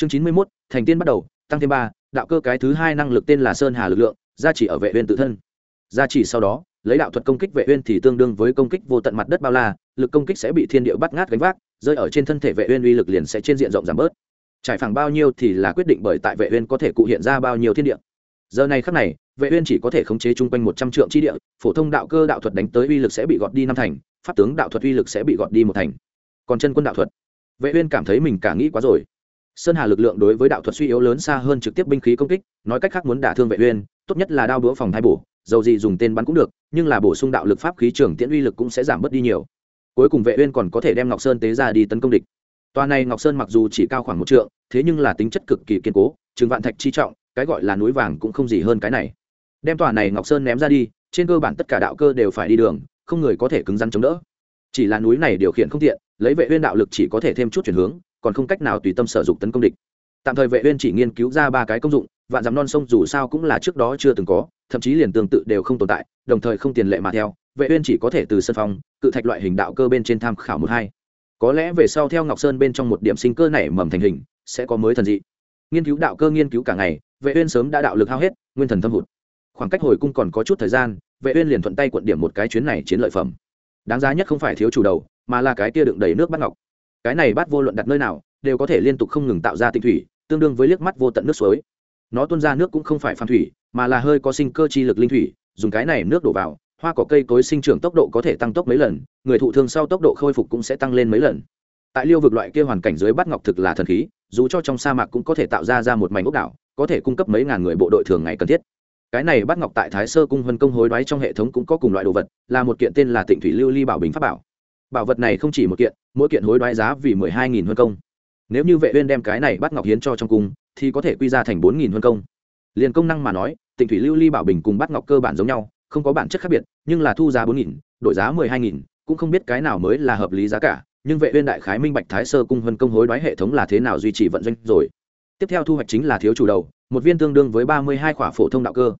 chương chín mươi mốt, thành tiên bắt đầu, tăng thêm ba, đạo cơ cái thứ hai năng lực tên là sơn hà lực lượng, gia chỉ ở vệ uyên tự thân. Gia chỉ sau đó, lấy đạo thuật công kích vệ uyên thì tương đương với công kích vô tận mặt đất bao la, lực công kích sẽ bị thiên địa bắt ngát gánh vác, rơi ở trên thân thể vệ uyên uy lực liền sẽ trên diện rộng giảm bớt. Trải phẳng bao nhiêu thì là quyết định bởi tại vệ uyên có thể cụ hiện ra bao nhiêu thiên địa. Giờ này khắc này, vệ uyên chỉ có thể khống chế trung quanh 100 trượng chi địa, phổ thông đạo cơ đạo thuật đánh tới uy lực sẽ bị gọt đi năm thành, pháp tướng đạo thuật uy lực sẽ bị gọt đi một thành. Còn chân quân đạo thuật, vệ uyên cảm thấy mình cả nghĩ quá rồi sơn hà lực lượng đối với đạo thuật suy yếu lớn xa hơn trực tiếp binh khí công kích, nói cách khác muốn đả thương vệ uyên, tốt nhất là đao búa phòng thay bổ, dầu gì dùng tên bắn cũng được, nhưng là bổ sung đạo lực pháp khí trường tiễn uy lực cũng sẽ giảm bớt đi nhiều. Cuối cùng vệ uyên còn có thể đem ngọc sơn tế ra đi tấn công địch. Toàn này ngọc sơn mặc dù chỉ cao khoảng một trượng, thế nhưng là tính chất cực kỳ kiên cố, trường vạn thạch chi trọng, cái gọi là núi vàng cũng không gì hơn cái này. Đem tòa này ngọc sơn ném ra đi, trên cơ bản tất cả đạo cơ đều phải đi đường, không người có thể cứng rắn chống đỡ. Chỉ là núi này điều khiển không tiện, lấy vệ uyên đạo lực chỉ có thể thêm chút chuyển hướng còn không cách nào tùy tâm sở dụng tấn công địch. Tạm thời vệ uyên chỉ nghiên cứu ra ba cái công dụng, vạn dặm non sông dù sao cũng là trước đó chưa từng có, thậm chí liền tương tự đều không tồn tại, đồng thời không tiền lệ mà theo, vệ uyên chỉ có thể từ sân phong, cự thạch loại hình đạo cơ bên trên tham khảo một hai. Có lẽ về sau theo ngọc sơn bên trong một điểm sinh cơ này mầm thành hình, sẽ có mới thần dị. Nghiên cứu đạo cơ nghiên cứu cả ngày, vệ uyên sớm đã đạo lực hao hết, nguyên thần thâm hụt. Khoảng cách hồi cung còn có chút thời gian, vệ uyên liền thuận tay cuộn điểm một cái chuyến này chiến lợi phẩm. Đáng giá nhất không phải thiếu chủ đầu, mà là cái kia đựng đầy nước bát ngọc cái này bát vô luận đặt nơi nào, đều có thể liên tục không ngừng tạo ra tinh thủy, tương đương với liếc mắt vô tận nước suối. Nó tuôn ra nước cũng không phải phan thủy, mà là hơi có sinh cơ chi lực linh thủy, dùng cái này nước đổ vào, hoa cỏ cây cối sinh trưởng tốc độ có thể tăng tốc mấy lần, người thụ thương sau tốc độ khôi phục cũng sẽ tăng lên mấy lần. Tại liêu vực loại kia hoàn cảnh dưới bắt ngọc thực là thần khí, dù cho trong sa mạc cũng có thể tạo ra ra một mảnh ốc đảo, có thể cung cấp mấy ngàn người bộ đội thường ngày cần thiết. Cái này bắt ngọc tại thái sơ cung huân công hối đoái trong hệ thống cũng có cùng loại đồ vật, là một kiện tên là tịnh thủy lưu ly bảo bình pháp bảo bảo vật này không chỉ một kiện, mỗi kiện hối đoái giá vì mười hai nghìn huân công. Nếu như vệ uyên đem cái này bắt ngọc hiến cho trong cung, thì có thể quy ra thành bốn nghìn huân công. Liền công năng mà nói, tịnh thủy lưu ly bảo bình cùng bắt ngọc cơ bản giống nhau, không có bản chất khác biệt, nhưng là thu giá bốn nghìn, đổi giá mười hai nghìn, cũng không biết cái nào mới là hợp lý giá cả, nhưng vệ uyên đại khái minh bạch thái sơ cung huân công hối đoái hệ thống là thế nào duy trì vận doanh rồi. Tiếp theo thu hoạch chính là thiếu chủ đầu, một viên tương đương với ba mươi hai khỏa phổ thông đạo cơ.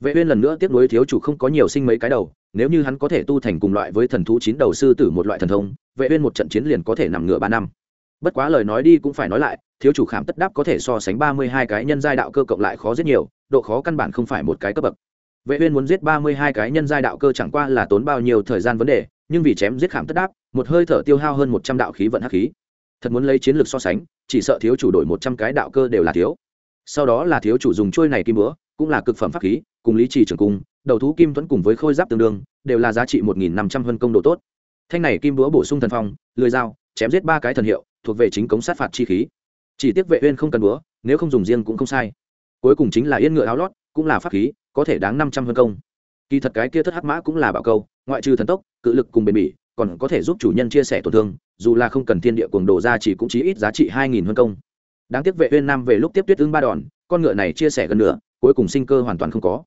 Vệ uyên lần nữa tiếp nối thiếu chủ không có nhiều sinh mấy cái đầu nếu như hắn có thể tu thành cùng loại với thần thú chín đầu sư tử một loại thần thông, vệ uyên một trận chiến liền có thể nằm ngựa ba năm. Bất quá lời nói đi cũng phải nói lại, thiếu chủ khảm tất đáp có thể so sánh ba mươi hai cái nhân giai đạo cơ cộng lại khó rất nhiều, độ khó căn bản không phải một cái cấp bậc. Vệ uyên muốn giết ba mươi hai cái nhân giai đạo cơ chẳng qua là tốn bao nhiêu thời gian vấn đề, nhưng vì chém giết khảm tất đáp, một hơi thở tiêu hao hơn một trăm đạo khí vận hắc khí. Thật muốn lấy chiến lược so sánh, chỉ sợ thiếu chủ đổi một trăm cái đạo cơ đều là thiếu sau đó là thiếu chủ dùng trôi này kim búa, cũng là cực phẩm pháp khí, cùng lý trì trường cung đầu thú kim tuấn cùng với khôi giáp tương đương, đều là giá trị một nghìn năm trăm hơn công độ tốt. Thanh này kim búa bổ sung thần phong, lưỡi dao, chém giết ba cái thần hiệu, thuộc về chính cống sát phạt chi khí. Chỉ tiếc vệ uyên không cần búa, nếu không dùng riêng cũng không sai. Cuối cùng chính là yên ngựa áo lót, cũng là pháp khí, có thể đáng năm trăm hơn công. Kỳ thật cái kia thất hắc mã cũng là bảo câu, ngoại trừ thần tốc, cự lực cùng bền bỉ, còn có thể giúp chủ nhân chia sẻ tổn thương, dù là không cần thiên địa cuồng đồ ra chỉ cũng chỉ ít giá trị hai nghìn hơn công đáng tiếc vệ uyên nam về lúc tiếp tuyết ương ba đòn, con ngựa này chia sẻ gần nửa, cuối cùng sinh cơ hoàn toàn không có.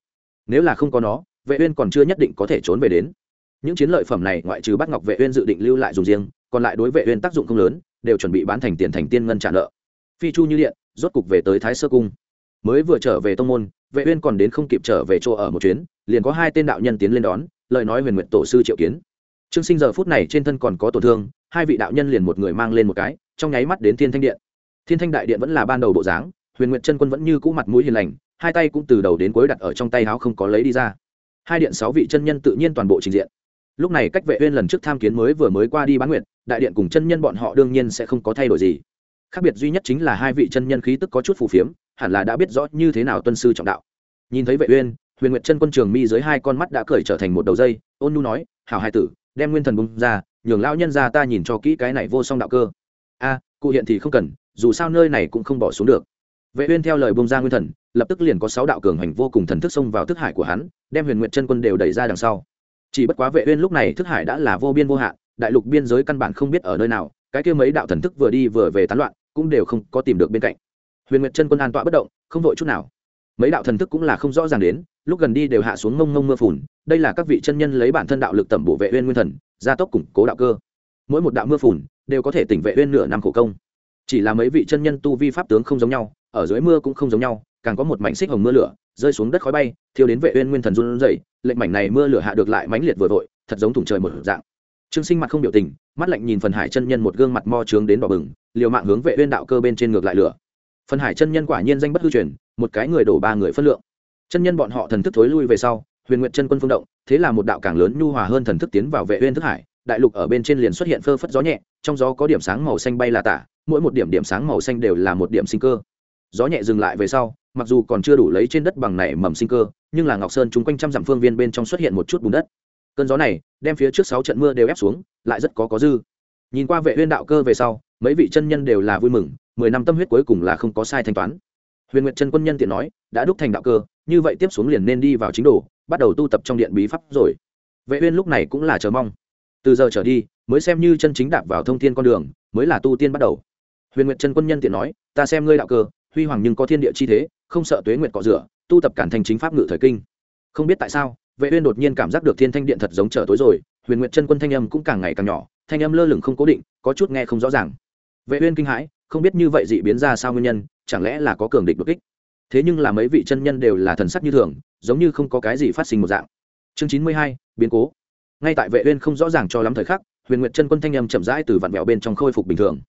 Nếu là không có nó, vệ uyên còn chưa nhất định có thể trốn về đến. Những chiến lợi phẩm này ngoại trừ bắt ngọc vệ uyên dự định lưu lại dùng riêng, còn lại đối vệ uyên tác dụng không lớn, đều chuẩn bị bán thành tiền thành tiên ngân trả nợ. Phi chu như điện, rốt cục về tới thái sơ cung. Mới vừa trở về tông môn, vệ uyên còn đến không kịp trở về chỗ ở một chuyến, liền có hai tên đạo nhân tiến lên đón, lời nói huyền nguyện tổ sư triệu kiến. Trương sinh giờ phút này trên thân còn có tổn thương, hai vị đạo nhân liền một người mang lên một cái, trong nháy mắt đến thiên thanh điện thiên thanh đại điện vẫn là ban đầu bộ dáng, huyền nguyện chân quân vẫn như cũ mặt mũi hiền lành, hai tay cũng từ đầu đến cuối đặt ở trong tay áo không có lấy đi ra. Hai điện sáu vị chân nhân tự nhiên toàn bộ trình diện. Lúc này cách vệ uyên lần trước tham kiến mới vừa mới qua đi bán nguyện đại điện cùng chân nhân bọn họ đương nhiên sẽ không có thay đổi gì. Khác biệt duy nhất chính là hai vị chân nhân khí tức có chút phù phiếm, hẳn là đã biết rõ như thế nào tuân sư trọng đạo. Nhìn thấy vệ uyên, huyền nguyệt chân quân trường mi dưới hai con mắt đã cởi trở thành một đầu dây, ôn nu nói, hảo hai tử, đem nguyên thần bung ra, nhường lão nhân ra ta nhìn cho kỹ cái này vô song đạo cơ. A, cụ hiện thì không cần dù sao nơi này cũng không bỏ xuống được. Vệ uyên theo lời bung ra nguyên thần, lập tức liền có sáu đạo cường hành vô cùng thần thức xông vào thức hải của hắn, đem huyền nguyệt chân quân đều đẩy ra đằng sau. Chỉ bất quá vệ uyên lúc này thức hải đã là vô biên vô hạn, đại lục biên giới căn bản không biết ở nơi nào, cái kia mấy đạo thần thức vừa đi vừa về tán loạn, cũng đều không có tìm được bên cạnh. Huyền nguyệt chân quân an tọa bất động, không vội chút nào. Mấy đạo thần thức cũng là không rõ ràng đến, lúc gần đi đều hạ xuống ngông ngông mưa phùn, đây là các vị chân nhân lấy bản thân đạo lực tẩm bổ vệ uyên nguyên thần, gia tốc củng cố đạo cơ. Mỗi một đạo mưa phùn đều có thể tỉnh vệ uyên nửa năm khổ công chỉ là mấy vị chân nhân tu vi pháp tướng không giống nhau, ở dưới mưa cũng không giống nhau, càng có một mảnh xích hồng mưa lửa, rơi xuống đất khói bay, thiêu đến vệ uyên nguyên thần run rẩy, lệnh mảnh này mưa lửa hạ được lại mãnh liệt vừa vội, thật giống thủng trời một dạng. Trương sinh mặt không biểu tình, mắt lạnh nhìn phần hải chân nhân một gương mặt mo trướng đến đỏ bừng, liều mạng hướng vệ uyên đạo cơ bên trên ngược lại lửa. Phần hải chân nhân quả nhiên danh bất hư truyền, một cái người đổ ba người phân lượng. Chân nhân bọn họ thần thức thối lui về sau, huyền nguyện chân quân phương động, thế là một đạo càng lớn nhu hòa hơn thần thức tiến vào vệ uyên thức hải, đại lục ở bên trên liền xuất hiện phơ phất gió nhẹ, trong gió có điểm sáng màu xanh bay là tả mỗi một điểm điểm sáng màu xanh đều là một điểm sinh cơ. Gió nhẹ dừng lại về sau, mặc dù còn chưa đủ lấy trên đất bằng này mầm sinh cơ, nhưng là ngọc sơn chúng quanh trăm dặm phương viên bên trong xuất hiện một chút bùn đất. Cơn gió này đem phía trước sáu trận mưa đều ép xuống, lại rất có có dư. Nhìn qua vệ huyên đạo cơ về sau, mấy vị chân nhân đều là vui mừng, mười năm tâm huyết cuối cùng là không có sai thanh toán. Huyền nguyệt chân quân nhân tiện nói, đã đúc thành đạo cơ, như vậy tiếp xuống liền nên đi vào chính đồ, bắt đầu tu tập trong điện bí pháp rồi. Vệ huyên lúc này cũng là chờ mong. Từ giờ trở đi, mới xem như chân chính đạp vào thông thiên con đường, mới là tu tiên bắt đầu huyền nguyệt chân quân nhân tiện nói ta xem ngươi đạo cơ huy hoàng nhưng có thiên địa chi thế không sợ tuế nguyệt cọ rửa tu tập cản thành chính pháp ngự thời kinh. Không biết tại sao vệ uyên đột nhiên cảm giác được thiên thanh điện thật giống trở tối rồi huyền nguyệt chân quân thanh âm cũng càng ngày càng nhỏ thanh âm lơ lửng không cố định có chút nghe không rõ ràng. Vệ uyên kinh hãi không biết như vậy dị biến ra sao nguyên nhân chẳng lẽ là có cường địch đột kích? Thế nhưng là mấy vị chân nhân đều là thần sắc như thường giống như không có cái gì phát sinh một dạng. Chương 92, biến cố. Ngay tại vệ uyên không rõ ràng cho lắm thời khắc huyền nguyệt chân quân thanh âm chậm rãi từ vạn vẹo bên trong khôi phục bình thường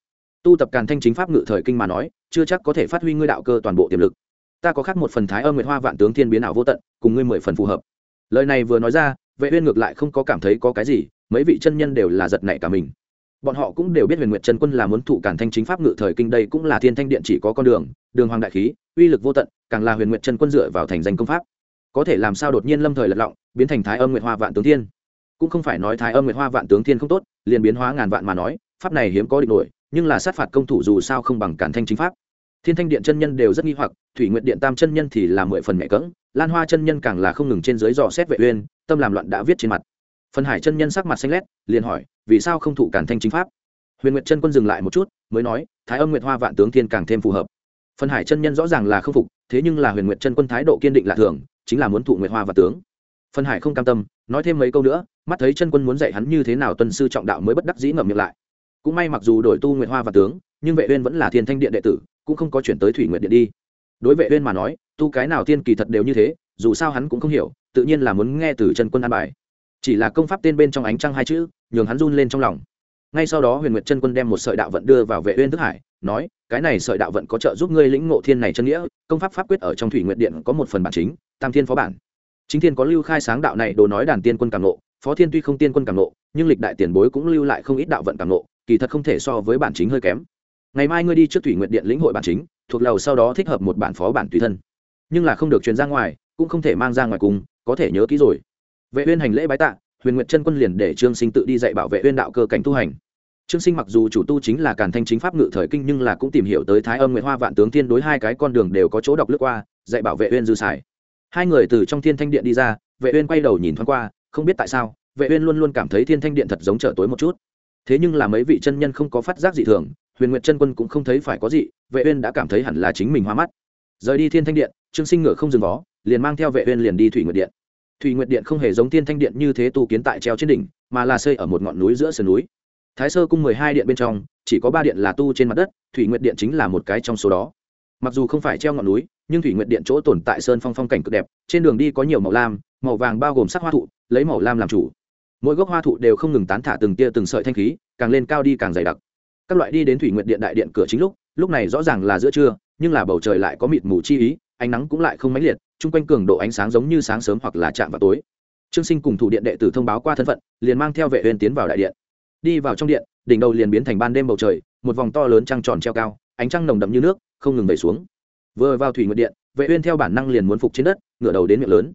tu tập càn thanh chính pháp ngự thời kinh mà nói, chưa chắc có thể phát huy ngươi đạo cơ toàn bộ tiềm lực. Ta có khác một phần thái âm nguyệt hoa vạn tướng thiên biến ảo vô tận, cùng ngươi mười phần phù hợp. Lời này vừa nói ra, vệ uyên ngược lại không có cảm thấy có cái gì, mấy vị chân nhân đều là giật nảy cả mình. Bọn họ cũng đều biết huyền nguyệt chân quân là muốn thụ cản thanh chính pháp ngự thời kinh, đây cũng là thiên thanh điện chỉ có con đường đường hoàng đại khí, uy lực vô tận, càng là huyền nguyệt chân quân dựa vào thành danh công pháp. Có thể làm sao đột nhiên lâm thời lật lọng, biến thành thái âm nguyệt hoa vạn tướng thiên? Cũng không phải nói thái âm nguyệt hoa vạn tướng thiên không tốt, liền biến hóa ngàn vạn mà nói, pháp này hiếm có định nổi nhưng là sát phạt công thủ dù sao không bằng cản thanh chính pháp. Thiên thanh điện chân nhân đều rất nghi hoặc, thủy nguyện điện tam chân nhân thì là mười phần mẹ cỡng lan hoa chân nhân càng là không ngừng trên dưới dò xét vệ uyên, tâm làm loạn đã viết trên mặt. Phần hải chân nhân sắc mặt xanh lét, liền hỏi, vì sao không thụ cản thanh chính pháp? Huyền nguyệt chân quân dừng lại một chút, mới nói, thái âm nguyệt hoa vạn tướng thiên càng thêm phù hợp. Phần hải chân nhân rõ ràng là không phục, thế nhưng là huyền nguyệt chân quân thái độ kiên định là thường, chính là muốn thụ nguyệt hoa và tướng. Phần hải không cam tâm, nói thêm mấy câu nữa, mắt thấy chân quân muốn dạy hắn như thế nào tuân sư trọng đạo mới bất đắc dĩ ngậm miệng lại cũng may mặc dù đổi tu nguyệt hoa và tướng, nhưng vệ uyên vẫn là thiên thanh điện đệ tử, cũng không có chuyển tới thủy nguyệt điện đi. Đối vệ uyên mà nói, tu cái nào tiên kỳ thật đều như thế, dù sao hắn cũng không hiểu, tự nhiên là muốn nghe từ chân quân an bài. Chỉ là công pháp tên bên trong ánh trăng hai chữ, nhường hắn run lên trong lòng. Ngay sau đó huyền nguyệt chân quân đem một sợi đạo vận đưa vào vệ uyên thức hải, nói, cái này sợi đạo vận có trợ giúp ngươi lĩnh ngộ thiên này chân nghĩa, công pháp pháp quyết ở trong thủy nguyệt điện có một phần bản chính, tam thiên phó bản. Chính thiên có lưu khai sáng đạo này đồ nói đàn tiên quân cản nộ phó thiên tuy không tiên quân cản nộ nhưng lịch đại tiền bối cũng lưu lại không ít đạo vận cản nộ kỳ thật không thể so với bản chính hơi kém. Ngày mai ngươi đi trước thủy nguyệt điện lĩnh hội bản chính, thuộc lầu sau đó thích hợp một bản phó bản tùy thân. Nhưng là không được truyền ra ngoài, cũng không thể mang ra ngoài cùng, có thể nhớ kỹ rồi. Vệ uyên hành lễ bái tạ, huyền nguyệt chân quân liền để trương sinh tự đi dạy bảo vệ uyên đạo cơ cảnh tu hành. Trương sinh mặc dù chủ tu chính là càn thanh chính pháp ngự thời kinh nhưng là cũng tìm hiểu tới thái âm nguyệt hoa vạn tướng thiên đối hai cái con đường đều có chỗ đọc lướt qua, dạy bảo vệ uyên dư xài. Hai người từ trong thiên thanh điện đi ra, vệ uyên quay đầu nhìn thoáng qua, không biết tại sao, vệ uyên luôn luôn cảm thấy thiên thanh điện thật giống trở tối một chút thế nhưng là mấy vị chân nhân không có phát giác dị thường, huyền nguyệt chân quân cũng không thấy phải có gì, vệ uyên đã cảm thấy hẳn là chính mình hoa mắt. Rời đi thiên thanh điện, trương sinh ngựa không dừng vó, liền mang theo vệ uyên liền đi thủy nguyệt điện. Thủy nguyệt điện không hề giống thiên thanh điện như thế tu kiến tại treo trên đỉnh, mà là xây ở một ngọn núi giữa sườn núi. Thái sơ cung mười hai điện bên trong, chỉ có ba điện là tu trên mặt đất, thủy nguyệt điện chính là một cái trong số đó. Mặc dù không phải treo ngọn núi, nhưng thủy nguyệt điện chỗ tồn tại sơn phong phong cảnh cực đẹp, trên đường đi có nhiều màu lam, màu vàng bao gồm sắc hoa thụ, lấy màu lam làm chủ mỗi gốc hoa thụ đều không ngừng tán thả từng tia từng sợi thanh khí, càng lên cao đi càng dày đặc. Các loại đi đến thủy nguyệt điện đại điện cửa chính lúc lúc này rõ ràng là giữa trưa, nhưng là bầu trời lại có mịt mù chi ý, ánh nắng cũng lại không mãnh liệt, chung quanh cường độ ánh sáng giống như sáng sớm hoặc là chạm vào tối. Trương sinh cùng thủ điện đệ tử thông báo qua thân phận, liền mang theo vệ uyên tiến vào đại điện. Đi vào trong điện, đỉnh đầu liền biến thành ban đêm bầu trời, một vòng to lớn trăng tròn treo cao, ánh trăng nồng đậm như nước, không ngừng về xuống. Vừa vào thủy nguyệt điện, vệ uyên theo bản năng liền muốn phục trên đất, ngửa đầu đến miệng lớn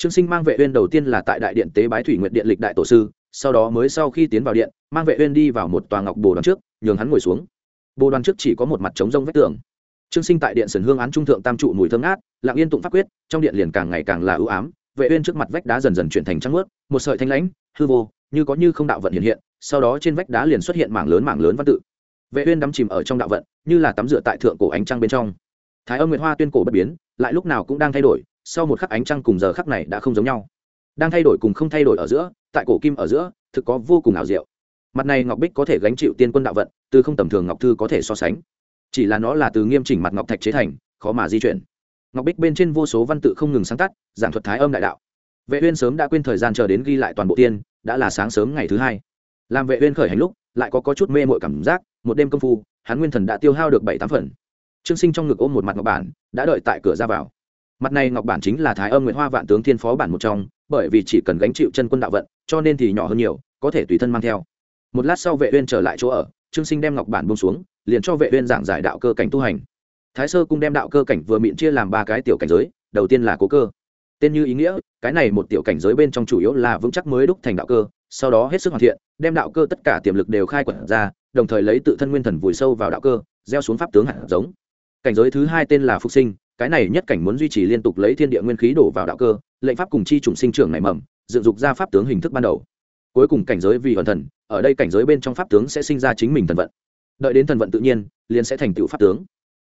trương sinh mang vệ uyên đầu tiên là tại đại điện tế bái thủy nguyệt điện lịch đại tổ sư, sau đó mới sau khi tiến vào điện, mang vệ uyên đi vào một tòa ngọc bồ đoàn trước, nhường hắn ngồi xuống. Bồ đoàn trước chỉ có một mặt trống rông vách tường. Trương sinh tại điện sườn hương án trung thượng tam trụ mùi thơm ngát, lặng yên tụng pháp quyết, trong điện liền càng ngày càng là ưu ám, vệ uyên trước mặt vách đá dần dần chuyển thành trắng mướt, một sợi thanh lãnh, hư vô, như có như không đạo vận hiện hiện, sau đó trên vách đá liền xuất hiện mảng lớn mảng lớn văn tự. Vệ uyên đắm chìm ở trong đạo vận, như là tắm rửa tại thượng cổ ánh trăng bên trong. Thái âm nguyệt hoa tuyên cổ bất biến, lại lúc nào cũng đang thay đổi sau một khắc ánh trăng cùng giờ khắc này đã không giống nhau. Đang thay đổi cùng không thay đổi ở giữa, tại cổ kim ở giữa, thực có vô cùng ảo diệu. Mặt này ngọc bích có thể gánh chịu tiên quân đạo vận, từ không tầm thường ngọc thư có thể so sánh. Chỉ là nó là từ nghiêm chỉnh mặt ngọc thạch chế thành, khó mà di chuyển. Ngọc bích bên trên vô số văn tự không ngừng sáng tắt giảng thuật thái âm đại đạo. Vệ uyên sớm đã quên thời gian chờ đến ghi lại toàn bộ tiên, đã là sáng sớm ngày thứ hai. Làm vệ uyên khởi hành lúc, lại có có chút mê mội cảm giác, một đêm công phu, hắn nguyên thần đã tiêu hao được bảy tám phần. Trương sinh trong ngực ôm một mặt ngọc bản, đã đợi tại cửa ra vào mặt này ngọc bản chính là thái âm nguyệt hoa vạn tướng thiên phó bản một trong, bởi vì chỉ cần gánh chịu chân quân đạo vận, cho nên thì nhỏ hơn nhiều, có thể tùy thân mang theo. Một lát sau vệ uyên trở lại chỗ ở, trương sinh đem ngọc bản buông xuống, liền cho vệ uyên giảng giải đạo cơ cảnh tu hành. Thái sơ cung đem đạo cơ cảnh vừa miệng chia làm ba cái tiểu cảnh giới, đầu tiên là cố cơ. Tên như ý nghĩa, cái này một tiểu cảnh giới bên trong chủ yếu là vững chắc mới đúc thành đạo cơ, sau đó hết sức hoàn thiện, đem đạo cơ tất cả tiềm lực đều khai quật ra, đồng thời lấy tự thân nguyên thần vùi sâu vào đạo cơ, gieo xuống pháp tướng hạt giống. Cảnh giới thứ hai tên là phục sinh cái này nhất cảnh muốn duy trì liên tục lấy thiên địa nguyên khí đổ vào đạo cơ, lệnh pháp cùng chi trùng sinh trưởng này mầm, dựng dục ra pháp tướng hình thức ban đầu. Cuối cùng cảnh giới vì hoàn thần, ở đây cảnh giới bên trong pháp tướng sẽ sinh ra chính mình thần vận. Đợi đến thần vận tự nhiên, liền sẽ thành tựu pháp tướng.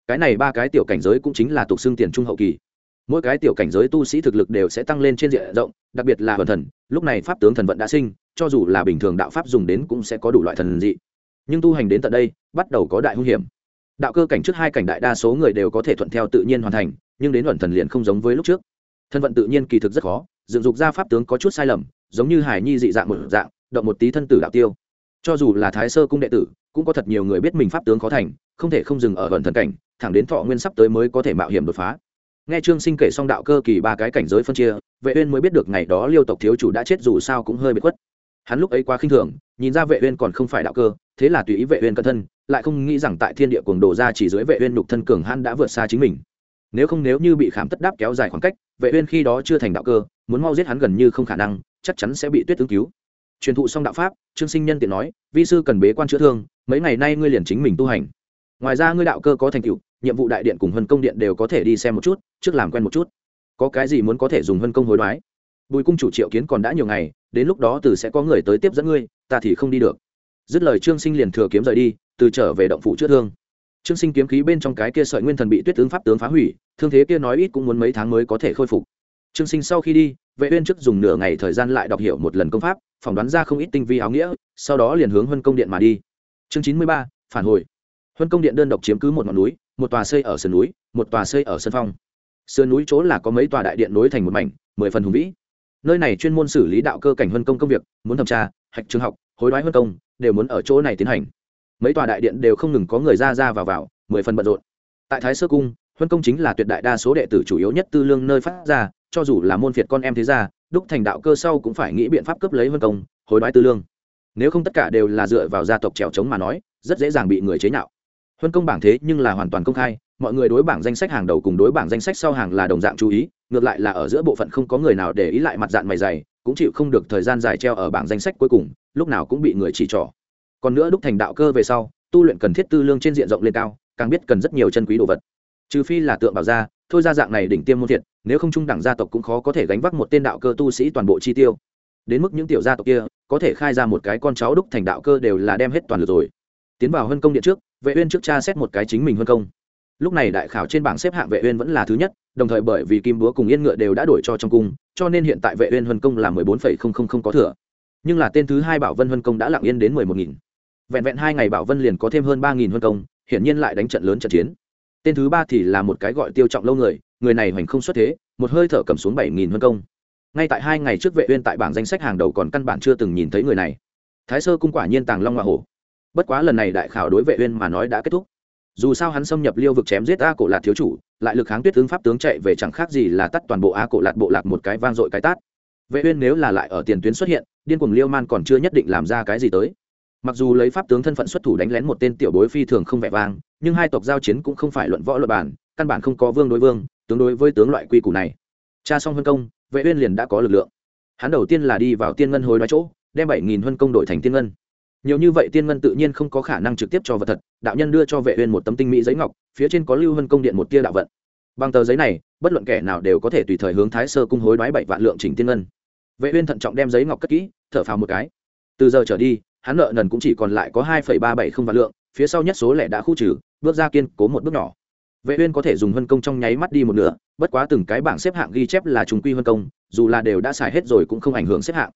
Cái này ba cái tiểu cảnh giới cũng chính là tục xương tiền trung hậu kỳ. Mỗi cái tiểu cảnh giới tu sĩ thực lực đều sẽ tăng lên trên diện rộng, đặc biệt là hoàn thần, lúc này pháp tướng thần vận đã sinh, cho dù là bình thường đạo pháp dùng đến cũng sẽ có đủ loại thần dị. Nhưng tu hành đến tận đây, bắt đầu có đại hung hiểm đạo cơ cảnh trước hai cảnh đại đa số người đều có thể thuận theo tự nhiên hoàn thành, nhưng đến luận thần liền không giống với lúc trước. Thân vận tự nhiên kỳ thực rất khó, dựng dục ra pháp tướng có chút sai lầm, giống như hải nhi dị dạng một dạng, động một tí thân tử đạo tiêu. Cho dù là thái sơ cung đệ tử, cũng có thật nhiều người biết mình pháp tướng khó thành, không thể không dừng ở luận thần cảnh, thẳng đến thọ nguyên sắp tới mới có thể mạo hiểm đột phá. Nghe trương sinh kể xong đạo cơ kỳ ba cái cảnh giới phân chia, vệ uyên mới biết được ngày đó liêu tộc thiếu chủ đã chết dù sao cũng hơi bị khuất. Hắn lúc ấy quá khinh thường, nhìn ra vệ uyên còn không phải đạo cơ thế là tùy ý vệ uyên cẩn thân, lại không nghĩ rằng tại thiên địa cuồng đồ ra chỉ dưới vệ uyên nhục thân cường hãn đã vượt xa chính mình. Nếu không nếu như bị khám tất đáp kéo dài khoảng cách, vệ uyên khi đó chưa thành đạo cơ, muốn mau giết hắn gần như không khả năng, chắc chắn sẽ bị tuyết tướng cứu. Truyền thụ xong đạo pháp, trương sinh nhân tiện nói, vi sư cần bế quan chữa thương, mấy ngày nay ngươi liền chính mình tu hành. Ngoài ra ngươi đạo cơ có thành tựu, nhiệm vụ đại điện cùng hân công điện đều có thể đi xem một chút, trước làm quen một chút. Có cái gì muốn có thể dùng hân công hối đoái? Bùi cung chủ triệu kiến còn đã nhiều ngày, đến lúc đó từ sẽ có người tới tiếp dẫn ngươi, ta thì không đi được dứt lời trương sinh liền thừa kiếm rời đi, từ trở về động phủ chữa thương. Trương sinh kiếm khí bên trong cái kia sợi nguyên thần bị tuyết tướng pháp tướng phá hủy, thương thế kia nói ít cũng muốn mấy tháng mới có thể khôi phục. Trương sinh sau khi đi, vệ uyên trước dùng nửa ngày thời gian lại đọc hiểu một lần công pháp, phỏng đoán ra không ít tinh vi áo nghĩa, sau đó liền hướng huân công điện mà đi. Chương chín mươi ba, phản hồi. Huân công điện đơn độc chiếm cứ một ngọn núi, một tòa xây ở sườn núi, một tòa xây ở sân phong. Sườn núi chỗ là có mấy tòa đại điện nối thành một mảnh, mười phần hùng vĩ. Nơi này chuyên môn xử lý đạo cơ cảnh huân công công việc, muốn thẩm tra, hạch trường học, hối đoái huân công đều muốn ở chỗ này tiến hành. Mấy tòa đại điện đều không ngừng có người ra ra vào vào, mười phần bận rộn. Tại thái sơ cung, huân công chính là tuyệt đại đa số đệ tử chủ yếu nhất tư lương nơi phát ra, cho dù là môn phiệt con em thế gia, đúc thành đạo cơ sau cũng phải nghĩ biện pháp cấp lấy huân công, hối đoái tư lương. Nếu không tất cả đều là dựa vào gia tộc trèo trống mà nói, rất dễ dàng bị người chế nhạo. Huân công bảng thế nhưng là hoàn toàn công khai, mọi người đối bảng danh sách hàng đầu cùng đối bảng danh sách sau hàng là đồng dạng chú ý, ngược lại là ở giữa bộ phận không có người nào để ý lại mặt dạng mày dày cũng chịu không được thời gian dài treo ở bảng danh sách cuối cùng, lúc nào cũng bị người chỉ trỏ. Còn nữa đúc thành đạo cơ về sau, tu luyện cần thiết tư lương trên diện rộng lên cao, càng biết cần rất nhiều chân quý đồ vật. Trừ phi là tượng bảo gia, thôi ra dạng này đỉnh tiêm môn thiệt, nếu không trung đẳng gia tộc cũng khó có thể gánh vác một tên đạo cơ tu sĩ toàn bộ chi tiêu. Đến mức những tiểu gia tộc kia, có thể khai ra một cái con cháu đúc thành đạo cơ đều là đem hết toàn lực rồi. Tiến vào huân công điện trước, vệ uyên trước cha xét một cái chính mình huân công. Lúc này đại khảo trên bảng xếp hạng vệ uyên vẫn là thứ nhất, đồng thời bởi vì kim búa cùng yên ngựa đều đã đổi cho trong cung cho nên hiện tại vệ uyên huân công là 14,000 có thừa. Nhưng là tên thứ hai bảo vân huân công đã lặng yên đến 11.000 vẹn vẹn hai ngày bảo vân liền có thêm hơn ba nghìn huân công hiển nhiên lại đánh trận lớn trận chiến. Tên thứ ba thì là một cái gọi tiêu trọng lâu người người này hoành không xuất thế một hơi thở cầm xuống 7.000 huân công. Ngay tại hai ngày trước vệ uyên tại bảng danh sách hàng đầu còn căn bản chưa từng nhìn thấy người này. Thái sơ cung quả nhiên tàng long hoa hổ. Bất quá lần này đại khảo đối vệ uyên mà nói đã kết thúc. Dù sao hắn xâm nhập liêu vực chém giết a cổ là thiếu chủ lại lực kháng tuyết tướng pháp tướng chạy về chẳng khác gì là tắt toàn bộ a cổ lạc bộ lạc một cái vang dội cái tát. Vệ uyên nếu là lại ở tiền tuyến xuất hiện, điên cuồng liêu man còn chưa nhất định làm ra cái gì tới. Mặc dù lấy pháp tướng thân phận xuất thủ đánh lén một tên tiểu bối phi thường không vẻ vang, nhưng hai tộc giao chiến cũng không phải luận võ luận bản căn bản không có vương đối vương, tướng đối với tướng loại quy củ này. Cha xong huân công, vệ uyên liền đã có lực lượng. Hắn đầu tiên là đi vào tiên ngân hồi đoái chỗ, đem bảy nghìn huân công đổi thành tiên ngân. Nhiều như vậy tiên ngân tự nhiên không có khả năng trực tiếp cho vật thật, đạo nhân đưa cho vệ uyên một tấm tinh mỹ giấy ngọc phía trên có lưu vân công điện một tia đạo vận. Bằng tờ giấy này, bất luận kẻ nào đều có thể tùy thời hướng thái sơ cung hối đoái bảy vạn lượng chỉnh tiên ngân. Vệ uyên thận trọng đem giấy ngọc cất kỹ, thở phào một cái. Từ giờ trở đi, hắn nợ nần cũng chỉ còn lại có hai ba bảy không vạn lượng, phía sau nhất số lẻ đã khu trừ, bước ra kiên cố một bước nhỏ. Vệ uyên có thể dùng vân công trong nháy mắt đi một nửa, bất quá từng cái bảng xếp hạng ghi chép là trùng quy vân công, dù là đều đã xài hết rồi cũng không ảnh hưởng xếp hạng.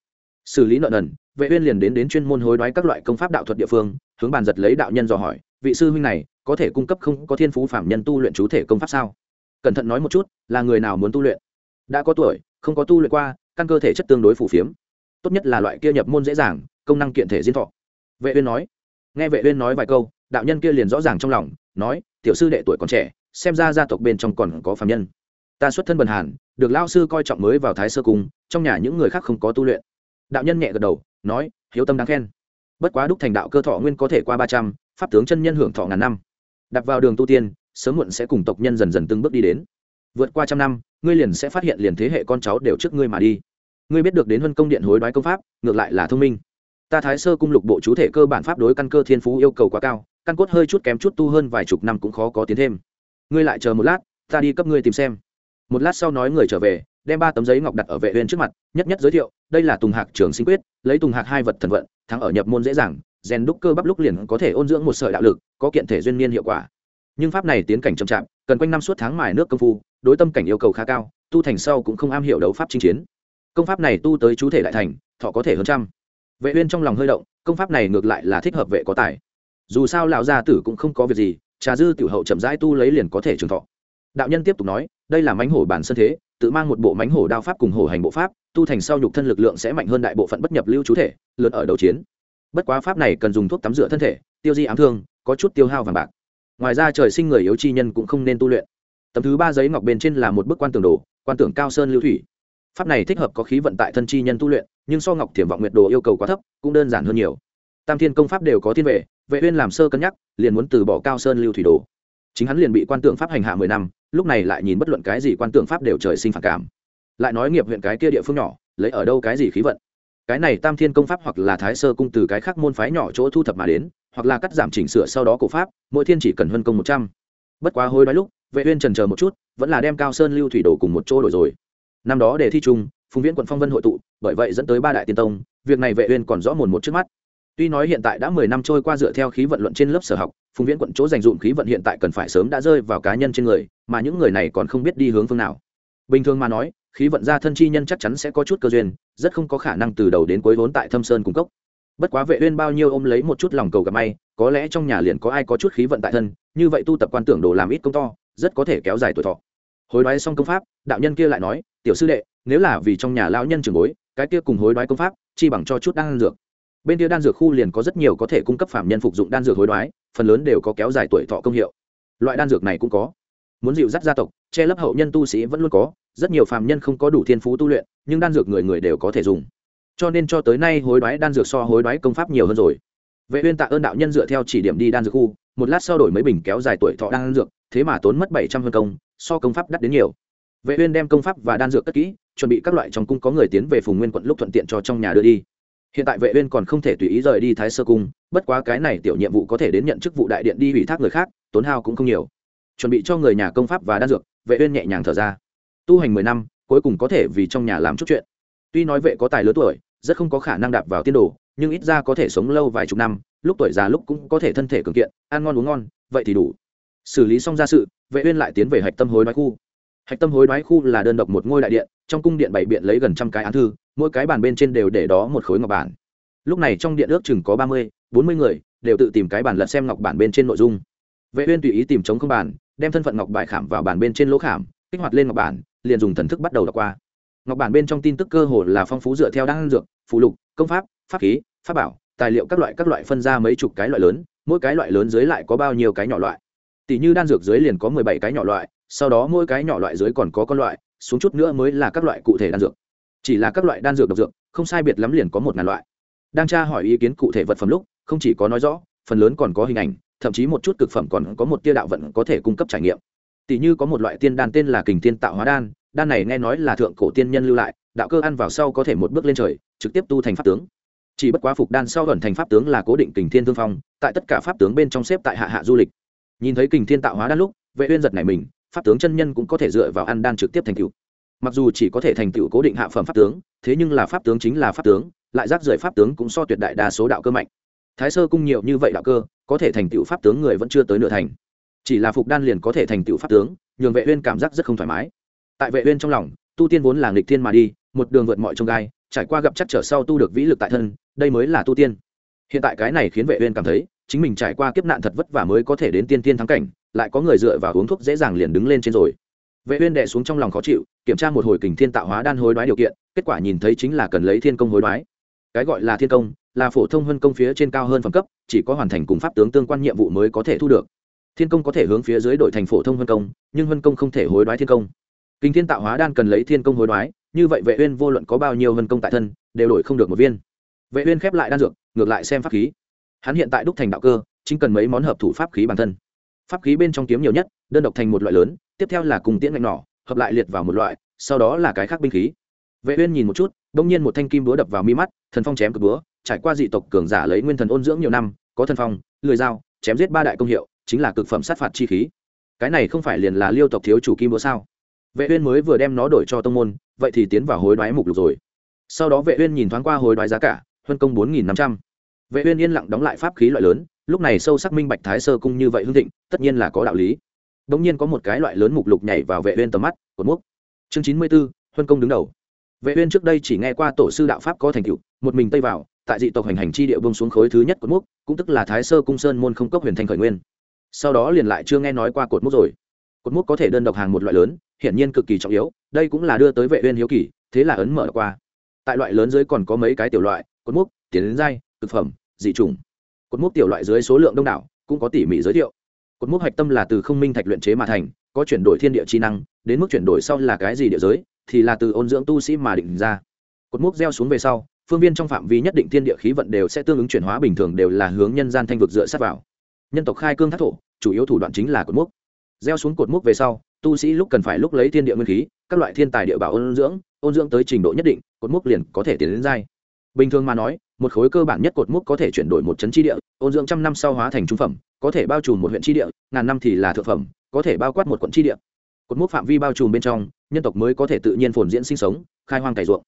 Xử lý nợ nần, vệ uyên liền đến đến chuyên môn hối đoái các loại công pháp đạo thuật địa phương, hướng bàn giật lấy đạo nhân dò hỏi, vị sư huynh này có thể cung cấp không có thiên phú phạm nhân tu luyện chú thể công pháp sao? Cẩn thận nói một chút, là người nào muốn tu luyện? Đã có tuổi, không có tu luyện qua, căn cơ thể chất tương đối phù phiếm. Tốt nhất là loại kia nhập môn dễ dàng, công năng kiện thể diễn thọ. Vệ uyên nói. Nghe vệ uyên nói vài câu, đạo nhân kia liền rõ ràng trong lòng, nói, tiểu sư đệ tuổi còn trẻ, xem ra gia tộc bên trong còn có phạm nhân. Ta xuất thân bần hàn, được Lão sư coi trọng mới vào thái sơ cung, trong nhà những người khác không có tu luyện. Đạo nhân nhẹ gật đầu, nói, hiếu tâm đáng khen. Bất quá đúc thành đạo cơ thọ nguyên có thể qua ba trăm, pháp tướng chân nhân hưởng thọ ngàn năm đặt vào đường tu tiên, sớm muộn sẽ cùng tộc nhân dần dần từng bước đi đến. Vượt qua trăm năm, ngươi liền sẽ phát hiện liền thế hệ con cháu đều trước ngươi mà đi. Ngươi biết được đến huân công điện hối đoái công pháp, ngược lại là thông minh. Ta thái sơ cung lục bộ chú thể cơ bản pháp đối căn cơ thiên phú yêu cầu quá cao, căn cốt hơi chút kém chút tu hơn vài chục năm cũng khó có tiến thêm. Ngươi lại chờ một lát, ta đi cấp ngươi tìm xem. Một lát sau nói người trở về, đem ba tấm giấy ngọc đặt ở vệ huyền trước mặt, nhất nhất giới thiệu, đây là tùng hạc trường sinh quyết, lấy tùng hạc hai vật thần vận, thắng ở nhập môn dễ dàng rèn đúc cơ bắp lúc liền có thể ôn dưỡng một sợi đạo lực, có kiện thể duyên niên hiệu quả. Nhưng pháp này tiến cảnh chậm chạp, cần quanh năm suốt tháng mài nước công phu, đối tâm cảnh yêu cầu khá cao, tu thành sau cũng không am hiểu đấu pháp chinh chiến. Công pháp này tu tới chú thể đại thành, thọ có thể hơn trăm. Vệ uyên trong lòng hơi động, công pháp này ngược lại là thích hợp vệ có tài. Dù sao lão gia tử cũng không có việc gì, trà dư tiểu hậu chậm rãi tu lấy liền có thể trường thọ. Đạo nhân tiếp tục nói, đây là mãnh hổ bản sân thế, tự mang một bộ mãnh hổ đao pháp cùng hổ hành bộ pháp, tu thành sau nhục thân lực lượng sẽ mạnh hơn đại bộ phận bất nhập lưu chú thể lớn ở đấu chiến bất quá pháp này cần dùng thuốc tắm rửa thân thể, tiêu di ám thương, có chút tiêu hao vàng bạc. Ngoài ra trời sinh người yếu chi nhân cũng không nên tu luyện. Tấm thứ ba giấy ngọc bên trên là một bức quan tường đồ, quan tưởng cao sơn lưu thủy. Pháp này thích hợp có khí vận tại thân chi nhân tu luyện, nhưng so ngọc thiểm vọng nguyệt đồ yêu cầu quá thấp, cũng đơn giản hơn nhiều. Tam thiên công pháp đều có thiên vệ vệ uyên làm sơ cân nhắc, liền muốn từ bỏ cao sơn lưu thủy đồ. Chính hắn liền bị quan tượng pháp hành hạ mười năm, lúc này lại nhìn bất luận cái gì quan tượng pháp đều trời sinh phản cảm. Lại nói nghiệp huyện cái kia địa phương nhỏ, lấy ở đâu cái gì khí vận? Cái này tam thiên công pháp hoặc là thái sơ cung từ cái khác môn phái nhỏ chỗ thu thập mà đến, hoặc là cắt giảm chỉnh sửa sau đó cổ pháp, mỗi thiên chỉ cần hơn công một trăm. Bất quá hối đoái lúc, vệ uyên trần chờ một chút, vẫn là đem cao sơn lưu thủy đồ cùng một chỗ đổi rồi. Năm đó để thi chung phùng viễn quận phong vân hội tụ, bởi vậy dẫn tới ba đại tiên tông, việc này vệ uyên còn rõ mồn một trước mắt. Tuy nói hiện tại đã mười năm trôi qua dựa theo khí vận luận trên lớp sở học, phùng viễn quận chỗ dành dụm khí vận hiện tại cần phải sớm đã rơi vào cá nhân trên người, mà những người này còn không biết đi hướng phương nào. Bình thường mà nói khí vận ra thân chi nhân chắc chắn sẽ có chút cơ duyên, rất không có khả năng từ đầu đến cuối vốn tại thâm sơn cung cấp bất quá vệ uyên bao nhiêu ôm lấy một chút lòng cầu gặp may, có lẽ trong nhà liền có ai có chút khí vận tại thân, như vậy tu tập quan tưởng đồ làm ít công to, rất có thể kéo dài tuổi thọ. Hối đoái xong công pháp, đạo nhân kia lại nói, tiểu sư đệ, nếu là vì trong nhà lão nhân trường bối, cái kia cùng hối đoái công pháp, chi bằng cho chút đan dược. Bên kia đan dược khu liền có rất nhiều có thể cung cấp phạm nhân phục dụng đan dược hối đoái, phần lớn đều có kéo dài tuổi thọ công hiệu. Loại đan dược này cũng có muốn dịu dắt gia tộc, che lấp hậu nhân tu sĩ vẫn luôn có, rất nhiều phạm nhân không có đủ thiên phú tu luyện, nhưng đan dược người người đều có thể dùng. Cho nên cho tới nay hối đoái đan dược so hối đoái công pháp nhiều hơn rồi. Vệ uyên tạ ơn đạo nhân dựa theo chỉ điểm đi đan dược khu, một lát sau đổi mấy bình kéo dài tuổi thọ đan dược, thế mà tốn mất 700 hơn công, so công pháp đắt đến nhiều. Vệ uyên đem công pháp và đan dược cất kỹ, chuẩn bị các loại trong cung có người tiến về phùng nguyên quận lúc thuận tiện cho trong nhà đưa đi. Hiện tại vệ uyên còn không thể tùy ý rời đi thái sơ cung, bất quá cái này tiểu nhiệm vụ có thể đến nhận chức vụ đại điện đi ủy thác người khác, tốn hao cũng không nhiều chuẩn bị cho người nhà công pháp và đan dược, vệ uyên nhẹ nhàng thở ra. Tu hành 10 năm, cuối cùng có thể vì trong nhà làm chút chuyện. Tuy nói vệ có tài lớn tuổi, rất không có khả năng đạp vào tiên đồ, nhưng ít ra có thể sống lâu vài chục năm, lúc tuổi già lúc cũng có thể thân thể cường kiện, ăn ngon uống ngon, vậy thì đủ. Xử lý xong gia sự, vệ uyên lại tiến về hạch tâm hối đoái khu. Hạch tâm hối đoái khu là đơn độc một ngôi đại điện, trong cung điện bảy biện lấy gần trăm cái án thư, mỗi cái bàn bên trên đều để đó một khối ngọc bản. Lúc này trong điện ước chừng có ba mươi, bốn mươi người, đều tự tìm cái bàn lật xem ngọc bản bên trên nội dung. Vệ uyên tùy ý tìm chống không bàn đem thân phận ngọc bài khảm vào bàn bên trên lỗ khảm, kích hoạt lên ngọc bản, liền dùng thần thức bắt đầu đọc qua. Ngọc bản bên trong tin tức cơ hồ là phong phú dựa theo đan dược phụ lục, công pháp pháp khí, pháp bảo, tài liệu các loại các loại phân ra mấy chục cái loại lớn, mỗi cái loại lớn dưới lại có bao nhiêu cái nhỏ loại. Tỷ như đan dược dưới liền có mười bảy cái nhỏ loại, sau đó mỗi cái nhỏ loại dưới còn có con loại, xuống chút nữa mới là các loại cụ thể đan dược. Chỉ là các loại đan dược độc dược, không sai biệt lắm liền có một ngàn loại. Đang tra hỏi ý kiến cụ thể vật phẩm lúc, không chỉ có nói rõ, phần lớn còn có hình ảnh thậm chí một chút cực phẩm còn có một tia đạo vận có thể cung cấp trải nghiệm. Tỷ như có một loại tiên đan tên là kình tiên tạo hóa đan đan này nghe nói là thượng cổ tiên nhân lưu lại, đạo cơ ăn vào sau có thể một bước lên trời, trực tiếp tu thành pháp tướng. Chỉ bất quá phục đan sau gần thành pháp tướng là cố định kình thiên thương phong, tại tất cả pháp tướng bên trong xếp tại hạ hạ du lịch. Nhìn thấy kình thiên tạo hóa đan lúc, vệ uyên giật này mình, pháp tướng chân nhân cũng có thể dựa vào ăn đan trực tiếp thành tựu. Mặc dù chỉ có thể thành tựu cố định hạ phẩm pháp tướng, thế nhưng là pháp tướng chính là pháp tướng, lại rác rưởi pháp tướng cũng so tuyệt đại đa số đạo cơ mạnh thái sơ cung nhiều như vậy đạo cơ, có thể thành tựu pháp tướng người vẫn chưa tới nửa thành. Chỉ là phục đan liền có thể thành tựu pháp tướng, nhường vệ uyên cảm giác rất không thoải mái. Tại vệ uyên trong lòng, tu tiên vốn là nghịch thiên mà đi, một đường vượt mọi trông gai, trải qua gặp chắc trở sau tu được vĩ lực tại thân, đây mới là tu tiên. Hiện tại cái này khiến vệ uyên cảm thấy, chính mình trải qua kiếp nạn thật vất vả mới có thể đến tiên tiên thắng cảnh, lại có người dựa vào uống thuốc dễ dàng liền đứng lên trên rồi. Vệ uyên đè xuống trong lòng khó chịu, kiểm tra một hồi kình thiên tạo hóa đan hối đoái điều kiện, kết quả nhìn thấy chính là cần lấy thiên công hối đoái. Cái gọi là thiên công là phổ thông hơn công phía trên cao hơn phẩm cấp, chỉ có hoàn thành cùng pháp tướng tương quan nhiệm vụ mới có thể thu được. Thiên công có thể hướng phía dưới đổi thành phổ thông hơn công, nhưng hơn công không thể hối đoái thiên công. Kinh thiên tạo hóa đan cần lấy thiên công hối đoái, như vậy vệ uyên vô luận có bao nhiêu hơn công tại thân, đều đổi không được một viên. Vệ uyên khép lại đan dược, ngược lại xem pháp khí. Hắn hiện tại đúc thành đạo cơ, chính cần mấy món hợp thủ pháp khí bản thân. Pháp khí bên trong kiếm nhiều nhất, đơn độc thành một loại lớn, tiếp theo là cùng tiễn ngạnh nỏ, hợp lại liệt vào một loại, sau đó là cái khác binh khí. Vệ uyên nhìn một chút đung nhiên một thanh kim búa đập vào mi mắt, thần phong chém cực búa trải qua dị tộc cường giả lấy nguyên thần ôn dưỡng nhiều năm có thần phong lười dao chém giết ba đại công hiệu chính là cực phẩm sát phạt chi khí. Cái này không phải liền là liêu tộc thiếu chủ kim búa sao? Vệ uyên mới vừa đem nó đổi cho tông môn vậy thì tiến vào hối đoái mục lục rồi. Sau đó vệ uyên nhìn thoáng qua hối đoái giá cả huân công bốn nghìn năm trăm. Vệ uyên yên lặng đóng lại pháp khí loại lớn lúc này sâu sắc minh bạch thái sơ cung như vậy hưng thịnh tất nhiên là có đạo lý. Đống nhiên có một cái loại lớn mục lục nhảy vào vệ uyên tầm mắt cột mốc. Chương chín mươi 94, huân công đứng đầu. Vệ uyên trước đây chỉ nghe qua tổ sư đạo pháp có thành tựu một mình tây vào tại dị tộc hành hành chi địa bông xuống khối thứ nhất cột mốc, cũng tức là thái sơ cung sơn môn không cốc huyền thanh khởi nguyên. Sau đó liền lại chưa nghe nói qua cột mốc rồi. Cột mốc có thể đơn độc hàng một loại lớn, hiển nhiên cực kỳ trọng yếu, đây cũng là đưa tới vệ uyên hiếu kỳ, thế là ấn mở qua. Tại loại lớn dưới còn có mấy cái tiểu loại, cột mốc, tiến đến dai thực phẩm, dị trùng cột mốc tiểu loại dưới số lượng đông đảo, cũng có tỉ mỉ giới thiệu. Cột mốc hạch tâm là từ không minh thạch luyện chế mà thành, có chuyển đổi thiên địa chi năng, đến mức chuyển đổi sau là cái gì địa giới, thì là từ ôn dưỡng tu sĩ mà định ra. Cột mốc gieo xuống về sau phương viên trong phạm vi nhất định thiên địa khí vận đều sẽ tương ứng chuyển hóa bình thường đều là hướng nhân gian thanh vực dựa sát vào. Nhân tộc khai cương thác thổ, chủ yếu thủ đoạn chính là cột mốc. Gieo xuống cột mốc về sau, tu sĩ lúc cần phải lúc lấy thiên địa nguyên khí, các loại thiên tài địa bảo ôn dưỡng ôn dưỡng tới trình độ nhất định, cột mốc liền có thể tiến đến dai bình thường mà nói, một khối cơ bản nhất cột mốc có thể chuyển đổi một chấn chi địa, ôn dưỡng trăm năm sau hóa thành trung phẩm, có thể bao trùm một huyện chi địa, ngàn năm thì là thượng phẩm, có thể bao quát một quận chi địa. Cột mốc phạm vi bao trùm bên trong, nhân tộc mới có thể tự nhiên phồn diễn sinh sống, khai hoang cày ruộng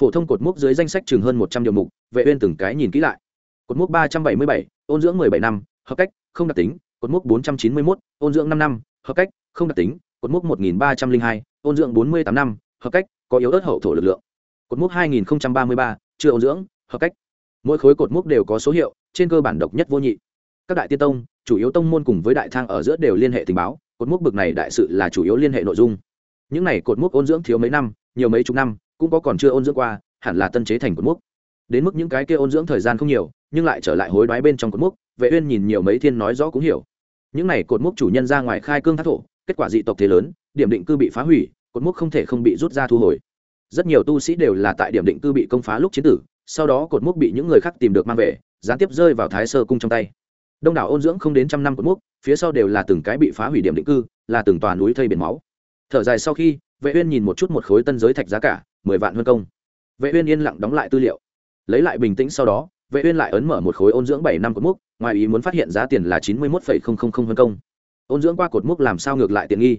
phổ thông cột mốc dưới danh sách chừng hơn một trăm điều mục vệ uyên từng cái nhìn kỹ lại. Cột mốc ba trăm bảy mươi bảy ôn dưỡng mười bảy năm hợp cách không đặc tính cột mốc bốn trăm chín mươi 491, ôn dưỡng năm năm hợp cách không đặc tính cột mốc một nghìn ba trăm linh hai ôn dưỡng bốn mươi tám năm hợp cách có yếu ớt hậu thổ lực lượng. Cột mốc hai nghìn ba mươi ba chưa ôn dưỡng hợp cách. Mỗi khối cột mốc đều có số hiệu trên cơ bản độc nhất vô nhị. Các đại tiên tông chủ yếu tông môn cùng với đại thang ở giữa đều liên hệ tình báo cột mốc bực này đại sự là chủ yếu liên hệ nội dung. Những này cột mốc ôn dưỡng thiếu mấy năm nhiều mấy chục năm cũng có còn chưa ôn dưỡng qua, hẳn là tân chế thành cột mốc. Đến mức những cái kia ôn dưỡng thời gian không nhiều, nhưng lại trở lại hối đoái bên trong cột mốc, vệ uyên nhìn nhiều mấy thiên nói rõ cũng hiểu. Những này cột mốc chủ nhân ra ngoài khai cương thác thổ, kết quả dị tộc thế lớn, điểm định cư bị phá hủy, cột mốc không thể không bị rút ra thu hồi. Rất nhiều tu sĩ đều là tại điểm định cư bị công phá lúc chiến tử, sau đó cột mốc bị những người khác tìm được mang về, gián tiếp rơi vào thái sơ cung trong tay. Đông đảo ôn dưỡng không đến trăm năm cột mốc, phía sau đều là từng cái bị phá hủy điểm định cư, là từng tòa núi thây biển máu. Thở dài sau khi, vệ uyên nhìn một chút một khối tân giới thạch giá cả mười vạn hơn công. Vệ uyên yên lặng đóng lại tư liệu. Lấy lại bình tĩnh sau đó, vệ uyên lại ấn mở một khối ôn dưỡng bảy năm cột mốc, ngoài ý muốn phát hiện giá tiền là chín mươi một hơn công. Ôn dưỡng qua cột mốc làm sao ngược lại tiện nghi?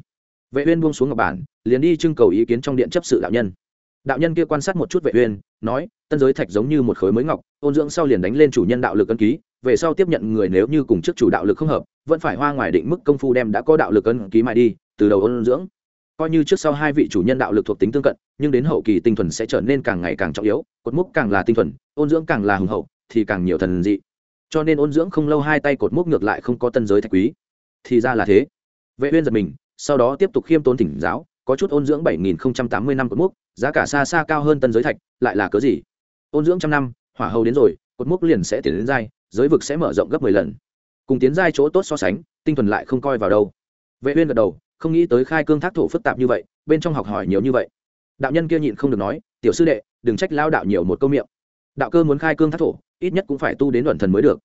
Vệ uyên buông xuống ngọc bản, liền đi trưng cầu ý kiến trong điện chấp sự đạo nhân. Đạo nhân kia quan sát một chút vệ uyên, nói, tân giới thạch giống như một khối mới ngọc, ôn dưỡng sau liền đánh lên chủ nhân đạo lực ấn ký, về sau tiếp nhận người nếu như cùng trước chủ đạo lực không hợp, vẫn phải hoa ngoài định mức công phu đem đã có đạo lực ấn ký mài đi, từ đầu ôn dưỡng coi như trước sau hai vị chủ nhân đạo lực thuộc tính tương cận, nhưng đến hậu kỳ tinh thuần sẽ trở nên càng ngày càng trọng yếu, cột mốc càng là tinh thuần, ôn dưỡng càng là hùng hậu, thì càng nhiều thần dị. Cho nên ôn dưỡng không lâu hai tay cột mốc ngược lại không có tân giới thạch quý. Thì ra là thế. Vệ uyên giật mình, sau đó tiếp tục khiêm tốn thỉnh giáo, có chút ôn dưỡng bảy nghìn tám mươi năm cột mốc, giá cả xa xa cao hơn tân giới thạch, lại là cớ gì? Ôn dưỡng trăm năm, hỏa hầu đến rồi, cột mốc liền sẽ tiến đến giai, giới vực sẽ mở rộng gấp mười lần. Cùng tiến giai chỗ tốt so sánh, tinh thuần lại không coi vào đâu. Vệ uyên gật đầu không nghĩ tới khai cương thác thổ phức tạp như vậy, bên trong học hỏi nhiều như vậy. Đạo nhân kia nhịn không được nói, tiểu sư đệ, đừng trách lao đạo nhiều một câu miệng. Đạo cơ muốn khai cương thác thổ, ít nhất cũng phải tu đến luận thần mới được.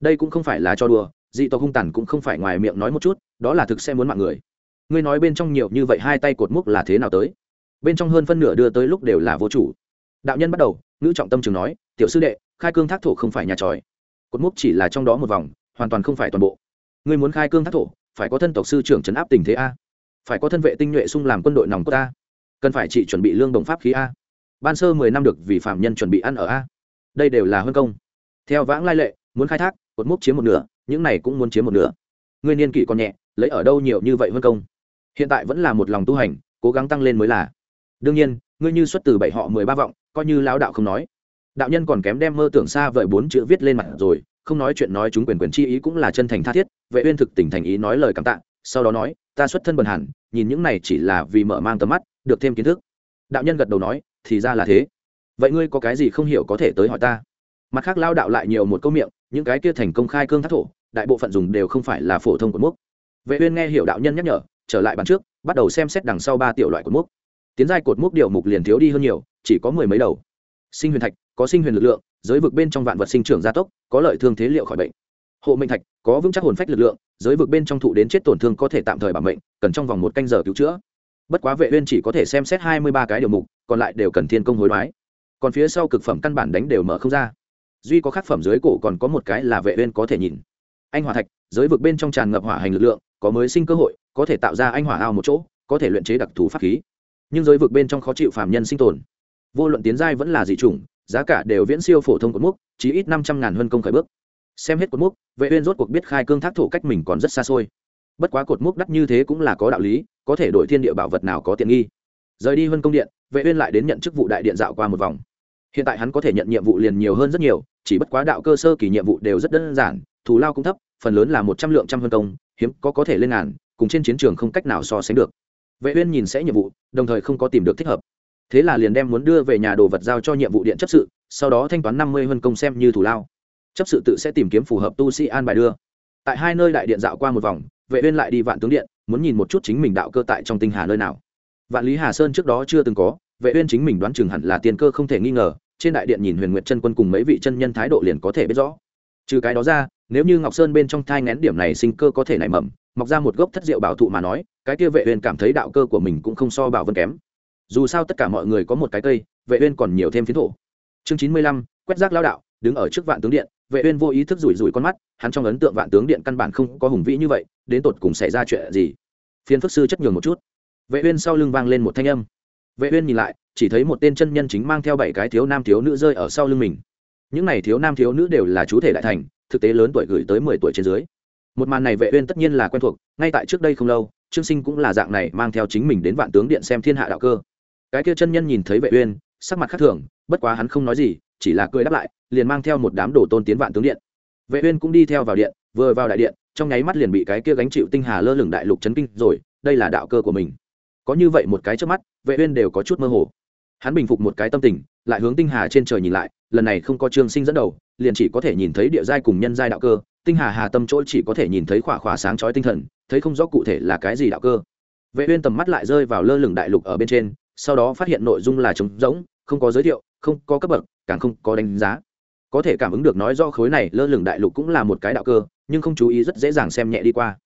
Đây cũng không phải là cho đùa, dị tộc hung tàn cũng không phải ngoài miệng nói một chút, đó là thực sẽ muốn mạng người. Ngươi nói bên trong nhiều như vậy hai tay cột múc là thế nào tới? Bên trong hơn phân nửa đưa tới lúc đều là vô chủ. Đạo nhân bắt đầu, ngữ trọng tâm trường nói, tiểu sư đệ, khai cương thác thổ không phải nhà tròi. Cột múc chỉ là trong đó một vòng, hoàn toàn không phải toàn bộ. Ngươi muốn khai cương thác thổ, phải có thân tộc sư trưởng trấn áp tình thế a phải có thân vệ tinh nhuệ sung làm quân đội nòng cốt ta, cần phải chị chuẩn bị lương đồng pháp khí a. Ban sơ mười năm được vì phạm nhân chuẩn bị ăn ở a. Đây đều là huân công. Theo vãng lai lệ muốn khai thác cột mốc chiếm một nửa những này cũng muốn chiếm một nửa. Ngươi niên kỷ còn nhẹ lấy ở đâu nhiều như vậy huân công? Hiện tại vẫn là một lòng tu hành cố gắng tăng lên mới là. Đương nhiên ngươi như xuất từ bảy họ mười ba vọng coi như lão đạo không nói. Đạo nhân còn kém đem mơ tưởng xa vời bốn chữ viết lên mặt rồi không nói chuyện nói chúng quyền quyền chi ý cũng là chân thành tha thiết vệ uyên thực tình thành ý nói lời cảm tạ sau đó nói ta xuất thân bần hàn, nhìn những này chỉ là vì mở mang tầm mắt được thêm kiến thức. Đạo nhân gật đầu nói thì ra là thế. Vậy ngươi có cái gì không hiểu có thể tới hỏi ta? Mặt khác lao đạo lại nhiều một câu miệng những cái kia thành công khai cương thác thổ đại bộ phận dùng đều không phải là phổ thông của mốc. Vệ uyên nghe hiểu đạo nhân nhắc nhở trở lại bàn trước bắt đầu xem xét đằng sau ba tiểu loại của mốc. Tiến giai cột mốc điều mục liền thiếu đi hơn nhiều chỉ có mười mấy đầu. Sinh huyền thạch có sinh huyền lực lượng giới vực bên trong vạn vật sinh trưởng gia tốc có lợi thương thế liệu khỏi bệnh hộ mệnh thạch, có vững chắc hồn phách lực lượng, giới vực bên trong thụ đến chết tổn thương có thể tạm thời bảo mệnh, cần trong vòng một canh giờ cứu chữa. Bất quá vệ uyên chỉ có thể xem xét hai mươi ba cái điều mục, còn lại đều cần thiên công hối đoái. Còn phía sau cực phẩm căn bản đánh đều mở không ra. Duy có khắc phẩm dưới cổ còn có một cái là vệ uyên có thể nhìn. Anh hỏa thạch, giới vực bên trong tràn ngập hỏa hành lực lượng, có mới sinh cơ hội, có thể tạo ra anh hỏa ao một chỗ, có thể luyện chế đặc thù pháp khí. Nhưng giới vực bên trong khó chịu phàm nhân sinh tồn. Vô luận tiến giai vẫn là dị chủng, giá cả đều viễn siêu phổ thông cột mốc chỉ ít năm trăm ngàn hơn công khởi bước xem hết cột mốc, vệ uyên rốt cuộc biết khai cương thác thổ cách mình còn rất xa xôi. Bất quá cột mốc đắt như thế cũng là có đạo lý, có thể đổi thiên địa bảo vật nào có tiện nghi. Rời đi hơn công điện, vệ uyên lại đến nhận chức vụ đại điện dạo qua một vòng. Hiện tại hắn có thể nhận nhiệm vụ liền nhiều hơn rất nhiều, chỉ bất quá đạo cơ sơ kỳ nhiệm vụ đều rất đơn giản, thù lao cũng thấp, phần lớn là một trăm lượng trăm hơn công, hiếm có có thể lên ngàn, cùng trên chiến trường không cách nào so sánh được. Vệ uyên nhìn sẽ nhiệm vụ, đồng thời không có tìm được thích hợp. Thế là liền đem muốn đưa về nhà đồ vật giao cho nhiệm vụ điện chấp sự, sau đó thanh toán năm mươi hơn công xem như thù lao chấp sự tự sẽ tìm kiếm phù hợp tu sĩ an bài đưa. Tại hai nơi đại điện dạo qua một vòng, vệ uyên lại đi vạn tướng điện, muốn nhìn một chút chính mình đạo cơ tại trong tinh hà nơi nào. Vạn lý hà sơn trước đó chưa từng có, vệ uyên chính mình đoán chừng hẳn là tiên cơ không thể nghi ngờ, trên đại điện nhìn huyền nguyệt chân quân cùng mấy vị chân nhân thái độ liền có thể biết rõ. Trừ cái đó ra, nếu như ngọc sơn bên trong thai nén điểm này sinh cơ có thể nảy mầm, mọc ra một gốc thất diệu bảo thụ mà nói, cái kia vệ uyên cảm thấy đạo cơ của mình cũng không so bảo vân kém. Dù sao tất cả mọi người có một cái cây, vệ uyên còn nhiều thêm phiến thổ. Chương chín mươi lăm, quét rác lao đạo đứng ở trước vạn tướng điện, vệ uyên vô ý thức rủi rủi con mắt, hắn trong ấn tượng vạn tướng điện căn bản không có hùng vĩ như vậy, đến tột cùng xảy ra chuyện gì? Phiên phất sư chất nhường một chút. Vệ uyên sau lưng vang lên một thanh âm. Vệ uyên nhìn lại, chỉ thấy một tên chân nhân chính mang theo bảy cái thiếu nam thiếu nữ rơi ở sau lưng mình. Những này thiếu nam thiếu nữ đều là chú thể đại thành, thực tế lớn tuổi gửi tới mười tuổi trên dưới. Một màn này vệ uyên tất nhiên là quen thuộc, ngay tại trước đây không lâu, trương sinh cũng là dạng này mang theo chính mình đến vạn tướng điện xem thiên hạ đạo cơ. Cái kia chân nhân nhìn thấy vệ uyên, sắc mặt khác thường, bất quá hắn không nói gì chỉ là cười đáp lại, liền mang theo một đám đồ tôn tiến vạn tướng điện. Vệ uyên cũng đi theo vào điện, vừa vào đại điện, trong nháy mắt liền bị cái kia gánh chịu tinh hà lơ lửng đại lục chấn kinh rồi, đây là đạo cơ của mình. Có như vậy một cái trước mắt, vệ uyên đều có chút mơ hồ. Hắn bình phục một cái tâm tình, lại hướng tinh hà trên trời nhìn lại, lần này không có trương sinh dẫn đầu, liền chỉ có thể nhìn thấy địa giai cùng nhân giai đạo cơ, tinh hà hà tâm chỗ chỉ có thể nhìn thấy khỏa khỏa sáng chói tinh thần, thấy không rõ cụ thể là cái gì đạo cơ. Vệ uyên tầm mắt lại rơi vào lơ lửng đại lục ở bên trên, sau đó phát hiện nội dung là trống rỗng, không có giới thiệu không có cấp bậc, càng không có đánh giá. Có thể cảm ứng được nói do khối này lơ lửng đại lục cũng là một cái đạo cơ, nhưng không chú ý rất dễ dàng xem nhẹ đi qua.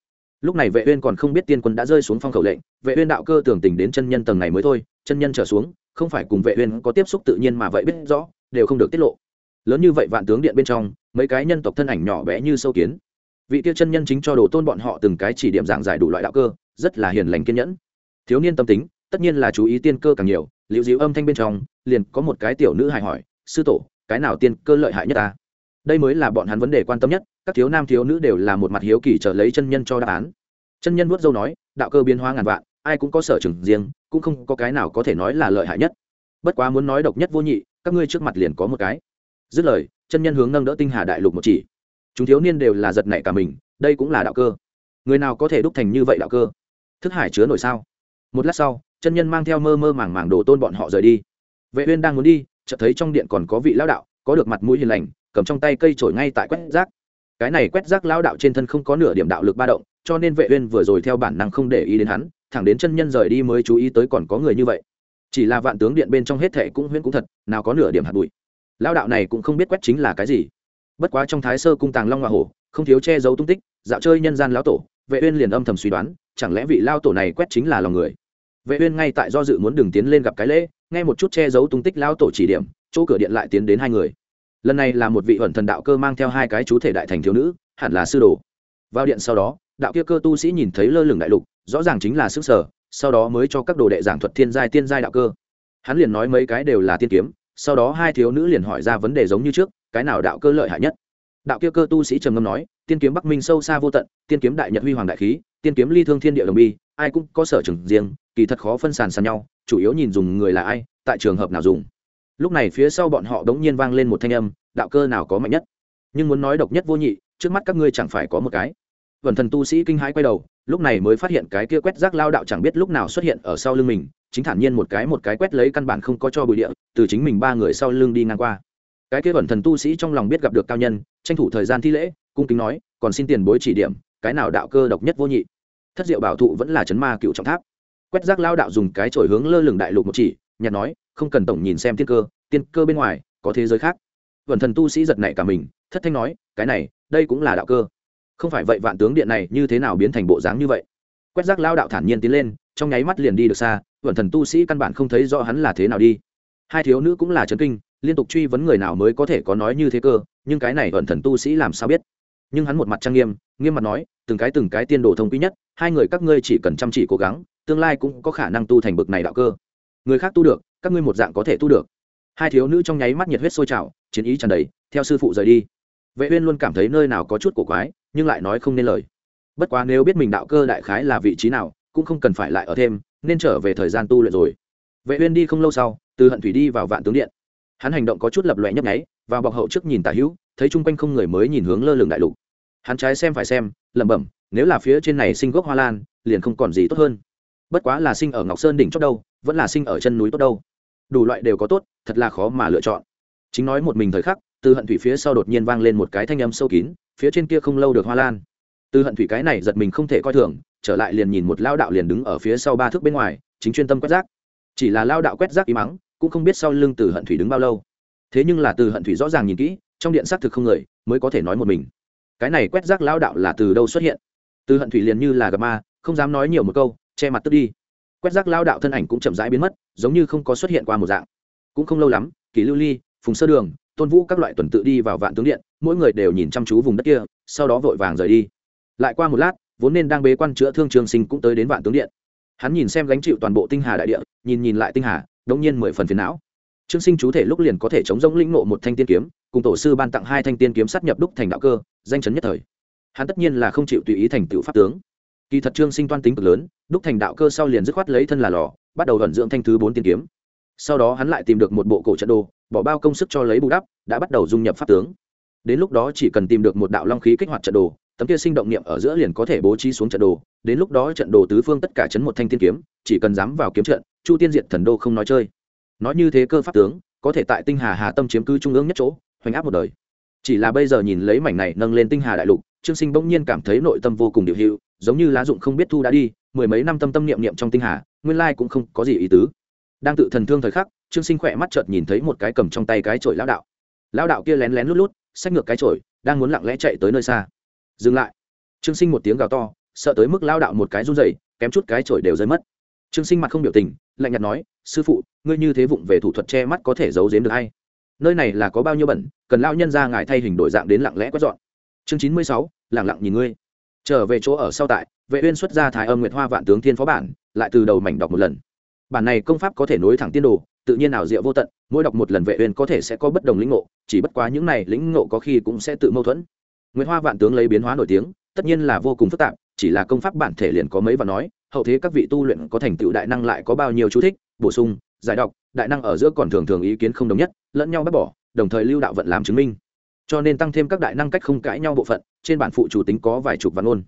Lúc này vệ uyên còn không biết tiên quân đã rơi xuống phong khẩu lệnh, vệ uyên đạo cơ tưởng tình đến chân nhân tầng này mới thôi, chân nhân trở xuống, không phải cùng vệ uyên có tiếp xúc tự nhiên mà vậy biết rõ, đều không được tiết lộ. Lớn như vậy vạn tướng điện bên trong, mấy cái nhân tộc thân ảnh nhỏ bé như sâu kiến. Vị tiêu chân nhân chính cho đồ tôn bọn họ từng cái chỉ điểm giảng giải đủ loại đạo cơ, rất là hiền lành kiên nhẫn. Thiếu niên tâm tính, tất nhiên là chú ý tiên cơ càng nhiều, liễu diễu âm thanh bên trong liền có một cái tiểu nữ hài hỏi, sư tổ, cái nào tiên cơ lợi hại nhất ta? Đây mới là bọn hắn vấn đề quan tâm nhất, các thiếu nam thiếu nữ đều là một mặt hiếu kỳ trở lấy chân nhân cho đáp án. Chân nhân vuốt dâu nói, đạo cơ biến hóa ngàn vạn, ai cũng có sở trường riêng, cũng không có cái nào có thể nói là lợi hại nhất. Bất quá muốn nói độc nhất vô nhị, các ngươi trước mặt liền có một cái. Dứt lời, chân nhân hướng nâng đỡ tinh hà đại lục một chỉ. Chúng thiếu niên đều là giật nảy cả mình, đây cũng là đạo cơ. Người nào có thể đúc thành như vậy đạo cơ? Thức hải chứa nổi sao? Một lát sau, chân nhân mang theo mơ mơ màng màng đồ tôn bọn họ rời đi vệ uyên đang muốn đi, chợt thấy trong điện còn có vị lão đạo, có được mặt mũi hiền lành, cầm trong tay cây chổi ngay tại quét rác. Cái này quét rác lão đạo trên thân không có nửa điểm đạo lực ba động, cho nên vệ uyên vừa rồi theo bản năng không để ý đến hắn, thẳng đến chân nhân rời đi mới chú ý tới còn có người như vậy. Chỉ là vạn tướng điện bên trong hết thề cũng huyễn cũng thật, nào có nửa điểm hạt bụi. Lão đạo này cũng không biết quét chính là cái gì. Bất quá trong thái sơ cung tàng long hoa hổ, không thiếu che giấu tung tích, dạo chơi nhân gian lão tổ, vệ uyên liền âm thầm suy đoán, chẳng lẽ vị lão tổ này quét chính là lòng người. Vệ uyên ngay tại do dự muốn đường tiến lên gặp cái lễ nghe một chút che giấu tung tích lão tổ chỉ điểm, chỗ cửa điện lại tiến đến hai người. Lần này là một vị ẩn thần đạo cơ mang theo hai cái chú thể đại thành thiếu nữ, hẳn là sư đồ. Vào điện sau đó, đạo kia cơ tu sĩ nhìn thấy lơ lửng đại lục, rõ ràng chính là sức sở, sau đó mới cho các đồ đệ giảng thuật thiên giai tiên giai đạo cơ. Hắn liền nói mấy cái đều là tiên kiếm, sau đó hai thiếu nữ liền hỏi ra vấn đề giống như trước, cái nào đạo cơ lợi hại nhất? Đạo kia cơ tu sĩ trầm ngâm nói, tiên kiếm bắc minh sâu xa vô tận, tiên kiếm đại nhật huy hoàng đại khí, tiên kiếm ly thương thiên địa đồng bi, ai cũng có sở trường riêng, kỳ thật khó phân sàn sàn nhau chủ yếu nhìn dùng người là ai, tại trường hợp nào dùng. Lúc này phía sau bọn họ đống nhiên vang lên một thanh âm, đạo cơ nào có mạnh nhất. Nhưng muốn nói độc nhất vô nhị, trước mắt các ngươi chẳng phải có một cái. Vần thần tu sĩ kinh hãi quay đầu, lúc này mới phát hiện cái kia quét rác lao đạo chẳng biết lúc nào xuất hiện ở sau lưng mình, chính thản nhiên một cái một cái quét lấy căn bản không có cho bụi địa, từ chính mình ba người sau lưng đi ngang qua. Cái kia vần thần tu sĩ trong lòng biết gặp được cao nhân, tranh thủ thời gian thi lễ, cung kính nói, còn xin tiền bối chỉ điểm, cái nào đạo cơ độc nhất vô nhị? Thất diệu bảo thụ vẫn là chấn ma cựu trọng tháp quét rác lao đạo dùng cái chổi hướng lơ lửng đại lục một chỉ nhặt nói, không cần tổng nhìn xem tiên cơ tiên cơ bên ngoài có thế giới khác. Vần thần tu sĩ giật nảy cả mình, thất thanh nói, cái này, đây cũng là đạo cơ. Không phải vậy vạn tướng điện này như thế nào biến thành bộ dáng như vậy? Quét rác lao đạo thản nhiên tiến lên, trong nháy mắt liền đi được xa vần thần tu sĩ căn bản không thấy rõ hắn là thế nào đi. Hai thiếu nữ cũng là chấn kinh, liên tục truy vấn người nào mới có thể có nói như thế cơ, nhưng cái này vần thần tu sĩ làm sao biết? Nhưng hắn một mặt trang nghiêm nghiêm mặt nói, từng cái từng cái tiên đồ thông quý nhất, hai người các ngươi chỉ cần chăm chỉ cố gắng tương lai cũng có khả năng tu thành bực này đạo cơ. Người khác tu được, các ngươi một dạng có thể tu được. Hai thiếu nữ trong nháy mắt nhiệt huyết sôi trào, chiến ý tràn đầy, theo sư phụ rời đi. Vệ uyên luôn cảm thấy nơi nào có chút cổ quái, nhưng lại nói không nên lời. Bất quá nếu biết mình đạo cơ đại khái là vị trí nào, cũng không cần phải lại ở thêm, nên trở về thời gian tu luyện rồi. Vệ uyên đi không lâu sau, từ hận thủy đi vào vạn tướng điện. Hắn hành động có chút lập loè nhấp nháy, vào bọc hậu trước nhìn tả hữu, thấy chung quanh không người mới nhìn hướng lơ lửng đại lục. Hắn trái xem phải xem, lẩm bẩm, nếu là phía trên này sinh gốc hoa lan, liền không còn gì tốt hơn bất quá là sinh ở ngọc sơn đỉnh chót đâu, vẫn là sinh ở chân núi tốt đâu. Đủ loại đều có tốt, thật là khó mà lựa chọn. Chính nói một mình thời khắc, từ hận thủy phía sau đột nhiên vang lên một cái thanh âm sâu kín, phía trên kia không lâu được hoa lan. Từ hận thủy cái này giật mình không thể coi thường, trở lại liền nhìn một lao đạo liền đứng ở phía sau ba thước bên ngoài, chính chuyên tâm quét rác. Chỉ là lao đạo quét rác y mắng, cũng không biết sau lưng từ hận thủy đứng bao lâu. Thế nhưng là từ hận thủy rõ ràng nhìn kỹ, trong điện xác thực không người, mới có thể nói một mình. Cái này quét rác lao đạo là từ đâu xuất hiện? Từ hận thủy liền như là gặp ma, không dám nói nhiều một câu che mặt tức đi. Quét rác lao đạo thân ảnh cũng chậm rãi biến mất, giống như không có xuất hiện qua một dạng. Cũng không lâu lắm kỳ lưu ly, phùng sơ đường, tôn vũ các loại tuần tự đi vào vạn tướng điện, mỗi người đều nhìn chăm chú vùng đất kia, sau đó vội vàng rời đi. Lại qua một lát, vốn nên đang bế quan chữa thương trường sinh cũng tới đến vạn tướng điện. Hắn nhìn xem gánh chịu toàn bộ tinh hà đại địa, nhìn nhìn lại tinh hà, đống nhiên mười phần phiền não. Trương sinh chú thể lúc liền có thể chống rỗng lĩnh nộ một thanh tiên kiếm, cùng tổ sư ban tặng hai thanh tiên kiếm sát nhập đúc thành đạo cơ, danh chấn nhất thời. Hắn tất nhiên là không chịu tùy ý thành tựu pháp tướng kỳ thật trương sinh toan tính cực lớn, đúc thành đạo cơ sau liền dứt khoát lấy thân là lò, bắt đầu vận dưỡng thanh thứ bốn tiên kiếm. Sau đó hắn lại tìm được một bộ cổ trận đồ, bỏ bao công sức cho lấy bù đắp, đã bắt đầu dung nhập pháp tướng. Đến lúc đó chỉ cần tìm được một đạo long khí kích hoạt trận đồ, tấm kia sinh động niệm ở giữa liền có thể bố trí xuống trận đồ. Đến lúc đó trận đồ tứ phương tất cả chấn một thanh tiên kiếm, chỉ cần dám vào kiếm trận, chu tiên diệt thần đô không nói chơi. Nói như thế cơ pháp tướng, có thể tại tinh hà hà tâm chiếm cứ trung ương nhất chỗ, hoành áp một đời. Chỉ là bây giờ nhìn lấy mảnh này nâng lên tinh hà đại lục trương sinh bỗng nhiên cảm thấy nội tâm vô cùng điều hữu, giống như lá dụng không biết thu đã đi, mười mấy năm tâm tâm niệm niệm trong tinh hà, nguyên lai cũng không có gì ý tứ. Đang tự thần thương thời khắc, trương sinh khỏe mắt chợt nhìn thấy một cái cầm trong tay cái chổi lão đạo. Lão đạo kia lén lén lút lút, xách ngược cái chổi, đang muốn lặng lẽ chạy tới nơi xa. Dừng lại. Trương sinh một tiếng gào to, sợ tới mức lão đạo một cái run rẩy, kém chút cái chổi đều rơi mất. Trương sinh mặt không biểu tình, lạnh nhạt nói, sư phụ, ngươi như thế vụng về thủ thuật che mắt có thể giấu giếm được hay? Nơi này là có bao nhiêu bẩn, cần lão nhân ra ngài thay hình đổi dạng đến lặng lẽ quét dọn chương chín mươi sáu lẳng lặng nhìn ngươi. Trở về chỗ ở sau tại, vệ uyên xuất ra thái âm nguyệt hoa vạn tướng thiên phó bản, lại từ đầu mảnh đọc một lần. Bản này công pháp có thể nối thẳng tiên đồ, tự nhiên ảo diệu vô tận, mỗi đọc một lần vệ uyên có thể sẽ có bất đồng lĩnh ngộ, chỉ bất quá những này lĩnh ngộ có khi cũng sẽ tự mâu thuẫn. Nguyệt hoa vạn tướng lấy biến hóa nổi tiếng, tất nhiên là vô cùng phức tạp, chỉ là công pháp bản thể liền có mấy và nói, hậu thế các vị tu luyện có thành tựu đại năng lại có bao nhiêu chú thích, bổ sung, giải đọc, đại năng ở giữa còn thường thường ý kiến không đồng nhất, lẫn nhau bác bỏ, đồng thời lưu đạo vận làm chứng minh cho nên tăng thêm các đại năng cách không cãi nhau bộ phận, trên bản phụ chủ tính có vài chục văn ôn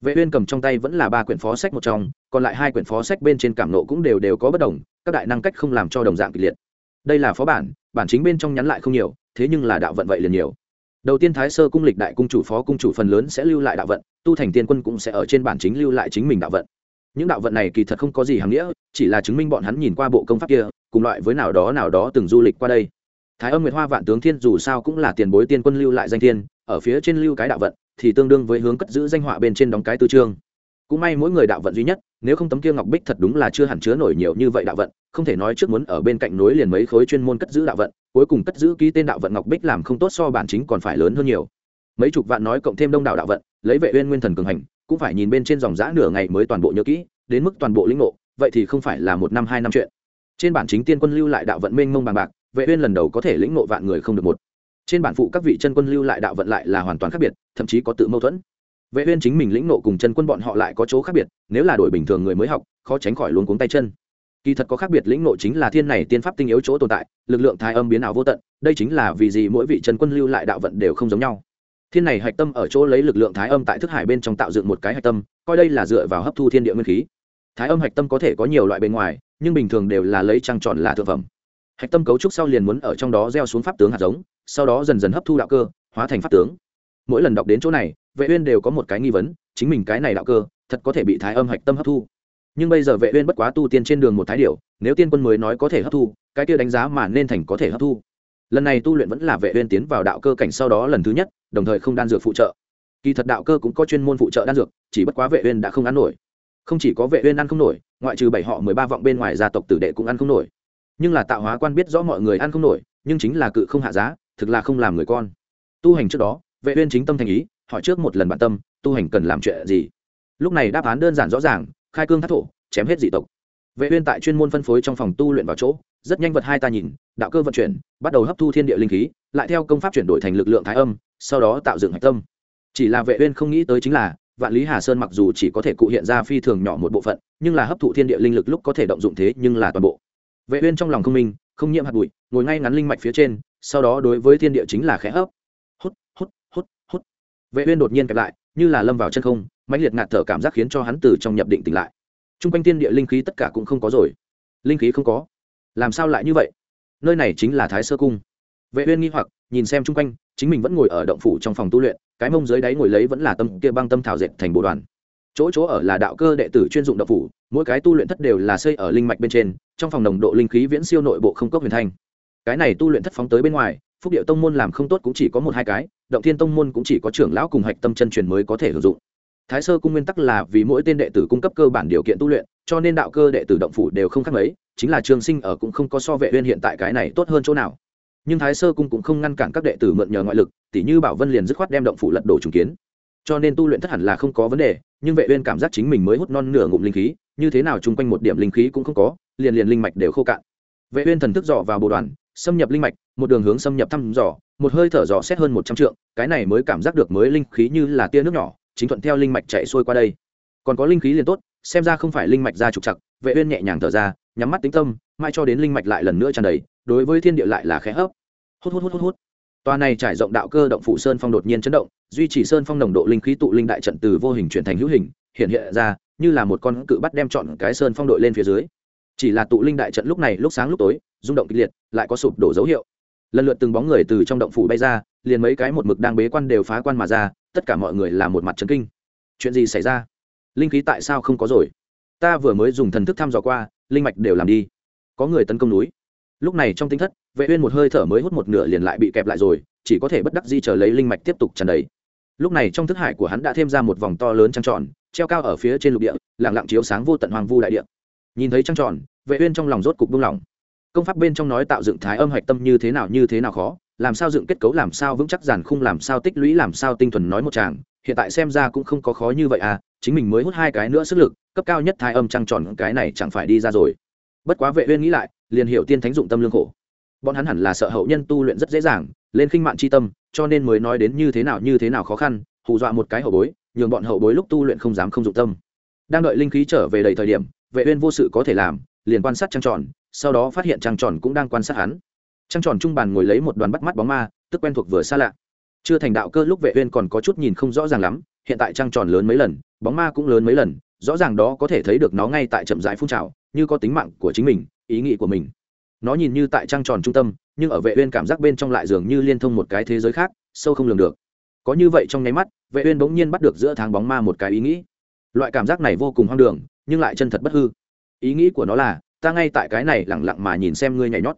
vệ uyên cầm trong tay vẫn là ba quyển phó sách một trong, còn lại hai quyển phó sách bên trên cảm nộ cũng đều đều có bất đồng, các đại năng cách không làm cho đồng dạng kịch liệt. Đây là phó bản bản chính bên trong nhắn lại không nhiều, thế nhưng là đạo vận vậy liền nhiều. Đầu tiên thái sơ cung lịch đại cung chủ, phó cung chủ phần lớn sẽ lưu lại đạo vận, tu thành tiên quân cũng sẽ ở trên bản chính lưu lại chính mình đạo vận. Những đạo vận này kỳ thật không có gì hàm nghĩa, chỉ là chứng minh bọn hắn nhìn qua bộ công pháp kia, cùng loại với nào đó nào đó từng du lịch qua đây thái âm nguyệt hoa vạn tướng thiên dù sao cũng là tiền bối tiên quân lưu lại danh thiên, ở phía trên lưu cái đạo vận, thì tương đương với hướng cất giữ danh họa bên trên đóng cái tư trương. Cũng may mỗi người đạo vận duy nhất, nếu không tấm kia ngọc bích thật đúng là chưa hẳn chứa nổi nhiều như vậy đạo vận, không thể nói trước muốn ở bên cạnh nối liền mấy khối chuyên môn cất giữ đạo vận, cuối cùng cất giữ ký tên đạo vận ngọc bích làm không tốt so bản chính còn phải lớn hơn nhiều. Mấy chục vạn nói cộng thêm đông đảo đạo vận, lấy vệ uyên nguyên thần cường hành, cũng phải nhìn bên trên dòng giã nửa ngày mới toàn bộ nhớ kỹ, đến mức toàn bộ lĩnh ngộ, vậy thì không phải là một năm hai năm chuyện. Trên bản chính tiên quân lưu lại đạo vận mênh mông bằng bạc vệ uyên lần đầu có thể lĩnh ngộ vạn người không được một. Trên bản phụ các vị chân quân lưu lại đạo vận lại là hoàn toàn khác biệt, thậm chí có tự mâu thuẫn. Vệ uyên chính mình lĩnh ngộ cùng chân quân bọn họ lại có chỗ khác biệt, nếu là đổi bình thường người mới học, khó tránh khỏi luống cuống tay chân. Kỳ thật có khác biệt lĩnh ngộ chính là thiên này tiên pháp tinh yếu chỗ tồn tại, lực lượng thái âm biến ảo vô tận, đây chính là vì gì mỗi vị chân quân lưu lại đạo vận đều không giống nhau. Thiên này hạch tâm ở chỗ lấy lực lượng thái âm tại thức hải bên trong tạo dựng một cái hạch tâm, coi đây là dựa vào hấp thu thiên địa nguyên khí. Thái âm hạch tâm có thể có nhiều loại bên ngoài, nhưng bình thường đều là lấy trăng tròn là thượng phẩm hạch tâm cấu trúc sau liền muốn ở trong đó gieo xuống pháp tướng hạt giống, sau đó dần dần hấp thu đạo cơ, hóa thành pháp tướng. Mỗi lần đọc đến chỗ này, vệ uyên đều có một cái nghi vấn, chính mình cái này đạo cơ, thật có thể bị thái âm hạch tâm hấp thu. Nhưng bây giờ vệ uyên bất quá tu tiên trên đường một thái điểu, nếu tiên quân mới nói có thể hấp thu, cái kia đánh giá mà nên thành có thể hấp thu. Lần này tu luyện vẫn là vệ uyên tiến vào đạo cơ cảnh sau đó lần thứ nhất, đồng thời không đan dược phụ trợ. Kỳ thật đạo cơ cũng có chuyên môn phụ trợ đan dược, chỉ bất quá vệ uyên đã không ăn nổi. Không chỉ có vệ uyên ăn không nổi, ngoại trừ bảy họ mười ba vọng bên ngoài gia tộc tử đệ cũng ăn không nổi nhưng là tạo hóa quan biết rõ mọi người ăn không nổi, nhưng chính là cự không hạ giá, thực là không làm người con. Tu hành trước đó, vệ uyên chính tâm thành ý, hỏi trước một lần bản tâm, tu hành cần làm chuyện gì? Lúc này đáp án đơn giản rõ ràng, khai cương thác thổ, chém hết dị tộc. Vệ uyên tại chuyên môn phân phối trong phòng tu luyện vào chỗ, rất nhanh vật hai ta nhìn, đạo cơ vận chuyển, bắt đầu hấp thu thiên địa linh khí, lại theo công pháp chuyển đổi thành lực lượng thái âm, sau đó tạo dựng hạch tâm. Chỉ là vệ uyên không nghĩ tới chính là, vạn lý hà sơn mặc dù chỉ có thể cụ hiện ra phi thường nhỏ một bộ phận, nhưng là hấp thụ thiên địa linh lực lúc có thể động dụng thế nhưng là toàn bộ vệ uyên trong lòng không minh, không nhiễm hạt bụi, ngồi ngay ngắn linh mạch phía trên, sau đó đối với thiên địa chính là khẽ hấp. Hút hút hút hút. Vệ uyên đột nhiên kẹp lại, như là lâm vào chân không, mãnh liệt ngạt thở cảm giác khiến cho hắn từ trong nhập định tỉnh lại. Trung quanh thiên địa linh khí tất cả cũng không có rồi. Linh khí không có. Làm sao lại như vậy? Nơi này chính là thái sơ cung. Vệ uyên nghi hoặc, nhìn xem trung quanh, chính mình vẫn ngồi ở động phủ trong phòng tu luyện, cái mông dưới đáy ngồi lấy vẫn là tâm kia băng tâm thảo dệt thành bộ đoàn chỗ chỗ ở là đạo cơ đệ tử chuyên dụng động phủ, mỗi cái tu luyện thất đều là xây ở linh mạch bên trên, trong phòng nồng độ linh khí viễn siêu nội bộ không cốc huyền thanh. Cái này tu luyện thất phóng tới bên ngoài, phúc điệu tông môn làm không tốt cũng chỉ có một hai cái, động thiên tông môn cũng chỉ có trưởng lão cùng hạch tâm chân truyền mới có thể sử dụng. Thái sơ cung nguyên tắc là vì mỗi tên đệ tử cung cấp cơ bản điều kiện tu luyện, cho nên đạo cơ đệ tử động phủ đều không khác mấy, chính là trường sinh ở cũng không có so vệ uyên hiện tại cái này tốt hơn chỗ nào. Nhưng thái sơ cung cũng không ngăn cản các đệ tử mượn nhờ ngoại lực, tỉ như bảo vân liền dứt khoát đem động phủ lật đổ trùng kiến. Cho nên tu luyện thất hẳn là không có vấn đề nhưng vệ uyên cảm giác chính mình mới hút non nửa ngụm linh khí, như thế nào chung quanh một điểm linh khí cũng không có, liền liền linh mạch đều khô cạn. Vệ uyên thần thức dò vào bộ đoàn, xâm nhập linh mạch, một đường hướng xâm nhập thăm dò, một hơi thở dò xét hơn một trăm trượng, cái này mới cảm giác được mới linh khí như là tia nước nhỏ, chính thuận theo linh mạch chạy xuôi qua đây. Còn có linh khí liền tốt, xem ra không phải linh mạch ra trục chặt vệ uyên nhẹ nhàng thở ra, nhắm mắt tĩnh tâm mai cho đến linh mạch lại lần nữa tràn đầy, đối với thiên địa lại là khẽ hấp. Hút hút hút hút hút. Toa này trải rộng đạo cơ động phủ sơn phong đột nhiên chấn động, duy trì sơn phong nồng độ linh khí tụ linh đại trận từ vô hình chuyển thành hữu hình, hiện hiện ra như là một con cự bắt đem chọn cái sơn phong đội lên phía dưới. Chỉ là tụ linh đại trận lúc này lúc sáng lúc tối, rung động kịch liệt, lại có sụp đổ dấu hiệu. Lần lượt từng bóng người từ trong động phủ bay ra, liền mấy cái một mực đang bế quan đều phá quan mà ra, tất cả mọi người là một mặt chấn kinh. Chuyện gì xảy ra? Linh khí tại sao không có rồi? Ta vừa mới dùng thần thức thăm dò qua, linh mạch đều làm đi. Có người tấn công núi lúc này trong tinh thất vệ uyên một hơi thở mới hút một nửa liền lại bị kẹp lại rồi, chỉ có thể bất đắc di chờ lấy linh mạch tiếp tục tràn đầy. Lúc này trong thức hải của hắn đã thêm ra một vòng to lớn trăng tròn, treo cao ở phía trên lục địa, lặng lặng chiếu sáng vô tận hoàng vu đại địa. Nhìn thấy trăng tròn, vệ uyên trong lòng rốt cục buông lỏng. Công pháp bên trong nói tạo dựng thái âm hạch tâm như thế nào như thế nào khó, làm sao dựng kết cấu làm sao vững chắc giàn khung làm sao tích lũy làm sao tinh thuần nói một chàng hiện tại xem ra cũng không có khó như vậy à chính mình mới hút hai cái nữa sức lực, cấp cao nhất thái âm trăng tròn cái này chẳng phải đi ra rồi. Bất quá vệ uyên nghĩ lại, liền hiểu tiên thánh dụng tâm lương khổ bọn hắn hẳn là sợ hậu nhân tu luyện rất dễ dàng, lên khinh mạn chi tâm, cho nên mới nói đến như thế nào như thế nào khó khăn, hù dọa một cái hậu bối, nhường bọn hậu bối lúc tu luyện không dám không dụng tâm. Đang đợi linh khí trở về đầy thời điểm, vệ uyên vô sự có thể làm, liền quan sát trăng tròn, sau đó phát hiện trăng tròn cũng đang quan sát hắn. Trăng tròn trung bàn ngồi lấy một đoàn bắt mắt bóng ma, tức quen thuộc vừa xa lạ. Chưa thành đạo cơ lúc vệ uyên còn có chút nhìn không rõ ràng lắm, hiện tại trăng tròn lớn mấy lần, bóng ma cũng lớn mấy lần, rõ ràng đó có thể thấy được nó ngay tại chậm rãi phun trào, như có tính mạng của chính mình, ý nghĩ của mình nó nhìn như tại trăng tròn trung tâm nhưng ở vệ uyên cảm giác bên trong lại dường như liên thông một cái thế giới khác sâu không lường được. Có như vậy trong nháy mắt vệ uyên bỗng nhiên bắt được giữa tháng bóng ma một cái ý nghĩ. Loại cảm giác này vô cùng hoang đường nhưng lại chân thật bất hư. Ý nghĩ của nó là ta ngay tại cái này lặng lặng mà nhìn xem ngươi nhảy nhót.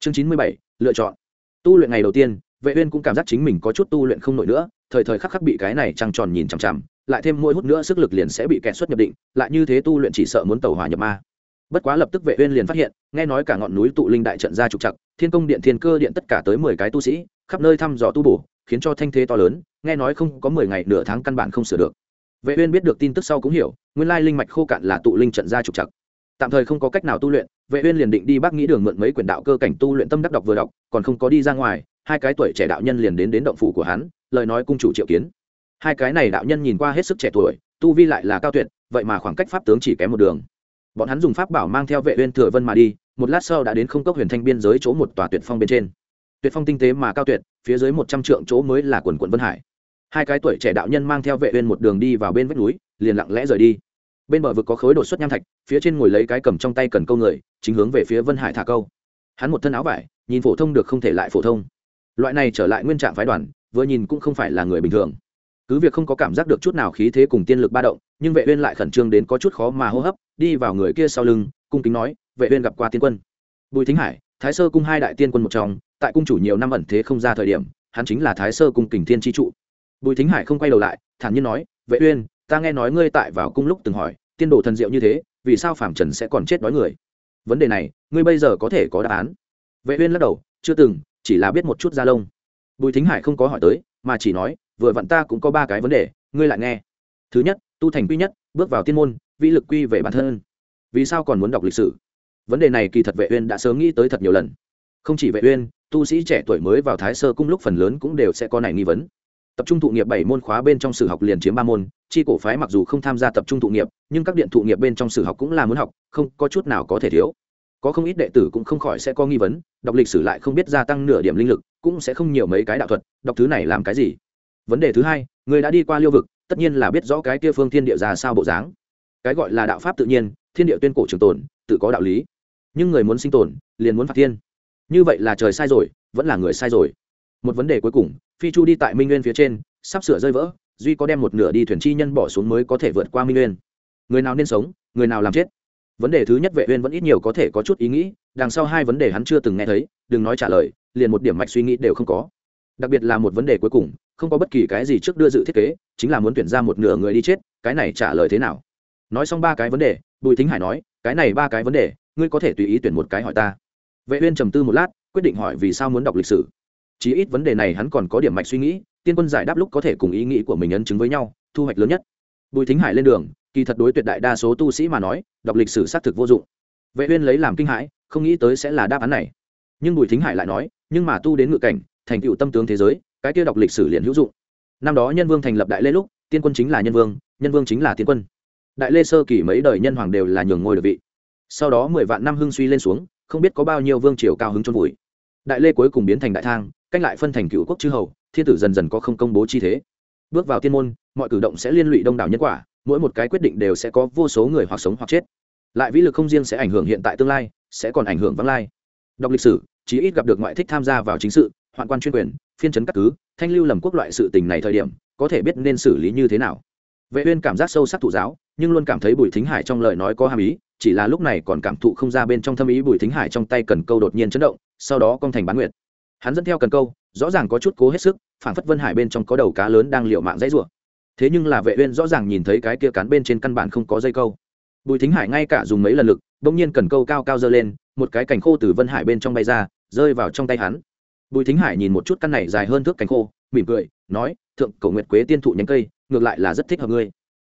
Chương 97, lựa chọn. Tu luyện ngày đầu tiên vệ uyên cũng cảm giác chính mình có chút tu luyện không nổi nữa thời thời khắc khắc bị cái này trăng tròn nhìn chằm chằm lại thêm mỗi hút nữa sức lực liền sẽ bị kẹt xuất nhập định lại như thế tu luyện chỉ sợ muốn tẩu hỏa nhập ma bất quá lập tức vệ uyên liền phát hiện, nghe nói cả ngọn núi tụ linh đại trận ra trục trặc, thiên công điện thiên cơ điện tất cả tới mười cái tu sĩ, khắp nơi thăm dò tu bổ, khiến cho thanh thế to lớn, nghe nói không có mười ngày nửa tháng căn bản không sửa được. Vệ uyên biết được tin tức sau cũng hiểu, nguyên lai linh mạch khô cạn là tụ linh trận ra trục trặc. Tạm thời không có cách nào tu luyện, vệ uyên liền định đi bác nghĩ đường mượn mấy quyển đạo cơ cảnh tu luyện tâm đắc đọc vừa đọc, còn không có đi ra ngoài, hai cái tuổi trẻ đạo nhân liền đến đến động phủ của hắn, lời nói cung chủ triệu kiến. Hai cái này đạo nhân nhìn qua hết sức trẻ tuổi, tu vi lại là cao tuyệt, vậy mà khoảng cách pháp tướng chỉ kém một đường bọn hắn dùng pháp bảo mang theo vệ uyên thừa vân mà đi, một lát sau đã đến không cốc huyền thanh biên giới chỗ một tòa tuyệt phong bên trên. Tuyệt phong tinh tế mà cao tuyệt, phía dưới một trăm trượng chỗ mới là quần quần vân hải. Hai cái tuổi trẻ đạo nhân mang theo vệ uyên một đường đi vào bên vách núi, liền lặng lẽ rời đi. Bên bờ vực có khối đột xuất nham thạch, phía trên ngồi lấy cái cầm trong tay cần câu người, chính hướng về phía vân hải thả câu. Hắn một thân áo vải, nhìn phổ thông được không thể lại phổ thông. Loại này trở lại nguyên trạng phái đoàn, vừa nhìn cũng không phải là người bình thường cứ việc không có cảm giác được chút nào khí thế cùng tiên lực ba động, nhưng vệ uyên lại khẩn trương đến có chút khó mà hô hấp, đi vào người kia sau lưng, cung kính nói, vệ uyên gặp qua tiên quân. Bùi thính hải, thái sơ cung hai đại tiên quân một trong, tại cung chủ nhiều năm ẩn thế không ra thời điểm, hắn chính là thái sơ cung kình thiên chi trụ. Bùi thính hải không quay đầu lại, thản nhiên nói, vệ uyên, ta nghe nói ngươi tại vào cung lúc từng hỏi, tiên đồ thần diệu như thế, vì sao phạm trần sẽ còn chết đói người? Vấn đề này, ngươi bây giờ có thể có đáp án. Vệ uyên lắc đầu, chưa từng, chỉ là biết một chút gia lông. Bùi thính hải không có hỏi tới, mà chỉ nói vừa vặn ta cũng có ba cái vấn đề, ngươi lại nghe. Thứ nhất, tu thành quy nhất, bước vào tiên môn, vĩ lực quy về bản thân. Vì sao còn muốn đọc lịch sử? Vấn đề này kỳ thật vệ uyên đã sớm nghĩ tới thật nhiều lần. Không chỉ vệ uyên, tu sĩ trẻ tuổi mới vào thái sơ cung lúc phần lớn cũng đều sẽ có này nghi vấn. Tập trung thụ nghiệp bảy môn khóa bên trong sử học liền chiếm ba môn, chi cổ phái mặc dù không tham gia tập trung thụ nghiệp, nhưng các điện thụ nghiệp bên trong sử học cũng là muốn học, không có chút nào có thể thiếu. Có không ít đệ tử cũng không khỏi sẽ có nghi vấn, đọc lịch sử lại không biết gia tăng nửa điểm linh lực, cũng sẽ không nhiều mấy cái đạo thuật, đọc thứ này làm cái gì? Vấn đề thứ hai, người đã đi qua liêu vực, tất nhiên là biết rõ cái kia phương thiên địa ra sao bộ dáng. Cái gọi là đạo pháp tự nhiên, thiên địa tuyên cổ trường tồn, tự có đạo lý. Nhưng người muốn sinh tồn, liền muốn phạt thiên. Như vậy là trời sai rồi, vẫn là người sai rồi. Một vấn đề cuối cùng, phi chu đi tại minh nguyên phía trên, sắp sửa rơi vỡ, duy có đem một nửa đi thuyền chi nhân bỏ xuống mới có thể vượt qua minh nguyên. Người nào nên sống, người nào làm chết? Vấn đề thứ nhất vệ uyên vẫn ít nhiều có thể có chút ý nghĩ, đằng sau hai vấn đề hắn chưa từng nghe thấy, đừng nói trả lời, liền một điểm mạch suy nghĩ đều không có. Đặc biệt là một vấn đề cuối cùng không có bất kỳ cái gì trước đưa dự thiết kế, chính là muốn tuyển ra một nửa người đi chết, cái này trả lời thế nào? Nói xong ba cái vấn đề, bùi thính hải nói, cái này ba cái vấn đề, ngươi có thể tùy ý tuyển một cái hỏi ta. Vệ uyên trầm tư một lát, quyết định hỏi vì sao muốn đọc lịch sử. Chỉ ít vấn đề này hắn còn có điểm mạch suy nghĩ, tiên quân giải đáp lúc có thể cùng ý nghĩ của mình ấn chứng với nhau, thu hoạch lớn nhất. Bùi thính hải lên đường, kỳ thật đối tuyệt đại đa số tu sĩ mà nói, đọc lịch sử xác thực vô dụng. Vệ uyên lấy làm kinh hãi, không nghĩ tới sẽ là đáp án này. Nhưng bùi thính hải lại nói, nhưng mà tu đến ngự cảnh, thành tựu tâm tướng thế giới cái kia đọc lịch sử liền hữu dụng. Năm đó nhân vương thành lập đại lê lúc, tiên quân chính là nhân vương nhân vương chính là tiên quân. Đại lê sơ kỳ mấy đời nhân hoàng đều là nhường ngôi được vị. Sau đó mười vạn năm hưng suy lên xuống, không biết có bao nhiêu vương triều cao hứng chôn vùi. Đại lê cuối cùng biến thành đại thang, cách lại phân thành cựu quốc chư hầu, thiên tử dần dần có không công bố chi thế. Bước vào tiên môn, mọi cử động sẽ liên lụy đông đảo nhân quả, mỗi một cái quyết định đều sẽ có vô số người hoặc sống hoặc chết. Lại vĩ lực không riêng sẽ ảnh hưởng hiện tại tương lai, sẽ còn ảnh hưởng vắng lai. Đọc lịch sử, chí ít gặp được ngoại thích tham gia vào chính sự hoạn quan chuyên quyền, phiên chấn các cứ, thanh lưu lầm quốc loại sự tình này thời điểm, có thể biết nên xử lý như thế nào. Vệ uyên cảm giác sâu sắc thụ giáo, nhưng luôn cảm thấy bùi thính hải trong lời nói có hàm ý, chỉ là lúc này còn cảm thụ không ra bên trong thâm ý bùi thính hải trong tay cần câu đột nhiên chấn động, sau đó cong thành bán nguyệt. Hắn dẫn theo cần câu, rõ ràng có chút cố hết sức phản phất vân hải bên trong có đầu cá lớn đang liều mạng dãy rủa. Thế nhưng là vệ uyên rõ ràng nhìn thấy cái kia cán bên trên căn bản không có dây câu. Bùi thính hải ngay cả dùng mấy lần lực đung nhiên cần câu cao cao dơ lên, một cái cành khô từ vân hải bên trong bay ra, rơi vào trong tay hắn bùi thính hải nhìn một chút căn này dài hơn thước cành khô, mỉm cười, nói, thượng cổ nguyệt quế tiên thụ nhánh cây, ngược lại là rất thích hợp ngươi.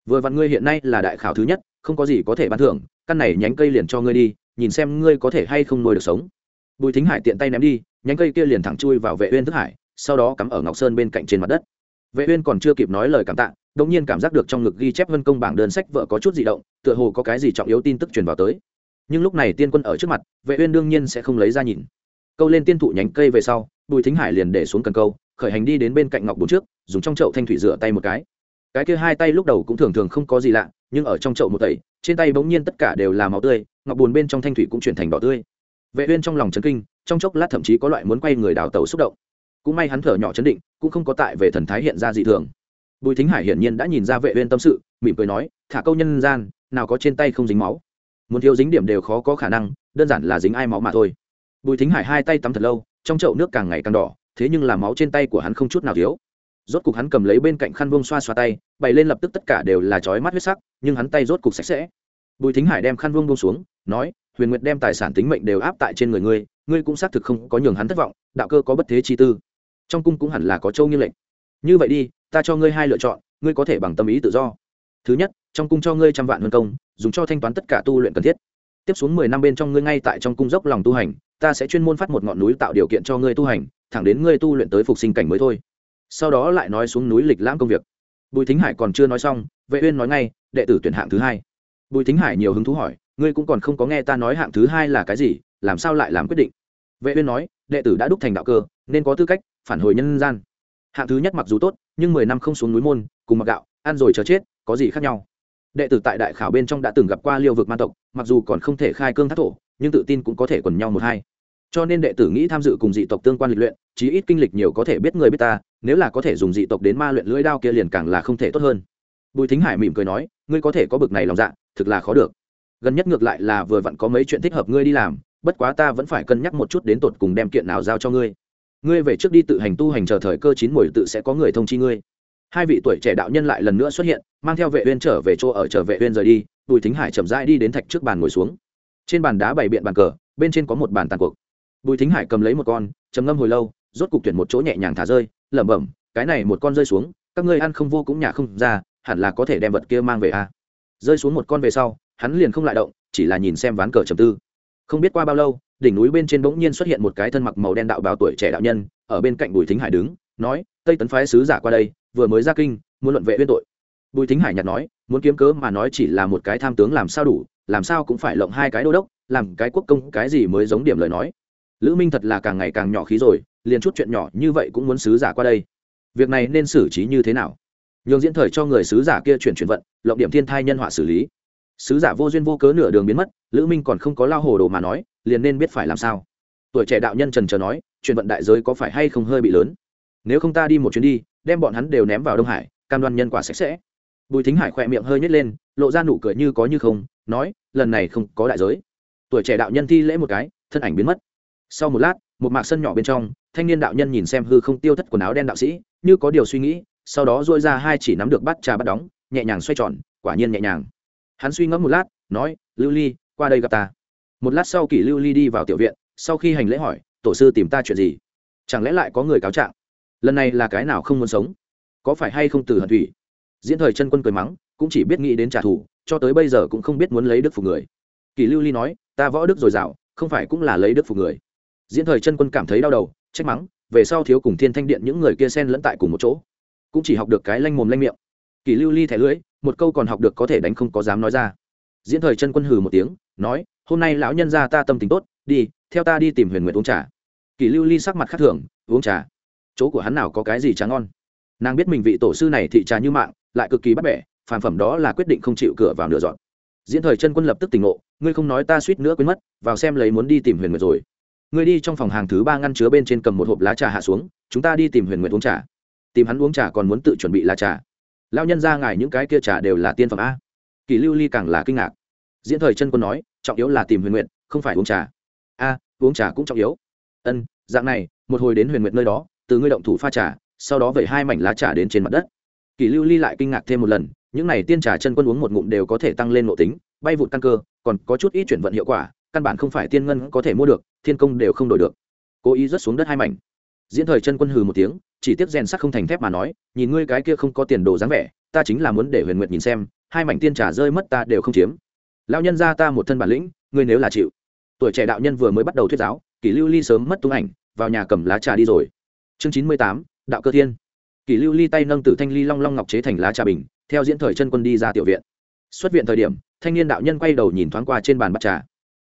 Vừa vặn ngươi hiện nay là đại khảo thứ nhất, không có gì có thể ban thưởng, căn này nhánh cây liền cho ngươi đi, nhìn xem ngươi có thể hay không nuôi được sống. Bùi thính hải tiện tay ném đi, nhánh cây kia liền thẳng chui vào vệ uyên thức hải, sau đó cắm ở ngọc sơn bên cạnh trên mặt đất. Vệ uyên còn chưa kịp nói lời cảm tạ, đột nhiên cảm giác được trong ngực ghi chép vân công bảng đơn sách vợ có chút dị động, tựa hồ có cái gì trọng yếu tin tức truyền vào tới. Nhưng lúc này tiên quân ở trước mặt, vệ uyên đương nhiên sẽ không lấy ra nhìn câu lên tiên thụ nhánh cây về sau, bùi thính hải liền để xuống cần câu, khởi hành đi đến bên cạnh ngọc bồn trước, dùng trong chậu thanh thủy rửa tay một cái. Cái kia hai tay lúc đầu cũng thường thường không có gì lạ, nhưng ở trong chậu một tẩy, trên tay bỗng nhiên tất cả đều là máu tươi, ngọc bùn bên trong thanh thủy cũng chuyển thành đỏ tươi. Vệ uyên trong lòng chấn kinh, trong chốc lát thậm chí có loại muốn quay người đào tẩu xúc động. Cũng may hắn thở nhỏ chấn định, cũng không có tại về thần thái hiện ra dị thường. Bùi thính hải hiển nhiên đã nhìn ra vệ uyên tâm sự, mỉm cười nói, thả câu nhân gian, nào có trên tay không dính máu. Muốn thiếu dính điểm đều khó có khả năng, đơn giản là dính ai máu mà thôi bùi thính hải hai tay tắm thật lâu, trong chậu nước càng ngày càng đỏ, thế nhưng là máu trên tay của hắn không chút nào thiếu. Rốt cục hắn cầm lấy bên cạnh khăn vông xoa xoa tay, bày lên lập tức tất cả đều là chói mắt huyết sắc, nhưng hắn tay rốt cục sạch sẽ. Bùi thính hải đem khăn vông bông xuống, nói, huyền nguyệt đem tài sản tính mệnh đều áp tại trên người ngươi ngươi cũng xác thực không có nhường hắn thất vọng, đạo cơ có bất thế chi tư. Trong cung cũng hẳn là có châu như lệnh. Như vậy đi, ta cho ngươi hai lựa chọn, ngươi có thể bằng tâm ý tự do. Thứ nhất, trong cung cho ngươi trăm vạn huân công, dùng cho thanh toán tất cả tu luyện cần thiết. Tiếp xuống mười năm bên trong ngươi ngay tại trong cung dốc lòng tu hành ta sẽ chuyên môn phát một ngọn núi tạo điều kiện cho ngươi tu hành, thẳng đến ngươi tu luyện tới phục sinh cảnh mới thôi. Sau đó lại nói xuống núi lịch lãm công việc. Bùi thính hải còn chưa nói xong, vệ uyên nói ngay, đệ tử tuyển hạng thứ hai. Bùi thính hải nhiều hứng thú hỏi, ngươi cũng còn không có nghe ta nói hạng thứ hai là cái gì, làm sao lại làm quyết định? Vệ uyên nói, đệ tử đã đúc thành đạo cơ, nên có tư cách, phản hồi nhân gian. Hạng thứ nhất mặc dù tốt, nhưng mười năm không xuống núi môn, cùng mặc gạo, ăn rồi chờ chết, có gì khác nhau? Đệ tử tại đại khảo bên trong đã từng gặp qua liêu vực ma tộc, mặc dù còn không thể khai cương thác thổ, nhưng tự tin cũng có thể quần nhau một hai cho nên đệ tử nghĩ tham dự cùng dị tộc tương quan lịch luyện, chí ít kinh lịch nhiều có thể biết người biết ta, nếu là có thể dùng dị tộc đến ma luyện lưỡi đao kia liền càng là không thể tốt hơn. Bùi thính hải mỉm cười nói, ngươi có thể có bực này lòng dạ thực là khó được. Gần nhất ngược lại là vừa vặn có mấy chuyện thích hợp ngươi đi làm, bất quá ta vẫn phải cân nhắc một chút đến tột cùng đem kiện nào giao cho ngươi. Ngươi về trước đi tự hành tu hành chờ thời cơ chín mùi tự sẽ có người thông chi ngươi. Hai vị tuổi trẻ đạo nhân lại lần nữa xuất hiện, mang theo vệ uyên trở về chỗ ở trở vệ uyên rời đi. Bùi thính hải chậm rãi đi đến thạch trước bàn ngồi xuống. Trên bàn đá bày biện bàn cờ, bên trên có một bàn tàn cuộc bùi thính hải cầm lấy một con, trầm ngâm hồi lâu, rốt cục tuyển một chỗ nhẹ nhàng thả rơi, lẩm bẩm, cái này một con rơi xuống, các ngươi ăn không vô cũng nhả không ra, hẳn là có thể đem vật kia mang về a. À. rơi xuống một con về sau, hắn liền không lại động, chỉ là nhìn xem ván cờ trầm tư. Không biết qua bao lâu, đỉnh núi bên trên bỗng nhiên xuất hiện một cái thân mặc màu đen đạo bào tuổi trẻ đạo nhân, ở bên cạnh bùi thính hải đứng, nói, tây tấn phái sứ giả qua đây, vừa mới ra kinh, muốn luận vệ uyên tội. Bùi thính hải nhặt nói, muốn kiếm cớ mà nói chỉ là một cái tham tướng làm sao đủ, làm sao cũng phải lộng hai cái đô đốc, làm cái quốc công cái gì mới giống điểm lời nói lữ minh thật là càng ngày càng nhỏ khí rồi, liền chút chuyện nhỏ như vậy cũng muốn sứ giả qua đây. Việc này nên xử trí như thế nào? Nhường diễn thời cho người sứ giả kia chuyển chuyển vận, lộng điểm thiên thai nhân họa xử lý. Sứ giả vô duyên vô cớ nửa đường biến mất, lữ minh còn không có lao hồ đồ mà nói, liền nên biết phải làm sao. Tuổi trẻ đạo nhân trần trờ nói, chuyển vận đại giới có phải hay không hơi bị lớn? Nếu không ta đi một chuyến đi, đem bọn hắn đều ném vào đông hải, cam đoan nhân quả sạch sẽ. Bùi thính hải khỏe miệng hơi nhét lên, lộ ra nụ cười như có như không, nói, lần này không có đại giới. Tuổi trẻ đạo nhân thi lễ một cái, thân ảnh biến mất sau một lát, một mạc sân nhỏ bên trong, thanh niên đạo nhân nhìn xem hư không tiêu thất quần áo đen đạo sĩ, như có điều suy nghĩ, sau đó dôi ra hai chỉ nắm được bắt trà bắt đóng, nhẹ nhàng xoay tròn, quả nhiên nhẹ nhàng. Hắn suy ngẫm một lát, nói, lưu ly, qua đây gặp ta. Một lát sau kỷ lưu ly đi vào tiểu viện, sau khi hành lễ hỏi, tổ sư tìm ta chuyện gì? Chẳng lẽ lại có người cáo trạng? Lần này là cái nào không muốn sống? Có phải hay không từ hận thủy? Diễn thời chân quân cười mắng, cũng chỉ biết nghĩ đến trả thù, cho tới bây giờ cũng không biết muốn lấy đức phục người. Kỷ lưu ly nói, ta võ đức dồi dào, không phải cũng là lấy đức phục người diễn thời chân quân cảm thấy đau đầu, trách mắng, về sau thiếu cùng thiên thanh điện những người kia xen lẫn tại cùng một chỗ. Cũng chỉ học được cái lanh mồm lanh miệng. Kỷ lưu ly thẻ lưỡi một câu còn học được có thể đánh không có dám nói ra. Diễn thời chân quân hừ một tiếng, nói, hôm nay lão nhân ra ta tâm tình tốt, đi, theo ta đi tìm huyền nguyện uống trà. Kỷ lưu ly sắc mặt khác thường, uống trà? Chỗ của hắn nào có cái gì trà ngon? Nàng biết mình vị tổ sư này thị trà như mạng, lại cực kỳ bắt bẻ phản phẩm đó là quyết định không chịu cửa vào nửa dọn. Diễn thời chân quân lập tức tỉnh ngộ, ngươi không nói ta suýt nữa quên mất, vào xem lấy muốn đi tìm huyền nguyệt rồi ngươi đi trong phòng hàng thứ ba ngăn chứa bên trên cầm một hộp lá trà hạ xuống, chúng ta đi tìm huyền nguyệt uống trà. Tìm hắn uống trà còn muốn tự chuẩn bị lá trà. Lao nhân ra ngài những cái kia trà đều là tiên phẩm a. Kỳ lưu ly càng là kinh ngạc. Diễn thời chân quân nói, trọng yếu là tìm huyền nguyệt, không phải uống trà. A, uống trà cũng trọng yếu. Ân, dạng này, một hồi đến huyền nguyệt nơi đó, từ ngươi động thủ pha trà, sau đó vẩy hai mảnh lá trà đến trên mặt đất. Kỳ lưu ly lại kinh ngạc thêm một lần, những này tiên trà chân quân uống một ngụm đều có thể tăng lên nội tính, bay vụt căn cơ, còn có chút ít chuyển vận hiệu quả căn bản không phải tiên ngân có thể mua được, thiên công đều không đổi được. Cố ý rớt xuống đất hai mảnh. Diễn thời chân quân hừ một tiếng, chỉ tiếp rèn sắc không thành thép mà nói, nhìn ngươi cái kia không có tiền đồ dáng vẻ, ta chính là muốn để huyền nguyệt nhìn xem, hai mảnh tiên trà rơi mất ta đều không chiếm. Lão nhân ra ta một thân bản lĩnh, ngươi nếu là chịu. Tuổi trẻ đạo nhân vừa mới bắt đầu thuyết giáo, kỷ lưu ly sớm mất tung ảnh, vào nhà cầm lá trà đi rồi. Chương chín mươi tám, đạo cơ thiên. Kỷ lưu ly tay nâng tử thanh ly long long ngọc chế thành lá trà bình, theo diễn thời chân quân đi ra tiểu viện. Xuất viện thời điểm, thanh niên đạo nhân quay đầu nhìn thoáng qua trên bàn bát trà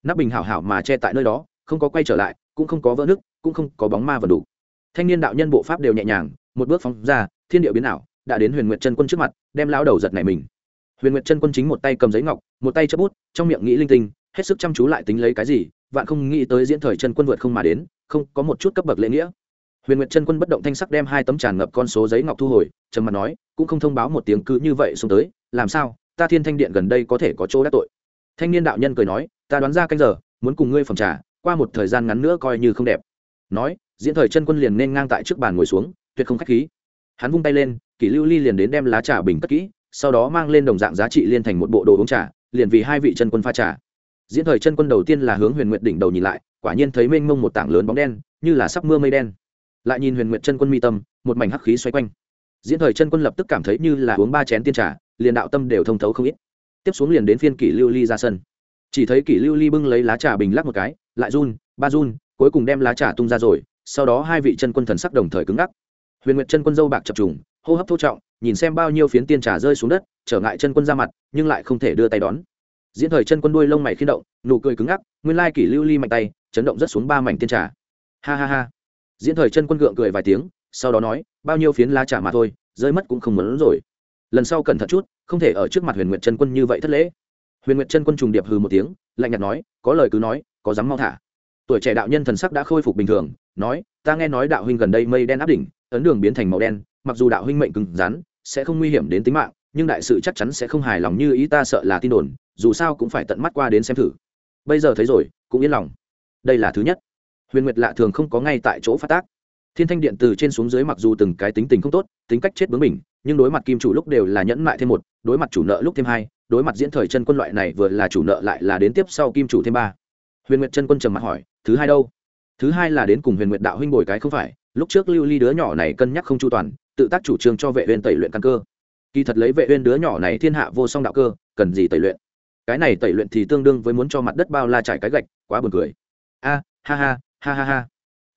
nắp bình hảo hảo mà che tại nơi đó, không có quay trở lại, cũng không có vỡ nứt, cũng không có bóng ma vần đủ. Thanh niên đạo nhân bộ pháp đều nhẹ nhàng, một bước phóng ra, thiên địa biến ảo, đã đến huyền nguyệt chân quân trước mặt, đem lao đầu giật này mình. Huyền nguyệt chân quân chính một tay cầm giấy ngọc, một tay chấp bút, trong miệng nghĩ linh tinh, hết sức chăm chú lại tính lấy cái gì, vạn không nghĩ tới diễn thời chân quân vượt không mà đến, không có một chút cấp bậc lễ nghĩa. Huyền nguyệt chân quân bất động thanh sắc đem hai tấm tràn ngập con số giấy ngọc thu hồi, trầm mặt nói, cũng không thông báo một tiếng cứ như vậy xuống tới, làm sao, ta thiên thanh điện gần đây có thể có chỗ đắc tội. Thanh niên đạo nhân cười nói ta đoán ra canh giờ, muốn cùng ngươi phòng trà, qua một thời gian ngắn nữa coi như không đẹp. Nói, diễn thời chân quân liền nên ngang tại trước bàn ngồi xuống, tuyệt không khách khí. Hắn vung tay lên, kỷ lưu ly liền đến đem lá trà bình cất kỹ, sau đó mang lên đồng dạng giá trị liên thành một bộ đồ uống trà, liền vì hai vị chân quân pha trà. Diễn thời chân quân đầu tiên là hướng huyền nguyệt đỉnh đầu nhìn lại, quả nhiên thấy mênh mông một tảng lớn bóng đen, như là sắp mưa mây đen. Lại nhìn huyền nguyệt chân quân mi tâm, một mảnh hắc khí xoay quanh. Diễn thời chân quân lập tức cảm thấy như là uống ba chén tiên trà, liền đạo tâm đều thông thấu không ít. Tiếp xuống liền đến phiên kỷ lưu ly ra sân chỉ thấy kỷ lưu ly bưng lấy lá trà bình lắc một cái, lại run, ba run, cuối cùng đem lá trà tung ra rồi, sau đó hai vị chân quân thần sắc đồng thời cứng ngắc. Huyền nguyệt chân quân dâu bạc chập trùng, hô hấp thô trọng, nhìn xem bao nhiêu phiến tiên trà rơi xuống đất, trở ngại chân quân ra mặt, nhưng lại không thể đưa tay đón. Diễn thời chân quân đuôi lông mày khi động, nụ cười cứng ngắc, nguyên lai kỷ lưu ly mạnh tay, chấn động rất xuống ba mảnh tiên trà. Ha ha ha. Diễn thời chân quân gượng cười vài tiếng, sau đó nói, bao nhiêu phiến lá trà mà thôi, rơi mất cũng không muốn rồi. Lần sau cẩn thận chút, không thể ở trước mặt huyền nguyệt chân quân như vậy thất lễ huyền nguyệt chân quân trùng điệp hừ một tiếng, lạnh nhạt nói, có lời cứ nói, có dám mau thả. Tuổi trẻ đạo nhân thần sắc đã khôi phục bình thường, nói, ta nghe nói đạo huynh gần đây mây đen áp đỉnh, ấn đường biến thành màu đen, mặc dù đạo huynh mệnh cứng rắn, sẽ không nguy hiểm đến tính mạng, nhưng đại sự chắc chắn sẽ không hài lòng như ý ta sợ là tin đồn, dù sao cũng phải tận mắt qua đến xem thử. Bây giờ thấy rồi, cũng yên lòng. Đây là thứ nhất. Huyền nguyệt lạ thường không có ngay tại chỗ phát tác. Thiên thanh điện từ trên xuống dưới mặc dù từng cái tính tình không tốt, tính cách chết bướng mình nhưng đối mặt kim chủ lúc đều là nhẫn mại thêm một, đối mặt chủ nợ lúc thêm hai đối mặt diễn thời chân quân loại này vừa là chủ nợ lại là đến tiếp sau kim chủ thêm ba. Huyền nguyệt chân quân trầm mặt hỏi, thứ hai đâu? Thứ hai là đến cùng huyền nguyệt đạo huynh bồi cái không phải, lúc trước lưu ly đứa nhỏ này cân nhắc không chu toàn, tự tác chủ trương cho vệ uyên tẩy luyện căn cơ. Kỳ thật lấy vệ uyên đứa nhỏ này thiên hạ vô song đạo cơ, cần gì tẩy luyện? Cái này tẩy luyện thì tương đương với muốn cho mặt đất bao la trải cái gạch, quá buồn cười. A, ha ha ha ha ha.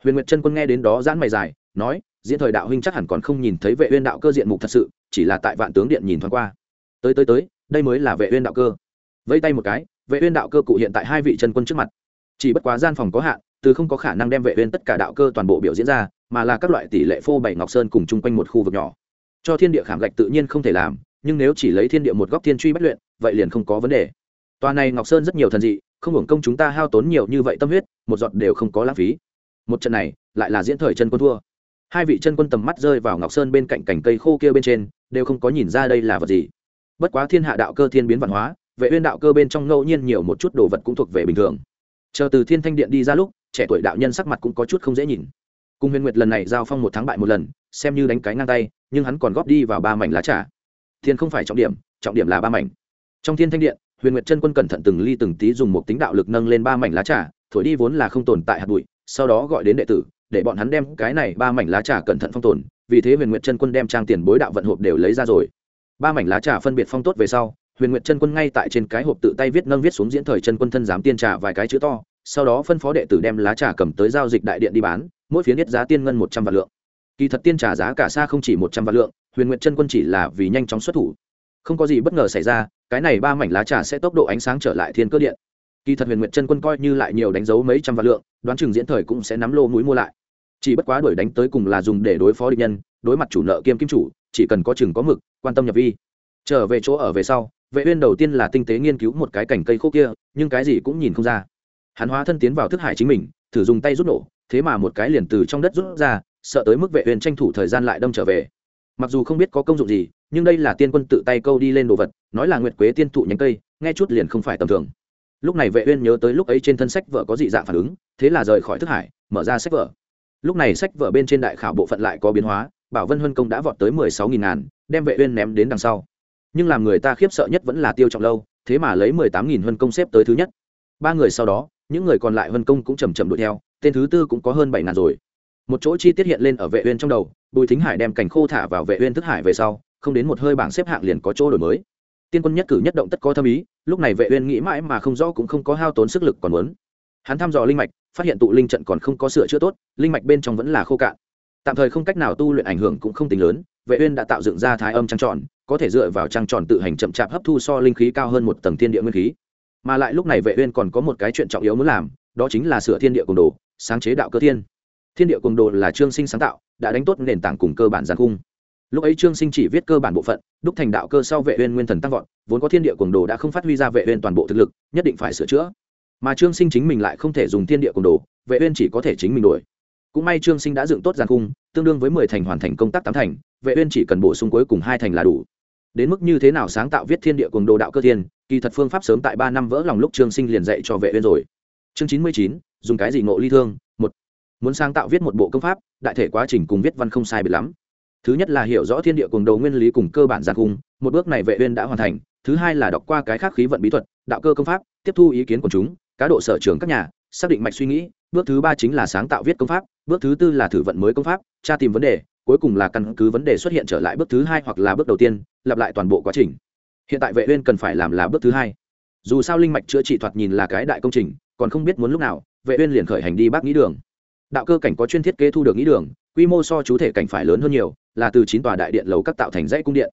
Huyền nguyệt chân quân nghe đến đó giãn mày dài, nói, diễn thời đạo huynh chắc hẳn còn không nhìn thấy vệ uyên đạo cơ diện mục thật sự, chỉ là tại vạn tướng điện nhìn thoáng qua. Tới tới tới đây mới là vệ uyên đạo cơ. Vẫy tay một cái, vệ uyên đạo cơ cụ hiện tại hai vị chân quân trước mặt. Chỉ bất quá gian phòng có hạn, từ không có khả năng đem vệ uyên tất cả đạo cơ toàn bộ biểu diễn ra, mà là các loại tỷ lệ phô bày ngọc sơn cùng chung quanh một khu vực nhỏ. Cho thiên địa khảm gạch tự nhiên không thể làm, nhưng nếu chỉ lấy thiên địa một góc thiên truy bách luyện, vậy liền không có vấn đề. Toàn này ngọc sơn rất nhiều thần dị, không hưởng công chúng ta hao tốn nhiều như vậy tâm huyết, một giọt đều không có lãng phí. Một trận này, lại là diễn thời chân quân thua. Hai vị chân quân tầm mắt rơi vào ngọc sơn bên cạnh cành cây khô kia bên trên, đều không có nhìn ra đây là vật gì bất quá thiên hạ đạo cơ thiên biến văn hóa, vệ uyên đạo cơ bên trong ngẫu nhiên nhiều một chút đồ vật cũng thuộc về bình thường. Chờ từ thiên thanh điện đi ra lúc, trẻ tuổi đạo nhân sắc mặt cũng có chút không dễ nhìn. Cung huyền nguyệt lần này giao phong một tháng bại một lần, xem như đánh cái ngang tay, nhưng hắn còn góp đi vào ba mảnh lá trà. Thiên không phải trọng điểm trọng điểm là ba mảnh. Trong thiên thanh điện, huyền nguyệt chân quân cẩn thận từng ly từng tí dùng một tính đạo lực nâng lên ba mảnh lá trà, thổi đi vốn là không tồn tại hạt bụi, sau đó gọi đến đệ tử, để bọn hắn đem cái này ba mảnh lá trà cẩn thận phong tồn, vì thế huyền nguyệt chân quân đem trang tiền bối đạo vận hộp đều lấy ra rồi ba mảnh lá trà phân biệt phong tốt về sau, huyền nguyệt chân quân ngay tại trên cái hộp tự tay viết nâng viết xuống diễn thời chân quân thân giám tiên trà vài cái chữ to, sau đó phân phó đệ tử đem lá trà cầm tới giao dịch đại điện đi bán, mỗi phiến nhất giá tiên ngân một trăm vạn lượng. Kỳ thật tiên trà giá cả xa không chỉ một trăm vạn lượng, huyền nguyệt chân quân chỉ là vì nhanh chóng xuất thủ. Không có gì bất ngờ xảy ra, cái này ba mảnh lá trà sẽ tốc độ ánh sáng trở lại thiên cơ điện. Kỳ thật huyền nguyệt chân quân coi như lại nhiều đánh dấu mấy trăm vạn lượng, đoán chừng diễn thời cũng sẽ nắm lô mũi mua lại. Chỉ bất quá đuổi đánh tới cùng là dùng để đối phó địch nhân, đối mặt chủ nợ kiêm kim chủ chỉ cần có chừng có mực, quan tâm nhập vi. Trở về chỗ ở về sau, vệ uyên đầu tiên là tinh tế nghiên cứu một cái cành cây khô kia, nhưng cái gì cũng nhìn không ra. Hắn hóa thân tiến vào thức hải chính mình, thử dùng tay rút nổ, thế mà một cái liền từ trong đất rút ra, sợ tới mức vệ uyên tranh thủ thời gian lại đâm trở về. Mặc dù không biết có công dụng gì, nhưng đây là tiên quân tự tay câu đi lên đồ vật, nói là nguyệt quế tiên thụ nhánh cây, nghe chút liền không phải tầm thường. Lúc này vệ uyên nhớ tới lúc ấy trên thân sách vợ có dị dạng phản ứng, thế là rời khỏi thức hải, mở ra sách vợ lúc này sách vợ bên trên đại khảo bộ phận lại có biến hóa bảo vân huân công đã vọt tới mười sáu nghìn ngàn, đem vệ uyên ném đến đằng sau. Nhưng làm người ta khiếp sợ nhất vẫn là tiêu trọng lâu, thế mà lấy mười tám nghìn huân công xếp tới thứ nhất. Ba người sau đó, những người còn lại huân công cũng chầm chậm đuổi theo, tên thứ tư cũng có hơn bảy ngàn rồi. Một chỗ chi tiết hiện lên ở vệ uyên trong đầu, bùi thính hải đem cảnh khô thả vào vệ uyên thức hải về sau, không đến một hơi bảng xếp hạng liền có chỗ đổi mới. Tiên quân nhất cử nhất động tất có thâm ý, lúc này vệ uyên nghĩ mãi mà không rõ cũng không có hao tốn sức lực còn muốn. Hắn thăm dò linh mạch, phát hiện tụ linh trận còn không có sửa chữa tốt, linh mạch bên trong vẫn là khô cạn tạm thời không cách nào tu luyện ảnh hưởng cũng không tính lớn, vệ uyên đã tạo dựng ra thái âm trăng tròn, có thể dựa vào trăng tròn tự hành chậm chạp hấp thu so linh khí cao hơn một tầng thiên địa nguyên khí. Mà lại lúc này vệ uyên còn có một cái chuyện trọng yếu muốn làm, đó chính là sửa thiên địa Cung đồ, sáng chế đạo cơ thiên. Thiên địa Cung đồ là trương sinh sáng tạo, đã đánh tốt nền tảng cùng cơ bản giàn cung lúc ấy trương sinh chỉ viết cơ bản bộ phận, đúc thành đạo cơ sau vệ uyên nguyên thần tăng vọt, vốn có thiên địa Cung đồ đã không phát huy ra vệ uyên toàn bộ thực lực, nhất định phải sửa chữa. Mà trương sinh chính mình lại không thể dùng thiên địa Cung đồ, vệ uyên chỉ có thể chính mình đuổi cũng may trương sinh đã dựng tốt giàn cung tương đương với mười thành hoàn thành công tác tám thành, vệ uyên chỉ cần bổ sung cuối cùng hai thành là đủ. Đến mức như thế nào sáng tạo viết thiên địa cùng đồ đạo cơ thiên, kỳ thật phương pháp sớm tại ba năm vỡ lòng lúc trương sinh liền dạy cho vệ uyên rồi. Chương chín mươi chín, dùng cái gì ngộ ly thương? Một, muốn sáng tạo viết một bộ công pháp, đại thể quá trình cùng viết văn không sai biệt lắm. Thứ nhất là hiểu rõ thiên địa cùng đồ nguyên lý cùng cơ bản giàn cung một bước này vệ uyên đã hoàn thành. Thứ hai là đọc qua cái khác khí vận bí thuật, đạo cơ công pháp, tiếp thu ý kiến của chúng, cá độ sở trường các nhà, xác định mạch suy nghĩ bước thứ ba chính là sáng tạo viết công pháp, bước thứ tư là thử vận mới công pháp, tra tìm vấn đề, cuối cùng là căn cứ vấn đề xuất hiện trở lại bước thứ hai hoặc là bước đầu tiên, lặp lại toàn bộ quá trình. Hiện tại vệ uyên cần phải làm là bước thứ hai. Dù sao linh mạch chữa trị thoạt nhìn là cái đại công trình, còn không biết muốn lúc nào, vệ uyên liền khởi hành đi bác nghĩ đường. Đạo cơ cảnh có chuyên thiết kế thu được nghĩ đường, quy mô so chú thể cảnh phải lớn hơn nhiều, là từ chín tòa đại điện lầu các tạo thành dãy cung điện.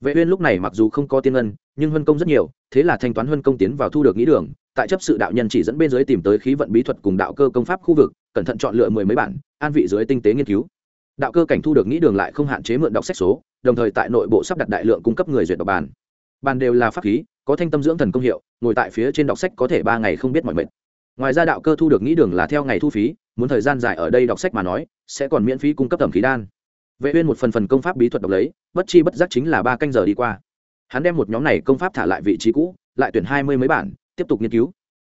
Vệ uyên lúc này mặc dù không có tiên ngân, nhưng huân công rất nhiều, thế là thanh toán huân công tiến vào thu được nghĩ đường tại chấp sự đạo nhân chỉ dẫn bên dưới tìm tới khí vận bí thuật cùng đạo cơ công pháp khu vực, cẩn thận chọn lựa mười mấy bản, an vị dưới tinh tế nghiên cứu. Đạo cơ cảnh thu được nghĩ đường lại không hạn chế mượn đọc sách số, đồng thời tại nội bộ sắp đặt đại lượng cung cấp người duyệt đọc bàn bàn đều là pháp khí, có thanh tâm dưỡng thần công hiệu, ngồi tại phía trên đọc sách có thể ba ngày không biết mọi mệt. Ngoài ra đạo cơ thu được nghĩ đường là theo ngày thu phí, muốn thời gian dài ở đây đọc sách mà nói, sẽ còn miễn phí cung cấp tẩm khí đan. Vệ uyên một phần phần công pháp bí thuật đọc lấy, bất chi bất giác chính là ba canh giờ đi qua. Hắn đem một nhóm này công pháp thả lại vị trí cũ, lại tuyển hai mươi mấy bản tiếp tục nghiên cứu.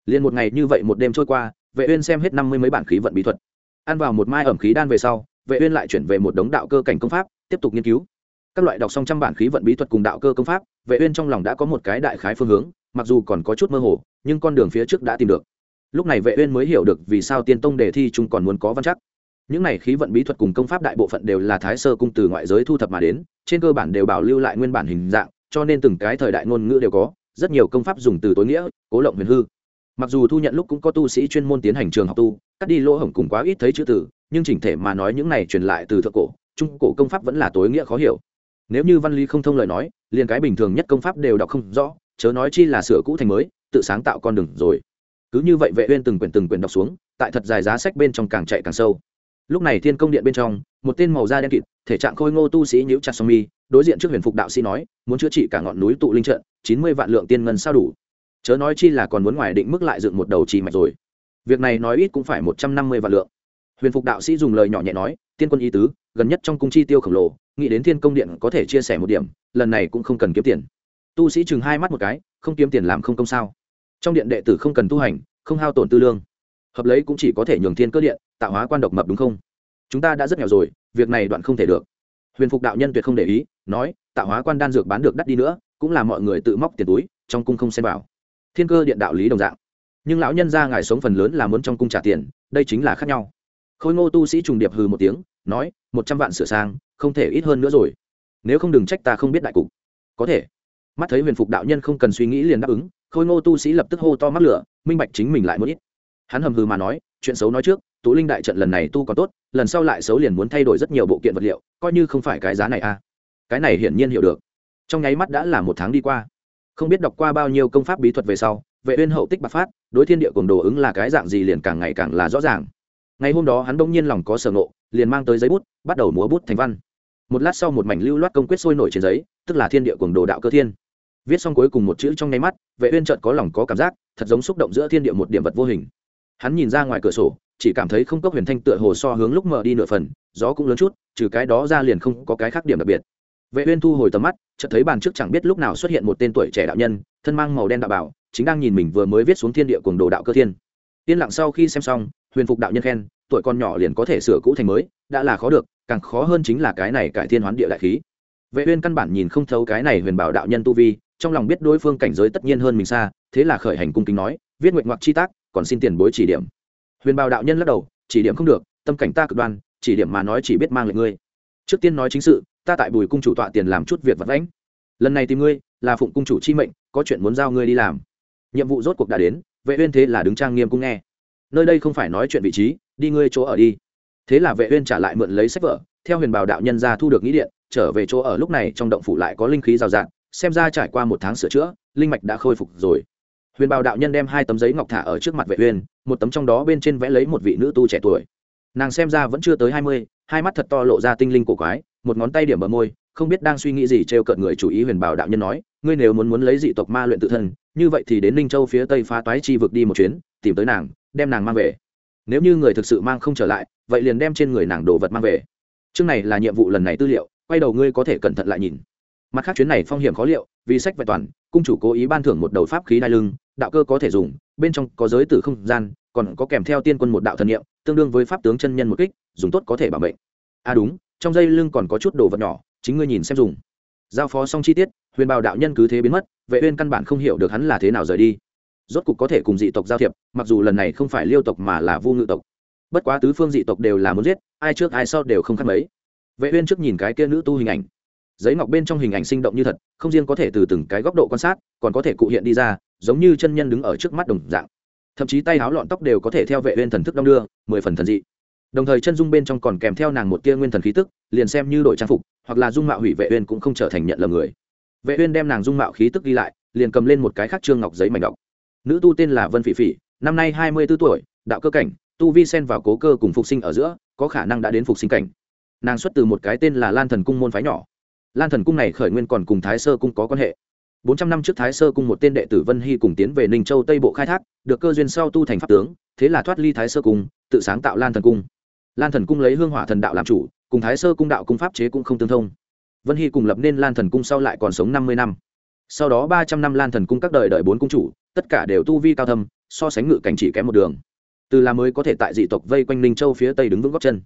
Liền một ngày như vậy một đêm trôi qua, vệ uyên xem hết năm mươi mấy bản khí vận bí thuật. Ăn vào một mai ẩm khí đan về sau, vệ uyên lại chuyển về một đống đạo cơ cảnh công pháp, tiếp tục nghiên cứu. Các loại đọc xong trăm bản khí vận bí thuật cùng đạo cơ công pháp, vệ uyên trong lòng đã có một cái đại khái phương hướng, mặc dù còn có chút mơ hồ, nhưng con đường phía trước đã tìm được. Lúc này vệ uyên mới hiểu được vì sao tiên tông đề thi chúng còn muốn có văn chắc. Những này khí vận bí thuật cùng công pháp đại bộ phận đều là thái sơ cung từ ngoại giới thu thập mà đến, trên cơ bản đều bảo lưu lại nguyên bản hình dạng, cho nên từng cái thời đại ngôn ngữ đều có rất nhiều công pháp dùng từ tối nghĩa, cố lộng huyền hư. Mặc dù thu nhận lúc cũng có tu sĩ chuyên môn tiến hành trường học tu, cắt đi lỗ hổng cùng quá ít thấy chữ từ, nhưng chỉnh thể mà nói những này truyền lại từ thượng cổ, trung cổ công pháp vẫn là tối nghĩa khó hiểu. Nếu như văn lý không thông lời nói, liền cái bình thường nhất công pháp đều đọc không rõ, chớ nói chi là sửa cũ thành mới, tự sáng tạo con đường rồi. Cứ như vậy vệ uyên từng quyển từng quyển đọc xuống, tại thật dài giá sách bên trong càng chạy càng sâu. Lúc này thiên công điện bên trong, một tên màu da đen kịt, thể trạng khôi ngô tu sĩ nhíu chặt song mi đối diện trước huyền phục đạo sĩ nói, muốn chữa trị cả ngọn núi tụ linh trận, chín mươi vạn lượng tiên ngân sao đủ. Chớ nói chi là còn muốn ngoài định mức lại dựng một đầu trì mạch rồi. Việc này nói ít cũng phải một trăm năm mươi vạn lượng. Huyền phục đạo sĩ dùng lời nhỏ nhẹ nói, tiên quân y tứ, gần nhất trong cung chi tiêu khổng lồ, nghĩ đến thiên công điện có thể chia sẻ một điểm, lần này cũng không cần kiếm tiền. Tu sĩ chừng hai mắt một cái, không kiếm tiền làm không công sao. Trong điện đệ tử không cần tu hành, không hao tổn tư lương. Hợp lấy cũng chỉ có thể nhường thiên cơ điện, tạo hóa quan độc mập đúng không? Chúng ta đã rất nghèo rồi, việc này đoạn không thể được huyền phục đạo nhân tuyệt không để ý, nói, tạo hóa quan đan dược bán được đắt đi nữa, cũng là mọi người tự móc tiền túi, trong cung không xem vào. Thiên cơ điện đạo lý đồng dạng. Nhưng lão nhân ra ngài sống phần lớn là muốn trong cung trả tiền, đây chính là khác nhau. Khôi ngô tu sĩ trùng điệp hừ một tiếng, nói, một trăm vạn sửa sang, không thể ít hơn nữa rồi. Nếu không đừng trách ta không biết đại cục. Có thể. Mắt thấy huyền phục đạo nhân không cần suy nghĩ liền đáp ứng, khôi ngô tu sĩ lập tức hô to mắc lửa, minh bạch chính mình lại muốn ít. Hắn hầm hừ mà nói, chuyện xấu nói trước Tụ linh đại trận lần này tu còn tốt, lần sau lại xấu liền muốn thay đổi rất nhiều bộ kiện vật liệu, coi như không phải cái giá này a à. cái này hiển nhiên hiểu được. Trong nháy mắt đã là một tháng đi qua. Không biết đọc qua bao nhiêu công pháp bí thuật về sau, vệ uyên hậu tích bạc phát, đối thiên địa cùng đồ ứng là cái dạng gì liền càng ngày càng là rõ ràng. Ngày hôm đó hắn đông nhiên lòng có sở ngộ, liền mang tới giấy bút, bắt đầu múa bút thành văn. Một lát sau một mảnh lưu loát công quyết sôi nổi trên giấy, tức là thiên địa cùng đồ đạo cơ thiên. Viết xong cuối cùng một chữ trong nháy mắt, vệ uyên chợt có lòng có cảm giác, thật giống xúc động giữa thiên địa một điểm vật vô hình hắn nhìn ra ngoài cửa sổ, chỉ cảm thấy không cốc huyền thanh tựa hồ so hướng lúc mở đi nửa phần, gió cũng lớn chút, trừ cái đó ra liền không có cái khác điểm đặc biệt. Vệ uyên thu hồi tầm mắt, chợt thấy bàn trước chẳng biết lúc nào xuất hiện một tên tuổi trẻ đạo nhân, thân mang màu đen đạo bảo, chính đang nhìn mình vừa mới viết xuống thiên địa cuồng đồ đạo cơ thiên. Yên lặng sau khi xem xong, huyền phục đạo nhân khen, tuổi con nhỏ liền có thể sửa cũ thành mới, đã là khó được, càng khó hơn chính là cái này cải thiên hoán địa đại khí. Vệ uyên căn bản nhìn không thấu cái này huyền bảo đạo nhân tu vi, trong lòng biết đối phương cảnh giới tất nhiên hơn mình xa, thế là khởi hành cung kính nói, viết nguyện ngoặc chi tác còn xin tiền bối chỉ điểm. Huyền bảo đạo nhân lắc đầu, chỉ điểm không được, tâm cảnh ta cực đoan, chỉ điểm mà nói chỉ biết mang lại ngươi. Trước tiên nói chính sự, ta tại bùi cung chủ tọa tiền làm chút việc vật lãnh lần này tìm ngươi, là phụng cung chủ chi mệnh, có chuyện muốn giao ngươi đi làm. Nhiệm vụ rốt cuộc đã đến, vệ uyên thế là đứng trang nghiêm cung nghe. Nơi đây không phải nói chuyện vị trí, đi ngươi chỗ ở đi. Thế là vệ uyên trả lại mượn lấy sách vở, theo huyền bảo đạo nhân ra thu được nghĩ điện, trở về chỗ ở lúc này trong động phủ lại có linh khí rào rạt, xem ra trải qua một tháng sửa chữa, linh mạch đã khôi phục rồi huyền bảo đạo nhân đem hai tấm giấy ngọc thả ở trước mặt vệ huyền, một tấm trong đó bên trên vẽ lấy một vị nữ tu trẻ tuổi. Nàng xem ra vẫn chưa tới hai mươi, hai mắt thật to lộ ra tinh linh cổ quái một ngón tay điểm bờ môi không biết đang suy nghĩ gì trêu cợt người chủ ý huyền bảo đạo nhân nói ngươi nếu muốn muốn lấy dị tộc ma luyện tự thân như vậy thì đến ninh châu phía tây phá toái chi vực đi một chuyến tìm tới nàng đem nàng mang về. Nếu như người thực sự mang không trở lại vậy liền đem trên người nàng đồ vật mang về. Chương này là nhiệm vụ lần này tư liệu quay đầu ngươi có thể cẩn thận lại nhìn mặt khác chuyến này phong hiểm khó liệu, vì sách vẹn toàn, cung chủ cố ý ban thưởng một đầu pháp khí đai lưng, đạo cơ có thể dùng, bên trong có giới tử không gian, còn có kèm theo tiên quân một đạo thần niệm, tương đương với pháp tướng chân nhân một kích, dùng tốt có thể bảo mệnh. À đúng, trong dây lưng còn có chút đồ vật nhỏ, chính ngươi nhìn xem dùng. Giao phó xong chi tiết, huyền bào đạo nhân cứ thế biến mất, vệ uyên căn bản không hiểu được hắn là thế nào rời đi. Rốt cục có thể cùng dị tộc giao thiệp, mặc dù lần này không phải liêu tộc mà là vu ngự tộc. Bất quá tứ phương dị tộc đều là muốn giết, ai trước ai sau đều không khác mấy. Vệ uyên trước nhìn cái kia nữ tu hình ảnh giấy ngọc bên trong hình ảnh sinh động như thật, không riêng có thể từ từng cái góc độ quan sát, còn có thể cụ hiện đi ra, giống như chân nhân đứng ở trước mắt đồng dạng. Thậm chí tay áo lọn tóc đều có thể theo vệ uyên thần thức đong đưa, mười phần thần dị. Đồng thời chân dung bên trong còn kèm theo nàng một tia nguyên thần khí tức, liền xem như đổi trang phục, hoặc là dung mạo hủy vệ uyên cũng không trở thành nhận lầm người. Vệ uyên đem nàng dung mạo khí tức ghi lại, liền cầm lên một cái khác trương ngọc giấy mảnh đọc. Nữ tu tên là vân phỉ phỉ, năm nay hai mươi 24 tuổi, đạo cơ cảnh, tu vi sen vào cố cơ cùng phục sinh ở giữa, có khả năng đã đến phục sinh cảnh. Nàng xuất từ một cái tên là lan thần cung môn phái nhỏ lan thần cung này khởi nguyên còn cùng thái sơ cung có quan hệ. Bốn trăm năm trước thái sơ cung một tên đệ tử vân hy cùng tiến về ninh châu tây bộ khai thác, được cơ duyên sau tu thành pháp tướng, thế là thoát ly thái sơ cung, tự sáng tạo lan thần cung. Lan thần cung lấy hương hỏa thần đạo làm chủ, cùng thái sơ cung đạo cung pháp chế cũng không tương thông. Vân hy cùng lập nên lan thần cung sau lại còn sống năm mươi năm. Sau đó ba trăm năm lan thần cung các đời đời bốn cung chủ, tất cả đều tu vi cao thâm, so sánh ngự cảnh chỉ kém một đường. Từ là mới có thể tại dị tộc vây quanh ninh châu phía tây đứng vững góc chân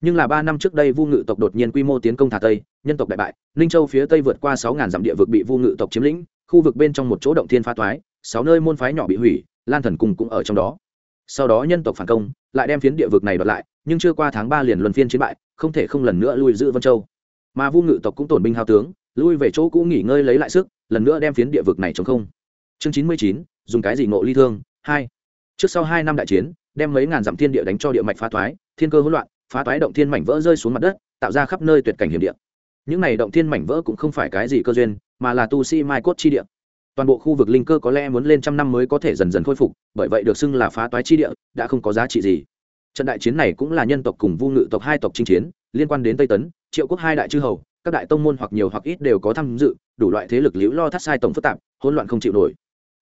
nhưng là ba năm trước đây vu ngự tộc đột nhiên quy mô tiến công thả tây, nhân tộc đại bại, ninh châu phía tây vượt qua sáu ngàn dặm địa vực bị vu ngự tộc chiếm lĩnh, khu vực bên trong một chỗ động thiên phá toái, sáu nơi môn phái nhỏ bị hủy, lan thần cung cũng ở trong đó. Sau đó nhân tộc phản công, lại đem phiến địa vực này đoạt lại, nhưng chưa qua tháng ba liền luân phiên chiến bại, không thể không lần nữa lui giữ vân châu. Mà vu ngự tộc cũng tổn binh hao tướng, lui về chỗ cũ nghỉ ngơi lấy lại sức, lần nữa đem phiến địa vực này chống không. Chương chín mươi chín, dùng cái gì ngộ ly thương? Hai. Trước sau hai năm đại chiến, đem mấy ngàn dặm thiên địa đánh cho địa mạch phá thoái thiên cơ hỗn loạn phá toái động thiên mảnh vỡ rơi xuống mặt đất, tạo ra khắp nơi tuyệt cảnh hiểm địa. Những này động thiên mảnh vỡ cũng không phải cái gì cơ duyên, mà là tu sĩ mai cốt chi địa. Toàn bộ khu vực linh cơ có lẽ muốn lên trăm năm mới có thể dần dần khôi phục, bởi vậy được xưng là phá toái chi địa, đã không có giá trị gì. Trận đại chiến này cũng là nhân tộc cùng vu ngự tộc hai tộc chinh chiến, liên quan đến tây tấn, triệu quốc hai đại chư hầu, các đại tông môn hoặc nhiều hoặc ít đều có tham dự, đủ loại thế lực liễu lo thắt sai tổng phức tạp, hỗn loạn không chịu nổi.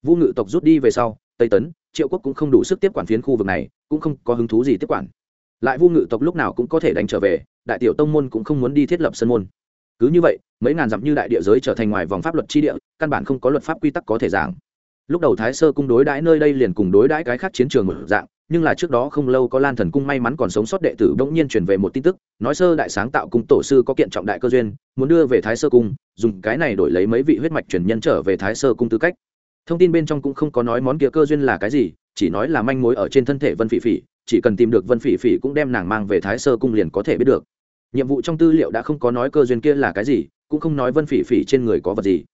Vu ngự tộc rút đi về sau, tây tấn, triệu quốc cũng không đủ sức tiếp quản phiến khu vực này, cũng không có hứng thú gì tiếp quản lại vu ngự tộc lúc nào cũng có thể đánh trở về, đại tiểu tông môn cũng không muốn đi thiết lập sân môn. Cứ như vậy, mấy ngàn dặm như đại địa giới trở thành ngoài vòng pháp luật tri địa, căn bản không có luật pháp quy tắc có thể giảng. Lúc đầu thái sơ cung đối đãi nơi đây liền cùng đối đãi cái khác chiến trường một dạng, nhưng là trước đó không lâu có lan thần cung may mắn còn sống sót đệ tử bỗng nhiên truyền về một tin tức, nói sơ đại sáng tạo cung tổ sư có kiện trọng đại cơ duyên, muốn đưa về thái sơ cung, dùng cái này đổi lấy mấy vị huyết mạch truyền nhân trở về thái sơ cung tư cách. Thông tin bên trong cũng không có nói món kia cơ duyên là cái gì, chỉ nói là manh mối ở trên thân thể vân phỉ phỉ chỉ cần tìm được vân phỉ phỉ cũng đem nàng mang về thái sơ cung liền có thể biết được. Nhiệm vụ trong tư liệu đã không có nói cơ duyên kia là cái gì, cũng không nói vân phỉ phỉ trên người có vật gì.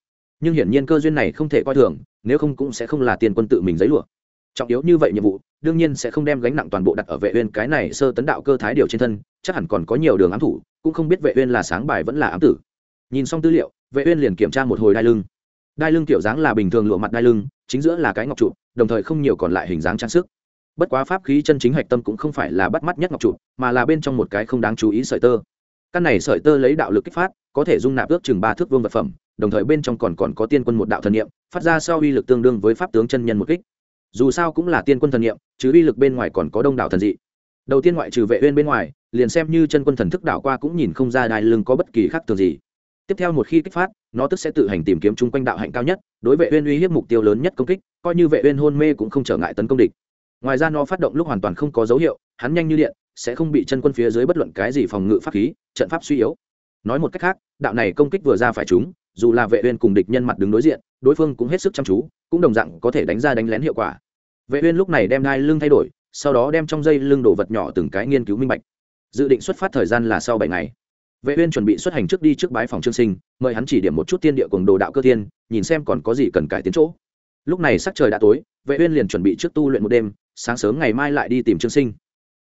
Nhưng hiển nhiên cơ duyên này không thể coi thường, nếu không cũng sẽ không là tiền quân tự mình giấy lụa. Trọng yếu như vậy nhiệm vụ, đương nhiên sẽ không đem gánh nặng toàn bộ đặt ở vệ uyên cái này sơ tấn đạo cơ thái điều trên thân, chắc hẳn còn có nhiều đường ám thủ, cũng không biết vệ uyên là sáng bài vẫn là ám tử. Nhìn xong tư liệu, vệ uyên liền kiểm tra một hồi đai lưng. Đai lưng kiểu dáng là bình thường lụa mặt đai lưng, chính giữa là cái ngọc trụ, đồng thời không nhiều còn lại hình dáng trang sức bất quá pháp khí chân chính hạch tâm cũng không phải là bắt mắt nhất ngọc trụ, mà là bên trong một cái không đáng chú ý sợi tơ. Căn này sợi tơ lấy đạo lực kích phát, có thể dung nạp ước chừng ba thước vương vật phẩm, đồng thời bên trong còn còn có tiên quân một đạo thần niệm, phát ra sau uy lực tương đương với pháp tướng chân nhân một kích. Dù sao cũng là tiên quân thần niệm, chứ uy lực bên ngoài còn có đông đảo thần dị. Đầu tiên ngoại trừ vệ uyên bên ngoài, liền xem như chân quân thần thức đảo qua cũng nhìn không ra đai lưng có bất kỳ khác thường gì. Tiếp theo một khi kích phát, nó tức sẽ tự hành tìm kiếm chung quanh đạo hạnh cao nhất, đối vệ uyên uy hiếp mục tiêu lớn nhất công kích, coi như vệ uyên hôn mê cũng không trở ngại tấn công địch ngoài ra nó phát động lúc hoàn toàn không có dấu hiệu, hắn nhanh như điện, sẽ không bị chân quân phía dưới bất luận cái gì phòng ngự pháp khí, trận pháp suy yếu. Nói một cách khác, đạo này công kích vừa ra phải chúng, dù là vệ uyên cùng địch nhân mặt đứng đối diện, đối phương cũng hết sức chăm chú, cũng đồng dạng có thể đánh ra đánh lén hiệu quả. Vệ uyên lúc này đem đai lưng thay đổi, sau đó đem trong dây lưng đồ vật nhỏ từng cái nghiên cứu minh bạch. Dự định xuất phát thời gian là sau 7 ngày. Vệ uyên chuẩn bị xuất hành trước đi trước bái phòng trương sinh, mời hắn chỉ điểm một chút tiên địa cùng đồ đạo cơ thiên, nhìn xem còn có gì cần cải tiến chỗ. Lúc này sắc trời đã tối, vệ uyên liền chuẩn bị trước tu luyện một đêm sáng sớm ngày mai lại đi tìm trương sinh.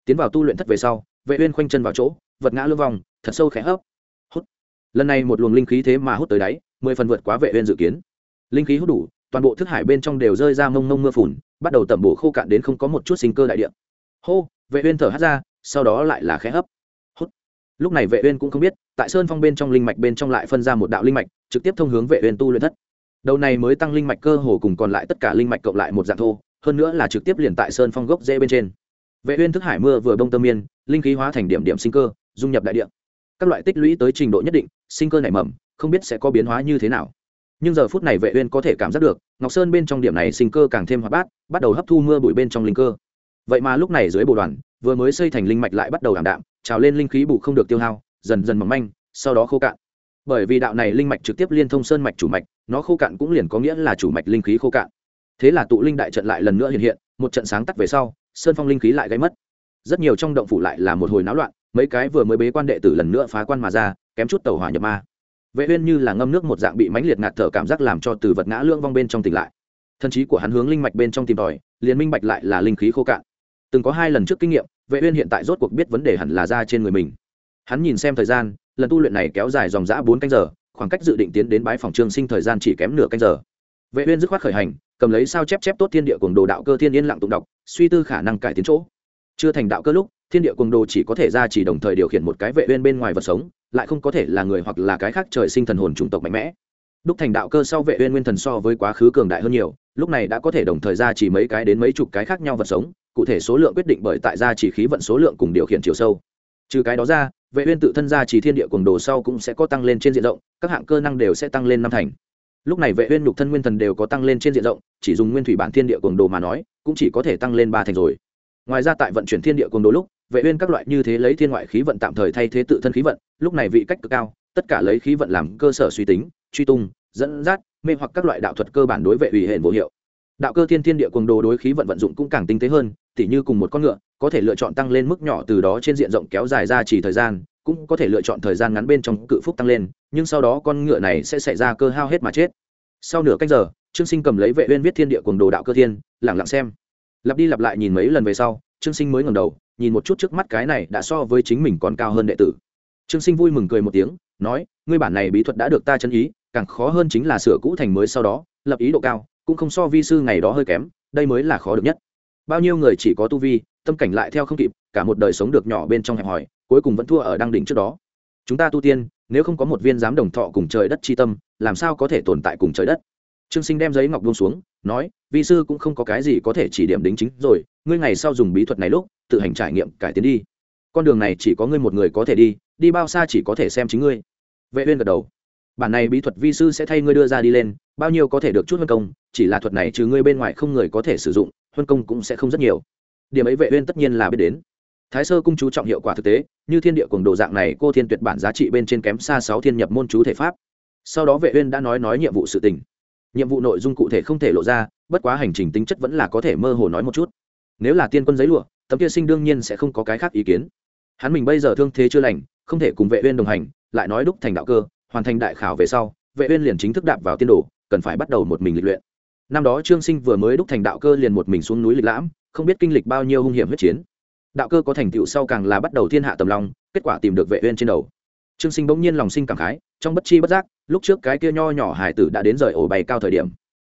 Tiến vào tu luyện thất về sau, vệ uyên khoanh chân vào chỗ, vật ngã lưng vòng, thật sâu khẽ hấp. Hút. Lần này một luồng linh khí thế mà hút tới đáy, mười phần vượt quá vệ uyên dự kiến. Linh khí hút đủ, toàn bộ thức hải bên trong đều rơi ra mông mông mưa phùn, bắt đầu tẩm bổ khô cạn đến không có một chút sinh cơ đại địa. Hô, vệ uyên thở hắt ra, sau đó lại là khẽ hấp. Hút. Lúc này vệ uyên cũng không biết, tại sơn phong bên trong linh mạch bên trong lại phân ra một đạo linh mạch, trực tiếp thông hướng vệ uyên tu luyện thất. Đầu này mới tăng linh mạch cơ hồ cùng còn lại tất cả linh mạch cộng lại một dạng thô hơn nữa là trực tiếp liền tại sơn phong gốc dễ bên trên. Vệ uyên thức hải mưa vừa đông tâm miên, linh khí hóa thành điểm điểm sinh cơ, dung nhập đại địa. Các loại tích lũy tới trình độ nhất định, sinh cơ nảy mầm, không biết sẽ có biến hóa như thế nào. Nhưng giờ phút này vệ uyên có thể cảm giác được, ngọc sơn bên trong điểm này sinh cơ càng thêm hoạt bát, bắt đầu hấp thu mưa bụi bên trong linh cơ. Vậy mà lúc này dưới bộ đoàn, vừa mới xây thành linh mạch lại bắt đầu đảm đạm, trào lên linh khí bù không được tiêu hao, dần dần mỏng manh, sau đó khô cạn. Bởi vì đạo này linh mạch trực tiếp liên thông sơn mạch chủ mạch, nó khô cạn cũng liền có nghĩa là chủ mạch linh khí khô cạn thế là tụ linh đại trận lại lần nữa hiện hiện, một trận sáng tắt về sau, sơn phong linh khí lại gây mất. Rất nhiều trong động phủ lại là một hồi náo loạn, mấy cái vừa mới bế quan đệ tử lần nữa phá quan mà ra, kém chút tàu hỏa nhập ma. Vệ uyên như là ngâm nước một dạng bị mãnh liệt ngạt thở cảm giác làm cho từ vật ngã lưỡng vong bên trong tỉnh lại. Thân trí của hắn hướng linh mạch bên trong tìm tòi, liền minh bạch lại là linh khí khô cạn. Từng có hai lần trước kinh nghiệm, vệ uyên hiện tại rốt cuộc biết vấn đề hẳn là ra trên người mình. Hắn nhìn xem thời gian, lần tu luyện này kéo dài dòng dã bốn canh giờ, khoảng cách dự định tiến đến bái phòng trương sinh thời gian chỉ kém nửa canh giờ vệ uyên dứt khoát khởi hành, cầm lấy sao chép chép tốt thiên địa cuồng đồ đạo cơ thiên yên lặng tụng đọc, suy tư khả năng cải tiến chỗ. Chưa thành đạo cơ lúc, thiên địa cuồng đồ chỉ có thể ra chỉ đồng thời điều khiển một cái vệ uyên bên ngoài vật sống, lại không có thể là người hoặc là cái khác trời sinh thần hồn chủng tộc mạnh mẽ. Đúc thành đạo cơ sau vệ uyên nguyên thần so với quá khứ cường đại hơn nhiều, lúc này đã có thể đồng thời ra chỉ mấy cái đến mấy chục cái khác nhau vật sống, cụ thể số lượng quyết định bởi tại gia chỉ khí vận số lượng cùng điều khiển chiều sâu. Trừ cái đó ra, vệ uyên tự thân ra chỉ thiên địa cuồng đồ sau cũng sẽ có tăng lên trên diện rộng, các hạng cơ năng đều sẽ tăng lên năm thành lúc này vệ uyên nhục thân nguyên thần đều có tăng lên trên diện rộng, chỉ dùng nguyên thủy bản thiên địa cường đồ mà nói, cũng chỉ có thể tăng lên ba thành rồi. Ngoài ra tại vận chuyển thiên địa cường đồ lúc, vệ uyên các loại như thế lấy thiên ngoại khí vận tạm thời thay thế tự thân khí vận, lúc này vị cách cực cao, tất cả lấy khí vận làm cơ sở suy tính, truy tung, dẫn dắt, mê hoặc các loại đạo thuật cơ bản đối vệ ủy hệ vô hiệu. Đạo cơ thiên thiên địa cường đồ đối khí vận vận dụng cũng càng tinh tế hơn, tỉ như cùng một con ngựa, có thể lựa chọn tăng lên mức nhỏ từ đó trên diện rộng kéo dài ra chỉ thời gian cũng có thể lựa chọn thời gian ngắn bên trong cự phúc tăng lên, nhưng sau đó con ngựa này sẽ xảy ra cơ hao hết mà chết. Sau nửa cách giờ, trương sinh cầm lấy vệ uyên viết thiên địa cuồng đồ đạo cơ thiên, lặng lặng xem. Lặp đi lặp lại nhìn mấy lần về sau, trương sinh mới ngẩng đầu, nhìn một chút trước mắt cái này đã so với chính mình còn cao hơn đệ tử. Trương sinh vui mừng cười một tiếng, nói, ngươi bản này bí thuật đã được ta chân ý, càng khó hơn chính là sửa cũ thành mới sau đó, lập ý độ cao, cũng không so vi sư ngày đó hơi kém, đây mới là khó được nhất. Bao nhiêu người chỉ có tu vi, tâm cảnh lại theo không kịp, cả một đời sống được nhỏ bên trong hẹp hòi cuối cùng vẫn thua ở đăng đỉnh trước đó. Chúng ta tu tiên, nếu không có một viên giám đồng thọ cùng trời đất chi tâm, làm sao có thể tồn tại cùng trời đất? Trương sinh đem giấy ngọc buông xuống, nói, vi sư cũng không có cái gì có thể chỉ điểm đính chính rồi, ngươi ngày sau dùng bí thuật này lúc, tự hành trải nghiệm cải tiến đi. Con đường này chỉ có ngươi một người có thể đi đi bao xa chỉ có thể xem chính ngươi. Vệ uyên gật đầu. Bản này bí thuật vi sư sẽ thay ngươi đưa ra đi lên, bao nhiêu có thể được chút huân công, chỉ là thuật này trừ ngươi bên ngoài không người có thể sử dụng, huân công cũng sẽ không rất nhiều. Điểm ấy vệ uyên tất nhiên là biết đến thái sơ cung chú trọng hiệu quả thực tế, như thiên địa cùng đồ dạng này, cô thiên tuyệt bản giá trị bên trên kém xa sáu thiên nhập môn chú thể pháp. Sau đó vệ uyên đã nói nói nhiệm vụ sự tình. Nhiệm vụ nội dung cụ thể không thể lộ ra, bất quá hành trình tính chất vẫn là có thể mơ hồ nói một chút. Nếu là tiên quân giấy lụa, tấm kia sinh đương nhiên sẽ không có cái khác ý kiến. Hắn mình bây giờ thương thế chưa lành, không thể cùng vệ uyên đồng hành, lại nói đúc thành đạo cơ, hoàn thành đại khảo về sau, vệ uyên liền chính thức đạp vào tiên đồ, cần phải bắt đầu một mình lịch luyện. Năm đó trương sinh vừa mới đúc thành đạo cơ liền một mình xuống núi lịch lãm, không biết kinh lịch bao nhiêu hung hiểm huyết chiến đạo cơ có thành tựu sau càng là bắt đầu thiên hạ tầm long, kết quả tìm được vệ uyên trên đầu. Trương sinh bỗng nhiên lòng sinh cảm khái, trong bất chi bất giác, lúc trước cái kia nho nhỏ hải tử đã đến rời ổ bày cao thời điểm.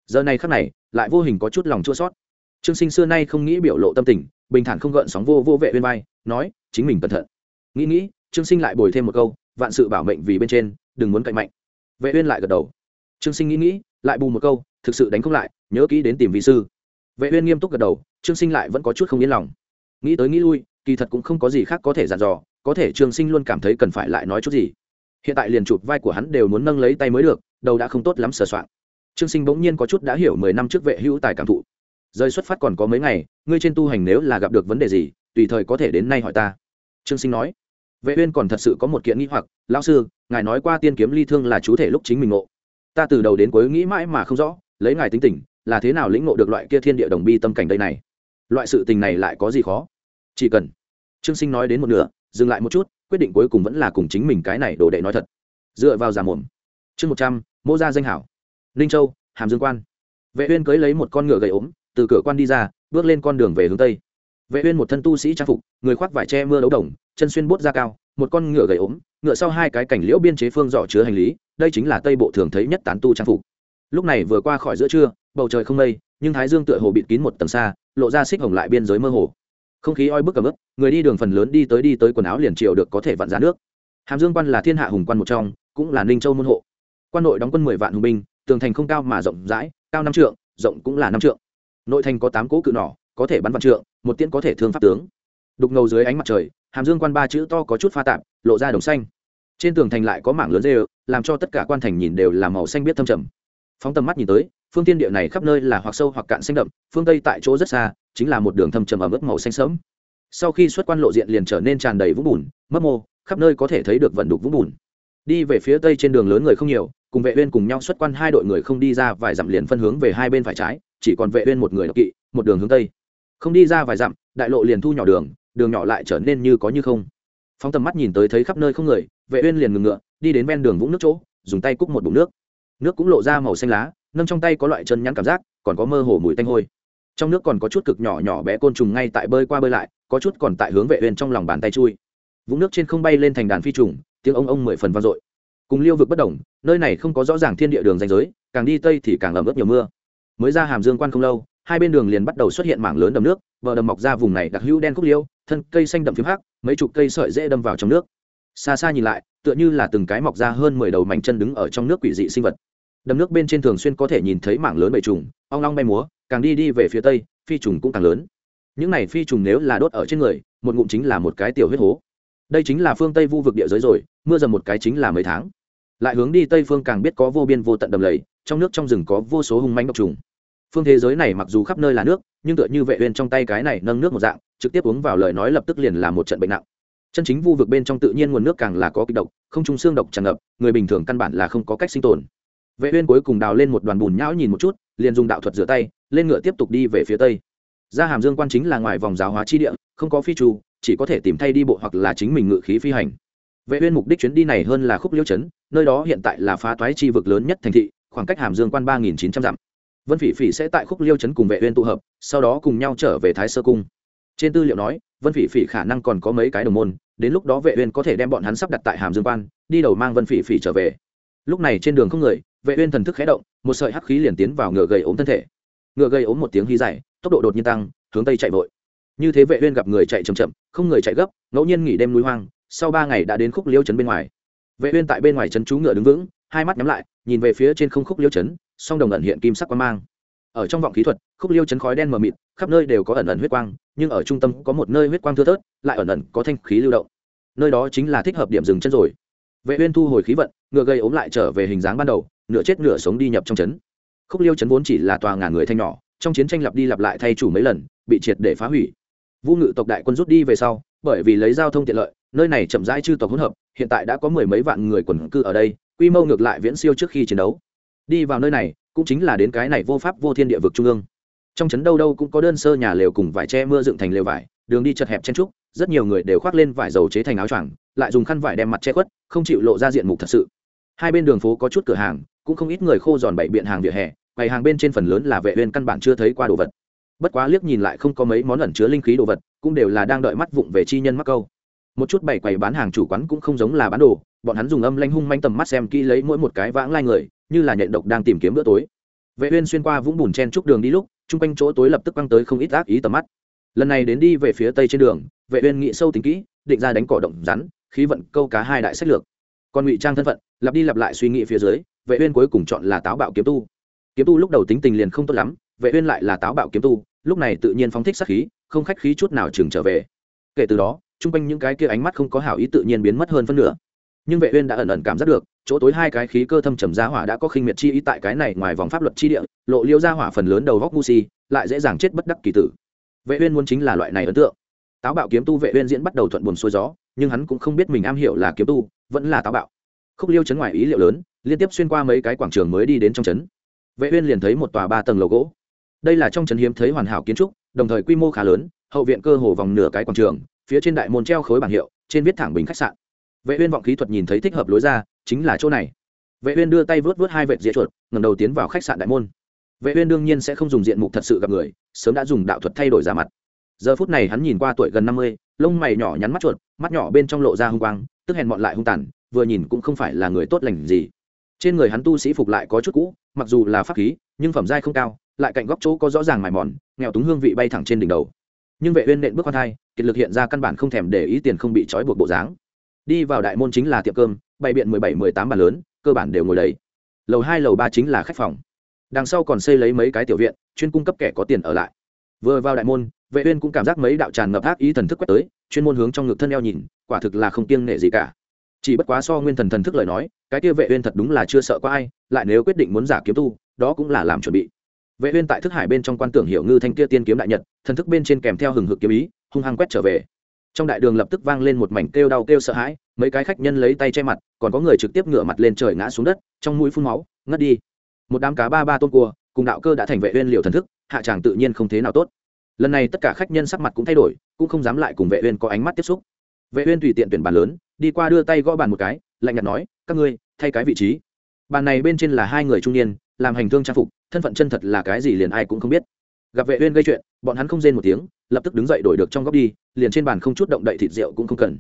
Giờ này khắc này, lại vô hình có chút lòng chua sót trương sinh xưa nay không nghĩ biểu lộ tâm tình, bình thản không gợn sóng vô vô vệ uyên bay nói, chính mình cẩn thận. Nghĩ nghĩ, trương sinh lại bồi thêm một câu, vạn sự bảo mệnh vì bên trên, đừng muốn cạnh mạnh. Vệ uyên lại gật đầu. Trương sinh nghĩ nghĩ, lại bù một câu, thực sự đánh không lại, nhớ kỹ đến tìm vị sư. Vệ uyên nghiêm túc gật đầu, trương sinh lại vẫn có chút không yên lòng nghĩ tới nghĩ lui, kỳ thật cũng không có gì khác có thể dặn dò, có thể trường sinh luôn cảm thấy cần phải lại nói chút gì. Hiện tại liền chụp vai của hắn đều muốn nâng lấy tay mới được, đầu đã không tốt lắm sờ soạn trương sinh bỗng nhiên có chút đã hiểu mười năm trước vệ hữu tài cảm thụ. Rời xuất phát còn có mấy ngày, ngươi trên tu hành nếu là gặp được vấn đề gì, tùy thời có thể đến nay hỏi ta. Trương sinh nói. Vệ uyên còn thật sự có một kiện nghi hoặc, lão sư, ngài nói qua tiên kiếm ly thương là chú thể lúc chính mình ngộ. Ta từ đầu đến cuối nghĩ mãi mà không rõ, lấy ngài tính tình, là thế nào lĩnh ngộ được loại kia thiên địa đồng bi tâm cảnh đây này? Loại sự tình này lại có gì khó? Chỉ cần. Trương sinh nói đến một nửa, dừng lại một chút, quyết định cuối cùng vẫn là cùng chính mình cái này đồ đệ nói thật. Dựa vào giả mồm. Chương một trăm, mô ra danh hảo. Ninh châu, hàm dương quan. Vệ uyên cưới lấy một con ngựa gầy ốm, từ cửa quan đi ra, bước lên con đường về hướng tây. Vệ uyên một thân tu sĩ trang phục, người khoác vải che mưa đấu đồng, chân xuyên bốt da cao, một con ngựa gầy ốm, ngựa sau hai cái cảnh liễu biên chế phương giỏ chứa hành lý, đây chính là tây bộ thường thấy nhất tán tu trang phục. Lúc này vừa qua khỏi giữa trưa, bầu trời không mây, nhưng thái dương tựa hồ bịt kín một tầng xa, lộ ra xích hồng lại biên giới mơ hồ không khí oi bức cầm ướp người đi đường phần lớn đi tới đi tới quần áo liền triều được có thể vặn giá nước. Hàm dương quan là thiên hạ hùng quan một trong, cũng là ninh châu môn hộ. Quan nội đóng quân mười vạn hùng binh, tường thành không cao mà rộng rãi, cao năm trượng, rộng cũng là năm trượng. Nội thành có tám cỗ cự nỏ, có thể bắn vạn trượng, một tiễn có thể thương pháp tướng. Đục ngầu dưới ánh mặt trời, hàm dương quan ba chữ to có chút pha tạp, lộ ra đồng xanh. Trên tường thành lại có mảng lớn rê làm cho tất cả quan thành nhìn đều là màu xanh biết thâm trầm. Phóng tầm mắt nhìn tới, phương tiên địa này khắp nơi là hoặc sâu hoặc cạn xanh đậm, phương tây tại chỗ rất xa chính là một đường thâm trầm ẩm ướt màu xanh sẫm. Sau khi xuất quan lộ diện liền trở nên tràn đầy vũng bùn, mấp mô, khắp nơi có thể thấy được vận đục vũng bùn. Đi về phía tây trên đường lớn người không nhiều, cùng vệ uyên cùng nhau xuất quan hai đội người không đi ra vài dặm liền phân hướng về hai bên phải trái, chỉ còn vệ uyên một người độc kỵ, một đường hướng tây. Không đi ra vài dặm, đại lộ liền thu nhỏ đường đường nhỏ lại trở nên như có như không. Phóng tầm mắt nhìn tới thấy khắp nơi không người, vệ uyên liền ngừng ngựa, đi đến ven đường vũng nước chỗ, dùng tay cúc một bụng nước. Nước cũng lộ ra màu xanh lá, nâng trong tay có loại chân nhắn cảm giác, còn có mơ hồ mùi tanh hôi trong nước còn có chút cực nhỏ nhỏ bé côn trùng ngay tại bơi qua bơi lại có chút còn tại hướng vệ huyền trong lòng bàn tay chui. Vũng nước trên không bay lên thành đàn phi trùng tiếng ông ông mười phần vang dội. Cùng liêu vực bất động, nơi này không có rõ ràng thiên địa đường ranh giới càng đi tây thì càng ẩm ướt nhiều mưa. Mới ra hàm dương quan không lâu hai bên đường liền bắt đầu xuất hiện mảng lớn đầm nước bờ đầm mọc ra vùng này đặc hữu đen khúc liêu thân cây xanh đậm phím hắc mấy chục cây sợi dễ đâm vào trong nước. Xa xa nhìn lại tựa như là từng cái mọc ra hơn mười đầu mảnh chân đứng ở trong nước quỷ dị sinh vật. Đầm nước bên trên thường xuyên có thể nhìn thấy mảng lớn bầy trùng ong long bay múa càng đi đi về phía tây, phi trùng cũng càng lớn. Những này phi trùng nếu là đốt ở trên người, một ngụm chính là một cái tiểu huyết hố. Đây chính là phương tây vu vực địa giới rồi, mưa dầm một cái chính là mấy tháng. Lại hướng đi tây phương càng biết có vô biên vô tận đầm lầy, trong nước trong rừng có vô số hung manh độc trùng. Phương thế giới này mặc dù khắp nơi là nước, nhưng tựa như vệ uyên trong tay cái này nâng nước một dạng, trực tiếp uống vào lời nói lập tức liền là một trận bệnh nặng. Chân chính vu vực bên trong tự nhiên nguồn nước càng là có kịch độc, không trung xương độc tràn ngập, người bình thường căn bản là không có cách sinh tồn vệ uyên cuối cùng đào lên một đoàn bùn nhão nhìn một chút, liền dùng đạo thuật rửa tay, lên ngựa tiếp tục đi về phía tây. Ra hàm dương quan chính là ngoài vòng giáo hóa chi địa, không có phi trù, chỉ có thể tìm thay đi bộ hoặc là chính mình ngự khí phi hành. Vệ uyên mục đích chuyến đi này hơn là khúc liêu chấn, nơi đó hiện tại là phá toái chi vực lớn nhất thành thị, khoảng cách hàm dương quan ba nghìn chín trăm dặm. Vân phỉ phỉ sẽ tại khúc liêu chấn cùng vệ uyên tụ hợp, sau đó cùng nhau trở về thái sơ cung. Trên tư liệu nói, vân phỉ phỉ khả năng còn có mấy cái đồng môn, đến lúc đó vệ uyên có thể đem bọn hắn sắp đặt tại hàm dương quan, đi đầu mang vân phỉ phỉ trở về. Lúc này trên đường không người vệ uyên thần thức khẽ động, một sợi hắc khí liền tiến vào ngựa gầy ốm thân thể. Ngựa gầy ốm một tiếng hí dài, tốc độ đột nhiên tăng, hướng tây chạy vội. Như thế vệ uyên gặp người chạy chậm chậm, không người chạy gấp, ngẫu nhiên nghỉ đêm núi hoang, sau ba ngày đã đến khúc liêu trấn bên ngoài. Vệ uyên tại bên ngoài trấn chú ngựa đứng vững, hai mắt nhắm lại, nhìn về phía trên không khúc liêu trấn, song đồng ẩn hiện kim sắc quang mang. Ở trong vọng khí thuật, khúc liêu trấn khói đen mờ mịt, khắp nơi đều có ẩn ẩn huyết quang, nhưng ở trung tâm có một nơi huyết quang thưa thớt, lại ẩn ẩn có thanh khí lưu động. Nơi đó chính là thích hợp điểm dừng chân rồi vệ uyên thu hồi khí vận, ngựa gây ốm lại trở về hình dáng ban đầu, nửa chết nửa sống đi nhập trong trấn. Khúc liêu trấn vốn chỉ là tòa ngàn người thanh nhỏ, trong chiến tranh lặp đi lặp lại thay chủ mấy lần, bị triệt để phá hủy. Vu ngự tộc đại quân rút đi về sau, bởi vì lấy giao thông tiện lợi, nơi này chậm rãi chư tộc hỗn hợp, hiện tại đã có mười mấy vạn người quần cư ở đây, quy mô ngược lại viễn siêu trước khi chiến đấu. Đi vào nơi này, cũng chính là đến cái này vô pháp vô thiên địa vực trung ương. Trong trấn đâu đâu cũng có đơn sơ nhà lều cùng vải tre mưa dựng thành lều vải đường đi chật hẹp chen trúc, rất nhiều người đều khoác lên vải dầu chế thành áo choàng, lại dùng khăn vải đem mặt che khuất, không chịu lộ ra diện mục thật sự. Hai bên đường phố có chút cửa hàng, cũng không ít người khô giòn bảy biện hàng vỉa hè bày hàng bên trên phần lớn là vệ uyên căn bản chưa thấy qua đồ vật. Bất quá liếc nhìn lại không có mấy món ẩn chứa linh khí đồ vật, cũng đều là đang đợi mắt vụng về chi nhân mắc câu. Một chút bày quầy bán hàng chủ quán cũng không giống là bán đồ, bọn hắn dùng âm lanh hung manh tầm mắt xem kỹ lấy mỗi một cái vãng lai người, như là nhện độc đang tìm kiếm bữa tối. Vệ uyên xuyên qua vũng bùn chen trúc đường đi lúc trung quanh chỗ tối lập tức quăng tới không ít ác ý tầm mắt lần này đến đi về phía tây trên đường, vệ uyên nghĩ sâu tính kỹ, định ra đánh cỏ động rắn, khí vận câu cá hai đại sách lược. Còn ngụy trang thân phận, lặp đi lặp lại suy nghĩ phía dưới, vệ uyên cuối cùng chọn là táo bạo kiếm tu. Kiếm tu lúc đầu tính tình liền không tốt lắm, vệ uyên lại là táo bạo kiếm tu, lúc này tự nhiên phóng thích sát khí, không khách khí chút nào chừng trở về. Kể từ đó trung quanh những cái kia ánh mắt không có hảo ý tự nhiên biến mất hơn phân nửa. Nhưng vệ uyên đã ẩn ẩn cảm giác được, chỗ tối hai cái khí cơ thâm trầm giá hỏa đã có khinh miệt chi ý tại cái này ngoài vòng pháp luật chi địa, lộ liêu gia hỏa phần lớn đầu góc ngu si, lại dễ dàng chết bất đắc kỳ tử vệ uyên muốn chính là loại này ấn tượng. Táo bạo kiếm tu vệ uyên diễn bắt đầu thuận buồn xuôi gió, nhưng hắn cũng không biết mình am hiểu là kiếm tu, vẫn là táo bạo. Khúc liêu chấn ngoài ý liệu lớn, liên tiếp xuyên qua mấy cái quảng trường mới đi đến trong chấn. Vệ uyên liền thấy một tòa ba tầng lầu gỗ. Đây là trong chấn hiếm thấy hoàn hảo kiến trúc, đồng thời quy mô khá lớn, hậu viện cơ hồ vòng nửa cái quảng trường, phía trên đại môn treo khối bảng hiệu, trên viết thẳng bình khách sạn. Vệ uyên vọng khí thuật nhìn thấy thích hợp lối ra, chính là chỗ này. Vệ uyên đưa tay vớt vớt hai vệt dĩa chuột, ngẩng đầu tiến vào khách sạn đại môn vệ uyên đương nhiên sẽ không dùng diện mục thật sự gặp người sớm đã dùng đạo thuật thay đổi giả mặt. Giờ phút này hắn nhìn qua tuổi gần 50, lông mày nhỏ nhắn mắt chuột mắt nhỏ bên trong lộ ra hung quang tức hèn mọn lại hung tàn vừa nhìn cũng không phải là người tốt lành gì. Trên người hắn tu sĩ phục lại có chút cũ mặc dù là pháp khí nhưng phẩm giai không cao lại cạnh góc chỗ có rõ ràng mài mòn nghèo túng hương vị bay thẳng trên đỉnh đầu. Nhưng vệ uyên nện bước qua thai kiệt lực hiện ra căn bản không thèm để ý tiền không bị trói buộc bộ dáng. Đi vào đại môn chính là tiệm cơm bày biện 17, 18 bàn lớn cơ bản đều ngồi đấy lầu hai lầu ba chính là khách phòng đằng sau còn xây lấy mấy cái tiểu viện, chuyên cung cấp kẻ có tiền ở lại. Vừa vào đại môn, vệ uyên cũng cảm giác mấy đạo tràn ngập ác ý thần thức quét tới, chuyên môn hướng trong ngực thân eo nhìn, quả thực là không kiêng nể gì cả. Chỉ bất quá so nguyên thần thần thức lời nói, cái kia vệ uyên thật đúng là chưa sợ qua ai, lại nếu quyết định muốn giả kiếm tu, đó cũng là làm chuẩn bị. Vệ uyên tại thức hải bên trong quan tưởng hiểu ngư thanh kia tiên kiếm đại nhật, thần thức bên trên kèm theo hừng hực kiếm ý, hung hăng quét trở về. Trong đại đường lập tức vang lên một mảnh kêu đau kêu sợ hãi, mấy cái khách nhân lấy tay che mặt, còn có người trực tiếp ngửa mặt lên trời ngã xuống đất, trong mũi phun máu, ngất đi một đám cá ba ba tôm cua, cùng đạo cơ đã thành vệ uyên liều thần thức, hạ tràng tự nhiên không thế nào tốt. Lần này tất cả khách nhân sắc mặt cũng thay đổi, cũng không dám lại cùng vệ uyên có ánh mắt tiếp xúc. Vệ uyên tùy tiện tuyển bàn lớn, đi qua đưa tay gõ bàn một cái, lạnh nhạt nói, các ngươi, thay cái vị trí. Bàn này bên trên là hai người trung niên, làm hành thương trang phục, thân phận chân thật là cái gì liền ai cũng không biết. Gặp vệ uyên gây chuyện, bọn hắn không rên một tiếng, lập tức đứng dậy đổi được trong góc đi, liền trên bàn không chút động đậy thịt rượu cũng không cần.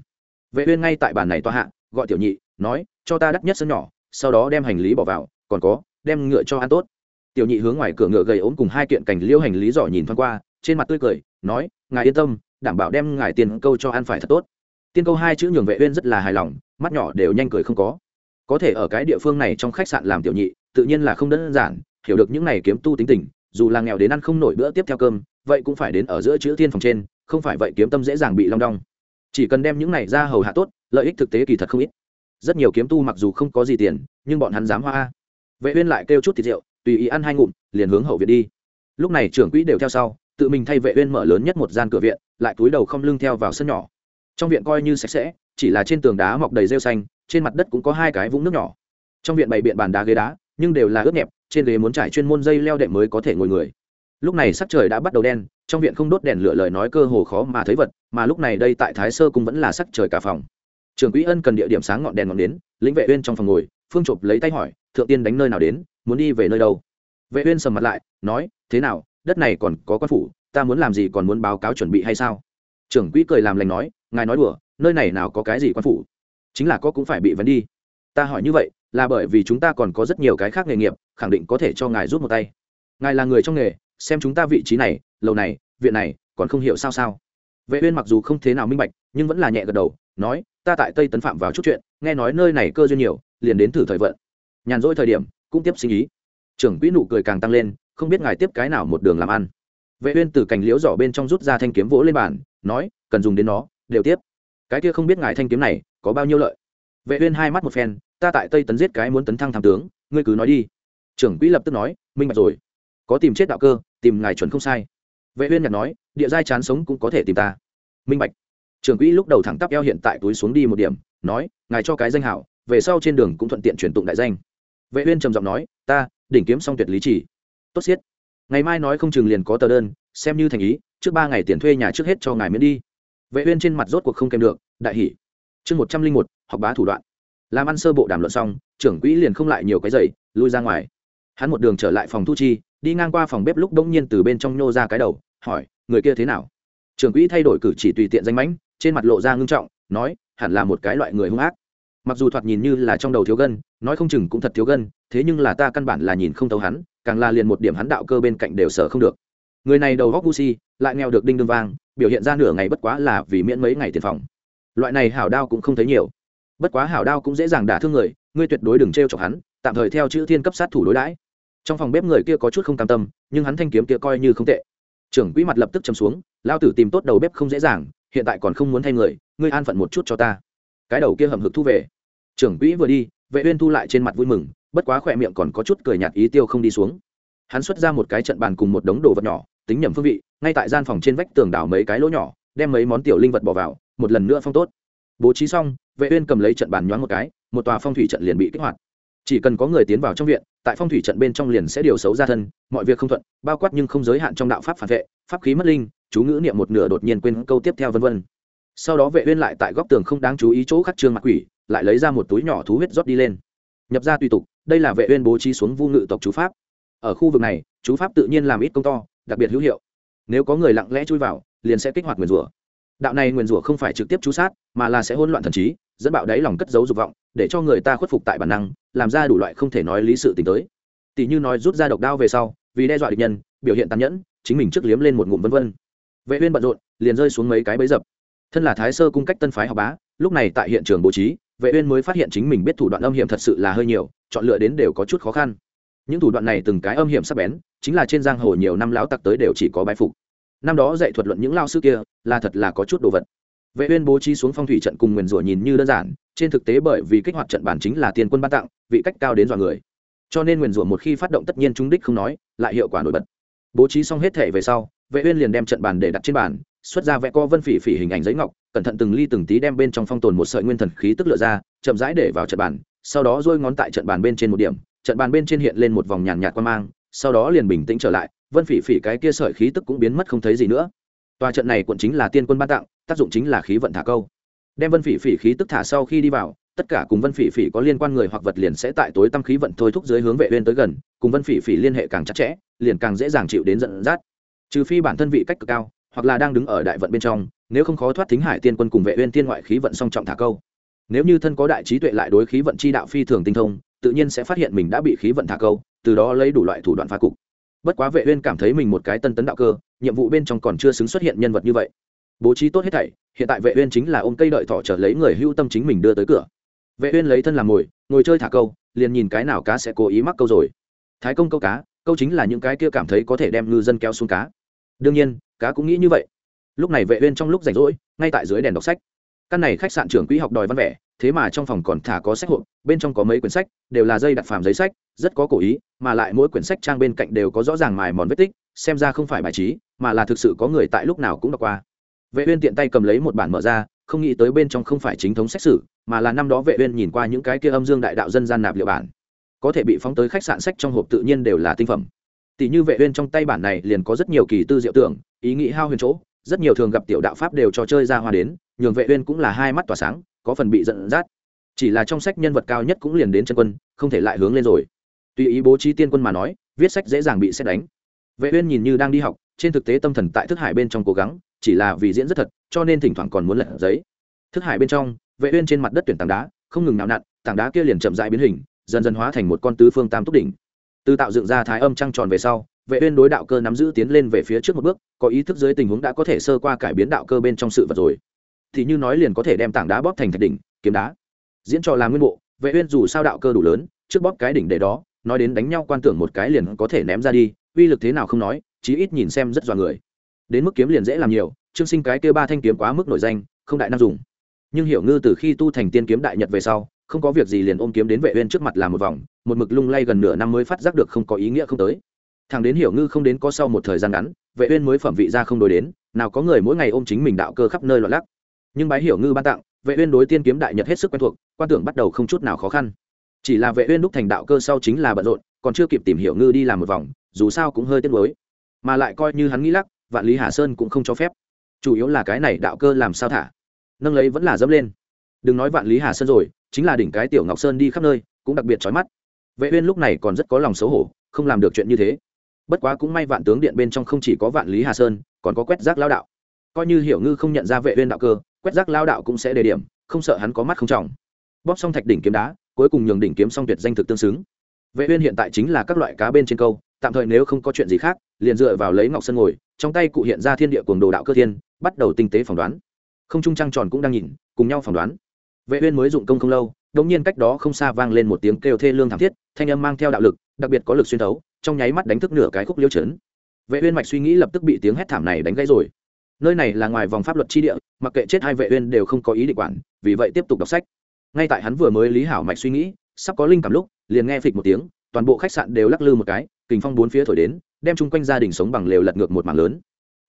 Vệ uyên ngay tại bàn này toa hạ, gọi tiểu nhị, nói, cho ta đắt nhất sân nhỏ, sau đó đem hành lý bỏ vào, còn có đem ngựa cho ăn tốt. Tiểu nhị hướng ngoài cửa ngựa gầy ốm cùng hai kiện cảnh liêu hành lý giỏ nhìn thoáng qua, trên mặt tươi cười, nói, ngài yên tâm, đảm bảo đem ngài tiền câu cho ăn phải thật tốt. Tiên câu hai chữ nhường vệ uyên rất là hài lòng, mắt nhỏ đều nhanh cười không có. Có thể ở cái địa phương này trong khách sạn làm tiểu nhị, tự nhiên là không đơn giản, hiểu được những này kiếm tu tính tình, dù là nghèo đến ăn không nổi bữa tiếp theo cơm, vậy cũng phải đến ở giữa chữ thiên phòng trên, không phải vậy kiếm tâm dễ dàng bị long đong. Chỉ cần đem những này ra hầu hạ tốt, lợi ích thực tế kỳ thật không ít. Rất nhiều kiếm tu mặc dù không có gì tiền, nhưng bọn hắn dám hoa vệ uyên lại kêu chút thịt rượu, tùy ý ăn hai ngụm, liền hướng hậu viện đi. Lúc này trưởng quỹ đều theo sau, tự mình thay vệ uyên mở lớn nhất một gian cửa viện, lại cúi đầu không lưng theo vào sân nhỏ. Trong viện coi như sạch sẽ, chỉ là trên tường đá mọc đầy rêu xanh, trên mặt đất cũng có hai cái vũng nước nhỏ. Trong viện bày biện bàn đá ghế đá, nhưng đều là ướt nhẹp, trên ghế muốn trải chuyên môn dây leo đệm mới có thể ngồi người. Lúc này sắc trời đã bắt đầu đen, trong viện không đốt đèn lửa lời nói cơ hồ khó mà thấy vật, mà lúc này đây tại thái sơ cũng vẫn là sắc trời cả phòng. Trường quỹ ân cần địa điểm sáng ngọn đèn ngọn đến lĩnh vệ uyên trong phòng ngồi, phương chộp lấy tay hỏi thượng tiên đánh nơi nào đến, muốn đi về nơi đâu? Vệ uyên sầm mặt lại, nói, thế nào, đất này còn có quan phủ, ta muốn làm gì còn muốn báo cáo chuẩn bị hay sao? Trưởng quỹ cười làm lành nói, ngài nói đùa, nơi này nào có cái gì quan phủ? Chính là có cũng phải bị vấn đi. Ta hỏi như vậy, là bởi vì chúng ta còn có rất nhiều cái khác nghề nghiệp, khẳng định có thể cho ngài giúp một tay. Ngài là người trong nghề, xem chúng ta vị trí này, lầu này, viện này, còn không hiểu sao sao. Vệ uyên mặc dù không thế nào minh bạch, nhưng vẫn là nhẹ gật đầu, nói, ta tại tây tấn phạm vào chút chuyện, nghe nói nơi này cơ duyên nhiều, liền đến thử thời vận nhàn rỗi thời điểm, cũng tiếp sinh ý. Trưởng quỹ nụ cười càng tăng lên, không biết ngài tiếp cái nào một đường làm ăn. Vệ uyên từ cành liễu giỏ bên trong rút ra thanh kiếm vỗ lên bàn, nói, cần dùng đến nó, đều tiếp. Cái kia không biết ngài thanh kiếm này có bao nhiêu lợi? Vệ uyên hai mắt một phen, ta tại tây tấn giết cái muốn tấn thăng tham tướng, ngươi cứ nói đi. Trưởng quỹ lập tức nói, minh bạch rồi. Có tìm chết đạo cơ, tìm ngài chuẩn không sai. Vệ uyên nhặt nói, địa giai chán sống cũng có thể tìm ta. Minh bạch. Trưởng quỹ lúc đầu thẳng tắp eo hiện tại túi xuống đi một điểm, nói, ngài cho cái danh hảo, về sau trên đường cũng thuận tiện chuyển tụng đại danh vệ uyên trầm giọng nói, ta, đỉnh kiếm xong tuyệt lý chỉ. Tốt xiết. Ngày mai nói không chừng liền có tờ đơn, xem như thành ý, trước ba ngày tiền thuê nhà trước hết cho ngài miễn đi. Vệ uyên trên mặt rốt cuộc không kèm được, đại hỉ. Chương một trăm linh một, học bá thủ đoạn. Làm ăn sơ bộ đàm luận xong, trưởng quỹ liền không lại nhiều cái giày, lui ra ngoài. Hắn một đường trở lại phòng thu chi, đi ngang qua phòng bếp lúc đống nhiên từ bên trong nhô ra cái đầu, hỏi, người kia thế nào? Trưởng quỹ thay đổi cử chỉ tùy tiện danh mãnh, trên mặt lộ ra ngưng trọng, nói, hẳn là một cái loại người hung ác mặc dù thoạt nhìn như là trong đầu thiếu gân, nói không chừng cũng thật thiếu gân, thế nhưng là ta căn bản là nhìn không thấu hắn, càng là liền một điểm hắn đạo cơ bên cạnh đều sở không được. Người này đầu góc gu lại nghèo được đinh đương vang, biểu hiện ra nửa ngày bất quá là vì miễn mấy ngày tiền phòng. Loại này hảo đao cũng không thấy nhiều. Bất quá hảo đao cũng dễ dàng đả thương người, ngươi tuyệt đối đừng t r e o chọc hắn, tạm thời theo chữ thiên cấp sát thủ đối đãi. Trong phòng bếp người kia có chút không cam tâm, nhưng hắn thanh kiếm kia coi như không tệ. Trưởng quỹ mặt lập tức chấm xuống, lao tử tìm tốt đầu bếp không dễ dàng, hiện tại còn không muốn thay người, ngươi an phận một chút cho ta cái đầu kia hầm hực thu về. Trưởng quỹ vừa đi, vệ uyên thu lại trên mặt vui mừng, bất quá khoẹt miệng còn có chút cười nhạt ý tiêu không đi xuống. Hắn xuất ra một cái trận bàn cùng một đống đồ vật nhỏ, tính nhầm phương vị, ngay tại gian phòng trên vách tường đào mấy cái lỗ nhỏ, đem mấy món tiểu linh vật bỏ vào, một lần nữa phong tốt. Bố trí xong, vệ uyên cầm lấy trận bàn nhoáng một cái, một tòa phong thủy trận liền bị kích hoạt. Chỉ cần có người tiến vào trong viện, tại phong thủy trận bên trong liền sẽ điều xấu ra thân, mọi việc không thuận, bao quát nhưng không giới hạn trong đạo pháp phản vệ, pháp khí mất linh, chú ngữ niệm một nửa đột nhiên quên câu tiếp theo vân vân sau đó vệ uyên lại tại góc tường không đáng chú ý chỗ khắc trương mặt quỷ, lại lấy ra một túi nhỏ thú huyết rót đi lên. Nhập ra tùy tục, đây là vệ uyên bố trí xuống vu ngự tộc chú pháp. Ở khu vực này, chú pháp tự nhiên làm ít công to, đặc biệt hữu hiệu. Nếu có người lặng lẽ chui vào, liền sẽ kích hoạt nguyền rủa. Đạo này nguyền rủa không phải trực tiếp chú sát, mà là sẽ hỗn loạn thần trí, dẫn bạo đáy lòng cất giấu dục vọng, để cho người ta khuất phục tại bản năng, làm ra đủ loại không thể nói lý sự tình tới. Tỷ như nói rút ra độc đao về sau, vì đe dọa địch nhân, biểu hiện tàn nhẫn, chính mình trước liếm lên một ngụm vân vân. Vệ uyên bận rộn, liền rơi xuống mấy cái bẫy dập thân là thái sơ cung cách tân phái học bá, lúc này tại hiện trường bố trí, vệ uyên mới phát hiện chính mình biết thủ đoạn âm hiểm thật sự là hơi nhiều, chọn lựa đến đều có chút khó khăn. Những thủ đoạn này từng cái âm hiểm sắc bén, chính là trên giang hồ nhiều năm láo tặc tới đều chỉ có bái phục. Năm đó dạy thuật luận những lao sư kia, là thật là có chút đồ vật. Vệ uyên bố trí xuống phong thủy trận cùng nguyền rủa nhìn như đơn giản, trên thực tế bởi vì kích hoạt trận bản chính là tiền quân ban tặng, vị cách cao đến dọa người. Cho nên nguyền rủa một khi phát động tất nhiên chúng đích không nói, lại hiệu quả nổi bật. Bố trí xong hết thể về sau, vệ uyên liền đem trận bàn để đặt trên bàn xuất ra vẽ co vân phỉ phỉ hình ảnh giấy ngọc, cẩn thận từng ly từng tí đem bên trong phong tồn một sợi nguyên thần khí tức lựa ra, chậm rãi để vào trận bàn, sau đó duỗi ngón tại trận bàn bên trên một điểm, trận bàn bên trên hiện lên một vòng nhàn nhạt quan mang, sau đó liền bình tĩnh trở lại, vân phỉ phỉ cái kia sợi khí tức cũng biến mất không thấy gì nữa. Tòa trận này quận chính là tiên quân ban tặng, tác dụng chính là khí vận thả câu. Đem vân phỉ phỉ khí tức thả sau khi đi vào, tất cả cùng vân phỉ phỉ có liên quan người hoặc vật liền sẽ tại tối tâm khí vận thôi thúc dưới hướng vệ uyên tới gần, cùng vân phỉ phỉ liên hệ càng chặt chẽ, liền càng dễ dàng chịu đến giận dắt. Trừ phi bản thân vị cách cực cao hoặc là đang đứng ở đại vận bên trong, nếu không khó thoát thính hải tiên quân cùng vệ uyên tiên ngoại khí vận song trọng thả câu. Nếu như thân có đại trí tuệ lại đối khí vận chi đạo phi thường tinh thông, tự nhiên sẽ phát hiện mình đã bị khí vận thả câu, từ đó lấy đủ loại thủ đoạn phá cục. Bất quá vệ uyên cảm thấy mình một cái tân tấn đạo cơ, nhiệm vụ bên trong còn chưa xứng xuất hiện nhân vật như vậy. Bố trí tốt hết thảy, hiện tại vệ uyên chính là ôm cây đợi thỏ chờ lấy người hưu tâm chính mình đưa tới cửa. Vệ uyên lấy thân làm mồi, ngồi chơi thả câu, liền nhìn cái nào cá sẽ cố ý mắc câu rồi. Thái công câu cá, câu chính là những cái kia cảm thấy có thể đem ngư dân kéo xuống cá đương nhiên, cá cũng nghĩ như vậy. Lúc này vệ uyên trong lúc rảnh rỗi, ngay tại dưới đèn đọc sách. Căn này khách sạn trưởng quỹ học đòi văn vẻ, thế mà trong phòng còn thả có sách hộp, bên trong có mấy quyển sách, đều là dây đặt phàm giấy sách, rất có cổ ý, mà lại mỗi quyển sách trang bên cạnh đều có rõ ràng mài mòn vết tích, xem ra không phải bài trí, mà là thực sự có người tại lúc nào cũng đọc qua. Vệ uyên tiện tay cầm lấy một bản mở ra, không nghĩ tới bên trong không phải chính thống sách sử, mà là năm đó vệ uyên nhìn qua những cái kia âm dương đại đạo dân gian nạp liệu bản. Có thể bị phóng tới khách sạn sách trong hộp tự nhiên đều là tinh phẩm tỷ như vệ uyên trong tay bản này liền có rất nhiều kỳ tư diệu tưởng, ý nghĩ hao huyền chỗ, rất nhiều thường gặp tiểu đạo pháp đều cho chơi ra hoa đến, nhường vệ uyên cũng là hai mắt tỏa sáng, có phần bị giận dắt. Chỉ là trong sách nhân vật cao nhất cũng liền đến chân quân, không thể lại hướng lên rồi. Tùy ý bố trí tiên quân mà nói, viết sách dễ dàng bị xét đánh. Vệ uyên nhìn như đang đi học, trên thực tế tâm thần tại thức hải bên trong cố gắng, chỉ là vì diễn rất thật, cho nên thỉnh thoảng còn muốn lật giấy. Thức hải bên trong, vệ uyên trên mặt đất tuyển tảng đá, không ngừng nào nặn, tảng đá kia liền chậm rãi biến hình, dần dần hóa thành một con tứ phương tam túc đỉnh từ tạo dựng ra thái âm trăng tròn về sau, vệ uyên đối đạo cơ nắm giữ tiến lên về phía trước một bước, có ý thức dưới tình huống đã có thể sơ qua cải biến đạo cơ bên trong sự vật rồi. Thì như nói liền có thể đem tảng đá bóp thành thạch đỉnh, kiếm đá. Diễn trò làm nguyên bộ, vệ uyên dù sao đạo cơ đủ lớn, trước bóp cái đỉnh để đó, nói đến đánh nhau quan tưởng một cái liền có thể ném ra đi, uy lực thế nào không nói, chí ít nhìn xem rất dọa người. Đến mức kiếm liền dễ làm nhiều, trương sinh cái kia ba thanh kiếm quá mức nổi danh, không đại năng dùng. Nhưng hiểu ngư từ khi tu thành tiên kiếm đại nhật về sau, không có việc gì liền ôm kiếm đến vệ uyên trước mặt làm một vòng một mực lung lay gần nửa năm mới phát giác được không có ý nghĩa không tới. Thằng đến hiểu ngư không đến có sau một thời gian ngắn, vệ uyên mới phẩm vị ra không đối đến, nào có người mỗi ngày ôm chính mình đạo cơ khắp nơi loạn lắc. Nhưng bái hiểu ngư ban tặng, vệ uyên đối tiên kiếm đại nhật hết sức quen thuộc, quan tưởng bắt đầu không chút nào khó khăn. Chỉ là vệ uyên đúc thành đạo cơ sau chính là bận rộn, còn chưa kịp tìm hiểu ngư đi làm một vòng, dù sao cũng hơi tiếc nuối. Mà lại coi như hắn nghĩ lắc, vạn lý hà sơn cũng không cho phép. Chủ yếu là cái này đạo cơ làm sao thả? Nâng lấy vẫn là dẫm lên. Đừng nói vạn lý hà sơn rồi, chính là đỉnh cái tiểu ngọc sơn đi khắp nơi, cũng đặc biệt chói mắt vệ uyên lúc này còn rất có lòng xấu hổ, không làm được chuyện như thế. Bất quá cũng may vạn tướng điện bên trong không chỉ có vạn lý hà sơn, còn có quét rác lao đạo. Coi như hiểu ngư không nhận ra vệ uyên đạo cơ, quét rác lao đạo cũng sẽ đề điểm, không sợ hắn có mắt không trọng. Bóp xong thạch đỉnh kiếm đá, cuối cùng nhường đỉnh kiếm xong tuyệt danh thực tương xứng. Vệ uyên hiện tại chính là các loại cá bên trên câu, tạm thời nếu không có chuyện gì khác, liền dựa vào lấy ngọc sơn ngồi, trong tay cụ hiện ra thiên địa cuồng đồ đạo cơ thiên, bắt đầu tinh tế phỏng đoán. Không trung trăng tròn cũng đang nhìn, cùng nhau phỏng đoán. Vệ uyên mới dụng công không lâu đột nhiên cách đó không xa vang lên một tiếng kêu thê lương thảm thiết, thanh âm mang theo đạo lực, đặc biệt có lực xuyên thấu, trong nháy mắt đánh thức nửa cái khúc liêu chấn. Vệ uyên mạch suy nghĩ lập tức bị tiếng hét thảm này đánh gãy rồi. Nơi này là ngoài vòng pháp luật chi địa, mặc kệ chết hai vệ uyên đều không có ý định quản, vì vậy tiếp tục đọc sách. Ngay tại hắn vừa mới lý hảo mạch suy nghĩ, sắp có linh cảm lúc, liền nghe phịch một tiếng, toàn bộ khách sạn đều lắc lư một cái, kình phong bốn phía thổi đến, đem chung quanh gia đình sống bằng lều lật ngược một mảng lớn.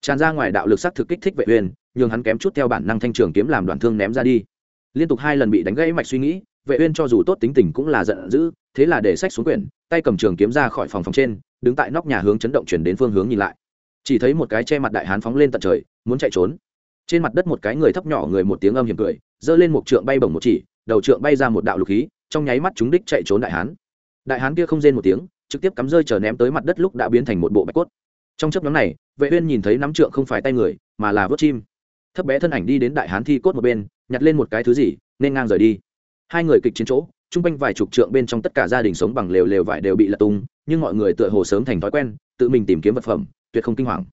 Tràn ra ngoài đạo lực sắc thực kích thích vệ uyên nhưng hắn kém chút theo bản năng thanh trường kiếm làm đoạn thương ném ra đi. Liên tục hai lần bị đánh gãy mạch suy nghĩ vệ uyên cho dù tốt tính tình cũng là giận dữ, thế là để sách xuống quyển, tay cầm trường kiếm ra khỏi phòng phòng trên, đứng tại nóc nhà hướng chấn động chuyển đến phương hướng nhìn lại. Chỉ thấy một cái che mặt đại hán phóng lên tận trời, muốn chạy trốn. Trên mặt đất một cái người thấp nhỏ người một tiếng âm hiểm cười, giơ lên một trượng bay bổng một chỉ, đầu trượng bay ra một đạo lục khí, trong nháy mắt chúng đích chạy trốn đại hán. Đại hán kia không rên một tiếng, trực tiếp cắm rơi chờ ném tới mặt đất lúc đã biến thành một bộ bạch cốt. Trong chớp nhóm này, vệ uyên nhìn thấy nắm trượng không phải tay người, mà là vớt chim. Thấp bé thân ảnh đi đến đại hán thi cốt một bên, nhặt lên một cái thứ gì, nên ngang rời đi hai người kịch chiến chỗ trung quanh vài chục trượng bên trong tất cả gia đình sống bằng lều lều vải đều bị lật tung, nhưng mọi người tựa hồ sớm thành thói quen, tự mình tìm kiếm vật phẩm, tuyệt không kinh hoàng.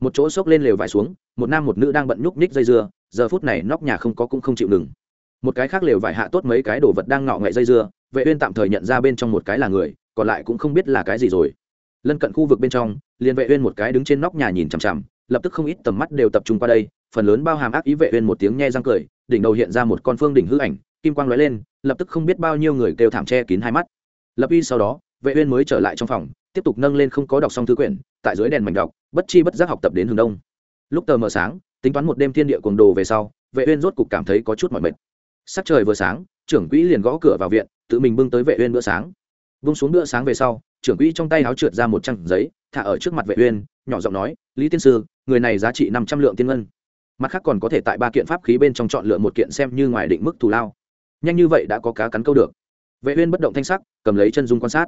Một chỗ xốc lên lều vải xuống, một nam một nữ đang bận nhúc nhích dây dưa, giờ phút này nóc nhà không có cũng không chịu ngừng. Một cái khác lều vải hạ tốt mấy cái đồ vật đang ngọ ngậy dây dưa, vệ uyên tạm thời nhận ra bên trong một cái là người, còn lại cũng không biết là cái gì rồi. Lân cận khu vực bên trong, liền vệ uyên một cái đứng trên nóc nhà nhìn chằm chằm, lập tức không ít tầm mắt đều tập trung qua đây, phần lớn bao hàm ác ý vệ uyên một tiếng nhe răng cười, đỉnh đầu hiện ra một con phương đỉnh hư ảnh kim quang lóe lên, lập tức không biết bao nhiêu người kêu thảm che kín hai mắt. Lập y sau đó, vệ uyên mới trở lại trong phòng, tiếp tục nâng lên không có đọc xong thư quyển, tại dưới đèn mảnh đọc, bất chi bất giác học tập đến hướng đông. Lúc tờ mờ sáng, tính toán một đêm thiên địa cuồng đồ về sau, vệ uyên rốt cục cảm thấy có chút mỏi mệt. Sắc trời vừa sáng, trưởng quỹ liền gõ cửa vào viện, tự mình bưng tới vệ uyên bữa sáng. Bưng xuống bữa sáng về sau, trưởng quỹ trong tay áo trượt ra một trang giấy, thả ở trước mặt vệ uyên, nhỏ giọng nói, lý tiên sư, người này giá trị 500 lượng tiên ngân. Mặt khác còn có thể tại ba kiện pháp khí bên trong chọn lựa một kiện xem như ngoài định mức thù lao nhanh như vậy đã có cá cắn câu được. Vệ uyên bất động thanh sắc, cầm lấy chân dung quan sát.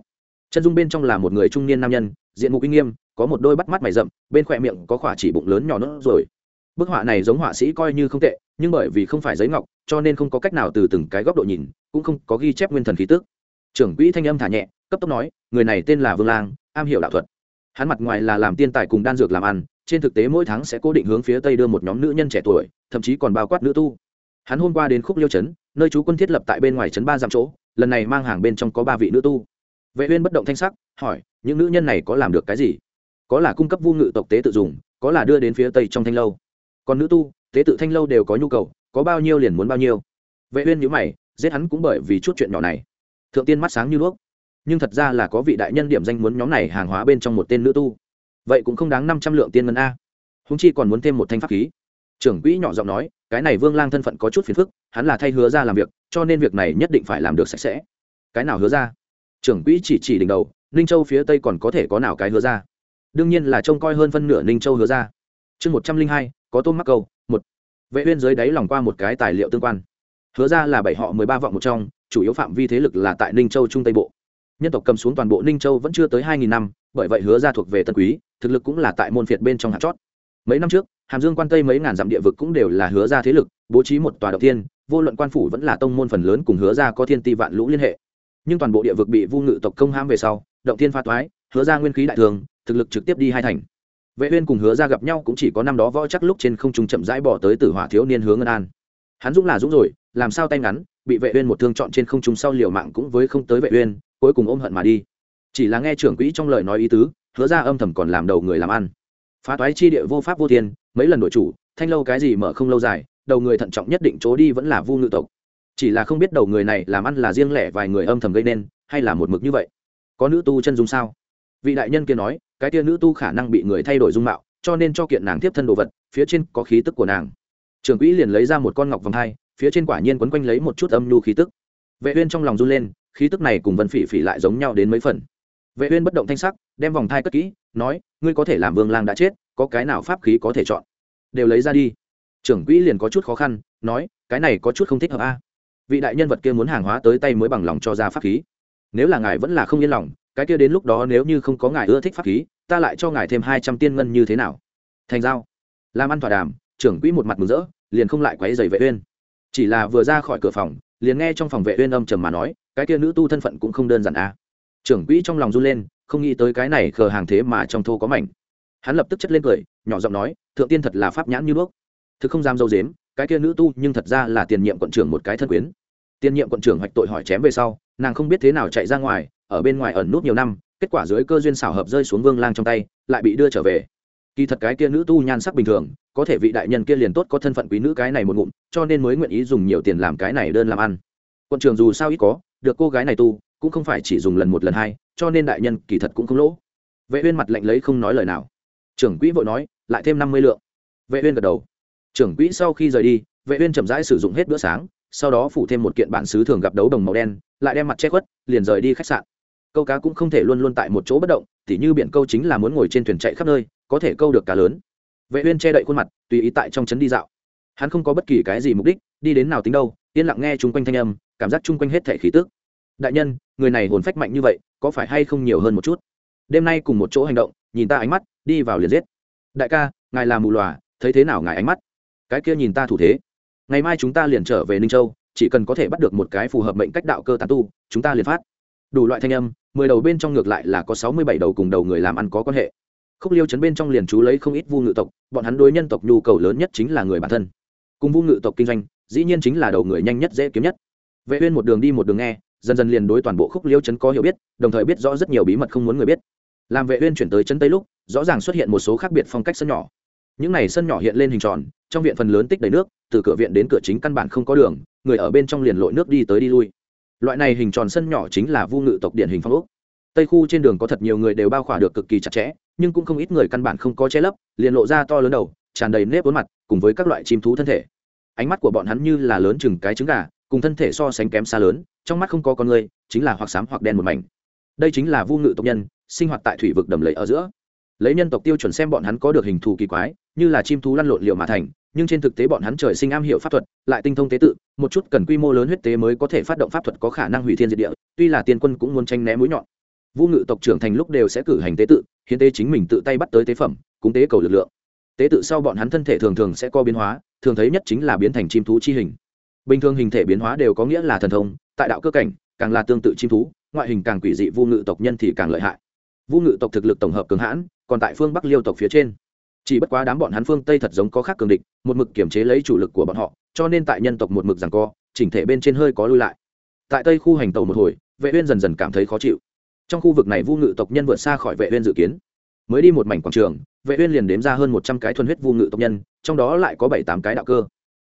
Chân dung bên trong là một người trung niên nam nhân, diện mục uy nghiêm, có một đôi bắt mắt mày rậm, bên khoẹt miệng có khỏa chỉ bụng lớn nhỏ nữa rồi. Bức họa này giống họa sĩ coi như không tệ, nhưng bởi vì không phải giấy ngọc, cho nên không có cách nào từ từng cái góc độ nhìn, cũng không có ghi chép nguyên thần khí tức. Trưởng quỹ thanh âm thả nhẹ, cấp tốc nói, người này tên là vương lang, am hiểu đạo thuật. Hắn mặt ngoài là làm tiên tài cùng đan dược làm ăn, trên thực tế mỗi tháng sẽ cố định hướng phía tây đưa một nhóm nữ nhân trẻ tuổi, thậm chí còn bao quát nữ tu hắn hôm qua đến khúc liêu trấn, nơi chú quân thiết lập tại bên ngoài trấn ba dặm chỗ, lần này mang hàng bên trong có ba vị nữ tu. Vệ uyên bất động thanh sắc, hỏi, những nữ nhân này có làm được cái gì? Có là cung cấp vu ngự tộc tế tự dùng, có là đưa đến phía tây trong thanh lâu? Còn nữ tu, tế tự thanh lâu đều có nhu cầu, có bao nhiêu liền muốn bao nhiêu. Vệ uyên nhíu mày, giết hắn cũng bởi vì chút chuyện nhỏ này. Thượng tiên mắt sáng như đuốc. Nhưng thật ra là có vị đại nhân điểm danh muốn nhóm này hàng hóa bên trong một tên nữ tu. Vậy cũng không đáng năm trăm lượng tiên ngân a. Húng chi còn muốn thêm một thanh pháp khí trưởng quỹ nhỏ giọng nói, cái này vương lang thân phận có chút phiền phức, hắn là thay hứa ra làm việc, cho nên việc này nhất định phải làm được sạch sẽ. Cái nào hứa ra? Trưởng quỹ chỉ chỉ đỉnh đầu, ninh châu phía tây còn có thể có nào cái hứa ra? Đương nhiên là trông coi hơn phân nửa ninh châu hứa ra. Chương một trăm linh hai, có tôm mắc câu, một. Vệ uyên dưới đáy lòng qua một cái tài liệu tương quan. Hứa ra là bảy họ mười ba vọng một trong, chủ yếu phạm vi thế lực là tại ninh châu trung tây bộ. Nhân tộc cầm xuống toàn bộ ninh châu vẫn chưa tới hai nghìn năm, bởi vậy hứa ra thuộc về tân quý, thực lực cũng là tại môn phiệt bên trong hạt chót. Mấy năm trước hàm dương quan tây mấy ngàn dặm địa vực cũng đều là hứa ra thế lực bố trí một tòa đầu Thiên, vô luận quan phủ vẫn là tông môn phần lớn cùng hứa ra có thiên ti vạn lũ liên hệ. Nhưng toàn bộ địa vực bị vu ngự tộc công ham về sau động Thiên pha toái hứa ra nguyên khí đại thường thực lực trực tiếp đi hai thành. Vệ uyên cùng hứa ra gặp nhau cũng chỉ có năm đó võ chắc lúc trên không trung chậm rãi bỏ tới tử hỏa thiếu niên hướng ngân an. Hắn dũng là dũng rồi làm sao tay ngắn bị vệ uyên một thương chọn trên không trung sau liều mạng cũng với không tới vệ uyên cuối cùng ôm hận mà đi. Chỉ là nghe trưởng quỹ trong lời nói ý tứ hứa ra âm thầm còn làm đầu người làm ăn. Phá toái chi địa vô pháp vô thiên mấy lần đổi chủ, thanh lâu cái gì mở không lâu dài, đầu người thận trọng nhất định chỗ đi vẫn là vu ngự tộc. Chỉ là không biết đầu người này làm ăn là riêng lẻ vài người âm thầm gây nên, hay là một mực như vậy. Có nữ tu chân dung sao? Vị đại nhân kia nói, cái tia nữ tu khả năng bị người thay đổi dung mạo, cho nên cho kiện nàng tiếp thân đồ vật, phía trên có khí tức của nàng. Trưởng quỹ liền lấy ra một con ngọc vòng hai, phía trên quả nhiên quấn quanh lấy một chút âm nhu khí tức. Vệ uyên trong lòng run lên, khí tức này cùng vân phỉ phỉ lại giống nhau đến mấy phần. Vệ uyên bất động thanh sắc, đem vòng thai cất kỹ, nói, ngươi có thể làm vương lang đã chết có cái nào pháp khí có thể chọn? Đều lấy ra đi. Trưởng quỹ liền có chút khó khăn, nói, cái này có chút không thích hợp a. Vị đại nhân vật kia muốn hàng hóa tới tay mới bằng lòng cho ra pháp khí. Nếu là ngài vẫn là không yên lòng, cái kia đến lúc đó nếu như không có ngài ưa thích pháp khí, ta lại cho ngài thêm hai trăm tiên ngân như thế nào? Thành giao. Làm ăn thỏa đàm, trưởng quỹ một mặt mừng rỡ, liền không lại quấy giày vệ uyên. Chỉ là vừa ra khỏi cửa phòng, liền nghe trong phòng vệ uyên âm trầm mà nói, cái kia nữ tu thân phận cũng không đơn giản a. Trưởng quỹ trong lòng run lên, không nghĩ tới cái này khờ hàng thế mà trong thô có mảnh hắn lập tức chất lên cười, nhỏ giọng nói, thượng tiên thật là pháp nhãn như bước thực không dám dâu dếm, cái kia nữ tu nhưng thật ra là tiền nhiệm quận trưởng một cái thân quyến. Tiền nhiệm quận trưởng hoạch tội hỏi chém về sau, nàng không biết thế nào chạy ra ngoài, ở bên ngoài ẩn nút nhiều năm, kết quả dưới cơ duyên xảo hợp rơi xuống vương lang trong tay, lại bị đưa trở về. Kỳ thật cái kia nữ tu nhan sắc bình thường, có thể vị đại nhân kia liền tốt có thân phận quý nữ cái này một ngụm, cho nên mới nguyện ý dùng nhiều tiền làm cái này đơn làm ăn. Quận trường dù sao ít có, được cô gái này tu, cũng không phải chỉ dùng lần một lần hai, cho nên đại nhân kỳ thật cũng không lỗ. Vệ uyên mặt lạnh lấy không nói lời nào trưởng quỹ vội nói, lại thêm năm mươi lượng. Vệ uyên gật đầu. Trưởng quỹ sau khi rời đi, vệ uyên chậm rãi sử dụng hết bữa sáng, sau đó phủ thêm một kiện bản xứ thường gặp đấu đồng màu đen, lại đem mặt che khuất, liền rời đi khách sạn. Câu cá cũng không thể luôn luôn tại một chỗ bất động, tỉ như biển câu chính là muốn ngồi trên thuyền chạy khắp nơi, có thể câu được cá lớn. Vệ uyên che đậy khuôn mặt, tùy ý tại trong chấn đi dạo. Hắn không có bất kỳ cái gì mục đích, đi đến nào tính đâu, yên lặng nghe chung quanh thanh âm, cảm giác chung quanh hết thể khí tức. Đại nhân, người này hồn phách mạnh như vậy, có phải hay không nhiều hơn một chút? Đêm nay cùng một chỗ hành động nhìn ta ánh mắt, đi vào liền giết. Đại ca, ngài là mù lòa, thấy thế nào ngài ánh mắt? Cái kia nhìn ta thủ thế. Ngày mai chúng ta liền trở về ninh châu, chỉ cần có thể bắt được một cái phù hợp mệnh cách đạo cơ tán tu, chúng ta liền phát. Đủ loại thanh âm, mười đầu bên trong ngược lại là có sáu mươi bảy đầu cùng đầu người làm ăn có quan hệ. Khúc liêu chấn bên trong liền chú lấy không ít vu ngự tộc, bọn hắn đối nhân tộc nhu cầu lớn nhất chính là người bản thân. Cùng vu ngự tộc kinh doanh, dĩ nhiên chính là đầu người nhanh nhất, dễ kiếm nhất. Vệ uyên một đường đi một đường nghe, dần dần liền đối toàn bộ khúc liêu chấn có hiểu biết, đồng thời biết rõ rất nhiều bí mật không muốn người biết làm vệ uyên chuyển tới chân tây lúc, rõ ràng xuất hiện một số khác biệt phong cách sân nhỏ. Những này sân nhỏ hiện lên hình tròn, trong viện phần lớn tích đầy nước, từ cửa viện đến cửa chính căn bản không có đường, người ở bên trong liền lội nước đi tới đi lui. Loại này hình tròn sân nhỏ chính là vu ngự tộc điển hình phong ốc. Tây khu trên đường có thật nhiều người đều bao khỏa được cực kỳ chặt chẽ, nhưng cũng không ít người căn bản không có che lấp, liền lộ ra to lớn đầu, tràn đầy nếp uốn mặt, cùng với các loại chim thú thân thể. Ánh mắt của bọn hắn như là lớn chừng cái trứng gà, cùng thân thể so sánh kém xa lớn, trong mắt không có con người, chính là hoặc xám hoặc đen một mảnh. Đây chính là vu ngự tộc nhân sinh hoạt tại thủy vực đầm lầy ở giữa. Lấy nhân tộc tiêu chuẩn xem bọn hắn có được hình thù kỳ quái, như là chim thú lăn lộn liệu mà thành, nhưng trên thực tế bọn hắn trời sinh am hiểu pháp thuật, lại tinh thông tế tự, một chút cần quy mô lớn huyết tế mới có thể phát động pháp thuật có khả năng hủy thiên diệt địa, tuy là tiên quân cũng muốn tranh né mũi nhọn. Vu ngự tộc trưởng thành lúc đều sẽ cử hành tế tự, hiến tế chính mình tự tay bắt tới tế phẩm, cúng tế cầu lực lượng. Tế tự sau bọn hắn thân thể thường thường sẽ có biến hóa, thường thấy nhất chính là biến thành chim thú chi hình. Bình thường hình thể biến hóa đều có nghĩa là thần thông, tại đạo cơ cảnh, càng là tương tự chim thú, ngoại hình càng quỷ dị, vu ngự tộc nhân thì càng lợi hại vu ngự tộc thực lực tổng hợp cường hãn, còn tại phương bắc liêu tộc phía trên. Chỉ bất quá đám bọn hắn phương tây thật giống có khác cường địch, một mực kiểm chế lấy chủ lực của bọn họ, cho nên tại nhân tộc một mực rằng co, chỉnh thể bên trên hơi có lui lại. Tại tây khu hành tàu một hồi, vệ uyên dần dần cảm thấy khó chịu. Trong khu vực này vu ngự tộc nhân vượt xa khỏi vệ uyên dự kiến. Mới đi một mảnh quảng trường, vệ uyên liền đếm ra hơn 100 cái thuần huyết vu ngự tộc nhân, trong đó lại có bảy tám cái đạo cơ.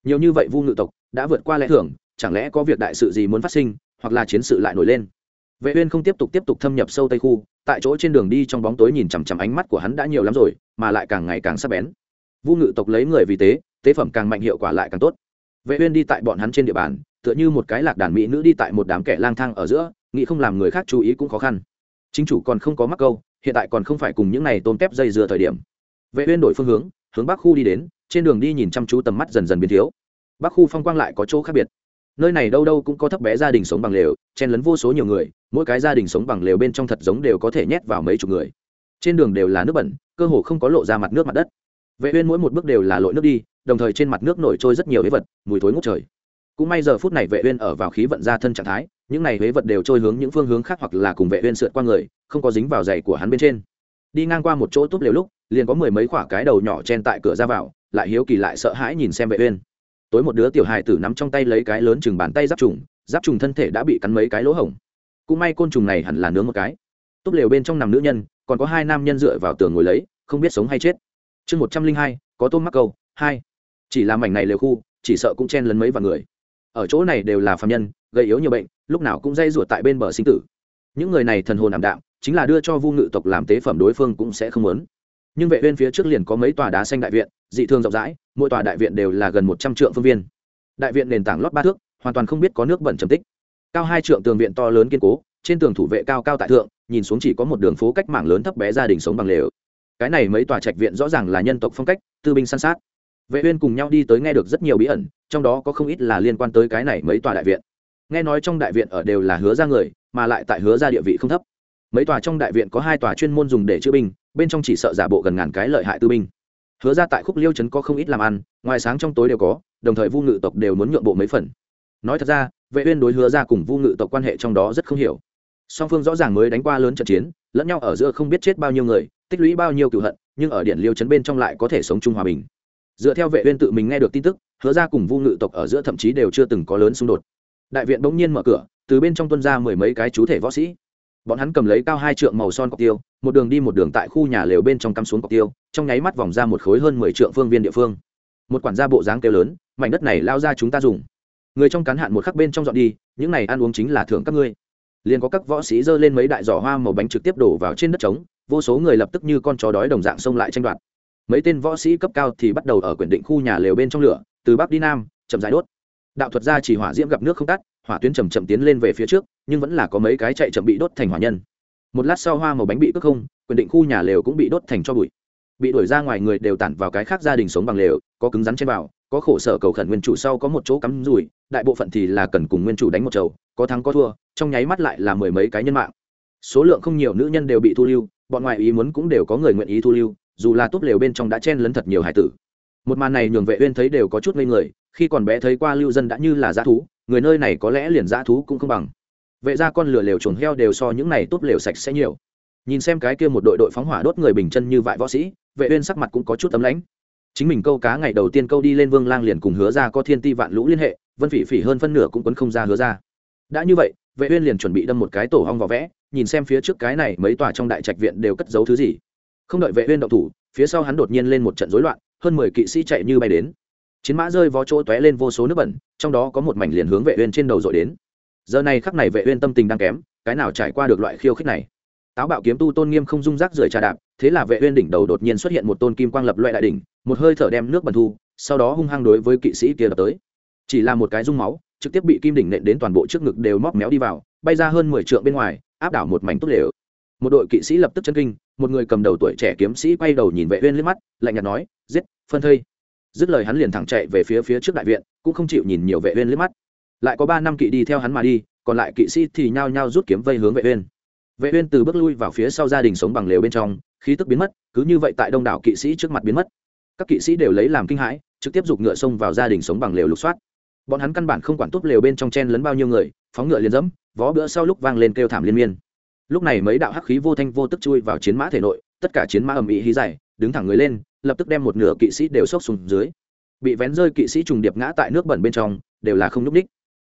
Nhiều như vậy vu ngự tộc đã vượt qua lẽ thường, chẳng lẽ có việc đại sự gì muốn phát sinh, hoặc là chiến sự lại nổi lên? Vệ uyên không tiếp tục tiếp tục thâm nhập sâu tây khu, tại chỗ trên đường đi trong bóng tối nhìn chằm chằm ánh mắt của hắn đã nhiều lắm rồi, mà lại càng ngày càng sắc bén. Vu ngự tộc lấy người vì tế tế phẩm càng mạnh hiệu quả lại càng tốt. Vệ uyên đi tại bọn hắn trên địa bàn, tựa như một cái lạc đàn mỹ nữ đi tại một đám kẻ lang thang ở giữa, nghĩ không làm người khác chú ý cũng khó khăn. Chính chủ còn không có mắc câu, hiện tại còn không phải cùng những này tôm tép dây dưa thời điểm. Vệ uyên đổi phương hướng hướng bắc khu đi đến, trên đường đi nhìn chăm chú tầm mắt dần dần biến thiếu. Bắc khu phong quang lại có chỗ khác biệt nơi này đâu đâu cũng có thấp bé gia đình sống bằng lều, chen lấn vô số nhiều người, mỗi cái gia đình sống bằng lều bên trong thật giống đều có thể nhét vào mấy chục người. Trên đường đều là nước bẩn, cơ hồ không có lộ ra mặt nước mặt đất. Vệ uyên mỗi một bước đều là lội nước đi, đồng thời trên mặt nước nổi trôi rất nhiều ế vật, mùi thối ngút trời. Cũng may giờ phút này vệ uyên ở vào khí vận ra thân trạng thái, những này ế vật đều trôi hướng những phương hướng khác hoặc là cùng vệ uyên sượt qua người, không có dính vào giày của hắn bên trên. Đi ngang qua một chỗ túp lều lúc, liền có mười mấy quả cái đầu nhỏ chen tại cửa ra vào, lại hiếu kỳ lại sợ hãi nhìn xem vệ uyên tối một đứa tiểu hài tử nắm trong tay lấy cái lớn chừng bàn tay giáp trùng giáp trùng thân thể đã bị cắn mấy cái lỗ hổng. Cũng may côn trùng này hẳn là nướng một cái. Túp lều bên trong nằm nữ nhân, còn có hai nam nhân dựa vào tường ngồi lấy, không biết sống hay chết. Chương một trăm linh hai, có tôm mắc câu, hai. Chỉ làm mảnh này lều khu, chỉ sợ cũng chen lấn mấy vài người. Ở chỗ này đều là phạm nhân, gây yếu nhiều bệnh, lúc nào cũng dây ruột tại bên bờ sinh tử. Những người này thần hồn ảm đạm, chính là đưa cho vu ngự tộc làm tế phẩm đối phương cũng sẽ không muốn. Nhưng vệ uyên phía trước liền có mấy tòa đá xanh đại viện dị thường rộng rãi, mỗi tòa đại viện đều là gần một trăm trượng phương viên. Đại viện nền tảng lót ba thước, hoàn toàn không biết có nước bẩn trầm tích. Cao hai trượng tường viện to lớn kiên cố, trên tường thủ vệ cao cao tại thượng, nhìn xuống chỉ có một đường phố cách mạng lớn thấp bé gia đình sống bằng lều. Cái này mấy tòa trạch viện rõ ràng là nhân tộc phong cách, tư binh san sát. Vệ uyên cùng nhau đi tới nghe được rất nhiều bí ẩn, trong đó có không ít là liên quan tới cái này mấy tòa đại viện. Nghe nói trong đại viện ở đều là hứa gia người, mà lại tại hứa gia địa vị không thấp. Mấy tòa trong đại viện có hai tòa chuyên môn dùng để chữa binh, bên trong chỉ sợ giả bộ gần ngàn cái lợi hại tư binh hứa ra tại khúc liêu trấn có không ít làm ăn, ngoài sáng trong tối đều có, đồng thời vu ngự tộc đều muốn nhượng bộ mấy phần. Nói thật ra, vệ uyên đối hứa ra cùng vu ngự tộc quan hệ trong đó rất không hiểu. Song phương rõ ràng mới đánh qua lớn trận chiến, lẫn nhau ở giữa không biết chết bao nhiêu người, tích lũy bao nhiêu cựu hận, nhưng ở điện liêu trấn bên trong lại có thể sống chung hòa bình. Dựa theo vệ uyên tự mình nghe được tin tức, hứa ra cùng vu ngự tộc ở giữa thậm chí đều chưa từng có lớn xung đột. Đại viện bỗng nhiên mở cửa, từ bên trong tuân ra mười mấy cái chú thể võ sĩ. Bọn hắn cầm lấy cao hai trượng màu son cọc tiêu một đường đi một đường tại khu nhà lều bên trong cắm xuống cọc tiêu, trong nháy mắt vòng ra một khối hơn mười triệu phương viên địa phương. Một quản gia bộ dáng kêu lớn, mảnh đất này lao ra chúng ta dùng. Người trong cán hạn một khắc bên trong dọn đi, những này ăn uống chính là thưởng các ngươi. Liền có các võ sĩ giơ lên mấy đại giỏ hoa màu bánh trực tiếp đổ vào trên đất trống, vô số người lập tức như con chó đói đồng dạng xông lại tranh đoạt. Mấy tên võ sĩ cấp cao thì bắt đầu ở quyển định khu nhà lều bên trong lửa, từ bắc đi nam, chậm rãi đốt. Đạo thuật gia chỉ hỏa diễm gặp nước không tắt, hỏa tuyến chậm chậm tiến lên về phía trước, nhưng vẫn là có mấy cái chạy chậm bị đốt thành hỏa nhân một lát sau hoa màu bánh bị cướp không, quyền định khu nhà lều cũng bị đốt thành cho bụi. Bị đuổi ra ngoài người đều tản vào cái khác gia đình sống bằng lều, có cứng rắn trên vào, có khổ sở cầu khẩn nguyên chủ sau có một chỗ cắm rủi, đại bộ phận thì là cần cùng nguyên chủ đánh một chầu, có thắng có thua, trong nháy mắt lại là mười mấy cái nhân mạng. Số lượng không nhiều nữ nhân đều bị thu lưu, bọn ngoại ý muốn cũng đều có người nguyện ý thu lưu, dù là tốt lều bên trong đã chen lấn thật nhiều hải tử. Một màn này nhường vệ uyên thấy đều có chút ngây người, khi còn bé thấy qua lưu dân đã như là dã thú, người nơi này có lẽ liền dã thú cũng không bằng vệ ra con lửa lều chuồng heo đều so những này tốt lều sạch sẽ nhiều. Nhìn xem cái kia một đội đội phóng hỏa đốt người bình chân như vại võ sĩ, vệ uyên sắc mặt cũng có chút tấm lãnh. Chính mình câu cá ngày đầu tiên câu đi lên vương lang liền cùng hứa ra có thiên ti vạn lũ liên hệ, vân phỉ phỉ hơn phân nửa cũng quấn không ra hứa ra. Đã như vậy, vệ uyên liền chuẩn bị đâm một cái tổ hong vào vẽ, nhìn xem phía trước cái này mấy tòa trong đại trạch viện đều cất giấu thứ gì. Không đợi vệ uyên động thủ, phía sau hắn đột nhiên lên một trận rối loạn, hơn 10 kỵ sĩ chạy như bay đến. Chiến mã rơi vó chỗ tóe lên vô số nước bẩn, trong đó có một mảnh liền hướng vệ uyên trên đầu dội đến giờ này khắc này vệ uyên tâm tình đang kém, cái nào trải qua được loại khiêu khích này? Táo bạo kiếm tu tôn nghiêm không dung rác rưởi trà đạp, thế là vệ uyên đỉnh đầu đột nhiên xuất hiện một tôn kim quang lập loại đại đỉnh, một hơi thở đem nước bẩn thu, sau đó hung hăng đối với kỵ sĩ kia đập tới. Chỉ là một cái dung máu, trực tiếp bị kim đỉnh nện đến toàn bộ trước ngực đều móc méo đi vào, bay ra hơn 10 trượng bên ngoài, áp đảo một mảnh tốt lều. Một đội kỵ sĩ lập tức chân kinh, một người cầm đầu tuổi trẻ kiếm sĩ quay đầu nhìn vệ uyên liếc mắt, lạnh nhạt nói, giết, phân thây. Dứt lời hắn liền thẳng chạy về phía phía trước đại viện, cũng không chịu nhìn nhiều vệ uyên liếc mắt lại có ba năm kỵ đi theo hắn mà đi, còn lại kỵ sĩ thì nhao nhao rút kiếm vây hướng vệ uyên. Vệ uyên từ bước lui vào phía sau gia đình sống bằng lều bên trong, khí tức biến mất, cứ như vậy tại đông đảo kỵ sĩ trước mặt biến mất. Các kỵ sĩ đều lấy làm kinh hãi, trực tiếp giục ngựa xông vào gia đình sống bằng lều lục soát. Bọn hắn căn bản không quản tốt lều bên trong chen lấn bao nhiêu người, phóng ngựa liền dẫm, vó bữa sau lúc vang lên kêu thảm liên miên. Lúc này mấy đạo hắc khí vô thanh vô tức chui vào chiến mã thể nội, tất cả chiến mã ầm ĩ hí dài, đứng thẳng người lên, lập tức đem một nửa kỵ sĩ đều sốc xuống dưới. Bị vén rơi kỵ sĩ trùng điệp ngã tại nước bẩn bên trong, đều là không nhúc ních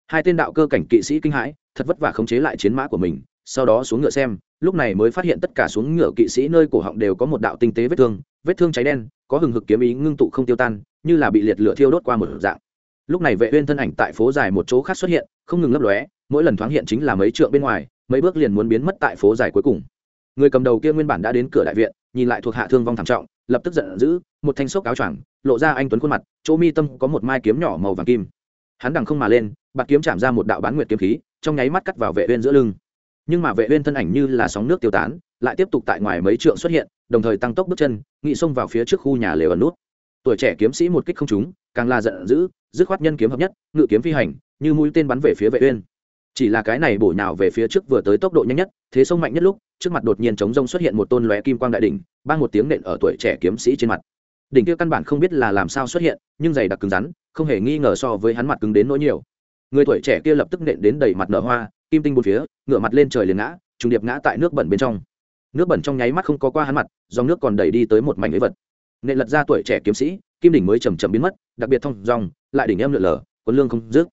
hai tên đạo cơ cảnh kỵ sĩ kinh hãi, thật vất vả khống chế lại chiến mã của mình, sau đó xuống ngựa xem, lúc này mới phát hiện tất cả xuống ngựa kỵ sĩ nơi cổ họng đều có một đạo tinh tế vết thương vết thương cháy đen, có hừng hực kiếm ý ngưng tụ không tiêu tan, như là bị liệt lửa thiêu đốt qua một dạng. Lúc này vệ uyên thân ảnh tại phố dài một chỗ khác xuất hiện, không ngừng lấp lóe, mỗi lần thoáng hiện chính là mấy trượng bên ngoài, mấy bước liền muốn biến mất tại phố dài cuối cùng. Người cầm đầu kia nguyên bản đã đến cửa đại viện, nhìn lại thuộc hạ thương vong thảm trọng, lập tức giận dữ, một thanh sốc áo choàng, lộ ra anh tuấn khuôn mặt, chỗ mi tâm có một mai kiếm nhỏ màu vàng kim hắn đằng không mà lên, bạt kiếm chạm ra một đạo bán nguyệt kiếm khí, trong nháy mắt cắt vào vệ uyên giữa lưng. Nhưng mà vệ uyên thân ảnh như là sóng nước tiêu tán, lại tiếp tục tại ngoài mấy trượng xuất hiện, đồng thời tăng tốc bước chân, nghị xông vào phía trước khu nhà lều ẩn nút. Tuổi trẻ kiếm sĩ một kích không trúng, càng là giận dữ, dứt khoát nhân kiếm hợp nhất, ngự kiếm phi hành, như mũi tên bắn về phía vệ uyên. Chỉ là cái này bổ nhào về phía trước vừa tới tốc độ nhanh nhất, thế sông mạnh nhất lúc, trước mặt đột nhiên chống rông xuất hiện một tôn lóe kim quang đại đỉnh ban một tiếng nện ở tuổi trẻ kiếm sĩ trên mặt. Đỉnh kia căn bản không biết là làm sao xuất hiện, nhưng dày đặc cứng rắn không hề nghi ngờ so với hắn mặt cứng đến nỗi nhiều. Người tuổi trẻ kia lập tức nện đến đầy mặt nở hoa, kim tinh bốn phía ngựa mặt lên trời liền ngã, trùng điệp ngã tại nước bẩn bên trong. Nước bẩn trong nháy mắt không có qua hắn mặt, dòng nước còn đẩy đi tới một mảnh ấy vật. Nện lật ra tuổi trẻ kiếm sĩ, kim đỉnh mới chầm chậm biến mất, đặc biệt thông dòng lại đỉnh em lượn lờ quân lương không dứt.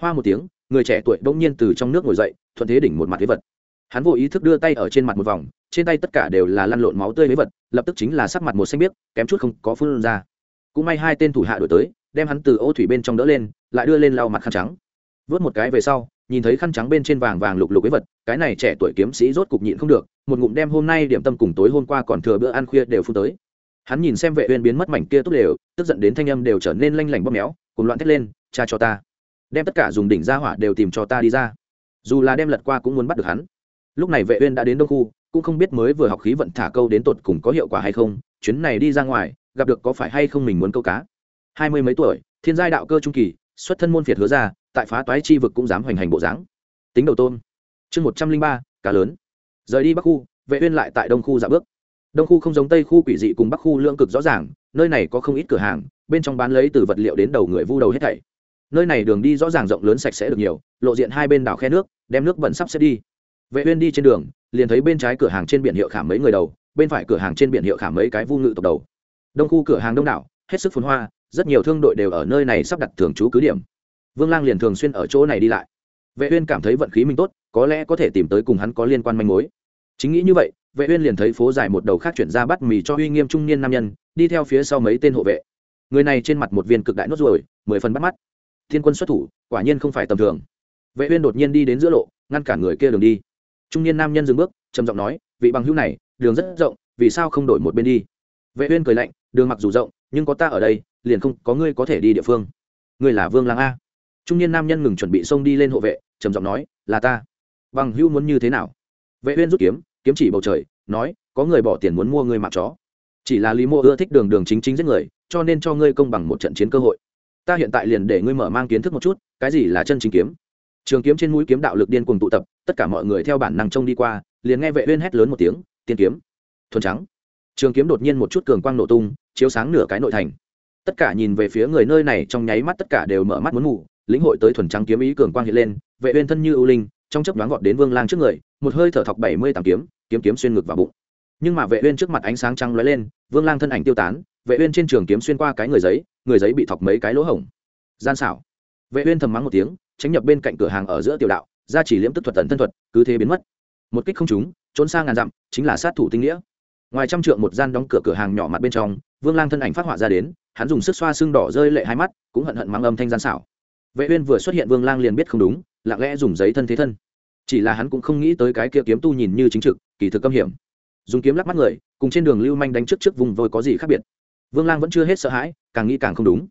Hoa một tiếng, người trẻ tuổi bỗng nhiên từ trong nước ngồi dậy, thuận thế đỉnh một mặt ấy vật. Hắn vô ý thức đưa tay ở trên mặt một vòng, trên tay tất cả đều là lăn lộn máu tươi ấy vật, lập tức chính là sắc mặt một xanh biếc, kém chút không có phun ra. Cũng may hai tên thủ hạ đổi tới đem hắn từ ô thủy bên trong đỡ lên, lại đưa lên lau mặt khăn trắng. Vớt một cái về sau, nhìn thấy khăn trắng bên trên vàng vàng lục lục với vật, cái này trẻ tuổi kiếm sĩ rốt cục nhịn không được, một ngụm đem hôm nay điểm tâm cùng tối hôm qua còn thừa bữa ăn khuya đều phun tới. Hắn nhìn xem vệ uyên biến mất mảnh kia tốt đều tức giận đến thanh âm đều trở nên lanh lảnh bóp méo cùng loạn thét lên, cha cho ta. Đem tất cả dùng đỉnh ra hỏa đều tìm cho ta đi ra. Dù là đem lật qua cũng muốn bắt được hắn. Lúc này vệ uyên đã đến đông khu, cũng không biết mới vừa học khí vận thả câu đến tột cùng có hiệu quả hay không, chuyến này đi ra ngoài, gặp được có phải hay không mình muốn câu cá hai mươi mấy tuổi, thiên giai đạo cơ trung kỳ, xuất thân môn phiệt hứa ra tại phá toái chi vực cũng dám hoành hành bộ dáng. Tính đầu tôn. Chương một trăm linh ba, cá lớn. Rời đi bắc khu, vệ uyên lại tại đông khu dạ bước. Đông khu không giống tây khu quỷ dị cùng bắc khu lưỡng cực rõ ràng, nơi này có không ít cửa hàng, bên trong bán lấy từ vật liệu đến đầu người vu đầu hết thảy. Nơi này đường đi rõ ràng rộng lớn sạch sẽ được nhiều, lộ diện hai bên đảo khe nước, đem nước bẩn sắp xếp đi. Vệ uyên đi trên đường, liền thấy bên trái cửa hàng trên biển hiệu khảm mấy người đầu, bên phải cửa hàng trên biển hiệu khảm mấy cái vu ngự tộc đầu. Đông khu cửa hàng đông đảo, hết sức phồn hoa rất nhiều thương đội đều ở nơi này sắp đặt thường trú cứ điểm. Vương lang liền thường xuyên ở chỗ này đi lại. Vệ uyên cảm thấy vận khí mình tốt, có lẽ có thể tìm tới cùng hắn có liên quan manh mối. Chính nghĩ như vậy, vệ uyên liền thấy phố dài một đầu khác chuyển ra bắt mì cho uy nghiêm trung niên nam nhân, đi theo phía sau mấy tên hộ vệ. Người này trên mặt một viên cực đại nốt ruồi, mười phần bắt mắt. Thiên quân xuất thủ, quả nhiên không phải tầm thường. Vệ uyên đột nhiên đi đến giữa lộ, ngăn cản người kia đường đi. Trung niên nam nhân dừng bước, trầm giọng nói, vị bằng hữu này, đường rất rộng, vì sao không đổi một bên đi? Vệ uyên cười lạnh, đường mặc dù rộng nhưng có ta ở đây, liền không có ngươi có thể đi địa phương. Ngươi là vương lang a. Trung niên nam nhân ngừng chuẩn bị xông đi lên hộ vệ, trầm giọng nói, là ta. Bằng hữu muốn như thế nào? Vệ uyên rút kiếm kiếm chỉ bầu trời, nói, có người bỏ tiền muốn mua ngươi mạng chó. Chỉ là lý mô ưa thích đường đường chính chính giết người, cho nên cho ngươi công bằng một trận chiến cơ hội. Ta hiện tại liền để ngươi mở mang kiến thức một chút, cái gì là chân chính kiếm? Trường kiếm trên mũi kiếm đạo lực điên cuồng tụ tập, tất cả mọi người theo bản năng trông đi qua, liền nghe vệ uyên hét lớn một tiếng, tiên kiếm. Thuần trắng. Trường kiếm đột nhiên một chút cường quang nổ tung chiếu sáng nửa cái nội thành. Tất cả nhìn về phía người nơi này, trong nháy mắt tất cả đều mở mắt muốn ngủ. Lĩnh hội tới thuần trắng kiếm ý cường quang hiện lên, vệ uyên thân như ưu linh, trong chớp nhoáng gọt đến vương lang trước người, một hơi thở thọc bảy mươi tám kiếm kiếm kiếm xuyên ngực vào bụng. Nhưng mà vệ uyên trước mặt ánh sáng trắng lóe lên, vương lang thân ảnh tiêu tán, vệ uyên trên trường kiếm xuyên qua cái người giấy người giấy bị thọc mấy cái lỗ hổng. Gian xảo. Vệ uyên thầm mắng một tiếng, tránh nhập bên cạnh cửa hàng ở giữa tiểu đạo ra chỉ liễm tức thuật tận thân thuật, cứ thế biến mất. Một kích không trúng, trốn sang ngàn dặm, chính là sát thủ tinh nghĩa. Ngoài trăm trượng một gian đóng cửa cửa hàng nhỏ mặt bên trong vương lang thân ảnh phát họa ra đến, hắn dùng sức xoa xương đỏ rơi lệ hai mắt, cũng hận hận mắng âm thanh gian xảo. Vệ uyên vừa xuất hiện vương lang liền biết không đúng, lặng lẽ dùng giấy thân thế thân. Chỉ là hắn cũng không nghĩ tới cái kia kiếm tu nhìn như chính trực, kỳ thực âm hiểm. Dùng kiếm lắc mắt người, cùng trên đường lưu manh đánh trước trước vùng vôi có gì khác biệt? Vương lang vẫn chưa hết sợ hãi, càng nghĩ càng không đúng.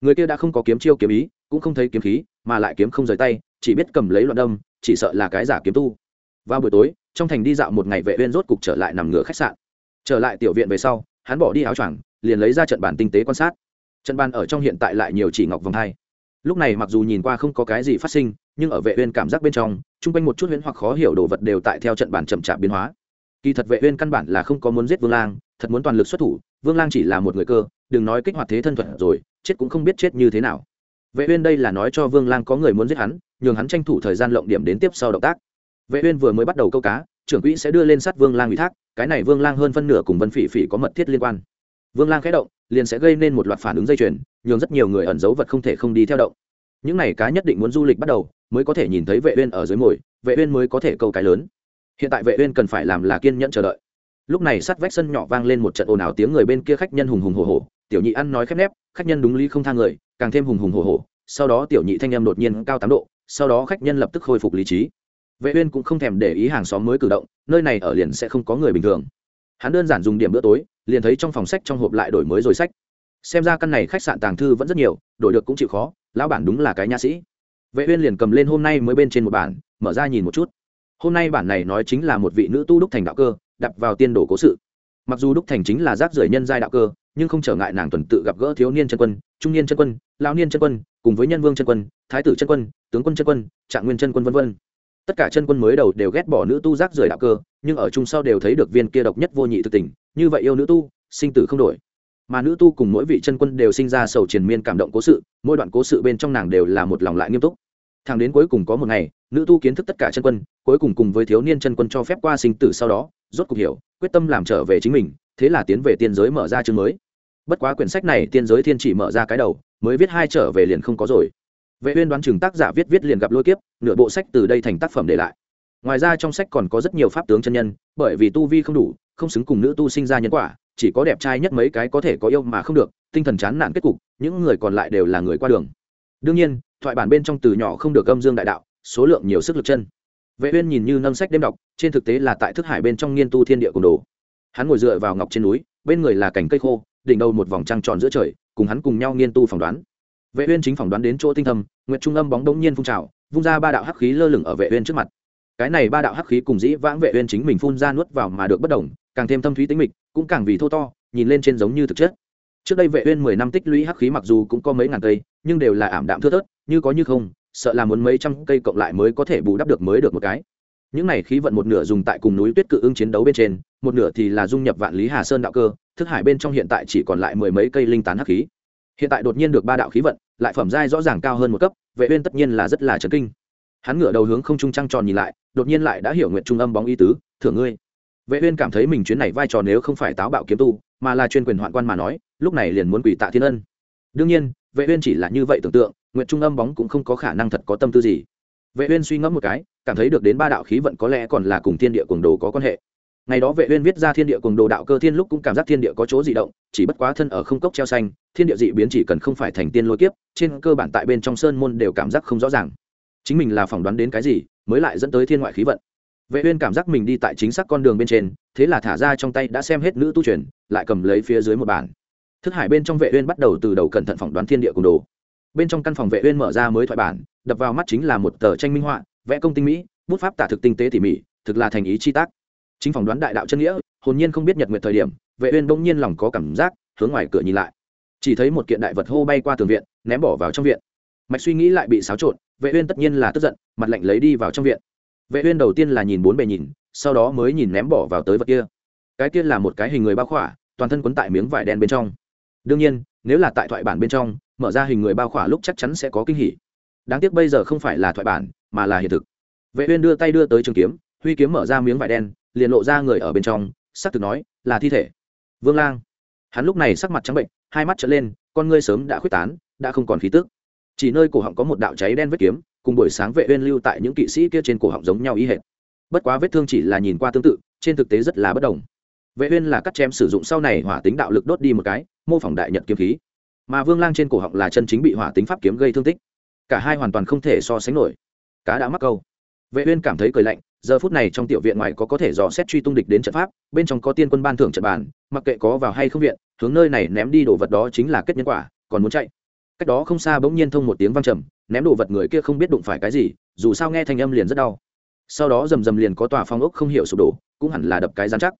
Người kia đã không có kiếm chiêu kiếm ý, cũng không thấy kiếm khí, mà lại kiếm không rời tay, chỉ biết cầm lấy loạn đâm, chỉ sợ là cái giả kiếm tu. Vào buổi tối, trong thành đi dạo một ngày vệ uyên rốt cục trở lại nằm ngửa khách sạn. Trở lại tiểu viện về sau, hắn bỏ đi áo choàng liền lấy ra trận bàn tinh tế quan sát. Trận bàn ở trong hiện tại lại nhiều chỉ ngọc vòng hai. Lúc này mặc dù nhìn qua không có cái gì phát sinh, nhưng ở vệ uyên cảm giác bên trong, chung quanh một chút huyễn hoặc khó hiểu đồ vật đều tại theo trận bàn chậm chạp biến hóa. Kỳ thật vệ uyên căn bản là không có muốn giết vương lang, thật muốn toàn lực xuất thủ, vương lang chỉ là một người cơ, đừng nói kích hoạt thế thân thuật rồi, chết cũng không biết chết như thế nào. Vệ uyên đây là nói cho vương lang có người muốn giết hắn, nhường hắn tranh thủ thời gian lộng điểm đến tiếp sau động tác. Vệ uyên vừa mới bắt đầu câu cá, trưởng quỹ sẽ đưa lên sát vương lang ủy thác, cái này vương lang hơn phân nửa cùng vân phỉ phỉ có mật thiết liên quan vương lang khẽ động, liền sẽ gây nên một loạt phản ứng dây chuyền, nhường rất nhiều người ẩn giấu vật không thể không đi theo động. Những này cá nhất định muốn du lịch bắt đầu, mới có thể nhìn thấy vệ uyên ở dưới mồi, vệ uyên mới có thể câu cái lớn. Hiện tại vệ uyên cần phải làm là kiên nhẫn chờ đợi. Lúc này sát vách sân nhỏ vang lên một trận ồn ào tiếng người bên kia khách nhân hùng hùng hổ hổ, tiểu nhị ăn nói khép nép, khách nhân đúng lý không thang người, càng thêm hùng hùng hổ hổ, sau đó tiểu nhị thanh em đột nhiên cao tám độ, sau đó khách nhân lập tức khôi phục lý trí. Vệ uyên cũng không thèm để ý hàng xóm mới cử động, nơi này ở liền sẽ không có người bình thường. Hắn đơn giản dùng điểm bữa tối liền thấy trong phòng sách trong hộp lại đổi mới rồi sách. Xem ra căn này khách sạn tàng thư vẫn rất nhiều, đổi được cũng chịu khó, lão bản đúng là cái nha sĩ. Vệ uyên liền cầm lên hôm nay mới bên trên một bản, mở ra nhìn một chút. Hôm nay bản này nói chính là một vị nữ tu đúc thành đạo cơ, đập vào tiên đồ cố sự. Mặc dù đúc thành chính là rác rưởi nhân giai đạo cơ, nhưng không trở ngại nàng tuần tự gặp gỡ thiếu niên chân quân, trung niên chân quân, lão niên chân quân, cùng với nhân vương chân quân, thái tử chân quân, tướng quân chân quân, trạng nguyên chân quân vân vân. Tất cả chân quân mới đầu đều ghét bỏ nữ tu rác rưởi đạo cơ, nhưng ở chung sau đều thấy được viên kia độc nhất vô nhị thực tình như vậy yêu nữ tu, sinh tử không đổi. Mà nữ tu cùng mỗi vị chân quân đều sinh ra sầu triền miên cảm động cố sự, mỗi đoạn cố sự bên trong nàng đều là một lòng lại nghiêm túc. Thằng đến cuối cùng có một ngày, nữ tu kiến thức tất cả chân quân, cuối cùng cùng với thiếu niên chân quân cho phép qua sinh tử sau đó, rốt cuộc hiểu, quyết tâm làm trở về chính mình, thế là tiến về tiên giới mở ra chương mới. Bất quá quyển sách này tiên giới thiên chỉ mở ra cái đầu, mới viết hai trở về liền không có rồi. Vệ uyên đoán chừng tác giả viết viết liền gặp lôi kiếp, nửa bộ sách từ đây thành tác phẩm để lại. Ngoài ra trong sách còn có rất nhiều pháp tướng chân nhân, bởi vì tu vi không đủ không xứng cùng nữ tu sinh ra nhân quả, chỉ có đẹp trai nhất mấy cái có thể có yêu mà không được, tinh thần chán nản kết cục, những người còn lại đều là người qua đường. Đương nhiên, thoại bản bên trong từ nhỏ không được âm dương đại đạo, số lượng nhiều sức lực chân. Vệ uyên nhìn như nâng sách đêm đọc, trên thực tế là tại thức hải bên trong nghiên tu thiên địa cùng đồ. Hắn ngồi dựa vào ngọc trên núi, bên người là cảnh cây khô, đỉnh đầu một vòng trăng tròn giữa trời, cùng hắn cùng nhau nghiên tu phỏng đoán. Vệ uyên chính phỏng đoán đến chỗ tinh thâm, nguyệt trung âm bóng đống nhiên phun trào, vung ra ba đạo hắc khí lơ lửng ở vệ uyên trước mặt. Cái này ba đạo hắc khí cùng dĩ vãng vệ uyên chính mình phun ra nuốt vào mà được bất động càng thêm thâm thúy tính mịch, cũng càng vì thô to, nhìn lên trên giống như thực chất. Trước đây vệ uyên 10 năm tích lũy hắc khí mặc dù cũng có mấy ngàn cây, nhưng đều là ảm đạm thưa thớt, như có như không, sợ là muốn mấy trăm cây cộng lại mới có thể bù đắp được mới được một cái. Những này khí vận một nửa dùng tại cùng núi tuyết cự ưng chiến đấu bên trên, một nửa thì là dung nhập vạn lý hà sơn đạo cơ, thức hải bên trong hiện tại chỉ còn lại mười mấy cây linh tán hắc khí. Hiện tại đột nhiên được ba đạo khí vận, lại phẩm giai rõ ràng cao hơn một cấp, vệ uyên tất nhiên là rất là chấn kinh. Hắn ngửa đầu hướng không trung trăng tròn nhìn lại, đột nhiên lại đã hiểu nguyện trung âm bóng ý tứ, thưởng ngươi vệ uyên cảm thấy mình chuyến này vai trò nếu không phải táo bạo kiếm tu, mà là chuyên quyền hoạn quan mà nói, lúc này liền muốn quỳ tạ thiên ân. Đương nhiên, vệ uyên chỉ là như vậy tưởng tượng nguyện trung âm bóng cũng không có khả năng thật có tâm tư gì. Vệ uyên suy ngẫm một cái, cảm thấy được đến ba đạo khí vận có lẽ còn là cùng thiên địa cuồng đồ có quan hệ. Ngày đó vệ uyên viết ra thiên địa cuồng đồ đạo cơ thiên lúc cũng cảm giác thiên địa có chỗ dị động, chỉ bất quá thân ở không cốc treo xanh, thiên địa dị biến chỉ cần không phải thành tiên lôi kiếp, trên cơ bản tại bên trong sơn môn đều cảm giác không rõ ràng. Chính mình là phỏng đoán đến cái gì, mới lại dẫn tới thiên ngoại khí vận vệ uyên cảm giác mình đi tại chính xác con đường bên trên, thế là thả ra trong tay đã xem hết nữ tu truyền, lại cầm lấy phía dưới một bản thức hải bên trong vệ uyên bắt đầu từ đầu cẩn thận phỏng đoán thiên địa cung đồ. Bên trong căn phòng vệ uyên mở ra mới thoại bản, đập vào mắt chính là một tờ tranh minh họa, vẽ công tinh mỹ, bút pháp tả thực tinh tế tỉ mỉ, thực là thành ý chi tác. Chính phỏng đoán đại đạo chân nghĩa, hồn nhiên không biết nhật nguyệt thời điểm, vệ uyên bỗng nhiên lòng có cảm giác, hướng ngoài cửa nhìn lại. Chỉ thấy một kiện đại vật hô bay qua tường viện, ném bỏ vào trong viện. Mạch suy nghĩ lại bị xáo trộn, vệ uyên tất nhiên là tức giận, mặt lạnh lấy đi vào trong viện vệ uyên đầu tiên là nhìn bốn bề nhìn, sau đó mới nhìn ném bỏ vào tới vật kia. Cái kia là một cái hình người bao khỏa, toàn thân quấn tại miếng vải đen bên trong. Đương nhiên, nếu là tại thoại bản bên trong, mở ra hình người bao khỏa lúc chắc chắn sẽ có kinh hỉ. Đáng tiếc bây giờ không phải là thoại bản, mà là hiện thực. Vệ uyên đưa tay đưa tới trường kiếm, huy kiếm mở ra miếng vải đen, liền lộ ra người ở bên trong, sắc thực nói, là thi thể. Vương lang. Hắn lúc này sắc mặt trắng bệnh, hai mắt trợn lên, con ngươi sớm đã khuyết tán, đã không còn khí tức. Chỉ nơi cổ họng có một đạo cháy đen vết kiếm cùng buổi sáng vệ uyên lưu tại những kỵ sĩ kia trên cổ họng giống nhau ý hệt. Bất quá vết thương chỉ là nhìn qua tương tự, trên thực tế rất là bất đồng. Vệ uyên là cắt chém sử dụng sau này hỏa tính đạo lực đốt đi một cái, mô phỏng đại nhật kiếm khí. Mà vương lang trên cổ họng là chân chính bị hỏa tính pháp kiếm gây thương tích. Cả hai hoàn toàn không thể so sánh nổi. Cá đã mắc câu. Vệ uyên cảm thấy cười lạnh, giờ phút này trong tiểu viện ngoài có có thể dò xét truy tung địch đến trận pháp, bên trong có tiên quân ban thưởng trận bàn, mặc kệ có vào hay không viện, hướng nơi này ném đi đồ vật đó chính là kết nhân quả, còn muốn chạy. Cách đó không xa bỗng nhiên thông một tiếng vang trầm ném đồ vật người kia không biết đụng phải cái gì, dù sao nghe thanh âm liền rất đau. Sau đó rầm rầm liền có tòa phong ốc không hiểu sụp đổ, cũng hẳn là đập cái gián chắc.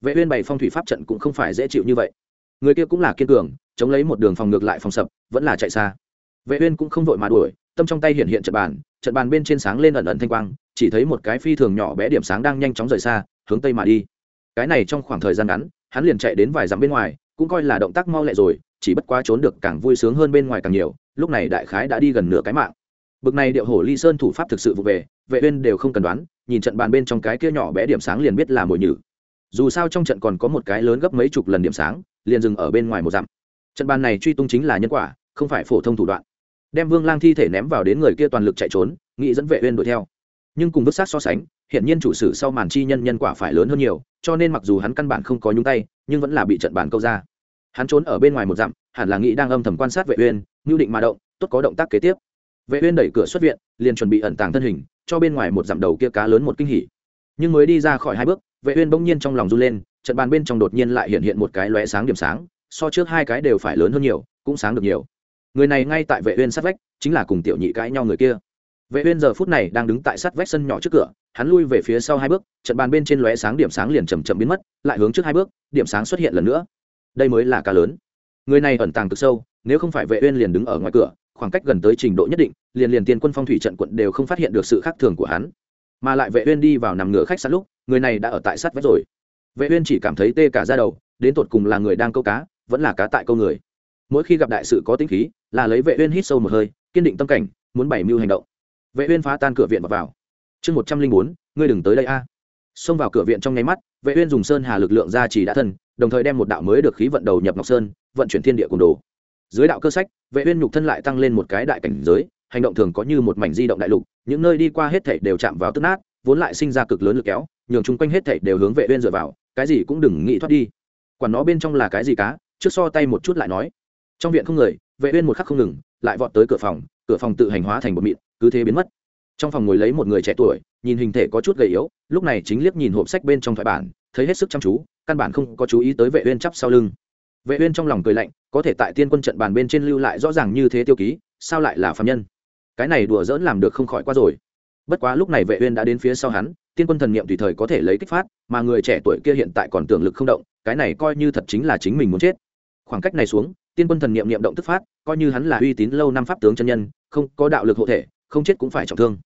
Vệ uyên bày phong thủy pháp trận cũng không phải dễ chịu như vậy. Người kia cũng là kiên cường, chống lấy một đường phòng ngược lại phòng sập, vẫn là chạy xa. Vệ uyên cũng không vội mà đuổi, tâm trong tay hiện hiện trận bàn trận bàn bên trên sáng lên ẩn ẩn thanh quang, chỉ thấy một cái phi thường nhỏ bé điểm sáng đang nhanh chóng rời xa, hướng tây mà đi. Cái này trong khoảng thời gian ngắn, hắn liền chạy đến vài dặm bên ngoài, cũng coi là động tác mau lẹ rồi, chỉ bất quá trốn được càng vui sướng hơn bên ngoài càng nhiều lúc này đại khái đã đi gần nửa cái mạng. Bực này điệu hổ ly sơn thủ pháp thực sự vụ về, vệ uyên đều không cần đoán, nhìn trận bàn bên trong cái kia nhỏ bé điểm sáng liền biết là mồi nhử. Dù sao trong trận còn có một cái lớn gấp mấy chục lần điểm sáng, liền dừng ở bên ngoài một dặm. Trận bàn này truy tung chính là nhân quả, không phải phổ thông thủ đoạn. Đem vương lang thi thể ném vào đến người kia toàn lực chạy trốn, nghĩ dẫn vệ uyên đuổi theo. Nhưng cùng vứt sát so sánh hiện nhiên chủ sử sau màn chi nhân nhân quả phải lớn hơn nhiều, cho nên mặc dù hắn căn bản không có nhúng tay, nhưng vẫn là bị trận bàn câu ra hắn trốn ở bên ngoài một dặm, hẳn là nghĩ đang âm thầm quan sát vệ uyên nhu định mà động, tốt có động tác kế tiếp. Vệ uyên đẩy cửa xuất viện, liền chuẩn bị ẩn tàng thân hình, cho bên ngoài một dặm đầu kia cá lớn một kinh hỉ. Nhưng mới đi ra khỏi hai bước, vệ uyên bỗng nhiên trong lòng run lên, trận bàn bên trong đột nhiên lại hiện hiện một cái lóe sáng điểm sáng, so trước hai cái đều phải lớn hơn nhiều, cũng sáng được nhiều. Người này ngay tại vệ uyên sát vách, chính là cùng tiểu nhị cãi nhau người kia. Vệ uyên giờ phút này đang đứng tại sát vách sân nhỏ trước cửa, hắn lui về phía sau hai bước, trận bàn bên trên lóe sáng điểm sáng liền chậm chậm biến mất, lại hướng trước hai bước, điểm sáng xuất hiện lần nữa đây mới là cá lớn. Người này ẩn tàng cực sâu, nếu không phải vệ uyên liền đứng ở ngoài cửa, khoảng cách gần tới trình độ nhất định, liền liền tiên quân phong thủy trận quận đều không phát hiện được sự khác thường của hắn. Mà lại vệ uyên đi vào nằm ngửa khách sạn lúc, người này đã ở tại sát vách rồi. Vệ uyên chỉ cảm thấy tê cả da đầu, đến tột cùng là người đang câu cá, vẫn là cá tại câu người. Mỗi khi gặp đại sự có tính khí, là lấy vệ uyên hít sâu một hơi, kiên định tâm cảnh, muốn bảy mưu hành động. Vệ uyên phá tan cửa viện và vào. Chương một trăm linh bốn, ngươi đừng tới đây a xông vào cửa viện trong nháy mắt, vệ uyên dùng sơn hà lực lượng ra chỉ đã thân đồng thời đem một đạo mới được khí vận đầu nhập ngọc sơn, vận chuyển thiên địa cùng đồ. Dưới đạo cơ sách, vệ uyên nhục thân lại tăng lên một cái đại cảnh giới, hành động thường có như một mảnh di động đại lục, những nơi đi qua hết thảy đều chạm vào tức nát, vốn lại sinh ra cực lớn lực kéo, nhường chung quanh hết thảy đều hướng vệ uyên dựa vào, cái gì cũng đừng nghĩ thoát đi. Quản nó bên trong là cái gì cá, trước so tay một chút lại nói. Trong viện không người, vệ uyên một khắc không ngừng, lại vọt tới cửa phòng cửa phòng tự hành hóa thành một mịn, cứ thế biến mất trong phòng ngồi lấy một người trẻ tuổi, nhìn hình thể có chút gầy yếu, lúc này chính liếc nhìn hộp sách bên trong thoại bản, thấy hết sức chăm chú, căn bản không có chú ý tới vệ uyên chắp sau lưng. Vệ uyên trong lòng cười lạnh, có thể tại tiên quân trận bàn bên trên lưu lại rõ ràng như thế tiêu ký, sao lại là phàm nhân? Cái này đùa dỡn làm được không khỏi qua rồi. Bất quá lúc này vệ uyên đã đến phía sau hắn, tiên quân thần niệm tùy thời có thể lấy kích phát, mà người trẻ tuổi kia hiện tại còn tưởng lực không động, cái này coi như thật chính là chính mình muốn chết. Khoảng cách này xuống, tiên quân thần niệm niệm động tức phát, coi như hắn là uy tín lâu năm pháp tướng chân nhân, không có đạo lực hộ thể, không chết cũng phải trọng thương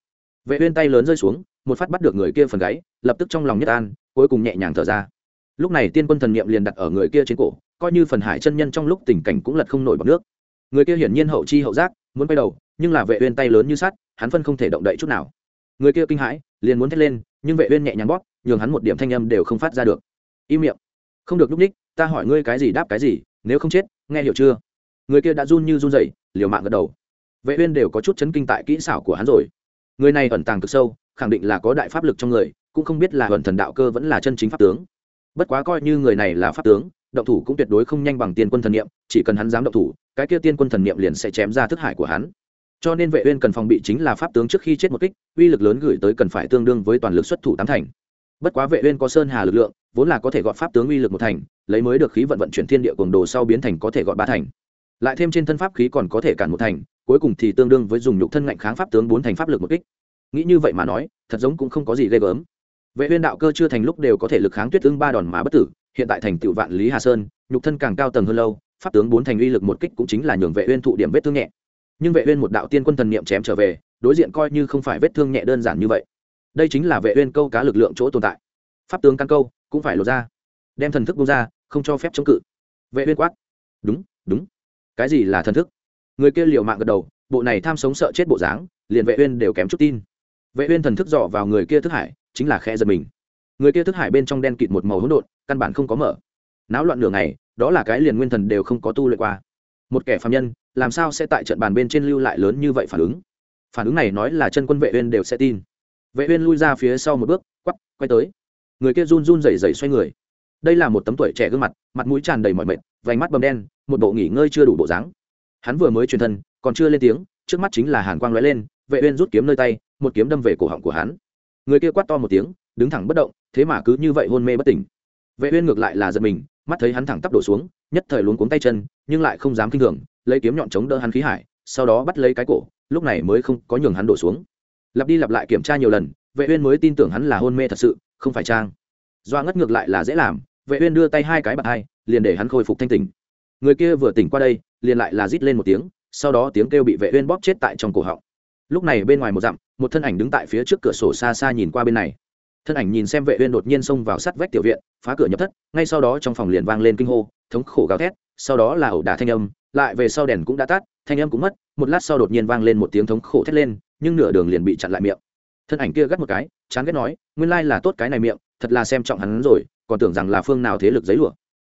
vệ uyên tay lớn rơi xuống, một phát bắt được người kia phần gáy, lập tức trong lòng nhất an, cuối cùng nhẹ nhàng thở ra. Lúc này tiên quân thần niệm liền đặt ở người kia trên cổ, coi như phần hải chân nhân trong lúc tình cảnh cũng lật không nổi bọt nước. Người kia hiển nhiên hậu chi hậu giác, muốn quay đầu, nhưng là vệ uyên tay lớn như sắt, hắn phân không thể động đậy chút nào. Người kia kinh hãi, liền muốn thét lên, nhưng vệ uyên nhẹ nhàng bóp, nhường hắn một điểm thanh âm đều không phát ra được. Im miệng. Không được lúc ních, ta hỏi ngươi cái gì đáp cái gì, nếu không chết, nghe hiểu chưa? Người kia đã run như run rẩy, liều mạng gật đầu. Vệ uyên đều có chút chấn kinh tại kỹ xảo của hắn rồi người này ẩn tàng cực sâu, khẳng định là có đại pháp lực trong người, cũng không biết là ẩn thần đạo cơ vẫn là chân chính pháp tướng. Bất quá coi như người này là pháp tướng, động thủ cũng tuyệt đối không nhanh bằng tiên quân thần niệm, chỉ cần hắn dám động thủ, cái kia tiên quân thần niệm liền sẽ chém ra thức hải của hắn. Cho nên vệ uyên cần phòng bị chính là pháp tướng trước khi chết một kích, uy lực lớn gửi tới cần phải tương đương với toàn lực xuất thủ tám thành. Bất quá vệ uyên có sơn hà lực lượng, vốn là có thể gọi pháp tướng uy lực một thành, lấy mới được khí vận vận chuyển thiên địa cường đồ sau biến thành có thể gọi ba thành lại thêm trên thân pháp khí còn có thể cản một thành, cuối cùng thì tương đương với dùng nhục thân ngạnh kháng pháp tướng bốn thành pháp lực một kích. Nghĩ như vậy mà nói, thật giống cũng không có gì ghê gớm. Vệ uyên đạo cơ chưa thành lúc đều có thể lực kháng tuyết tương ba đòn mà bất tử, hiện tại thành tựu vạn lý hà sơn, nhục thân càng cao tầng hơn lâu, pháp tướng bốn thành uy lực một kích cũng chính là nhường vệ uyên thụ điểm vết thương nhẹ. Nhưng vệ uyên một đạo tiên quân thần niệm chém trở về, đối diện coi như không phải vết thương nhẹ đơn giản như vậy. Đây chính là vệ uyên câu cá lực lượng chỗ tồn tại. Pháp tướng căn câu, cũng phải lột ra. Đem thần thức buông ra, không cho phép chống cự. Vệ uyên quát. Đúng đúng cái gì là thần thức? Người kia liều mạng gật đầu, bộ này tham sống sợ chết bộ dáng, liền vệ uyên đều kém chút tin. Vệ uyên thần thức dò vào người kia thức hải, chính là khẽ giật mình. Người kia thức hải bên trong đen kịt một màu hỗn độn, căn bản không có mở. Náo loạn nửa ngày, đó là cái liền nguyên thần đều không có tu luyện qua. Một kẻ phàm nhân, làm sao sẽ tại trận bàn bên trên lưu lại lớn như vậy phản ứng? Phản ứng này nói là chân quân vệ uyên đều sẽ tin. Vệ uyên lui ra phía sau một bước quắp quay tới. Người kia run run rẩy rẩy xoay người đây là một tấm tuổi trẻ gương mặt mặt mũi tràn đầy mọi mệt, vành mắt bầm đen, một bộ nghỉ ngơi chưa đủ bộ dáng. Hắn vừa mới truyền thân, còn chưa lên tiếng, trước mắt chính là hàn quang lóe lên, vệ uyên rút kiếm nơi tay, một kiếm đâm về cổ họng của hắn. Người kia quát to một tiếng, đứng thẳng bất động, thế mà cứ như vậy hôn mê bất tỉnh. Vệ uyên ngược lại là giật mình, mắt thấy hắn thẳng tắp đổ xuống, nhất thời luống cuống tay chân, nhưng lại không dám kinh thường, lấy kiếm nhọn chống đỡ hắn khí hải, sau đó bắt lấy cái cổ, lúc này mới không có nhường hắn đổ xuống. Lặp đi lặp lại kiểm tra nhiều lần, vệ uyên mới tin tưởng hắn là hôn mê thật sự, không phải trang. Doa ngất ngược lại là dễ làm vệ uyên đưa tay hai cái bật hai, liền để hắn khôi phục thanh tỉnh. Người kia vừa tỉnh qua đây, liền lại là rít lên một tiếng, sau đó tiếng kêu bị vệ uyên bóp chết tại trong cổ họng. Lúc này bên ngoài một dặm, một thân ảnh đứng tại phía trước cửa sổ xa xa nhìn qua bên này. Thân ảnh nhìn xem vệ uyên đột nhiên xông vào sát vách tiểu viện, phá cửa nhập thất, ngay sau đó trong phòng liền vang lên kinh hô, thống khổ gào thét, sau đó là ẩu đả thanh âm, lại về sau đèn cũng đã tắt, thanh âm cũng mất, một lát sau đột nhiên vang lên một tiếng thống khổ thét lên, nhưng nửa đường liền bị chặn lại miệng. Thân ảnh kia gắt một cái chán ghét nói, nguyên lai là tốt cái này miệng, thật là xem trọng hắn rồi, còn tưởng rằng là phương nào thế lực giấy lụa.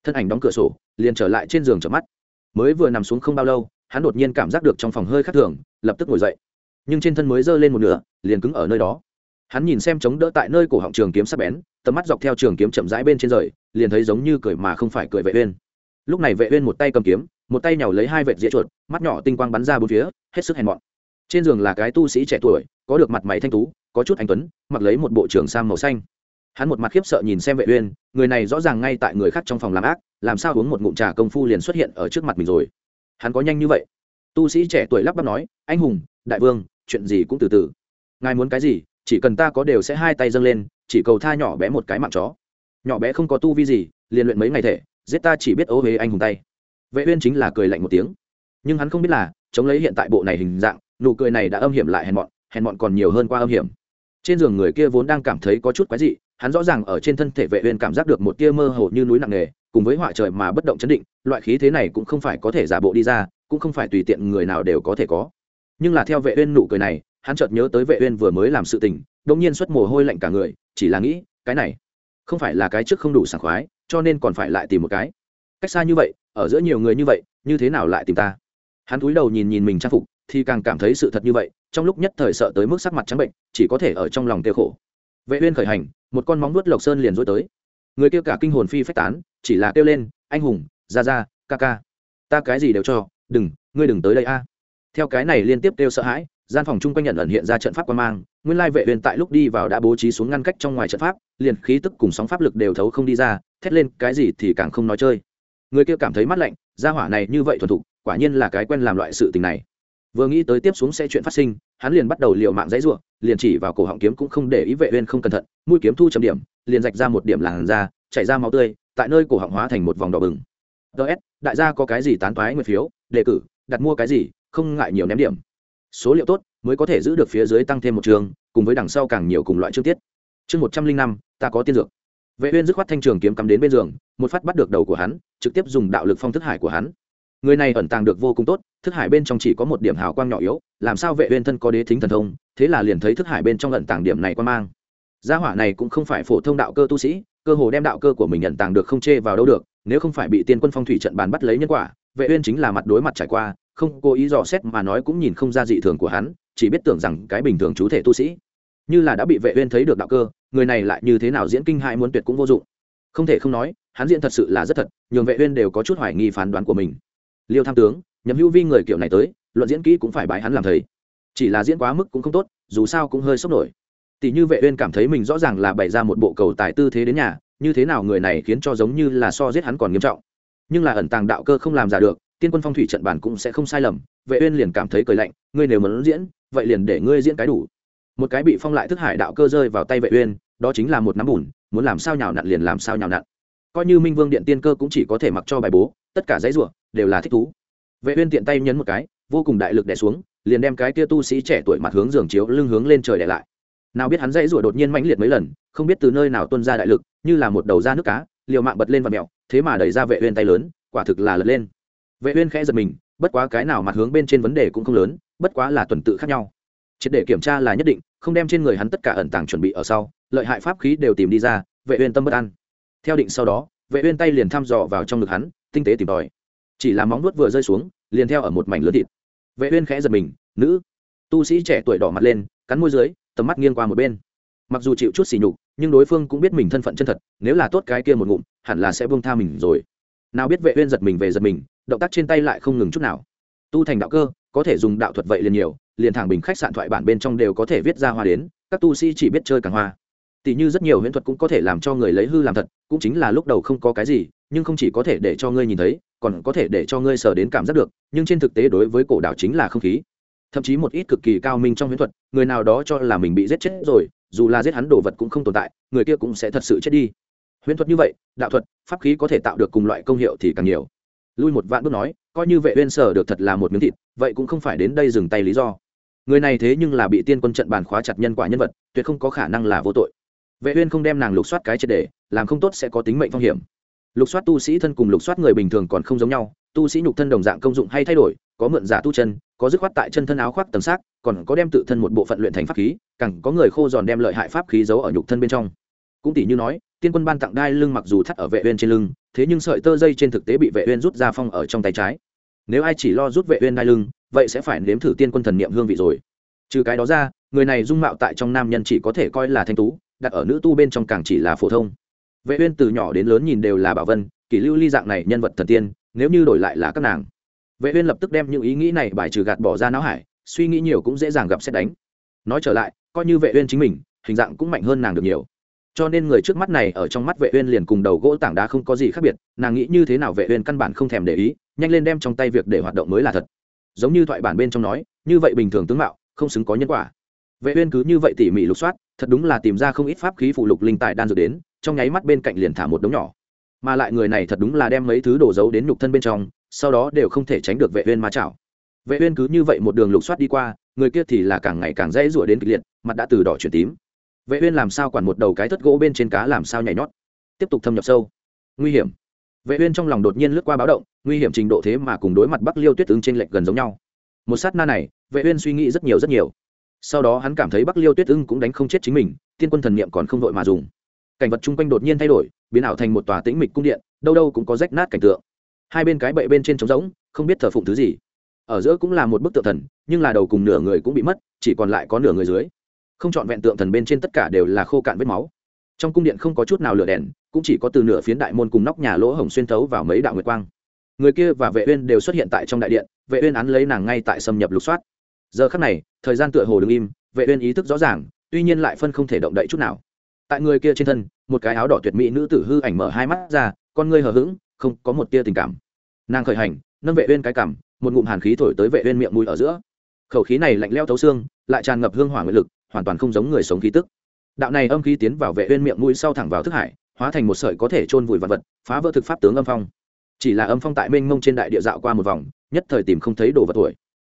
Thân ảnh đóng cửa sổ, liền trở lại trên giường trở mắt. Mới vừa nằm xuống không bao lâu, hắn đột nhiên cảm giác được trong phòng hơi khác thường, lập tức ngồi dậy. Nhưng trên thân mới giơ lên một nửa, liền cứng ở nơi đó. Hắn nhìn xem chống đỡ tại nơi cổ họng trường kiếm sắp bén, tầm mắt dọc theo trường kiếm chậm rãi bên trên rời, liền thấy giống như cười mà không phải cười vệ uyên. Lúc này vệ uyên một tay cầm kiếm, một tay nhào lấy hai vệt dĩa chuột, mắt nhỏ tinh quang bắn ra bốn phía, hết sức hèn mọn trên giường là cái tu sĩ trẻ tuổi, có được mặt mày thanh tú, có chút anh tuấn, mặc lấy một bộ trưởng sam màu xanh. Hắn một mặt khiếp sợ nhìn xem vệ uyên, người này rõ ràng ngay tại người khác trong phòng làm ác, làm sao uống một ngụm trà công phu liền xuất hiện ở trước mặt mình rồi. Hắn có nhanh như vậy? Tu sĩ trẻ tuổi lắp bắp nói, anh hùng, đại vương, chuyện gì cũng từ từ. Ngài muốn cái gì, chỉ cần ta có đều sẽ hai tay dâng lên, chỉ cầu tha nhỏ bé một cái mạng chó. Nhỏ bé không có tu vi gì, liền luyện mấy ngày thể, giết ta chỉ biết ố huế anh hùng tay. Vệ uyên chính là cười lạnh một tiếng. Nhưng hắn không biết là, chống lấy hiện tại bộ này hình dạng nụ cười này đã âm hiểm lại hèn mọn hèn mọn còn nhiều hơn qua âm hiểm. Trên giường người kia vốn đang cảm thấy có chút quái dị, hắn rõ ràng ở trên thân thể vệ uyên cảm giác được một tia mơ hồ như núi nặng nề, cùng với họa trời mà bất động chấn định, loại khí thế này cũng không phải có thể giả bộ đi ra, cũng không phải tùy tiện người nào đều có thể có. Nhưng là theo vệ uyên nụ cười này, hắn chợt nhớ tới vệ uyên vừa mới làm sự tình, đột nhiên xuất mồ hôi lạnh cả người, chỉ là nghĩ, cái này, không phải là cái trước không đủ sảng khoái, cho nên còn phải lại tìm một cái. Cách xa như vậy, ở giữa nhiều người như vậy, như thế nào lại tìm ta? Hắn cúi đầu nhìn nhìn mình trang phục thì càng cảm thấy sự thật như vậy, trong lúc nhất thời sợ tới mức sắc mặt trắng bệnh, chỉ có thể ở trong lòng tiêu khổ. Vệ uyên khởi hành, một con móng vuốt lộc sơn liền dối tới. Người kia cả kinh hồn phi phách tán, chỉ là kêu lên, anh hùng, ra ra, ca ca. Ta cái gì đều cho, đừng, ngươi đừng tới đây a. Theo cái này liên tiếp kêu sợ hãi, gian phòng chung quanh nhận ẩn hiện ra trận pháp quan mang, nguyên lai vệ uyên tại lúc đi vào đã bố trí xuống ngăn cách trong ngoài trận pháp, liền khí tức cùng sóng pháp lực đều thấu không đi ra, thét lên, cái gì thì càng không nói chơi. Người kia cảm thấy mắt lạnh, gia hỏa này như vậy thuần thục, quả nhiên là cái quen làm loại sự tình này vừa nghĩ tới tiếp xuống sẽ chuyện phát sinh, hắn liền bắt đầu liều mạng dãy ruộng liền chỉ vào cổ họng kiếm cũng không để ý vệ uyên không cẩn thận, mũi kiếm thu chấm điểm, liền rạch ra một điểm làn da, chảy ra máu tươi, tại nơi cổ họng hóa thành một vòng đỏ bừng. Ts đại gia có cái gì tán toái nguyên phiếu, đề cử, đặt mua cái gì, không ngại nhiều ném điểm. Số liệu tốt, mới có thể giữ được phía dưới tăng thêm một trường, cùng với đằng sau càng nhiều cùng loại chương tiết. Chương một trăm linh năm, ta có tiên dược. Vệ uyên dứt khoát thanh trường kiếm cắm đến bên giường, một phát bắt được đầu của hắn, trực tiếp dùng đạo lực phong thức hải của hắn người này ẩn tàng được vô cùng tốt, thức hải bên trong chỉ có một điểm hào quang nhỏ yếu, làm sao vệ uyên thân có đế thính thần thông, thế là liền thấy thức hải bên trong ẩn tàng điểm này quan mang. Gia hỏa này cũng không phải phổ thông đạo cơ tu sĩ, cơ hồ đem đạo cơ của mình ẩn tàng được không chê vào đâu được, nếu không phải bị tiên quân phong thủy trận bàn bắt lấy nhân quả, vệ uyên chính là mặt đối mặt trải qua, không cố ý dò xét mà nói cũng nhìn không ra dị thường của hắn, chỉ biết tưởng rằng cái bình thường chú thể tu sĩ. Như là đã bị vệ uyên thấy được đạo cơ, người này lại như thế nào diễn kinh hại muốn tuyệt cũng vô dụng. Không thể không nói, hắn diễn thật sự là rất thật, nhường vệ uyên đều có chút hoài nghi phán đoán của mình liêu tham tướng, nhậm hữu vi người kiểu này tới, luận diễn kỹ cũng phải bái hắn làm thầy. Chỉ là diễn quá mức cũng không tốt, dù sao cũng hơi sốc nổi. Tỷ như vệ uyên cảm thấy mình rõ ràng là bày ra một bộ cầu tài tư thế đến nhà, như thế nào người này khiến cho giống như là so giết hắn còn nghiêm trọng. Nhưng là ẩn tàng đạo cơ không làm giả được, tiên quân phong thủy trận bản cũng sẽ không sai lầm, vệ uyên liền cảm thấy cười lạnh, ngươi nếu muốn diễn, vậy liền để ngươi diễn cái đủ. Một cái bị phong lại thức hải đạo cơ rơi vào tay vệ uyên, đó chính là một nắm bùn, muốn làm sao nhào nặn liền làm sao nhào nặn. Coi như minh vương điện tiên cơ cũng chỉ có thể mặc cho bài bố tất cả giấy rủa đều là thích thú. Vệ uyên tiện tay nhấn một cái, vô cùng đại lực đè xuống, liền đem cái kia tu sĩ trẻ tuổi mặt hướng giường chiếu lưng hướng lên trời đè lại. Nào biết hắn dãy rủa đột nhiên mãnh liệt mấy lần, không biết từ nơi nào tuôn ra đại lực, như là một đầu da nước cá, liều mạng bật lên và mèo, thế mà đẩy ra vệ uyên tay lớn, quả thực là lật lên. Vệ uyên khẽ giật mình, bất quá cái nào mặt hướng bên trên vấn đề cũng không lớn, bất quá là tuần tự khác nhau. Triệt để kiểm tra là nhất định, không đem trên người hắn tất cả ẩn tàng chuẩn bị ở sau, lợi hại pháp khí đều tìm đi ra, vệ uyên tâm bất an. Theo định sau đó, vệ uyên tay liền thăm dò vào trong ngực hắn tinh tế tìm tòi. Chỉ là móng nuốt vừa rơi xuống, liền theo ở một mảnh lớn thịt. Vệ uyên khẽ giật mình, nữ. Tu sĩ trẻ tuổi đỏ mặt lên, cắn môi dưới, tầm mắt nghiêng qua một bên. Mặc dù chịu chút xỉ nhục, nhưng đối phương cũng biết mình thân phận chân thật, nếu là tốt cái kia một ngụm, hẳn là sẽ buông tha mình rồi. Nào biết vệ uyên giật mình về giật mình, động tác trên tay lại không ngừng chút nào. Tu thành đạo cơ, có thể dùng đạo thuật vậy liền nhiều, liền thẳng bình khách sạn thoại bản bên trong đều có thể viết ra hoa đến, các tu sĩ chỉ biết chơi càng hoa. Tỷ như rất nhiều huyễn thuật cũng có thể làm cho người lấy hư làm thật, cũng chính là lúc đầu không có cái gì nhưng không chỉ có thể để cho ngươi nhìn thấy, còn có thể để cho ngươi sờ đến cảm giác được, nhưng trên thực tế đối với cổ đạo chính là không khí. Thậm chí một ít cực kỳ cao minh trong huyễn thuật, người nào đó cho là mình bị giết chết rồi, dù là giết hắn đồ vật cũng không tồn tại, người kia cũng sẽ thật sự chết đi. Huyễn thuật như vậy, đạo thuật, pháp khí có thể tạo được cùng loại công hiệu thì càng nhiều. Lui một vạn bước nói, coi như vệ uyên sở được thật là một miếng thịt, vậy cũng không phải đến đây dừng tay lý do. Người này thế nhưng là bị tiên quân trận bàn khóa chặt nhân quả nhân vật, tuyệt không có khả năng là vô tội. Vệ uyên không đem nàng lục soát cái chết để, làm không tốt sẽ có tính mệnh phong hiểm lục soát tu sĩ thân cùng lục soát người bình thường còn không giống nhau, tu sĩ nhục thân đồng dạng công dụng hay thay đổi, có mượn giả tu chân, có dứt khoát tại chân thân áo khoác tầm xác, còn có đem tự thân một bộ phận luyện thành pháp khí, càng có người khô giòn đem lợi hại pháp khí giấu ở nhục thân bên trong. Cũng tỷ như nói, tiên quân ban tặng đai lưng mặc dù thắt ở vệ uyên trên lưng, thế nhưng sợi tơ dây trên thực tế bị vệ uyên rút ra phong ở trong tay trái. Nếu ai chỉ lo rút vệ uyên đai lưng, vậy sẽ phải nếm thử tiên quân thần niệm hương vị rồi. Trừ cái đó ra, người này dung mạo tại trong nam nhân chỉ có thể coi là thanh tú, đặt ở nữ tu bên trong càng chỉ là phổ thông vệ uyên từ nhỏ đến lớn nhìn đều là bảo vân, kỷ lưu ly dạng này nhân vật thần tiên, nếu như đổi lại là các nàng. Vệ uyên lập tức đem những ý nghĩ này bài trừ gạt bỏ ra não hải, suy nghĩ nhiều cũng dễ dàng gặp xét đánh. Nói trở lại, coi như vệ uyên chính mình, hình dạng cũng mạnh hơn nàng được nhiều. Cho nên người trước mắt này ở trong mắt vệ uyên liền cùng đầu gỗ tảng đá không có gì khác biệt, nàng nghĩ như thế nào vệ uyên căn bản không thèm để ý, nhanh lên đem trong tay việc để hoạt động mới là thật. Giống như thoại bản bên trong nói, như vậy bình thường tướng mạo, không xứng có nhân quả. Vệ uyên cứ như vậy tỉ mỉ lục soát, thật đúng là tìm ra không ít pháp khí phụ lục linh tài đan dược đến trong nháy mắt bên cạnh liền thả một đống nhỏ. Mà lại người này thật đúng là đem mấy thứ đổ giấu đến nhục thân bên trong, sau đó đều không thể tránh được vệ uyên ma chảo. Vệ uyên cứ như vậy một đường lục soát đi qua, người kia thì là càng ngày càng dễ dụa đến kịch liệt, mặt đã từ đỏ chuyển tím. Vệ uyên làm sao quản một đầu cái thất gỗ bên trên cá làm sao nhảy nhót? Tiếp tục thâm nhập sâu. Nguy hiểm. Vệ uyên trong lòng đột nhiên lướt qua báo động, nguy hiểm trình độ thế mà cùng đối mặt bắc liêu tuyết ứng trên lệch gần giống nhau. Một sát na này, vệ uyên suy nghĩ rất nhiều rất nhiều. Sau đó hắn cảm thấy bắc liêu tuyết ưng cũng đánh không chết chính mình, tiên quân thần niệm còn không đội mà dùng cảnh vật chung quanh đột nhiên thay đổi, biến ảo thành một tòa tĩnh mịch cung điện, đâu đâu cũng có rách nát cảnh tượng. Hai bên cái bệ bên trên trống rỗng, không biết thờ phụng thứ gì. Ở giữa cũng là một bức tượng thần, nhưng là đầu cùng nửa người cũng bị mất, chỉ còn lại có nửa người dưới. Không chọn vẹn tượng thần bên trên tất cả đều là khô cạn vết máu. Trong cung điện không có chút nào lửa đèn, cũng chỉ có từ nửa phiến đại môn cùng nóc nhà lỗ hổng xuyên thấu vào mấy đạo nguyệt quang. Người kia và vệ uyên đều xuất hiện tại trong đại điện, vệ uyên án lấy nàng ngay tại xâm nhập lục soát. Giờ khắc này, thời gian tựa hồ đứng im, vệ uyên ý thức rõ ràng, tuy nhiên lại phân không thể động đậy chút nào tại người kia trên thân, một cái áo đỏ tuyệt mỹ nữ tử hư ảnh mở hai mắt ra, con ngươi hờ hững, không có một tia tình cảm. Nàng khởi hành, nâng vệ uyên cái cằm, một ngụm hàn khí thổi tới vệ uyên miệng mũi ở giữa. Khẩu khí này lạnh lẽo thấu xương, lại tràn ngập hương hỏa nguyện lực, hoàn toàn không giống người sống khí tức. Đạo này âm khí tiến vào vệ uyên miệng mũi sau thẳng vào thức hải, hóa thành một sợi có thể trôn vùi vật vật, phá vỡ thực pháp tướng âm phong. Chỉ là âm phong tại mênh mông trên đại địa dạo qua một vòng, nhất thời tìm không thấy đồ vật tuổi.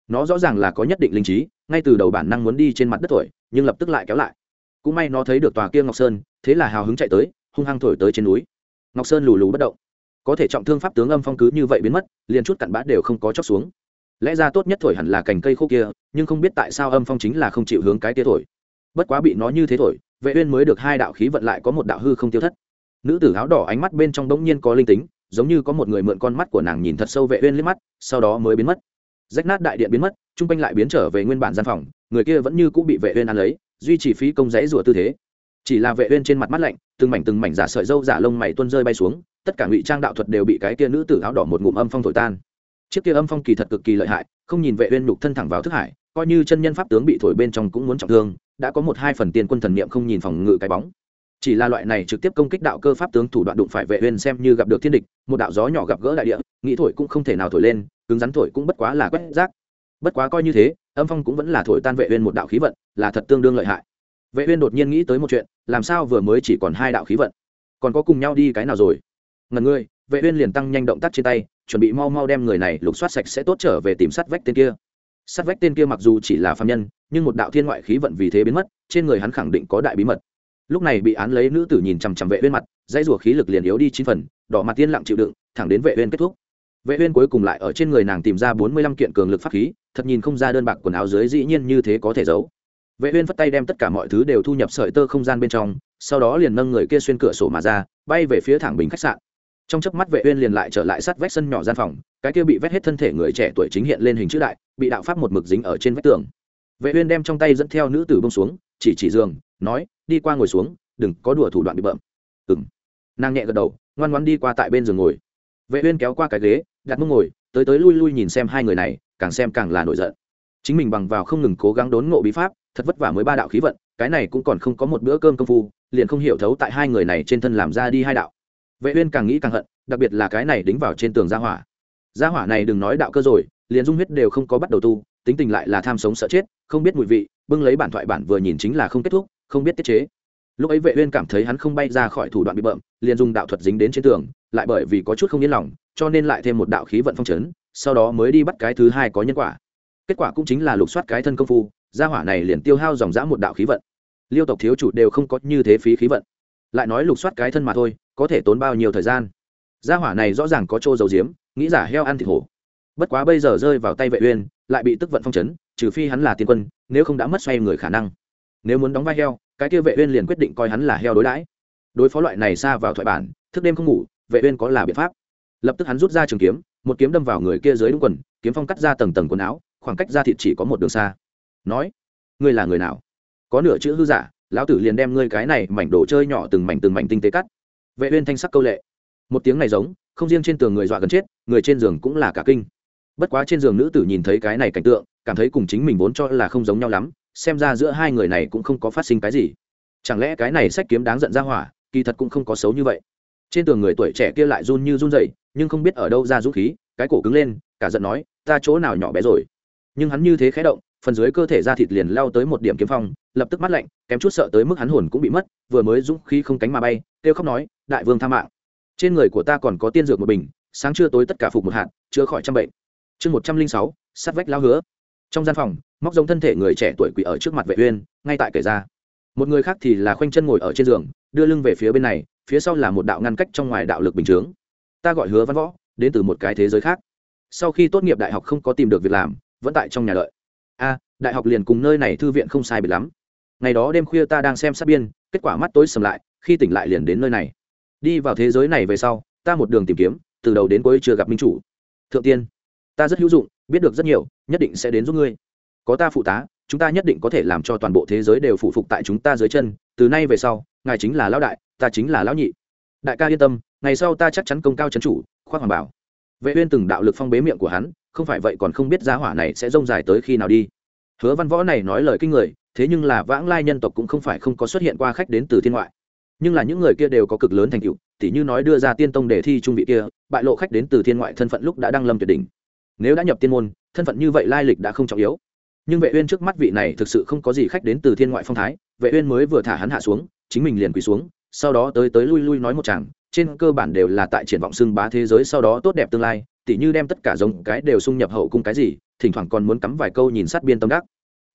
Nó rõ ràng là có nhất định linh trí, ngay từ đầu bản năng muốn đi trên mặt đất tuổi, nhưng lập tức lại kéo lại cũng may nó thấy được tòa kia ngọc sơn, thế là hào hứng chạy tới, hung hăng thổi tới trên núi. Ngọc sơn lù lù bất động. Có thể trọng thương pháp tướng âm phong cứ như vậy biến mất, liền chút cặn bã đều không có chóc xuống. Lẽ ra tốt nhất thổi hẳn là cành cây khô kia, nhưng không biết tại sao âm phong chính là không chịu hướng cái kia thổi. Bất quá bị nó như thế thổi, vệ uyên mới được hai đạo khí vận lại có một đạo hư không tiêu thất. Nữ tử áo đỏ ánh mắt bên trong đống nhiên có linh tính, giống như có một người mượn con mắt của nàng nhìn thật sâu vệ uyên liếc mắt, sau đó mới biến mất. Rách nát đại điện biến mất trung quanh lại biến trở về nguyên bản gian phòng, người kia vẫn như cũ bị vệ uyên ăn lấy duy trì phí công rẽ rủa tư thế. Chỉ là vệ uyên trên mặt mắt lạnh, từng mảnh từng mảnh giả sợi dâu giả lông mày tuôn rơi bay xuống, tất cả ngụy trang đạo thuật đều bị cái kia nữ tử áo đỏ một ngụm âm phong thổi tan. Chiếc kia âm phong kỳ thật cực kỳ lợi hại, không nhìn vệ uyên nhục thân thẳng vào thức hải, coi như chân nhân pháp tướng bị thổi bên trong cũng muốn trọng thương, đã có một hai phần tiền quân thần niệm không nhìn phòng ngự cái bóng. Chỉ là loại này trực tiếp công kích đạo cơ pháp tướng thủ đoạn đụng phải vệ uyên xem như gặp được thiên địch, một đạo gió nhỏ gặp gỡ đại địa, nghĩ thổi cũng không thể nào thổi lên, cứng rắn thổi cũng bất quá là quét rác. Bất quá coi như thế âm phong cũng vẫn là thổi tan vệ uyên một đạo khí vận, là thật tương đương lợi hại. Vệ uyên đột nhiên nghĩ tới một chuyện, làm sao vừa mới chỉ còn hai đạo khí vận? Còn có cùng nhau đi cái nào rồi? Ngần ngươi vệ uyên liền tăng nhanh động tác trên tay, chuẩn bị mau mau đem người này lục soát sạch sẽ tốt trở về tìm sát vách tên kia. Sát vách tên kia mặc dù chỉ là phàm nhân, nhưng một đạo thiên ngoại khí vận vì thế biến mất, trên người hắn khẳng định có đại bí mật. Lúc này bị án lấy nữ tử nhìn chằm chằm vệ uyên mặt, dãy rùa khí lực liền yếu đi chín phần, đỏ mặt tiên lặng chịu đựng, thẳng đến vệ uyên kết thúc. Vệ uyên cuối cùng lại ở trên người nàng tìm ra 45 kiện cường lực pháp khí thật nhìn không ra đơn bạc quần áo dưới dĩ nhiên như thế có thể giấu. Vệ uyên phất tay đem tất cả mọi thứ đều thu nhập sợi tơ không gian bên trong, sau đó liền nâng người kia xuyên cửa sổ mà ra, bay về phía thẳng bình khách sạn. Trong chớp mắt vệ uyên liền lại trở lại sát vách sân nhỏ gian phòng, cái kia bị vét hết thân thể người trẻ tuổi chính hiện lên hình chữ đại, bị đạo pháp một mực dính ở trên vách tường. Vệ uyên đem trong tay dẫn theo nữ tử buông xuống, chỉ chỉ giường, nói, đi qua ngồi xuống, đừng có đùa thủ đoạn bị bợm. Ừm. Nàng nhẹ gật đầu, ngoan ngoãn đi qua tại bên giường ngồi. Vệ uyên kéo qua cái ghế, đặt mông ngồi, tới tới lui lui nhìn xem hai người này càng xem càng là nổi giận. Chính mình bằng vào không ngừng cố gắng đốn ngộ bí pháp thật vất vả mới ba đạo khí vận cái này cũng còn không có một bữa cơm công phu liền không hiểu thấu tại hai người này trên thân làm ra đi hai đạo. Vệ uyên càng nghĩ càng hận đặc biệt là cái này đính vào trên tường gia hỏa. Gia hỏa này đừng nói đạo cơ rồi liền dung huyết đều không có bắt đầu tu tính tình lại là tham sống sợ chết không biết mùi vị bưng lấy bản thoại bản vừa nhìn chính là không kết thúc không biết tiết chế. Lúc ấy vệ uyên cảm thấy hắn không bay ra khỏi thủ đoạn bị bậm, liền dùng đạo thuật dính đến trên tường lại bởi vì có chút không yên lòng cho nên lại thêm một đạo khí vận phong chấn sau đó mới đi bắt cái thứ hai có nhân quả. Kết quả cũng chính là lục soát cái thân công phu, gia hỏa này liền tiêu hao dòng dã một đạo khí vận. Liêu tộc thiếu chủ đều không có như thế phí khí vận. Lại nói lục soát cái thân mà thôi, có thể tốn bao nhiêu thời gian? Gia hỏa này rõ ràng có trô dầu diếm nghĩ giả heo ăn thịt hổ. Bất quá bây giờ rơi vào tay vệ uyên, lại bị tức vận phong chấn, trừ phi hắn là tiên quân, nếu không đã mất xoay người khả năng. Nếu muốn đóng vai heo, cái kia vệ uyên liền quyết định coi hắn là heo đối đãi. Đối phó loại này xa vào thoại bản, thức đêm không ngủ, vệ uyên có là biện pháp. Lập tức hắn rút ra trường kiếm một kiếm đâm vào người kia dưới đúng quần, kiếm phong cắt ra tầng tầng quần áo, khoảng cách ra thịt chỉ có một đường xa. Nói, ngươi là người nào? Có nửa chữ hư giả, lão tử liền đem ngươi cái này mảnh đồ chơi nhỏ từng mảnh từng mảnh tinh tế cắt. Vệ uyên thanh sắc câu lệ. Một tiếng này giống, không riêng trên tường người dọa gần chết, người trên giường cũng là cả kinh. Bất quá trên giường nữ tử nhìn thấy cái này cảnh tượng, cảm thấy cùng chính mình vốn cho là không giống nhau lắm, xem ra giữa hai người này cũng không có phát sinh cái gì. Chẳng lẽ cái này sách kiếm đáng giận ra hỏa, kỳ thật cũng không có xấu như vậy trên tường người tuổi trẻ kia lại run như run rẩy, nhưng không biết ở đâu ra dũng khí, cái cổ cứng lên, cả giận nói, ta chỗ nào nhỏ bé rồi? Nhưng hắn như thế khé động, phần dưới cơ thể da thịt liền lao tới một điểm kiếm phong, lập tức mắt lạnh, kém chút sợ tới mức hắn hồn cũng bị mất, vừa mới dũng khí không cánh mà bay, kêu khóc nói, đại vương tha mạng. Trên người của ta còn có tiên dược một bình, sáng trưa tối tất cả phục một hạt, chữa khỏi trăm bệnh. Chương một trăm linh sáu, sát vách lao hứa. Trong gian phòng, móc giống thân thể người trẻ tuổi quỷ ở trước mặt vệ uyên, ngay tại kể ra. Một người khác thì là khoanh chân ngồi ở trên giường đưa lưng về phía bên này, phía sau là một đạo ngăn cách trong ngoài đạo lực bình chướng. Ta gọi hứa văn võ, đến từ một cái thế giới khác. Sau khi tốt nghiệp đại học không có tìm được việc làm, vẫn tại trong nhà đợi. A, đại học liền cùng nơi này thư viện không sai biệt lắm. Ngày đó đêm khuya ta đang xem sát biên, kết quả mắt tối sầm lại, khi tỉnh lại liền đến nơi này. Đi vào thế giới này về sau, ta một đường tìm kiếm, từ đầu đến cuối chưa gặp minh chủ. Thượng tiên, ta rất hữu dụng, biết được rất nhiều, nhất định sẽ đến giúp ngươi. Có ta phụ tá, chúng ta nhất định có thể làm cho toàn bộ thế giới đều phụ phục tại chúng ta dưới chân, từ nay về sau ngài chính là lão đại, ta chính là lão nhị. Đại ca yên tâm, ngày sau ta chắc chắn công cao trấn chủ, khoác hoàng bảo. Vệ uyên từng đạo lực phong bế miệng của hắn, không phải vậy còn không biết giá hỏa này sẽ rông dài tới khi nào đi. Hứa văn võ này nói lời kinh người, thế nhưng là vãng lai nhân tộc cũng không phải không có xuất hiện qua khách đến từ thiên ngoại. Nhưng là những người kia đều có cực lớn thành tựu, tỉ như nói đưa ra tiên tông để thi trung vị kia, bại lộ khách đến từ thiên ngoại thân phận lúc đã đăng lâm tuyệt đỉnh. Nếu đã nhập tiên môn, thân phận như vậy lai lịch đã không trọng yếu. Nhưng vệ uyên trước mắt vị này thực sự không có gì khách đến từ thiên ngoại phong thái, vệ uyên mới vừa thả hắn hạ xuống chính mình liền quỳ xuống, sau đó tới tới lui lui nói một chàng, trên cơ bản đều là tại triển vọng xưng bá thế giới sau đó tốt đẹp tương lai, tỉ như đem tất cả giống cái đều xung nhập hậu cung cái gì, thỉnh thoảng còn muốn cắm vài câu nhìn sát biên tâm đắc.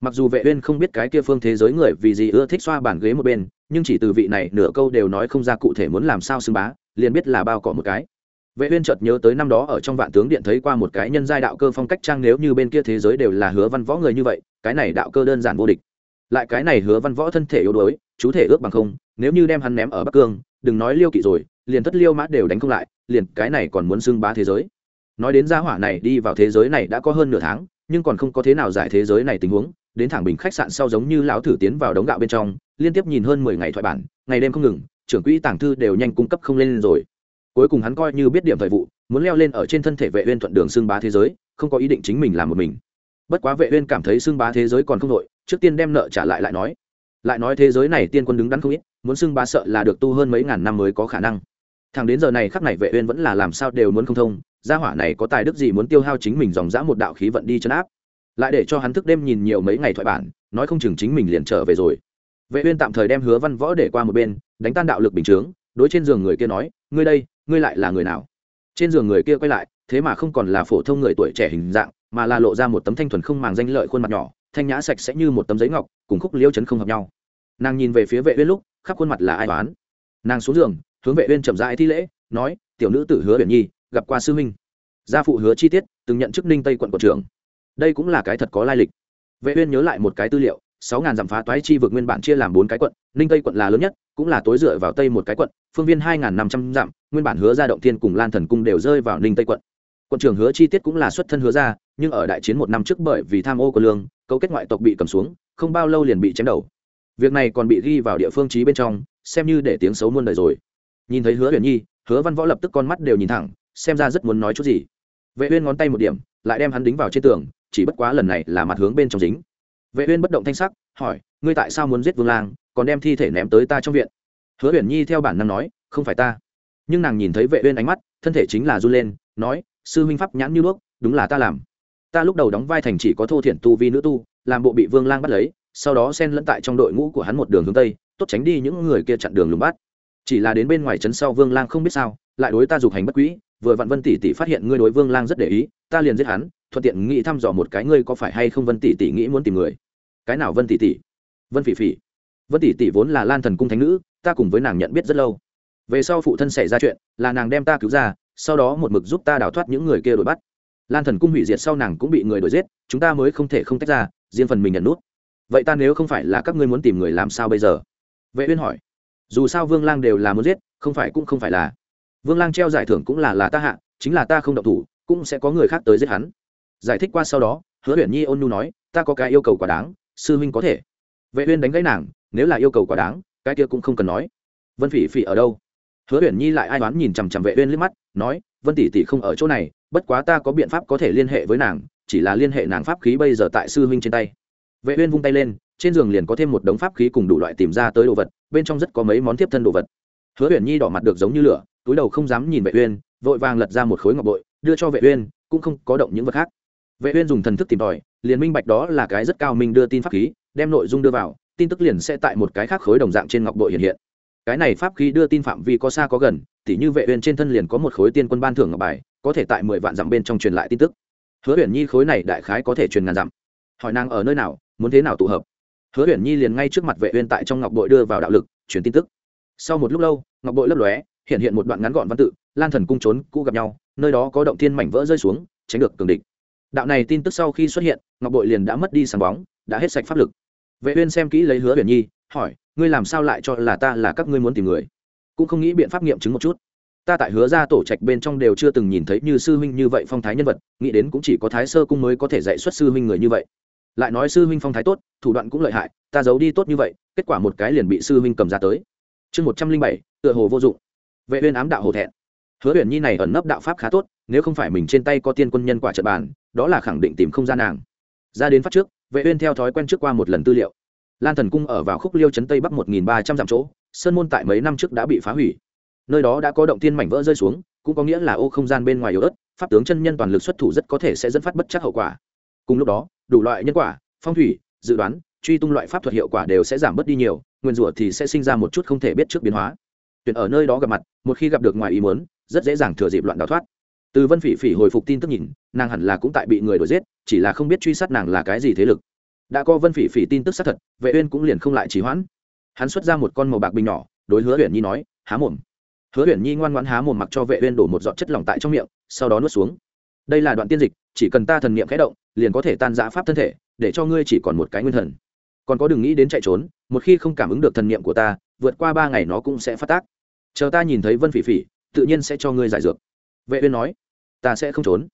Mặc dù vệ uyên không biết cái kia phương thế giới người vì gì ưa thích xoa bàn ghế một bên, nhưng chỉ từ vị này nửa câu đều nói không ra cụ thể muốn làm sao xưng bá, liền biết là bao cỏ một cái. Vệ uyên chợt nhớ tới năm đó ở trong vạn tướng điện thấy qua một cái nhân giai đạo cơ phong cách trang, nếu như bên kia thế giới đều là hứa văn võ người như vậy, cái này đạo cơ đơn giản vô địch lại cái này hứa văn võ thân thể yếu đuối, chú thể ước bằng không, nếu như đem hắn ném ở bắc cương, đừng nói liêu kỵ rồi, liền thất liêu mã đều đánh không lại, liền cái này còn muốn xưng bá thế giới. Nói đến gia hỏa này đi vào thế giới này đã có hơn nửa tháng, nhưng còn không có thế nào giải thế giới này tình huống, đến thẳng bình khách sạn sau giống như lão thử tiến vào đống gạo bên trong, liên tiếp nhìn hơn mười ngày thoại bản, ngày đêm không ngừng, trưởng quỹ tàng thư đều nhanh cung cấp không lên rồi. Cuối cùng hắn coi như biết điểm thời vụ, muốn leo lên ở trên thân thể vệ uyên thuận đường xương bá thế giới, không có ý định chính mình làm một mình. Bất quá vệ uyên cảm thấy xương bá thế giới còn không đội trước tiên đem nợ trả lại lại nói. Lại nói thế giới này tiên quân đứng đắn không ít, muốn xưng bá sợ là được tu hơn mấy ngàn năm mới có khả năng. Thằng đến giờ này khắc này vệ uyên vẫn là làm sao đều muốn không thông, gia hỏa này có tài đức gì muốn tiêu hao chính mình dòng dã một đạo khí vận đi chấn áp. Lại để cho hắn thức đêm nhìn nhiều mấy ngày thoại bản, nói không chừng chính mình liền trở về rồi. Vệ uyên tạm thời đem hứa văn võ để qua một bên, đánh tan đạo lực bình chướng, đối trên giường người kia nói, ngươi đây, ngươi lại là người nào? Trên giường người kia quay lại, thế mà không còn là phổ thông người tuổi trẻ hình dạng, mà là lộ ra một tấm thanh thuần không màng danh lợi khuôn mặt nhỏ thanh nhã sạch sẽ như một tấm giấy ngọc, cùng khúc liêu chấn không hợp nhau. Nàng nhìn về phía vệ uyên lúc, khắp khuôn mặt là ai toán nàng xuống giường, hướng vệ uyên chậm rãi thi lễ, nói, tiểu nữ tử hứa uyển nhi, gặp qua sư minh gia phụ hứa chi tiết, từng nhận chức ninh tây quận quận trưởng. Đây cũng là cái thật có lai lịch. Vệ uyên nhớ lại một cái tư liệu, sáu ngàn dặm phá toái chi vực nguyên bản chia làm bốn cái quận, ninh tây quận là lớn nhất, cũng là tối dựa vào tây một cái quận, phương viên hai ngàn năm trăm dặm, nguyên bản hứa ra động thiên cùng lan thần cung đều rơi vào ninh tây quận. Quận trưởng hứa chi tiết cũng là xuất thân hứa ra, nhưng ở đại chiến một năm trước bởi vì tham ô của lương cấu kết ngoại tộc bị cầm xuống, không bao lâu liền bị chém đầu. Việc này còn bị ghi vào địa phương trí bên trong, xem như để tiếng xấu muôn đời rồi. Nhìn thấy hứa huyền nhi, hứa văn võ lập tức con mắt đều nhìn thẳng, xem ra rất muốn nói chút gì. Vệ uyên ngón tay một điểm, lại đem hắn đính vào trên tường, chỉ bất quá lần này là mặt hướng bên trong dính. Vệ uyên bất động thanh sắc, hỏi, ngươi tại sao muốn giết vương lang, còn đem thi thể ném tới ta trong viện? Hứa huyền nhi theo bản năng nói, không phải ta. Nhưng nàng nhìn thấy vệ uyên ánh mắt, thân thể chính là run lên, nói, sư huynh pháp nhãn như đuốc, đúng là ta làm ta lúc đầu đóng vai thành chỉ có thô thiển tu vi nữ tu, làm bộ bị vương lang bắt lấy, sau đó xen lẫn tại trong đội ngũ của hắn một đường hướng tây, tốt tránh đi những người kia chặn đường lùng bắt. Chỉ là đến bên ngoài trấn sau vương lang không biết sao, lại đối ta dục hành bất quỹ vừa vặn vân tỷ tỷ phát hiện ngươi đối vương lang rất để ý, ta liền giết hắn, thuận tiện nghĩ thăm dò một cái ngươi có phải hay không vân tỷ tỷ nghĩ muốn tìm người. Cái nào vân tỷ tỷ? Vân phỉ phỉ. Vân tỷ tỷ vốn là lan thần cung thánh nữ, ta cùng với nàng nhận biết rất lâu. Về sau phụ thân xảy ra chuyện, là nàng đem ta cứu ra, sau đó một mực giúp ta đào thoát những người kia đuổi bắt lan thần cung hủy diệt sau nàng cũng bị người đuổi giết, chúng ta mới không thể không tách ra, riêng phần mình nhận nút. Vậy ta nếu không phải là các ngươi muốn tìm người làm sao bây giờ? Vệ uyên hỏi. Dù sao vương lang đều là muốn giết, không phải cũng không phải là. Vương lang treo giải thưởng cũng là là ta hạ, chính là ta không động thủ, cũng sẽ có người khác tới giết hắn. Giải thích qua sau đó, hứa Uyển nhi ôn nhu nói, ta có cái yêu cầu quá đáng, sư huynh có thể. Vệ uyên đánh gãy nàng, nếu là yêu cầu quá đáng, cái kia cũng không cần nói. Vân phỉ phỉ ở đâu? Hứa Uyển nhi lại ai đoán nhìn chằm chằm vệ uyên liếc mắt, nói, vân tỷ tỷ không ở chỗ này bất quá ta có biện pháp có thể liên hệ với nàng, chỉ là liên hệ nàng pháp khí bây giờ tại sư huynh trên tay. Vệ uyên vung tay lên, trên giường liền có thêm một đống pháp khí cùng đủ loại tìm ra tới đồ vật, bên trong rất có mấy món tiếp thân đồ vật. Hứa uyển nhi đỏ mặt được giống như lửa, túi đầu không dám nhìn vệ uyên, vội vàng lật ra một khối ngọc bội, đưa cho vệ uyên, cũng không có động những vật khác. Vệ uyên dùng thần thức tìm tòi, liền minh bạch đó là cái rất cao minh đưa tin pháp khí, đem nội dung đưa vào, tin tức liền sẽ tại một cái khác khối đồng dạng trên ngọc bội hiện hiện. Cái này pháp khí đưa tin phạm vi có xa có gần, tỉ như vệ uyên trên thân liền có một khối tiên quân ban thưởng ngọc bài có thể tại mười vạn dặm bên trong truyền lại tin tức. Hứa uyển nhi khối này đại khái có thể truyền ngàn dặm. Hỏi nàng ở nơi nào, muốn thế nào tụ hợp? Hứa uyển nhi liền ngay trước mặt vệ uyên tại trong ngọc bội đưa vào đạo lực, truyền tin tức. Sau một lúc lâu, ngọc bội lấp lóe, hiện hiện một đoạn ngắn gọn văn tự, lan thần cung trốn, cũ gặp nhau, nơi đó có động thiên mảnh vỡ rơi xuống, tránh được cường địch. Đạo này tin tức sau khi xuất hiện, ngọc bội liền đã mất đi sáng bóng, đã hết sạch pháp lực. Vệ uyên xem kỹ lấy hứa uyển nhi, hỏi, ngươi làm sao lại cho là ta là các ngươi muốn tìm người? Cũng không nghĩ biện pháp nghiệm chứng một chút ta tại hứa ra tổ trạch bên trong đều chưa từng nhìn thấy như sư huynh như vậy phong thái nhân vật, nghĩ đến cũng chỉ có thái sơ cung mới có thể dạy xuất sư huynh người như vậy. Lại nói sư huynh phong thái tốt, thủ đoạn cũng lợi hại, ta giấu đi tốt như vậy, kết quả một cái liền bị sư huynh cầm ra tới. Chương một trăm linh bảy, tựa hồ vô dụng. Vệ uyên ám đạo hồ thẹn. Hứa huyền nhi này ẩn nấp đạo pháp khá tốt, nếu không phải mình trên tay có tiên quân nhân quả trận bàn, đó là khẳng định tìm không ra nàng. Ra đến phát trước, vệ uyên theo thói quen trước qua một lần tư liệu. Lan thần cung ở vào khúc liêu trấn tây bắc một nghìn ba trăm dặm chỗ, sơn môn tại mấy năm trước đã bị phá hủy nơi đó đã có động tiên mảnh vỡ rơi xuống, cũng có nghĩa là ô không gian bên ngoài yếu ớt, pháp tướng chân nhân toàn lực xuất thủ rất có thể sẽ dẫn phát bất chắc hậu quả. Cùng lúc đó, đủ loại nhân quả, phong thủy, dự đoán, truy tung loại pháp thuật hiệu quả đều sẽ giảm bớt đi nhiều, nguyên rủa thì sẽ sinh ra một chút không thể biết trước biến hóa. Tuyển ở nơi đó gặp mặt, một khi gặp được ngoài ý muốn, rất dễ dàng thừa dịp loạn đào thoát. Từ vân phỉ phỉ hồi phục tin tức nhìn, nàng hẳn là cũng tại bị người đuổi giết, chỉ là không biết truy sát nàng là cái gì thế lực. Đã có vân phỉ phỉ tin tức xác thật, vệ uyên cũng liền không lại trì hoãn. Hắn xuất ra một con màu bạc bình nhỏ, đối hứa uyển nhi nói, há mồm hứa huyền nhi ngoan ngoãn há mồm mặc cho vệ uyên đổ một giọt chất lỏng tại trong miệng, sau đó nuốt xuống. Đây là đoạn tiên dịch, chỉ cần ta thần niệm khẽ động, liền có thể tan rã pháp thân thể, để cho ngươi chỉ còn một cái nguyên thần. Còn có đừng nghĩ đến chạy trốn, một khi không cảm ứng được thần niệm của ta, vượt qua ba ngày nó cũng sẽ phát tác. Chờ ta nhìn thấy vân phỉ phỉ, tự nhiên sẽ cho ngươi giải dược. Vệ uyên nói, ta sẽ không trốn.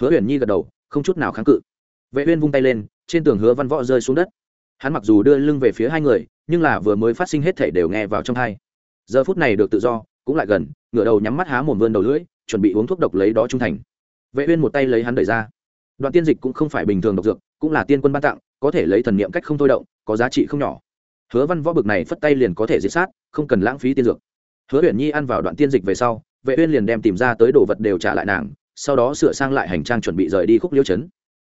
Hứa huyền nhi gật đầu, không chút nào kháng cự. Vệ uyên vung tay lên, trên tường hứa văn võ rơi xuống đất. Hắn mặc dù đưa lưng về phía hai người, nhưng là vừa mới phát sinh hết thảy đều nghe vào trong tai. Giờ phút này được tự do cũng lại gần, ngửa đầu nhắm mắt há mồm vươn đầu lưỡi, chuẩn bị uống thuốc độc lấy đó trung thành. Vệ uyên một tay lấy hắn đẩy ra. Đoạn tiên dịch cũng không phải bình thường độc dược, cũng là tiên quân ban tặng, có thể lấy thần niệm cách không thôi động, có giá trị không nhỏ. Hứa văn võ bực này phất tay liền có thể diệt sát, không cần lãng phí tiên dược. Hứa uyển nhi ăn vào đoạn tiên dịch về sau, vệ uyên liền đem tìm ra tới đồ vật đều trả lại nàng, sau đó sửa sang lại hành trang chuẩn bị rời đi khúc liêu chấn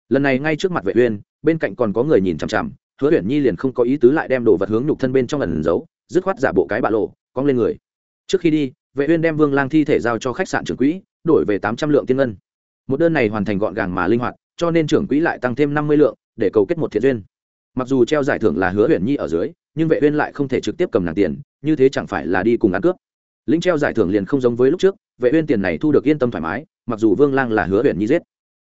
lần này ngay trước mặt vệ uyên, bên cạnh còn có người nhìn chằm chằm, hứa uyển nhi liền không có ý tứ lại đem đồ vật hướng nhục thân bên trong lần giấu, dứt khoát giả bộ cái bạ lộ, cong lên người trước khi đi, vệ uyên đem vương lang thi thể giao cho khách sạn trưởng quỹ, đổi về 800 lượng tiên ngân. Một đơn này hoàn thành gọn gàng mà linh hoạt, cho nên trưởng quỹ lại tăng thêm 50 lượng để cầu kết một thiện duyên. Mặc dù treo giải thưởng là hứa uyển nhi ở dưới, nhưng vệ uyên lại không thể trực tiếp cầm nàng tiền, như thế chẳng phải là đi cùng ăn cướp. Lĩnh treo giải thưởng liền không giống với lúc trước, vệ uyên tiền này thu được yên tâm thoải mái, mặc dù vương lang là hứa uyển nhi giết.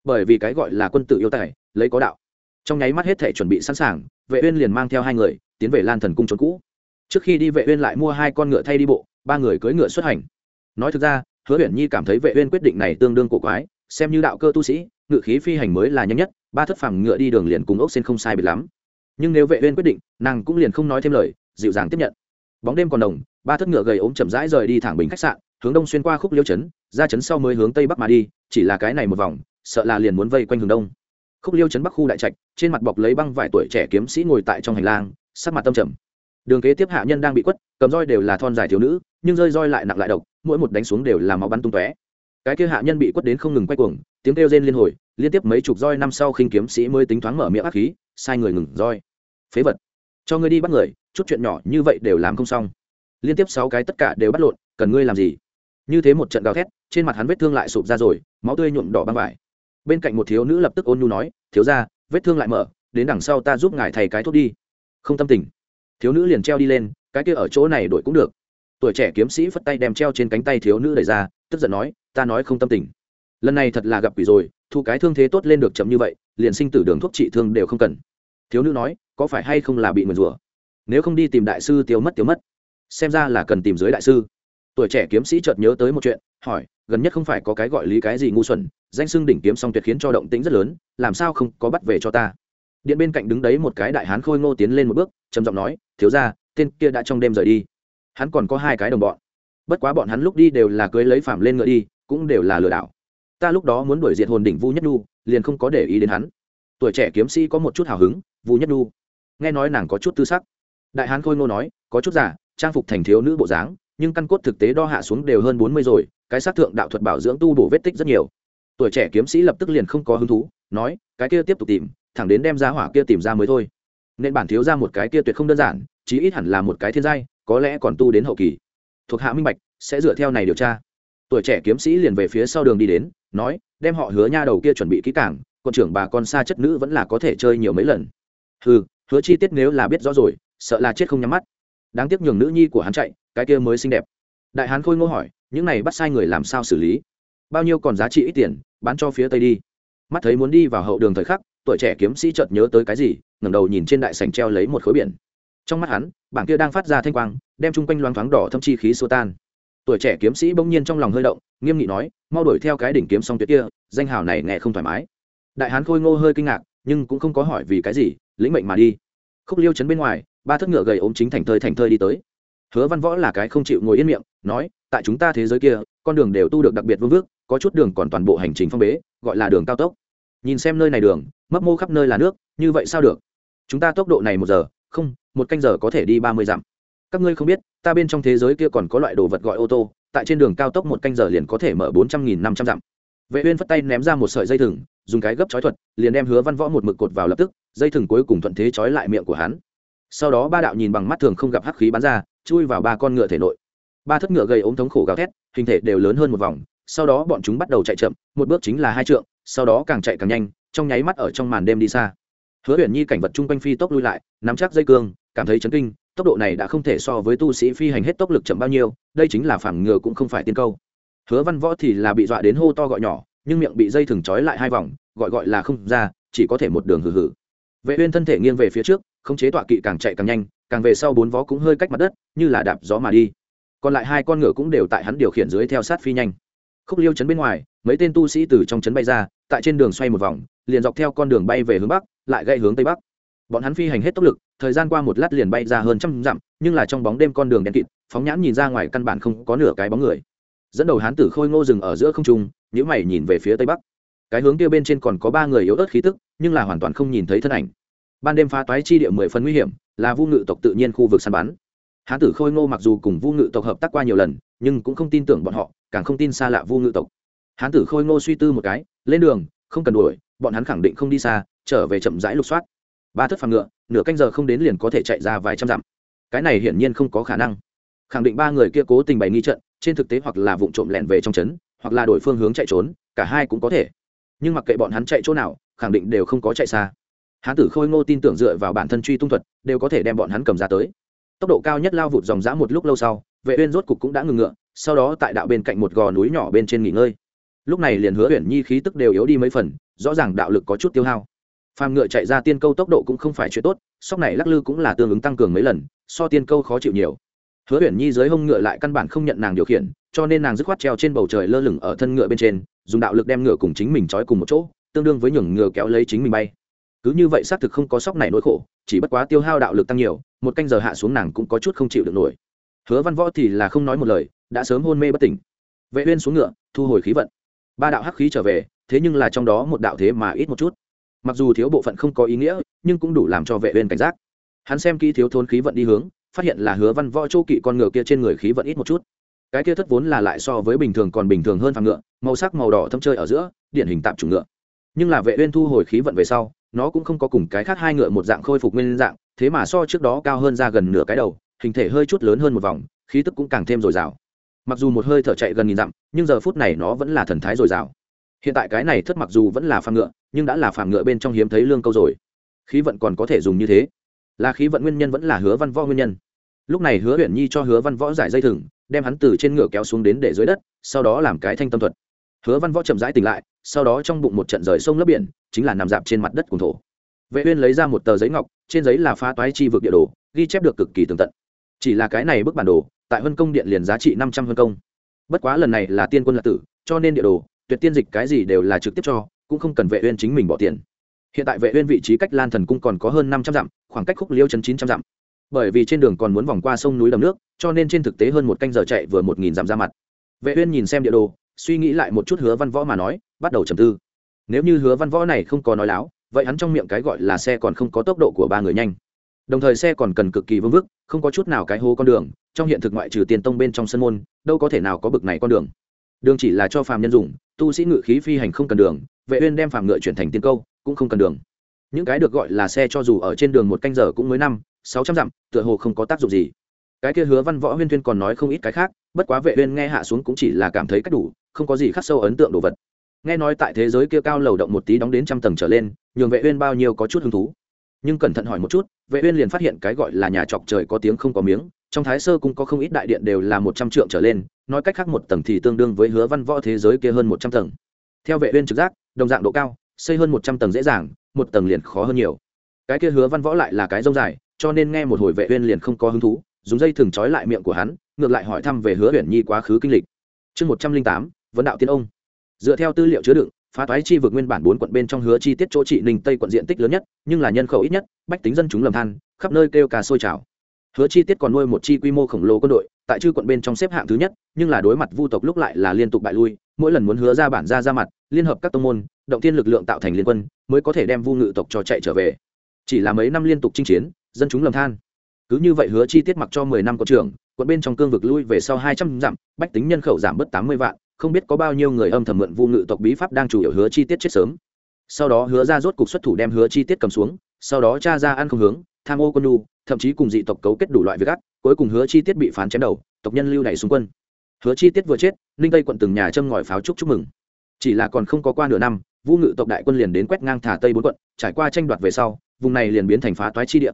Bởi vì cái gọi là quân tử yêu tài, lấy có đạo. Trong nháy mắt hết thể chuẩn bị sẵn sàng, vệ uyên liền mang theo hai người, tiến về lan thần cung trốn cũ. Trước khi đi, vệ uyên lại mua hai con ngựa thay đi bộ ba người cưỡi ngựa xuất hành. Nói thực ra, hứa uyển nhi cảm thấy vệ uyên quyết định này tương đương cổ quái, xem như đạo cơ tu sĩ ngựa khí phi hành mới là nhanh nhất, ba thất phẳng ngựa đi đường liền cùng ốc sen không sai biệt lắm. Nhưng nếu vệ uyên quyết định, nàng cũng liền không nói thêm lời, dịu dàng tiếp nhận. Bóng đêm còn đồng ba thất ngựa gầy ốm chậm rãi rời đi thẳng bình khách sạn, hướng đông xuyên qua khúc liêu chấn ra chấn sau mới hướng tây bắc mà đi, chỉ là cái này một vòng, sợ là liền muốn vây quanh hướng đông. Khúc liêu chấn bắc khu đại trạch, trên mặt bọc lấy băng vải tuổi trẻ kiếm sĩ ngồi tại trong hành lang, sắc mặt tâm trầm đường kế tiếp hạ nhân đang bị quất, cầm roi đều là thon dài thiếu nữ, nhưng rơi roi lại nặng lại độc, mỗi một đánh xuống đều là máu bắn tung tóe. Cái kia hạ nhân bị quất đến không ngừng quay cuồng, tiếng kêu rên liên hồi, liên tiếp mấy chục roi năm sau khinh kiếm sĩ mới tính thoáng mở miệng ác khí, sai người ngừng roi. Phế vật. Cho ngươi đi bắt người, chút chuyện nhỏ như vậy đều làm không xong. Liên tiếp sáu cái tất cả đều bắt lộn, cần ngươi làm gì? Như thế một trận gào thét, trên mặt hắn vết thương lại sụp ra rồi, máu tươi nhuộm đỏ băng vải. Bên cạnh một thiếu nữ lập tức ôn nhu nói, thiếu ra vết thương lại mở, đến đằng sau ta giúp ngài thầy cái thuốc đi. Không tâm tình thiếu nữ liền treo đi lên, cái kia ở chỗ này đổi cũng được. Tuổi trẻ kiếm sĩ phất tay đem treo trên cánh tay thiếu nữ đẩy ra, tức giận nói, ta nói không tâm tình. Lần này thật là gặp quỷ rồi, thu cái thương thế tốt lên được chậm như vậy, liền sinh tử đường thuốc trị thương đều không cần. Thiếu nữ nói, có phải hay không là bị nguyền rủa? Nếu không đi tìm đại sư tiêu mất tiêu mất. Xem ra là cần tìm dưới đại sư. Tuổi trẻ kiếm sĩ chợt nhớ tới một chuyện, hỏi, gần nhất không phải có cái gọi lý cái gì ngu xuẩn, danh xưng đỉnh kiếm song tuyệt khiến cho động tĩnh rất lớn, làm sao không có bắt về cho ta? Điện bên cạnh đứng đấy một cái đại hán khôi ngô tiến lên một bước, trầm giọng nói, thiếu ra tên kia đã trong đêm rời đi. Hắn còn có hai cái đồng bọn. Bất quá bọn hắn lúc đi đều là cưới lấy phạm lên ngựa đi, cũng đều là lừa đảo. Ta lúc đó muốn đuổi diệt hồn đỉnh vu nhất nhu, liền không có để ý đến hắn. Tuổi trẻ kiếm sĩ có một chút hào hứng, vu nhất nhu. Nghe nói nàng có chút tư sắc. Đại hán khôi ngô nói, có chút giả trang phục thành thiếu nữ bộ dáng, nhưng căn cốt thực tế đo hạ xuống đều hơn bốn mươi rồi, cái sát thượng đạo thuật bảo dưỡng tu bổ vết tích rất nhiều. Tuổi trẻ kiếm sĩ lập tức liền không có hứng thú, nói, cái kia tiếp tục tìm thẳng đến đem ra hỏa kia tìm ra mới thôi. Nên bản thiếu ra một cái kia tuyệt không đơn giản chí ít hẳn là một cái thiên giai có lẽ còn tu đến hậu kỳ. Thuộc hạ minh bạch sẽ dựa theo này điều tra. Tuổi trẻ kiếm sĩ liền về phía sau đường đi đến nói đem họ hứa nha đầu kia chuẩn bị kỹ càng con trưởng bà con xa chất nữ vẫn là có thể chơi nhiều mấy lần. Hừ, hứa chi tiết nếu là biết rõ rồi sợ là chết không nhắm mắt. Đáng tiếc nhường nữ nhi của hắn chạy cái kia mới xinh đẹp. Đại hán khôi ngô hỏi những này bắt sai người làm sao xử lý? Bao nhiêu còn giá trị ít tiền bán cho phía tây đi. Mắt thấy muốn đi vào hậu đường thời khắc tuổi trẻ kiếm sĩ chợt nhớ tới cái gì, ngẩng đầu nhìn trên đại sành treo lấy một khối biển. Trong mắt hắn, bảng kia đang phát ra thanh quang, đem chung quanh loáng thoáng đỏ thâm chi khí xô tan. Tuổi trẻ kiếm sĩ bỗng nhiên trong lòng hơi động, nghiêm nghị nói, mau đuổi theo cái đỉnh kiếm song tuyệt kia, danh hào này nghe không thoải mái. Đại hán khôi ngô hơi kinh ngạc, nhưng cũng không có hỏi vì cái gì, lĩnh mệnh mà đi. Khúc liêu chấn bên ngoài, ba thất ngựa gầy ốm chính thành thơi thành thơi đi tới. Hứa văn võ là cái không chịu ngồi yên miệng, nói, tại chúng ta thế giới kia, con đường đều tu được đặc biệt vương vước có chút đường còn toàn bộ hành trình phong bế, gọi là đường cao tốc nhìn xem nơi này đường, mấp mô khắp nơi là nước, như vậy sao được? Chúng ta tốc độ này một giờ, không, một canh giờ có thể đi ba mươi dặm. Các ngươi không biết, ta bên trong thế giới kia còn có loại đồ vật gọi ô tô, tại trên đường cao tốc một canh giờ liền có thể mở bốn trăm nghìn năm trăm dặm. Vệ uyên phất tay ném ra một sợi dây thừng, dùng cái gấp chói thuật, liền đem hứa văn võ một mực cột vào lập tức, dây thừng cuối cùng thuận thế chói lại miệng của hắn. Sau đó ba đạo nhìn bằng mắt thường không gặp hắc khí bắn ra, chui vào ba con ngựa thể nội. Ba thất ngựa gây ống thống khổ gào thét, hình thể đều lớn hơn một vòng, sau đó bọn chúng bắt đầu chạy chậm, một bước chính là hai trượng sau đó càng chạy càng nhanh, trong nháy mắt ở trong màn đêm đi xa. Hứa huyền nhi cảnh vật chung quanh phi tốc lui lại, nắm chắc dây cương, cảm thấy chấn kinh, tốc độ này đã không thể so với tu sĩ phi hành hết tốc lực chậm bao nhiêu, đây chính là phản ngựa cũng không phải tiên câu. Hứa văn võ thì là bị dọa đến hô to gọi nhỏ, nhưng miệng bị dây thừng trói lại hai vòng, gọi gọi là không ra, chỉ có thể một đường hừ hừ. Vệ uyên thân thể nghiêng về phía trước không chế tọa kỵ càng chạy càng nhanh, càng về sau bốn vó cũng hơi cách mặt đất, như là đạp gió mà đi. Còn lại hai con ngựa cũng đều tại hắn điều khiển dưới theo sát phi nhanh. Khúc liêu chấn bên ngoài, mấy tên tu sĩ từ trong chấn bay ra tại trên đường xoay một vòng, liền dọc theo con đường bay về hướng bắc, lại gây hướng tây bắc. Bọn hắn phi hành hết tốc lực, thời gian qua một lát liền bay ra hơn trăm dặm, nhưng là trong bóng đêm con đường đen kịt, phóng nhãn nhìn ra ngoài căn bản không có nửa cái bóng người. Dẫn đầu hán tử khôi ngô rừng ở giữa không trung nhữ mày nhìn về phía tây bắc. Cái hướng kia bên trên còn có ba người yếu ớt khí tức, nhưng là hoàn toàn không nhìn thấy thân ảnh. Ban đêm phá toái chi địa mười phần nguy hiểm, là vu ngự tộc tự nhiên khu vực săn bắn. Hán tử khôi ngô mặc dù cùng vu ngự tộc hợp tác qua nhiều lần, nhưng cũng không tin tưởng bọn họ, càng không tin xa lạ vu ngự tộc. Hán tử khôi ngô suy tư một cái lên đường, không cần đuổi, bọn hắn khẳng định không đi xa, trở về chậm rãi lục soát. Ba thất phàm ngựa, nửa canh giờ không đến liền có thể chạy ra vài trăm dặm. Cái này hiển nhiên không có khả năng. Khẳng định ba người kia cố tình bày nghi trận, trên thực tế hoặc là vụ trộm lẻn về trong trấn, hoặc là đổi phương hướng chạy trốn, cả hai cũng có thể. Nhưng mặc kệ bọn hắn chạy chỗ nào, khẳng định đều không có chạy xa. Hán tử khôi ngô tin tưởng dựa vào bản thân truy tung thuật, đều có thể đem bọn hắn cầm ra tới. Tốc độ cao nhất lao vụt dòng dã một lúc lâu sau, vệ uyên rốt cục cũng đã ngừng ngựa, sau đó tại đạo bên cạnh một gò núi nhỏ bên trên nghỉ ngơi lúc này liền hứa uyển nhi khí tức đều yếu đi mấy phần, rõ ràng đạo lực có chút tiêu hao. Phàm ngựa chạy ra tiên câu tốc độ cũng không phải chuyện tốt, sóc này lắc lư cũng là tương ứng tăng cường mấy lần, so tiên câu khó chịu nhiều. Hứa uyển nhi dưới hông ngựa lại căn bản không nhận nàng điều khiển, cho nên nàng dứt khoát treo trên bầu trời lơ lửng ở thân ngựa bên trên, dùng đạo lực đem ngựa cùng chính mình trói cùng một chỗ, tương đương với nhường ngựa kéo lấy chính mình bay. Cứ như vậy xác thực không có sóc này nỗi khổ, chỉ bất quá tiêu hao đạo lực tăng nhiều, một canh giờ hạ xuống nàng cũng có chút không chịu được nổi. Hứa văn võ thì là không nói một lời, đã sớm hôn mê bất tỉnh. Vệ uyên xuống ngựa, thu hồi khí vận ba đạo hắc khí trở về, thế nhưng là trong đó một đạo thế mà ít một chút. Mặc dù thiếu bộ phận không có ý nghĩa, nhưng cũng đủ làm cho vệ uyên cảnh giác. Hắn xem kỹ thiếu thốn khí vận đi hướng, phát hiện là hứa văn võ châu kỵ con ngựa kia trên người khí vận ít một chút. Cái kia thất vốn là lại so với bình thường còn bình thường hơn phàm ngựa, màu sắc màu đỏ thâm chơi ở giữa, điển hình tạm chủ ngựa. Nhưng là vệ uyên thu hồi khí vận về sau, nó cũng không có cùng cái khác hai ngựa một dạng khôi phục nguyên dạng, thế mà so trước đó cao hơn ra gần nửa cái đầu, hình thể hơi chút lớn hơn một vòng, khí tức cũng càng thêm dồi dào mặc dù một hơi thở chạy gần nghìn dặm, nhưng giờ phút này nó vẫn là thần thái dồi dào. Hiện tại cái này thất mặc dù vẫn là phàm ngựa, nhưng đã là phàm ngựa bên trong hiếm thấy lương câu rồi. Khí vận còn có thể dùng như thế. Là khí vận nguyên nhân vẫn là hứa văn võ nguyên nhân. Lúc này hứa huyền nhi cho hứa văn võ giải dây thừng, đem hắn từ trên ngựa kéo xuống đến để dưới đất, sau đó làm cái thanh tâm thuật. Hứa văn võ chậm rãi tỉnh lại, sau đó trong bụng một trận rời sông lấp biển, chính là nằm dạp trên mặt đất cùng thổ. Vệ uyên lấy ra một tờ giấy ngọc, trên giấy là phá toái chi vực địa đồ, ghi chép được cực kỳ tường tận chỉ là cái này bức bản đồ, tại vân công điện liền giá trị năm trăm vân công. Bất quá lần này là tiên quân lạc tử, cho nên địa đồ, tuyệt tiên dịch cái gì đều là trực tiếp cho, cũng không cần vệ uyên chính mình bỏ tiền. Hiện tại vệ uyên vị trí cách lan thần cung còn có hơn năm trăm dặm, khoảng cách khúc liêu chân chín trăm dặm. Bởi vì trên đường còn muốn vòng qua sông núi đầm nước, cho nên trên thực tế hơn một canh giờ chạy vừa một nghìn dặm ra mặt. Vệ uyên nhìn xem địa đồ, suy nghĩ lại một chút hứa văn võ mà nói, bắt đầu trầm tư. Nếu như hứa văn võ này không có nói láo, vậy hắn trong miệng cái gọi là xe còn không có tốc độ của ba người nhanh đồng thời xe còn cần cực kỳ vương vức, không có chút nào cái hố con đường, trong hiện thực ngoại trừ tiền tông bên trong sân môn, đâu có thể nào có bực này con đường. Đường chỉ là cho phàm nhân dùng, tu sĩ ngự khí phi hành không cần đường, vệ uyên đem phàm ngựa chuyển thành tiên câu, cũng không cần đường. Những cái được gọi là xe cho dù ở trên đường một canh giờ cũng mới năm, sáu trăm dặm, tựa hồ không có tác dụng gì. Cái kia hứa văn võ huyên thuyên còn nói không ít cái khác, bất quá vệ uyên nghe hạ xuống cũng chỉ là cảm thấy cách đủ, không có gì khắc sâu ấn tượng đồ vật. Nghe nói tại thế giới kia cao lầu động một tí đóng đến trăm tầng trở lên, nhường vệ uyên bao nhiêu có chút hứng thú nhưng cẩn thận hỏi một chút, vệ uyên liền phát hiện cái gọi là nhà trọc trời có tiếng không có miếng, trong thái sơ cũng có không ít đại điện đều là một trăm trượng trở lên, nói cách khác một tầng thì tương đương với hứa văn võ thế giới kia hơn một trăm tầng. Theo vệ uyên trực giác, đồng dạng độ cao, xây hơn một trăm tầng dễ dàng, một tầng liền khó hơn nhiều. Cái kia hứa văn võ lại là cái rông dài, cho nên nghe một hồi vệ uyên liền không có hứng thú, dùng dây thừng trói lại miệng của hắn, ngược lại hỏi thăm về hứa uyển nhi quá khứ kinh lịch. Chương một trăm linh tám, vấn đạo tiên ông. Dựa theo tư liệu chứa đựng phá toái chi vực nguyên bản bốn quận bên trong hứa chi tiết chỗ trị ninh tây quận diện tích lớn nhất, nhưng là nhân khẩu ít nhất, bách tính dân chúng lầm than, khắp nơi kêu cà sôi trào. Hứa chi tiết còn nuôi một chi quy mô khổng lồ quân đội, tại chư quận bên trong xếp hạng thứ nhất, nhưng là đối mặt vu tộc lúc lại là liên tục bại lui, mỗi lần muốn hứa ra bản ra ra mặt, liên hợp các tông môn, động thiên lực lượng tạo thành liên quân, mới có thể đem vu ngự tộc cho chạy trở về. Chỉ là mấy năm liên tục chinh chiến, dân chúng lầm than. Cứ như vậy hứa chi tiết mặc cho mười năm có trưởng, quận bên trong cương vực lui về sau hai trăm dặm, bách tính nhân khẩu giảm bớt tám mươi vạn không biết có bao nhiêu người âm thầm mượn vu ngự tộc bí pháp đang chủ yếu hứa chi tiết chết sớm. Sau đó hứa ra rốt cục xuất thủ đem hứa chi tiết cầm xuống, sau đó cha ra ăn không hướng, tham ô quân đu thậm chí cùng dị tộc cấu kết đủ loại việc gắt cuối cùng hứa chi tiết bị phán chém đầu, tộc nhân lưu đẩy xuống quân. Hứa chi tiết vừa chết, ninh tây quận từng nhà châm ngòi pháo chúc chúc mừng. Chỉ là còn không có qua nửa năm, vu ngự tộc đại quân liền đến quét ngang thả tây bốn quận, trải qua tranh đoạt về sau, vùng này liền biến thành phá toái chi địa.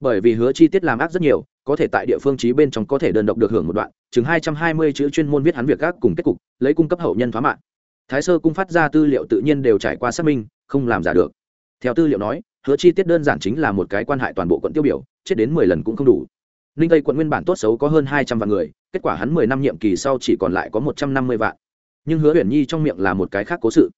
Bởi vì hứa chi tiết làm ác rất nhiều có thể tại địa phương trí bên trong có thể đơn độc được hưởng một đoạn, chừng hai trăm hai mươi chữ chuyên môn viết hắn việc gác cùng kết cục, lấy cung cấp hậu nhân phá mạng thái sơ cung phát ra tư liệu tự nhiên đều trải qua xác minh, không làm giả được. Theo tư liệu nói, hứa chi tiết đơn giản chính là một cái quan hại toàn bộ quận tiêu biểu, chết đến mười lần cũng không đủ. Ninh tây quận nguyên bản tốt xấu có hơn hai trăm vạn người, kết quả hắn mười năm nhiệm kỳ sau chỉ còn lại có một trăm năm mươi vạn. Nhưng hứa huyền nhi trong miệng là một cái khác cố sự.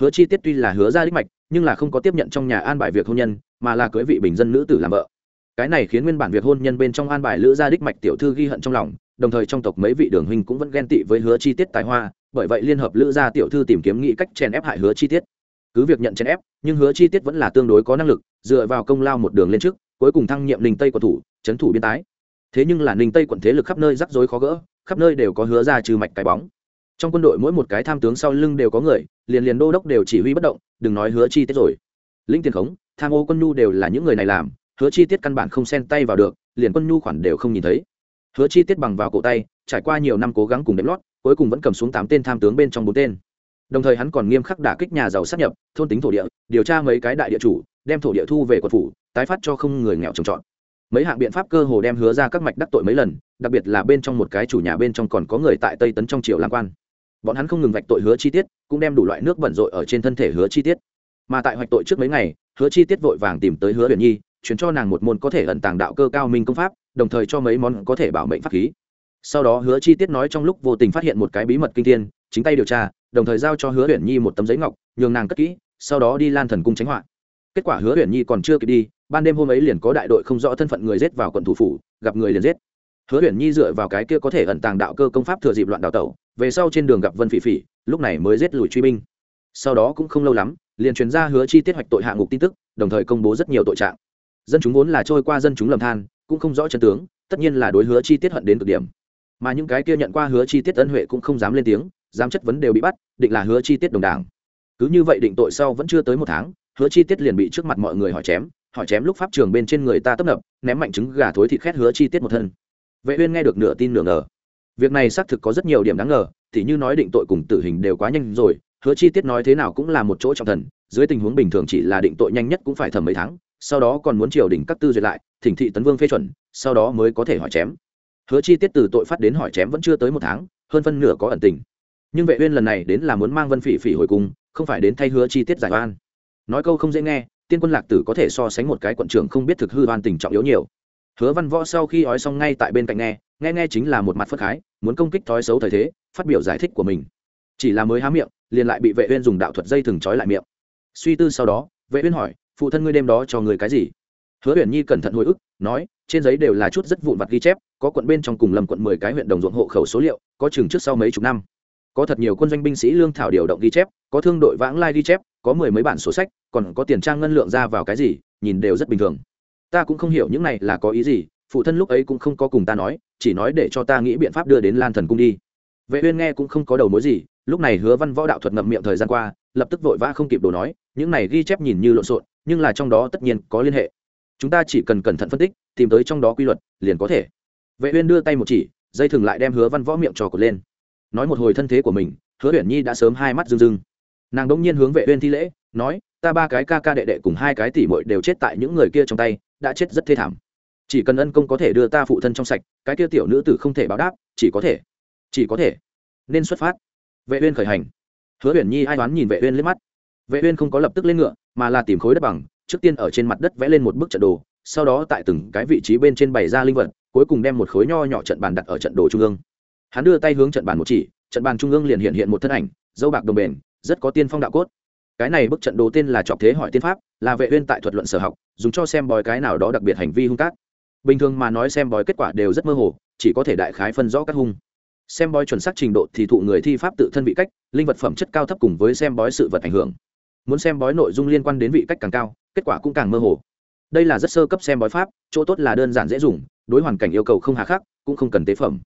Hứa chi tiết tuy là hứa ra đích mạch, nhưng là không có tiếp nhận trong nhà an bài việc hôn nhân, mà là cưới vị bình dân nữ tử làm vợ cái này khiến nguyên bản việc hôn nhân bên trong an bài lữ gia đích mạch tiểu thư ghi hận trong lòng, đồng thời trong tộc mấy vị đường huynh cũng vẫn ghen tị với hứa chi tiết tài hoa, bởi vậy liên hợp lữ gia tiểu thư tìm kiếm nghĩ cách chèn ép hại hứa chi tiết. Cứ việc nhận chèn ép, nhưng hứa chi tiết vẫn là tương đối có năng lực, dựa vào công lao một đường lên trước, cuối cùng thăng nhiệm ninh tây của thủ, trấn thủ biên tái. Thế nhưng là ninh tây quận thế lực khắp nơi rắc rối khó gỡ, khắp nơi đều có hứa ra trừ mạch cái bóng. Trong quân đội mỗi một cái tham tướng sau lưng đều có người, liền liền đô đốc đều chỉ huy bất động, đừng nói hứa chi tiết rồi. Linh tiền khống, tham ô quân nhu đều là những người này làm hứa chi tiết căn bản không xen tay vào được, liền quân nhu khoản đều không nhìn thấy. Hứa chi tiết bằng vào cổ tay, trải qua nhiều năm cố gắng cùng đếm lót, cuối cùng vẫn cầm xuống tám tên tham tướng bên trong bốn tên. Đồng thời hắn còn nghiêm khắc đả kích nhà giàu sát nhập, thôn tính thổ địa, điều tra mấy cái đại địa chủ, đem thổ địa thu về quận phủ, tái phát cho không người nghèo trồng trọt. Mấy hạng biện pháp cơ hồ đem hứa ra các mạch đắc tội mấy lần, đặc biệt là bên trong một cái chủ nhà bên trong còn có người tại tây tấn trong triều làm quan. Bọn hắn không ngừng vạch tội hứa chi tiết, cũng đem đủ loại nước bẩn rội ở trên thân thể hứa chi tiết. Mà tại hoạch tội trước mấy ngày, hứa chi tiết vội vàng tìm tới hứa huyền nhi chuyển cho nàng một môn có thể ẩn tàng đạo cơ cao minh công pháp, đồng thời cho mấy món có thể bảo mệnh pháp khí. Sau đó hứa chi tiết nói trong lúc vô tình phát hiện một cái bí mật kinh thiên, chính tay điều tra, đồng thời giao cho hứa huyền nhi một tấm giấy ngọc, nhường nàng cất kỹ, sau đó đi lan thần cung tránh họa. Kết quả hứa huyền nhi còn chưa kịp đi, ban đêm hôm ấy liền có đại đội không rõ thân phận người giết vào quận thủ phủ, gặp người liền giết. Hứa huyền nhi dựa vào cái kia có thể ẩn tàng đạo cơ công pháp thừa dịp loạn đào tẩu, về sau trên đường gặp vân phỉ phỉ, lúc này mới giết lùi truy binh. Sau đó cũng không lâu lắm, liền truyền ra hứa chi tiết hoạch tội hạ ngục tin tức, đồng thời công bố rất nhiều tội trạng dân chúng vốn là trôi qua dân chúng lầm than, cũng không rõ chân tướng, tất nhiên là đối hứa chi tiết hận đến cực điểm. Mà những cái kia nhận qua hứa chi tiết ân huệ cũng không dám lên tiếng, dám chất vấn đều bị bắt, định là hứa chi tiết đồng đảng. Cứ như vậy định tội sau vẫn chưa tới một tháng, hứa chi tiết liền bị trước mặt mọi người hỏi chém hỏi chém lúc pháp trường bên trên người ta tấp nập, ném mạnh trứng gà thối thịt khét hứa chi tiết một thân. Vệ uyên nghe được nửa tin nửa ngờ. Việc này xác thực có rất nhiều điểm đáng ngờ thì như nói định tội cùng tử hình đều quá nhanh rồi, hứa chi tiết nói thế nào cũng là một chỗ trọng thần, dưới tình huống bình thường chỉ là định tội nhanh nhất cũng phải thầm mấy tháng sau đó còn muốn triều đình các tư duyệt lại, thỉnh thị tấn vương phê chuẩn, sau đó mới có thể hỏi chém. Hứa chi tiết từ tội phát đến hỏi chém vẫn chưa tới một tháng, hơn phân nửa có ẩn tình. Nhưng vệ uyên lần này đến là muốn mang vân phỉ phỉ hồi cung, không phải đến thay hứa chi tiết giải oan. Nói câu không dễ nghe, tiên quân lạc tử có thể so sánh một cái quận trưởng không biết thực hư oan tình trọng yếu nhiều. Hứa văn võ sau khi ói xong ngay tại bên cạnh nghe nghe nghe chính là một mặt phất khái, muốn công kích thói xấu thời thế, phát biểu giải thích của mình. Chỉ là mới há miệng, liền lại bị vệ uyên dùng đạo thuật dây thừng trói lại miệng. Suy tư sau đó, vệ uyên hỏi phụ thân ngươi đêm đó cho người cái gì? Hứa huyền nhi cẩn thận hồi ức, nói, trên giấy đều là chút rất vụn vặt ghi chép, có quận bên trong cùng lâm quận mười cái huyện đồng ruộng hộ khẩu số liệu, có chừng trước sau mấy chục năm. Có thật nhiều quân doanh binh sĩ lương thảo điều động ghi chép, có thương đội vãng lai ghi chép, có mười mấy bản sổ sách, còn có tiền trang ngân lượng ra vào cái gì, nhìn đều rất bình thường. Ta cũng không hiểu những này là có ý gì, phụ thân lúc ấy cũng không có cùng ta nói, chỉ nói để cho ta nghĩ biện pháp đưa đến lan thần cung đi. Vệ uyên nghe cũng không có đầu mối gì, lúc này hứa văn võ đạo thuật ngậm miệng thời gian qua lập tức vội vã không kịp đồ nói, những này ghi chép nhìn như lộn xộn, nhưng là trong đó tất nhiên có liên hệ. Chúng ta chỉ cần cẩn thận phân tích, tìm tới trong đó quy luật, liền có thể. Vệ uyên đưa tay một chỉ, dây thừng lại đem hứa văn võ miệng trò cột lên. Nói một hồi thân thế của mình, hứa uyển nhi đã sớm hai mắt rưng rưng. Nàng đống nhiên hướng vệ uyên thi lễ, nói, ta ba cái ca ca đệ đệ cùng hai cái tỷ muội đều chết tại những người kia trong tay, đã chết rất thê thảm. Chỉ cần ân công có thể đưa ta phụ thân trong sạch, cái kia tiểu nữ tử không thể báo đáp, chỉ có thể, chỉ có thể nên xuất phát. Vệ uyên khởi hành hứa uyển nhi ai đoán nhìn vệ uyên liếc mắt. Vệ uyên không có lập tức lên ngựa, mà là tìm khối đất bằng, trước tiên ở trên mặt đất vẽ lên một bức trận đồ, sau đó tại từng cái vị trí bên trên bày ra linh vật, cuối cùng đem một khối nho nhỏ trận bàn đặt ở trận đồ trung ương. Hắn đưa tay hướng trận bàn một chỉ, trận bàn trung ương liền hiện hiện một thân ảnh, dâu bạc đồng bền, rất có tiên phong đạo cốt. Cái này bức trận đồ tên là trọc thế hỏi tiên pháp, là vệ uyên tại thuật luận sở học, dùng cho xem bói cái nào đó đặc biệt hành vi hung cát bình thường mà nói xem bói kết quả đều rất mơ hồ, chỉ có thể đại khái phân rõ các hung xem bói chuẩn xác trình độ thì thụ người thi pháp tự thân vị cách, linh vật phẩm chất cao thấp cùng với xem bói sự vật ảnh hưởng. Muốn xem bói nội dung liên quan đến vị cách càng cao, kết quả cũng càng mơ hồ. Đây là rất sơ cấp xem bói pháp, chỗ tốt là đơn giản dễ dùng, đối hoàn cảnh yêu cầu không hà khắc, cũng không cần tế phẩm.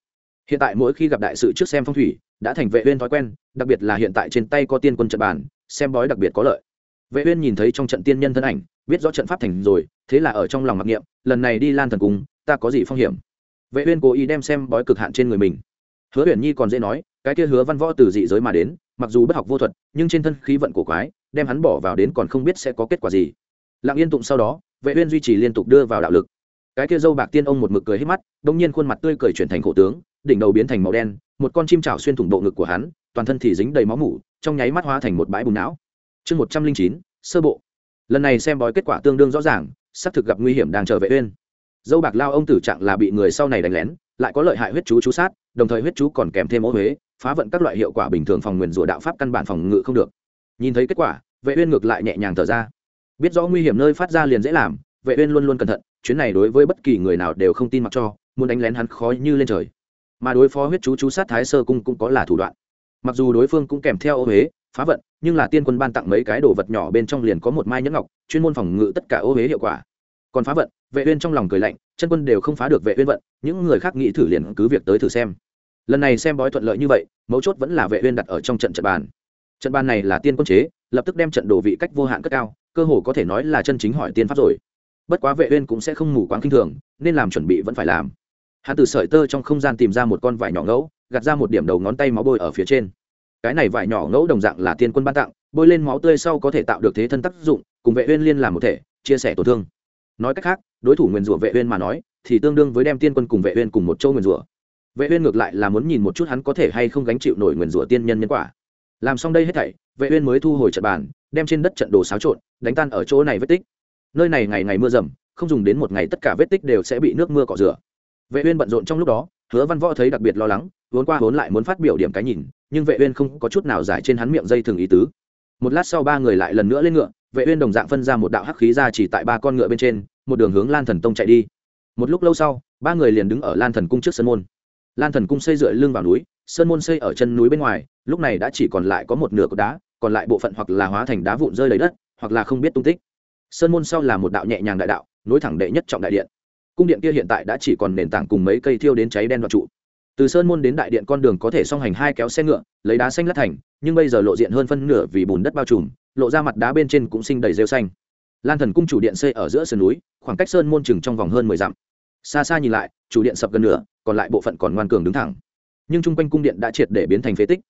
Hiện tại mỗi khi gặp đại sự trước xem phong thủy, đã thành vệ uyên thói quen, đặc biệt là hiện tại trên tay có tiên quân trận bàn, xem bói đặc biệt có lợi. Vệ uyên nhìn thấy trong trận tiên nhân thân ảnh, biết rõ trận pháp thành rồi, thế là ở trong lòng mặc niệm, lần này đi lan thần cung, ta có gì phong hiểm? Vệ uyên cố ý đem xem bói cực hạn trên người mình hứa uyển nhi còn dễ nói, cái kia hứa văn võ từ dị giới mà đến, mặc dù bất học vô thuật, nhưng trên thân khí vận của quái, đem hắn bỏ vào đến còn không biết sẽ có kết quả gì. Lặng yên tụng sau đó, vệ uyên duy trì liên tục đưa vào đạo lực. Cái kia dâu bạc tiên ông một mực cười hết mắt đung nhiên khuôn mặt tươi cười chuyển thành khổ tướng, đỉnh đầu biến thành màu đen, một con chim chảo xuyên thủng bộ ngực của hắn, toàn thân thì dính đầy máu mủ, trong nháy mắt hóa thành một bãi bùn não. Chương một trăm linh chín, sơ bộ. Lần này xem bói kết quả tương đương rõ ràng, xác thực gặp nguy hiểm đang chờ vệ uyên. Dâu bạc lao ông tử trạng là bị người sau này đánh lén, lại có lợi hại huyết chú chú sát đồng thời huyết chú còn kèm thêm ô huế, phá vận các loại hiệu quả bình thường phòng nguyền rủa đạo pháp căn bản phòng ngự không được. Nhìn thấy kết quả, vệ uyên ngược lại nhẹ nhàng thở ra. Biết rõ nguy hiểm nơi phát ra liền dễ làm, vệ uyên luôn luôn cẩn thận, chuyến này đối với bất kỳ người nào đều không tin mặc cho, muốn đánh lén hắn khó như lên trời. Mà đối phó huyết chú chú sát thái sơ cung cũng có là thủ đoạn. Mặc dù đối phương cũng kèm theo ô huế, phá vận, nhưng là tiên quân ban tặng mấy cái đồ vật nhỏ bên trong liền có một mai nhẫn ngọc, chuyên môn phòng ngự tất cả ô huế hiệu quả còn phá vận, vệ uyên trong lòng cười lạnh, chân quân đều không phá được vệ uyên vận, những người khác nghĩ thử liền cứ việc tới thử xem. Lần này xem bói thuận lợi như vậy, mấu chốt vẫn là vệ uyên đặt ở trong trận trận bàn. Trận bàn này là tiên quân chế, lập tức đem trận đồ vị cách vô hạn cất cao, cơ hồ có thể nói là chân chính hỏi tiên pháp rồi. Bất quá vệ uyên cũng sẽ không mù quáng kinh thường, nên làm chuẩn bị vẫn phải làm. Hắn từ sợi tơ trong không gian tìm ra một con vải nhỏ ngẫu, gạt ra một điểm đầu ngón tay máu bôi ở phía trên. Cái này vải nhỏ ngẫu đồng dạng là tiên quân ban tặng, bôi lên máu tươi sau có thể tạo được thế thân tác dụng, cùng vệ uyên liên làm một thể, chia sẻ tổn thương nói cách khác, đối thủ nguyên rủa vệ uyên mà nói, thì tương đương với đem tiên quân cùng vệ uyên cùng một châu nguyên rủa. Vệ uyên ngược lại là muốn nhìn một chút hắn có thể hay không gánh chịu nổi nguyên rủa tiên nhân nhân quả. Làm xong đây hết thảy, vệ uyên mới thu hồi trận bàn, đem trên đất trận đồ xáo trộn, đánh tan ở chỗ này vết tích. Nơi này ngày ngày mưa rầm, không dùng đến một ngày tất cả vết tích đều sẽ bị nước mưa cọ rửa. Vệ uyên bận rộn trong lúc đó, hứa văn võ thấy đặc biệt lo lắng, vốn qua vốn lại muốn phát biểu điểm cái nhìn, nhưng vệ uyên không có chút nào giải trên hắn miệng dây thường ý tứ. Một lát sau ba người lại lần nữa lên ngựa vệ uyên đồng dạng phân ra một đạo hắc khí ra chỉ tại ba con ngựa bên trên, một đường hướng lan thần tông chạy đi. Một lúc lâu sau, ba người liền đứng ở lan thần cung trước sân môn. Lan thần cung xây dựa lưng vào núi sơn môn xây ở chân núi bên ngoài, lúc này đã chỉ còn lại có một nửa cột đá, còn lại bộ phận hoặc là hóa thành đá vụn rơi lấy đất, hoặc là không biết tung tích. Sơn môn sau là một đạo nhẹ nhàng đại đạo, nối thẳng đệ nhất trọng đại điện. Cung điện kia hiện tại đã chỉ còn nền tảng cùng mấy cây thiêu đến cháy đen đoạn trụ từ sơn môn đến đại điện con đường có thể song hành hai kéo xe ngựa, lấy đá xanh lát thành, nhưng bây giờ lộ diện hơn phân nửa vì bùn đất bao trùm, lộ ra mặt đá bên trên cũng sinh đầy rêu xanh. Lan thần cung chủ điện xây ở giữa sườn núi, khoảng cách sơn môn chừng trong vòng hơn mười dặm. Xa xa nhìn lại, chủ điện sập gần nửa, còn lại bộ phận còn ngoan cường đứng thẳng. Nhưng chung quanh cung điện đã triệt để biến thành phế tích.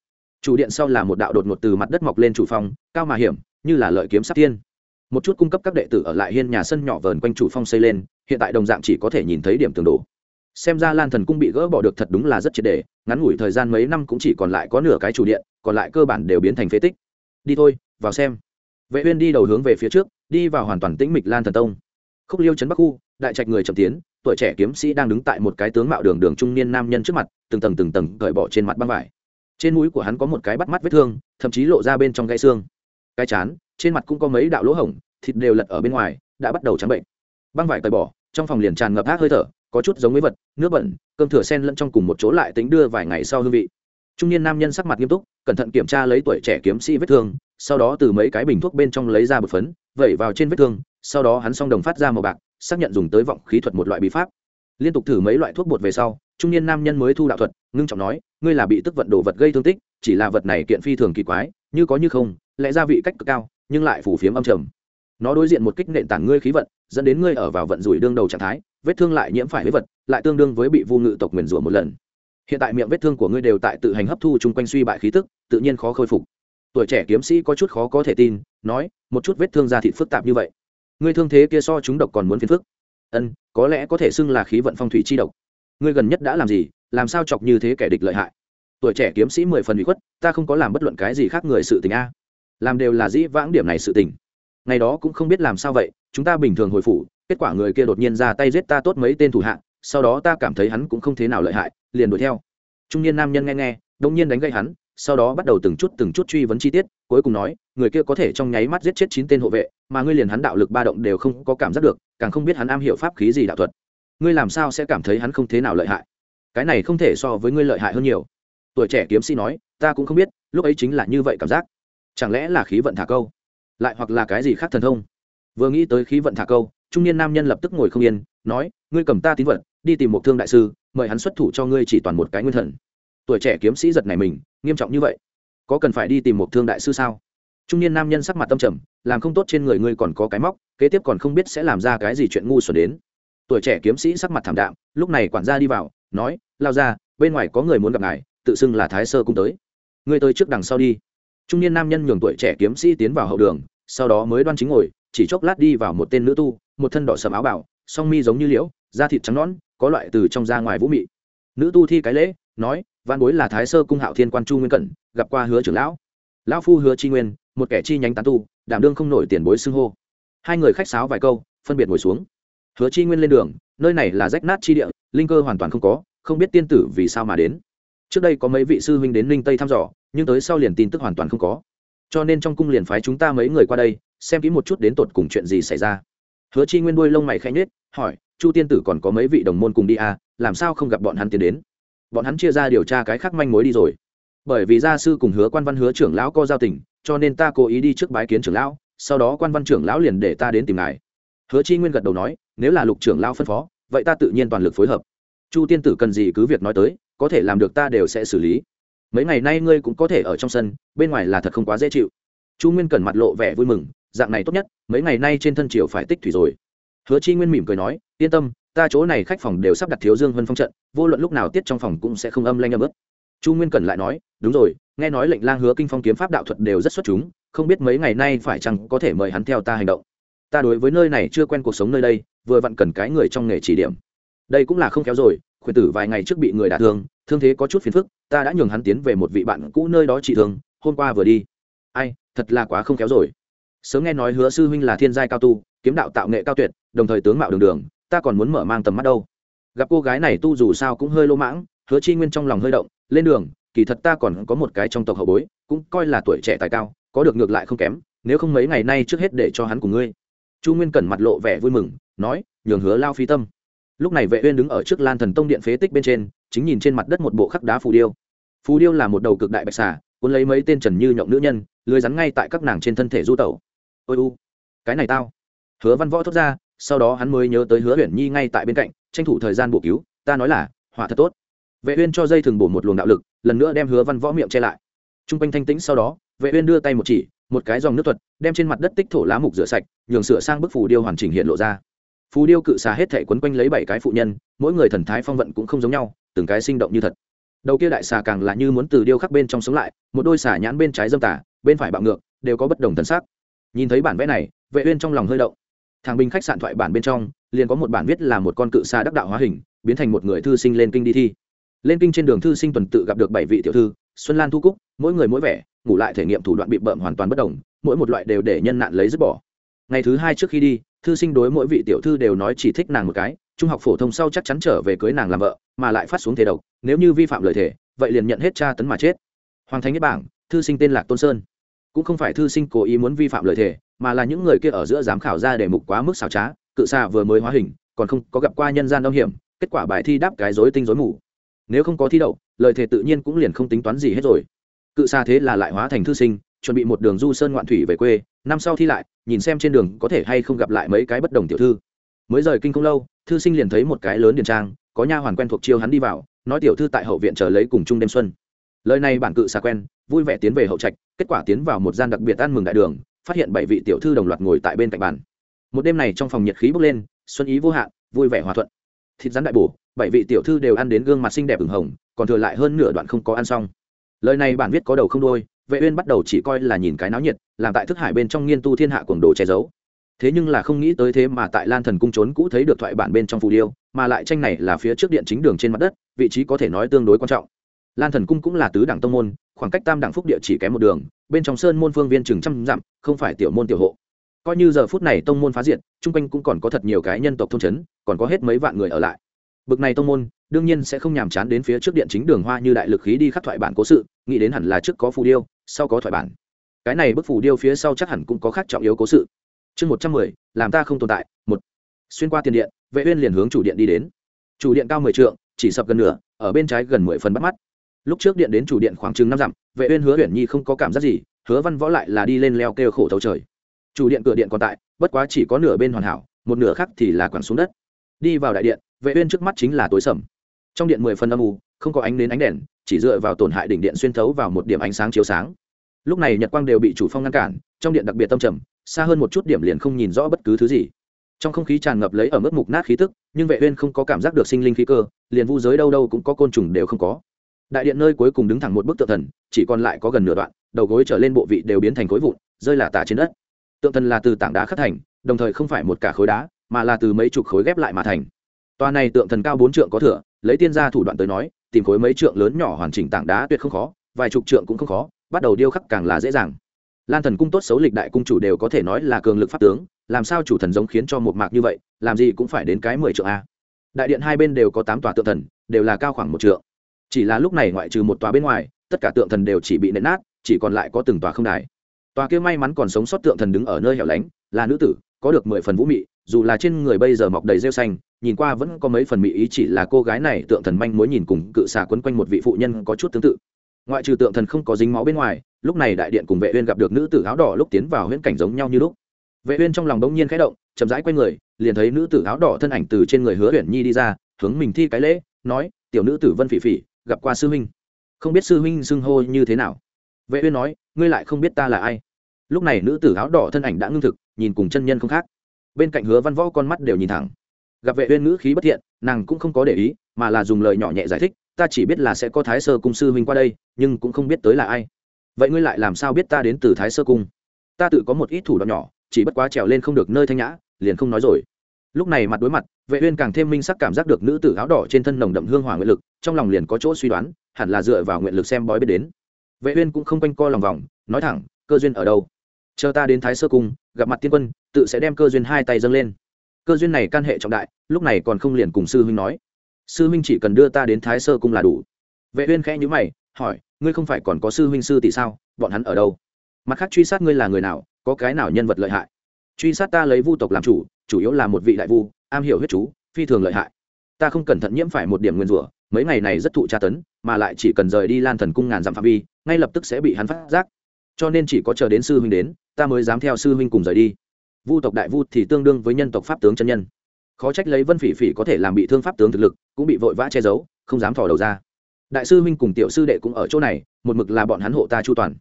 Chủ điện sau là một đạo đột ngột từ mặt đất mọc lên chủ phong, cao mà hiểm, như là lợi kiếm sắp tiên. Một chút cung cấp các đệ tử ở lại hiên nhà sân nhỏ vờn quanh chủ phong xây lên, hiện tại đồng dạng chỉ có thể nhìn thấy điểm tường đổ xem ra lan thần cung bị gỡ bỏ được thật đúng là rất triệt đề, ngắn ngủi thời gian mấy năm cũng chỉ còn lại có nửa cái chủ điện, còn lại cơ bản đều biến thành phế tích. Đi thôi, vào xem. Vệ uyên đi đầu hướng về phía trước, đi vào hoàn toàn tĩnh mịch lan thần tông. Khúc liêu chấn bắc khu, đại trạch người chậm tiến, tuổi trẻ kiếm sĩ đang đứng tại một cái tướng mạo đường đường trung niên nam nhân trước mặt, từng tầng từng tầng cởi bỏ trên mặt băng vải. Trên mũi của hắn có một cái bắt mắt vết thương, thậm chí lộ ra bên trong gãy xương. Cái chán, trên mặt cũng có mấy đạo lỗ hổng, thịt đều lật ở bên ngoài, đã bắt đầu trắng bệnh. Băng vải cởi bỏ, trong phòng liền tràn ngập ác hơi thở có chút giống với vật, nước bẩn, cơm thừa sen lẫn trong cùng một chỗ lại tính đưa vài ngày sau hương vị. Trung niên nam nhân sắc mặt nghiêm túc, cẩn thận kiểm tra lấy tuổi trẻ kiếm sĩ vết thương, sau đó từ mấy cái bình thuốc bên trong lấy ra bột phấn, vẩy vào trên vết thương, sau đó hắn xong đồng phát ra màu bạc, xác nhận dùng tới vọng khí thuật một loại bí pháp. Liên tục thử mấy loại thuốc bột về sau, trung niên nam nhân mới thu đạo thuật, ngưng trọng nói, ngươi là bị tức vận đồ vật gây thương tích, chỉ là vật này kiện phi thường kỳ quái, như có như không, lẽ ra vị cách cực cao, nhưng lại phủ phiếm âm trầm nó đối diện một kích nện tảng ngươi khí vận, dẫn đến ngươi ở vào vận rủi đương đầu trạng thái, vết thương lại nhiễm phải với vật, lại tương đương với bị vu ngự tộc nguyền rủa một lần. Hiện tại miệng vết thương của ngươi đều tại tự hành hấp thu chung quanh suy bại khí tức, tự nhiên khó khôi phục. Tuổi trẻ kiếm sĩ có chút khó có thể tin, nói, một chút vết thương da thịt phức tạp như vậy, ngươi thương thế kia so chúng độc còn muốn phiền phức. Ân, có lẽ có thể xưng là khí vận phong thủy chi độc. Ngươi gần nhất đã làm gì, làm sao chọc như thế kẻ địch lợi hại? Tuổi trẻ kiếm sĩ mười phần bị khuất, ta không có làm bất luận cái gì khác người sự tình a. Làm đều là dĩ vãng điểm này sự tình ngày đó cũng không biết làm sao vậy, chúng ta bình thường hồi phủ, kết quả người kia đột nhiên ra tay giết ta tốt mấy tên thủ hạ, sau đó ta cảm thấy hắn cũng không thế nào lợi hại, liền đuổi theo. Trung niên nam nhân nghe nghe đông nhiên đánh gậy hắn, sau đó bắt đầu từng chút từng chút truy vấn chi tiết, cuối cùng nói, người kia có thể trong nháy mắt giết chết chín tên hộ vệ, mà ngươi liền hắn đạo lực ba động đều không có cảm giác được, càng không biết hắn am hiểu pháp khí gì đạo thuật. Ngươi làm sao sẽ cảm thấy hắn không thế nào lợi hại? Cái này không thể so với ngươi lợi hại hơn nhiều. Tuổi trẻ kiếm sĩ nói, ta cũng không biết, lúc ấy chính là như vậy cảm giác. Chẳng lẽ là khí vận thả câu? Lại hoặc là cái gì khác thần thông. Vừa nghĩ tới khí vận thả câu, trung niên nam nhân lập tức ngồi không yên, nói, ngươi cầm ta tín vật, đi tìm một thương đại sư, mời hắn xuất thủ cho ngươi chỉ toàn một cái nguyên thần. Tuổi trẻ kiếm sĩ giật này mình, nghiêm trọng như vậy? Có cần phải đi tìm một thương đại sư sao? Trung niên nam nhân sắc mặt tâm trầm, làm không tốt trên người ngươi còn có cái móc, kế tiếp còn không biết sẽ làm ra cái gì chuyện ngu xuẩn đến. Tuổi trẻ kiếm sĩ sắc mặt thảm đạm, lúc này quản gia đi vào, nói, lao ra bên ngoài có người muốn gặp ngài, tự xưng là thái sơ cung tới. Ngươi tới trước đằng sau đi trung niên nam nhân nhường tuổi trẻ kiếm sĩ tiến vào hậu đường, sau đó mới đoan chính ngồi, chỉ chốc lát đi vào một tên nữ tu, một thân đỏ sầm áo bảo, song mi giống như liễu, da thịt trắng nõn, có loại từ trong ra ngoài vũ mị. Nữ tu thi cái lễ, nói, văn bối là thái sơ cung hạo thiên quan chu nguyên cẩn, gặp qua hứa trưởng lão. Lão phu hứa chi nguyên, một kẻ chi nhánh tán tu, đảm đương không nổi tiền bối xưng hô. Hai người khách sáo vài câu, phân biệt ngồi xuống. Hứa chi nguyên lên đường, nơi này là rách nát chi địa, linh cơ hoàn toàn không có, không biết tiên tử vì sao mà đến trước đây có mấy vị sư huynh đến Ninh tây thăm dò, nhưng tới sau liền tin tức hoàn toàn không có. Cho nên trong cung liền phái chúng ta mấy người qua đây, xem kỹ một chút đến tột cùng chuyện gì xảy ra. Hứa chi nguyên đuôi lông mày khẽ nhết hỏi, chu tiên tử còn có mấy vị đồng môn cùng đi à? Làm sao không gặp bọn hắn tiến đến? Bọn hắn chia ra điều tra cái khác manh mối đi rồi. Bởi vì gia sư cùng hứa quan văn, hứa trưởng lão có giao tình, cho nên ta cố ý đi trước bái kiến trưởng lão, sau đó quan văn trưởng lão liền để ta đến tìm ngài. Hứa chi nguyên gật đầu nói, nếu là lục trưởng lão phân phó, vậy ta tự nhiên toàn lực phối hợp. Chu tiên tử cần gì cứ việc nói tới có thể làm được ta đều sẽ xử lý. Mấy ngày nay ngươi cũng có thể ở trong sân, bên ngoài là thật không quá dễ chịu. Chu nguyên cần mặt lộ vẻ vui mừng, dạng này tốt nhất, mấy ngày nay trên thân triều phải tích thủy rồi. Hứa chi nguyên mỉm cười nói, yên tâm, ta chỗ này khách phòng đều sắp đặt thiếu dương vân phong trận, vô luận lúc nào tiết trong phòng cũng sẽ không âm lanh âm ướt. Chu nguyên cần lại nói, đúng rồi, nghe nói lệnh lang hứa kinh phong kiếm pháp đạo thuật đều rất xuất chúng, không biết mấy ngày nay phải chăng có thể mời hắn theo ta hành động. Ta đối với nơi này chưa quen cuộc sống nơi đây, vừa vặn cần cái người trong nghề chỉ điểm. Đây cũng là không kéo rồi quyền tử vài ngày trước bị người đả thương thương thế có chút phiền phức, ta đã nhường hắn tiến về một vị bạn cũ nơi đó trị thương, hôm qua vừa đi. Ai, thật là quá không kéo rồi. Sớm nghe nói hứa sư huynh là thiên giai cao tu, kiếm đạo tạo nghệ cao tuyệt, đồng thời tướng mạo đường đường, ta còn muốn mở mang tầm mắt đâu. Gặp cô gái này tu dù sao cũng hơi lô mãng, hứa chi nguyên trong lòng hơi động, lên đường, kỳ thật ta còn có một cái trong tộc hậu bối, cũng coi là tuổi trẻ tài cao, có được ngược lại không kém, nếu không mấy ngày nay trước hết để cho hắn cùng ngươi. Chu nguyên cẩn mặt lộ vẻ vui mừng, nói, nhường hứa lao phi tâm lúc này vệ uyên đứng ở trước lan thần tông điện phế tích bên trên, chính nhìn trên mặt đất một bộ khắc đá phù điêu. Phù điêu là một đầu cực đại bạch xà, cuốn lấy mấy tên trần như nhộng nữ nhân lưới rắn ngay tại các nàng trên thân thể du tẩu. Ôi u, cái này tao. Hứa văn võ thốt ra, sau đó hắn mới nhớ tới hứa uyển nhi ngay tại bên cạnh, tranh thủ thời gian bổ cứu, ta nói là hỏa thật tốt. Vệ uyên cho dây thường bổ một luồng đạo lực, lần nữa đem hứa văn võ miệng che lại. Trung quanh thanh tĩnh sau đó, vệ uyên đưa tay một chỉ, một cái dòng nước thuật, đem trên mặt đất tích thổ lá mục rửa sạch, nhường sửa sang bức phù điêu hoàn chỉnh hiện lộ ra phù điêu cự xà hết thể quấn quanh lấy bảy cái phụ nhân, mỗi người thần thái phong vận cũng không giống nhau, từng cái sinh động như thật. Đầu kia đại xà càng là như muốn từ điêu khắc bên trong sống lại, một đôi xà nhãn bên trái dâm tả bên phải bạo ngược, đều có bất đồng thần sắc. Nhìn thấy bản vẽ này, vệ uyên trong lòng hơi động. Thằng bình khách sạn thoại bản bên trong, liền có một bản viết là một con cự xà đắc đạo hóa hình, biến thành một người thư sinh lên kinh đi thi. Lên kinh trên đường thư sinh tuần tự gặp được bảy vị tiểu thư, xuân lan thu cúc, mỗi người mỗi vẻ, ngủ lại thể nghiệm thủ đoạn bị bợm hoàn toàn bất đồng, mỗi một loại đều để nhân nạn lấy dứt bỏ. Ngày thứ hai trước khi đi thư sinh đối mỗi vị tiểu thư đều nói chỉ thích nàng một cái, trung học phổ thông sau chắc chắn trở về cưới nàng làm vợ, mà lại phát xuống thế độc, nếu như vi phạm lời thể vậy liền nhận hết tra tấn mà chết. Hoàng thành nhất bảng, thư sinh tên lạc tôn sơn. Cũng không phải thư sinh cố ý muốn vi phạm lời thể mà là những người kia ở giữa giám khảo ra đề mục quá mức xảo trá, cự xạ vừa mới hóa hình, còn không có gặp qua nhân gian âm hiểm, kết quả bài thi đáp cái dối tinh dối mù. Nếu không có thi đậu, lời thề tự nhiên cũng liền không tính toán gì hết rồi. Cự xa thế là lại hóa thành thư sinh chuẩn bị một đường du sơn ngoạn thủy về quê, năm sau thi lại, nhìn xem trên đường có thể hay không gặp lại mấy cái bất đồng tiểu thư. Mới rời kinh không lâu, thư sinh liền thấy một cái lớn điền trang, có nha hoàn quen thuộc chiêu hắn đi vào, nói tiểu thư tại hậu viện chờ lấy cùng chung đêm xuân. Lời này bản cự xa quen, vui vẻ tiến về hậu trạch, kết quả tiến vào một gian đặc biệt ăn mừng đại đường, phát hiện bảy vị tiểu thư đồng loạt ngồi tại bên cạnh bàn. Một đêm này trong phòng nhiệt khí bốc lên, xuân ý vô hạn, vui vẻ hòa thuận. Thịt rắn đại bổ, bảy vị tiểu thư đều ăn đến gương mặt xinh đẹp ửng hồng, còn thừa lại hơn nửa đoạn không có ăn xong. Lời này bản viết có đầu không đôi vệ uyên bắt đầu chỉ coi là nhìn cái náo nhiệt, làm tại thức hải bên trong nghiên tu thiên hạ cuồng đồ che giấu. Thế nhưng là không nghĩ tới thế mà tại lan thần cung trốn cũ thấy được thoại bản bên trong phù điêu, mà lại tranh này là phía trước điện chính đường trên mặt đất, vị trí có thể nói tương đối quan trọng. Lan thần cung cũng là tứ đẳng tông môn, khoảng cách tam đẳng phúc địa chỉ kém một đường, bên trong sơn môn phương viên chừng trăm dặm, không phải tiểu môn tiểu hộ. Coi như giờ phút này tông môn phá diệt, chung quanh cũng còn có thật nhiều cái nhân tộc thôn trấn, còn có hết mấy vạn người ở lại. Bực này tông môn, đương nhiên sẽ không nhàm chán đến phía trước điện chính đường hoa như đại lực khí đi khắc thoại bản cố sự nghĩ đến hẳn là trước có phù điêu, sau có thoại bản. Cái này bức phù điêu phía sau chắc hẳn cũng có khác trọng yếu cố sự. Chương một trăm mười, làm ta không tồn tại, một. Xuyên qua tiền điện, vệ uyên liền hướng chủ điện đi đến. Chủ điện cao mười trượng, chỉ sập gần nửa, ở bên trái gần mười phần bắt mắt. Lúc trước điện đến chủ điện khoảng chừng năm dặm, vệ uyên hứa uyển nhi không có cảm giác gì, hứa văn võ lại là đi lên leo kêu khổ thấu trời. Chủ điện cửa điện còn tại, bất quá chỉ có nửa bên hoàn hảo, một nửa khác thì là quẳng xuống đất. Đi vào đại điện, vệ uyên trước mắt chính là tối sầm. Trong điện mười phần âm u không có ánh nến ánh đèn chỉ dựa vào tổn hại đỉnh điện xuyên thấu vào một điểm ánh sáng chiếu sáng. Lúc này nhật quang đều bị chủ phong ngăn cản trong điện đặc biệt tâm trầm xa hơn một chút điểm liền không nhìn rõ bất cứ thứ gì. Trong không khí tràn ngập lấy ở mức mục nát khí tức nhưng vệ uyên không có cảm giác được sinh linh khí cơ liền vu giới đâu đâu cũng có côn trùng đều không có. Đại điện nơi cuối cùng đứng thẳng một bức tượng thần chỉ còn lại có gần nửa đoạn đầu gối trở lên bộ vị đều biến thành khối vụn rơi là tả trên đất. Tượng thần là từ tảng đá khắc thành đồng thời không phải một cả khối đá mà là từ mấy chục khối ghép lại mà thành. Toa này tượng thần cao bốn trượng có thừa, lấy tiên gia thủ đoạn tới nói tìm khối mấy trượng lớn nhỏ hoàn chỉnh tảng đá tuyệt không khó, vài chục trượng cũng không khó, bắt đầu điêu khắc càng là dễ dàng. Lan thần cung tốt xấu lịch đại cung chủ đều có thể nói là cường lực pháp tướng, làm sao chủ thần giống khiến cho một mạc như vậy, làm gì cũng phải đến cái mười trượng a. Đại điện hai bên đều có tám tòa tượng thần, đều là cao khoảng một trượng. Chỉ là lúc này ngoại trừ một tòa bên ngoài, tất cả tượng thần đều chỉ bị nện nát, chỉ còn lại có từng tòa không đài. Tòa kia may mắn còn sống sót tượng thần đứng ở nơi hẻo lánh, là nữ tử, có được mười phần vũ mị, dù là trên người bây giờ mọc đầy rêu xanh nhìn qua vẫn có mấy phần mỹ ý chỉ là cô gái này tượng thần manh mối nhìn cùng cự xà quấn quanh một vị phụ nhân có chút tương tự. Ngoại trừ tượng thần không có dính máu bên ngoài, lúc này đại điện cùng vệ uyên gặp được nữ tử áo đỏ lúc tiến vào huyễn cảnh giống nhau như lúc. Vệ uyên trong lòng đống nhiên khẽ động, chậm rãi quay người, liền thấy nữ tử áo đỏ thân ảnh từ trên người hứa uyển nhi đi ra, hướng mình thi cái lễ, nói, tiểu nữ tử vân phỉ phỉ, gặp qua sư huynh. Không biết sư huynh xưng hô như thế nào? Vệ uyên nói, ngươi lại không biết ta là ai. Lúc này nữ tử áo đỏ thân ảnh đã ngưng thực, nhìn cùng chân nhân không khác. Bên cạnh hứa văn võ con mắt đều nhìn thẳng gặp vệ uyên ngữ khí bất thiện, nàng cũng không có để ý, mà là dùng lời nhỏ nhẹ giải thích, ta chỉ biết là sẽ có thái sơ cung sư huynh qua đây, nhưng cũng không biết tới là ai. Vậy ngươi lại làm sao biết ta đến từ thái sơ cung? Ta tự có một ít thủ đoạn nhỏ, chỉ bất quá trèo lên không được nơi thanh nhã, liền không nói rồi. Lúc này mặt đối mặt, vệ uyên càng thêm minh sắc cảm giác được nữ tử áo đỏ trên thân nồng đậm hương hỏa nguyện lực, trong lòng liền có chỗ suy đoán, hẳn là dựa vào nguyện lực xem bói biết đến. Vệ uyên cũng không quanh co lòng vòng, nói thẳng, cơ duyên ở đâu? Chờ ta đến thái sơ cung, gặp mặt tiên quân, tự sẽ đem cơ duyên hai tay dâng lên cơ duyên này can hệ trọng đại, lúc này còn không liền cùng sư huynh nói. Sư huynh chỉ cần đưa ta đến thái sơ cung là đủ. Vệ uyên khẽ nhíu mày, hỏi, ngươi không phải còn có sư huynh sư tỷ sao? Bọn hắn ở đâu? Mặt khác truy sát ngươi là người nào? Có cái nào nhân vật lợi hại? Truy sát ta lấy vu tộc làm chủ chủ yếu là một vị đại vu, am hiểu huyết chú, phi thường lợi hại. Ta không cẩn thận nhiễm phải một điểm nguyên rủa, mấy ngày này rất thụ tra tấn, mà lại chỉ cần rời đi lan thần cung ngàn dặm phạm vi, ngay lập tức sẽ bị hắn phát giác. Cho nên chỉ có chờ đến sư huynh đến, ta mới dám theo sư huynh cùng rời đi vu tộc đại vu thì tương đương với nhân tộc pháp tướng chân nhân. Khó trách lấy vân phỉ phỉ có thể làm bị thương pháp tướng thực lực, cũng bị vội vã che giấu, không dám thò đầu ra. Đại sư huynh cùng tiểu sư đệ cũng ở chỗ này, một mực là bọn hắn hộ ta chu toàn.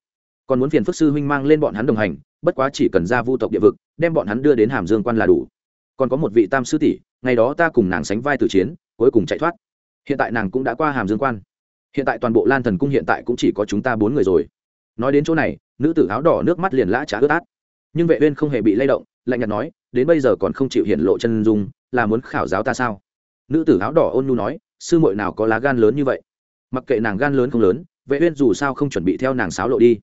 Còn muốn phiền phức sư huynh mang lên bọn hắn đồng hành, bất quá chỉ cần ra vu tộc địa vực, đem bọn hắn đưa đến hàm dương quan là đủ. Còn có một vị tam sư tỷ, ngày đó ta cùng nàng sánh vai từ chiến, cuối cùng chạy thoát. Hiện tại nàng cũng đã qua hàm dương quan. Hiện tại toàn bộ lan thần cung hiện tại cũng chỉ có chúng ta bốn người rồi. Nói đến chỗ này, nữ tử áo đỏ nước mắt liền lã trả ướt át. Nhưng vệ uyên không hề bị lay động lạnh nhạt nói, đến bây giờ còn không chịu hiện lộ chân dung, là muốn khảo giáo ta sao? Nữ tử áo đỏ ôn nhu nói, sư muội nào có lá gan lớn như vậy? Mặc kệ nàng gan lớn không lớn, vệ uyên dù sao không chuẩn bị theo nàng sáo lộ đi.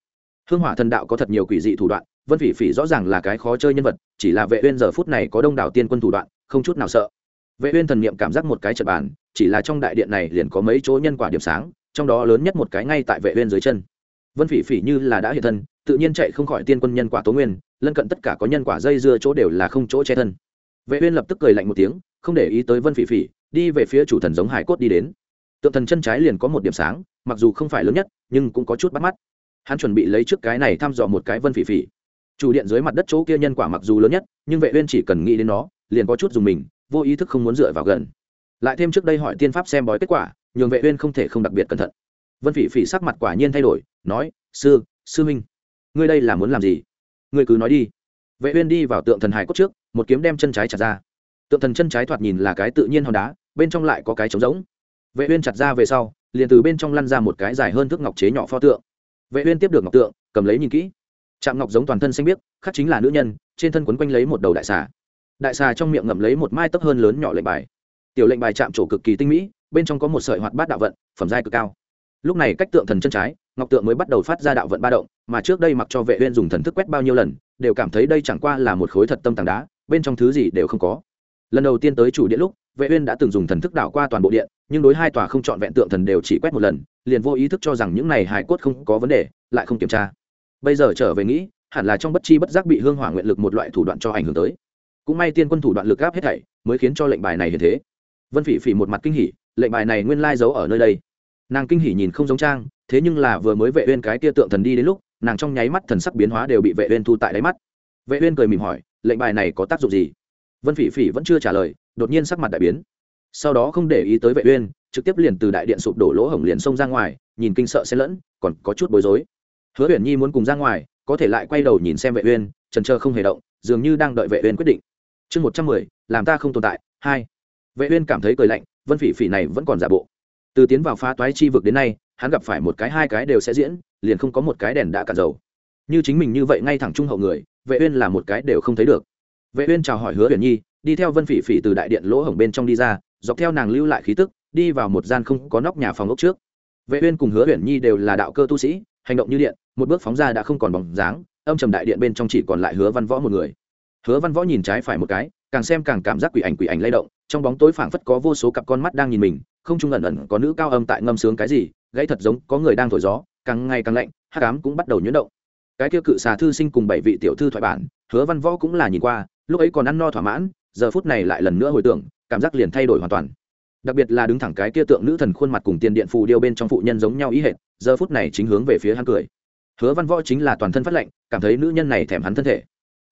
Hương hỏa thần đạo có thật nhiều quỷ dị thủ đoạn, vân phỉ phỉ rõ ràng là cái khó chơi nhân vật, chỉ là vệ uyên giờ phút này có đông đảo tiên quân thủ đoạn, không chút nào sợ. Vệ uyên thần niệm cảm giác một cái trận bàn, chỉ là trong đại điện này liền có mấy chỗ nhân quả điểm sáng, trong đó lớn nhất một cái ngay tại vệ uyên dưới chân. Vân phỉ phỉ như là đã hiện thân tự nhiên chạy không khỏi tiên quân nhân quả tố nguyên, lân cận tất cả có nhân quả dây dưa chỗ đều là không chỗ che thân. Vệ uyên lập tức cười lạnh một tiếng, không để ý tới vân phỉ phỉ, đi về phía chủ thần giống hải cốt đi đến. Tượng thần chân trái liền có một điểm sáng, mặc dù không phải lớn nhất, nhưng cũng có chút bắt mắt. Hắn chuẩn bị lấy trước cái này thăm dò một cái vân phỉ phỉ. Chủ điện dưới mặt đất chỗ kia nhân quả mặc dù lớn nhất, nhưng vệ uyên chỉ cần nghĩ đến nó, liền có chút dùng mình, vô ý thức không muốn dựa vào gần. Lại thêm trước đây hỏi tiên pháp xem bói kết quả, nhường vệ uyên không thể không đặc biệt cẩn thận. Vân phỉ phỉ sắc mặt quả nhiên thay đổi, nói, sư sư minh ngươi đây là muốn làm gì? Ngươi cứ nói đi. Vệ uyên đi vào tượng thần hải cốt trước, một kiếm đem chân trái chặt ra. Tượng thần chân trái thoạt nhìn là cái tự nhiên hòn đá, bên trong lại có cái trống rỗng. Vệ uyên chặt ra về sau, liền từ bên trong lăn ra một cái dài hơn thước ngọc chế nhỏ pho tượng. Vệ uyên tiếp được ngọc tượng, cầm lấy nhìn kỹ. Chạm ngọc giống toàn thân xanh biếc, khắc chính là nữ nhân, trên thân quấn quanh lấy một đầu đại xà. Đại xà trong miệng ngậm lấy một mai tấc hơn lớn nhỏ lệnh bài. Tiểu lệnh bài chạm trổ cực kỳ tinh mỹ, bên trong có một sợi hoạt bát đạo vận, phẩm giai cực cao. Lúc này cách tượng thần chân trái ngọc tượng mới bắt đầu phát ra đạo vận ba động, mà trước đây mặc cho vệ uyên dùng thần thức quét bao nhiêu lần, đều cảm thấy đây chẳng qua là một khối thật tâm tảng đá, bên trong thứ gì đều không có. Lần đầu tiên tới chủ điện lúc, vệ uyên đã từng dùng thần thức đảo qua toàn bộ điện, nhưng đối hai tòa không chọn vẹn tượng thần đều chỉ quét một lần, liền vô ý thức cho rằng những này Hải cốt không có vấn đề, lại không kiểm tra. Bây giờ trở về nghĩ, hẳn là trong bất chi bất giác bị hương hỏa nguyện lực một loại thủ đoạn cho ảnh hưởng tới. Cũng may tiên quân thủ đoạn lực áp hết thảy, mới khiến cho lệnh bài này hiện thế. Vân phỉ phỉ một mặt kinh hỉ, lệnh bài này nguyên lai giấu ở nơi đây. Nàng kinh hỉ nhìn không giống trang thế nhưng là vừa mới vệ uyên cái kia tượng thần đi đến lúc, nàng trong nháy mắt thần sắc biến hóa đều bị vệ uyên thu tại đáy mắt. Vệ uyên cười mỉm hỏi, lệnh bài này có tác dụng gì? Vân phỉ phỉ vẫn chưa trả lời, đột nhiên sắc mặt đại biến. Sau đó không để ý tới vệ uyên, trực tiếp liền từ đại điện sụp đổ lỗ hổng liền xông ra ngoài, nhìn kinh sợ xen lẫn, còn có chút bối rối. Hứa uyển nhi muốn cùng ra ngoài, có thể lại quay đầu nhìn xem vệ uyên chần chờ không hề động, dường như đang đợi vệ uyên quyết định. Chương một trăm mười, làm ta không tồn tại, hai. Vệ uyên cảm thấy cười lạnh, vân phỉ phỉ này vẫn còn giả bộ. Từ tiến vào phá toái chi vực đến nay hắn gặp phải một cái, hai cái đều sẽ diễn, liền không có một cái đèn đã cạn dầu. Như chính mình như vậy ngay thẳng trung hậu người, vệ uyên là một cái đều không thấy được. Vệ uyên chào hỏi hứa uyển nhi, đi theo vân phỉ phỉ từ đại điện lỗ hổng bên trong đi ra, dọc theo nàng lưu lại khí tức, đi vào một gian không có nóc nhà phòng ốc trước. Vệ uyên cùng hứa uyển nhi đều là đạo cơ tu sĩ, hành động như điện, một bước phóng ra đã không còn bóng dáng, âm trầm đại điện bên trong chỉ còn lại hứa văn võ một người. Hứa văn võ nhìn trái phải một cái, càng xem càng cảm giác quỷ ảnh quỷ ảnh lay động, trong bóng tối phảng phất có vô số cặp con mắt đang nhìn mình, không trung ẩn ẩn có nữ cao âm tại ngâm sướng cái gì gãy thật giống có người đang thổi gió, càng ngày càng lạnh, hắc ám cũng bắt đầu nhuyễn động. Cái kia cự xà thư sinh cùng bảy vị tiểu thư thoại bản, hứa văn võ cũng là nhìn qua, lúc ấy còn ăn no thỏa mãn, giờ phút này lại lần nữa hồi tưởng, cảm giác liền thay đổi hoàn toàn. Đặc biệt là đứng thẳng cái kia tượng nữ thần khuôn mặt cùng tiền điện phù điêu bên trong phụ nhân giống nhau ý hệt, giờ phút này chính hướng về phía hắn cười. Hứa văn võ chính là toàn thân phát lệnh cảm thấy nữ nhân này thèm hắn thân thể.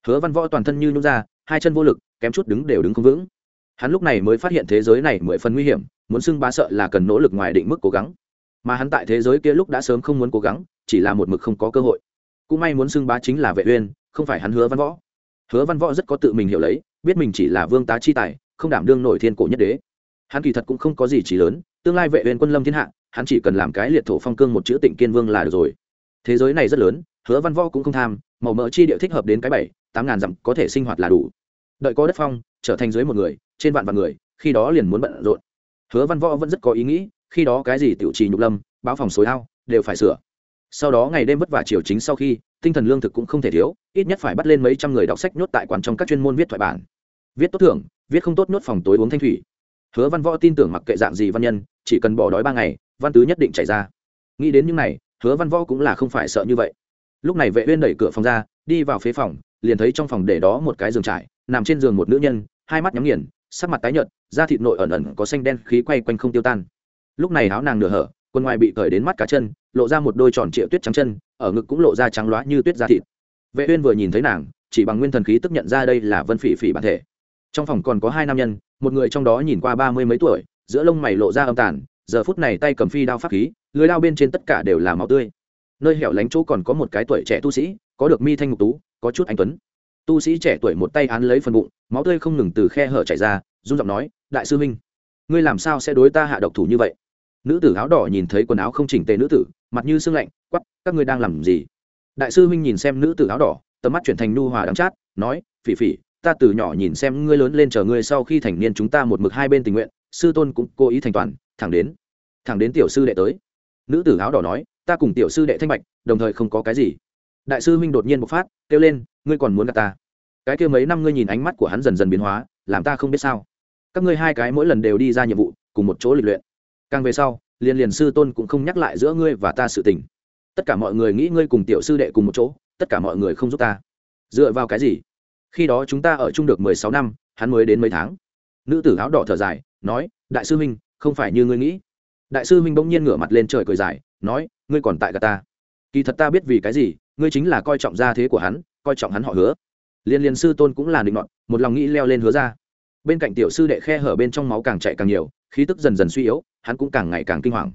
Hứa văn võ toàn thân như nhún ra, hai chân vô lực, kém chút đứng đều đứng không vững. Hắn lúc này mới phát hiện thế giới này mười phần nguy hiểm, muốn xưng bá sợ là cần nỗ lực ngoài định mức cố gắng mà hắn tại thế giới kia lúc đã sớm không muốn cố gắng, chỉ là một mực không có cơ hội. Cũng may muốn xưng bá chính là vệ uyên, không phải hắn hứa văn võ. Hứa văn võ rất có tự mình hiểu lấy, biết mình chỉ là vương tá chi tài, không đảm đương nổi thiên cổ nhất đế. Hắn kỳ thật cũng không có gì trí lớn, tương lai vệ uyên quân lâm thiên hạ, hắn chỉ cần làm cái liệt thổ phong cương một chữ tịnh kiên vương là được rồi. Thế giới này rất lớn, hứa văn võ cũng không tham, màu mỡ chi địa thích hợp đến cái bảy, tám ngàn dặm có thể sinh hoạt là đủ. Đợi có đất phong, trở thành dưới một người, trên vạn vạn người, khi đó liền muốn bận rộn. Hứa văn võ vẫn rất có ý nghĩ khi đó cái gì tiểu trì nhục lâm, báo phòng xối ao, đều phải sửa. Sau đó ngày đêm vất vả chiều chính sau khi, tinh thần lương thực cũng không thể thiếu, ít nhất phải bắt lên mấy trăm người đọc sách nhốt tại quán trong các chuyên môn viết thoại bản. Viết tốt thưởng, viết không tốt nhốt phòng tối uống thanh thủy. Hứa văn võ tin tưởng mặc kệ dạng gì văn nhân, chỉ cần bỏ đói ba ngày, văn tứ nhất định chảy ra. Nghĩ đến những này, hứa văn võ cũng là không phải sợ như vậy. Lúc này vệ uyên đẩy cửa phòng ra, đi vào phế phòng, liền thấy trong phòng để đó một cái giường trải, nằm trên giường một nữ nhân, hai mắt nhắm nghiền, sắc mặt tái nhợt, da thịt nội ẩn ẩn có xanh đen, khí quay quanh không tiêu tan lúc này áo nàng nửa hở, quần ngoài bị cởi đến mắt cá chân, lộ ra một đôi tròn trịa tuyết trắng chân, ở ngực cũng lộ ra trắng loá như tuyết da thịt. Vệ uyên vừa nhìn thấy nàng, chỉ bằng nguyên thần khí tức nhận ra đây là vân phỉ phỉ bản thể. Trong phòng còn có hai nam nhân, một người trong đó nhìn qua ba mươi mấy tuổi, giữa lông mày lộ ra âm tàn, giờ phút này tay cầm phi đao pháp khí, lưới đao bên trên tất cả đều là máu tươi. Nơi hẻo lánh chỗ còn có một cái tuổi trẻ tu sĩ, có được mi thanh ngục tú, có chút anh tuấn. Tu sĩ trẻ tuổi một tay án lấy phần bụng, máu tươi không ngừng từ khe hở chảy ra, run giọng nói, đại sư minh ngươi làm sao sẽ đối ta hạ độc thủ như vậy? Nữ tử áo đỏ nhìn thấy quần áo không chỉnh tề nữ tử, mặt như sương lạnh quắp các ngươi đang làm gì? Đại sư huynh nhìn xem nữ tử áo đỏ, tầm mắt chuyển thành nu hòa đắng chát, nói, phỉ phỉ, ta từ nhỏ nhìn xem ngươi lớn lên chờ ngươi sau khi thành niên chúng ta một mực hai bên tình nguyện, sư tôn cũng cố ý thành toàn, thẳng đến thẳng đến tiểu sư đệ tới. Nữ tử áo đỏ nói, ta cùng tiểu sư đệ thanh bạch, đồng thời không có cái gì. Đại sư huynh đột nhiên bộc phát, kêu lên, ngươi còn muốn gặp ta? Cái kia mấy năm ngươi nhìn ánh mắt của hắn dần dần biến hóa, làm ta không biết sao. Các ngươi hai cái mỗi lần đều đi ra nhiệm vụ, cùng một chỗ lịch luyện càng về sau liền liền sư tôn cũng không nhắc lại giữa ngươi và ta sự tình. Tất cả mọi người nghĩ ngươi cùng tiểu sư đệ cùng một chỗ tất cả mọi người không giúp ta. Dựa vào cái gì? Khi đó chúng ta ở chung được mười sáu năm hắn mới đến mấy tháng. Nữ tử áo đỏ thở dài nói đại sư minh, không phải như ngươi nghĩ. Đại sư minh bỗng nhiên ngửa mặt lên trời cười dài nói ngươi còn tại gà ta. Kỳ thật ta biết vì cái gì ngươi chính là coi trọng gia thế của hắn coi trọng hắn họ hứa. Liên liên sư tôn cũng là định ngọn một lòng nghĩ leo lên hứa ra bên cạnh tiểu sư đệ khe hở bên trong máu càng chạy càng nhiều, khí tức dần dần suy yếu, hắn cũng càng ngày càng kinh hoàng.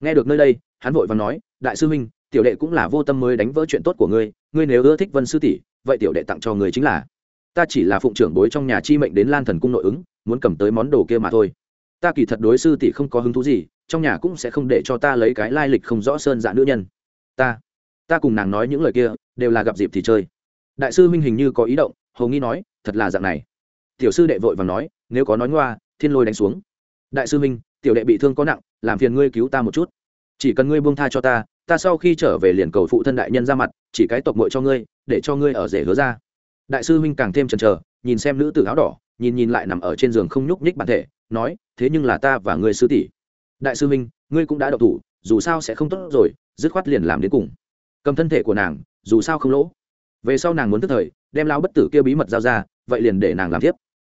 Nghe được nơi đây, hắn vội và nói, đại sư huynh, tiểu đệ cũng là vô tâm mới đánh vỡ chuyện tốt của ngươi ngươi nếu ưa thích vân sư tỷ, vậy tiểu đệ tặng cho người chính là. Ta chỉ là phụng trưởng bối trong nhà chi mệnh đến lan thần cung nội ứng, muốn cầm tới món đồ kia mà thôi. Ta kỳ thật đối sư tỷ không có hứng thú gì, trong nhà cũng sẽ không để cho ta lấy cái lai lịch không rõ sơn dạ nữ nhân. Ta ta cùng nàng nói những lời kia, đều là gặp dịp thì chơi. Đại sư minh hình như có ý động, hầu nghi nói, thật là dạng này tiểu sư đệ vội và nói, nếu có nói ngoa, thiên lôi đánh xuống. Đại sư minh tiểu đệ bị thương có nặng, làm phiền ngươi cứu ta một chút. Chỉ cần ngươi buông tha cho ta ta sau khi trở về liền cầu phụ thân đại nhân ra mặt, chỉ cái tộc mội cho ngươi, để cho ngươi ở rể hứa ra. Đại sư huynh càng thêm chần chờ, nhìn xem nữ tử áo đỏ, nhìn nhìn lại nằm ở trên giường không nhúc nhích bản thể, nói, thế nhưng là ta và ngươi sư tỷ. Đại sư huynh, ngươi cũng đã độc thủ, dù sao sẽ không tốt rồi, dứt khoát liền làm đến cùng. Cầm thân thể của nàng, dù sao không lỗ. Về sau nàng muốn tức thời, đem lao bất tử kia bí mật giao ra, vậy liền để nàng làm tiếp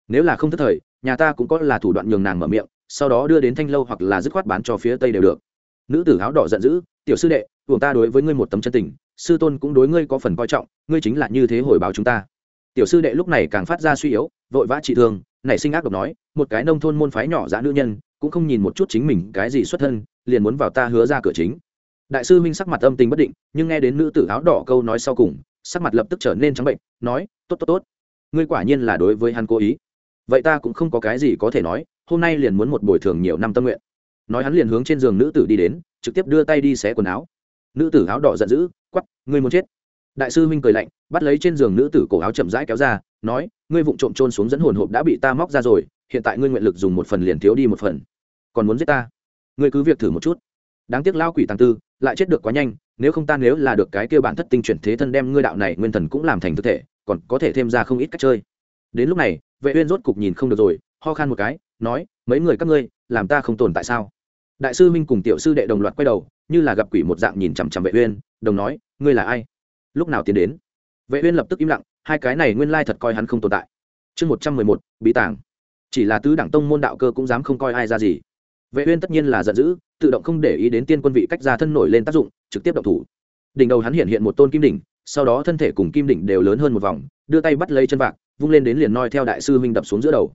nếu là không thất thời, nhà ta cũng có là thủ đoạn nhường nàng mở miệng, sau đó đưa đến thanh lâu hoặc là dứt khoát bán cho phía tây đều được. Nữ tử áo đỏ giận dữ, tiểu sư đệ buồng ta đối với ngươi một tấm chân tình, sư tôn cũng đối ngươi có phần coi trọng, ngươi chính là như thế hồi báo chúng ta. Tiểu sư đệ lúc này càng phát ra suy yếu, vội vã trị thương, nảy sinh ác độc nói, một cái nông thôn môn phái nhỏ dã nữ nhân, cũng không nhìn một chút chính mình cái gì xuất thân, liền muốn vào ta hứa ra cửa chính. Đại sư minh sắc mặt âm tình bất định, nhưng nghe đến nữ tử áo đỏ câu nói sau cùng, sắc mặt lập tức trở nên trắng bệnh, nói, tốt tốt tốt. Ngươi quả nhiên là đối với hắn cố ý vậy ta cũng không có cái gì có thể nói, hôm nay liền muốn một bồi thường nhiều năm tâm nguyện. Nói hắn liền hướng trên giường nữ tử đi đến, trực tiếp đưa tay đi xé quần áo. Nữ tử áo đỏ giận dữ quắp ngươi muốn chết. Đại sư huynh cười lạnh, bắt lấy trên giường nữ tử cổ áo chậm rãi kéo ra, nói, ngươi vụng trộm trôn xuống dẫn hồn hộp đã bị ta móc ra rồi, hiện tại ngươi nguyện lực dùng một phần liền thiếu đi một phần. Còn muốn giết ta? Ngươi cứ việc thử một chút. Đáng tiếc lao quỷ tàng tư, lại chết được quá nhanh, nếu không ta nếu là được cái kêu bản thất tinh chuyển thế thân đem ngươi đạo này nguyên thần cũng làm thành thực thể, còn có thể thêm ra không ít cách chơi. Đến lúc này vệ uyên rốt cục nhìn không được rồi, ho khan một cái, nói, mấy người các ngươi, làm ta không tồn tại sao? Đại sư minh cùng tiểu sư đệ đồng loạt quay đầu, như là gặp quỷ một dạng nhìn chằm chằm vệ uyên, đồng nói, ngươi là ai? Lúc nào tiến đến? Vệ uyên lập tức im lặng, hai cái này nguyên lai thật coi hắn không tồn tại. Chương một trăm mười một, bí tàng. Chỉ là tứ đẳng tông môn đạo cơ cũng dám không coi ai ra gì. Vệ uyên tất nhiên là giận dữ, tự động không để ý đến tiên quân vị cách ra thân nổi lên tác dụng, trực tiếp động thủ. Đỉnh đầu hắn hiện hiện một tôn kim đỉnh, sau đó thân thể cùng kim đỉnh đều lớn hơn một vòng, đưa tay bắt lấy chân vạc vung lên đến liền noi theo đại sư huynh đập xuống giữa đầu.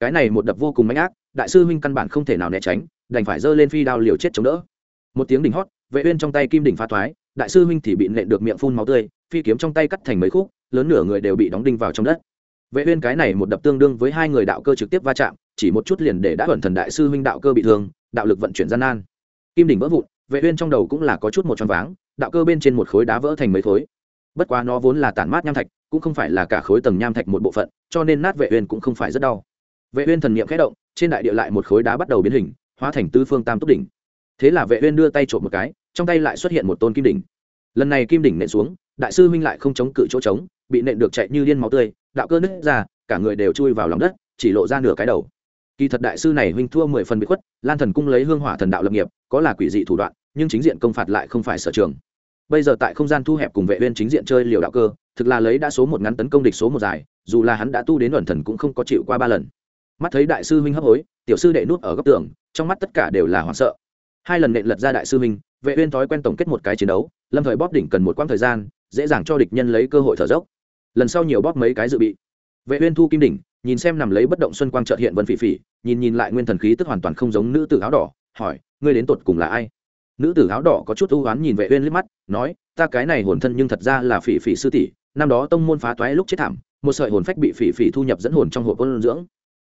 Cái này một đập vô cùng mạnh ác, đại sư huynh căn bản không thể nào né tránh, đành phải giơ lên phi đao liều chết chống đỡ. Một tiếng đỉnh hót, vệ uyên trong tay kim đỉnh phá thoái, đại sư huynh thì bị nện được miệng phun máu tươi, phi kiếm trong tay cắt thành mấy khúc, lớn nửa người đều bị đóng đinh vào trong đất. Vệ uyên cái này một đập tương đương với hai người đạo cơ trực tiếp va chạm, chỉ một chút liền để đã ẩn thần đại sư huynh đạo cơ bị thương, đạo lực vận chuyển gian nan. Kim đỉnh vỡ vụn, vệ uyên trong đầu cũng là có chút một tròn váng, đạo cơ bên trên một khối đá vỡ thành mấy khối bất quá nó vốn là tản mát nham thạch, cũng không phải là cả khối tầng nham thạch một bộ phận, cho nên nát vệ uyên cũng không phải rất đau. Vệ uyên thần niệm khẽ động, trên đại địa lại một khối đá bắt đầu biến hình, hóa thành tứ phương tam túc đỉnh. Thế là vệ uyên đưa tay trộm một cái, trong tay lại xuất hiện một tôn kim đỉnh. Lần này kim đỉnh nện xuống, đại sư huynh lại không chống cự chỗ trống, bị nện được chạy như điên máu tươi, đạo cơ nứt ra, cả người đều chui vào lòng đất, chỉ lộ ra nửa cái đầu. Kỳ thật đại sư này huynh thua mười phần bị khuất, lan thần cung lấy hương hỏa thần đạo lập nghiệp, có là quỷ dị thủ đoạn, nhưng chính diện công phạt lại không phải sở trường bây giờ tại không gian thu hẹp cùng vệ uyên chính diện chơi liều đạo cơ, thực là lấy đã số một ngắn tấn công địch số một dài, dù là hắn đã tu đến luận thần cũng không có chịu qua ba lần. Mắt thấy đại sư huynh hấp hối, tiểu sư đệ nút ở góc tường, trong mắt tất cả đều là hoảng sợ. Hai lần nện lật ra đại sư huynh, vệ uyên thói quen tổng kết một cái chiến đấu, lâm thời bóp đỉnh cần một quãng thời gian, dễ dàng cho địch nhân lấy cơ hội thở dốc. Lần sau nhiều bóp mấy cái dự bị. Vệ uyên thu kim đỉnh, nhìn xem nằm lấy bất động xuân quang chợt hiện vân phỉ phỉ, nhìn nhìn lại nguyên thần khí tức hoàn toàn không giống nữ tử áo đỏ, hỏi, ngươi đến tột cùng là ai? Nữ tử áo đỏ có chút ưu ám nhìn vệ uyên liếc mắt, nói, ta cái này hồn thân nhưng thật ra là phỉ phỉ sư tỷ, năm đó tông môn phá toái lúc chết thảm, một sợi hồn phách bị phỉ phỉ thu nhập dẫn hồn trong hộp ôn dưỡng.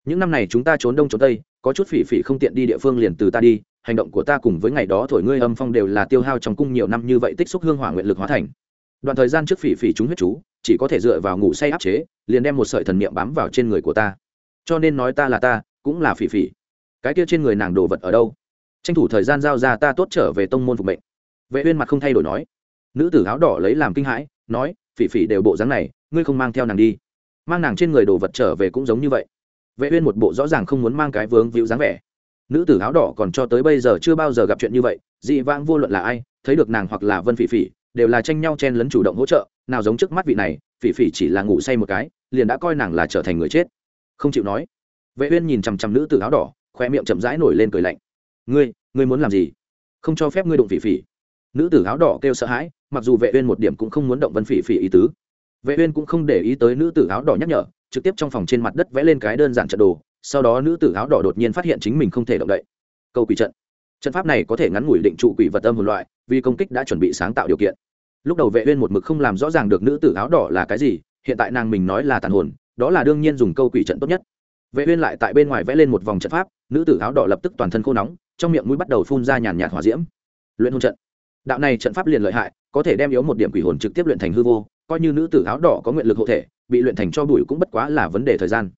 Những năm này chúng ta trốn đông trốn tây, có chút phỉ phỉ không tiện đi địa phương liền từ ta đi, hành động của ta cùng với ngày đó thổi ngươi âm phong đều là tiêu hao trong cung nhiều năm như vậy tích xúc hương hỏa nguyện lực hóa thành. Đoạn thời gian trước phỉ phỉ chúng huyết chú, chỉ có thể dựa vào ngủ say áp chế, liền đem một sợi thần niệm bám vào trên người của ta. Cho nên nói ta là ta, cũng là phỉ phỉ. Cái kia trên người nàng đồ vật ở đâu? Tranh thủ thời gian giao ra ta tốt trở về tông môn phục mệnh. Vệ uyên mặt không thay đổi nói. Nữ tử áo đỏ lấy làm kinh hãi, nói, phỉ phỉ đều bộ dáng này, ngươi không mang theo nàng đi. Mang nàng trên người đồ vật trở về cũng giống như vậy. Vệ uyên một bộ rõ ràng không muốn mang cái vướng víu dáng vẻ. Nữ tử áo đỏ còn cho tới bây giờ chưa bao giờ gặp chuyện như vậy, dị vãng vô luận là ai, thấy được nàng hoặc là vân phỉ phỉ, đều là tranh nhau chen lấn chủ động hỗ trợ, nào giống trước mắt vị này, phỉ phỉ chỉ là ngủ say một cái, liền đã coi nàng là trở thành người chết. Không chịu nói. Vệ uyên nhìn chăm chăm nữ tử áo đỏ khoe miệng chậm rãi nổi lên cười lạnh ngươi ngươi muốn làm gì? Không cho phép ngươi đụng phỉ phỉ. Nữ tử áo đỏ kêu sợ hãi, mặc dù vệ uyên một điểm cũng không muốn động vân phỉ phỉ ý tứ. Vệ uyên cũng không để ý tới nữ tử áo đỏ nhắc nhở, trực tiếp trong phòng trên mặt đất vẽ lên cái đơn giản trận đồ, sau đó nữ tử áo đỏ đột nhiên phát hiện chính mình không thể động đậy. Câu quỷ trận. Trận pháp này có thể ngắn ngủi định trụ quỷ vật âm hồn loại, vì công kích đã chuẩn bị sáng tạo điều kiện. Lúc đầu vệ uyên một mực không làm rõ ràng được nữ tử áo đỏ là cái gì, hiện tại nàng mình nói là tàn hồn, đó là đương nhiên dùng câu quỷ trận tốt nhất. Vệ uyên lại tại bên ngoài vẽ lên một vòng trận pháp, nữ tử áo đỏ lập tức toàn thân khô nóng trong miệng mũi bắt đầu phun ra nhàn nhạt hỏa diễm. Luyện hồn trận. Đạo này trận pháp liền lợi hại, có thể đem yếu một điểm quỷ hồn trực tiếp luyện thành hư vô, coi như nữ tử áo đỏ có nguyện lực hộ thể, bị luyện thành cho bụi cũng bất quá là vấn đề thời gian.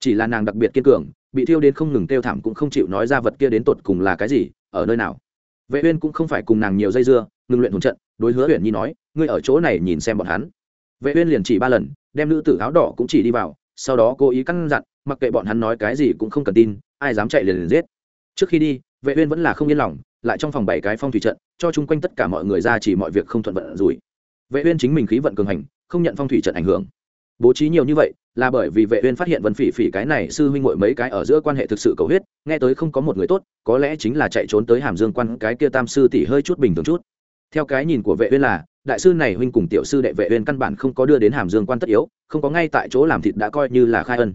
Chỉ là nàng đặc biệt kiên cường, bị thiêu đến không ngừng tiêu thảm cũng không chịu nói ra vật kia đến tột cùng là cái gì, ở nơi nào. Vệ uyên cũng không phải cùng nàng nhiều dây dưa, ngừng luyện hồn trận, đối hứa uyển nhi nói, ngươi ở chỗ này nhìn xem bọn hắn. Vệ uyên liền chỉ ba lần, đem nữ tử áo đỏ cũng chỉ đi vào, sau đó cố ý căn dặn, mặc kệ bọn hắn nói cái gì cũng không cần tin, ai dám chạy liền liền giết. Trước khi đi vệ uyên vẫn là không yên lòng, lại trong phòng bảy cái phong thủy trận, cho chung quanh tất cả mọi người ra chỉ mọi việc không thuận vận rủi. Vệ uyên chính mình khí vận cường hành, không nhận phong thủy trận ảnh hưởng. Bố trí nhiều như vậy, là bởi vì vệ uyên phát hiện vân phỉ phỉ cái này sư huynh muội mấy cái ở giữa quan hệ thực sự cầu huyết, nghe tới không có một người tốt, có lẽ chính là chạy trốn tới hàm dương quan cái kia tam sư tỷ hơi chút bình thường chút. Theo cái nhìn của vệ uyên là, đại sư này huynh cùng tiểu sư đệ vệ uyên căn bản không có đưa đến hàm dương quan tất yếu, không có ngay tại chỗ làm thịt đã coi như là khai ân.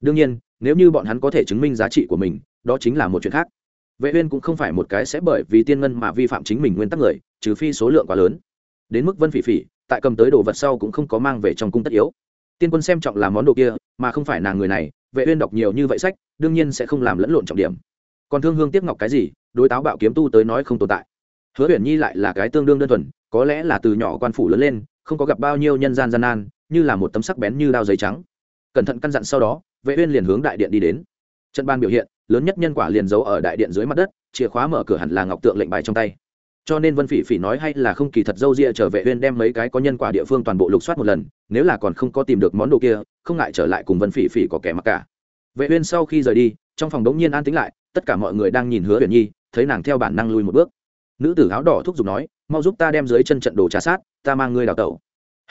Đương nhiên, nếu như bọn hắn có thể chứng minh giá trị của mình, đó chính là một chuyện khác vệ uyên cũng không phải một cái sẽ bởi vì tiên ngân mà vi phạm chính mình nguyên tắc người, trừ phi số lượng quá lớn. Đến mức vân phỉ phỉ, tại cầm tới đồ vật sau cũng không có mang về trong cung tất yếu. Tiên quân xem trọng là món đồ kia, mà không phải nàng người này, vệ uyên đọc nhiều như vậy sách, đương nhiên sẽ không làm lẫn lộn trọng điểm. Còn thương hương tiếc ngọc cái gì, đối táo bạo kiếm tu tới nói không tồn tại. Hứa uyển nhi lại là cái tương đương đơn thuần, có lẽ là từ nhỏ quan phủ lớn lên, không có gặp bao nhiêu nhân gian gian nan, như là một tấm sắc bén như đao giấy trắng. Cẩn thận căn dặn sau đó, vệ uyên liền hướng đại điện đi đến. Trận ban biểu hiện lớn nhất nhân quả liền giấu ở đại điện dưới mặt đất, chìa khóa mở cửa hẳn là ngọc tượng lệnh bài trong tay. Cho nên vân phỉ phỉ nói hay là không kỳ thật dâu ria trở về uyên đem mấy cái có nhân quả địa phương toàn bộ lục soát một lần, nếu là còn không có tìm được món đồ kia, không ngại trở lại cùng vân phỉ phỉ có kẻ mặc cả. Vệ uyên sau khi rời đi, trong phòng đống nhiên an tĩnh lại, tất cả mọi người đang nhìn hứa uyển nhi, thấy nàng theo bản năng lui một bước. Nữ tử áo đỏ thúc giục nói, mau giúp ta đem dưới chân trận đồ trà sát, ta mang ngươi đào tẩu.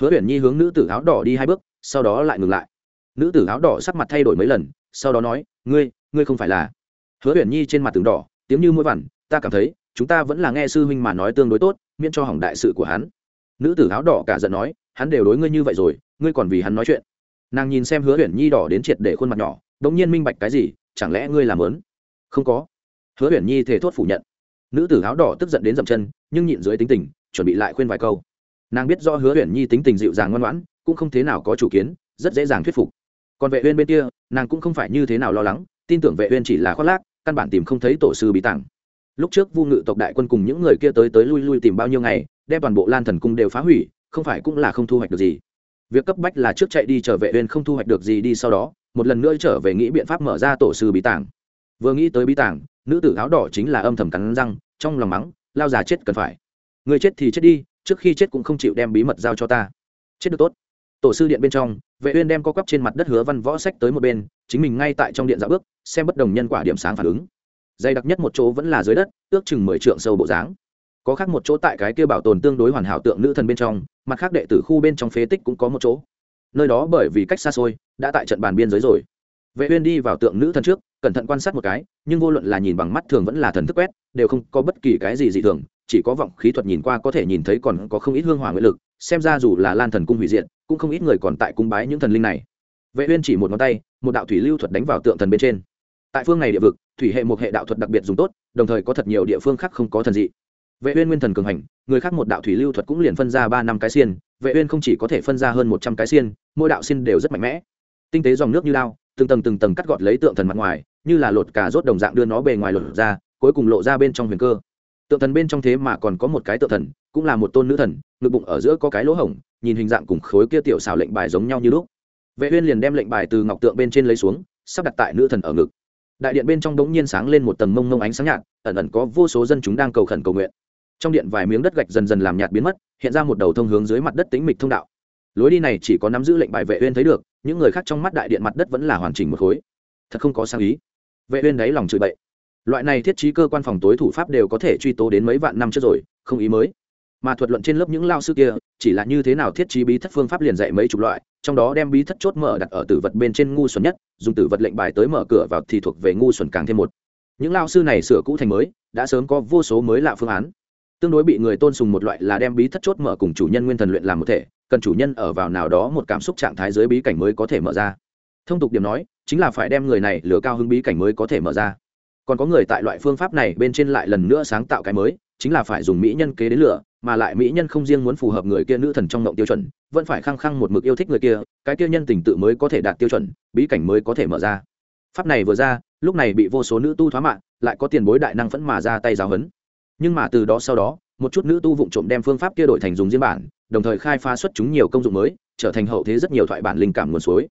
Hứa uyển nhi hướng nữ tử áo đỏ đi hai bước, sau đó lại ngừng lại. Nữ tử áo đỏ sắc mặt thay đổi mấy lần, sau đó nói, ngươi ngươi không phải là. Hứa huyền nhi trên mặt tường đỏ, tiếng như mũi vằn, ta cảm thấy, chúng ta vẫn là nghe sư huynh mà nói tương đối tốt, miễn cho hỏng đại sự của hắn. Nữ tử áo đỏ cả giận nói, hắn đều đối ngươi như vậy rồi, ngươi còn vì hắn nói chuyện. Nàng nhìn xem hứa huyền nhi đỏ đến triệt để khuôn mặt nhỏ, đống nhiên minh bạch cái gì, chẳng lẽ ngươi làm lớn không có. Hứa huyền nhi thề thốt phủ nhận. Nữ tử áo đỏ tức giận đến dậm chân, nhưng nhịn dưới tính tình, chuẩn bị lại khuyên vài câu. Nàng biết do hứa huyền nhi tính tình dịu dàng ngoan ngoãn, cũng không thế nào có chủ kiến, rất dễ dàng thuyết phục. Còn vệ uyên bên kia, nàng cũng không phải như thế nào lo lắng tin tưởng vệ uyên chỉ là khoác lác, căn bản tìm không thấy tổ sư bí tàng lúc trước vu ngự tộc đại quân cùng những người kia tới tới lui lui tìm bao nhiêu ngày, đem toàn bộ lan thần cung đều phá hủy, không phải cũng là không thu hoạch được gì. Việc cấp bách là trước chạy đi trở vệ uyên không thu hoạch được gì đi sau đó, một lần nữa trở về nghĩ biện pháp mở ra tổ sư bí tàng vừa nghĩ tới bí tàng nữ tử áo đỏ chính là âm thầm cắn răng, trong lòng mắng, lao già chết cần phải. Người chết thì chết đi, trước khi chết cũng không chịu đem bí mật giao cho ta. Chết được tốt. Tổ sư điện bên trong vệ uyên đem co quắp trên mặt đất hứa văn võ sách tới một bên, chính mình ngay tại trong điện dạo bước, xem bất đồng nhân quả điểm sáng phản ứng. Dày đặc nhất một chỗ vẫn là dưới đất, ước chừng mười trượng sâu bộ dáng. Có khác một chỗ tại cái kia bảo tồn tương đối hoàn hảo tượng nữ thần bên trong, mặt khác đệ tử khu bên trong phế tích cũng có một chỗ. Nơi đó bởi vì cách xa xôi, đã tại trận bàn biên giới rồi. Vệ uyên đi vào tượng nữ thần trước, cẩn thận quan sát một cái, nhưng vô luận là nhìn bằng mắt thường vẫn là thần thức quét, đều không có bất kỳ cái gì dị thường chỉ có vọng khí thuật nhìn qua có thể nhìn thấy còn có không ít hương hỏa nguyện lực, xem ra dù là lan thần cung hủy diện cũng không ít người còn tại cung bái những thần linh này. Vệ uyên chỉ một ngón tay, một đạo thủy lưu thuật đánh vào tượng thần bên trên. Tại phương này địa vực, thủy hệ một hệ đạo thuật đặc biệt dùng tốt, đồng thời có thật nhiều địa phương khác không có thần dị. Vệ uyên nguyên thần cường hành, người khác một đạo thủy lưu thuật cũng liền phân ra ba năm cái xiên, vệ uyên không chỉ có thể phân ra hơn một trăm cái xiên, mỗi đạo xiên đều rất mạnh mẽ. Tinh tế dòng nước như lao, từng tầng từng tầng cắt gọt lấy tượng thần mặt ngoài, như là lột cả rốt đồng dạng đưa nó bề ngoài lột ra, cuối cùng lộ ra bên trong huyền cơ tượng thần bên trong thế mà còn có một cái tượng thần, cũng là một tôn nữ thần, ngực bụng ở giữa có cái lỗ hổng, nhìn hình dạng cùng khối kia tiểu xảo lệnh bài giống nhau như lúc. Vệ uyên liền đem lệnh bài từ ngọc tượng bên trên lấy xuống, sắp đặt tại nữ thần ở ngực. Đại điện bên trong đống nhiên sáng lên một tầng mông mông ánh sáng nhạt, ẩn ẩn có vô số dân chúng đang cầu khẩn cầu nguyện. Trong điện vài miếng đất gạch dần dần làm nhạt biến mất, hiện ra một đầu thông hướng dưới mặt đất tĩnh mịch thông đạo. Lối đi này chỉ có nắm giữ lệnh bài vệ uyên thấy được, những người khác trong mắt đại điện mặt đất vẫn là hoàn chỉnh một khối. Thật không có sáng ý. Vệ uyên đấy lòng chửi bậy loại này thiết trí cơ quan phòng tối thủ pháp đều có thể truy tố đến mấy vạn năm trước rồi, không ý mới. Mà thuật luận trên lớp những lao sư kia, chỉ là như thế nào thiết trí bí thất phương pháp liền dạy mấy chục loại, trong đó đem bí thất chốt mở đặt ở tử vật bên trên ngu xuẩn nhất, dùng tử vật lệnh bài tới mở cửa vào thì thuộc về ngu xuẩn càng thêm một. Những lao sư này sửa cũ thành mới, đã sớm có vô số mới lạ phương án. Tương đối bị người tôn sùng một loại là đem bí thất chốt mở cùng chủ nhân nguyên thần luyện làm một thể, cần chủ nhân ở vào nào đó một cảm xúc trạng thái dưới bí cảnh mới có thể mở ra. Thông tục điểm nói, chính là phải đem người này lửa cao hứng bí cảnh mới có thể mở ra còn có người tại loại phương pháp này bên trên lại lần nữa sáng tạo cái mới, chính là phải dùng mỹ nhân kế đến lửa, mà lại mỹ nhân không riêng muốn phù hợp người kia nữ thần trong ngộng tiêu chuẩn, vẫn phải khăng khăng một mực yêu thích người kia, cái kia nhân tình tự mới có thể đạt tiêu chuẩn, bí cảnh mới có thể mở ra. Pháp này vừa ra, lúc này bị vô số nữ tu thoá mạng, lại có tiền bối đại năng phẫn mà ra tay giáo hấn nhưng mà từ đó sau đó, một chút nữ tu vụng trộm đem phương pháp kia đổi thành dùng riêng bản, đồng thời khai phá xuất chúng nhiều công dụng mới, trở thành hậu thế rất nhiều thoại bản linh cảm nguồn suối.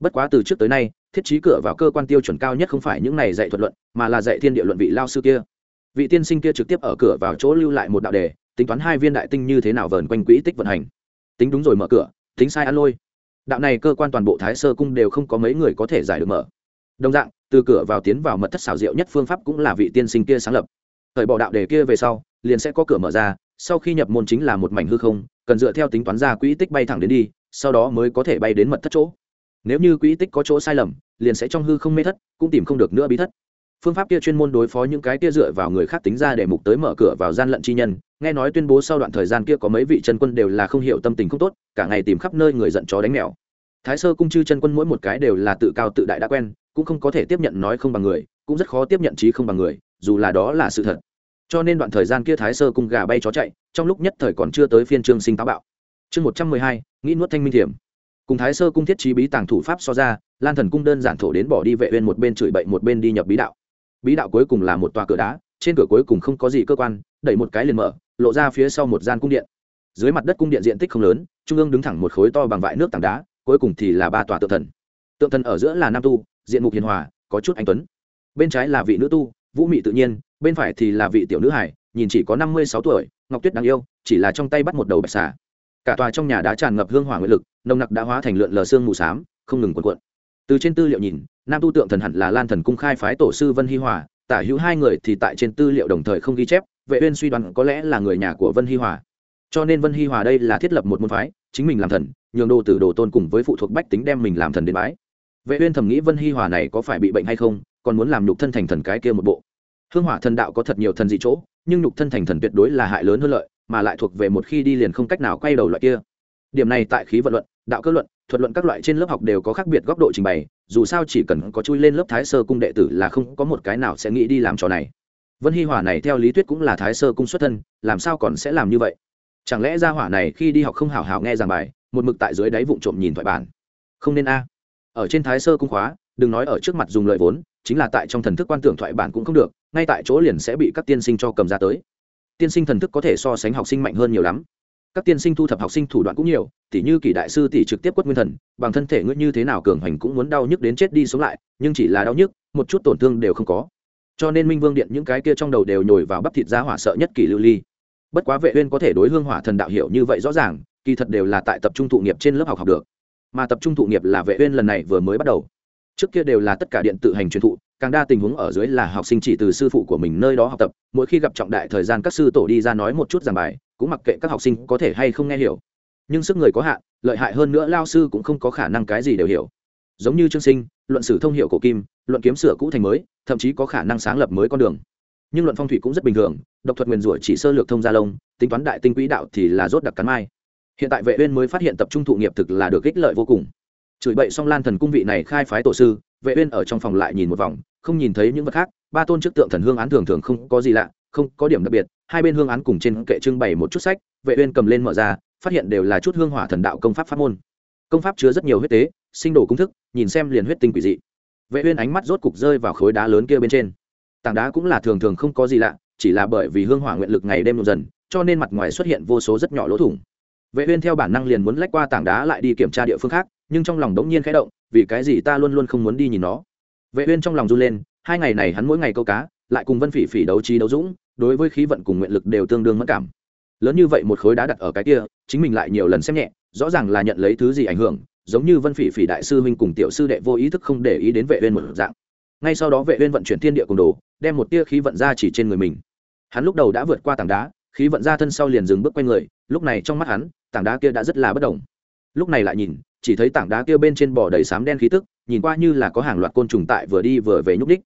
Bất quá từ trước tới nay thiết trí cửa vào cơ quan tiêu chuẩn cao nhất không phải những này dạy thuật luận, mà là dạy thiên địa luận vị lao sư kia. Vị tiên sinh kia trực tiếp ở cửa vào chỗ lưu lại một đạo đề, tính toán hai viên đại tinh như thế nào vờn quanh quỹ tích vận hành. Tính đúng rồi mở cửa, tính sai ăn lôi. Đạo này cơ quan toàn bộ thái sơ cung đều không có mấy người có thể giải được mở. Đồng dạng, từ cửa vào tiến vào mật thất xảo diệu nhất phương pháp cũng là vị tiên sinh kia sáng lập. Thời bỏ đạo đề kia về sau, liền sẽ có cửa mở ra, sau khi nhập môn chính là một mảnh hư không, cần dựa theo tính toán ra quỹ tích bay thẳng đến đi, sau đó mới có thể bay đến mật thất chỗ nếu như quỹ tích có chỗ sai lầm, liền sẽ trong hư không mê thất, cũng tìm không được nữa bí thất. Phương pháp kia chuyên môn đối phó những cái kia dựa vào người khác tính ra để mục tới mở cửa vào gian lận chi nhân, nghe nói tuyên bố sau đoạn thời gian kia có mấy vị chân quân đều là không hiểu tâm tình không tốt, cả ngày tìm khắp nơi người giận chó đánh mèo. Thái sơ cung chư chân quân mỗi một cái đều là tự cao tự đại đã quen, cũng không có thể tiếp nhận nói không bằng người, cũng rất khó tiếp nhận trí không bằng người, dù là đó là sự thật. Cho nên đoạn thời gian kia thái sơ cung gà bay chó chạy, trong lúc nhất thời còn chưa tới phiên trương sinh táo bạo. Chương một trăm mười hai, nghĩ nuốt thanh minh thiểm cùng thái sơ cung thiết trí bí tàng thủ pháp so ra, lan thần cung đơn giản thổ đến bỏ đi vệ uyên một bên chửi bậy một bên đi nhập bí đạo. Bí đạo cuối cùng là một tòa cửa đá, trên cửa cuối cùng không có gì cơ quan, đẩy một cái liền mở, lộ ra phía sau một gian cung điện. Dưới mặt đất cung điện diện tích không lớn, trung ương đứng thẳng một khối to bằng vại nước tảng đá, cuối cùng thì là ba tòa tượng thần. Tượng thần ở giữa là nam tu, diện mục hiền hòa, có chút anh tuấn. Bên trái là vị nữ tu, vũ mị tự nhiên, bên phải thì là vị tiểu nữ hải nhìn chỉ có năm mươi sáu tuổi, ngọc tuyết đáng yêu, chỉ là trong tay bắt một đầu bạch xà cả tòa trong nhà đã tràn ngập hương hỏa nguyện lực, nồng nặc đã hóa thành lượn lờ xương mù s á m không ngừng quần quận từ trên tư liệu nhìn, nam tu tượng thần hẳn là lan thần cung khai phái tổ sư vân hi hòa, tả hữu hai người thì tại trên tư liệu đồng thời không ghi chép, vệ uyên suy đoán có lẽ là người nhà của vân hi hòa. Cho nên vân hi hòa đây là thiết lập một môn phái, chính mình làm thần, nhường đồ từ đồ tôn cùng với phụ thuộc bách tính đem mình làm thần đến bái. Vệ uyên thầm nghĩ vân hi hòa này có phải bị bệnh hay không, còn muốn làm nhục thân thành thần cái kia một bộ. Hương hỏa thần đạo có thật nhiều thần dị chỗ, nhưng nhục thân thành thần tuyệt đối là hại lớn hơn lợi mà lại thuộc về một khi đi liền không cách nào quay đầu loại kia. Điểm này tại khí vận luận, đạo cơ luận, thuật luận các loại trên lớp học đều có khác biệt góc độ trình bày, dù sao chỉ cần có chui lên lớp thái sơ cung đệ tử là không có một cái nào sẽ nghĩ đi làm trò này. Vân hi hỏa này theo lý thuyết cũng là thái sơ cung xuất thân, làm sao còn sẽ làm như vậy? Chẳng lẽ ra hỏa này khi đi học không hào hào nghe giảng bài, một mực tại dưới đáy vụng trộm nhìn thoại bản? Không nên a. Ở trên thái sơ cung khóa, đừng nói ở trước mặt dùng lợi vốn, chính là tại trong thần thức quan tưởng thoại bản cũng không được, ngay tại chỗ liền sẽ bị các tiên sinh cho cầm ra tới tiên sinh thần thức có thể so sánh học sinh mạnh hơn nhiều lắm. Các tiên sinh thu thập học sinh thủ đoạn cũng nhiều, tỉ như kỷ đại sư tỷ trực tiếp quất nguyên thần, bằng thân thể ngươi như thế nào cường hành cũng muốn đau nhức đến chết đi sống lại, nhưng chỉ là đau nhức, một chút tổn thương đều không có. Cho nên minh vương điện những cái kia trong đầu đều nhồi vào bắp thịt giá hỏa sợ nhất kỷ lưu ly. Bất quá vệ uyên có thể đối hương hỏa thần đạo hiểu như vậy rõ ràng, kỳ thật đều là tại tập trung thụ nghiệp trên lớp học học được. Mà tập trung thụ nghiệp là vệ uyên lần này vừa mới bắt đầu trước kia đều là tất cả điện tự hành truyền thụ, càng đa tình huống ở dưới là học sinh chỉ từ sư phụ của mình nơi đó học tập, mỗi khi gặp trọng đại thời gian các sư tổ đi ra nói một chút giảng bài, cũng mặc kệ các học sinh có thể hay không nghe hiểu. Nhưng sức người có hạn, lợi hại hơn nữa lao sư cũng không có khả năng cái gì đều hiểu. Giống như chương sinh, luận sử thông hiệu cổ kim, luận kiếm sửa cũ thành mới, thậm chí có khả năng sáng lập mới con đường. Nhưng luận phong thủy cũng rất bình thường, độc thuật nguyền rủa chỉ sơ lược thông gia lông, tính toán đại tinh quỹ đạo thì là rốt đặc cắn mai. Hiện tại vệ uyên mới phát hiện tập trung thụ nghiệp thực là được ích lợi vô cùng chửi bậy xong lan thần cung vị này khai phái tổ sư, vệ uyên ở trong phòng lại nhìn một vòng, không nhìn thấy những vật khác. Ba tôn trước tượng thần hương án thường thường không có gì lạ, không có điểm đặc biệt. Hai bên hương án cùng trên kệ trưng bày một chút sách, vệ uyên cầm lên mở ra, phát hiện đều là chút hương hỏa thần đạo công pháp pháp môn. Công pháp chứa rất nhiều huyết tế, sinh đồ công thức, nhìn xem liền huyết tinh quỷ dị. Vệ uyên ánh mắt rốt cục rơi vào khối đá lớn kia bên trên. Tảng đá cũng là thường thường không có gì lạ, chỉ là bởi vì hương hỏa nguyện lực ngày đêm nhộn dần, cho nên mặt ngoài xuất hiện vô số rất nhỏ lỗ thủng. Vệ uyên theo bản năng liền muốn lách qua tảng đá lại đi kiểm tra địa phương khác nhưng trong lòng đống nhiên khẽ động, vì cái gì ta luôn luôn không muốn đi nhìn nó? Vệ uyên trong lòng run lên, hai ngày này hắn mỗi ngày câu cá, lại cùng vân phỉ phỉ đấu trí đấu dũng, đối với khí vận cùng nguyện lực đều tương đương mất cảm. Lớn như vậy một khối đá đặt ở cái kia, chính mình lại nhiều lần xem nhẹ, rõ ràng là nhận lấy thứ gì ảnh hưởng, giống như vân phỉ phỉ đại sư huynh cùng tiểu sư đệ vô ý thức không để ý đến vệ uyên một dạng. Ngay sau đó vệ uyên vận chuyển thiên địa cùng đồ, đem một tia khí vận ra chỉ trên người mình. Hắn lúc đầu đã vượt qua tảng đá, khí vận ra thân sau liền dừng bước quay người, lúc này trong mắt hắn, tảng đá kia đã rất là bất động. Lúc này lại nhìn chỉ thấy tảng đá kia bên trên bò đầy sám đen khí tức, nhìn qua như là có hàng loạt côn trùng tại vừa đi vừa về nhúc đích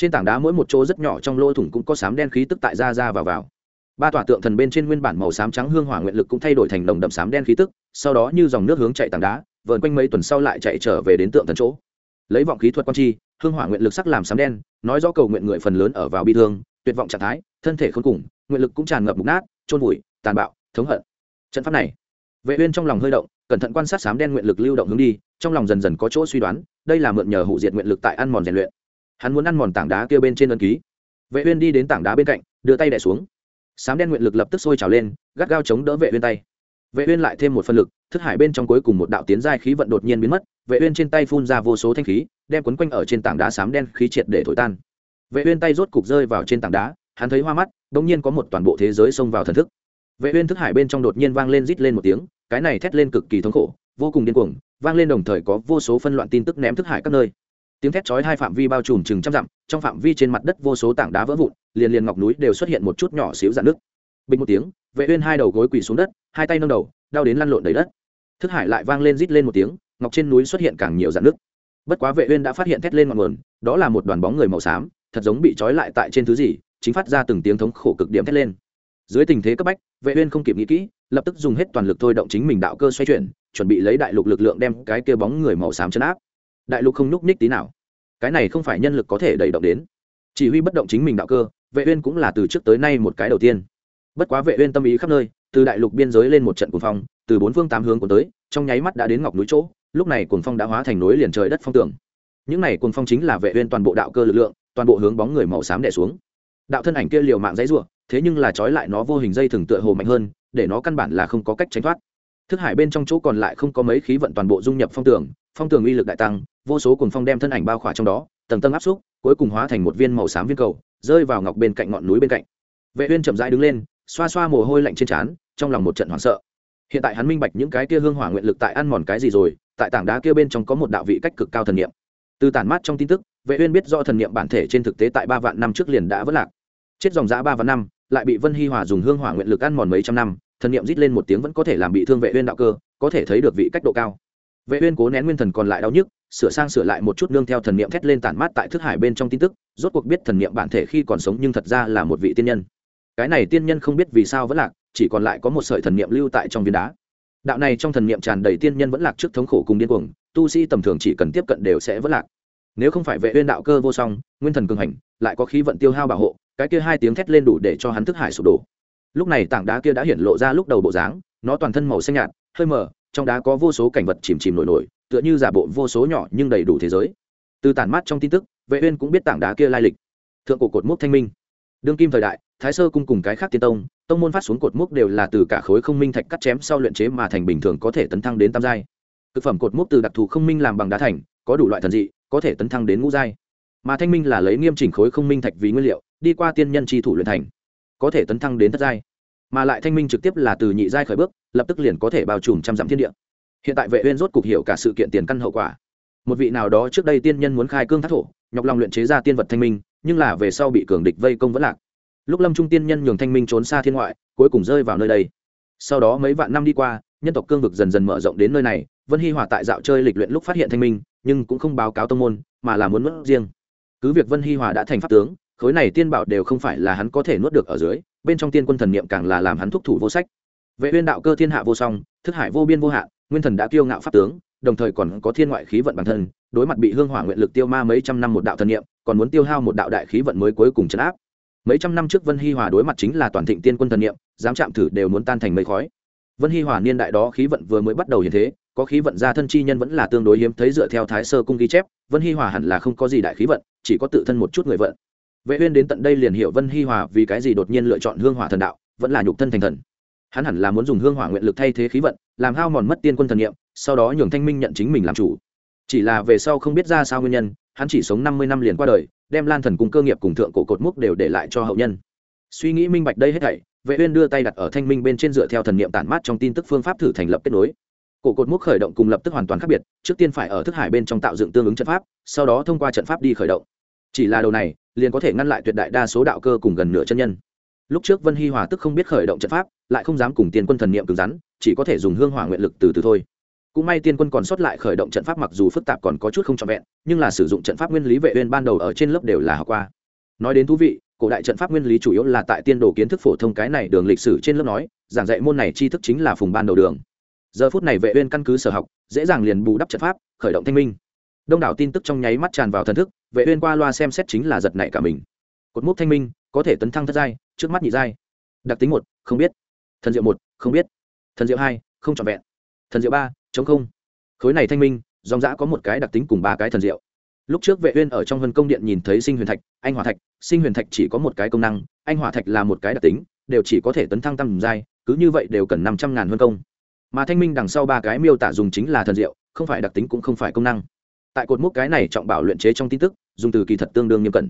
trên tảng đá mỗi một chỗ rất nhỏ trong lỗ thủng cũng có sám đen khí tức tại ra ra vào vào. Ba tòa tượng thần bên trên nguyên bản màu xám trắng hương hỏa nguyện lực cũng thay đổi thành đồng đậm xám đen khí tức, sau đó như dòng nước hướng chạy tảng đá, vờn quanh mấy tuần sau lại chạy trở về đến tượng thần chỗ. Lấy vọng khí thuật quan chi, hương hỏa nguyện lực sắc làm xám đen, nói rõ cầu nguyện người phần lớn ở vào bi thương, tuyệt vọng trạng thái, thân thể khốn cùng, nguyện lực cũng tràn ngập mục nát trôn vùi, tàn bạo, thống hận. Trận pháp này, vệ uyên trong lòng hơi động cẩn thận quan sát xám đen nguyện lực lưu động hướng đi, trong lòng dần dần có chỗ suy đoán, đây là mượn nhờ hủ diệt nguyện lực tại ăn mòn rèn luyện. Hắn muốn ăn mòn tảng đá kia bên trên ân ký. Vệ uyên đi đến tảng đá bên cạnh, đưa tay đè xuống. Sám đen nguyện lực lập tức sôi trào lên, gắt gao chống đỡ vệ uyên tay. Vệ uyên lại thêm một phân lực, thức hải bên trong cuối cùng một đạo tiến giai khí vận đột nhiên biến mất, vệ uyên trên tay phun ra vô số thanh khí, đem quấn quanh ở trên tảng đá sám đen khí triệt để thổi tan. Vệ uyên tay rốt cục rơi vào trên tảng đá, hắn thấy hoa mắt đống nhiên có một toàn bộ thế giới xông vào thần thức. Vệ uyên thức hải bên trong đột nhiên vang lên rít lên một tiếng cái này thét lên cực kỳ thống khổ, vô cùng điên cuồng, vang lên đồng thời có vô số phân loạn tin tức ném thức hải các nơi. Tiếng thét chói hai phạm vi bao trùm chừng trăm dặm, trong phạm vi trên mặt đất vô số tảng đá vỡ vụn, liền liền ngọc núi đều xuất hiện một chút nhỏ xíu dạn nước bình một tiếng, vệ uyên hai đầu gối quỳ xuống đất, hai tay nâng đầu, đau đến lăn lộn đầy đất. Thức hải lại vang lên rít lên một tiếng, ngọc trên núi xuất hiện càng nhiều dạn nước bất quá vệ uyên đã phát hiện thét lên ngọn nguồn, đó là một đoàn bóng người màu xám, thật giống bị trói lại tại trên thứ gì, chính phát ra từng tiếng thống khổ cực điểm thét lên. Dưới tình thế cấp bách, vệ uyên không kịp nghĩ kỹ lập tức dùng hết toàn lực thôi động chính mình đạo cơ xoay chuyển, chuẩn bị lấy đại lục lực lượng đem cái kia bóng người màu xám chấn áp. Đại lục không nhúc nhích tí nào. Cái này không phải nhân lực có thể đẩy động đến. Chỉ huy bất động chính mình đạo cơ, vệ uyên cũng là từ trước tới nay một cái đầu tiên. Bất quá vệ uyên tâm ý khắp nơi, từ đại lục biên giới lên một trận cuồng phong, từ bốn phương tám hướng cuốn tới, trong nháy mắt đã đến ngọc núi chỗ, lúc này cuồng phong đã hóa thành núi liền trời đất phong tưởng những này cuồng phong chính là vệ uyên toàn bộ đạo cơ lực lượng, toàn bộ hướng bóng người màu xám đè xuống. Đạo thân ảnh kia liều mạng dãy rủa, thế nhưng là trói lại nó vô hình dây thường tựa hồ mạnh hơn để nó căn bản là không có cách tránh thoát. Thức hải bên trong chỗ còn lại không có mấy khí vận toàn bộ dung nhập phong tường phong tường uy lực đại tăng, vô số cùng phong đem thân ảnh bao khỏa trong đó, tầng tầng áp xúc, cuối cùng hóa thành một viên màu xám viên cầu, rơi vào ngọc bên cạnh ngọn núi bên cạnh. Vệ uyên chậm rãi đứng lên, xoa xoa mồ hôi lạnh trên trán, trong lòng một trận hoảng sợ. Hiện tại hắn minh bạch những cái kia hương hỏa nguyện lực tại ăn mòn cái gì rồi, tại tảng đá kia bên trong có một đạo vị cách cực cao thần niệm. Từ tản mát trong tin tức, vệ uyên biết rõ thần niệm bản thể trên thực tế tại ba vạn năm trước liền đã vỡ lạc. Chết dòng dã ba vạn năm, lại bị vân hi hòa dùng hương hỏa nguyện lực ăn mòn mấy trăm năm thần niệm rít lên một tiếng vẫn có thể làm bị thương vệ uyên đạo cơ, có thể thấy được vị cách độ cao. Vệ uyên cố nén nguyên thần còn lại đau nhức, sửa sang sửa lại một chút nương theo thần niệm thét lên tản mát tại thức hải bên trong tin tức, rốt cuộc biết thần niệm bản thể khi còn sống nhưng thật ra là một vị tiên nhân. Cái này tiên nhân không biết vì sao vẫn lạc, chỉ còn lại có một sợi thần niệm lưu tại trong viên đá. Đạo này trong thần niệm tràn đầy tiên nhân vẫn lạc trước thống khổ cùng điên cuồng, tu sĩ tầm thường chỉ cần tiếp cận đều sẽ vẫn lạc. Nếu không phải vệ uyên đạo cơ vô song, nguyên thần cường hành, lại có khí vận tiêu hao bảo hộ, cái kia hai tiếng thét lên đủ để cho hắn thức hải sụp đổ lúc này tảng đá kia đã hiện lộ ra lúc đầu bộ dáng, nó toàn thân màu xanh nhạt, hơi mờ, trong đá có vô số cảnh vật chìm chìm nổi nổi, tựa như giả bộ vô số nhỏ nhưng đầy đủ thế giới. Từ tản mát trong tin tức, vệ uyên cũng biết tảng đá kia lai lịch. Thượng cổ cột mốc thanh minh. Đương kim thời đại, thái sơ cung cùng cái khác tiên tông tông môn phát xuống cột mốc đều là từ cả khối không minh thạch cắt chém sau luyện chế mà thành bình thường có thể tấn thăng đến tam giai. Thực phẩm cột mốc từ đặc thù không minh làm bằng đá thành, có đủ loại thần dị, có thể tấn thăng đến ngũ giai. Mà thanh minh là lấy nghiêm chỉnh khối không minh thạch vì nguyên liệu, đi qua tiên nhân chi thủ luyện thành có thể tấn thăng đến thất giai, mà lại thanh minh trực tiếp là từ nhị giai khởi bước, lập tức liền có thể bao trùm trăm dặm thiên địa. Hiện tại vệ uyên rốt cục hiểu cả sự kiện tiền căn hậu quả. Một vị nào đó trước đây tiên nhân muốn khai cương thác thổ, nhọc lòng luyện chế ra tiên vật thanh minh, nhưng là về sau bị cường địch vây công vẫn lạc. Lúc lâm trung tiên nhân nhường thanh minh trốn xa thiên ngoại, cuối cùng rơi vào nơi đây. Sau đó mấy vạn năm đi qua, nhân tộc cương vực dần dần mở rộng đến nơi này, vân hy hòa tại dạo chơi lịch luyện lúc phát hiện thanh minh, nhưng cũng không báo cáo tông môn, mà là muốn mất riêng. Cứ việc vân hy hòa đã thành pháp tướng khối này tiên bảo đều không phải là hắn có thể nuốt được ở dưới, bên trong tiên quân thần niệm càng là làm hắn thúc thủ vô sách. Vệ uyên đạo cơ thiên hạ vô song, thức hải vô biên vô hạn, nguyên thần đã kiêu ngạo pháp tướng, đồng thời còn có thiên ngoại khí vận bản thân, đối mặt bị hương hỏa nguyện lực tiêu ma mấy trăm năm một đạo thần niệm, còn muốn tiêu hao một đạo đại khí vận mới cuối cùng chấn áp. Mấy trăm năm trước vân hi hòa đối mặt chính là toàn thịnh tiên quân thần niệm, dám chạm thử đều muốn tan thành mây khói. Vân hi hòa niên đại đó khí vận vừa mới bắt đầu hiện thế, có khí vận gia thân chi nhân vẫn là tương đối hiếm thấy dựa theo thái sơ cung ghi chép, vân hi hòa hẳn là không có gì đại khí vận, chỉ có tự thân một chút người vận vệ uyên đến tận đây liền hiểu vân hi hòa vì cái gì đột nhiên lựa chọn hương hỏa thần đạo, vẫn là nhục thân thành thần. Hắn hẳn là muốn dùng hương hỏa nguyện lực thay thế khí vận, làm hao mòn mất tiên quân thần niệm, sau đó nhường thanh minh nhận chính mình làm chủ. Chỉ là về sau không biết ra sao nguyên nhân, hắn chỉ sống 50 năm liền qua đời, đem lan thần cung cơ nghiệp cùng thượng cổ cột mốc đều để lại cho hậu nhân. Suy nghĩ minh bạch đây hết thảy, vệ uyên đưa tay đặt ở thanh minh bên trên dựa theo thần niệm tản mát trong tin tức phương pháp thử thành lập kết nối. Cổ cột mốc khởi động cùng lập tức hoàn toàn khác biệt, trước tiên phải ở thức hải bên trong tạo dựng tương ứng trận pháp, sau đó thông qua trận pháp đi khởi động chỉ là đầu này, liền có thể ngăn lại tuyệt đại đa số đạo cơ cùng gần nửa chân nhân. Lúc trước vân hi hòa tức không biết khởi động trận pháp, lại không dám cùng tiên quân thần niệm cứng rắn, chỉ có thể dùng hương hỏa nguyện lực từ từ thôi. Cũng may tiên quân còn sót lại khởi động trận pháp mặc dù phức tạp còn có chút không trọn vẹn, nhưng là sử dụng trận pháp nguyên lý vệ uyên ban đầu ở trên lớp đều là học qua. Nói đến thú vị, cổ đại trận pháp nguyên lý chủ yếu là tại tiên đồ kiến thức phổ thông cái này đường lịch sử trên lớp nói, giảng dạy môn này tri thức chính là phùng ban đầu đường. Giờ phút này vệ uyên căn cứ sở học, dễ dàng liền bù đắp trận pháp, khởi động thanh minh. Đông đảo tin tức trong nháy mắt tràn vào thần thức vệ uyên qua loa xem xét chính là giật nảy cả mình. Cột mốc thanh minh, có thể tấn thăng thất giai, trước mắt nhị giai. Đặc tính một, không biết. Thần diệu một, không biết. Thần diệu hai, không trọn vẹn. Thần diệu ba, chống không. Khối này thanh minh, dòng dã có một cái đặc tính cùng ba cái thần diệu. Lúc trước vệ uyên ở trong vân công điện nhìn thấy sinh huyền thạch, anh hỏa thạch, sinh huyền thạch chỉ có một cái công năng, anh hỏa thạch là một cái đặc tính, đều chỉ có thể tấn thăng tăng giai, cứ như vậy đều cần năm trăm ngàn huân công. Mà thanh minh đằng sau ba cái miêu tả dùng chính là thần diệu, không phải đặc tính cũng không phải công năng tại cột mốc cái này trọng bảo luyện chế trong tin tức, dùng từ kỳ thật tương đương nghiêm cẩn.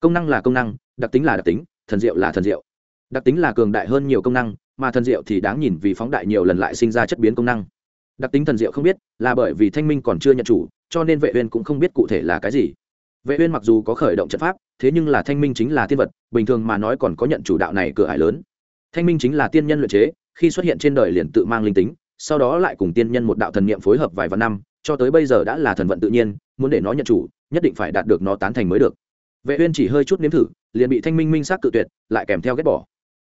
Công năng là công năng, đặc tính là đặc tính, thần diệu là thần diệu. Đặc tính là cường đại hơn nhiều công năng, mà thần diệu thì đáng nhìn vì phóng đại nhiều lần lại sinh ra chất biến công năng. Đặc tính thần diệu không biết, là bởi vì thanh minh còn chưa nhận chủ, cho nên vệ uyên cũng không biết cụ thể là cái gì. Vệ uyên mặc dù có khởi động trận pháp, thế nhưng là thanh minh chính là tiên vật, bình thường mà nói còn có nhận chủ đạo này cửa ải lớn. Thanh minh chính là tiên nhân luyện chế, khi xuất hiện trên đời liền tự mang linh tính, sau đó lại cùng tiên nhân một đạo thần niệm phối hợp vài vạn năm cho tới bây giờ đã là thần vận tự nhiên, muốn để nó nhận chủ, nhất định phải đạt được nó tán thành mới được. Vệ uyên chỉ hơi chút nếm thử, liền bị thanh minh minh sát cự tuyệt, lại kèm theo ghét bỏ.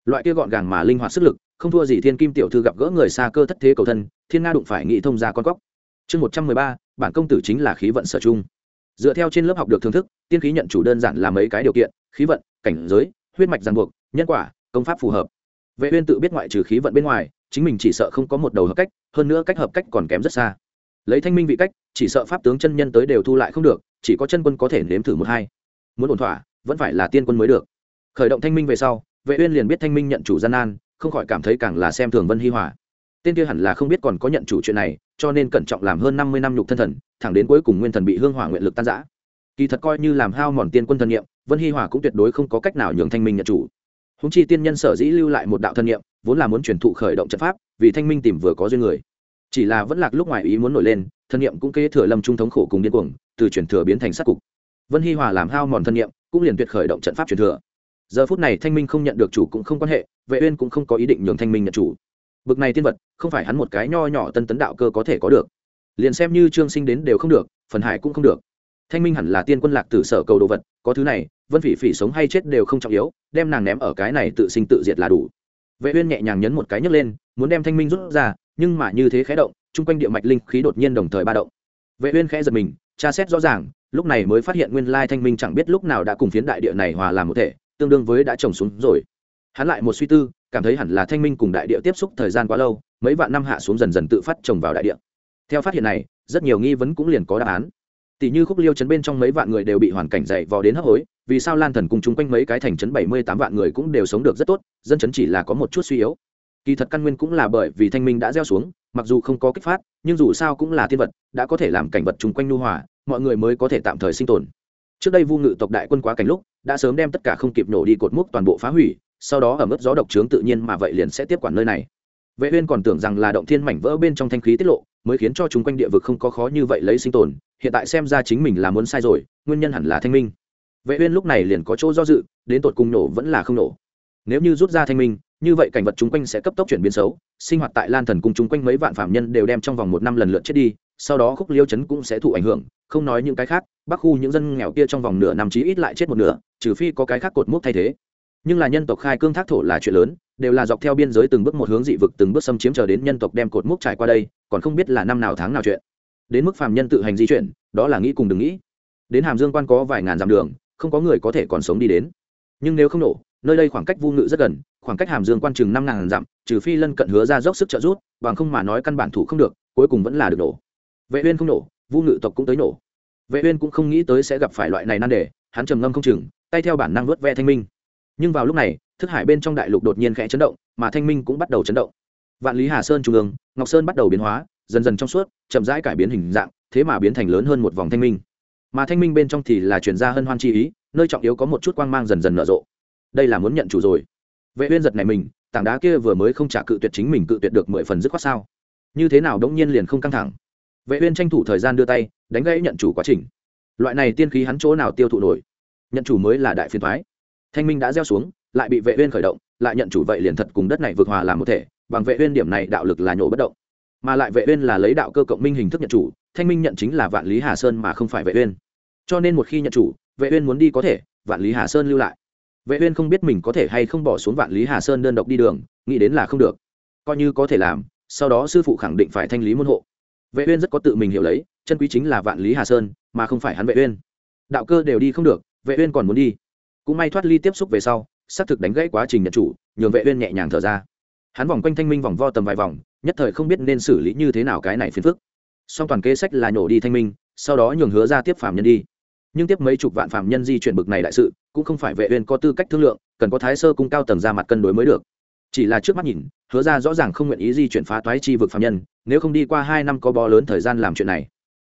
Loại kia gọn gàng mà linh hoạt sức lực, không thua gì thiên kim tiểu thư gặp gỡ người xa cơ thất thế cầu thân, thiên nga đụng phải nghị thông ra con góc chương một trăm mười ba, bản công tử chính là khí vận sở chung dựa theo trên lớp học được thưởng thức, tiên khí nhận chủ đơn giản là mấy cái điều kiện, khí vận, cảnh giới, huyết mạch ràng buộc, nhân quả, công pháp phù hợp. Vệ uyên tự biết ngoại trừ khí vận bên ngoài, chính mình chỉ sợ không có một đầu hợp cách, hơn nữa cách hợp cách còn kém rất xa lấy thanh minh vị cách, chỉ sợ pháp tướng chân nhân tới đều thu lại không được, chỉ có chân quân có thể nếm thử một hai. Muốn ổn thỏa, vẫn phải là tiên quân mới được. Khởi động thanh minh về sau, vệ uyên liền biết thanh minh nhận chủ gian nan, không khỏi cảm thấy càng là xem thường vân hi hòa. Tên kia hẳn là không biết còn có nhận chủ chuyện này, cho nên cẩn trọng làm hơn 50 năm nhục thân thần, thẳng đến cuối cùng nguyên thần bị hương hỏa nguyện lực tan rã. Kỳ thật coi như làm hao mòn tiên quân thần niệm vân hi hòa cũng tuyệt đối không có cách nào nhường thanh minh nhận chủ. Húng chi tiên nhân sở dĩ lưu lại một đạo thân niệm vốn là muốn truyền thụ khởi động trận pháp, vì thanh minh tìm vừa có duyên người chỉ là vẫn lạc lúc ngoài ý muốn nổi lên, thân niệm cũng kế thừa lâm trung thống khổ cùng điên cuồng, từ chuyển thừa biến thành sát cục. Vân hi hòa làm hao mòn thân niệm cũng liền tuyệt khởi động trận pháp chuyển thừa. Giờ phút này thanh minh không nhận được chủ cũng không quan hệ, vệ uyên cũng không có ý định nhường thanh minh nhận chủ. Bực này tiên vật, không phải hắn một cái nho nhỏ tân tấn đạo cơ có thể có được. Liền xem như trương sinh đến đều không được, phần hải cũng không được. Thanh minh hẳn là tiên quân lạc tử sở cầu đồ vật, có thứ này, vân phỉ phỉ sống hay chết đều không trọng yếu, đem nàng ném ở cái này tự sinh tự diệt là đủ. Vệ uyên nhẹ nhàng nhấn một cái nhấc lên, muốn đem thanh minh rút ra nhưng mà như thế khẽ động trung quanh địa mạch linh khí đột nhiên đồng thời ba động. Vệ uyên khẽ giật mình, tra xét rõ ràng, lúc này mới phát hiện nguyên lai thanh minh chẳng biết lúc nào đã cùng phiến đại địa này hòa làm một thể, tương đương với đã trồng xuống rồi. Hắn lại một suy tư, cảm thấy hẳn là thanh minh cùng đại địa tiếp xúc thời gian quá lâu, mấy vạn năm hạ xuống dần dần tự phát trồng vào đại địa. Theo phát hiện này, rất nhiều nghi vấn cũng liền có đáp án. Tỷ như khúc liêu chấn bên trong mấy vạn người đều bị hoàn cảnh dày vò đến hấp hối, vì sao lan thần cùng chung quanh mấy cái thành trấn bảy mươi tám vạn người cũng đều sống được rất tốt, dân chấn chỉ là có một chút suy yếu kỳ thật căn nguyên cũng là bởi vì thanh minh đã gieo xuống, mặc dù không có kích phát, nhưng dù sao cũng là thiên vật, đã có thể làm cảnh vật chung quanh nu hòa, mọi người mới có thể tạm thời sinh tồn. Trước đây vu ngự tộc đại quân quá cảnh lúc, đã sớm đem tất cả không kịp nổ đi cột mốc toàn bộ phá hủy, sau đó ở mức gió độc trướng tự nhiên mà vậy liền sẽ tiếp quản nơi này. Vệ uyên còn tưởng rằng là động thiên mảnh vỡ bên trong thanh khí tiết lộ, mới khiến cho chúng quanh địa vực không có khó như vậy lấy sinh tồn, hiện tại xem ra chính mình là muốn sai rồi, nguyên nhân hẳn là thanh minh. Vệ uyên lúc này liền có chỗ do dự, đến tột cùng nổ vẫn là không nổ. Nếu như rút ra thanh minh như vậy cảnh vật chúng quanh sẽ cấp tốc chuyển biến xấu, sinh hoạt tại lan thần cung chúng quanh mấy vạn phạm nhân đều đem trong vòng một năm lần lượt chết đi, sau đó khúc liêu chấn cũng sẽ thụ ảnh hưởng, không nói những cái khác, bắc khu những dân nghèo kia trong vòng nửa năm chí ít lại chết một nửa, trừ phi có cái khác cột mốc thay thế. Nhưng là nhân tộc khai cương thác thổ là chuyện lớn, đều là dọc theo biên giới từng bước một hướng dị vực, từng bước xâm chiếm chờ đến nhân tộc đem cột mốc trải qua đây, còn không biết là năm nào tháng nào chuyện. Đến mức phàm nhân tự hành di chuyển, đó là nghĩ cùng đừng nghĩ. Đến hàm dương quan có vài ngàn dặm đường, không có người có thể còn sống đi đến. Nhưng nếu không nổ, nơi đây khoảng cách vu ngự rất gần khoảng cách hàm dương quan chừng năm ngàn dặm, trừ phi lân cận hứa ra dốc sức trợ rút bằng không mà nói căn bản thủ không được, cuối cùng vẫn là được nổ. Vệ uyên không nổ, vu ngự tộc cũng tới nổ. Vệ uyên cũng không nghĩ tới sẽ gặp phải loại này nan đề, hắn trầm ngâm không chừng, tay theo bản năng vớt ve thanh minh. Nhưng vào lúc này, thức hải bên trong đại lục đột nhiên khẽ chấn động, mà thanh minh cũng bắt đầu chấn động. Vạn lý hà sơn trung ương, ngọc sơn bắt đầu biến hóa, dần dần trong suốt, chậm rãi cải biến hình dạng, thế mà biến thành lớn hơn một vòng thanh minh. Mà thanh minh bên trong thì là chuyển ra hân hoan chi ý, nơi trọng yếu có một chút quang mang dần dần nở rộ. Đây là muốn nhận chủ rồi vệ uyên giật này mình, tảng đá kia vừa mới không trả cự tuyệt chính mình cự tuyệt được mười phần dứt khoát sao? Như thế nào đống nhiên liền không căng thẳng? Vệ uyên tranh thủ thời gian đưa tay, đánh gãy nhận chủ quá trình. Loại này tiên khí hắn chỗ nào tiêu thụ nổi? Nhận chủ mới là đại phiền toái. Thanh minh đã gieo xuống, lại bị vệ uyên khởi động, lại nhận chủ vậy liền thật cùng đất này vượt hòa làm một thể, bằng vệ uyên điểm này đạo lực là nhổ bất động. Mà lại vệ uyên là lấy đạo cơ cộng minh hình thức nhận chủ, thanh minh nhận chính là vạn lý hà sơn mà không phải vệ uyên. Cho nên một khi nhận chủ, vệ uyên muốn đi có thể, vạn lý hà sơn lưu lại vệ uyên không biết mình có thể hay không bỏ xuống vạn lý hà sơn đơn độc đi đường, nghĩ đến là không được. Coi như có thể làm, sau đó sư phụ khẳng định phải thanh lý môn hộ. Vệ uyên rất có tự mình hiểu lấy, chân quý chính là vạn lý hà sơn, mà không phải hắn vệ uyên. Đạo cơ đều đi không được, vệ uyên còn muốn đi. Cũng may thoát ly tiếp xúc về sau, xác thực đánh gãy quá trình nhận chủ, nhường vệ uyên nhẹ nhàng thở ra. Hắn vòng quanh thanh minh vòng vo tầm vài vòng, nhất thời không biết nên xử lý như thế nào cái này phiền phức. Song toàn kế sách là nhổ đi thanh minh, sau đó nhường hứa ra tiếp phạm nhân đi nhưng tiếp mấy chục vạn phạm nhân di chuyển bực này đại sự, cũng không phải vệ uyên có tư cách thương lượng, cần có thái sơ cung cao tầng ra mặt cân đối mới được. Chỉ là trước mắt nhìn, hứa ra rõ ràng không nguyện ý di chuyển phá toái chi vực phạm nhân, nếu không đi qua hai năm có bó lớn thời gian làm chuyện này.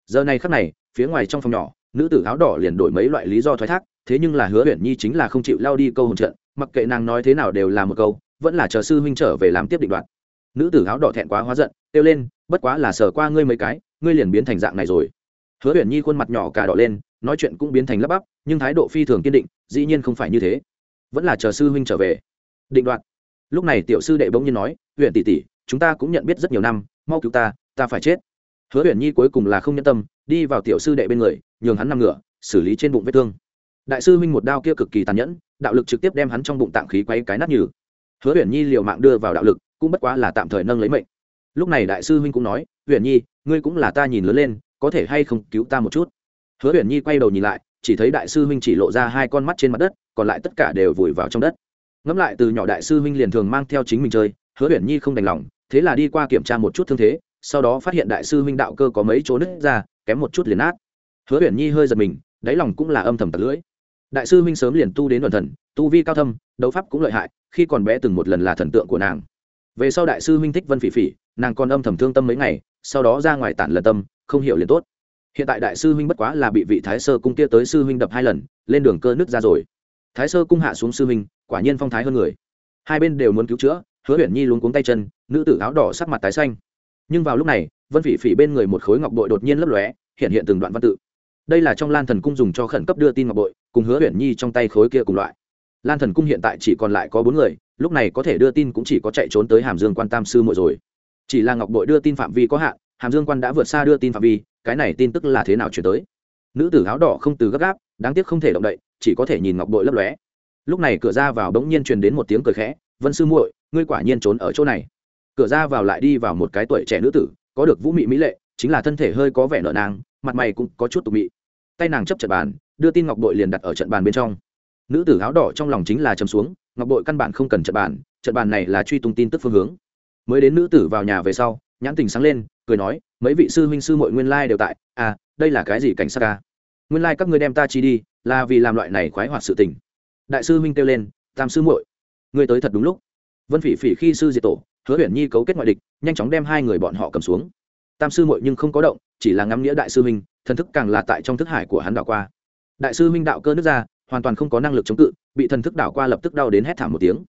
Giờ này khắc này, phía ngoài trong phòng nhỏ, nữ tử áo đỏ liền đổi mấy loại lý do thoái thác, thế nhưng là hứa uyển nhi chính là không chịu lao đi câu hồn trận, mặc kệ nàng nói thế nào đều là một câu, vẫn là chờ sư huynh trở về làm tiếp định đoạn nữ tử áo đỏ thẹn quá hóa giận, kêu lên, bất quá là sờ qua ngươi mấy cái, ngươi liền biến thành dạng này rồi. Hứa uyển nhi khuôn mặt nhỏ cả đỏ lên nói chuyện cũng biến thành lấp bắp, nhưng thái độ phi thường kiên định, dĩ nhiên không phải như thế. Vẫn là chờ sư huynh trở về. Định đoạn lúc này tiểu sư đệ bỗng nhiên nói huyện tỷ tỷ, chúng ta cũng nhận biết rất nhiều năm, mau cứu ta ta phải chết. Hứa huyện nhi cuối cùng là không nhân tâm, đi vào tiểu sư đệ bên người, nhường hắn nằm ngửa, xử lý trên bụng vết thương. Đại sư huynh một đao kia cực kỳ tàn nhẫn, đạo lực trực tiếp đem hắn trong bụng tạng khí quay cái nát nhừ. Hứa huyện nhi liều mạng đưa vào đạo lực, cũng bất quá là tạm thời nâng lấy mệnh. Lúc này đại sư huynh cũng nói huyện nhi, ngươi cũng là ta nhìn lớn lên, có thể hay không cứu ta một chút? Hứa Uyển nhi quay đầu nhìn lại, chỉ thấy đại sư huynh chỉ lộ ra hai con mắt trên mặt đất, còn lại tất cả đều vùi vào trong đất. Ngẫm lại, từ nhỏ đại sư huynh liền thường mang theo chính mình chơi, hứa Uyển nhi không đành lòng, thế là đi qua kiểm tra một chút thương thế, sau đó phát hiện đại sư huynh đạo cơ có mấy chỗ nứt ra, kém một chút liền nát. Hứa Uyển nhi hơi giật mình, đáy lòng cũng là âm thầm tật lưỡi. Đại sư huynh sớm liền tu đến đoàn thần, tu vi cao thâm, đấu pháp cũng lợi hại, khi còn bé từng một lần là thần tượng của nàng. Về sau đại sư huynh thích vân phỉ phỉ, nàng còn âm thầm thương tâm mấy ngày, sau đó ra ngoài tản lần tâm, không hiểu liền tốt hiện tại đại sư huynh bất quá là bị vị thái sơ cung kia tới sư huynh đập hai lần, lên đường cơ nước ra rồi. Thái sơ cung hạ xuống sư huynh, quả nhiên phong thái hơn người. Hai bên đều muốn cứu chữa, hứa huyền nhi luống cuống tay chân, nữ tử áo đỏ sắc mặt tái xanh. Nhưng vào lúc này, vân phỉ phỉ bên người một khối ngọc bội đột nhiên lấp lóe, hiện hiện từng đoạn văn tự. Đây là trong lan thần cung dùng cho khẩn cấp đưa tin ngọc bội, cùng hứa huyền nhi trong tay khối kia cùng loại. Lan thần cung hiện tại chỉ còn lại có bốn người, lúc này có thể đưa tin cũng chỉ có chạy trốn tới hàm dương quan tam sư muội rồi. Chỉ là ngọc bội đưa tin phạm vi có hạn, hàm dương quan đã vượt xa đưa tin phạm vi cái này tin tức là thế nào chuyển tới? Nữ tử áo đỏ không từ gấp gáp, đáng tiếc không thể động đậy, chỉ có thể nhìn ngọc bội lấp lóe. Lúc này cửa ra vào đống nhiên truyền đến một tiếng cười khẽ, vân sư muội, ngươi quả nhiên trốn ở chỗ này. Cửa ra vào lại đi vào một cái tuổi trẻ nữ tử, có được vũ mị mỹ lệ, chính là thân thể hơi có vẻ nợ nàng mặt mày cũng có chút tục mị. Tay nàng chấp trận bàn, đưa tin ngọc bội liền đặt ở trận bàn bên trong. Nữ tử áo đỏ trong lòng chính là chầm xuống, ngọc bội căn bản không cần trận bàn trận bàn này là truy tung tin tức phương hướng. Mới đến nữ tử vào nhà về sau, nhãn tình sáng lên, cười nói mấy vị sư huynh sư mội nguyên lai đều tại. À đây là cái gì cảnh sát ca? Nguyên lai các ngươi đem ta chi đi, là vì làm loại này khoái hoạt sự tình. Đại sư huynh kêu lên, tam sư muội, ngươi tới thật đúng lúc. Vân phỉ phỉ khi sư diệt tổ, hứa huyền nhi cấu kết ngoại địch, nhanh chóng đem hai người bọn họ cầm xuống. Tam sư muội nhưng không có động, chỉ là ngắm nghĩa đại sư huynh, thần thức càng là tại trong thức hải của hắn đảo qua. Đại sư huynh đạo cơ nước ra, hoàn toàn không có năng lực chống cự, bị thần thức đảo qua lập tức đau đến hét thảm một tiếng.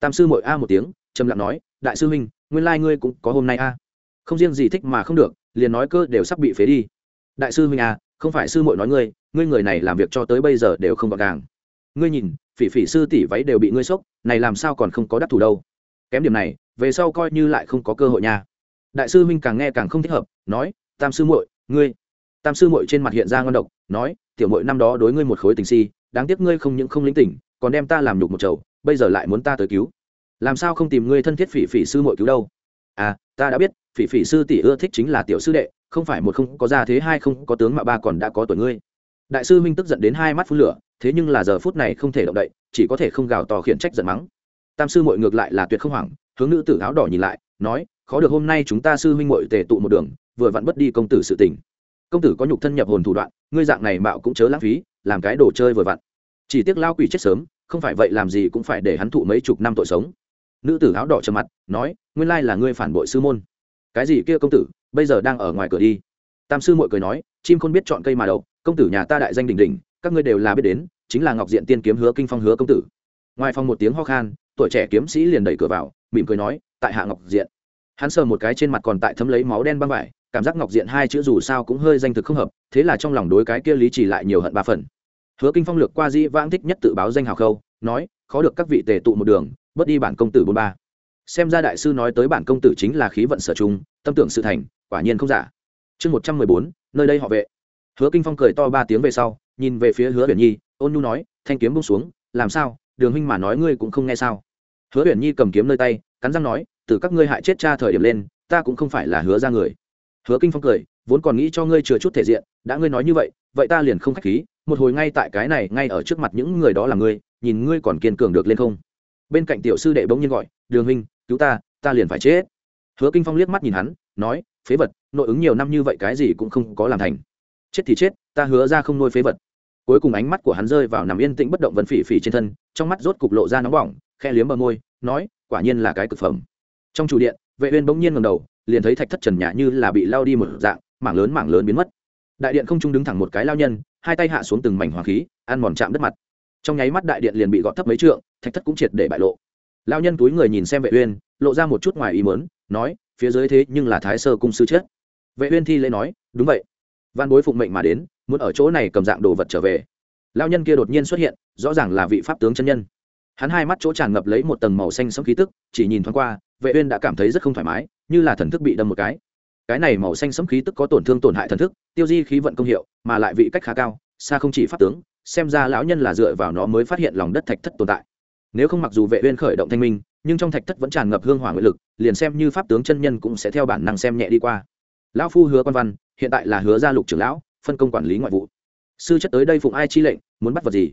Tam sư muội a một tiếng, trầm lặng nói, đại sư huynh, nguyên lai ngươi cũng có hôm nay a. Không riêng gì thích mà không được liền nói cơ đều sắp bị phế đi. Đại sư huynh à, không phải sư muội nói ngươi ngươi người này làm việc cho tới bây giờ đều không gọn gàng. Ngươi nhìn phỉ phỉ sư tỷ váy đều bị ngươi sốc này làm sao còn không có đắc thủ đâu. Kém điểm này về sau coi như lại không có cơ hội nha. Đại sư huynh càng nghe càng không thích hợp nói tam sư muội ngươi. Tam sư muội trên mặt hiện ra ngon độc nói tiểu muội năm đó đối ngươi một khối tình si đáng tiếc ngươi không những không lĩnh tỉnh còn đem ta làm nhục một chầu bây giờ lại muốn ta tới cứu. Làm sao không tìm ngươi thân thiết phỉ phỉ sư muội cứu đâu? À ta đã biết, phỉ phỉ sư tỷ ưa thích chính là tiểu sư đệ, không phải một không có gia thế hai không có tướng mà ba còn đã có tuổi ngươi. Đại sư minh tức giận đến hai mắt phun lửa, thế nhưng là giờ phút này không thể động đậy, chỉ có thể không gào to khiển trách giận mắng. Tam sư mội ngược lại là tuyệt không hoảng, hướng nữ tử áo đỏ nhìn lại, nói, khó được hôm nay chúng ta sư huynh mội tề tụ một đường, vừa vặn bất đi công tử sự tình. Công tử có nhục thân nhập hồn thủ đoạn, ngươi dạng này mạo cũng chớ lãng phí, làm cái đồ chơi vừa vặn. Chỉ tiếc lao quỷ chết sớm, không phải vậy làm gì cũng phải để hắn thụ mấy chục năm tội sống nữ tử áo đỏ trầm mặt, nói, nguyên lai là ngươi phản bội sư môn. Cái gì kia công tử, bây giờ đang ở ngoài cửa đi. Tam sư mội cười nói, chim không biết chọn cây mà đậu, công tử nhà ta đại danh đỉnh đỉnh các ngươi đều là biết đến, chính là ngọc diện tiên kiếm hứa kinh phong hứa công tử. Ngoài phòng một tiếng ho khan, tuổi trẻ kiếm sĩ liền đẩy cửa vào, mỉm cười nói, tại hạ ngọc diện. Hắn sờ một cái trên mặt còn tại thấm lấy máu đen băng vải, cảm giác ngọc diện hai chữ dù sao cũng hơi danh thực không hợp, thế là trong lòng đối cái kia lý chỉ lại nhiều hận ba phần. Hứa kinh phong lược qua dĩ vãng thích nhất tự báo danh hào khâu, nói, khó được các vị tề tụ một đường bớt đi bản công tử bốn ba. Xem ra đại sư nói tới bản công tử chính là khí vận sở trung, tâm tưởng sự thành, quả nhiên không giả. Chương một trăm mười bốn, nơi đây họ vệ. Hứa kinh phong cười to ba tiếng về sau, nhìn về phía hứa huyền nhi, ôn nhu nói, thanh kiếm bông xuống, làm sao? Đường huynh mà nói ngươi cũng không nghe sao? Hứa huyền nhi cầm kiếm nơi tay, cắn răng nói, từ các ngươi hại chết cha thời điểm lên, ta cũng không phải là hứa ra người. Hứa kinh phong cười, vốn còn nghĩ cho ngươi chừa chút thể diện, đã ngươi nói như vậy vậy ta liền không k h á c h khí, một hồi ngay tại cái này, ngay ở trước mặt những người đó là ngươi, nhìn ngươi còn kiên cường được lên không? Bên cạnh tiểu sư đệ bỗng nhiên gọi, đường huynh, cứu ta ta liền phải chết. Hứa kinh phong liếc mắt nhìn hắn, nói, phế vật, nội ứng nhiều năm như vậy cái gì cũng không có làm thành. Chết thì chết, ta hứa ra không nuôi phế vật. Cuối cùng ánh mắt của hắn rơi vào nằm yên tĩnh bất động vân phỉ phỉ trên thân, trong mắt rốt cục lộ ra nóng bỏng khe liếm bờ môi, nói, quả nhiên là cái cực phẩm. Trong chủ điện, vệ uyên bỗng nhiên ngẩng đầu, liền thấy thạch thất trần nhà như là bị lao đi một dạng, mảng lớn mảng lớn biến mất. Đại điện không trung đứng thẳng một cái lao nhân, hai tay hạ xuống từng mảnh hoàng khí, ăn mòn chạm đất mặt trong nháy mắt đại điện liền bị gọt thấp mấy trượng, thạch thất cũng triệt để bại lộ. Lao nhân túi người nhìn xem vệ uyên, lộ ra một chút ngoài ý muốn, nói, phía dưới thế nhưng là thái sơ cung sư chết. Vệ uyên thi lễ nói, đúng vậy. Văn bối phụng mệnh mà đến, muốn ở chỗ này cầm dạng đồ vật trở về. Lao nhân kia đột nhiên xuất hiện, rõ ràng là vị pháp tướng chân nhân. Hắn hai mắt chỗ tràn ngập lấy một tầng màu xanh sẫm khí tức, chỉ nhìn thoáng qua, vệ uyên đã cảm thấy rất không thoải mái, như là thần thức bị đâm một cái. Cái này màu xanh sẫm khí tức có tổn thương tổn hại thần thức, tiêu di khí vận công hiệu, mà lại vị cách khá cao, xa không chỉ pháp tướng xem ra lão nhân là dựa vào nó mới phát hiện lòng đất thạch thất tồn tại. Nếu không mặc dù vệ uyên khởi động thanh minh, nhưng trong thạch thất vẫn tràn ngập hương hỏa nguyện lực, liền xem như pháp tướng chân nhân cũng sẽ theo bản năng xem nhẹ đi qua. Lão phu hứa quan văn, hiện tại là hứa gia lục trưởng lão, phân công quản lý ngoại vụ. Sư chất tới đây phụng ai chi lệnh, muốn bắt vật gì?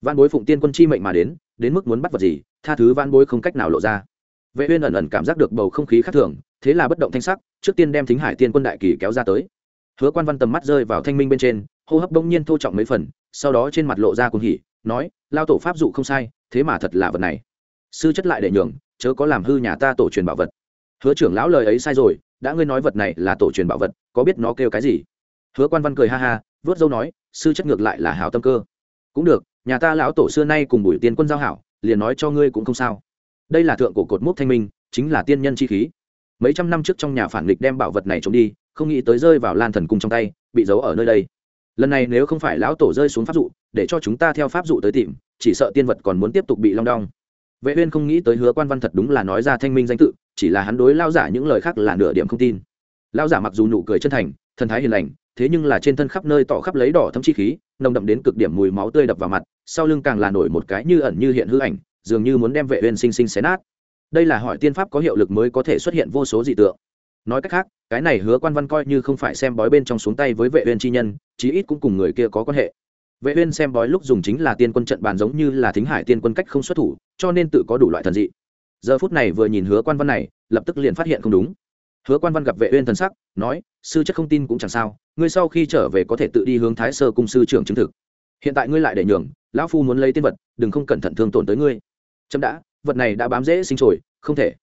Văn bối phụng tiên quân chi mệnh mà đến đến mức muốn bắt vật gì, tha thứ văn bối không cách nào lộ ra. Vệ uyên ẩn ẩn cảm giác được bầu không khí khác thường, thế là bất động thanh sắc, trước tiên đem thính hải tiên quân đại kỳ kéo ra tới. Hứa quan văn tầm mắt rơi vào thanh minh bên trên, hô hấp bỗng nhiên thô trọng mấy phần sau đó trên mặt lộ ra cuồng hỉ, nói, lao tổ pháp dụ không sai, thế mà thật là vật này. Sư chất lại để nhường, chớ có làm hư nhà ta tổ truyền bảo vật. Hứa trưởng lão lời ấy sai rồi, đã ngươi nói vật này là tổ truyền bảo vật, có biết nó kêu cái gì? Hứa quan văn cười ha ha, vớt dâu nói, sư chất ngược lại là hảo tâm cơ. Cũng được, nhà ta lão tổ xưa nay cùng bùi tiên quân giao hảo, liền nói cho ngươi cũng không sao. Đây là thượng cổ cột mốc thanh minh, chính là tiên nhân chi khí. Mấy trăm năm trước trong nhà phản nghịch đem bảo vật này trốn đi, không nghĩ tới rơi vào lan thần cung trong tay, bị giấu ở nơi đây lần này nếu không phải lão tổ rơi xuống pháp dụ, để cho chúng ta theo pháp dụ tới tìm, chỉ sợ tiên vật còn muốn tiếp tục bị long đong. Vệ uyên không nghĩ tới hứa quan văn thật đúng là nói ra thanh minh danh tự, chỉ là hắn đối lao giả những lời khác là nửa điểm không tin. Lao giả mặc dù nụ cười chân thành, thần thái hiền lành, thế nhưng là trên thân khắp nơi tỏ khắp lấy đỏ thâm chi khí, nồng đậm đến cực điểm mùi máu tươi đập vào mặt, sau lưng càng là nổi một cái như ẩn như hiện hư ảnh, dường như muốn đem vệ uyên sinh sinh xé nát. Đây là hỏi tiên pháp có hiệu lực mới có thể xuất hiện vô số dị tượng. Nói cách khác cái này hứa quan văn coi như không phải xem bói bên trong xuống tay với vệ uyên chi nhân, chí ít cũng cùng người kia có quan hệ. Vệ uyên xem bói lúc dùng chính là tiên quân trận bàn giống như là thính hải tiên quân cách không xuất thủ, cho nên tự có đủ loại thần dị. Giờ phút này vừa nhìn hứa quan văn này, lập tức liền phát hiện không đúng. Hứa quan văn gặp vệ uyên thần sắc, nói, sư chất không tin cũng chẳng sao, ngươi sau khi trở về có thể tự đi hướng thái sơ cung sư trưởng chứng thực. Hiện tại ngươi lại để nhường, lão phu muốn lấy tiên vật, đừng không cẩn thận thương tổn tới ngươi. Chấm đã, vật này đã bám dễ sinh trồi, không thể.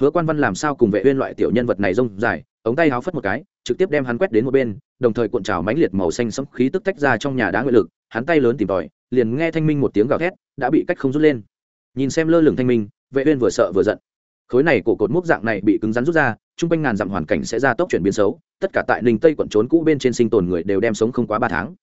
Hứa quan văn làm sao cùng vệ uyên loại tiểu nhân vật này rông dài ống tay háo phất một cái, trực tiếp đem hắn quét đến một bên, đồng thời cuộn trào mãnh liệt màu xanh sẫm khí tức tách ra trong nhà đá nguyện lực, hắn tay lớn tìm tòi, liền nghe thanh minh một tiếng gào thét, đã bị cách không rút lên. Nhìn xem lơ lửng thanh minh, vệ uyên vừa sợ vừa giận. Khối này cổ cột mốc dạng này bị cứng rắn rút ra, trung quanh ngàn dặm hoàn cảnh sẽ ra tốc chuyển biến xấu, tất cả tại ninh tây quận trốn cũ bên trên sinh tồn người đều đem sống không quá ba tháng.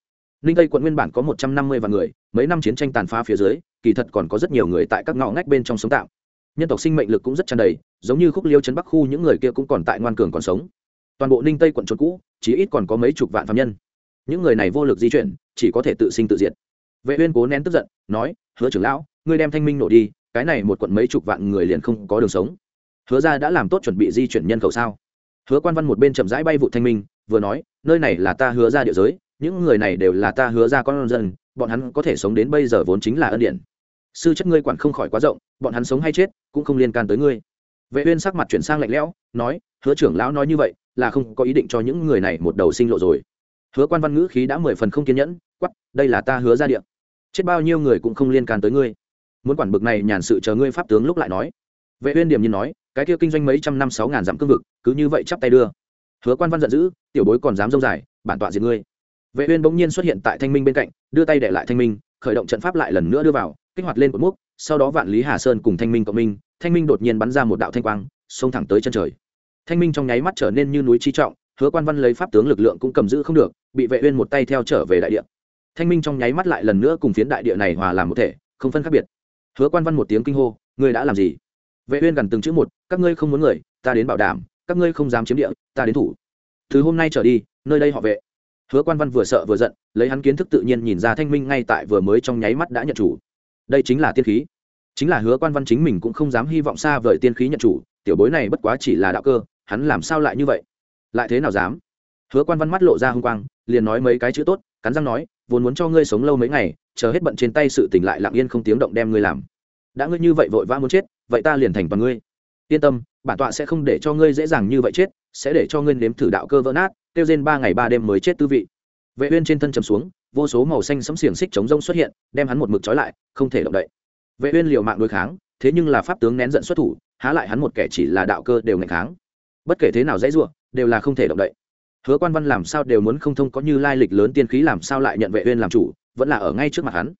Ninh tây quận nguyên bản có một trăm năm mươi vạn người, mấy năm chiến tranh tàn phá phía dưới, kỳ thật còn có rất nhiều người tại các ngõ ngách bên trong sống tạm. Nhân tộc sinh mệnh lực cũng rất tràn đầy giống như khúc liêu trấn bắc khu những người kia cũng còn tại ngoan cường còn sống. Toàn bộ ninh tây quận trốn cũ chỉ ít còn có mấy chục vạn phạm nhân. Những người này vô lực di chuyển, chỉ có thể tự sinh tự diệt. Vệ uyên cố nén tức giận, nói, hứa trưởng lão, ngươi đem thanh minh nổ đi, cái này một quận mấy chục vạn người liền không có đường sống. Hứa gia đã làm tốt chuẩn bị di chuyển nhân khẩu sao? Hứa quan văn một bên chậm rãi bay vụ thanh minh, vừa nói, nơi này là ta hứa ra địa giới, những người này đều là ta hứa ra con dân, bọn hắn có thể sống đến bây giờ vốn chính là ân điển. Sư chất ngươi quản không khỏi quá rộng, bọn hắn sống hay chết, cũng không liên can tới ngươi vệ uyên sắc mặt chuyển sang lạnh lẽo, nói, hứa trưởng lão nói như vậy, là không có ý định cho những người này một đầu sinh lộ rồi. Hứa quan văn ngữ khí đã mười phần không kiên nhẫn, quắc, đây là ta hứa ra địa. Chết bao nhiêu người cũng không liên can tới ngươi. Muốn quản bực này nhàn sự chờ ngươi pháp tướng lúc lại nói. Vệ uyên điểm nhiên nói, cái kia kinh doanh mấy trăm năm sáu ngàn dặm cương vực, cứ như vậy chắp tay đưa. Hứa quan văn giận dữ, tiểu bối còn dám dông dài, bản tọa diệt ngươi. Vệ uyên bỗng nhiên xuất hiện tại thanh minh bên cạnh, đưa tay để lại thanh minh, khởi động trận pháp lại lần nữa đưa vào, kích hoạt lên cột mốc, sau đó vạn lý hà sơn cùng thanh minh cộng minh thanh minh đột nhiên bắn ra một đạo thanh quang, xông thẳng tới chân trời. Thanh minh trong nháy mắt trở nên như núi chi trọng, hứa quan văn lấy pháp tướng lực lượng cũng cầm giữ không được, bị vệ uyên một tay theo trở về đại địa. Thanh minh trong nháy mắt lại lần nữa cùng phiến đại địa này hòa làm một thể, không phân khác biệt. Hứa quan văn một tiếng kinh hô, ngươi đã làm gì? Vệ uyên gần từng chữ một, các ngươi không muốn người, ta đến bảo đảm, các ngươi không dám chiếm địa, ta đến thủ. Từ hôm nay trở đi, nơi đây họ vệ. Hứa quan văn vừa sợ vừa giận, lấy hắn kiến thức tự nhiên nhìn ra thanh minh ngay tại vừa mới trong nháy mắt đã nhận chủ. Đây chính là tiên khí chính là hứa quan văn chính mình cũng không dám hy vọng xa vời tiên khí nhận chủ, tiểu bối này bất quá chỉ là đạo cơ, hắn làm sao lại như vậy? Lại thế nào dám? Hứa quan văn mắt lộ ra h ư n g quang, liền nói mấy cái chữ tốt, cắn răng nói, vốn muốn cho ngươi sống lâu mấy ngày, chờ hết bận trên tay sự tỉnh lại lặng yên không tiếng động đem ngươi làm. Đã ngươi như vậy vội vã muốn chết, vậy ta liền thành toàn ngươi. Yên tâm, bản tọa sẽ không để cho ngươi dễ dàng như vậy chết, sẽ để cho ngươi nếm thử đạo cơ vỡ nát kêu trên ba ngày ba đêm mới chết tư vị. Vệ uyên trên thân trầm xuống, vô số màu xanh sấm xiềng xích chống rông xuất hiện, đem hắn một mực trói lại, không thể động đậy vệ uyên liều mạng đối kháng thế nhưng là pháp tướng nén giận xuất thủ há lại hắn một kẻ chỉ là đạo cơ đều ngày kháng. Bất kể thế nào dễ dùa, đều là không thể động đậy. Hứa quan văn làm sao đều muốn không thông có như lai lịch lớn tiên khí làm sao lại nhận vệ uyên làm chủ vẫn là ở ngay trước mặt hắn.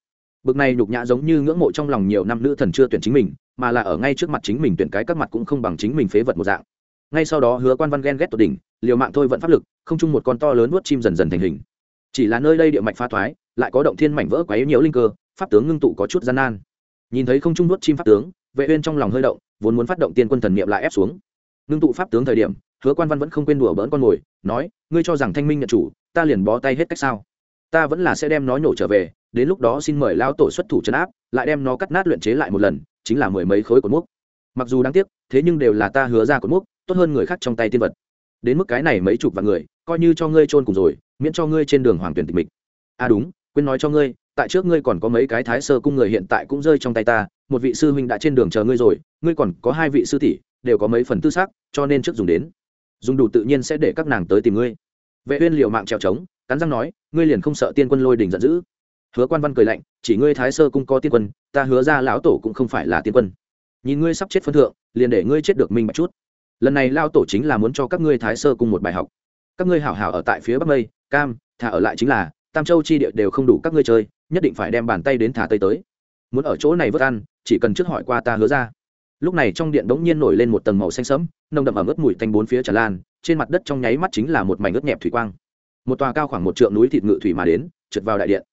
Bực này nhục nhã giống như ngưỡng mộ trong lòng nhiều năm nữ thần chưa tuyển chính mình mà là ở ngay trước mặt chính mình tuyển cái các mặt cũng không bằng chính mình phế vật một dạng. Ngay sau đó hứa quan văn ghen ghét tột đỉnh liều mạng thôi vẫn pháp lực không chung một con to lớn nuốt chim dần dần thành hình. Chỉ là nơi đây địa mạch pha thoái lại có động thiên mảnh vỡ quấy nhiều linh cơ pháp tướng ngưng tụ có chút gian nan nhìn thấy không trung nuốt chim pháp tướng vệ uyên trong lòng hơi động vốn muốn phát động tiên quân thần niệm lại ép xuống. Nương tụ pháp tướng thời điểm hứa quan văn vẫn không quên đùa bỡn con ngồi, nói ngươi cho rằng thanh minh nhận chủ ta liền bó tay hết cách sao? Ta vẫn là sẽ đem nó nhổ trở về đến lúc đó xin mời lão tổ xuất thủ chấn áp lại đem nó cắt nát luyện chế lại một lần chính là mười mấy khối cột múc mặc dù đáng tiếc thế nhưng đều là ta hứa ra cột múc tốt hơn người khác trong tay tiên vật. Đến mức cái này mấy chục vạn người coi như cho ngươi trôn cùng rồi miễn cho ngươi trên đường hoàng tuyển tịch mịch. À đúng quên nói cho ngươi tại trước ngươi còn có mấy cái thái sơ cung người hiện tại cũng rơi trong tay ta, một vị sư huynh đã trên đường chờ ngươi rồi, ngươi còn có hai vị sư tỷ, đều có mấy phần tư xác cho nên trước dùng đến. Dùng đủ tự nhiên sẽ để các nàng tới tìm ngươi. Vệ uyên liều mạng trèo trống, cắn răng nói, ngươi liền không sợ tiên quân lôi đình giận dữ. Hứa quan văn cười lạnh, chỉ ngươi thái sơ cung có tiên quân, ta hứa ra lão tổ cũng không phải là tiên quân. Nhìn ngươi sắp chết phân thượng, liền để ngươi chết được minh bạch chút. Lần này lao tổ chính là muốn cho các ngươi thái sơ cung một bài học. Các ngươi hảo hảo ở tại phía bắc mây, cam, thả ở lại chính là, tam châu chi địa đều không đủ các ngươi chơi nhất định phải đem bàn tay đến thả tây tới. Muốn ở chỗ này vớt ăn, chỉ cần trước hỏi qua ta hứa ra. Lúc này trong điện đống nhiên nổi lên một tầng màu xanh sẫm, nồng đậm ẩm ướt mùi tanh bốn phía tràn lan, trên mặt đất trong nháy mắt chính là một mảnh ướt nhẹp thủy quang. Một tòa cao khoảng một trượng núi thịt ngự thủy mà đến, trượt vào đại điện.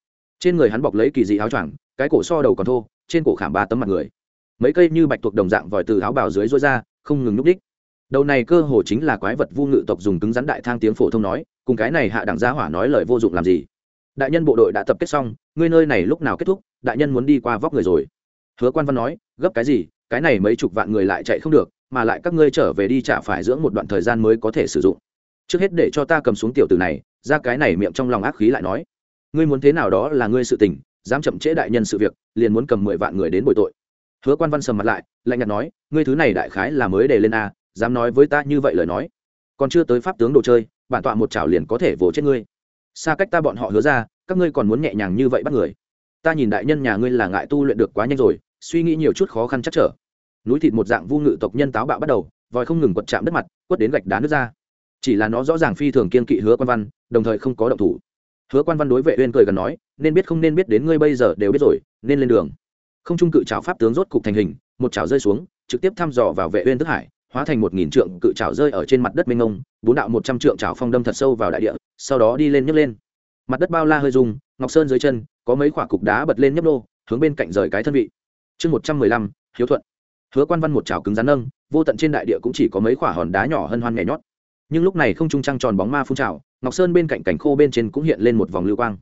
Trên người hắn bọc lấy kỳ dị áo choàng, cái cổ so đầu còn thô, trên cổ khảm ba tấm mặt người. Mấy cây như bạch tuộc đồng dạng vòi từ áo bào dưới rối ra, không ngừng núp đích đầu này cơ hồ chính là quái vật vu ngự tộc dùng cứng rắn đại thang tiếng phổ thông nói, cùng cái này hạ đẳng giá hỏa nói lời vô dụng làm gì? Đại nhân bộ đội đã tập kết xong, ngươi nơi này lúc nào kết thúc, đại nhân muốn đi qua vóc người rồi. Hứa quan văn nói, gấp cái gì, cái này mấy chục vạn người lại chạy không được, mà lại các ngươi trở về đi trả phải dưỡng một đoạn thời gian mới có thể sử dụng. Trước hết để cho ta cầm xuống tiểu tử này, ra cái này miệng trong lòng ác khí lại nói. Ngươi muốn thế nào đó là ngươi sự tình, dám chậm trễ đại nhân sự việc, liền muốn cầm mười vạn người đến bồi tội. Hứa quan văn sầm mặt lại, lạnh nhạt nói, ngươi thứ này đại khái là mới để lên a, dám nói với ta như vậy lời nói. Còn chưa tới pháp tướng đồ chơi, bản tọa một chảo liền có thể vỗ chết ngươi xa cách ta bọn họ hứa ra, các ngươi còn muốn nhẹ nhàng như vậy bắt người. Ta nhìn đại nhân nhà ngươi là ngại tu luyện được quá nhanh rồi, suy nghĩ nhiều chút khó khăn chắc trở. Núi thịt một dạng vu ngự tộc nhân táo bạo bắt đầu, vòi không ngừng quật chạm đất mặt, quất đến gạch đá nước ra. Chỉ là nó rõ ràng phi thường kiên kỵ hứa quan văn, đồng thời không có động thủ. Hứa quan văn đối vệ uyên cười gần nói, nên biết không nên biết đến ngươi bây giờ đều biết rồi, nên lên đường. Không trung cự chảo pháp tướng rốt cục thành hình, một chảo rơi xuống, trực tiếp thăm dò vào vệ uyên thức hải hóa thành một nghìn trượng cự trào rơi ở trên mặt đất mênh mông, bốn đạo một trăm trượng trào phong đâm thật sâu vào đại địa, sau đó đi lên nhấc lên. Mặt đất bao la hơi rung, ngọc sơn dưới chân, có mấy quả cục đá bật lên nhấp nô, hướng bên cạnh rời cái thân vị. Chương một trăm mười lăm, hiếu thuận. Hứa quan văn một chảo cứng rắn nâng, vô tận trên đại địa cũng chỉ có mấy quả hòn đá nhỏ hân hoan nhảy nhót. Nhưng lúc này không trung trăng tròn bóng ma phun trào, ngọc sơn bên cạnh cảnh khô bên trên cũng hiện lên một vòng lưu quang.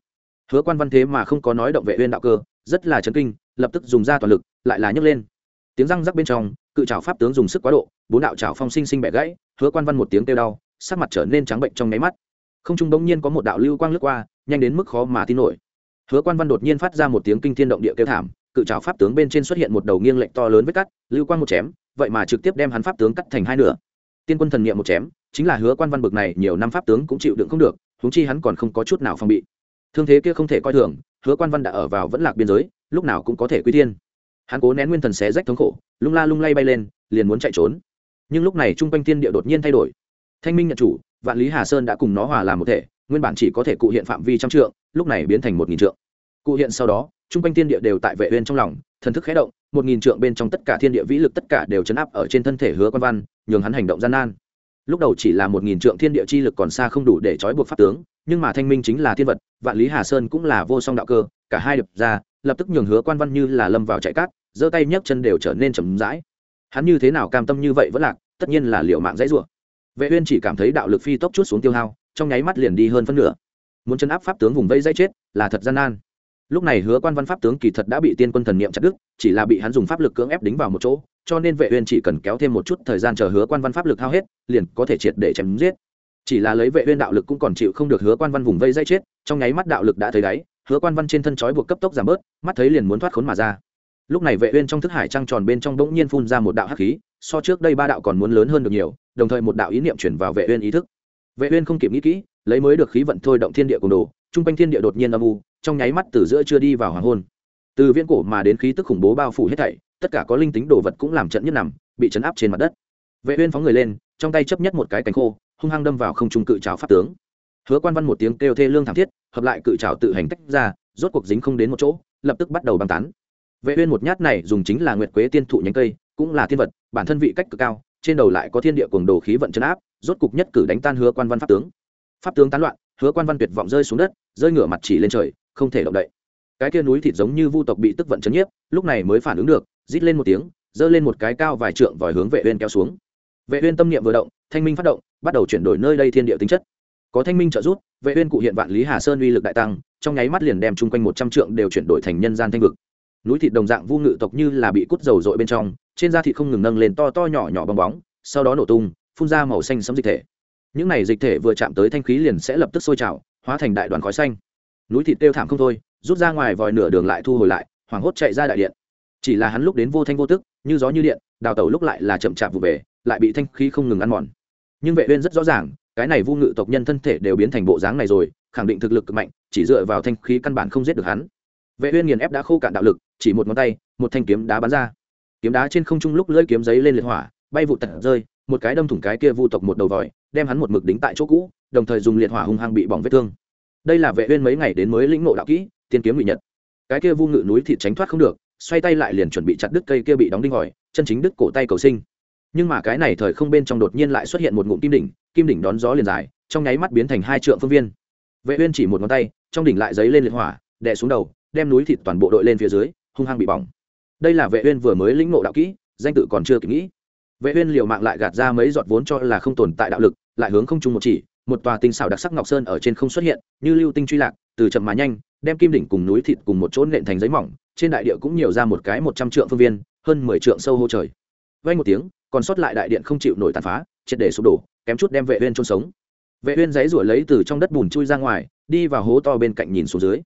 Hứa quan văn thế mà không có nói động vệ uyên đạo cơ, rất là chấn kinh, lập tức dùng ra toàn lực, lại là nhấc lên tiếng răng rắc bên trong, cự trào pháp tướng dùng sức quá độ, bốn đạo trào phong sinh sinh bẻ gãy, hứa quan văn một tiếng kêu đau, sắc mặt trở nên trắng bệnh trong nháy mắt. Không trung bỗng nhiên có một đạo lưu quang lướt qua, nhanh đến mức khó mà tin nổi. Hứa quan văn đột nhiên phát ra một tiếng kinh thiên động địa kêu thảm, cự trào pháp tướng bên trên xuất hiện một đầu nghiêng lệnh to lớn với cắt, lưu quang một chém, vậy mà trực tiếp đem hắn pháp tướng cắt thành hai nửa. Tiên quân thần niệm một chém, chính là hứa quan văn bực này, nhiều năm pháp tướng cũng chịu đựng không được húng chi hắn còn không có chút nào phòng bị. Thương thế kia không thể coi thường, hứa quan văn đã ở vào vẫn lạc biên giới, lúc nào cũng có thể quy tiên hắn cố nén nguyên thần xé rách thống khổ, lung la lung lay bay lên, liền muốn chạy trốn. Nhưng lúc này trung quanh thiên địa đột nhiên thay đổi. Thanh minh nhận chủ, vạn lý hà sơn đã cùng nó hòa làm một thể, nguyên bản chỉ có thể cụ hiện phạm vi trăm trượng, lúc này biến thành một nghìn trượng. Cụ hiện sau đó, trung quanh thiên địa đều tại vệ uyên trong lòng, thần thức khẽ động, một nghìn trượng bên trong tất cả thiên địa vĩ lực tất cả đều chấn áp ở trên thân thể hứa quan văn, nhường hắn hành động gian nan. Lúc đầu chỉ là một nghìn trượng thiên địa chi lực còn xa không đủ để trói buộc pháp tướng, nhưng mà thanh minh chính là thiên vật, vạn lý hà sơn cũng là vô song đạo cơ, cả hai đập ra, lập tức nhường hứa quan văn như là lâm vào chạy cát giơ tay nhấc chân đều trở nên chậm rãi. Hắn như thế nào cam tâm như vậy vẫn lạc, tất nhiên là liệu mạng dãy rủa. Vệ uyên chỉ cảm thấy đạo lực phi tốc chút xuống tiêu hao, trong nháy mắt liền đi hơn phân nửa. Muốn chân áp pháp tướng vùng vây dãy chết, là thật gian nan. Lúc này hứa quan văn pháp tướng kỳ thật đã bị tiên quân thần niệm chặt đứt, chỉ là bị hắn dùng pháp lực cưỡng ép đính vào một chỗ, cho nên vệ uyên chỉ cần kéo thêm một chút thời gian chờ hứa quan văn pháp lực hao hết, liền có thể triệt để chém giết. Chỉ là lấy vệ uyên đạo lực cũng còn chịu không được hứa quan văn vùng vây dây chết, trong nháy mắt đạo lực đã thấy đáy, hứa quan văn trên thân chói buộc cấp tốc giảm bớt, mắt thấy liền muốn thoát khốn mà ra lúc này vệ uyên trong thức hải trăng tròn bên trong đống nhiên phun ra một đạo hắc khí, so trước đây ba đạo còn muốn lớn hơn được nhiều, đồng thời một đạo ý niệm chuyển vào vệ uyên ý thức. Vệ uyên không kịp nghĩ kỹ, lấy mới được khí vận thôi động thiên địa cùng đồ, trung quanh thiên địa đột nhiên âm u, trong nháy mắt từ giữa chưa đi vào hoàng hôn. Từ viễn cổ mà đến khí tức khủng bố bao phủ hết thảy, tất cả có linh tính đồ vật cũng làm trận nhất nằm, bị chấn áp trên mặt đất. Vệ uyên phóng người lên, trong tay chấp nhất một cái cánh khô, hung hăng đâm vào không trung cự trảo pháp tướng. Hứa quan văn một tiếng kêu thê lương thảm thiết, hợp lại cự trảo tự hành tách ra, rốt cuộc dính không đến một chỗ, lập tức bắt đầu băng tán vệ uyên một nhát này dùng chính là nguyệt quế tiên thụ nhánh cây, cũng là thiên vật, bản thân vị cách cực cao, trên đầu lại có thiên địa cuồng đồ khí vận chấn áp, rốt cục nhất cử đánh tan hứa quan văn pháp tướng. Pháp tướng tán loạn, hứa quan văn tuyệt vọng rơi xuống đất, rơi ngửa mặt chỉ lên trời, không thể động đậy. Cái kia núi thịt giống như vu tộc bị tức vận chấn nhiếp, lúc này mới phản ứng được, rít lên một tiếng rơi lên một cái cao vài trượng vòi hướng vệ uyên kéo xuống. Vệ uyên tâm niệm vừa động, thanh minh phát động, bắt đầu chuyển đổi nơi đây thiên địa tính chất. Có thanh minh trợ giúp, vệ uyên cụ hiện vạn lý hà sơn uy lực đại tăng, trong nháy mắt liền đem chung quanh 100 trượng đều chuyển đổi thành nhân gian thanh vực núi thịt đồng dạng vu ngự tộc như là bị cút dầu dội bên trong, trên da thịt không ngừng nâng lên to to nhỏ nhỏ bong bóng, sau đó nổ tung, phun ra màu xanh sấm dịch thể. Những này dịch thể vừa chạm tới thanh khí liền sẽ lập tức sôi trào, hóa thành đại đoàn khói xanh. Núi thịt tiêu thảm không thôi, rút ra ngoài vòi nửa đường lại thu hồi lại, hoảng hốt chạy ra đại điện. Chỉ là hắn lúc đến vô thanh vô tức, như gió như điện, đào tẩu lúc lại là chậm chạp vụ về, lại bị thanh khí không ngừng ăn mòn. Nhưng vệ uyên rất rõ ràng, cái này vu ngự tộc nhân thân thể đều biến thành bộ dáng này rồi, khẳng định thực lực cực mạnh, chỉ dựa vào thanh khí căn bản không giết được hắn vệ uyên nghiền ép đã khô cạn đạo lực, chỉ một ngón tay, một thanh kiếm đá bắn ra. Kiếm đá trên không trung lúc lưỡi kiếm giấy lên liệt hỏa, bay vụ tật rơi, một cái đâm thủng cái kia vu tộc một đầu vòi, đem hắn một mực đính tại chỗ cũ, đồng thời dùng liệt hỏa hung hăng bị bỏng vết thương. Đây là vệ uyên mấy ngày đến mới lĩnh ngộ đạo kỹ, tiên kiếm ngụy nhật. Cái kia vu ngự núi thịt tránh thoát không được, xoay tay lại liền chuẩn bị chặt đứt cây kia bị đóng đinh ngòi chân chính đứt cổ tay cầu sinh. Nhưng mà cái này thời không bên trong đột nhiên lại xuất hiện một ngụm kim đỉnh kim đỉnh đón gió liền dài, trong nháy mắt biến thành hai trượng phương viên. Vệ uyên chỉ một ngón tay, trong đỉnh lại giấy lên liệt hỏa, đè xuống đầu đem núi thịt toàn bộ đội lên phía dưới, hung hăng bị bỏng. Đây là vệ uyên vừa mới lĩnh ngộ đạo kỹ, danh tự còn chưa kịp nghĩ. Vệ uyên liều mạng lại gạt ra mấy giọt vốn cho là không tồn tại đạo lực, lại hướng không trung một chỉ, một tòa tinh xảo đặc sắc ngọc sơn ở trên không xuất hiện, như lưu tinh truy lạc, từ chậm mà nhanh, đem kim đỉnh cùng núi thịt cùng một chỗ nện thành giấy mỏng, trên đại địa cũng nhiều ra một cái một trăm trượng phương viên, hơn mười trượng sâu hô trời. Vang một tiếng, còn sót lại đại điện không chịu nổi tàn phá, triệt để sụp đổ, kém chút đem vệ uyên chôn sống. Vệ uyên giấy rủa lấy từ trong đất bùn chui ra ngoài, đi vào hố to bên cạnh nhìn xuống dưới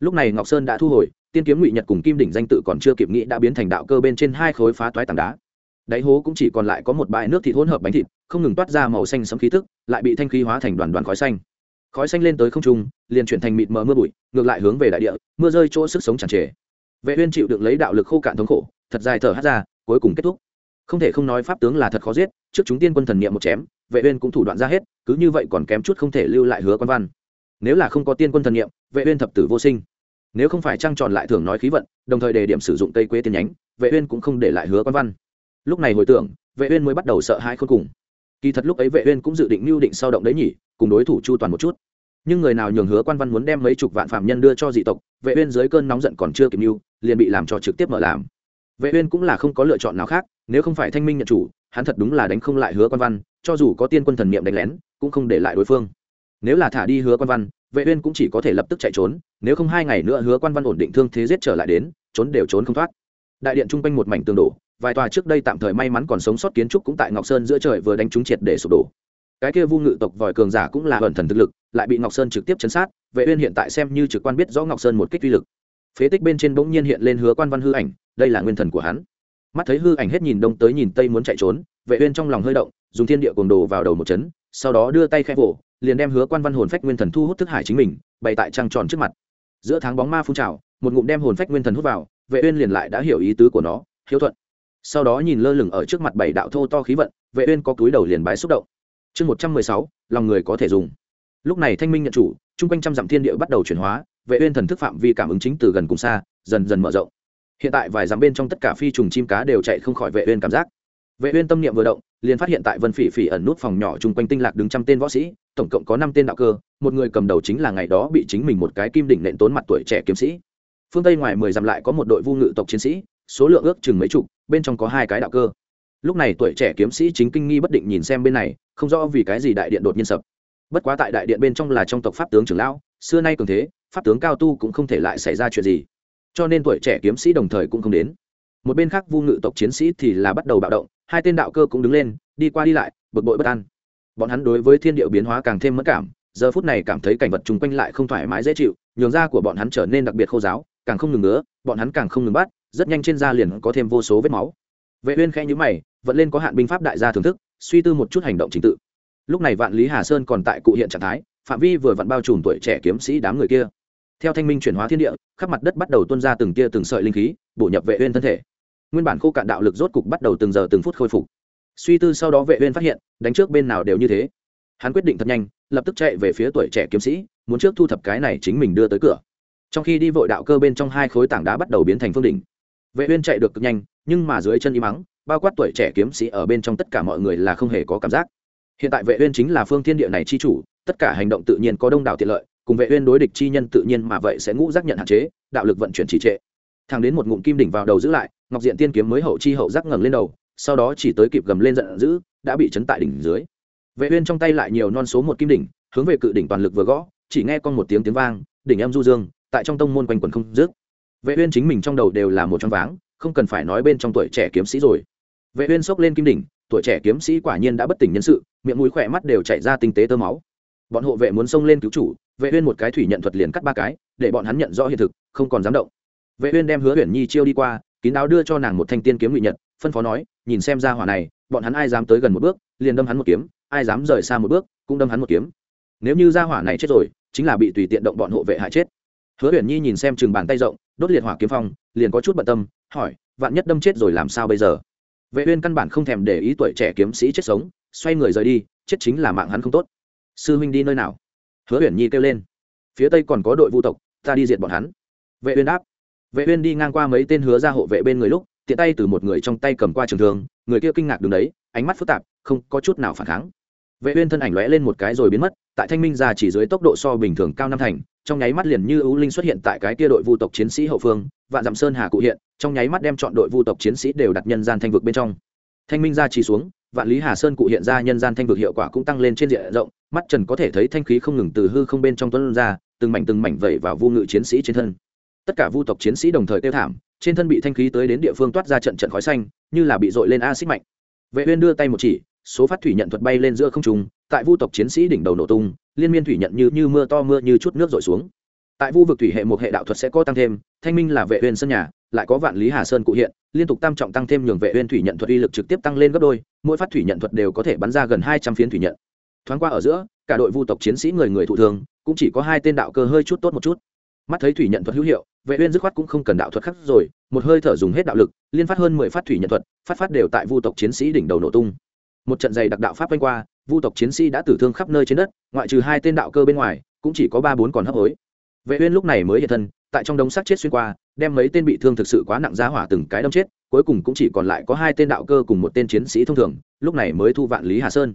lúc này ngọc sơn đã thu hồi, tiên kiếm ngụy nhật cùng kim đỉnh danh tự còn chưa kịp nghĩ đã biến thành đạo cơ bên trên hai khối phá toái tảng đá. Đáy hố cũng chỉ còn lại có một bãi nước thịt hỗn hợp bánh thịt, không ngừng toát ra màu xanh sấm khí tức, lại bị thanh khí hóa thành đoàn đoàn khói xanh. Khói xanh lên tới không trung, liền chuyển thành mịt mờ mưa bụi, ngược lại hướng về đại địa, mưa rơi chỗ sức sống tràn trề. Vệ uyên chịu đựng lấy đạo lực khô cạn thống khổ, thật dài thở hắt ra, cuối cùng kết thúc. Không thể không nói pháp tướng là thật khó giết, trước chúng tiên quân thần niệm một chém, vệ uyên cũng thủ đoạn ra hết, cứ như vậy còn kém chút không thể lưu lại hứa quan văn nếu là không có tiên quân thần niệm, vệ uyên thập tử vô sinh. Nếu không phải trăng tròn lại thường nói khí vận, đồng thời đề điểm sử dụng tây quế tiên nhánh, vệ uyên cũng không để lại hứa quan văn. Lúc này hồi tưởng, vệ uyên mới bắt đầu sợ hãi khôn cùng. Kỳ thật lúc ấy vệ uyên cũng dự định lưu định sau động đấy nhỉ, cùng đối thủ chu toàn một chút. Nhưng người nào nhường hứa quan văn muốn đem mấy chục vạn phạm nhân đưa cho dị tộc, vệ uyên dưới cơn nóng giận còn chưa kịp lưu liền bị làm cho trực tiếp mở làm. Vệ uyên cũng là không có lựa chọn nào khác, nếu không phải thanh minh nhận chủ, hắn thật đúng là đánh không lại hứa quan văn, cho dù có tiên quân thần niệm đánh lén, cũng không để lại đối phương nếu là thả đi hứa quan văn, vệ uyên cũng chỉ có thể lập tức chạy trốn, nếu không hai ngày nữa hứa quan văn ổn định thương thế giết trở lại đến, trốn đều trốn không thoát. Đại điện trung quanh một mảnh tường đổ, vài tòa trước đây tạm thời may mắn còn sống sót kiến trúc cũng tại ngọc sơn giữa trời vừa đánh trúng triệt để sụp đổ. Cái kia vu ngự tộc vòi cường giả cũng là ẩn thần thực lực, lại bị ngọc sơn trực tiếp chấn sát, vệ uyên hiện tại xem như trực quan biết rõ ngọc sơn một kích uy lực. Phế tích bên trên bỗng nhiên hiện lên hứa quan văn hư ảnh, đây là nguyên thần của hắn. Mắt thấy hư ảnh hết nhìn đông tới nhìn tây muốn chạy trốn, vệ uyên trong lòng hơi động, dùng thiên địa cuồng đồ vào đầu một chấn, sau đó đưa tay khẽ vỗ liền đem hứa quan văn hồn phách nguyên thần thu hút thức hải chính mình bày tại trăng tròn trước mặt. Giữa tháng bóng ma phun trào một ngụm đem hồn phách nguyên thần hút vào vệ uyên liền lại đã hiểu ý tứ của nó hiếu thuận. Sau đó nhìn lơ lửng ở trước mặt bảy đạo thô to khí vận vệ uyên có túi đầu liền bái xúc động. Chương 116, lòng người có thể dùng. Lúc này thanh minh nhận chủ trung quanh trăm dặm thiên địa bắt đầu chuyển hóa vệ uyên thần thức phạm vi cảm ứng chính từ gần cùng xa dần dần mở rộng. Hiện tại vài dặm bên trong tất cả phi trùng chim cá đều chạy không khỏi vệ uyên cảm giác. Vệ uyên tâm niệm vừa động liền phát hiện tại vân phỉ phỉ ẩn nút phòng nhỏ chung quanh tinh lạc đứng trăm tên võ sĩ tổng cộng có năm tên đạo cơ, một người cầm đầu chính là ngày đó bị chính mình một cái kim đỉnh nện tốn mặt tuổi trẻ kiếm sĩ. Phương tây ngoài mười dặm lại có một đội vu ngự tộc chiến sĩ, số lượng ước chừng mấy chục, bên trong có hai cái đạo cơ. Lúc này tuổi trẻ kiếm sĩ chính kinh nghi bất định nhìn xem bên này, không rõ vì cái gì đại điện đột nhiên sập. Bất quá tại đại điện bên trong là trong tộc pháp tướng trưởng lão, xưa nay cường thế, pháp tướng cao tu cũng không thể lại xảy ra chuyện gì. Cho nên tuổi trẻ kiếm sĩ đồng thời cũng không đến. Một bên khác vu ngự tộc chiến sĩ thì là bắt đầu bạo động, hai tên đạo cơ cũng đứng lên, đi qua đi lại, bực bội bất an bọn hắn đối với thiên điệu biến hóa càng thêm mất cảm giờ phút này cảm thấy cảnh vật chung quanh lại không thoải mái dễ chịu nhường da của bọn hắn trở nên đặc biệt khô giáo càng không ngừng nữa, bọn hắn càng không ngừng bắt rất nhanh trên da liền có thêm vô số vết máu. Vệ uyên khẽ nhíu mày vẫn lên có hạn binh pháp đại gia thưởng thức suy tư một chút hành động chính tự. Lúc này vạn lý hà sơn còn tại cụ hiện trạng thái phạm vi vừa vặn bao trùm tuổi trẻ kiếm sĩ đám người kia. Theo thanh minh chuyển hóa thiên địa khắp mặt đất bắt đầu tuôn ra từng tia từng sợi linh khí bổ nhập vệ uyên thân thể. Nguyên bản khô cạn đạo lực rốt cục bắt đầu từng giờ từng phút khôi phục suy tư sau đó vệ uyên phát hiện, đánh trước bên nào đều như thế. Hắn quyết định thật nhanh, lập tức chạy về phía tuổi trẻ kiếm sĩ, muốn trước thu thập cái này chính mình đưa tới cửa. Trong khi đi vội đạo cơ bên trong hai khối tảng đá bắt đầu biến thành phương đỉnh. Vệ uyên chạy được cực nhanh, nhưng mà dưới chân y mắng bao quát tuổi trẻ kiếm sĩ ở bên trong tất cả mọi người là không hề có cảm giác. Hiện tại vệ uyên chính là phương thiên địa này chi chủ, tất cả hành động tự nhiên có đông đảo tiện lợi, cùng vệ uyên đối địch chi nhân tự nhiên mà vậy sẽ ngũ giác nhận hạn chế, đạo lực vận chuyển trì trệ. Thang đến một ngụm kim đỉnh vào đầu giữ lại, ngọc diện tiên kiếm mới hậu chi hậu giác ngẩng lên đầu sau đó chỉ tới kịp gầm lên giận dữ, đã bị chấn tại đỉnh dưới. Vệ uyên trong tay lại nhiều non số một kim đỉnh, hướng về cự đỉnh toàn lực vừa gõ, chỉ nghe con một tiếng tiếng vang, đỉnh em du dương, tại trong tông môn quanh quẩn không dứt. Vệ uyên chính mình trong đầu đều là một trong váng, không cần phải nói bên trong tuổi trẻ kiếm sĩ rồi. Vệ uyên sốc lên kim đỉnh, tuổi trẻ kiếm sĩ quả nhiên đã bất tỉnh nhân sự, miệng mũi khỏe mắt đều chảy ra tinh tế tơ máu. Bọn hộ vệ muốn xông lên cứu chủ, vệ uyên một cái thủy nhận thuật liền cắt ba cái, để bọn hắn nhận rõ hiện thực, không còn dám động. Vệ uyên đem hứa uyển nhi chiêu đi qua, kín đáo đưa cho nàng một thanh tiên kiếm ngụy nhật, phân phó nói nhìn xem ra hỏa này, bọn hắn ai dám tới gần một bước, liền đâm hắn một kiếm, ai dám rời xa một bước, cũng đâm hắn một kiếm. Nếu như ra hỏa này chết rồi, chính là bị tùy tiện động bọn hộ vệ hại chết. Hứa huyền nhi nhìn xem chừng bàn tay rộng, đốt liệt hỏa kiếm phong, liền có chút bận tâm, hỏi, vạn nhất đâm chết rồi làm sao bây giờ? Vệ uyên căn bản không thèm để ý tuổi trẻ kiếm sĩ chết sống, xoay người rời đi, chết chính là mạng hắn không tốt. Sư huynh đi nơi nào? Hứa huyền nhi kêu lên. Phía tây còn có đội vu tộc, ta đi diệt bọn hắn. Vệ uyên đáp. Vệ uyên đi ngang qua mấy tên hứa gia hộ vệ bên người lúc tiện tay từ một người trong tay cầm qua trường thương, người kia kinh ngạc đứng đấy, ánh mắt phức tạp, không có chút nào phản kháng. Vệ uyên thân ảnh lóe lên một cái rồi biến mất, tại thanh minh gia chỉ dưới tốc độ so bình thường cao năm thành, trong nháy mắt liền như ưu linh xuất hiện tại cái kia đội vu tộc chiến sĩ hậu phương, vạn dặm sơn hà cụ hiện, trong nháy mắt đem chọn đội vu tộc chiến sĩ đều đặt nhân gian thanh vực bên trong. Thanh minh gia chỉ xuống, vạn lý hà sơn cụ hiện ra nhân gian thanh vực hiệu quả cũng tăng lên trên diện rộng, mắt trần có thể thấy thanh khí không ngừng từ hư không bên trong tuấn ra, từng mảnh từng mảnh vẩy vào vu ngự chiến sĩ trên thân. Tất cả vu tộc chiến sĩ đồng thời tiêu thảm trên thân bị thanh khí tới đến địa phương toát ra trận trận khói xanh, như là bị dội lên axit mạnh. Vệ uyên đưa tay một chỉ, số phát thủy nhận thuật bay lên giữa không trung, tại vu tộc chiến sĩ đỉnh đầu nổ tung, liên miên thủy nhận như như mưa to mưa như chút nước rội xuống. Tại vu vực thủy hệ một hệ đạo thuật sẽ có tăng thêm, thanh minh là vệ uyên sân nhà, lại có vạn lý hà sơn cụ hiện, liên tục tam trọng tăng thêm nhường vệ uyên thủy nhận thuật uy lực trực tiếp tăng lên gấp đôi, mỗi phát thủy nhận thuật đều có thể bắn ra gần 200 phiến thủy nhận. Thoáng qua ở giữa, cả đội vu tộc chiến sĩ người người thụ thương, cũng chỉ có hai tên đạo cơ hơi chút tốt một chút. Mắt thấy thủy nhận thuật hữu hiệu vệ uyên dứt khoát cũng không cần đạo thuật khác rồi, một hơi thở dùng hết đạo lực, liên phát hơn 10 phát thủy nhận thuật, phát phát đều tại vu tộc chiến sĩ đỉnh đầu nổ tung. Một trận dày đặc đạo pháp quanh qua, vu tộc chiến sĩ đã tử thương khắp nơi trên đất, ngoại trừ hai tên đạo cơ bên ngoài, cũng chỉ có ba bốn còn hấp hối. Vệ uyên lúc này mới hiện thân, tại trong đống xác chết xuyên qua, đem mấy tên bị thương thực sự quá nặng giá hỏa từng cái đâm chết, cuối cùng cũng chỉ còn lại có hai tên đạo cơ cùng một tên chiến sĩ thông thường, lúc này mới thu vạn lý hà sơn.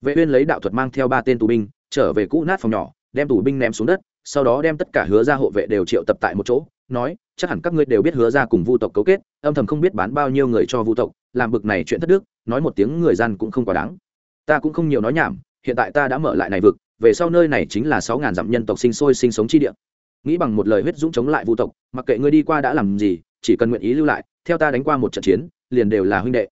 Vệ uyên lấy đạo thuật mang theo ba tên tù binh, trở về cũ nát phòng nhỏ, đem tù binh ném xuống đất sau đó đem tất cả hứa gia hộ vệ đều triệu tập tại một chỗ, nói, chắc hẳn các ngươi đều biết hứa gia cùng vu tộc cấu kết, âm thầm không biết bán bao nhiêu người cho vu tộc, làm bực này chuyện thất đức, nói một tiếng người gian cũng không quá đáng. Ta cũng không nhiều nói nhảm, hiện tại ta đã mở lại này vực, về sau nơi này chính là sáu ngàn dặm nhân tộc sinh sôi sinh sống chi địa. Nghĩ bằng một lời huyết dũng chống lại vu tộc, mặc kệ ngươi đi qua đã làm gì, chỉ cần nguyện ý lưu lại, theo ta đánh qua một trận chiến, liền đều là huynh đệ.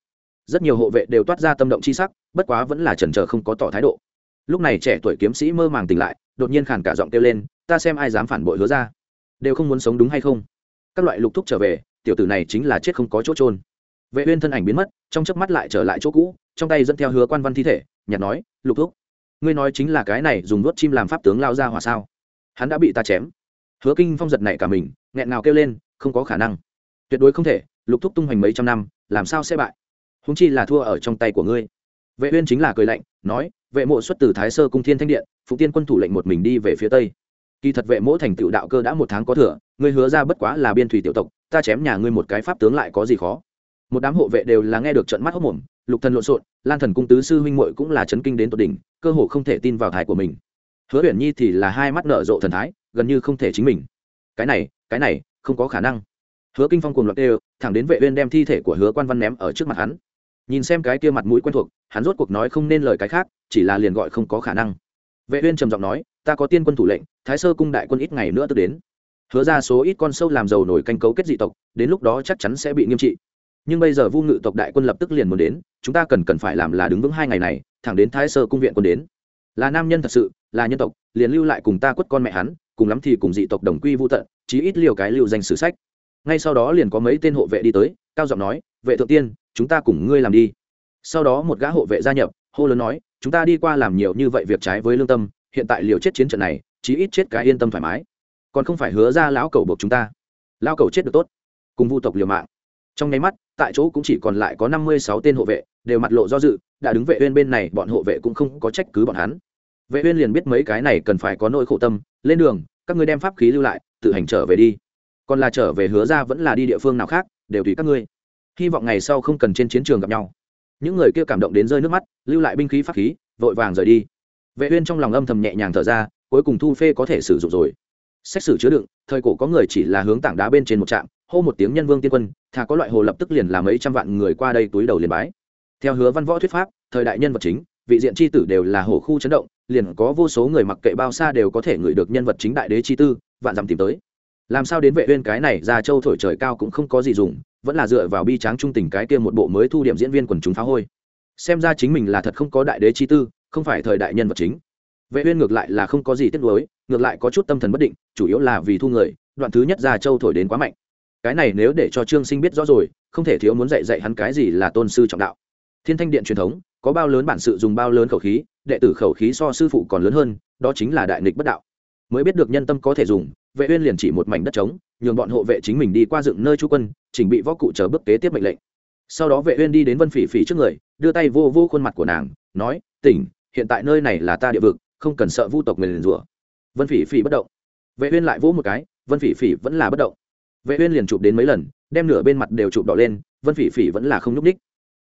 Rất nhiều hộ vệ đều toát ra tâm động chi sắc, bất quá vẫn là chần chờ không có tỏ thái độ. Lúc này trẻ tuổi kiếm sĩ mơ màng tỉnh lại, đột nhiên khàn cả giọng kêu lên ta xem ai dám phản bội hứa ra. Đều không muốn sống đúng hay không? Các loại lục thúc trở về, tiểu tử này chính là chết không có chỗ trôn vệ uyên thân ảnh biến mất, trong chớp mắt lại trở lại chỗ cũ, trong tay dẫn theo hứa quan văn thi thể, nhặt nói, lục thúc, ngươi nói chính là cái này dùng nuốt chim làm pháp tướng lao ra hỏa sao? Hắn đã bị ta chém. Hứa kinh phong giật nảy cả mình, nghẹn ngào kêu lên, không có khả năng. Tuyệt đối không thể, lục thúc tung hoành mấy trăm năm, làm sao sẽ bại? Húng chi là thua ở trong tay của ngươi. Vệ uyên chính là cười lạnh, nói, vệ mộ xuất từ thái sơ cung thiên thanh điện phụ tiên quân thủ lệnh một mình đi về phía tây kỳ thật vệ mỗ thành tựu đạo cơ đã một tháng có thừa, ngươi hứa ra bất quá là biên thủy tiểu tộc, ta chém nhà ngươi một cái pháp tướng lại có gì khó? Một đám hộ vệ đều là nghe được trận mắt hốc mồm, lục thần lộn xộn, lan thần cung tứ sư huynh muội cũng là chấn kinh đến tột đỉnh, cơ hồ không thể tin vào thái của mình. Hứa uyển nhi thì là hai mắt nở rộ thần thái, gần như không thể chính mình. Cái này cái này, không có khả năng. Hứa kinh phong cùng loạt đều thẳng đến vệ uyên đem thi thể của hứa quan văn ném ở trước mặt hắn. Nhìn xem cái kia mặt mũi quen thuộc, hắn rốt cuộc nói không nên lời cái khác, chỉ là liền gọi không có khả năng. Vệ uyên trầm giọng nói ta có tiên quân thủ lệnh, thái sơ cung đại quân ít ngày nữa tức đến. Hứa ra số ít con sâu làm giàu nổi canh cấu kết dị tộc, đến lúc đó chắc chắn sẽ bị nghiêm trị. Nhưng bây giờ vu ngự tộc đại quân lập tức liền muốn đến, chúng ta cần cần phải làm là đứng vững hai ngày này, thẳng đến thái sơ cung viện quân đến. Là nam nhân thật sự, là nhân tộc, liền lưu lại cùng ta quất con mẹ hắn, cùng lắm thì cùng dị tộc đồng quy vô tận, chí ít liều cái lưu danh sử sách. Ngay sau đó liền có mấy tên hộ vệ đi tới, cao giọng nói, vệ thượng tiên, chúng ta cùng ngươi làm đi. Sau đó một gã hộ vệ gia nhập, hô lớn nói, chúng ta đi qua làm nhiều như vậy việc trái với lương tâm hiện tại liều chết chiến trận này, chí ít chết cái yên tâm thoải mái. Còn không phải hứa ra lão cầu buộc chúng ta. Lão cầu chết được tốt. Cùng vu tộc liều mạng. Trong nháy mắt, tại chỗ cũng chỉ còn lại có năm mươi sáu tên hộ vệ, đều mặt lộ do dự, đã đứng vệ uyên bên này, bọn hộ vệ cũng không có trách cứ bọn hắn. Vệ uyên liền biết mấy cái này cần phải có nỗi khổ tâm, lên đường, các ngươi đem pháp khí lưu lại, tự hành trở về đi. Còn là trở về hứa ra vẫn là đi địa phương nào khác, đều tùy các ngươi. Hy vọng ngày sau không cần trên chiến trường gặp nhau. Những người kia cảm động đến rơi nước mắt, lưu lại binh khí pháp khí, vội vàng rời đi vệ uyên trong lòng âm thầm nhẹ nhàng thở ra, cuối cùng thu phê có thể sử dụng rồi. Xét xử chứa đựng, thời cổ có người chỉ là hướng tảng đá bên trên một trạm, hô một tiếng nhân vương tiên quân, thà có loại hồ lập tức liền làm mấy trăm vạn người qua đây túi đầu liền bái. Theo hứa văn võ thuyết pháp, thời đại nhân vật chính, vị diện chi tử đều là hồ khu chấn động, liền có vô số người mặc kệ bao xa đều có thể ngửi được nhân vật chính đại đế chi tư, vạn dặm tìm tới. Làm sao đến vệ uyên cái này ra châu thổi trời cao cũng không có gì dùng, vẫn là dựa vào bi tráng trung tình cái kia một bộ mới thu điểm diễn viên quần chúng phá hôi. Xem ra chính mình là thật không có đại đế chi tư không phải thời đại nhân vật chính. Vệ uyên ngược lại là không có gì tiếc nuối, ngược lại có chút tâm thần bất định, chủ yếu là vì thu người, đoạn thứ nhất ra châu thổi đến quá mạnh. Cái này nếu để cho trương sinh biết rõ rồi, không thể thiếu muốn dạy dạy hắn cái gì là tôn sư trọng đạo. Thiên thanh điện truyền thống, có bao lớn bản sự dùng bao lớn khẩu khí, đệ tử khẩu khí so sư phụ còn lớn hơn, đó chính là đại nghịch bất đạo. Mới biết được nhân tâm có thể dùng, vệ uyên liền chỉ một mảnh đất trống, nhường bọn hộ vệ chính mình đi qua dựng nơi trú quân, chỉnh bị võ cụ chờ bước kế tiếp mệnh lệnh. Sau đó vệ uyên đi đến vân phỉ phỉ trước người, đưa tay vô vô khuôn mặt của nàng, nói, tỉnh hiện tại nơi này là ta địa vực, không cần sợ vu tộc mình rủa. Vân phỉ phỉ bất động. Vệ uyên lại vỗ một cái, vân phỉ phỉ vẫn là bất động. Vệ uyên liền chụp đến mấy lần, đem nửa bên mặt đều chụp đỏ lên, vân phỉ phỉ vẫn là không nhúc ních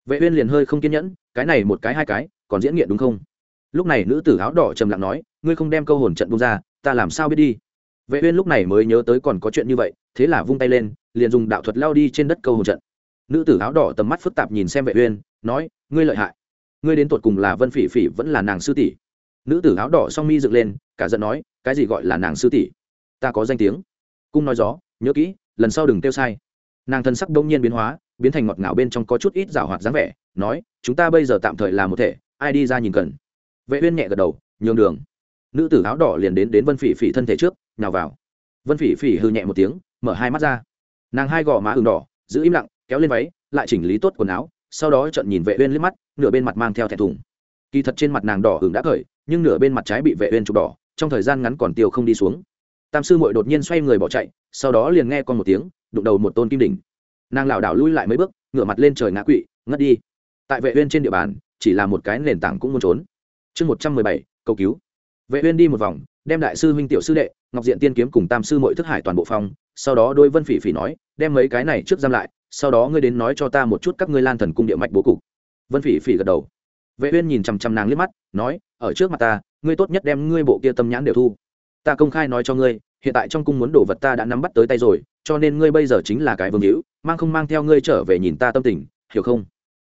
vệ uyên liền hơi không kiên nhẫn, cái này một cái hai cái, còn diễn nghiện đúng không? Lúc này nữ tử áo đỏ trầm lặng nói, ngươi không đem câu hồn trận buông ra, ta làm sao biết đi? Vệ uyên lúc này mới nhớ tới còn có chuyện như vậy, thế là vung tay lên, liền dùng đạo thuật lao đi trên đất câu hồn trận. Nữ tử áo đỏ tầm mắt phức tạp nhìn xem vệ uyên, nói, ngươi lợi hại ngươi đến tuột cùng là vân phỉ phỉ vẫn là nàng sư tỷ nữ tử áo đỏ song mi dựng lên cả giận nói cái gì gọi là nàng sư tỷ ta có danh tiếng cung nói gió nhớ kỹ lần sau đừng kêu sai nàng thân sắc đông nhiên biến hóa biến thành ngọt ngào bên trong có chút ít rào hoạt dáng vẻ nói chúng ta bây giờ tạm thời là một thể ai đi ra nhìn cần vệ uyên nhẹ gật đầu nhường đường nữ tử áo đỏ liền đến đến vân phỉ phỉ thân thể trước nhào vào vân phỉ phỉ hư nhẹ một tiếng mở hai mắt ra nàng hai gò má ửng đỏ giữ im lặng kéo lên váy lại chỉnh lý tốt quần áo sau đó trận nhìn vệ uyên liếc mắt, nửa bên mặt mang theo thẹn thùng. Kỳ thật trên mặt nàng đỏ ửng đã cởi nhưng nửa bên mặt trái bị vệ uyên chụp đỏ, trong thời gian ngắn còn tiêu không đi xuống. Tam sư muội đột nhiên xoay người bỏ chạy, sau đó liền nghe con một tiếng, đụng đầu một tôn kim đỉnh. Nàng lảo đảo lui lại mấy bước, ngửa mặt lên trời ngã quỵ, ngất đi. Tại vệ uyên trên địa bàn, chỉ là một cái nền tảng cũng muốn trốn. Chương một trăm mười bảy, cầu cứu. Vệ uyên đi một vòng đem đại sư huynh tiểu sư đệ, ngọc diện tiên kiếm cùng tam sư muội thức hải toàn bộ phòng sau đó đôi vân phỉ phỉ nói, đem mấy cái này trước giam lại, sau đó ngươi đến nói cho ta một chút các ngươi lan thần cung địa mạch bố cục. Vân phỉ phỉ gật đầu. Vệ uyên nhìn chăm chăm nàng liếc mắt, nói, ở trước mặt ta, ngươi tốt nhất đem ngươi bộ kia tâm nhãn đều thu. Ta công khai nói cho ngươi, hiện tại trong cung muốn đổ vật ta đã nắm bắt tới tay rồi, cho nên ngươi bây giờ chính là cái vương hữu, mang không mang theo ngươi trở về nhìn ta tâm tình, hiểu không?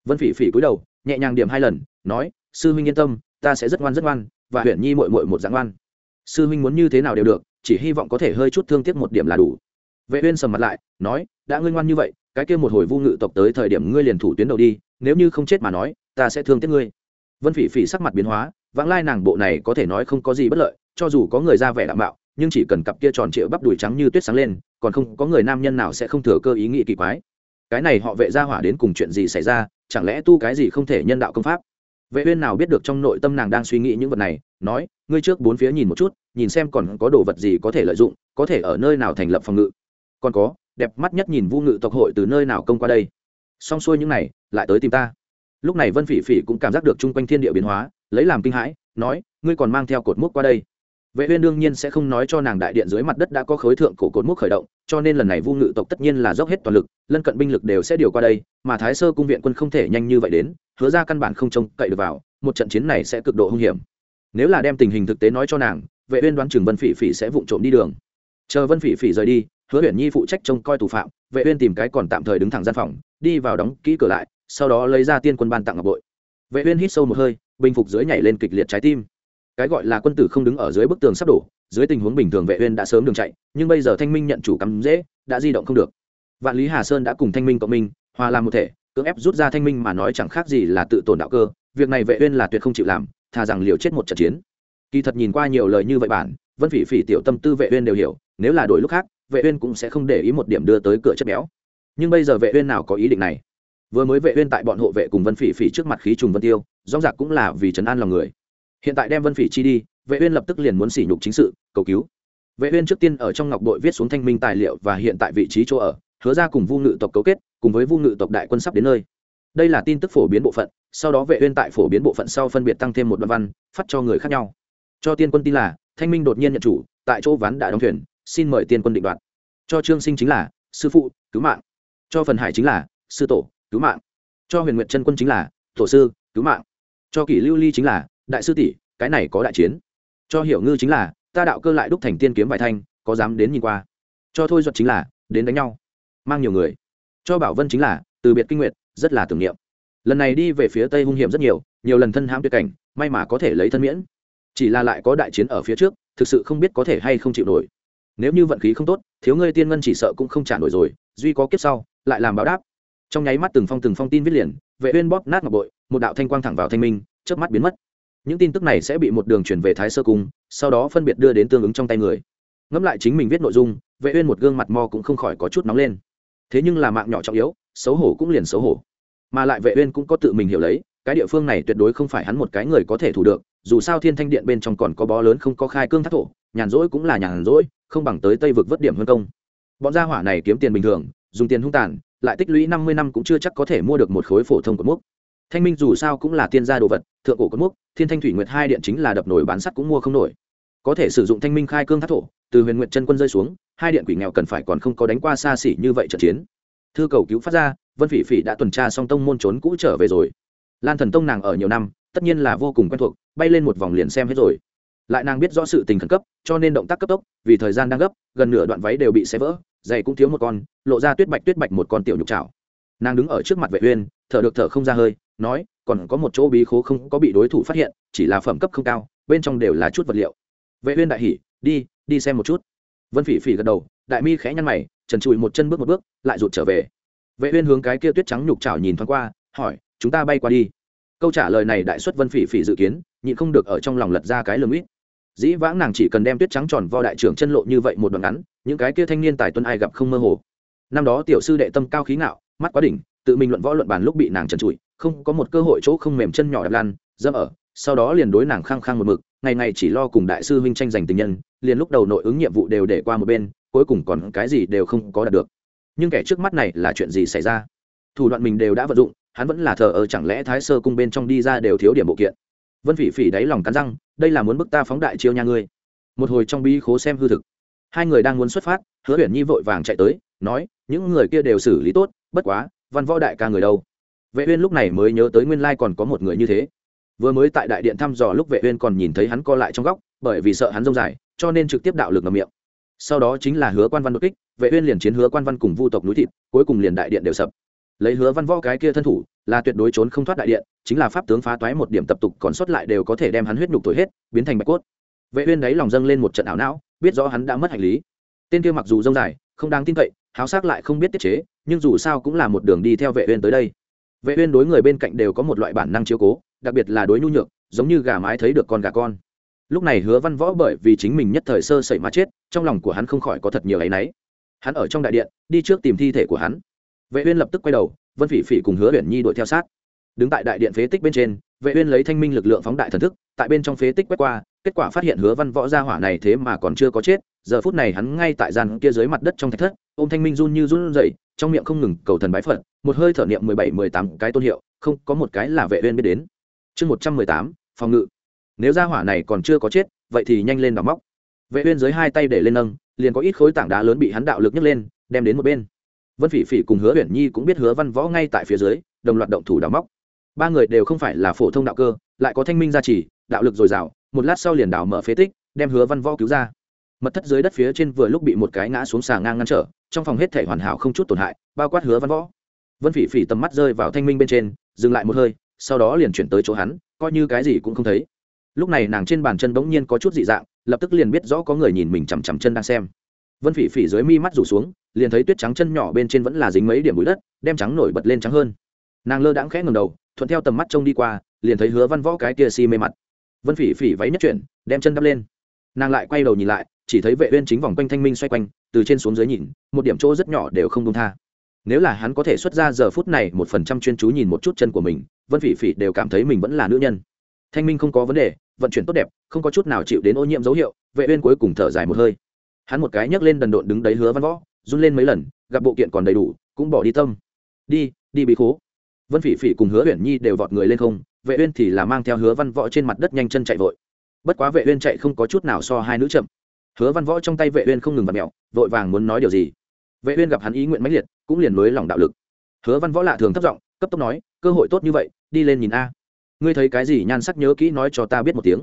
Vân phỉ phỉ cúi đầu, nhẹ nhàng điểm hai lần, nói, sư huynh yên tâm, ta sẽ rất ngoan rất ngoan, và huyện nhi muội muội một dạng ngoan sư huynh muốn như thế nào đều được, chỉ hy vọng có thể hơi chút thương tiếc một điểm là đủ. Vệ uyên sầm mặt lại, nói, đã ngươi ngoan như vậy, cái kia một hồi vu ngự tộc tới thời điểm ngươi liền thủ tuyến đầu đi, nếu như không chết mà nói, ta sẽ thương tiếc ngươi. Vân phỉ phỉ sắc mặt biến hóa, vãng lai nàng bộ này có thể nói không có gì bất lợi, cho dù có người ra vẻ đạm bạo nhưng chỉ cần cặp kia tròn trịa bắp đùi trắng như tuyết sáng lên, còn không có người nam nhân nào sẽ không thừa cơ ý nghĩ kỳ quái. Cái này họ vệ ra hỏa đến cùng chuyện gì xảy ra, chẳng lẽ tu cái gì không thể nhân đạo công pháp? Vệ uyên nào biết được trong nội tâm nàng đang suy nghĩ những vật này, nói, ngươi trước bốn phía nhìn một chút, nhìn xem còn có đồ vật gì có thể lợi dụng, có thể ở nơi nào thành lập phòng ngự. Còn có, đẹp mắt nhất nhìn vu ngự tộc hội từ nơi nào công qua đây. Xong xuôi những này, lại tới tìm ta. Lúc này vân phỉ phỉ cũng cảm giác được chung quanh thiên địa biến hóa, lấy làm kinh hãi, nói, ngươi còn mang theo cột mốc qua đây vệ uyên đương nhiên sẽ không nói cho nàng đại điện dưới mặt đất đã có khối thượng cổ cột mốc khởi động, cho nên lần này vu ngự tộc tất nhiên là dốc hết toàn lực, lân cận binh lực đều sẽ điều qua đây, mà thái sơ cung viện quân không thể nhanh như vậy đến, hứa ra căn bản không trông cậy được vào, một trận chiến này sẽ cực độ hung hiểm. Nếu là đem tình hình thực tế nói cho nàng, vệ uyên đoán chừng vân phỉ phỉ sẽ vụng trộm đi đường. Chờ vân phỉ phỉ rời đi, hứa huyền nhi phụ trách trông coi tù phạm, vệ uyên tìm cái còn tạm thời đứng thẳng gian phòng, đi vào đóng kỹ cửa lại, sau đó lấy ra tiên quân ban tặng ngọc bội. Vệ uyên hít sâu một hơi, bình phục dưới nhảy lên kịch liệt trái tim cái gọi là quân tử không đứng ở dưới bức tường sắp đổ, dưới tình huống bình thường vệ uyên đã sớm đường chạy, nhưng bây giờ thanh minh nhận chủ cắm dễ, đã di động không được. Vạn lý hà sơn đã cùng thanh minh cộng minh, hòa làm một thể, cưỡng ép rút ra thanh minh mà nói chẳng khác gì là tự tổn đạo cơ, việc này vệ uyên là tuyệt không chịu làm thà rằng liều chết một trận chiến. Kỳ thật nhìn qua nhiều lời như vậy bản, vân phỉ phỉ tiểu tâm tư vệ uyên đều hiểu, nếu là đổi lúc khác, vệ uyên cũng sẽ không để ý một điểm đưa tới cửa chất béo. Nhưng bây giờ vệ uyên nào có ý định này? Vừa mới vệ uyên tại bọn hộ vệ cùng vân phỉ phỉ trước mặt khí trùng vân tiêu, rõ ràng cũng là vì trấn an lòng người hiện tại đem vân phỉ chi đi, vệ uyên lập tức liền muốn sỉ nhục chính sự, cầu cứu. Vệ uyên trước tiên ở trong ngọc đội viết xuống thanh minh tài liệu và hiện tại vị trí chỗ ở, hứa ra cùng vu ngự tộc cấu kết, cùng với vu ngự tộc đại quân sắp đến nơi. Đây là tin tức phổ biến bộ phận, sau đó vệ uyên tại phổ biến bộ phận sau phân biệt tăng thêm một đoạn văn, phát cho người khác nhau. Cho tiên quân tin là, thanh minh đột nhiên nhận chủ, tại chỗ ván đã đóng thuyền, xin mời tiên quân định đoạt. Cho trương sinh chính là, sư phụ, cứu mạng. Cho phần hải chính là, sư tổ, cứu mạng. Cho huyền nguyệt chân quân chính là, tổ sư, cứu mạng. Cho kỷ lưu ly chính là đại sư tỷ, cái này có đại chiến. Cho hiểu ngư chính là, ta đạo cơ lại đúc thành tiên kiếm vài thanh, có dám đến nhìn qua. Cho thôi duật chính là, đến đánh nhau. Mang nhiều người. Cho bảo vân chính là, từ biệt kinh nguyện rất là tưởng niệm. Lần này đi về phía tây hung hiểm rất nhiều nhiều lần thân hãm tuyệt cảnh, may mà có thể lấy thân miễn. Chỉ là lại có đại chiến ở phía trước, thực sự không biết có thể hay không chịu nổi. Nếu như vận khí không tốt, thiếu ngươi tiên ngân chỉ sợ cũng không trả nổi rồi, duy có kiếp sau, lại làm báo đáp. Trong nháy mắt từng phong từng phong tin viết liền, vệ uyên bóp nát ngọc bội, một đạo thanh quang thẳng vào thanh minh, chớp mắt biến mất những tin tức này sẽ bị một đường chuyển về thái sơ cung, sau đó phân biệt đưa đến tương ứng trong tay người. Ngẫm lại chính mình viết nội dung, vệ uyên một gương mặt mo cũng không khỏi có chút nóng lên. Thế nhưng là mạng nhỏ trọng yếu, xấu hổ cũng liền xấu hổ. Mà lại vệ uyên cũng có tự mình hiểu lấy, cái địa phương này tuyệt đối không phải hắn một cái người có thể thủ được, dù sao thiên thanh điện bên trong còn có bó lớn không có khai cương thác thổ, nhàn rỗi cũng là nhàn rỗi, không bằng tới tây vực vớt điểm hơn công. Bọn gia hỏa này kiếm tiền bình thường, dùng tiền hung tàn, lại tích lũy năm mươi năm cũng chưa chắc có thể mua được một khối phổ thông của mốc thanh minh dù sao cũng là tiên gia đồ vật, thượng cổ cột mốc, thiên thanh thủy nguyệt hai điện chính là đập nổi bán sắt cũng mua không nổi. Có thể sử dụng thanh minh khai cương thác thổ, từ huyền nguyệt chân quân rơi xuống, hai điện quỷ nghèo cần phải còn không có đánh qua xa xỉ như vậy trận chiến. Thư cầu cứu phát ra, vân phỉ phỉ đã tuần tra xong tông môn trốn cũ trở về rồi. Lan thần tông nàng ở nhiều năm, tất nhiên là vô cùng quen thuộc, bay lên một vòng liền xem hết rồi. Lại nàng biết rõ sự tình khẩn cấp, cho nên động tác cấp tốc, vì thời gian đang gấp, gần nửa đoạn váy đều bị xé vỡ, giày cũng thiếu một con, lộ ra tuyết bạch tuyết bạch một con tiểu nhục trào nàng đứng ở trước mặt vệ uyên, thở được thở không ra hơi nói, còn có một chỗ bí khố không có bị đối thủ phát hiện, chỉ là phẩm cấp không cao, bên trong đều là chút vật liệu. Vệ uyên đại hỉ, đi đi xem một chút. Vân phỉ phỉ gật đầu, đại mi khẽ nhăn mày, trần trụi một chân bước một bước, lại rụt trở về. Vệ uyên hướng cái kia tuyết trắng nhục trào nhìn thoáng qua, hỏi, chúng ta bay qua đi? Câu trả lời này đại xuất vân phỉ phỉ dự kiến, nhịn không được ở trong lòng lật ra cái lườm ít. Dĩ vãng nàng chỉ cần đem tuyết trắng tròn vo đại trưởng chân lộ như vậy một đoạn ngắn, những cái kia thanh niên tài tuân ai gặp không mơ hồ. Năm đó tiểu sư đệ tâm cao khí ngạo, mắt quá đỉnh, tự mình luận võ luận bàn lúc bị nàng trần trụi không có một cơ hội chỗ không mềm chân nhỏ đạp lan dâm ở, sau đó liền đối nàng khăng khăng một mực, ngày ngày chỉ lo cùng đại sư huynh tranh giành tình nhân, liền lúc đầu nội ứng nhiệm vụ đều để qua một bên, cuối cùng còn cái gì đều không có đạt được. Nhưng kẻ trước mắt này là chuyện gì xảy ra? Thủ đoạn mình đều đã vận dụng, hắn vẫn là thờ ơ, chẳng lẽ thái sơ cung bên trong đi ra đều thiếu điểm bộ kiện? Vân phỉ phỉ đáy lòng cắn răng, đây là muốn bức ta phóng đại chiêu nhà ngươi. Một hồi trong bi khố xem hư thực. Hai người đang muốn xuất phát, hứa huyền nhi vội vàng chạy tới, nói, những người kia đều xử lý tốt, bất quá, văn võ đại ca người đâu? Vệ uyên lúc này mới nhớ tới nguyên lai còn có một người như thế. Vừa mới tại đại điện thăm dò lúc vệ uyên còn nhìn thấy hắn co lại trong góc, bởi vì sợ hắn rông dài, cho nên trực tiếp đạo lực ngậm miệng. Sau đó chính là hứa quan văn đột kích, vệ uyên liền chiến hứa quan văn cùng vu tộc núi thịt, cuối cùng liền đại điện đều sập. Lấy hứa văn võ cái kia thân thủ, là tuyệt đối trốn không thoát đại điện, chính là pháp tướng phá toái một điểm tập tục còn sót lại đều có thể đem hắn huyết nhục thổi hết, biến thành bạch cốt. Vệ uyên đấy lòng dâng lên một trận ảo não, biết rõ hắn đã mất hành lý. Tên kia mặc dù rông dài, không đáng tin cậy, háo sắc lại không biết tiết chế, nhưng dù sao cũng là một đường đi theo vệ uyên tới đây vệ uyên đối người bên cạnh đều có một loại bản năng chiếu cố, đặc biệt là đối nhu nhược, giống như gà mái thấy được con gà con. Lúc này hứa văn võ bởi vì chính mình nhất thời sơ sẩy mà chết, trong lòng của hắn không khỏi có thật nhiều ấy nấy hắn ở trong đại điện, đi trước tìm thi thể của hắn. Vệ uyên lập tức quay đầu, vân phỉ phỉ cùng hứa uyển nhi đuổi theo sát. Đứng tại đại điện phế tích bên trên, vệ uyên lấy thanh minh lực lượng phóng đại thần thức, tại bên trong phế tích quét qua, kết quả phát hiện hứa văn võ gia hỏa này thế mà còn chưa có chết, giờ phút này hắn ngay tại gian kia dưới mặt đất trong thạch thất ôm thanh minh run như run rẩy, trong miệng không ngừng cầu thần bái phật, một hơi thở niệm mười bảy, mười tám cái tôn hiệu, không, có một cái là vệ uyên biết đến. Chương một trăm mười tám, phòng ngự. Nếu gia hỏa này còn chưa có chết, vậy thì nhanh lên đào móc. Vệ uyên dưới hai tay để lên nâng, liền có ít khối tảng đá lớn bị hắn đạo lực nhấc lên, đem đến một bên. Vân phỉ phỉ cùng hứa uyển nhi cũng biết hứa văn võ ngay tại phía dưới, đồng loạt động thủ đào móc. Ba người đều không phải là phổ thông đạo cơ, lại có thanh minh gia trì, đạo lực dồi dào, một lát sau liền đào mở phế tích, đem hứa văn võ cứu ra mật thất dưới đất phía trên vừa lúc bị một cái ngã xuống xà ngang ngăn trở, trong phòng hết thể hoàn hảo không chút tổn hại, bao quát hứa văn võ. Vân phỉ phỉ tầm mắt rơi vào thanh minh bên trên, dừng lại một hơi, sau đó liền chuyển tới chỗ hắn, coi như cái gì cũng không thấy. Lúc này nàng trên bàn chân bỗng nhiên có chút dị dạng, lập tức liền biết rõ có người nhìn mình chằm chằm chân đang xem. Vân phỉ phỉ dưới mi mắt rủ xuống, liền thấy tuyết trắng chân nhỏ bên trên vẫn là dính mấy điểm bụi đất, đem trắng nổi bật lên trắng hơn. Nàng lơ đãng khẽ ngầm đầu, thuận theo tầm mắt trông đi qua, liền thấy hứa văn võ cái kia si mê mặt. Vân phỉ phỉ váy nhất chuyển, đem chân đắp lên. Nàng lại quay đầu nhìn lại chỉ thấy vệ uyên chính vòng quanh thanh minh xoay quanh, từ trên xuống dưới nhìn, một điểm chỗ rất nhỏ đều không buông tha. Nếu là hắn có thể xuất ra giờ phút này một phần trăm chuyên chú nhìn một chút chân của mình, vân phỉ phỉ đều cảm thấy mình vẫn là nữ nhân. Thanh minh không có vấn đề, vận chuyển tốt đẹp, không có chút nào chịu đến ô nhiễm dấu hiệu, vệ uyên cuối cùng thở dài một hơi. Hắn một cái nhấc lên đần độn đứng đấy hứa văn võ, run lên mấy lần, gặp bộ kiện còn đầy đủ, cũng bỏ đi tâm. Đi đi bị khố. Vân phỉ phỉ cùng hứa uyển nhi đều vọt người lên không, vệ uyên thì là mang theo hứa văn võ trên mặt đất nhanh chân chạy vội. Bất quá vệ uyên chạy không có chút nào so hai nữ chậm hứa văn võ trong tay vệ uyên không ngừng vặn mẹo, vội vàng muốn nói điều gì. Vệ uyên gặp hắn ý nguyện mãnh liệt cũng liền nới lòng đạo lực. Hứa văn võ lạ thường thấp giọng cấp tốc nói cơ hội tốt như vậy đi lên nhìn a. Ngươi thấy cái gì nhan sắc nhớ kỹ nói cho ta biết một tiếng.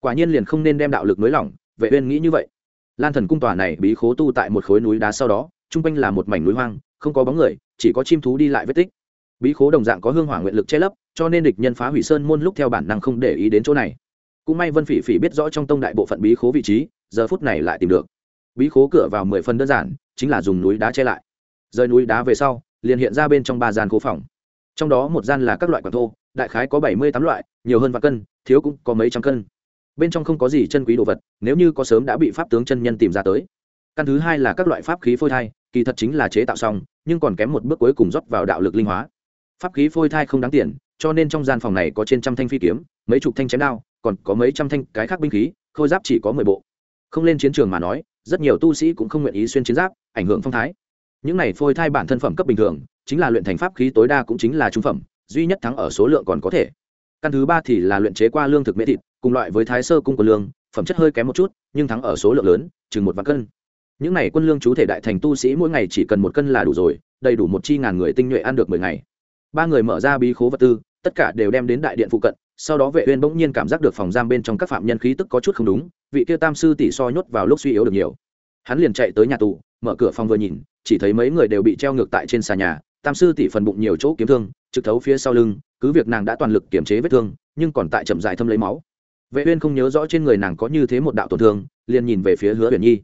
Quả nhiên liền không nên đem đạo lực nới lỏng vệ uyên nghĩ như vậy. Lan thần cung tòa này bí khố tu tại một khối núi đá sau đó trung quanh là một mảnh núi hoang không có bóng người chỉ có chim thú đi lại vết tích. Bí khố đồng dạng có hương hỏa nguyện lực che lấp cho nên địch nhân phá hủy sơn môn lúc theo bản năng không để ý đến chỗ này. Cũng may vân phỉ phỉ biết rõ trong tông đại bộ phận bí khố vị trí giờ phút này lại tìm được. Bí khố cửa vào mười phần đơn giản, chính là dùng núi đá che lại. Rời núi đá về sau, liền hiện ra bên trong ba gian khố phòng. Trong đó một gian là các loại quản thô, đại khái có bảy mươi tám loại, nhiều hơn vạn cân, thiếu cũng có mấy trăm cân. Bên trong không có gì chân quý đồ vật, nếu như có sớm đã bị pháp tướng chân nhân tìm ra tới. Căn thứ hai là các loại pháp khí phôi thai, kỳ thật chính là chế tạo xong, nhưng còn kém một bước cuối cùng rót vào đạo lực linh hóa. Pháp khí phôi thai không đáng tiền, cho nên trong gian phòng này có trên trăm thanh phi kiếm, mấy chục thanh chém đao, còn có mấy trăm thanh cái khác binh khí, khôi giáp chỉ có mười bộ không lên chiến trường mà nói, rất nhiều tu sĩ cũng không nguyện ý xuyên chiến giáp, ảnh hưởng phong thái. Những này phôi thai bản thân phẩm cấp bình thường, chính là luyện thành pháp khí tối đa cũng chính là trung phẩm, duy nhất thắng ở số lượng còn có thể. Căn thứ ba thì là luyện chế qua lương thực mễ thịt, cùng loại với thái sơ cung của lương, phẩm chất hơi kém một chút, nhưng thắng ở số lượng lớn, chừng một vạn cân. Những này quân lương chú thể đại thành tu sĩ mỗi ngày chỉ cần một cân là đủ rồi, đầy đủ một chi ngàn người tinh nhuệ ăn được mười ngày. Ba người mở ra bí khố vật tư, tất cả đều đem đến đại điện phụ cận, sau đó vệ uyên bỗng nhiên cảm giác được phòng giam bên trong các phạm nhân khí tức có chút không đúng vị kia tam sư tỷ so nhốt vào lúc suy yếu được nhiều. Hắn liền chạy tới nhà tù, mở cửa phòng vừa nhìn, chỉ thấy mấy người đều bị treo ngược tại trên xà nhà, tam sư tỷ phần bụng nhiều chỗ kiếm thương, trực thấu phía sau lưng, cứ việc nàng đã toàn lực kiểm chế vết thương, nhưng còn tại chậm dài thâm lấy máu. Vệ uyên không nhớ rõ trên người nàng có như thế một đạo tổn thương, liền nhìn về phía hứa uyển nhi.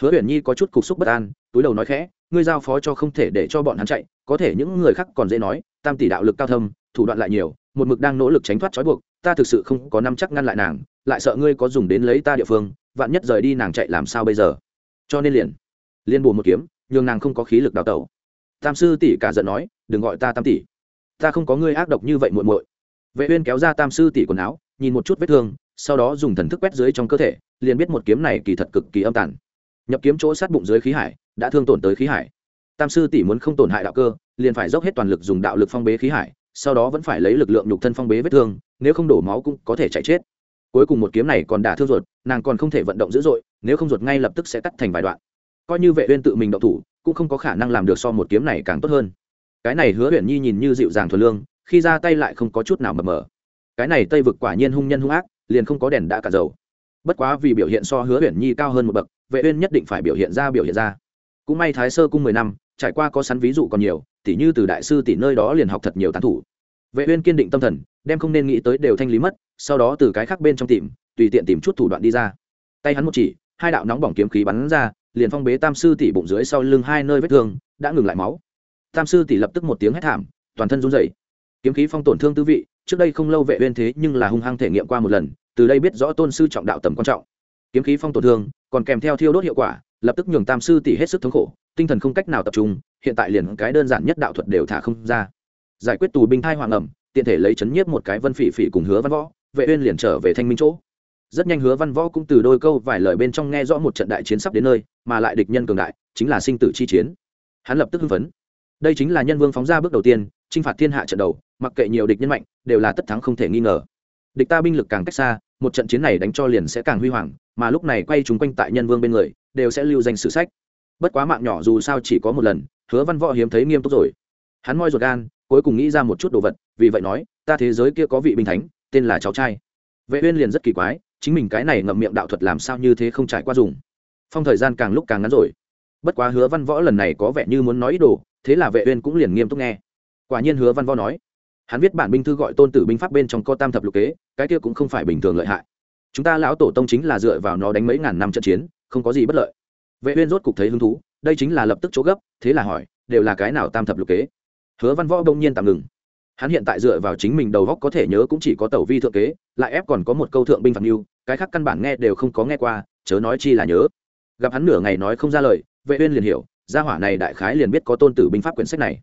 Hứa uyển nhi có chút cục xúc bất an, túi đầu nói khẽ, ngươi giao phó cho không thể để cho bọn hắn chạy, có thể những người khác còn dễ nói, tam tỷ đạo lực cao thâm, thủ đoạn lại nhiều, một mực đang nỗ lực tránh thoát trói buộc ta thực sự không có năm chắc ngăn lại nàng, lại sợ ngươi có dùng đến lấy ta địa phương, vạn nhất rời đi nàng chạy làm sao bây giờ? Cho nên liền liên bù một kiếm, nhường nàng không có khí lực đào tẩu. Tam sư tỷ cả giận nói, đừng gọi ta tam tỷ. Ta không có ngươi ác độc như vậy muội muội. Vệ uyên kéo ra tam sư tỷ quần áo, nhìn một chút vết thương, sau đó dùng thần thức quét dưới trong cơ thể, liền biết một kiếm này kỳ thật cực kỳ âm tàn. Nhập kiếm chỗ sát bụng dưới khí hải, đã thương tổn tới khí hải. Tam sư tỷ muốn không tổn hại đạo cơ, liền phải dốc hết toàn lực dùng đạo lực phong bế khí hải sau đó vẫn phải lấy lực lượng nhục thân phong bế vết thương, nếu không đổ máu cũng có thể chạy chết. Cuối cùng một kiếm này còn đả thương ruột, nàng còn không thể vận động dữ dội, nếu không ruột ngay lập tức sẽ cắt thành vài đoạn. Coi như vệ uyên tự mình động thủ, cũng không có khả năng làm được so một kiếm này càng tốt hơn. Cái này hứa uyển nhi nhìn như dịu dàng thuần lương, khi ra tay lại không có chút nào mờ mờ. Cái này tây vực quả nhiên hung nhân hung ác, liền không có đèn đã cả dầu. Bất quá vì biểu hiện so hứa uyển nhi cao hơn một bậc, vệ uyên nhất định phải biểu hiện ra biểu hiện ra cũng may thái sơ cung mười năm, trải qua có sắn ví dụ còn nhiều tỷ như từ đại sư tỷ nơi đó liền học thật nhiều tán thủ. Vệ uyên kiên định tâm thần, đem không nên nghĩ tới đều thanh lý mất, sau đó từ cái khác bên trong tìm, tùy tiện tìm chút thủ đoạn đi ra. Tay hắn một chỉ, hai đạo nóng bỏng kiếm khí bắn ra, liền phong bế tam sư tỷ bụng dưới sau lưng hai nơi vết thương, đã ngừng lại máu. Tam sư tỷ lập tức một tiếng hét thảm, toàn thân run rẩy. Kiếm khí phong tổn thương tư vị, trước đây không lâu vệ uyên thế nhưng là hung hăng thể nghiệm qua một lần, từ đây biết rõ tôn sư trọng đạo tầm quan trọng. Kiếm khí phong tổn thương, còn kèm theo thiêu đốt hiệu quả lập tức nhường tam sư tỷ hết sức thống khổ, tinh thần không cách nào tập trung, hiện tại liền cái đơn giản nhất đạo thuật đều thả không ra. Giải quyết tù binh thai hoàng ẩm, tiện thể lấy chấn nhiếp một cái vân phỉ phỉ cùng hứa văn võ, vệ uyên liền trở về thanh minh chỗ. Rất nhanh hứa văn võ cũng từ đôi câu vài lời bên trong nghe rõ một trận đại chiến sắp đến nơi, mà lại địch nhân cường đại, chính là sinh tử chi chiến. Hắn lập tức hưng phấn. Đây chính là nhân vương phóng ra bước đầu tiên, chinh phạt thiên hạ trận đầu, mặc kệ nhiều địch nhân mạnh, đều là tất thắng không thể nghi ngờ. Địch ta binh lực càng cách xa, một trận chiến này đánh cho liền sẽ càng huy hoàng, mà lúc này quay chúng quanh tại nhân vương bên người đều sẽ lưu danh sử sách. Bất quá mạng nhỏ dù sao chỉ có một lần, hứa văn võ hiếm thấy nghiêm túc rồi. Hắn moi ruột gan, cuối cùng nghĩ ra một chút đồ vật, vì vậy nói, ta thế giới kia có vị binh thánh, tên là cháu trai. Vệ uyên liền rất kỳ quái, chính mình cái này ngậm miệng đạo thuật làm sao như thế không trải qua dùng. Phong thời gian càng lúc càng ngắn rồi. Bất quá hứa văn võ lần này có vẻ như muốn nói ý đồ, thế là vệ uyên cũng liền nghiêm túc nghe. Quả nhiên hứa văn võ nói, hắn viết bản binh thư gọi tôn tử binh pháp bên trong co tam thập lục kế, cái kia cũng không phải bình thường lợi hại. Chúng ta lão tổ tông chính là dựa vào nó đánh mấy ngàn năm trận chiến không có gì bất lợi. Vệ uyên rốt cục thấy hứng thú, đây chính là lập tức chỗ gấp, thế là hỏi, đều là cái nào tam thập lục kế? Hứa văn võ đông nhiên tạm ngừng. Hắn hiện tại dựa vào chính mình đầu góc có thể nhớ cũng chỉ có tẩu vi thượng kế, lại ép còn có một câu thượng binh phạt mưu cái khác căn bản nghe đều không có nghe qua, chớ nói chi là nhớ. Gặp hắn nửa ngày nói không ra lời, vệ uyên liền hiểu, gia hỏa này đại khái liền biết có tôn tử binh pháp quyển sách này.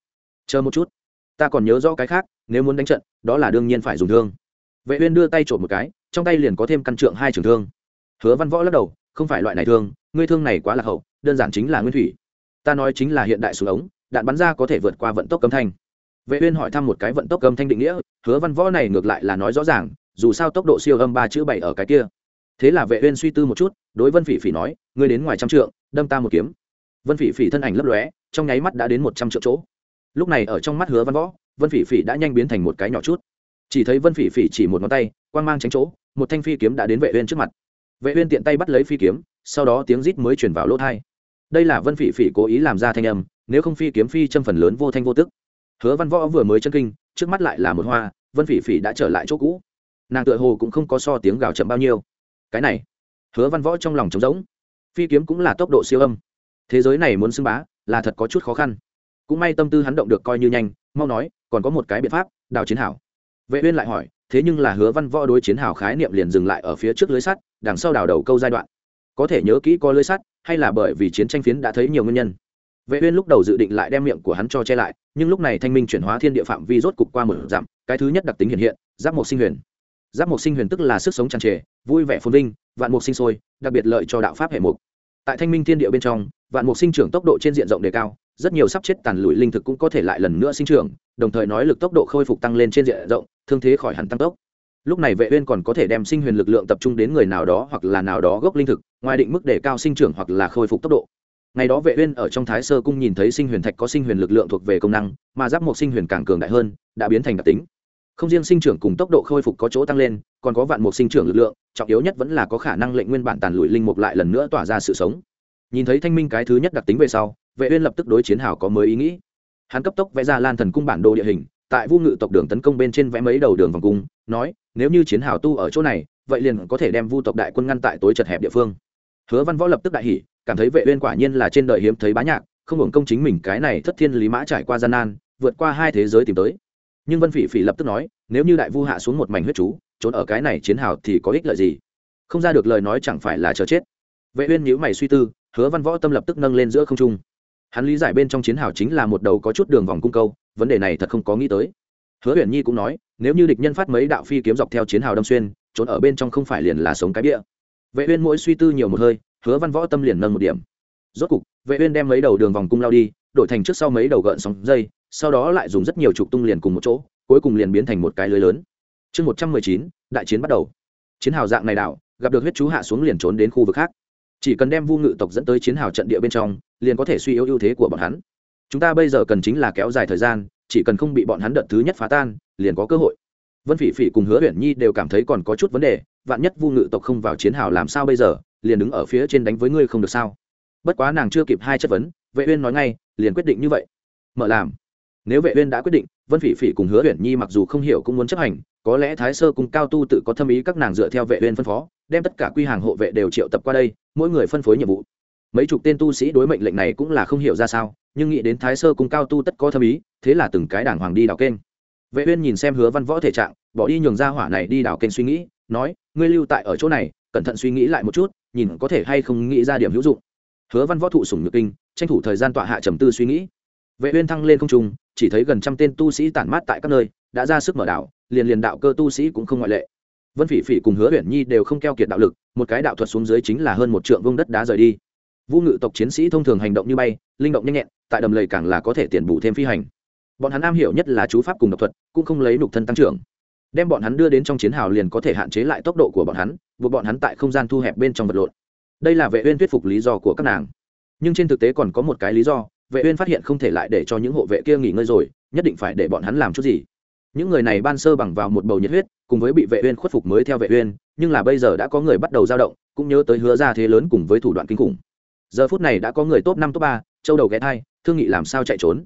Chờ một chút, ta còn nhớ rõ cái khác, nếu muốn đánh trận, đó là đương nhiên phải dùng thương. Vệ uyên đưa tay trộm một cái, trong tay liền có thêm căn trượng hai trường thương. Hứa văn võ lắc đầu không phải loại này thương, ngươi thương này quá là hậu, đơn giản chính là nguyên thủy. Ta nói chính là hiện đại súng ống, đạn bắn ra có thể vượt qua vận tốc cấm thanh. Vệ uyên hỏi thăm một cái vận tốc âm thanh định nghĩa, hứa văn võ này ngược lại là nói rõ ràng, dù sao tốc độ siêu âm ba chữ bảy ở cái kia. Thế là vệ uyên suy tư một chút, đối vân phỉ phỉ nói, ngươi đến ngoài trăm trượng, đâm ta một kiếm. Vân phỉ phỉ thân ảnh lấp lóe, trong nháy mắt đã đến một trăm trượng chỗ. Lúc này ở trong mắt hứa văn võ, vân phỉ phỉ đã nhanh biến thành một cái nhỏ chút. Chỉ thấy vân phỉ phỉ chỉ một ngón tay, quang mang tránh chỗ, một thanh phi kiếm đã đến vệ uyên trước mặt vệ uyên tiện tay bắt lấy phi kiếm, sau đó tiếng rít mới truyền vào lỗ tai đây là vân phỉ phỉ cố ý làm ra thanh âm, nếu không phi kiếm phi châm phần lớn vô thanh vô tức. Hứa văn võ vừa mới chân kinh, trước mắt lại là một hoa, vân phỉ phỉ đã trở lại chỗ cũ. Nàng tựa hồ cũng không có so tiếng gào chậm bao nhiêu. Cái này, hứa văn võ trong lòng trống rỗng. Phi kiếm cũng là tốc độ siêu âm. Thế giới này muốn xưng bá, là thật có chút khó khăn. Cũng may tâm tư hắn động được coi như nhanh, mau nói, còn có một cái biện pháp, đào chiến hảo vệ uyên lại hỏi, thế nhưng là hứa văn võ đối chiến hảo khái niệm liền dừng lại ở phía trước lưới sắt đằng sau đào đầu câu giai đoạn. Có thể nhớ kỹ có lưới sắt, hay là bởi vì chiến tranh phiến đã thấy nhiều nguyên nhân. Vệ uyên lúc đầu dự định lại đem miệng của hắn cho che lại, nhưng lúc này thanh minh chuyển hóa thiên địa phạm vi rốt cục qua một dặm, cái thứ nhất đặc tính hiện hiện, giáp một sinh huyền. Giáp một sinh huyền tức là sức sống tràn trề, vui vẻ phồn vinh, vạn mục sinh sôi, đặc biệt lợi cho đạo pháp hệ mục. Tại thanh minh thiên địa bên trong, vạn mục sinh trưởng tốc độ trên diện rộng đề cao, rất nhiều sắp chết tàn lụi linh thực cũng có thể lại lần nữa sinh trưởng, đồng thời nói lực tốc độ khôi phục tăng lên trên diện rộng, thương thế khỏi hẳn tăng tốc lúc này vệ uyên còn có thể đem sinh huyền lực lượng tập trung đến người nào đó hoặc là nào đó gốc linh thực, ngoài định mức để cao sinh trưởng hoặc là khôi phục tốc độ. Ngày đó vệ uyên ở trong thái sơ cung nhìn thấy sinh huyền thạch có sinh huyền lực lượng thuộc về công năng, mà giáp một sinh huyền càng cường đại hơn, đã biến thành đặc tính. Không riêng sinh trưởng cùng tốc độ khôi phục có chỗ tăng lên, còn có vạn mục sinh trưởng lực lượng, trọng yếu nhất vẫn là có khả năng lệnh nguyên bản tàn lụi linh mục lại lần nữa tỏa ra sự sống. Nhìn thấy thanh minh cái thứ nhất đặc tính về sau, vệ uyên lập tức đối chiến hảo có mới ý nghĩ. Hắn cấp tốc vẽ ra lan thần cung bản đồ địa hình tại vu ngự tộc đường tấn công bên trên vẽ mấy đầu đường vòng cung, nói, nếu như chiến hào tu ở chỗ này, vậy liền có thể đem vu tộc đại quân ngăn tại tối chật hẹp địa phương. Hứa văn võ lập tức đại hỉ, cảm thấy vệ uyên quả nhiên là trên đời hiếm thấy bá nhạc, không hưởng công chính mình cái này thất thiên lý mã trải qua gian nan, vượt qua hai thế giới tìm tới. Nhưng vân phỉ phỉ lập tức nói, nếu như đại vu hạ xuống một mảnh huyết chú, trốn ở cái này chiến hào thì có ích lợi gì? Không ra được lời nói chẳng phải là chờ chết. Vệ uyên nhíu mày suy tư, hứa văn võ tâm lập tức nâng lên giữa không trung. Hắn lý giải bên trong chiến hào chính là một đầu có chút đường vòng cung câu vấn đề này thật không có nghĩ tới. Hứa huyền nhi cũng nói nếu như địch nhân phát mấy đạo phi kiếm dọc theo chiến hào đâm xuyên trốn ở bên trong không phải liền là sống cái bia vệ uyên mỗi suy tư nhiều một hơi hứa văn võ tâm liền nâng một điểm. Rốt cục vệ uyên đem mấy đầu đường vòng cung lao đi đổi thành trước sau mấy đầu gợn sóng dây sau đó lại dùng rất nhiều trục tung liền cùng một chỗ cuối cùng liền biến thành một cái lưới lớn. Chương 119, đại chiến bắt đầu. Chiến hào dạng này đảo gặp được huyết chú hạ xuống liền trốn đến khu vực khác. Chỉ cần đem vu ngự tộc dẫn tới chiến hào trận địa bên trong liền có thể suy yếu ưu thế của bọn hắn chúng ta bây giờ cần chính là kéo dài thời gian, chỉ cần không bị bọn hắn đợt thứ nhất phá tan, liền có cơ hội. Vân phỉ phỉ cùng hứa huyền nhi đều cảm thấy còn có chút vấn đề, vạn nhất vu ngự tộc không vào chiến hào làm sao bây giờ, liền đứng ở phía trên đánh với ngươi không được sao? Bất quá nàng chưa kịp hai chất vấn, vệ uyên nói ngay, liền quyết định như vậy. Mở làm. Nếu vệ uyên đã quyết định, vân phỉ phỉ cùng hứa huyền nhi mặc dù không hiểu cũng muốn chấp hành, có lẽ thái sơ cùng cao tu tự có thâm ý các nàng dựa theo vệ uyên phân phó, đem tất cả quy hàng hộ vệ đều triệu tập qua đây, mỗi người phân phối nhiệm vụ mấy chục tên tu sĩ đối mệnh lệnh này cũng là không hiểu ra sao, nhưng nghĩ đến thái sơ cùng cao tu tất có thâm ý, thế là từng cái đảng hoàng đi đào kênh. Vệ uyên nhìn xem hứa văn võ thể trạng, bỏ đi nhường ra hỏa này đi đào kênh suy nghĩ, nói, ngươi lưu tại ở chỗ này, cẩn thận suy nghĩ lại một chút, nhìn có thể hay không nghĩ ra điểm hữu dụng. Hứa văn võ thụ sủng nhược kinh, tranh thủ thời gian tọa hạ trầm tư suy nghĩ. Vệ uyên thăng lên không trung, chỉ thấy gần trăm tên tu sĩ tản mát tại các nơi, đã ra sức mở đảo, liền liền đạo cơ tu sĩ cũng không ngoại lệ. Vân phỉ phỉ cùng hứa uyển nhi đều không keo kiệt đạo lực, một cái đạo thuật xuống dưới chính là hơn một trượng vương đất đá rời đi vũ ngự tộc chiến sĩ thông thường hành động như bay, linh động nhanh nhẹn, tại đầm lầy càng là có thể tiền bù thêm phi hành. Bọn hắn am hiểu nhất là chú pháp cùng độc thuật, cũng không lấy nục thân tăng trưởng. Đem bọn hắn đưa đến trong chiến hào liền có thể hạn chế lại tốc độ của bọn hắn, buộc bọn hắn tại không gian thu hẹp bên trong vật lộn. Đây là vệ uyên thuyết phục lý do của các nàng. Nhưng trên thực tế còn có một cái lý do, vệ uyên phát hiện không thể lại để cho những hộ vệ kia nghỉ ngơi rồi, nhất định phải để bọn hắn làm chút gì. Những người này ban sơ bằng vào một bầu nhiệt huyết, cùng với bị vệ uyên khuất phục mới theo vệ uyên, nhưng là bây giờ đã có người bắt đầu dao động, cũng nhớ tới hứa ra thế lớn cùng với thủ đoạn kinh khủng giờ phút này đã có người top năm, top ba, châu đầu ghé thai, thương nghị làm sao chạy trốn?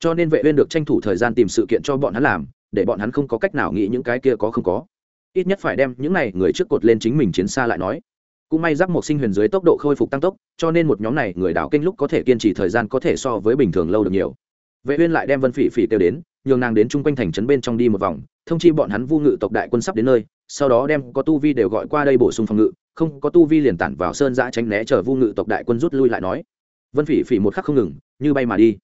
Cho nên vệ uyên được tranh thủ thời gian tìm sự kiện cho bọn hắn làm, để bọn hắn không có cách nào nghĩ những cái kia có không có. Ít nhất phải đem những này người trước cột lên chính mình chiến xa lại nói. Cũng may giáp một sinh huyền dưới tốc độ khôi phục tăng tốc, cho nên một nhóm này người đảo kinh lúc có thể kiên trì thời gian có thể so với bình thường lâu được nhiều. Vệ uyên lại đem vân phỉ phỉ kêu đến, nhường nàng đến chung quanh thành trấn bên trong đi một vòng, thông chi bọn hắn vu ngự tộc đại quân sắp đến nơi, sau đó đem có tu vi đều gọi qua đây bổ sung phòng ngự không có tu vi liền tản vào sơn giã tránh né chờ vu ngự tộc đại quân rút lui lại nói. Vân phỉ phỉ một khắc không ngừng, như bay mà đi.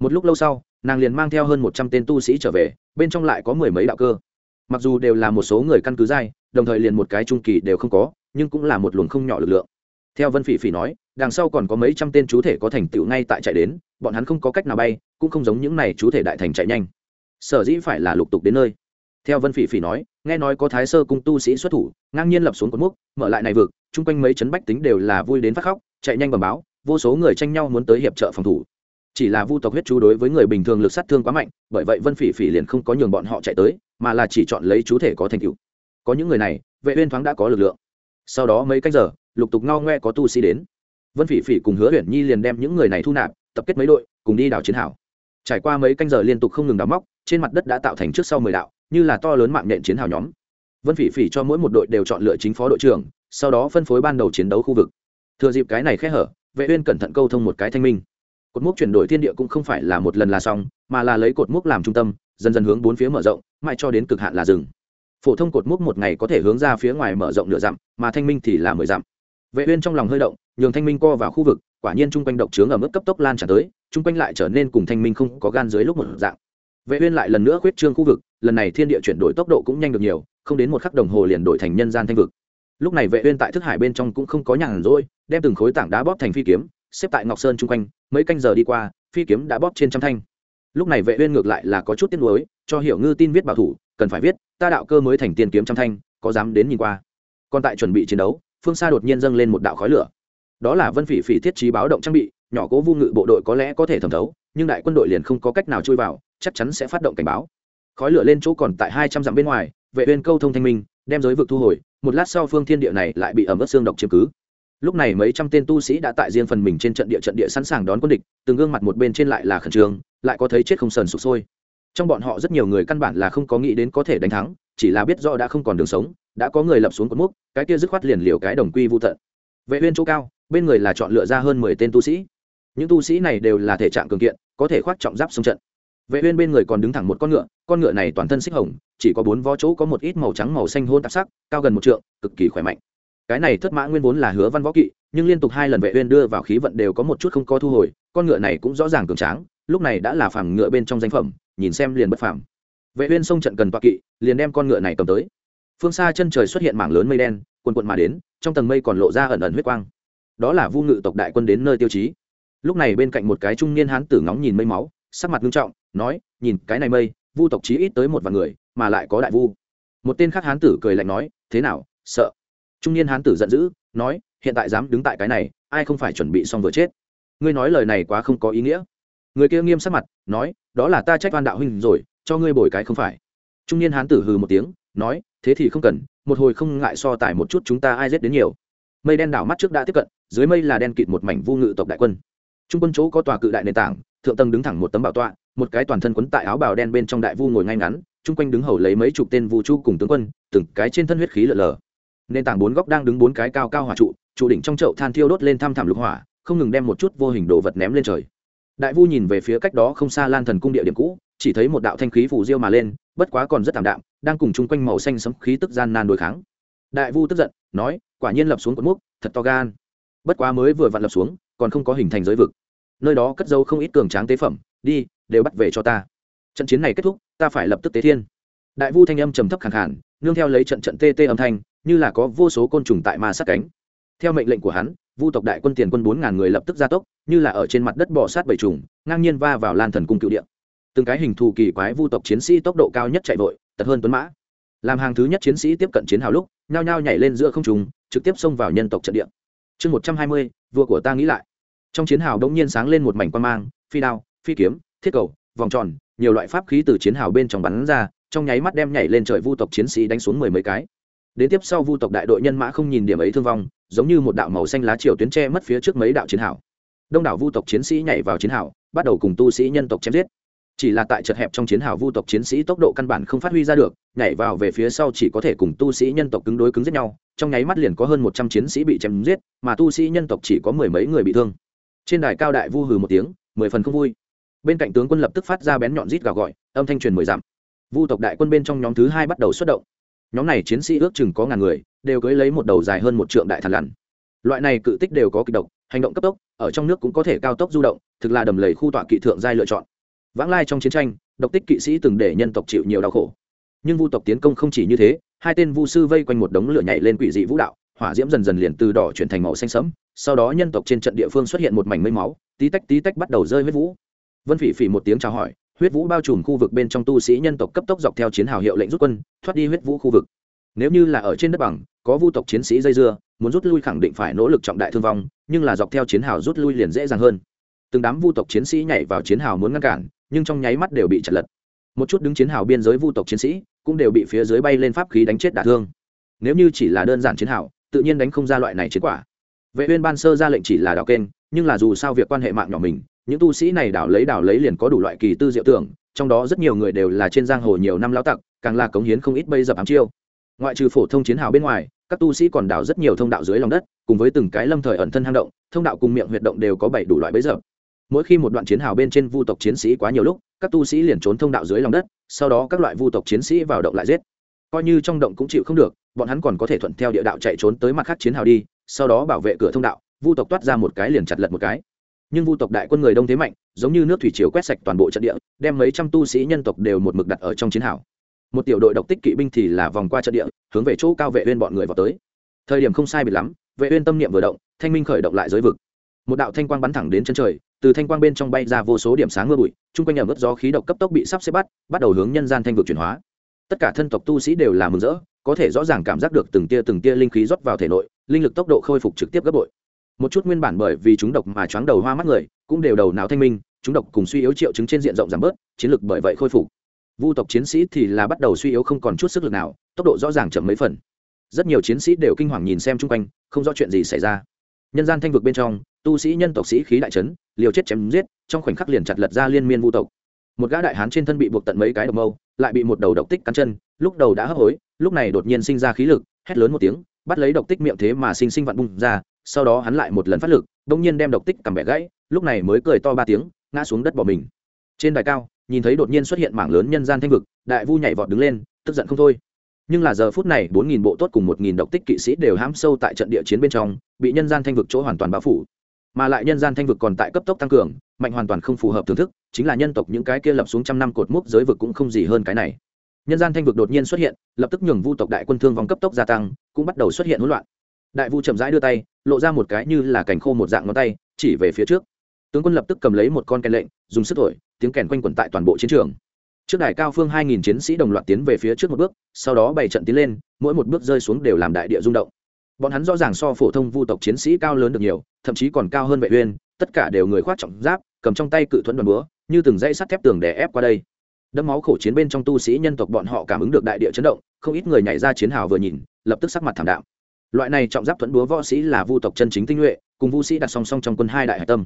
Một lúc lâu sau, nàng liền mang theo hơn một trăm tên tu sĩ trở về, bên trong lại có mười mấy đạo cơ. Mặc dù đều là một số người căn cứ dai đồng thời liền một cái trung kỳ đều không có, nhưng cũng là một luồng không nhỏ lực lượng. Theo vân phỉ phỉ nói, đằng sau còn có mấy trăm tên chú thể có thành tựu ngay tại chạy đến, bọn hắn không có cách nào bay, cũng không giống những này chú thể đại thành chạy nhanh. Sở dĩ phải là lục tục đến nơi theo vân phỉ phỉ nói, nghe nói có thái sơ cung tu sĩ xuất thủ, ngang nhiên lập xuống cột mốc, mở lại này vực, chung quanh mấy chấn bách tính đều là vui đến phát khóc, chạy nhanh bầm báo, vô số người tranh nhau muốn tới hiệp trợ phòng thủ. Chỉ là vu tộc huyết chú đối với người bình thường lực sát thương quá mạnh, bởi vậy vân phỉ phỉ liền không có nhường bọn họ chạy tới, mà là chỉ chọn lấy chú thể có thành tựu. Có những người này, vệ uyên thoáng đã có lực lượng. Sau đó mấy canh giờ, lục tục ngao ngoe có tu sĩ đến. Vân phỉ phỉ cùng hứa huyền nhi liền đem những người này thu nạp, tập kết mấy đội, cùng đi đảo chiến hảo trải qua mấy canh giờ liên tục không ngừng đào móc, trên mặt đất đã tạo thành trước sau mười đạo như là to lớn mạng nện chiến hào nhóm. Vân phỉ phỉ cho mỗi một đội đều chọn lựa chính phó đội trưởng, sau đó phân phối ban đầu chiến đấu khu vực. Thừa dịp cái này khẽ hở, vệ uyên cẩn thận câu thông một cái thanh minh. Cột mốc chuyển đổi thiên địa cũng không phải là một lần là xong, mà là lấy cột mốc làm trung tâm, dần dần hướng bốn phía mở rộng, mãi cho đến cực hạn là rừng phổ thông cột mốc một ngày có thể hướng ra phía ngoài mở rộng nửa dặm, mà thanh minh thì là mười dặm. Vệ uyên trong lòng hơi động, nhường thanh minh co vào khu vực, quả nhiên trung quanh độc trướng ở mức cấp tốc lan tràn tới trung quanh lại trở nên cùng thanh minh không có gan dưới lúc một dạng. Vệ uyên lại lần nữa khuyết trương khu vực lần này thiên địa chuyển đổi tốc độ cũng nhanh được nhiều, không đến một khắc đồng hồ liền đổi thành nhân gian thanh vực. Lúc này vệ uyên tại thức hải bên trong cũng không có nhàn rỗi, đem từng khối tảng đá bóp thành phi kiếm, xếp tại ngọc sơn trung quanh, mấy canh giờ đi qua, phi kiếm đã bóp trên trăm thanh. Lúc này vệ uyên ngược lại là có chút tiếc nuối, cho hiểu ngư tin viết bảo thủ, cần phải viết, ta đạo cơ mới thành tiên kiếm trăm thanh, có dám đến nhìn qua? Còn tại chuẩn bị chiến đấu, phương xa đột nhiên dâng lên một đạo khói lửa. Đó là vân phỉ phỉ thiết trí báo động trang bị, nhỏ cố vu ngự bộ đội có lẽ có thể thẩm thấu, nhưng đại quân đội liền không có cách nào chui vào, chắc chắn sẽ phát động cảnh báo khói lửa lên chỗ còn tại hai trăm dặm bên ngoài, vệ uyên câu thông thanh minh, đem giới vực thu hồi, một lát sau phương thiên địa này lại bị ẩm ướt xương độc chiếm cứ. Lúc này mấy trăm tên tu sĩ đã tại riêng phần mình trên trận địa trận địa sẵn sàng đón quân địch, từng gương mặt một bên trên lại là khẩn trương, lại có thấy chết không sờn sụp sôi. Trong bọn họ rất nhiều người căn bản là không có nghĩ đến có thể đánh thắng, chỉ là biết rõ đã không còn đường sống, đã có người lập xuống cột mốc, cái kia dứt khoát liền liều cái đồng quy vô tận. Vệ uyên chỗ cao, bên người là chọn lựa ra hơn mười tên tu sĩ. Những tu sĩ này đều là thể trạng cường kiện, có thể khoác trọng giáp xung trận vệ uyên bên người còn đứng thẳng một con ngựa con ngựa này toàn thân xích hồng, chỉ có bốn vó chỗ có một ít màu trắng màu xanh hôn tạp sắc, cao gần một trượng, cực kỳ khỏe mạnh. Cái này thất mã nguyên vốn là hứa văn võ kỵ, nhưng liên tục hai lần vệ uyên đưa vào khí vận đều có một chút không có thu hồi, con ngựa này cũng rõ ràng cường tráng, lúc này đã là phàm ngựa bên trong danh phẩm, nhìn xem liền bất phàm. Vệ uyên xông trận cần toa kỵ, liền đem con ngựa này cầm tới. Phương xa chân trời xuất hiện mảng lớn mây đen, cuồn cuộn mà đến, trong tầng mây còn lộ ra ẩn ẩn huyết quang. Đó là vu ngự tộc đại quân đến nơi tiêu chí. Lúc này bên cạnh một cái trung niên hán tử ngóng nhìn mây máu sắc mặt nghiêm trọng, nói, nhìn, cái này mây, vu tộc chí ít tới một vài người, mà lại có đại vu. Một tên khác hán tử cười lạnh nói, thế nào, sợ? Trung niên hán tử giận dữ, nói, hiện tại dám đứng tại cái này, ai không phải chuẩn bị xong vừa chết? Ngươi nói lời này quá không có ý nghĩa. Người kia nghiêm sắc mặt, nói, đó là ta trách oan đạo huynh rồi, cho ngươi bồi cái không phải. Trung niên hán tử hừ một tiếng, nói, thế thì không cần, một hồi không ngại so tải một chút chúng ta ai giết đến nhiều. Mây đen đảo mắt trước đã tiếp cận, dưới mây là đen kịt một mảnh vu ngự tộc đại quân. Trung quân chỗ có tòa cự đại nền tảng thượng tầng đứng thẳng một tấm bảo tọa, một cái toàn thân quấn tại áo bào đen bên trong đại vu ngồi ngay ngắn, chung quanh đứng hầu lấy mấy chục tên vu chu cùng tướng quân, từng cái trên thân huyết khí lở lở nền tảng bốn góc đang đứng bốn cái cao cao hỏa trụ trụ đỉnh trong chậu than thiêu đốt lên thăm thảm lục hỏa, không ngừng đem một chút vô hình đồ vật ném lên trời. Đại vu nhìn về phía cách đó không xa lan thần cung địa điểm cũ, chỉ thấy một đạo thanh khí phủ diêu mà lên, bất quá còn rất tạm đạm, đang cùng chung quanh màu xanh sấm khí tức gian nan đối kháng. Đại vu tức giận, nói, quả nhiên lập xuống cột mốc, thật to gan. Bất quá mới vừa vặn lập xuống, còn không có hình thành giới vực nơi đó cất dấu không ít cường tráng tế phẩm, đi, đều bắt về cho ta. Trận chiến này kết thúc, ta phải lập tức tế thiên. Đại vu thanh âm trầm thấp khẳng khản nương theo lấy trận trận tê tê âm thanh, như là có vô số côn trùng tại ma sát cánh. Theo mệnh lệnh của hắn, vu tộc đại quân tiền quân bốn ngàn người lập tức ra tốc, như là ở trên mặt đất bỏ sát bảy trùng, ngang nhiên va vào lan thần cung cựu điện từng cái hình thù kỳ quái vu tộc chiến sĩ tốc độ cao nhất chạy vội, tật hơn tuấn mã. Làm hàng thứ nhất chiến sĩ tiếp cận chiến hào lúc, nhao nhao nhảy lên giữa không trùng trực tiếp xông vào nhân tộc trận địa. Chương một trăm hai mươi, vua của ta nghĩ lại trong chiến hào đống nhiên sáng lên một mảnh quan mang, phi đao, phi kiếm, thiết cầu, vòng tròn, nhiều loại pháp khí từ chiến hào bên trong bắn ra, trong nháy mắt đem nhảy lên trời vu tộc chiến sĩ đánh xuống mười mấy cái. Đến tiếp sau vu tộc đại đội nhân mã không nhìn điểm ấy thương vong, giống như một đạo màu xanh lá chiều tuyến tre mất phía trước mấy đạo chiến hào. Đông đảo vu tộc chiến sĩ nhảy vào chiến hào, bắt đầu cùng tu sĩ nhân tộc chém giết. Chỉ là tại chật hẹp trong chiến hào vu tộc chiến sĩ tốc độ căn bản không phát huy ra được, nhảy vào về phía sau chỉ có thể cùng tu sĩ nhân tộc cứng đối cứng giết nhau, trong nháy mắt liền có hơn một trăm chiến sĩ bị chém giết, mà tu sĩ nhân tộc chỉ có mười mấy người bị thương trên đài cao đại vu hừ một tiếng, mười phần không vui. Bên cạnh tướng quân lập tức phát ra bén nhọn rít gào gọi, âm thanh truyền mười dặm. Vu tộc đại quân bên trong nhóm thứ hai bắt đầu xuất động. Nhóm này chiến sĩ ước chừng có ngàn người, đều cưới lấy một đầu dài hơn một trượng đại thằn lằn. Loại này cự tích đều có kịch độc, hành động cấp tốc, ở trong nước cũng có thể cao tốc du động, thực là đầm lầy khu tọa kỵ thượng giai lựa chọn. Vãng lai trong chiến tranh, độc tích kỵ sĩ từng để nhân tộc chịu nhiều đau khổ. Nhưng vu tộc tiến công không chỉ như thế, hai tên vu sư vây quanh một đống lửa nhảy lên quỷ dị vũ đạo, hỏa diễm dần dần liền từ đỏ chuyển thành màu xanh sẫm sau đó nhân tộc trên trận địa phương xuất hiện một mảnh mây máu, tí tách tí tách bắt đầu rơi huyết vũ. Vân phỉ phỉ một tiếng chào hỏi, huyết vũ bao trùm khu vực bên trong tu sĩ nhân tộc cấp tốc dọc theo chiến hào hiệu lệnh rút quân, thoát đi huyết vũ khu vực. Nếu như là ở trên đất bằng, có vu tộc chiến sĩ dây dưa, muốn rút lui khẳng định phải nỗ lực trọng đại thương vong, nhưng là dọc theo chiến hào rút lui liền dễ dàng hơn. Từng đám vu tộc chiến sĩ nhảy vào chiến hào muốn ngăn cản, nhưng trong nháy mắt đều bị chặt lật. Một chút đứng chiến hào biên giới vu tộc chiến sĩ cũng đều bị phía dưới bay lên pháp khí đánh chết đả thương. Nếu như chỉ là đơn giản chiến hào, tự nhiên đánh không ra loại này chiến quả vệ uyên ban sơ ra lệnh chỉ là đảo kênh, nhưng là dù sao việc quan hệ mạng nhỏ mình, những tu sĩ này đảo lấy đảo lấy liền có đủ loại kỳ tư diệu tưởng, trong đó rất nhiều người đều là trên giang hồ nhiều năm lão tặc, càng là cống hiến không ít bây giờ ám chiêu. Ngoại trừ phổ thông chiến hào bên ngoài, các tu sĩ còn đào rất nhiều thông đạo dưới lòng đất, cùng với từng cái lâm thời ẩn thân hang động, thông đạo cùng miệng huyệt động đều có bảy đủ loại bấy giờ. Mỗi khi một đoạn chiến hào bên trên vu tộc chiến sĩ quá nhiều lúc, các tu sĩ liền trốn thông đạo dưới lòng đất, sau đó các loại vu tộc chiến sĩ vào động lại giết. Coi như trong động cũng chịu không được, bọn hắn còn có thể thuận theo địa đạo chạy trốn tới mặt khác chiến hào đi sau đó bảo vệ cửa thông đạo, vu tộc toát ra một cái liền chặt lật một cái. Nhưng vu tộc đại quân người đông thế mạnh, giống như nước thủy chiều quét sạch toàn bộ trận địa, đem mấy trăm tu sĩ nhân tộc đều một mực đặt ở trong chiến hào. Một tiểu đội độc tích kỵ binh thì là vòng qua trận địa, hướng về chỗ cao vệ uyên bọn người vào tới. Thời điểm không sai biệt lắm, vệ uyên tâm niệm vừa động, thanh minh khởi động lại giới vực. Một đạo thanh quang bắn thẳng đến chân trời, từ thanh quang bên trong bay ra vô số điểm sáng mưa bụi, chung quanh ở mức gió khí độc cấp tốc bị sắp xếp bắt bắt đầu hướng nhân gian thanh vực chuyển hóa. Tất cả thân tộc tu sĩ đều là mừng rỡ có thể rõ ràng cảm giác được từng tia từng tia linh khí rót vào thể nội, linh lực tốc độ khôi phục trực tiếp gấp bội. Một chút nguyên bản bởi vì chúng độc mà choáng đầu hoa mắt người, cũng đều đầu não thanh minh, chúng độc cùng suy yếu triệu chứng trên diện rộng giảm bớt, chiến lực bởi vậy khôi phục. Vu tộc chiến sĩ thì là bắt đầu suy yếu không còn chút sức lực nào, tốc độ rõ ràng chậm mấy phần. Rất nhiều chiến sĩ đều kinh hoàng nhìn xem chung quanh, không rõ chuyện gì xảy ra. Nhân gian thanh vực bên trong, tu sĩ nhân tộc sĩ khí đại trấn liều chết chém giết, trong khoảnh khắc liền chặt lật ra liên miên vu tộc. Một gã đại hán trên thân bị buộc tận mấy cái độc mâu lại bị một đầu độc tích cắn chân, lúc đầu đã hấp hối, lúc này đột nhiên sinh ra khí lực, hét lớn một tiếng, bắt lấy độc tích miệng thế mà sinh sinh vặn bung ra, sau đó hắn lại một lần phát lực đông nhiên đem độc tích cầm bẻ gãy, lúc này mới cười to ba tiếng, ngã xuống đất bỏ mình. Trên đài cao, nhìn thấy đột nhiên xuất hiện mảng lớn nhân gian thanh vực, đại vu nhảy vọt đứng lên, tức giận không thôi. Nhưng là giờ phút này, bốn nghìn bộ tốt cùng một nghìn độc tích kỵ sĩ đều hãm sâu tại trận địa chiến bên trong, bị nhân gian thanh vực chỗ hoàn toàn bao phủ. Mà lại nhân gian thanh vực còn tại cấp tốc tăng cường mạnh hoàn toàn không phù hợp thưởng thức, chính là nhân tộc những cái kia lập xuống trăm năm cột mốc giới vực cũng không gì hơn cái này. Nhân gian thanh vực đột nhiên xuất hiện, lập tức nhường vu tộc đại quân thương vong cấp tốc gia tăng, cũng bắt đầu xuất hiện hỗn loạn. Đại vu chậm rãi đưa tay, lộ ra một cái như là cành khô một dạng ngón tay, chỉ về phía trước. Tướng quân lập tức cầm lấy một con kèn lệnh, dùng sức thổi, tiếng kèn quanh quẩn tại toàn bộ chiến trường. Trước đài cao phương hai nghìn chiến sĩ đồng loạt tiến về phía trước một bước, sau đó bảy trận tiến lên, mỗi một bước rơi xuống đều làm đại địa rung động. Bọn hắn rõ ràng so phổ thông vu tộc chiến sĩ cao lớn được nhiều, thậm chí còn cao hơn vệ uyên, tất cả đều người khoác trọng giáp cầm trong tay cự thuẫn đoàn búa, như từng dây sắt thép tường đè ép qua đây. Đẫm máu khổ chiến bên trong tu sĩ nhân tộc bọn họ cảm ứng được đại địa chấn động, không ít người nhảy ra chiến hào vừa nhìn, lập tức sắc mặt thảm đạm. Loại này trọng giáp thuẫn búa võ sĩ là vu tộc chân chính tinh nhuệ, cùng vu sĩ đặt song song trong quân hai đại hải tâm.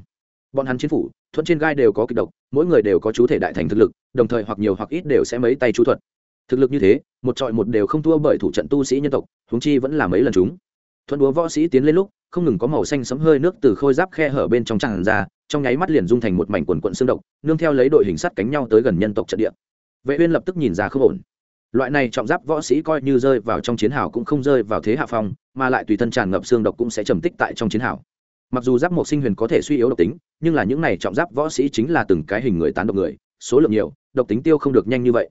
Bọn hắn chiến phủ, thuẫn trên gai đều có kịch độc, mỗi người đều có chú thể đại thành thực lực, đồng thời hoặc nhiều hoặc ít đều sẽ mấy tay chú thuật. Thực lực như thế, một trọi một đều không thua bởi thủ trận tu sĩ nhân tộc, huống chi vẫn là mấy lần chúng. Thuận búa võ sĩ tiến lên lúc, không ngừng có màu xanh sấm hơi nước từ khôi giáp khe hở bên trong tràn ra trong nháy mắt liền dung thành một mảnh quần quận xương độc, nương theo lấy đội hình sắt cánh nhau tới gần nhân tộc trận địa. Vệ uyên lập tức nhìn ra không ổn. Loại này trọng giáp võ sĩ coi như rơi vào trong chiến hào cũng không rơi vào thế hạ phong, mà lại tùy thân tràn ngập xương độc cũng sẽ trầm tích tại trong chiến hào. Mặc dù giáp một sinh huyền có thể suy yếu độc tính, nhưng là những này trọng giáp võ sĩ chính là từng cái hình người tán độc người, số lượng nhiều, độc tính tiêu không được nhanh như vậy.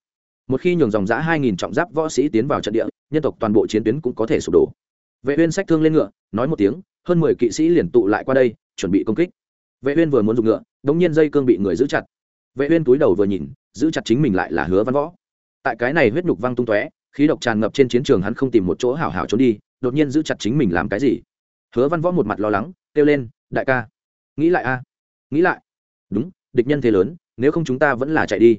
Một khi nhường dòng giã hai nghìn trọng giáp võ sĩ tiến vào trận địa, nhân tộc toàn bộ chiến tuyến cũng có thể sụp đổ. Vệ uyên sách thương lên ngựa, nói một tiếng, hơn mười kỵ sĩ liền tụ lại qua đây, chuẩn bị công kích vệ uyên vừa muốn dùng ngựa, đống nhiên dây cương bị người giữ chặt. Vệ uyên túi đầu vừa nhìn, giữ chặt chính mình lại là hứa văn võ. Tại cái này huyết nhục văng tung tóe, khí độc tràn ngập trên chiến trường hắn không tìm một chỗ hảo hảo trốn đi, đột nhiên giữ chặt chính mình làm cái gì? Hứa văn võ một mặt lo lắng, kêu lên, đại ca, nghĩ lại a, nghĩ lại. Đúng, địch nhân thế lớn, nếu không chúng ta vẫn là chạy đi.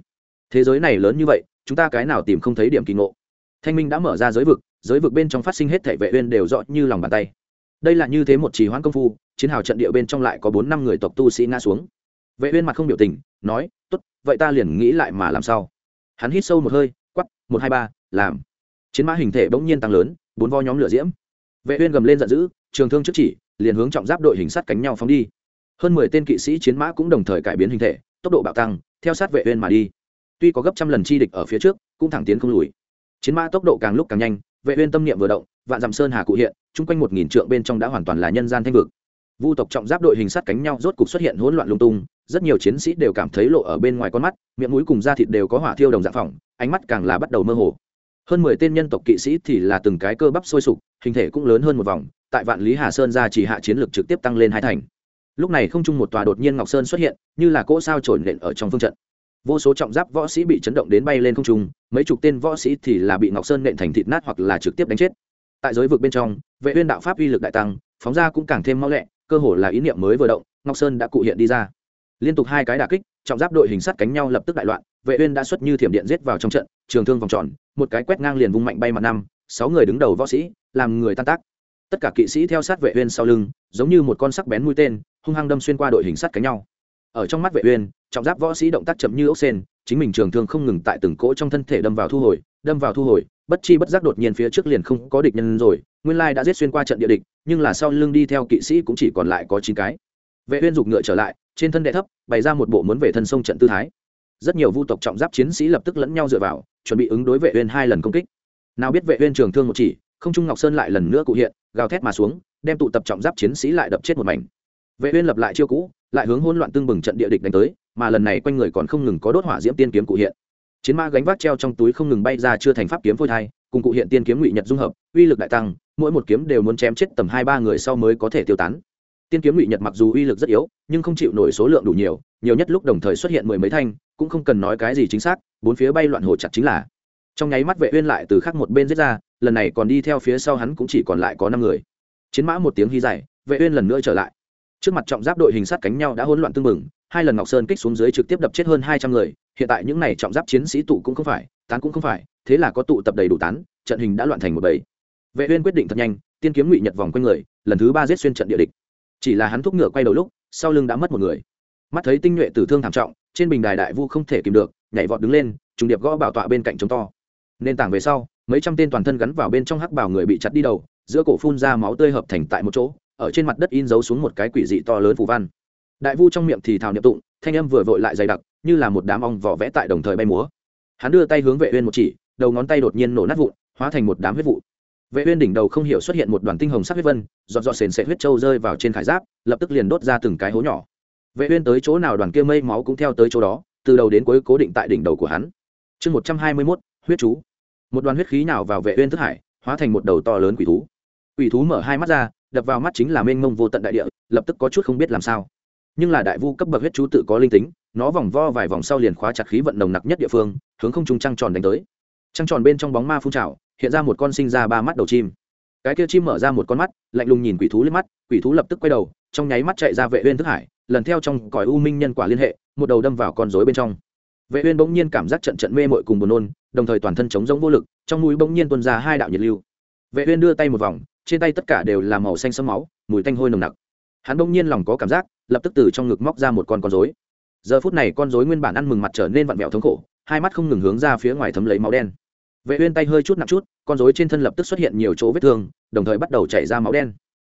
Thế giới này lớn như vậy, chúng ta cái nào tìm không thấy điểm kỳ ngộ. Thanh minh đã mở ra giới vực giới vực bên trong phát sinh hết thể vệ uyên đều rõ như lòng bàn tay đây là như thế một trì hoãn công phu, chiến hào trận địa bên trong lại có bốn năm người tộc tu sĩ ngã xuống. Vệ uyên mặt không biểu tình, nói, tốt, vậy ta liền nghĩ lại mà làm sao? Hắn hít sâu một hơi quát một, hai, ba, làm. Chiến mã hình thể bỗng nhiên tăng lớn, bốn vo nhóm lửa diễm. Vệ uyên gầm lên giận dữ, trường thương trước chỉ, liền hướng trọng giáp đội hình sát cánh nhau phóng đi. Hơn mười tên kỵ sĩ chiến mã cũng đồng thời cải biến hình thể, tốc độ bạo tăng, theo sát vệ uyên mà đi. Tuy có gấp trăm lần chi địch ở phía trước, cũng thẳng tiến không lùi. Chiến mã tốc độ càng lúc càng nhanh, vệ uyên tâm niệm vừa động vạn dặm sơn hà cụ hiện, chung quanh một nghìn trượng bên trong đã hoàn toàn là nhân gian thanh vực. Vu tộc trọng giáp đội hình sát cánh nhau rốt cục xuất hiện hỗn loạn lung tung, rất nhiều chiến sĩ đều cảm thấy lộ ở bên ngoài con mắt, miệng mũi cùng da thịt đều có hỏa thiêu đồng dạng phỏng, ánh mắt càng là bắt đầu mơ hồ. Hơn mười tên nhân tộc kỵ sĩ thì là từng cái cơ bắp sôi sục, hình thể cũng lớn hơn một vòng, tại vạn lý hà sơn ra chỉ hạ chiến lược trực tiếp tăng lên hai thành. Lúc này không chung một tòa đột nhiên ngọc sơn xuất hiện, như là cỗ sao trổi nện ở trong phương trận. Vô số trọng giáp võ sĩ bị chấn động đến bay lên không trung, mấy chục tên võ sĩ thì là bị ngọc sơn nện thành thịt nát hoặc là trực tiếp đánh chết tại giới vực bên trong, vệ uyên đạo pháp uy lực đại tăng, phóng ra cũng càng thêm mau lẹ, cơ hồ là ý niệm mới vừa động, ngọc sơn đã cụ hiện đi ra. Liên tục hai cái đả kích, trọng giáp đội hình sắt cánh nhau lập tức đại loạn, vệ uyên đã xuất như thiểm điện giết vào trong trận, trường thương vòng tròn, một cái quét ngang liền vung mạnh bay mặt năm, sáu người đứng đầu võ sĩ, làm người tan tác. Tất cả kỵ sĩ theo sát vệ uyên sau lưng, giống như một con sắc bén mũi tên, hung hăng đâm xuyên qua đội hình sắt cánh nhau. Ở trong mắt vệ uyên, trọng giáp võ sĩ động tác chậm như ốc sen chính mình trường thương không ngừng tại từng cỗ trong thân thể đâm vào thu hồi, đâm vào thu hồi bất chi bất giác đột nhiên phía trước liền không có địch nhân rồi, nguyên lai đã giết xuyên qua trận địa địch, nhưng là sau lưng đi theo kỵ sĩ cũng chỉ còn lại có chín cái. Vệ uyên dục ngựa trở lại, trên thân đệ thấp, bày ra một bộ muốn về thân sông trận tư thái. Rất nhiều vu tộc trọng giáp chiến sĩ lập tức lẫn nhau dựa vào, chuẩn bị ứng đối vệ uyên hai lần công kích. Nào biết vệ uyên trường thương một chỉ, không trung ngọc sơn lại lần nữa cụ hiện, gào thét mà xuống, đem tụ tập trọng giáp chiến sĩ lại đập chết một mảnh. Vệ uyên lập lại chiêu cũ, lại hướng hỗn loạn tương bừng trận địa địch đánh tới, mà lần này quanh người còn không ngừng có đốt hỏa diễm tiên kiếm cụ hiện chiến mã gánh vác treo trong túi không ngừng bay ra chưa thành pháp kiếm phôi thai, cùng cụ hiện tiên kiếm ngụy nhật dung hợp, uy lực đại tăng, mỗi một kiếm đều muốn chém chết tầm hai ba người sau mới có thể tiêu tán. Tiên kiếm ngụy nhật mặc dù uy lực rất yếu, nhưng không chịu nổi số lượng đủ nhiều nhiều nhất lúc đồng thời xuất hiện mười mấy thanh, cũng không cần nói cái gì chính xác, bốn phía bay loạn hồ chặt chính là. Trong nháy mắt vệ uyên lại từ khác một bên giết ra, lần này còn đi theo phía sau hắn cũng chỉ còn lại có năm người. Chiến mã một tiếng hí dài, vệ uyên lần nữa trở lại. Trước mặt trọng giáp đội hình sát cánh nhau đã hỗn loạn tương mừng hai lần ngọc sơn kích xuống dưới trực tiếp đập chết hơn hai trăm người, hiện tại những này trọng giáp chiến sĩ tụ cũng không phải, tán cũng không phải, thế là có tụ tập đầy đủ tán, trận hình đã loạn thành một bầy. Vệ uyên quyết định thật nhanh, tiên kiếm ngụy nhật vòng quanh người, lần thứ ba giết xuyên trận địa địch. Chỉ là hắn thúc ngựa quay đầu lúc, sau lưng đã mất một người. Mắt thấy tinh nhuệ tử thương thảm trọng, trên bình đài đại vu không thể kìm được, nhảy vọt đứng lên, trùng điệp gõ bảo tọa bên cạnh chống to. Nên tảng về sau, mấy trăm tên toàn thân gắn vào bên trong hắc bảo người bị chặt đi đầu, giữa cổ phun ra máu tươi hợp thành tại một chỗ, ở trên mặt đất in dấu xuống một cái quỷ dị to lớn phù văn đại vu trong miệng thì thào niệm tụng thanh âm vừa vội lại dày đặc như là một đám ong vỏ vẽ tại đồng thời bay múa. Hắn đưa tay hướng vệ uyên một chỉ đầu ngón tay đột nhiên nổ nát vụn hóa thành một đám huyết vụ. Vệ uyên đỉnh đầu không hiểu xuất hiện một đoàn tinh hồng sắc huyết vân giọt giọt sền sệt huyết châu rơi vào trên khải giáp lập tức liền đốt ra từng cái hố nhỏ. Vệ uyên tới chỗ nào đoàn kia mây máu cũng theo tới chỗ đó từ đầu đến cuối cố định tại đỉnh đầu của hắn. Chương 121, huyết chú. Một đoàn huyết khí nào vào vệ uyên thức hải hóa thành một đầu to lớn quỷ thú. Quỷ thú mở hai mắt ra đập vào mắt chính là mênh mông vô tận đại địa lập tức có chút không biết làm sao nhưng là đại vu cấp bậc huyết chú tự có linh tính, nó vòng vo vài vòng sau liền khóa chặt khí vận nồng nặc nhất địa phương, hướng không trung trăng tròn đánh tới. Trăng tròn bên trong bóng ma phun trào, hiện ra một con sinh ra ba mắt đầu chim. Cái kia chim mở ra một con mắt, lạnh lùng nhìn quỷ thú lên mắt, quỷ thú lập tức quay đầu, trong nháy mắt chạy ra vệ uyên thức hải, lần theo trong cõi u minh nhân quả liên hệ, một đầu đâm vào con rối bên trong. Vệ uyên bỗng nhiên cảm giác trận trận mê muội cùng buồn nôn, đồng thời toàn thân chống giống vô lực, trong mũi bỗng nhiên tuôn ra hai đạo nhiệt lưu. Vệ uyên đưa tay một vòng, trên tay tất cả đều là màu xanh sẫm máu, mùi tanh hôi nồng nặc hắn bỗng nhiên lòng có cảm giác, lập tức từ trong ngực móc ra một con con rối. Giờ phút này con rối nguyên bản ăn mừng mặt trở nên vặn vẹo thống khổ, hai mắt không ngừng hướng ra phía ngoài thấm lấy máu đen. Vệ uyên tay hơi chút nặng chút, con rối trên thân lập tức xuất hiện nhiều chỗ vết thương, đồng thời bắt đầu chảy ra máu đen.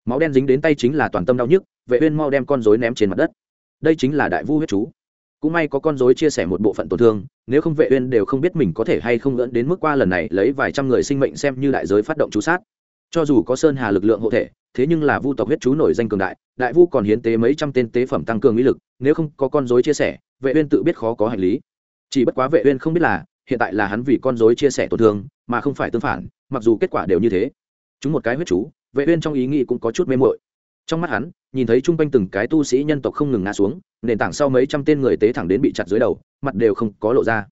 Máu đen dính đến tay chính là toàn tâm đau nhức, vệ uyên mau đem con rối ném trên mặt đất. Đây chính là đại vu huyết chú. Cũng may có con rối chia sẻ một bộ phận tổn thương, nếu không vệ uyên đều không biết mình có thể hay không lẫn đến mức qua lần này lấy vài trăm người sinh mệnh xem như đại giới phát động chú sát cho dù có sơn hà lực lượng hộ thể, thế nhưng là vu tộc huyết chú nổi danh cường đại đại vu còn hiến tế mấy trăm tên tế phẩm tăng cường uy lực, nếu không có con rối chia sẻ, vệ uyên tự biết khó có hành lý. Chỉ bất quá vệ uyên không biết là, hiện tại là hắn vì con rối chia sẻ tổn thương, mà không phải tương phản, mặc dù kết quả đều như thế. Chúng một cái huyết chú, vệ uyên trong ý nghĩ cũng có chút mê muội. Trong mắt hắn, nhìn thấy trung quanh từng cái tu sĩ nhân tộc không ngừng ngã xuống, nền tảng sau mấy trăm tên người tế thẳng đến bị chặt dưới đầu, mặt đều không có lộ ra.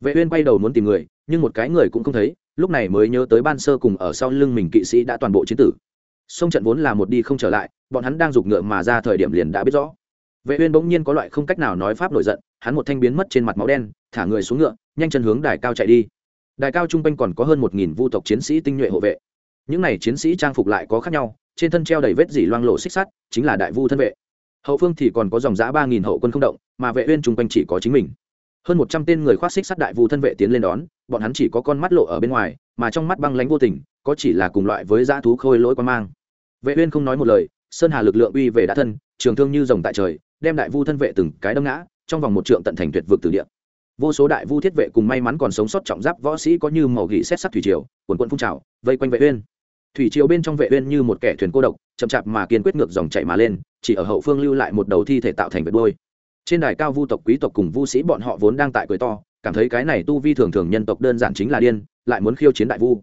Vệ uyên quay đầu muốn tìm người, nhưng một cái người cũng không thấy lúc này mới nhớ tới ban sơ cùng ở sau lưng mình kỵ sĩ đã toàn bộ chiến tử. Sông trận vốn là một đi không trở lại, bọn hắn đang giục ngựa mà ra thời điểm liền đã biết rõ. Vệ uyên bỗng nhiên có loại không cách nào nói pháp nổi giận, hắn một thanh biến mất trên mặt máu đen, thả người xuống ngựa, nhanh chân hướng đài cao chạy đi. Đài cao trung quanh còn có hơn một nghìn vu tộc chiến sĩ tinh nhuệ hộ vệ. Những này chiến sĩ trang phục lại có khác nhau, trên thân treo đầy vết dỉ loang lộ xích sắt, chính là đại vu thân vệ. Hậu phương thì còn có dòng giã ba nghìn hậu quân không động, mà vệ uyên trung quanh chỉ có chính mình. Hơn một trăm tên người khoác xích sắt đại vu thân vệ tiến lên đón bọn hắn chỉ có con mắt lộ ở bên ngoài, mà trong mắt băng lãnh vô tình, có chỉ là cùng loại với dã thú khôi lỗi quan mang. Vệ uyên không nói một lời, sơn hà lực lượng uy về đã thân, trường thương như rồng tại trời, đem đại vu thân vệ từng cái đâm ngã, trong vòng một trượng tận thành tuyệt vực từ địa. Vô số đại vu thiết vệ cùng may mắn còn sống sót trọng giáp võ sĩ có như màu gỉ xét sắc thủy triều quần cuộn phun trào, vây quanh vệ uyên. Thủy triều bên trong vệ uyên như một kẻ thuyền cô độc, chậm chạp mà kiên quyết ngược dòng chảy mà lên, chỉ ở hậu phương lưu lại một đầu thi thể tạo thành vệt đuôi. Trên đài cao vu tộc quý tộc cùng vu sĩ bọn họ vốn đang tại cười to cảm thấy cái này tu vi thường thường nhân tộc đơn giản chính là điên, lại muốn khiêu chiến đại vu.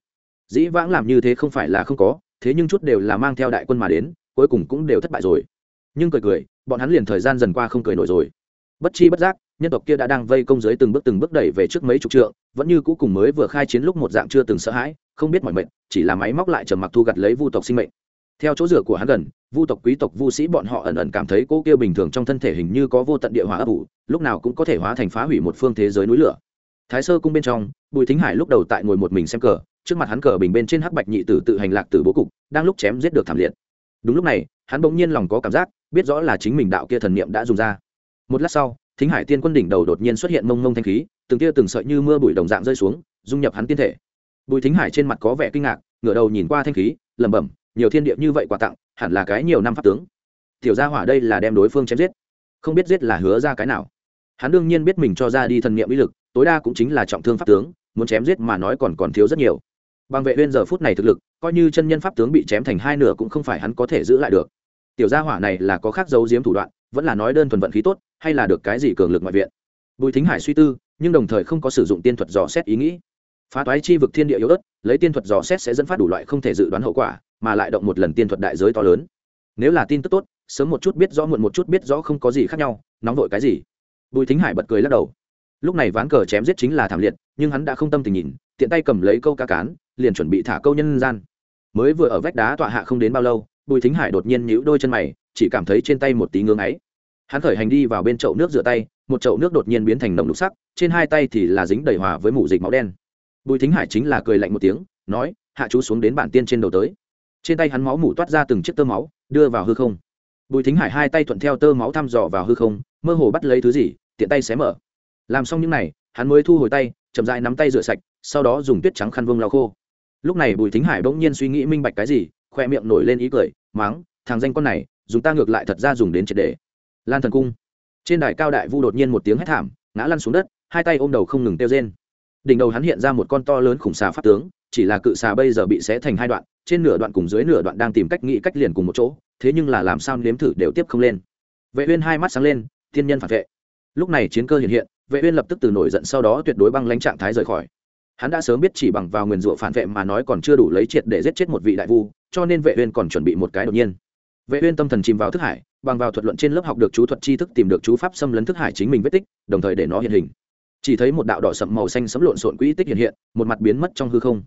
Dĩ vãng làm như thế không phải là không có, thế nhưng chút đều là mang theo đại quân mà đến, cuối cùng cũng đều thất bại rồi. Nhưng cười cười, bọn hắn liền thời gian dần qua không cười nổi rồi. Bất chi bất giác, nhân tộc kia đã đang vây công dưới từng bước từng bước đẩy về trước mấy chục trượng, vẫn như cũ cùng mới vừa khai chiến lúc một dạng chưa từng sợ hãi, không biết mọi mệnh, chỉ là máy móc lại trầm mặc thu gặt lấy vu tộc sinh mệnh theo chỗ rửa của hắn gần, vu tộc, quý tộc, vu sĩ bọn họ ẩn ẩn cảm thấy cô kia bình thường trong thân thể hình như có vô tận địa hỏa ấp ủ, lúc nào cũng có thể hóa thành phá hủy một phương thế giới núi lửa. Thái sơ cung bên trong, bùi thính hải lúc đầu tại ngồi một mình xem cờ, trước mặt hắn cờ bình bên trên hắc bạch nhị tử tự hành lạc từ bố cục, đang lúc chém giết được thảm liệt. Đúng lúc này, hắn bỗng nhiên lòng có cảm giác, biết rõ là chính mình đạo kia thần niệm đã dùng ra. Một lát sau, thính hải tiên quân đỉnh đầu đột nhiên xuất hiện mông mông thanh khí, từng kia từng sợi như mưa bụi đồng dạng rơi xuống, dung nhập hắn tiên thể. Bùi thính hải trên mặt có vẻ kinh ngạc, ngửa đầu nhìn qua thanh khí, lẩm bẩm nhiều thiên địa như vậy quà tặng, hẳn là cái nhiều năm pháp tướng. Tiểu gia hỏa đây là đem đối phương chém giết. Không biết giết là hứa ra cái nào. Hắn đương nhiên biết mình cho ra đi thần niệm ý lực, tối đa cũng chính là trọng thương pháp tướng, muốn chém giết mà nói còn còn thiếu rất nhiều. Bằng vệ uyên giờ phút này thực lực, coi như chân nhân pháp tướng bị chém thành hai nửa cũng không phải hắn có thể giữ lại được. Tiểu gia hỏa này là có khác dấu diếm thủ đoạn, vẫn là nói đơn thuần vận khí tốt, hay là được cái gì cường lực ngoại viện. Bùi thính hải suy tư, nhưng đồng thời không có sử dụng tiên thuật dò xét ý nghĩ. Phá toái chi vực thiên địa yếu ớt, lấy tiên thuật dò xét sẽ dẫn phát đủ loại không thể dự đoán hậu quả mà lại động một lần tiên thuật đại giới to lớn. Nếu là tin tức tốt, sớm một chút biết rõ muộn một chút biết rõ không có gì khác nhau, nóng vội cái gì? Bùi thính hải bật cười lắc đầu. Lúc này ván cờ chém giết chính là thảm liệt, nhưng hắn đã không tâm tình nhìn, tiện tay cầm lấy câu cá cán, liền chuẩn bị thả câu nhân gian. Mới vừa ở vách đá tọa hạ không đến bao lâu, bùi thính hải đột nhiên nhíu đôi chân mày, chỉ cảm thấy trên tay một tí ngưỡng ấy. Hắn khởi hành đi vào bên chậu nước rửa tay, một chậu nước đột nhiên biến thành nồng đục sắc, trên hai tay thì là dính đầy hòa với mủ dịch máu đen. Bùi thính hải chính là cười lạnh một tiếng, nói, hạ chú xuống đến bản tiên trên đầu tới trên tay hắn máu mủ toát ra từng chiếc tơ máu, đưa vào hư không. Bùi thính hải hai tay thuận theo tơ máu thăm dò vào hư không, mơ hồ bắt lấy thứ gì, tiện tay xé mở. Làm xong những n à y hắn mới thu hồi tay, chậm dại nắm tay rửa sạch, sau đó dùng tuyết trắng khăn vông lau khô. Lúc này bùi thính hải bỗng nhiên suy nghĩ minh bạch cái gì, khoe miệng nổi lên ý cười, máng, thằng danh con này, dùng ta ngược lại thật ra dùng đến triệt đề lan thần cung. Trên đài cao đại vu đột nhiên một tiếng hét thảm, ngã lăn xuống đất, hai tay ôm đầu không ngừng teo rên. Đỉnh đầu hắn hiện ra một con to lớn khủng xà pháp tướng, chỉ là cự xà bây giờ bị xé thành hai đoạn trên nửa đoạn cùng dưới nửa đoạn đang tìm cách nghĩ cách liền cùng một chỗ, thế nhưng là làm sao nếm thử đều tiếp không lên. Vệ uyên hai mắt sáng lên, thiên nhân phản vệ. Lúc này chiến cơ hiện hiện, vệ uyên lập tức từ nổi giận sau đó tuyệt đối băng lãnh trạng thái rời khỏi. Hắn đã sớm biết chỉ bằng vào nguyên rủa phản vệ mà nói còn chưa đủ lấy triệt để giết chết một vị đại vu, cho nên vệ uyên còn chuẩn bị một cái đột nhiên. Vệ uyên tâm thần chìm vào thức hải, bằng vào thuật luận trên lớp học được chú thuật tri thức tìm được chú pháp xâm lấn thức hải chính mình vết tích, đồng thời để nó hiện hình. Chỉ thấy một đạo đỏ sậm màu xanh sấm lộn xộn quỹ tích hiện hiện, một mặt biến mất trong hư không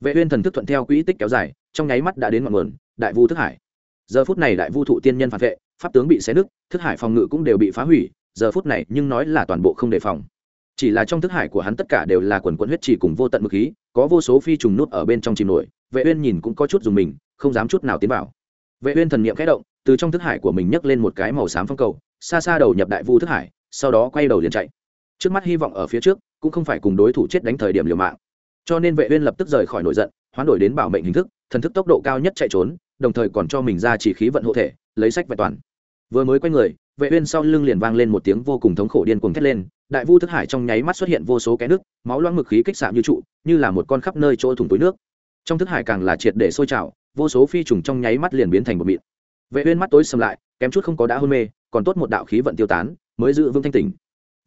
vệ uyên thần thức thuận theo quỹ tích kéo dài, trong nháy mắt đã đến ngọn nguồn, đại vu thức hải. Giờ phút này đại vu thụ tiên nhân phản vệ, pháp tướng bị xé nứt, thức hải phòng ngự cũng đều bị phá hủy, giờ phút này nhưng nói là toàn bộ không đề phòng. Chỉ là trong thức hải của hắn tất cả đều là quần quần huyết chỉ cùng vô tận mực khí, có vô số phi trùng nút ở bên trong chìm nổi, vệ uyên nhìn cũng có chút dùng mình, không dám chút nào tiến vào. Vệ uyên thần niệm khẽ động, từ trong thức hải của mình nhấc lên một cái màu xám phong cầu, xa xa đầu nhập đại vu thức hải, sau đó quay đầu liền chạy. Trước mắt hy vọng ở phía trước, cũng không phải cùng đối thủ chết đánh thời điểm liều mạng cho nên vệ uyên lập tức rời khỏi nổi giận, hoán đổi đến bảo mệnh hình thức, thần thức tốc độ cao nhất chạy trốn, đồng thời còn cho mình ra chỉ khí vận hộ thể, lấy sách vẹn toàn. Vừa mới quay người, vệ uyên sau lưng liền vang lên một tiếng vô cùng thống khổ điên cuồng thét lên, đại vu thức hải trong nháy mắt xuất hiện vô số cái nước, máu loãng mực khí kích xạ như trụ, như là một con khắp nơi chỗ thủng túi nước. Trong thức hải càng là triệt để sôi trào, vô số phi trùng trong nháy mắt liền biến thành một mịn. Vệ uyên mắt tối sầm lại, kém chút không có đã hôn mê, còn tốt một đạo khí vận tiêu tán, mới giữ vững thanh tỉnh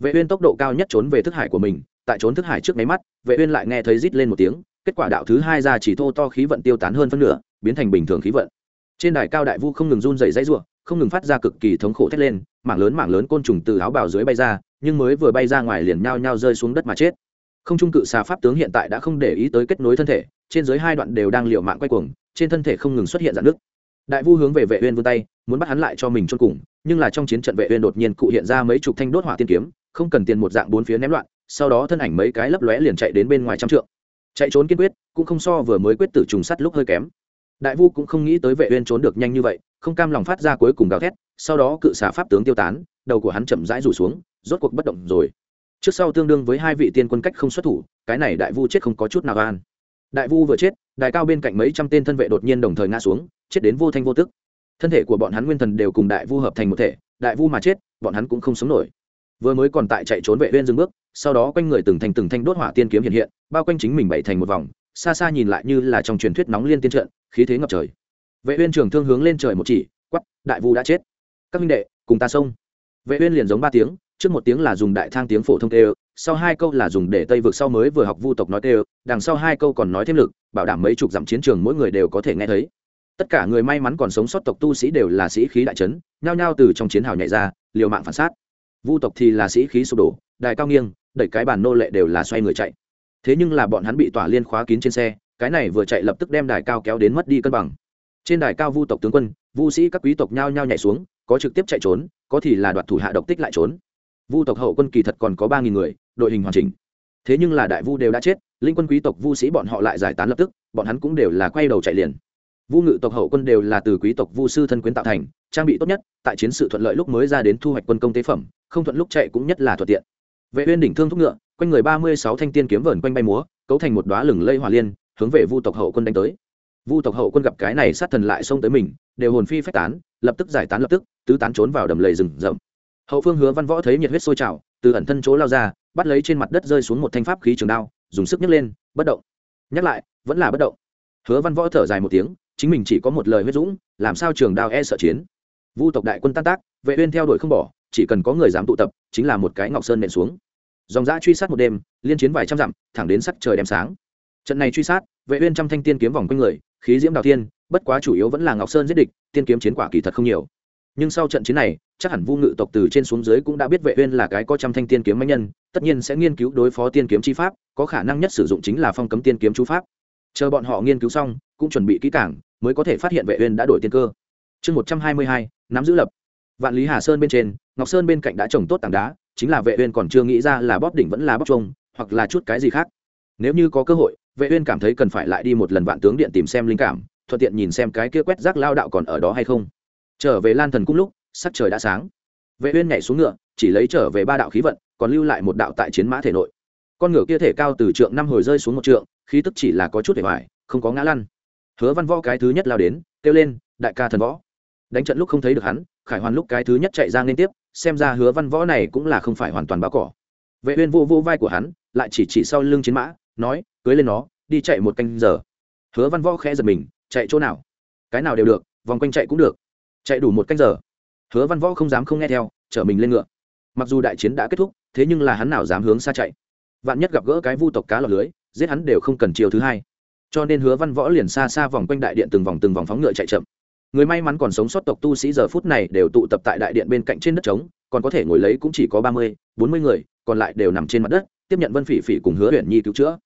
vệ uyên tốc độ cao nhất trốn về thức hải của mình, tại trốn thức hải trước máy mắt, vệ uyên lại nghe thấy rít lên một tiếng, kết quả đạo thứ hai ra chỉ thô to khí vận tiêu tán hơn phân nửa, biến thành bình thường khí vận. Trên đài cao đại vu không ngừng run rẩy dãy rủa không ngừng phát ra cực kỳ thống khổ thét lên, mảng lớn mảng lớn côn trùng từ áo bào dưới bay ra, nhưng mới vừa bay ra ngoài liền nhao nhao rơi xuống đất mà chết. Không trung cự xà pháp tướng hiện tại đã không để ý tới kết nối thân thể, trên dưới hai đoạn đều đang liều mạng quay cuồng, trên thân thể không ngừng xuất hiện dạn nước đại vu hướng về vệ uyên vươn tay, muốn bắt hắn lại cho mình chôn cùng, nhưng là trong chiến trận vệ uyên đột nhiên cụ hiện ra mấy chục thanh đốt hỏa tiên kiếm không cần tiền một dạng bốn phía ném loạn, sau đó thân ảnh mấy cái lấp lóe liền chạy đến bên ngoài trăm trượng. Chạy trốn kiên quyết, cũng không so vừa mới quyết tử trùng sắt lúc hơi kém. Đại vu cũng không nghĩ tới vệ uyên trốn được nhanh như vậy, không cam lòng phát ra cuối cùng gào thét, sau đó cự xả pháp tướng tiêu tán, đầu của hắn chậm rãi rủ xuống, rốt cuộc bất động rồi. Trước sau tương đương với hai vị tiên quân cách không xuất thủ, cái này đại vu chết không có chút nào an đại vu vừa chết đại cao bên cạnh mấy trăm tên thân vệ đột nhiên đồng thời ngã xuống, chết đến vô thanh vô tức. Thân thể của bọn hắn nguyên thần đều cùng đại vu hợp thành một thể, đại vu mà chết, bọn hắn cũng không sống nổi vừa mới còn tại chạy trốn vệ uyên dừng bước, sau đó quanh người từng thành từng thanh đốt hỏa tiên kiếm hiện hiện, bao quanh chính mình bảy thành một vòng, xa xa nhìn lại như là trong truyền thuyết nóng liên tiên trận, khí thế ngập trời. Vệ uyên trường thương hướng lên trời một chỉ quát đại vu đã chết. Các minh đệ, cùng ta xông. Vệ uyên liền giống ba tiếng, trước một tiếng là dùng đại thang tiếng phổ thông kêu, sau hai câu là dùng để tây vực sau mới vừa học vu tộc nói kêu, đằng sau hai câu còn nói thêm lực, bảo đảm mấy chục dặm chiến trường mỗi người đều có thể nghe thấy. Tất cả người may mắn còn sống sót tộc tu sĩ đều là sĩ khí đại chấn, nhao nhao từ trong chiến hào nhảy ra, liều mạng phản sát vu tộc thì là sĩ khí sụp đổ, đài cao nghiêng, đẩy cái bàn nô lệ đều là xoay người chạy. Thế nhưng là bọn hắn bị tỏa liên khóa kín trên xe, cái này vừa chạy lập tức đem đài cao kéo đến mất đi cân bằng. Trên đài cao vu tộc tướng quân, vu sĩ các quý tộc nhao nhao nhảy xuống, có trực tiếp chạy trốn, có thì là đoạt thủ hạ độc tích lại trốn. Vu tộc hậu quân kỳ thật còn có ba nghìn người, đội hình hoàn chỉnh. Thế nhưng là đại vu đều đã chết, linh quân quý tộc vu sĩ bọn họ lại giải tán lập tức, bọn hắn cũng đều là quay đầu chạy liền. Vu ngự tộc hậu quân đều là từ quý tộc vu sư thân quyến tạo thành trang bị tốt nhất, tại chiến sự thuận lợi lúc mới ra đến thu hoạch quân công tế phẩm, không thuận lúc chạy cũng nhất là thuận tiện. Vệ uyên đỉnh thương thúc ngựa, quanh người ba mươi sáu thanh tiên kiếm vẩn quanh bay múa, cấu thành một đóa lửng lây hỏa liên, hướng về vu tộc hậu quân đánh tới. Vu tộc hậu quân gặp cái này sát thần lại xông tới mình, đều hồn phi phách tán, lập tức giải tán lập tức, tứ tán trốn vào đầm lầy rừng rậm. Hậu phương hứa văn võ thấy nhiệt huyết sôi trào, từ ẩn thân chỗ lao ra, bắt lấy trên mặt đất rơi xuống một thanh pháp khí trường đao, dùng sức nhấc lên, bất động. Nhắc lại, vẫn là bất động. Hứa văn võ thở dài một tiếng, chính mình chỉ có một lời huyết dũng, làm sao trường đao e sợ chiến? Vu tộc đại quân tan tác, vệ uyên theo đuổi không bỏ, chỉ cần có người dám tụ tập, chính là một cái ngọc sơn nện xuống. Dòng dã truy sát một đêm, liên chiến vài trăm dặm, thẳng đến sắc trời đem sáng. Trận này truy sát, vệ uyên trăm thanh tiên kiếm vòng quanh người, khí diễm đào thiên, bất quá chủ yếu vẫn là ngọc sơn giết địch, tiên kiếm chiến quả kỳ thật không nhiều. Nhưng sau trận chiến này, chắc hẳn vu ngự tộc từ trên xuống dưới cũng đã biết vệ uyên là cái có trăm thanh tiên kiếm mạnh nhân, tất nhiên sẽ nghiên cứu đối phó tiên kiếm chi pháp, có khả năng nhất sử dụng chính là phong cấm tiên kiếm chú pháp. Chờ bọn họ nghiên cứu xong, cũng chuẩn bị kỹ càng, mới có thể phát hiện vệ uyên đã đổi tiên cơ chương 122, nắm giữ lập. Vạn lý hà sơn bên trên ngọc sơn bên cạnh đã trồng tốt tảng đá chính là vệ uyên còn chưa nghĩ ra là bóp đỉnh vẫn là bóp trung hoặc là chút cái gì khác. Nếu như có cơ hội vệ uyên cảm thấy cần phải lại đi một lần vạn tướng điện tìm xem linh cảm thuận tiện nhìn xem cái kia quét rác lao đạo còn ở đó hay không. Trở về lan thần cung lúc sắc trời đã sáng. Vệ uyên nhảy xuống ngựa chỉ lấy trở về ba đạo khí vận còn lưu lại một đạo tại chiến mã thể nội. Con ngựa kia thể cao từ trượng năm hồi rơi xuống một trượng khí tức chỉ là có chút hề hoài không có ngã lăn. Hứa văn võ cái thứ nhất lao đến kêu lên đại ca thần võ đánh trận lúc không thấy được hắn, khải hoàn lúc cái thứ nhất chạy ra liên tiếp, xem ra hứa văn võ này cũng là không phải hoàn toàn báo cỏ. Vệ uyên vô vô vai của hắn, lại chỉ chỉ sau lưng chiến mã, nói, cưới lên nó, đi chạy một canh giờ. Hứa văn võ khẽ giật mình, chạy chỗ nào? Cái nào đều được, vòng quanh chạy cũng được. Chạy đủ một canh giờ. Hứa văn võ không dám không nghe theo, chở mình lên ngựa. Mặc dù đại chiến đã kết thúc, thế nhưng là hắn nào dám hướng xa chạy. Vạn nhất gặp gỡ cái vu tộc cá lọt lưới, giết hắn đều không cần chiều thứ hai. Cho nên hứa văn võ liền xa xa vòng quanh đại điện từng vòng từng vòng phóng ngựa chạy chậm người may mắn còn sống sót tộc tu sĩ giờ phút này đều tụ tập tại đại điện bên cạnh trên đất trống, còn có thể ngồi lấy cũng chỉ có ba mươi, bốn mươi người, còn lại đều nằm trên mặt đất, tiếp nhận vân phỉ phỉ cùng hứa huyện nhi cứu chữa.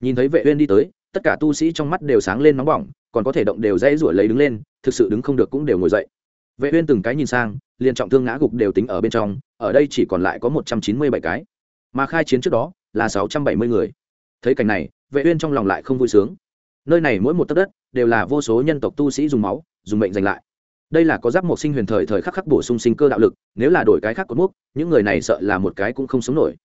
Nhìn thấy vệ uyên đi tới, tất cả tu sĩ trong mắt đều sáng lên nóng bỏng, còn có thể động đều dãy ruổi lấy đứng lên, thực sự đứng không được cũng đều ngồi dậy. Vệ uyên từng cái nhìn sang, liền trọng thương ngã gục đều tính ở bên trong, ở đây chỉ còn lại có một trăm chín mươi bảy cái. Mà khai chiến trước đó, là sáu trăm bảy mươi người. Thấy cảnh này, vệ uyên trong lòng lại không vui sướng. Nơi này mỗi một tấc đất, đều là vô số nhân tộc tu sĩ dùng máu dùng mệnh giành lại. Đây là có giáp một sinh huyền thời thời khắc khắc bổ sung sinh cơ đạo lực, nếu là đổi cái khác cột mốc những người này sợ là một cái cũng không sống nổi.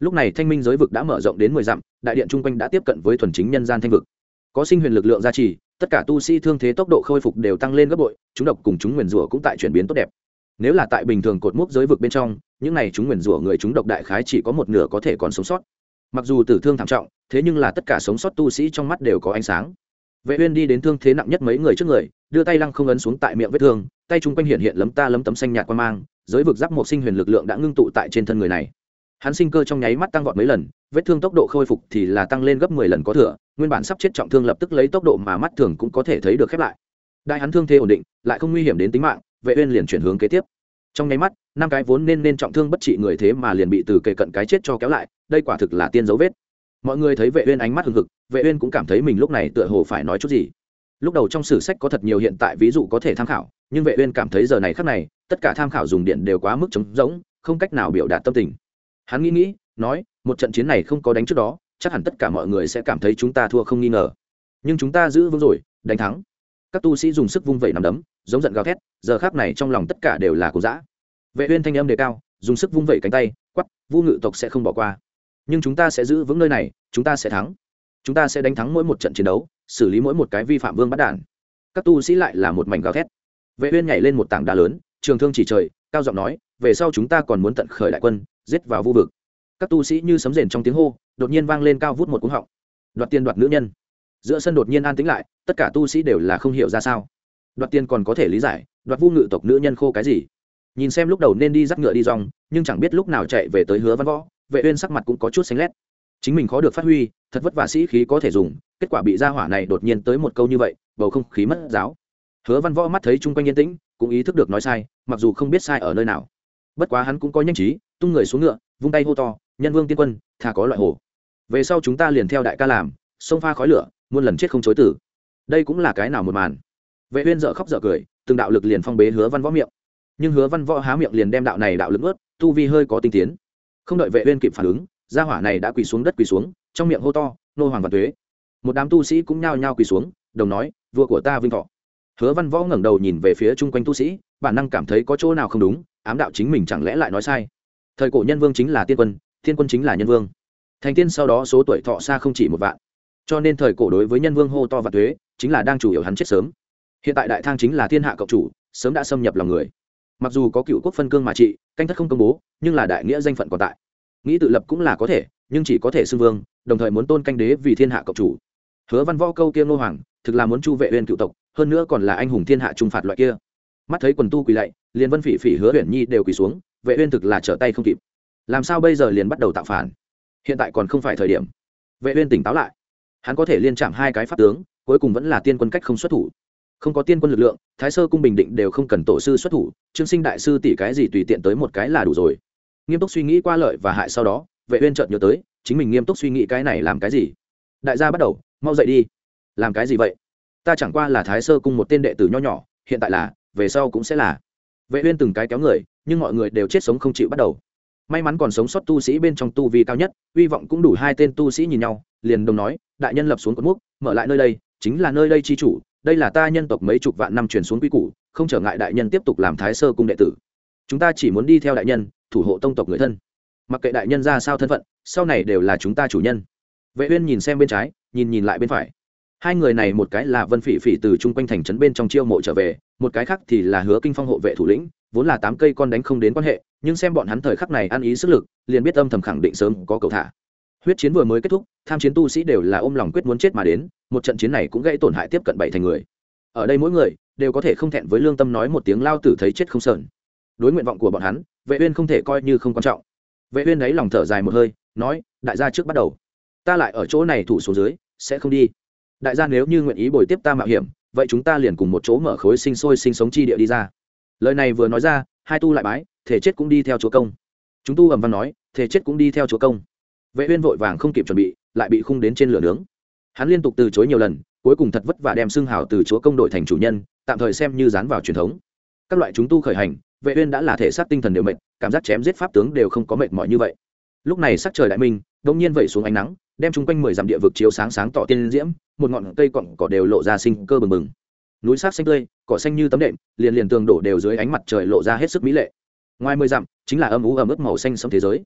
Lúc này thanh minh giới vực đã mở rộng đến mười dặm, đại điện chung quanh đã tiếp cận với thuần chính nhân gian thanh vực. Có sinh huyền lực lượng gia trì, tất cả tu sĩ thương thế tốc độ khôi phục đều tăng lên gấp bội, chúng độc cùng chúng nguyền rủa cũng tại chuyển biến tốt đẹp. Nếu là tại bình thường cột mốc giới vực bên trong, những này chúng nguyền rủa người chúng độc đại khái chỉ có một nửa có thể còn sống sót. Mặc dù tử thương thảm trọng, thế nhưng là tất cả sống sót tu sĩ trong mắt đều có ánh sáng vệ uyên đi đến thương thế nặng nhất mấy người trước người, đưa tay lăng không ấn xuống tại miệng vết thương, tay trung quanh hiện hiện lấm ta lấm tấm xanh nhạt quan mang, giới vực giáp một sinh huyền lực lượng đã ngưng tụ tại trên thân người này. Hắn sinh cơ trong nháy mắt tăng vọt mấy lần, vết thương tốc độ khôi phục thì là tăng lên gấp 10 lần có thừa, nguyên bản sắp chết trọng thương lập tức lấy tốc độ mà mắt thường cũng có thể thấy được khép lại. Đại hắn thương thế ổn định, lại không nguy hiểm đến tính mạng, vệ uyên liền chuyển hướng kế tiếp. Trong nháy mắt, năm cái vốn nên nên trọng thương bất trị người thế mà liền bị từ kề cận cái chết cho kéo lại, đây quả thực là tiên dấu vết mọi người thấy vệ uyên ánh mắt hừng hực, vệ uyên cũng cảm thấy mình lúc này tựa hồ phải nói chút gì. Lúc đầu trong sử sách có thật nhiều hiện tại ví dụ có thể tham khảo, nhưng vệ uyên cảm thấy giờ này khắc này, tất cả tham khảo dùng điện đều quá mức trống rỗng, không cách nào biểu đạt tâm tình. Hắn nghĩ nghĩ, nói, một trận chiến này không có đánh trước đó, chắc hẳn tất cả mọi người sẽ cảm thấy chúng ta thua không nghi ngờ. Nhưng chúng ta giữ vững rồi, đánh thắng. Các tu sĩ dùng sức vung vẩy nằm đấm, giống giận gào thét, giờ khắc này trong lòng tất cả đều là cố dã. Vệ uyên thanh âm đề cao, dùng sức vung vẩy cánh tay quát vu ngự tộc sẽ không bỏ qua nhưng chúng ta sẽ giữ vững nơi này, chúng ta sẽ thắng. Chúng ta sẽ đánh thắng mỗi một trận chiến đấu, xử lý mỗi một cái vi phạm vương bắt đản các tu sĩ lại là một mảnh gào thét. Vệ uyên nhảy lên một tảng đá lớn, trường thương chỉ trời, cao giọng nói, về sau chúng ta còn muốn tận khởi đại quân, giết vào vu vực. Các tu sĩ như sấm rền trong tiếng hô, đột nhiên vang lên cao vút một cú họng. Đoạt tiền đoạt nữ nhân. Giữa sân đột nhiên an tĩnh lại, tất cả tu sĩ đều là không hiểu ra sao. Đoạt tiền còn có thể lý giải, đoạt vu ngự tộc nữ nhân khô cái gì. Nhìn xem lúc đầu nên đi dắt ngựa đi rong nhưng chẳng biết lúc nào chạy về tới hứa văn võ vệ uyên sắc mặt cũng có chút xanh lét. Chính mình khó được phát huy, thật vất vả sĩ khí có thể dùng, kết quả bị gia hỏa này đột nhiên tới một câu như vậy, bầu không khí mất giáo. Hứa văn võ mắt thấy chung quanh yên tĩnh, cũng ý thức được nói sai, mặc dù không biết sai ở nơi nào. Bất quá hắn cũng có nhanh trí, tung người xuống ngựa, vung tay hô to, nhân vương tiên quân thà có loại hồ. Về sau chúng ta liền theo đại ca làm, xông pha khói lửa, muôn lần chết không chối tử. Đây cũng là cái nào một màn. Vệ uyên dở khóc dở cười, từng đạo lực liền phong bế hứa văn võ miệng. Nhưng hứa văn võ há miệng liền đem đạo này đạo lực ướt, tu vi hơi có tinh tiến không đợi vệ uyên kịp phản ứng, gia hỏa này đã quỳ xuống đất quỳ xuống, trong miệng hô to, nô hoàng văn tuế. Một đám tu sĩ cũng nhao nhao quỳ xuống, đồng nói, vua của ta vinh thọ. Hứa văn võ ngẩng đầu nhìn về phía chung quanh tu sĩ, bản năng cảm thấy có chỗ nào không đúng, ám đạo chính mình chẳng lẽ lại nói sai. Thời cổ nhân vương chính là tiên quân, thiên quân chính là nhân vương. Thành tiên sau đó số tuổi thọ xa không chỉ một vạn. Cho nên thời cổ đối với nhân vương hô to và thuế chính là đang chủ yếu hắn chết sớm. Hiện tại đại thang chính là thiên hạ cộng chủ, sớm đã xâm nhập lòng người mặc dù có cựu quốc phân cương mà trị, canh thất không công bố, nhưng là đại nghĩa danh phận còn tại. Nghĩ tự lập cũng là có thể, nhưng chỉ có thể xưng vương, đồng thời muốn tôn canh đế vì thiên hạ cộng chủ. Hứa văn võ câu kia ngô hoàng, thực là muốn chu vệ uyên cựu tộc, hơn nữa còn là anh hùng thiên hạ trung phạt loại kia. Mắt thấy quần tu quỳ lạy, liền vân phỉ phỉ, hứa huyền nhi đều quỳ xuống, vệ uyên thực là trở tay không kịp. Làm sao bây giờ liền bắt đầu tạo phản? Hiện tại còn không phải thời điểm. Vệ uyên tỉnh táo lại. Hắn có thể liên chạm hai cái pháp tướng, cuối cùng vẫn là tiên quân cách không xuất thủ không có tiên quân lực lượng, thái sơ cung bình định đều không cần tổ sư xuất thủ, trương sinh đại sư tỷ cái gì tùy tiện tới một cái là đủ rồi. Nghiêm túc suy nghĩ qua lợi và hại sau đó, vệ uyên chợt nhớ tới, chính mình nghiêm túc suy nghĩ cái này làm cái gì? Đại gia bắt đầu, mau dậy đi. Làm cái gì vậy? Ta chẳng qua là thái sơ cung một tên đệ tử nho nhỏ, hiện tại là, về sau cũng sẽ là. Vệ uyên từng cái kéo người, nhưng mọi người đều chết sống không chịu bắt đầu. May mắn còn sống sót tu sĩ bên trong tu vi cao nhất uy vọng cũng đủ hai tên tu sĩ nhìn nhau, liền đồng nói, đại nhân lập xuống cột mốc, mở lại nơi đây, chính là nơi đây chi chủ đây là ta nhân tộc mấy chục vạn năm truyền xuống quy củ, không trở ngại đại nhân tiếp tục làm thái sơ cung đệ tử. Chúng ta chỉ muốn đi theo đại nhân, thủ hộ tông tộc người thân. Mặc kệ đại nhân ra sao thân phận, sau này đều là chúng ta chủ nhân. Vệ uyên nhìn xem bên trái, nhìn nhìn lại bên phải. Hai người này một cái là vân phỉ phỉ từ trung quanh thành trấn bên trong chiêu mộ trở về, một cái khác thì là hứa kinh phong hộ vệ thủ lĩnh, vốn là tám cây con đánh không đến quan hệ, nhưng xem bọn hắn thời khắc này ăn ý sức lực, liền biết âm thầm khẳng định sớm có cầu thả huyết chiến vừa mới kết thúc, tham chiến tu sĩ đều là ôm lòng quyết muốn chết mà đến, một trận chiến này cũng gây tổn hại tiếp cận bảy thành người. Ở đây mỗi người đều có thể không thẹn với lương tâm nói một tiếng lao tử thấy chết không sờn. Đối nguyện vọng của bọn hắn, vệ uyên không thể coi như không quan trọng. Vệ uyên đấy lòng thở dài một hơi, nói, đại gia trước bắt đầu. Ta lại ở chỗ này thủ số dưới, sẽ không đi. Đại gia nếu như nguyện ý bồi tiếp ta mạo hiểm, vậy chúng ta liền cùng một chỗ mở khối sinh sôi sinh sống chi địa đi ra. Lời này vừa nói ra, hai tu lại bái, thể chết cũng đi theo chúa công. Chúng tu ầm văn nói, thể chết cũng đi theo chúa công vệ uyên vội vàng không kịp chuẩn bị, lại bị khung đến trên lửa nướng. Hắn liên tục từ chối nhiều lần, cuối cùng thật vất vả đem xương hào từ chúa công đội thành chủ nhân, tạm thời xem như dán vào truyền thống. Các loại chúng tu khởi hành, vệ uyên đã là thể xác tinh thần đều mệt, cảm giác chém giết pháp tướng đều không có mệt mỏi như vậy. Lúc này sắc trời đại minh đông nhiên vẩy xuống ánh nắng, đem chúng quanh mười dặm địa vực chiếu sáng sáng tỏ tiên diễm, một ngọn cây cọng cỏ đều lộ ra sinh cơ bừng bừng. Núi sắc xanh tươi, cỏ xanh như tấm đệm, liền liền tường đổ đều dưới ánh mặt trời lộ ra hết sức mỹ lệ. Ngoài mười dặm, chính là âm ú ẩm ướt màu xanh sẫm thế giới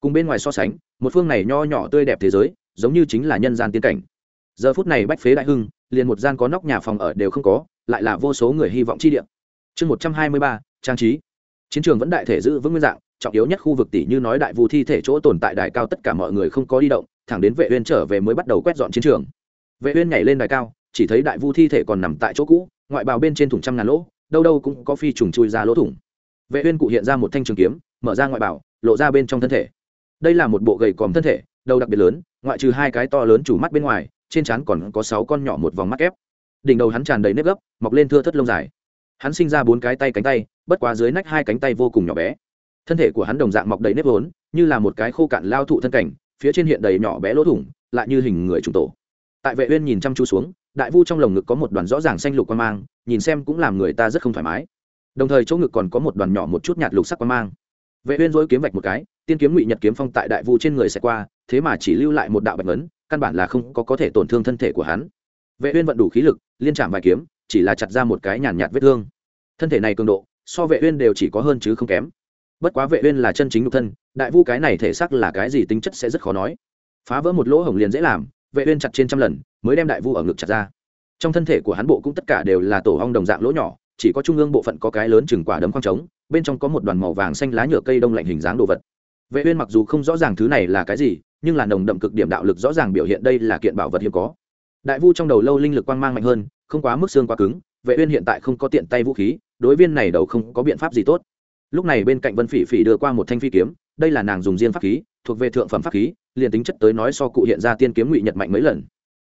cùng bên ngoài so sánh, một phương này nho nhỏ tươi đẹp thế giới, giống như chính là nhân gian tiên cảnh. Giờ phút này bách phế đại hưng, liền một gian có nóc nhà phòng ở đều không có, lại là vô số người hy vọng chi điện. chương một trăm hai mươi ba, trang trí. Chiến trường vẫn đại thể giữ vững nguyên dạng, trọng yếu nhất khu vực tỷ như nói đại vu thi thể chỗ tồn tại đài cao tất cả mọi người không có đi động, thẳng đến vệ uyên trở về mới bắt đầu quét dọn chiến trường. Vệ uyên nhảy lên đài cao, chỉ thấy đại vu thi thể còn nằm tại chỗ cũ, ngoại bào bên trên thủng trăm ngàn lỗ, đâu đâu cũng có phi trùng chui ra lỗ thủng. Vệ uyên cụ hiện ra một thanh trường kiếm, mở ra ngoại bào, lộ ra bên trong thân thể đây là một bộ gầy còm thân thể, đầu đặc biệt lớn, ngoại trừ hai cái to lớn chủ mắt bên ngoài, trên trán còn có sáu con nhỏ một vòng mắt ép đỉnh đầu hắn tràn đầy nếp gấp, mọc lên thưa thất lông dài. Hắn sinh ra bốn cái tay cánh tay, bất quá dưới nách hai cánh tay vô cùng nhỏ bé. Thân thể của hắn đồng dạng mọc đầy nếp vốn, như là một cái khô cạn lao thụ thân cảnh, phía trên hiện đầy nhỏ bé lỗ thủng, lại như hình người trùng tổ. Tại vệ uyên nhìn chăm chú xuống, đại vu trong lồng ngực có một đoàn rõ ràng xanh lục quan mang, nhìn xem cũng làm người ta rất không thoải mái. Đồng thời chỗ ngực còn có một đoàn nhỏ một chút nhạt lục sắc quan mang. Vệ uyên dối kiếm vạch một cái tiên kiếm ngụy nhật kiếm phong tại đại vu trên người sẽ qua, thế mà chỉ lưu lại một đạo bạch ấn căn bản là không có có thể tổn thương thân thể của hắn. Vệ uyên vận đủ khí lực, liên chạm vài kiếm, chỉ là chặt ra một cái nhàn nhạt vết thương. Thân thể này cường độ, so vệ uyên đều chỉ có hơn chứ không kém. Bất quá vệ uyên là chân chính nhục thân, đại vu cái này thể xác là cái gì tính chất sẽ rất khó nói. Phá vỡ một lỗ hổng liền dễ làm, vệ uyên chặt trên trăm lần, mới đem đại vu ở ngực chặt ra. Trong thân thể của hắn bộ cũng tất cả đều là tổ ong đồng dạng lỗ nhỏ, chỉ có trung ương bộ phận có cái lớn chừng quả đấm khoang trống, bên trong có một đoàn màu vàng xanh lá nhựa cây đông lạnh hình dáng đồ vật vệ uyên mặc dù không rõ ràng thứ này là cái gì, nhưng là nồng đậm cực điểm đạo lực rõ ràng biểu hiện đây là kiện bảo vật hiếm có. Đại vu trong đầu lâu linh lực quang mang mạnh hơn, không quá mức xương quá cứng, vệ uyên hiện tại không có tiện tay vũ khí, đối viên này đầu không có biện pháp gì tốt. Lúc này bên cạnh vân phỉ phỉ đưa qua một thanh phi kiếm, đây là nàng dùng riêng pháp khí, thuộc về thượng phẩm pháp khí, liền tính chất tới nói so cụ hiện ra tiên kiếm ngụy nhật mạnh mấy lần.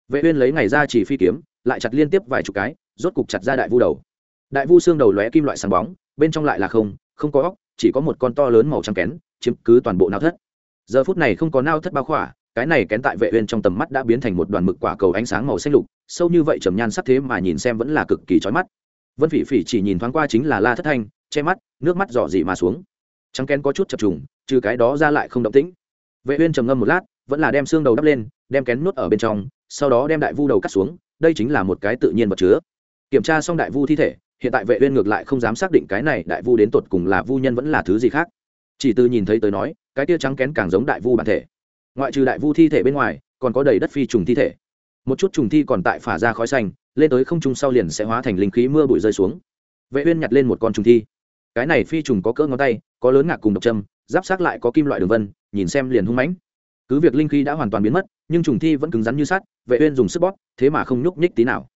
Vệ uyên lấy ngày ra chỉ phi kiếm, lại chặt liên tiếp vài chục cái, rốt cục chặt ra đại vu đầu. Đại vu xương đầu lóe kim loại sáng bóng, bên trong lại là không không có óc, chỉ có một con to lớn màu trắng kén chiếm cứ toàn bộ nao thất. Giờ phút này không có nao thất bao khỏa, cái này kén tại vệ uyên trong tầm mắt đã biến thành một đoàn mực quả cầu ánh sáng màu xanh lục, sâu như vậy trầm nhan sắc thế mà nhìn xem vẫn là cực kỳ chói mắt. Vân phỉ phỉ chỉ nhìn thoáng qua chính là la thất thanh, che mắt, nước mắt dò dỉ mà xuống. Trắng kén có chút chập trùng, trừ cái đó ra lại không động tĩnh. Vệ uyên trầm ngâm một lát, vẫn là đem xương đầu đắp lên, đem kén nuốt ở bên trong, sau đó đem đại vu đầu cắt xuống, đây chính là một cái tự nhiên vật chứa. Kiểm tra xong đại vu thi thể, hiện tại vệ uyên ngược lại không dám xác định cái này đại vu đến tột cùng là vu nhân vẫn là thứ gì khác chỉ từ nhìn thấy tới nói, cái tia trắng kén càng giống đại vu bản thể. Ngoại trừ đại vu thi thể bên ngoài, còn có đầy đất phi trùng thi thể. Một chút trùng thi còn tại phả ra khói xanh, lên tới không trung sau liền sẽ hóa thành linh khí mưa bụi rơi xuống. Vệ uyên nhặt lên một con trùng thi. Cái này phi trùng có cỡ ngón tay, có lớn ngạc cùng độc châm, giáp sát lại có kim loại đường vân, nhìn xem liền hung mãnh. Cứ việc linh khí đã hoàn toàn biến mất, nhưng trùng thi vẫn cứng rắn như sắt, vệ uyên dùng sức bóp, thế mà không nhúc nhích tí nào.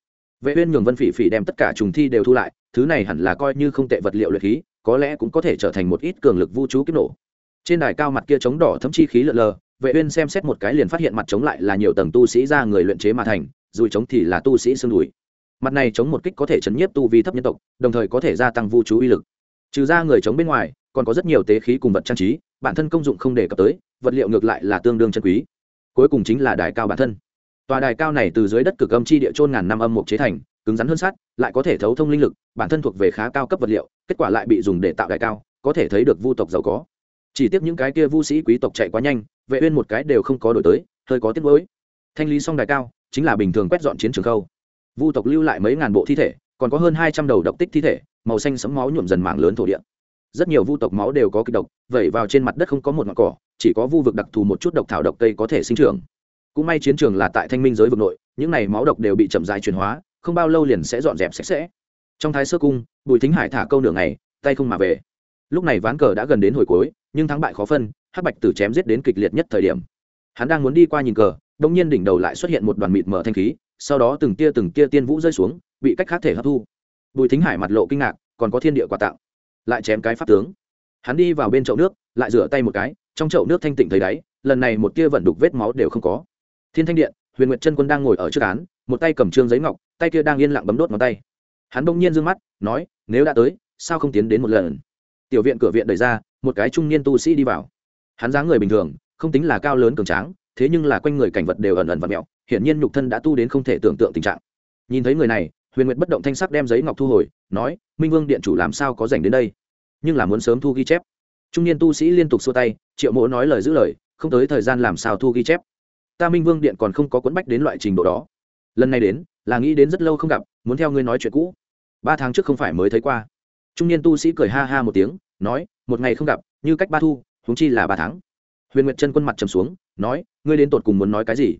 Vệ uyên nhường vân phỉ phỉ đem tất cả trùng thi đều thu lại, thứ này hẳn là coi như không tệ vật liệu luyện khí có lẽ cũng có thể trở thành một ít cường lực vũ trụ kiếp nổ. Trên đài cao mặt kia chống đỏ thấm chi khí lượn lờ, vệ uyên xem xét một cái liền phát hiện mặt chống lại là nhiều tầng tu sĩ ra người luyện chế mà thành dùi chống thì là tu sĩ xương đùi. Mặt này chống một kích có thể chấn nhiếp tu vi thấp nhân tộc, đồng thời có thể gia tăng vũ trụ uy lực. Trừ ra người chống bên ngoài, còn có rất nhiều tế khí cùng vật trang trí, bản thân công dụng không đề cập tới, vật liệu ngược lại là tương đương chân quý. Cuối cùng chính là đài cao bản thân. Tòa đài cao này từ dưới đất cực âm chi địa trôn ngàn năm âm mục chế thành, cứng rắn hơn sắt, lại có thể thấu thông linh lực, bản thân thuộc về khá cao cấp vật liệu kết quả lại bị dùng để tạo đài cao, có thể thấy được vu tộc giàu có. Chỉ tiếc những cái kia vu sĩ quý tộc chạy quá nhanh, vệ uyên một cái đều không có đổi tới, hơi có tiếc nuối. Thanh lý xong đài cao, chính là bình thường quét dọn chiến trường khâu. Vu tộc lưu lại mấy ngàn bộ thi thể, còn có hơn 200 đầu độc tích thi thể, màu xanh sẫm máu nhuộm dần mảng lớn thổ địa. Rất nhiều vu tộc máu đều có kịch độc, vẩy vào trên mặt đất không có một ngọn cỏ, chỉ có vu vực đặc thù một chút độc thảo độc cây có thể sinh trưởng. Cũng may chiến trường là tại thanh minh giới vực nội, những này máu độc đều bị chậm rãi chuyển hóa, không bao lâu liền sẽ dọn dẹp sạch sẽ trong thái sơ cung, bùi thính hải thả câu nửa ngày, tay không mà về. Lúc này ván cờ đã gần đến hồi cuối, nhưng thắng bại khó phân, hắc bạch tử chém giết đến kịch liệt nhất thời điểm. Hắn đang muốn đi qua nhìn cờ đông nhiên đỉnh đầu lại xuất hiện một đoàn mịt mở thanh khí, sau đó từng tia từng tia tiên vũ rơi xuống, bị cách khác thể hấp thu. Bùi thính hải mặt lộ kinh ngạc, còn có thiên địa quà tặng. Lại chém cái pháp tướng. Hắn đi vào bên chậu nước, lại rửa tay một cái, trong chậu nước thanh tịnh thấy đáy, lần này một tia vận đục vết máu đều không có. Thiên thanh điện, huyền nguyệt chân quân đang ngồi ở trước án, một tay cầm trương giấy ngọc, tay kia đang yên lặng bấm đốt ngón tay hắn bỗng nhiên d ư ơ n g mắt, nói, nếu đã tới, sao không tiến đến một lần? Tiểu viện cửa viện đẩy ra, một cái trung niên tu sĩ đi vào. Hắn dáng người bình thường, không tính là cao lớn cường tráng, thế nhưng là quanh người cảnh vật đều ẩn ẩn và mẹo, hiển nhiên nhục thân đã tu đến không thể tưởng tượng tình trạng. Nhìn thấy người này, huyền nguyệt bất động thanh sắc đem giấy ngọc thu hồi, nói, minh vương điện chủ làm sao có dành đến đây? Nhưng là muốn sớm thu ghi chép. Trung niên tu sĩ liên tục xua tay, triệu mỗ nói lời giữ lời, không tới thời gian làm sao thu ghi chép? Ta minh vương điện còn không có quấn bách đến loại trình độ đó. Lần này đến, là nghĩ đến rất lâu không gặp, muốn theo ngươi nói chuyện cũ ba tháng trước không phải mới thấy qua. Trung niên tu sĩ cười ha ha một tiếng, nói, một ngày không gặp, như cách ba thu húng chi là ba tháng. Huyền nguyệt chân quân mặt trầm xuống, nói, ngươi đến tột cùng muốn nói cái gì?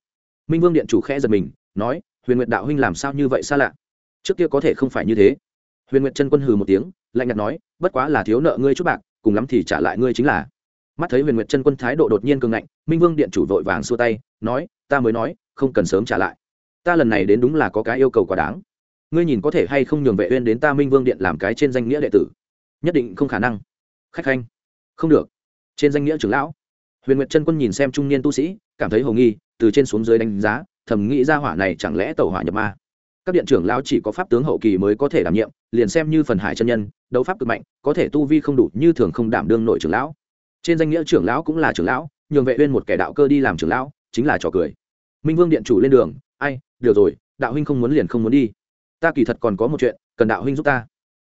Minh vương điện chủ khẽ giật mình, nói, huyền nguyệt đạo huynh làm sao như vậy xa lạ? Trước kia có thể không phải như thế. Huyền nguyệt chân quân hừ một tiếng, lạnh nhạt nói, bất quá là thiếu nợ ngươi chút bạc, cùng lắm thì trả lại ngươi chính là. Mắt thấy huyền nguyệt chân quân thái độ đột nhiên cường ngạnh, minh vương điện chủ vội vàng xua tay, nói, ta mới nói, không cần sớm trả lại. Ta lần này đến đúng là có cái yêu cầu quá đáng ngươi nhìn có thể hay không nhường vệ uyên đến ta minh vương điện làm cái trên danh nghĩa đệ tử? Nhất định không khả năng. Khách khanh. Không được. Trên danh nghĩa trưởng lão. Huyền nguyệt chân quân nhìn xem trung niên tu sĩ, cảm thấy hồ nghi, từ trên xuống dưới đánh giá, thầm nghĩ ra hỏa này chẳng lẽ tẩu hỏa nhập ma. Các điện trưởng lão chỉ có pháp tướng hậu kỳ mới có thể đảm nhiệm, liền xem như phần hải chân nhân, đấu pháp cực mạnh, có thể tu vi không đủ như thường không đảm đương nội trưởng lão. Trên danh nghĩa trưởng lão cũng là trưởng lão, nhường vệ uyên một kẻ đạo cơ đi làm trưởng lão, chính là trò cười. Minh vương điện chủ lên đường, ai, được rồi, đạo huynh không muốn liền không muốn đi ta kỳ thật còn có một chuyện, cần đạo huynh giúp ta.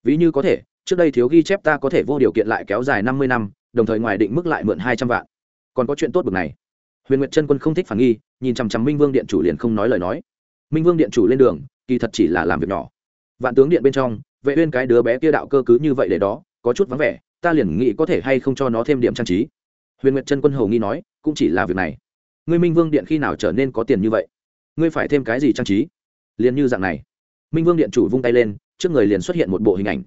Ví như có thể, trước đây thiếu ghi chép ta có thể vô điều kiện lại kéo dài năm mươi năm, đồng thời ngoài định mức lại mượn hai trăm vạn. Còn có chuyện tốt bực này. Huyền nguyệt chân quân không thích phản nghi, nhìn chằm chằm minh vương điện chủ liền không nói lời nói. Minh vương điện chủ lên đường, kỳ thật chỉ là làm việc nhỏ. Vạn tướng điện bên trong, vệ uyên cái đứa bé kia đạo cơ cứ như vậy để đó, có chút vắng vẻ, ta liền nghĩ có thể hay không cho nó thêm điểm trang trí. Huyền nguyệt chân quân hầu nghi nói, cũng chỉ là việc này. Ngươi minh vương điện khi nào trở nên có tiền như vậy? Ngươi phải thêm cái gì trang trí? Liền như dạng này minh vương điện chủ vung tay lên trước người liền xuất hiện một bộ hình ảnh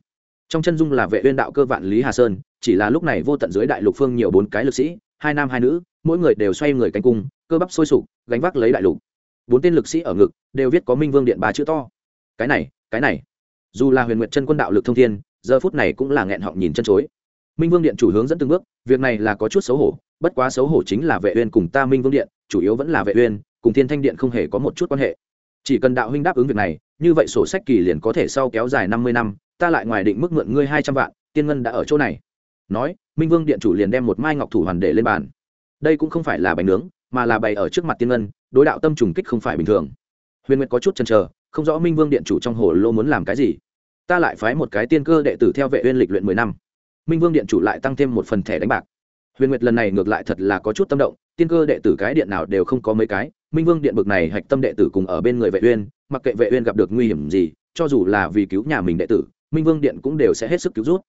trong chân dung là vệ uyên đạo cơ vạn lý hà sơn chỉ là lúc này vô tận dưới đại lục phương nhiều bốn cái lực sĩ hai nam hai nữ mỗi người đều xoay người cánh cung cơ bắp sôi sục gánh vác lấy đại lục bốn tên lực sĩ ở ngực đều viết có minh vương điện ba chữ to cái này cái này dù là huyền nguyệt chân quân đạo lực thông thiên giờ phút này cũng là nghẹn họng nhìn chân chối minh vương điện chủ hướng dẫn từng bước việc này là có chút xấu hổ bất quá xấu hổ chính là vệ uyên cùng ta minh vương điện chủ yếu vẫn là vệ uyên cùng thiên thanh điện không hề có một chút quan hệ chỉ cần đạo huynh đáp ứng việc này, như vậy sổ sách kỳ liền có thể sau kéo dài 50 năm, ta lại ngoài định mức mượn ngươi 200 vạn, tiên ngân đã ở chỗ này. Nói, minh vương điện chủ liền đem một mai ngọc thủ hoàn để lên bàn. Đây cũng không phải là bánh nướng, mà là bày ở trước mặt tiên ngân, đối đạo tâm trùng kích không phải bình thường. Huyền nguyệt có chút chần chờ, không rõ minh vương điện chủ trong hồ lô muốn làm cái gì. Ta lại phái một cái tiên cơ đệ tử theo vệ uyên lịch luyện mười năm. Minh vương điện chủ lại tăng thêm một phần thẻ đánh bạc huyền nguyệt lần này ngược lại thật là có chút tâm động, tiên cơ đệ tử cái điện nào đều không có mấy cái, minh vương điện bực này hạch tâm đệ tử cùng ở bên người vệ uyên, mặc kệ vệ uyên gặp được nguy hiểm gì, cho dù là vì cứu nhà mình đệ tử, minh vương điện cũng đều sẽ hết sức cứu rút.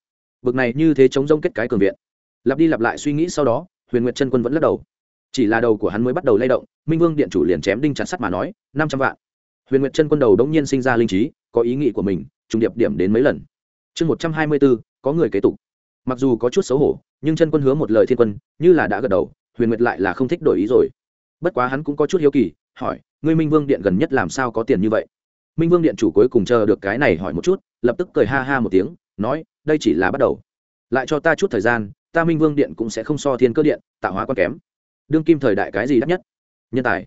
Bực này như thế chống rông kết cái cường viện. Lặp đi lặp lại suy nghĩ sau đó, huyền nguyệt chân quân vẫn lắc đầu. Chỉ là đầu của hắn mới bắt đầu lay động, minh vương điện chủ liền chém đinh chặt sắt mà nói, năm trăm vạn. Huyền nguyệt chân quân đầu đống nhiên sinh ra linh trí, có ý nghĩ của mình, trùng điệp điểm đến mấy lần. Chương một trăm hai mươi bốn, có người kế tục. Mặc dù có chút xấu hổ nhưng chân quân hứa một lời thiên quân, như là đã gật đầu, huyền nguyệt lại là không thích đổi ý rồi. Bất quá hắn cũng có chút hiếu kỳ, hỏi, ngươi minh vương điện gần nhất làm sao có tiền như vậy? Minh vương điện chủ cuối cùng chờ được cái này hỏi một chút, lập tức cười ha ha một tiếng, nói, đây chỉ là bắt đầu. Lại cho ta chút thời gian, ta minh vương điện cũng sẽ không so thiên cơ điện, tạo hóa quan kém. Đương kim thời đại cái gì đắt nhất? Nhân tài.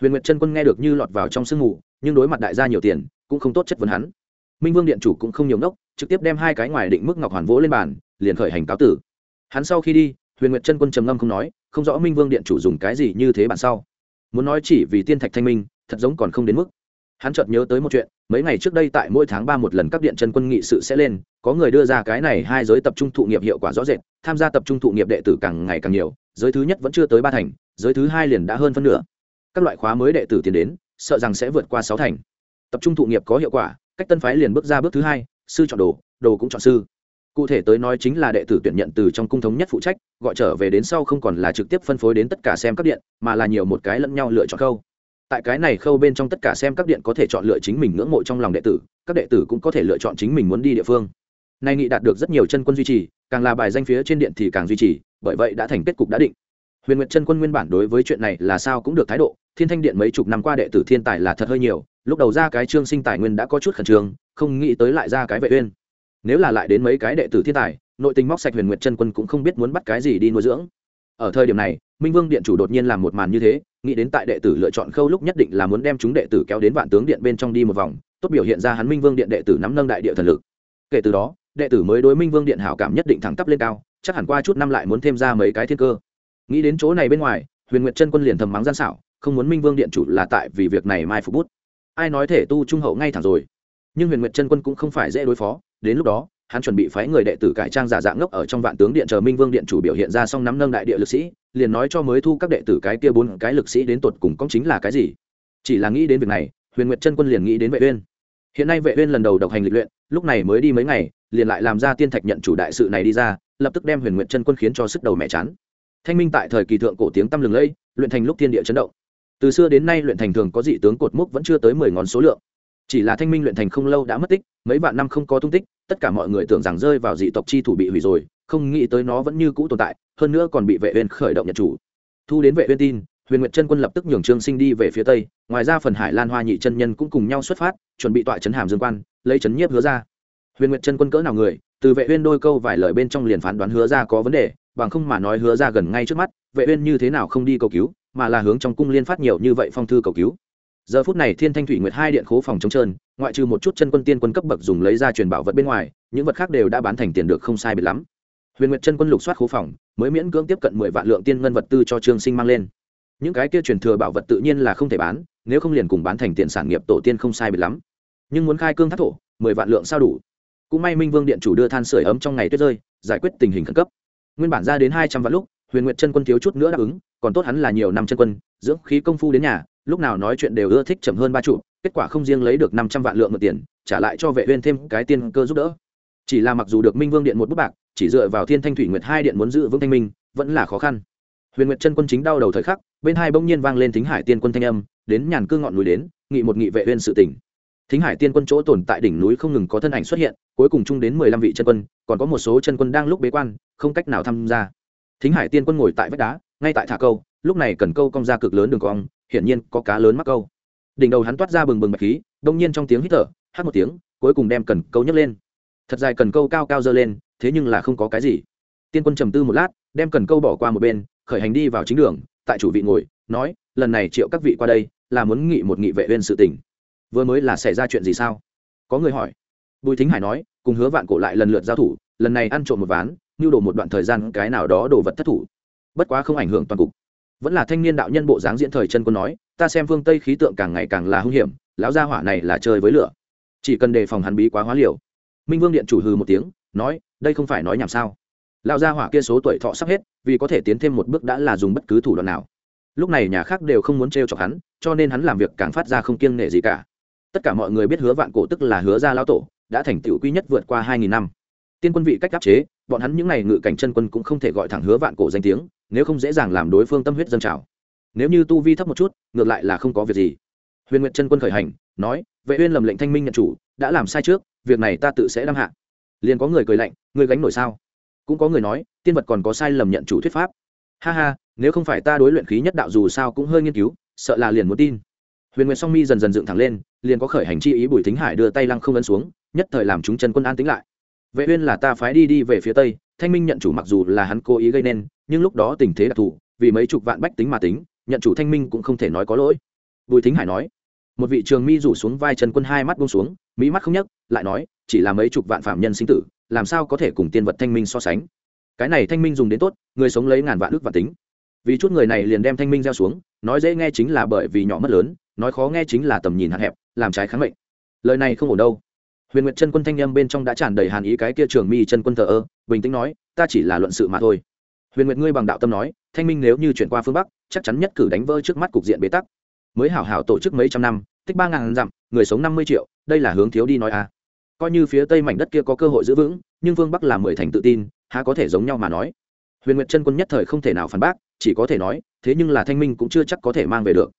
Huyền nguyệt chân quân nghe được như lọt vào trong sương mù, nhưng đối mặt đại gia nhiều tiền, cũng không tốt chất vấn hắn. Minh vương điện chủ cũng không nhiều ngốc, trực tiếp đem hai cái ngoài định mức ngọc hoàn vỗ lên bàn, liền khởi hành cáo tử hắn sau khi đi, huyền nguyệt chân quân trầm ngâm không nói, không rõ minh vương điện chủ dùng cái gì như thế bản sau. Muốn nói chỉ vì tiên thạch thanh minh, thật giống còn không đến mức. Hắn chợt nhớ tới một chuyện, mấy ngày trước đây tại mỗi tháng ba một lần các điện chân quân nghị sự sẽ lên, có người đưa ra cái này hai giới tập trung thụ nghiệp hiệu quả rõ rệt, tham gia tập trung thụ nghiệp đệ tử càng ngày càng nhiều, giới thứ nhất vẫn chưa tới ba thành, giới thứ hai liền đã hơn phân nửa. Các loại khóa mới đệ tử tiến đến, sợ rằng sẽ vượt qua sáu thành. Tập trung thụ nghiệp có hiệu quả, cách tân phái liền bước ra bước thứ hai, sư chọn đồ đồ cũng chọn sư cụ thể tới nói chính là đệ tử tuyển nhận từ trong cung thống nhất phụ trách, gọi trở về đến sau không còn là trực tiếp phân phối đến tất cả xem các điện, mà là nhiều một cái lẫn nhau lựa chọn khâu. Tại cái này khâu bên trong tất cả xem các điện có thể chọn lựa chính mình ngưỡng mộ trong lòng đệ tử, các đệ tử cũng có thể lựa chọn chính mình muốn đi địa phương. Nay nghị đạt được rất nhiều chân quân duy trì, càng là bài danh phía trên điện thì càng duy trì, bởi vậy đã thành kết cục đã định. Huyền nguyệt chân quân nguyên bản đối với chuyện này là sao cũng được thái độ, thiên thanh điện mấy chục năm qua đệ tử thiên tài là thật hơi nhiều, lúc đầu ra cái trương sinh tài nguyên đã có chút khẩn trương, không nghĩ tới lại ra cái vệ uyên nếu là lại đến mấy cái đệ tử thiên tài, nội tình móc sạch huyền nguyệt chân quân cũng không biết muốn bắt cái gì đi nuôi dưỡng. Ở thời điểm này, minh vương điện chủ đột nhiên làm một màn như thế, nghĩ đến tại đệ tử lựa chọn khâu lúc nhất định là muốn đem chúng đệ tử kéo đến vạn tướng điện bên trong đi một vòng, tốt biểu hiện ra hắn minh vương điện đệ tử nắm nâng đại địa thần lực. Kể từ đó, đệ tử mới đối minh vương điện hảo cảm nhất định thẳng tắp lên cao, chắc hẳn qua chút năm lại muốn thêm ra mấy cái thiên cơ. Nghĩ đến chỗ này bên ngoài, huyền nguyệt chân quân liền thầm mắng gian xảo, không muốn minh vương điện chủ là tại vì việc này mai phục bút. Ai nói thể tu trung hậu ngay thẳng rồi. Nhưng huyền nguyệt chân quân cũng không phải dễ đối phó đến lúc đó, hắn chuẩn bị phái người đệ tử cải trang giả dạng ngốc ở trong vạn tướng điện chờ minh vương điện chủ biểu hiện ra xong nắm nâng đại địa lực sĩ, liền nói cho mới thu các đệ tử cái kia bốn cái lực sĩ đến tột cùng công chính là cái gì. Chỉ là nghĩ đến việc này, huyền nguyệt chân quân liền nghĩ đến vệ uyên. Hiện nay vệ uyên lần đầu độc hành lịch luyện, lúc này mới đi mấy ngày, liền lại làm ra tiên thạch nhận chủ đại sự này đi ra, lập tức đem huyền nguyệt chân quân khiến cho sức đầu mẹ chán. Thanh minh tại thời kỳ thượng cổ tiếng tâm lừng lẫy, luyện thành lúc thiên địa chấn động. Từ xưa đến nay luyện thành thường có dị tướng cột mốc vẫn chưa tới mười ngón số lượng chỉ là thanh minh luyện thành không lâu đã mất tích, mấy vạn năm không có tung tích, tất cả mọi người tưởng rằng rơi vào dị tộc chi thủ bị hủy rồi, không nghĩ tới nó vẫn như cũ tồn tại, hơn nữa còn bị vệ uyên khởi động nhật chủ. Thu đến vệ uyên tin, huyền nguyệt chân quân lập tức nhường trương sinh đi về phía tây, ngoài ra phần hải lan hoa nhị chân nhân cũng cùng nhau xuất phát, chuẩn bị tọa chấn hàm dương quan, lấy chấn nhiếp hứa ra huyền nguyệt chân quân cỡ nào người, từ vệ uyên đôi câu vài lời bên trong liền phán đoán hứa ra có vấn đề, bằng không mà nói hứa ra gần ngay trước mắt, vệ uyên như thế nào không đi cầu cứu, mà là hướng trong cung liên phát nhiều như vậy phong thư cầu cứu giờ phút này thiên thanh thủy nguyệt hai điện khố phòng trống trơn, ngoại trừ một chút chân quân tiên quân cấp bậc dùng lấy ra truyền bảo vật bên ngoài, những vật khác đều đã bán thành tiền được không sai biệt lắm. Huyền nguyệt chân quân lục soát khố phòng, mới miễn cưỡng tiếp cận mười vạn lượng tiên ngân vật tư cho trương sinh mang lên. Những cái kia truyền thừa bảo vật tự nhiên là không thể bán, nếu không liền cùng bán thành tiền sản nghiệp tổ tiên không sai biệt lắm. Nhưng muốn khai cương thác thổ, mười vạn lượng sao đủ. Cũng may minh vương điện chủ đưa than sửa ấm trong ngày tuyết rơi, giải quyết tình hình khẩn cấp. Nguyên bản ra đến hai trăm vạn lúc, huyền nguyệt chân quân thiếu chút nữa đáp ứng, còn tốt hắn là nhiều năm chân quân, dưỡng khí công phu đến nhà lúc nào nói chuyện đều ưa thích chậm hơn ba trụ, kết quả không riêng lấy được năm trăm vạn lượng một tiền, trả lại cho vệ uyên thêm cái tiên cơ giúp đỡ. Chỉ là mặc dù được minh vương điện một bút bạc, chỉ dựa vào thiên thanh thủy nguyệt hai điện muốn giữ vững thanh minh, vẫn là khó khăn. Huyền nguyệt chân quân chính đau đầu thời khắc, bên hai bỗng nhiên vang lên thính hải tiên quân thanh âm, đến nhàn cương ngọn núi đến, nghị một nghị vệ uyên sự tỉnh. Thính hải tiên quân chỗ tồn tại đỉnh núi không ngừng có thân ảnh xuất hiện, cuối cùng chung đến mười lăm vị chân quân, còn có một số chân quân đang lúc bế quan, không cách nào tham gia. Thính hải tiên quân ngồi tại vách đá, ngay tại thả câu, lúc này cần câu cong ra cực lớn đường cong hiển nhiên có cá lớn mắc câu. Đỉnh đầu hắn toát ra bừng bừng bạch khí, đông nhiên trong tiếng hít thở, hát một tiếng, cuối cùng đem cần câu nhấc lên. Thật dài cần câu cao cao dơ lên, thế nhưng là không có cái gì. Tiên quân trầm tư một lát, đem cần câu bỏ qua một bên, khởi hành đi vào chính đường, tại chủ vị ngồi, nói, lần này triệu các vị qua đây, là muốn nghị một nghị vệ viên sự tình. Vừa mới là xảy ra chuyện gì sao? Có người hỏi. Bùi thính hải nói, cùng hứa vạn cổ lại lần lượt giao thủ, lần này ăn trộm một ván nhu đồ một đoạn thời gian cái nào đó đồ vật thất thủ. Bất quá không ảnh hưởng toàn cục vẫn là thanh niên đạo nhân bộ dáng diễn thời chân quân nói, ta xem phương tây khí tượng càng ngày càng là hung hiểm, lão gia hỏa này là chơi với lửa. Chỉ cần đề phòng hắn bí quá hóa liều. Minh vương điện chủ hừ một tiếng, nói, đây không phải nói nhảm sao? Lão gia hỏa kia số tuổi thọ sắp hết, vì có thể tiến thêm một bước đã là dùng bất cứ thủ đoạn nào. Lúc này nhà khác đều không muốn trêu chọc hắn, cho nên hắn làm việc càng phát ra không kiêng nể gì cả. Tất cả mọi người biết hứa vạn cổ tức là hứa gia lão tổ, đã thành tựu quy nhất vượt qua hai nghìn năm. Tiên quân vị cách áp chế, bọn hắn những n à y ngự cảnh chân quân cũng không thể gọi thẳng hứa vạn cổ danh tiếng nếu không dễ dàng làm đối phương tâm huyết dân trào. Nếu như tu vi thấp một chút, ngược lại là không có việc gì. Huyền nguyệt chân quân khởi hành, nói, vệ uyên lầm lệnh thanh minh nhận chủ, đã làm sai trước, việc này ta tự sẽ đăng hạ. Liền có người cười lạnh người gánh nổi sao? Cũng có người nói, tiên vật còn có sai lầm nhận chủ thuyết pháp. Ha ha, nếu không phải ta đối luyện khí nhất đạo dù sao cũng hơi nghiên cứu, sợ là liền muốn tin. Huyền nguyệt song mi dần dần dựng thẳng lên, liền có khởi hành chi ý bùi thính hải đưa tay lăng không ấn xuống, nhất thời làm chúng chân quân an tính lại. Vệ uyên là ta phái đi đi về phía tây, thanh minh nhận chủ mặc dù là hắn cố ý gây nên nhưng lúc đó tình thế đặc thù, vì mấy chục vạn bách tính mà tính, nhận chủ thanh minh cũng không thể nói có lỗi. Bùi thính hải nói, một vị trường mi rủ xuống vai trần quân hai mắt buông xuống, mỹ mắt không nhấc, lại nói, chỉ là mấy chục vạn phạm nhân sinh tử, làm sao có thể cùng tiên vật thanh minh so sánh? Cái này thanh minh dùng đến tốt, người sống lấy ngàn vạn ước và tính. Vì chút người này liền đem thanh minh gieo xuống, nói dễ nghe chính là bởi vì nhỏ mất lớn, nói khó nghe chính là tầm nhìn hạn hẹp, làm trái kháng mệnh. Lời này không ổn đâu. Huyền nguyệt chân quân thanh â m bên trong đã tràn đầy hàn ý cái kia trường mi chân quân thờ ơ, bình tĩnh nói, ta chỉ là luận sự mà thôi huyền nguyệt ngươi bằng đạo tâm nói, thanh minh nếu như chuyển qua phương bắc, chắc chắn nhất cử đánh vỡ trước mắt cục diện bế tắc. Mới hảo hảo tổ chức mấy trăm năm, tích ba ngàn dặm, người sống năm mươi triệu, đây là hướng thiếu đi nói à. Coi như phía tây mảnh đất kia có cơ hội giữ vững, nhưng Vương bắc là mười thành tự tin, há có thể giống nhau mà nói. Huyền nguyệt chân quân nhất thời không thể nào phản bác, chỉ có thể nói, thế nhưng là thanh minh cũng chưa chắc có thể mang về được.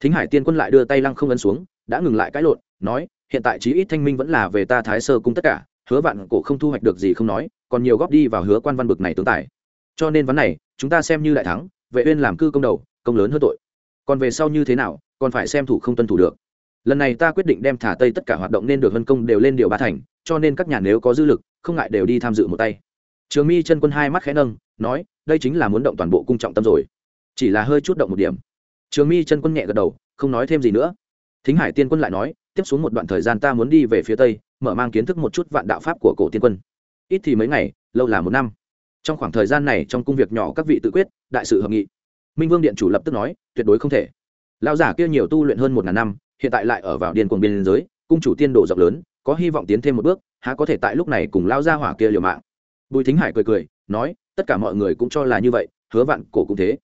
Thính hải tiên quân lại đưa tay lăng không ấn xuống, đã ngừng lại cãi lộn, nói, hiện tại chí ít thanh minh vẫn là về ta thái sơ cung tất cả, hứa vạn cổ không thu hoạch được gì không nói, còn nhiều góp đi vào hứa quan văn bực này tướng tài cho nên vấn này, chúng ta xem như đại thắng, vệ uyên làm cư công đầu, công lớn hơn tội. Còn về sau như thế nào, còn phải xem thủ không tuân thủ được. Lần này ta quyết định đem thả tây tất cả hoạt động nên được vân công đều lên điều ba thành, cho nên các nhà nếu có dư lực, không ngại đều đi tham dự một tay. Trường mi chân quân hai mắt khẽ nâng, nói, đây chính là muốn động toàn bộ cung trọng tâm rồi. Chỉ là hơi chút động một điểm. Trường mi chân quân nhẹ gật đầu, không nói thêm gì nữa. Thính hải tiên quân lại nói, tiếp xuống một đoạn thời gian ta muốn đi về phía tây, mở mang kiến thức một chút vạn đạo pháp của cổ tiên quân. Ít thì mấy ngày, lâu là một năm trong khoảng thời gian này trong công việc nhỏ các vị tự quyết, đại sự hợp nghị. Minh vương điện chủ lập tức nói, tuyệt đối không thể. Lão giả kia nhiều tu luyện hơn một ngàn năm, hiện tại lại ở vào điền cuồng biên giới, cung chủ tiên đồ rộng lớn, có hy vọng tiến thêm một bước, há có thể tại lúc này cùng lao ra hỏa kia liều mạng. Bùi thính hải cười cười, nói, tất cả mọi người cũng cho là như vậy, hứa vạn cổ cũng thế.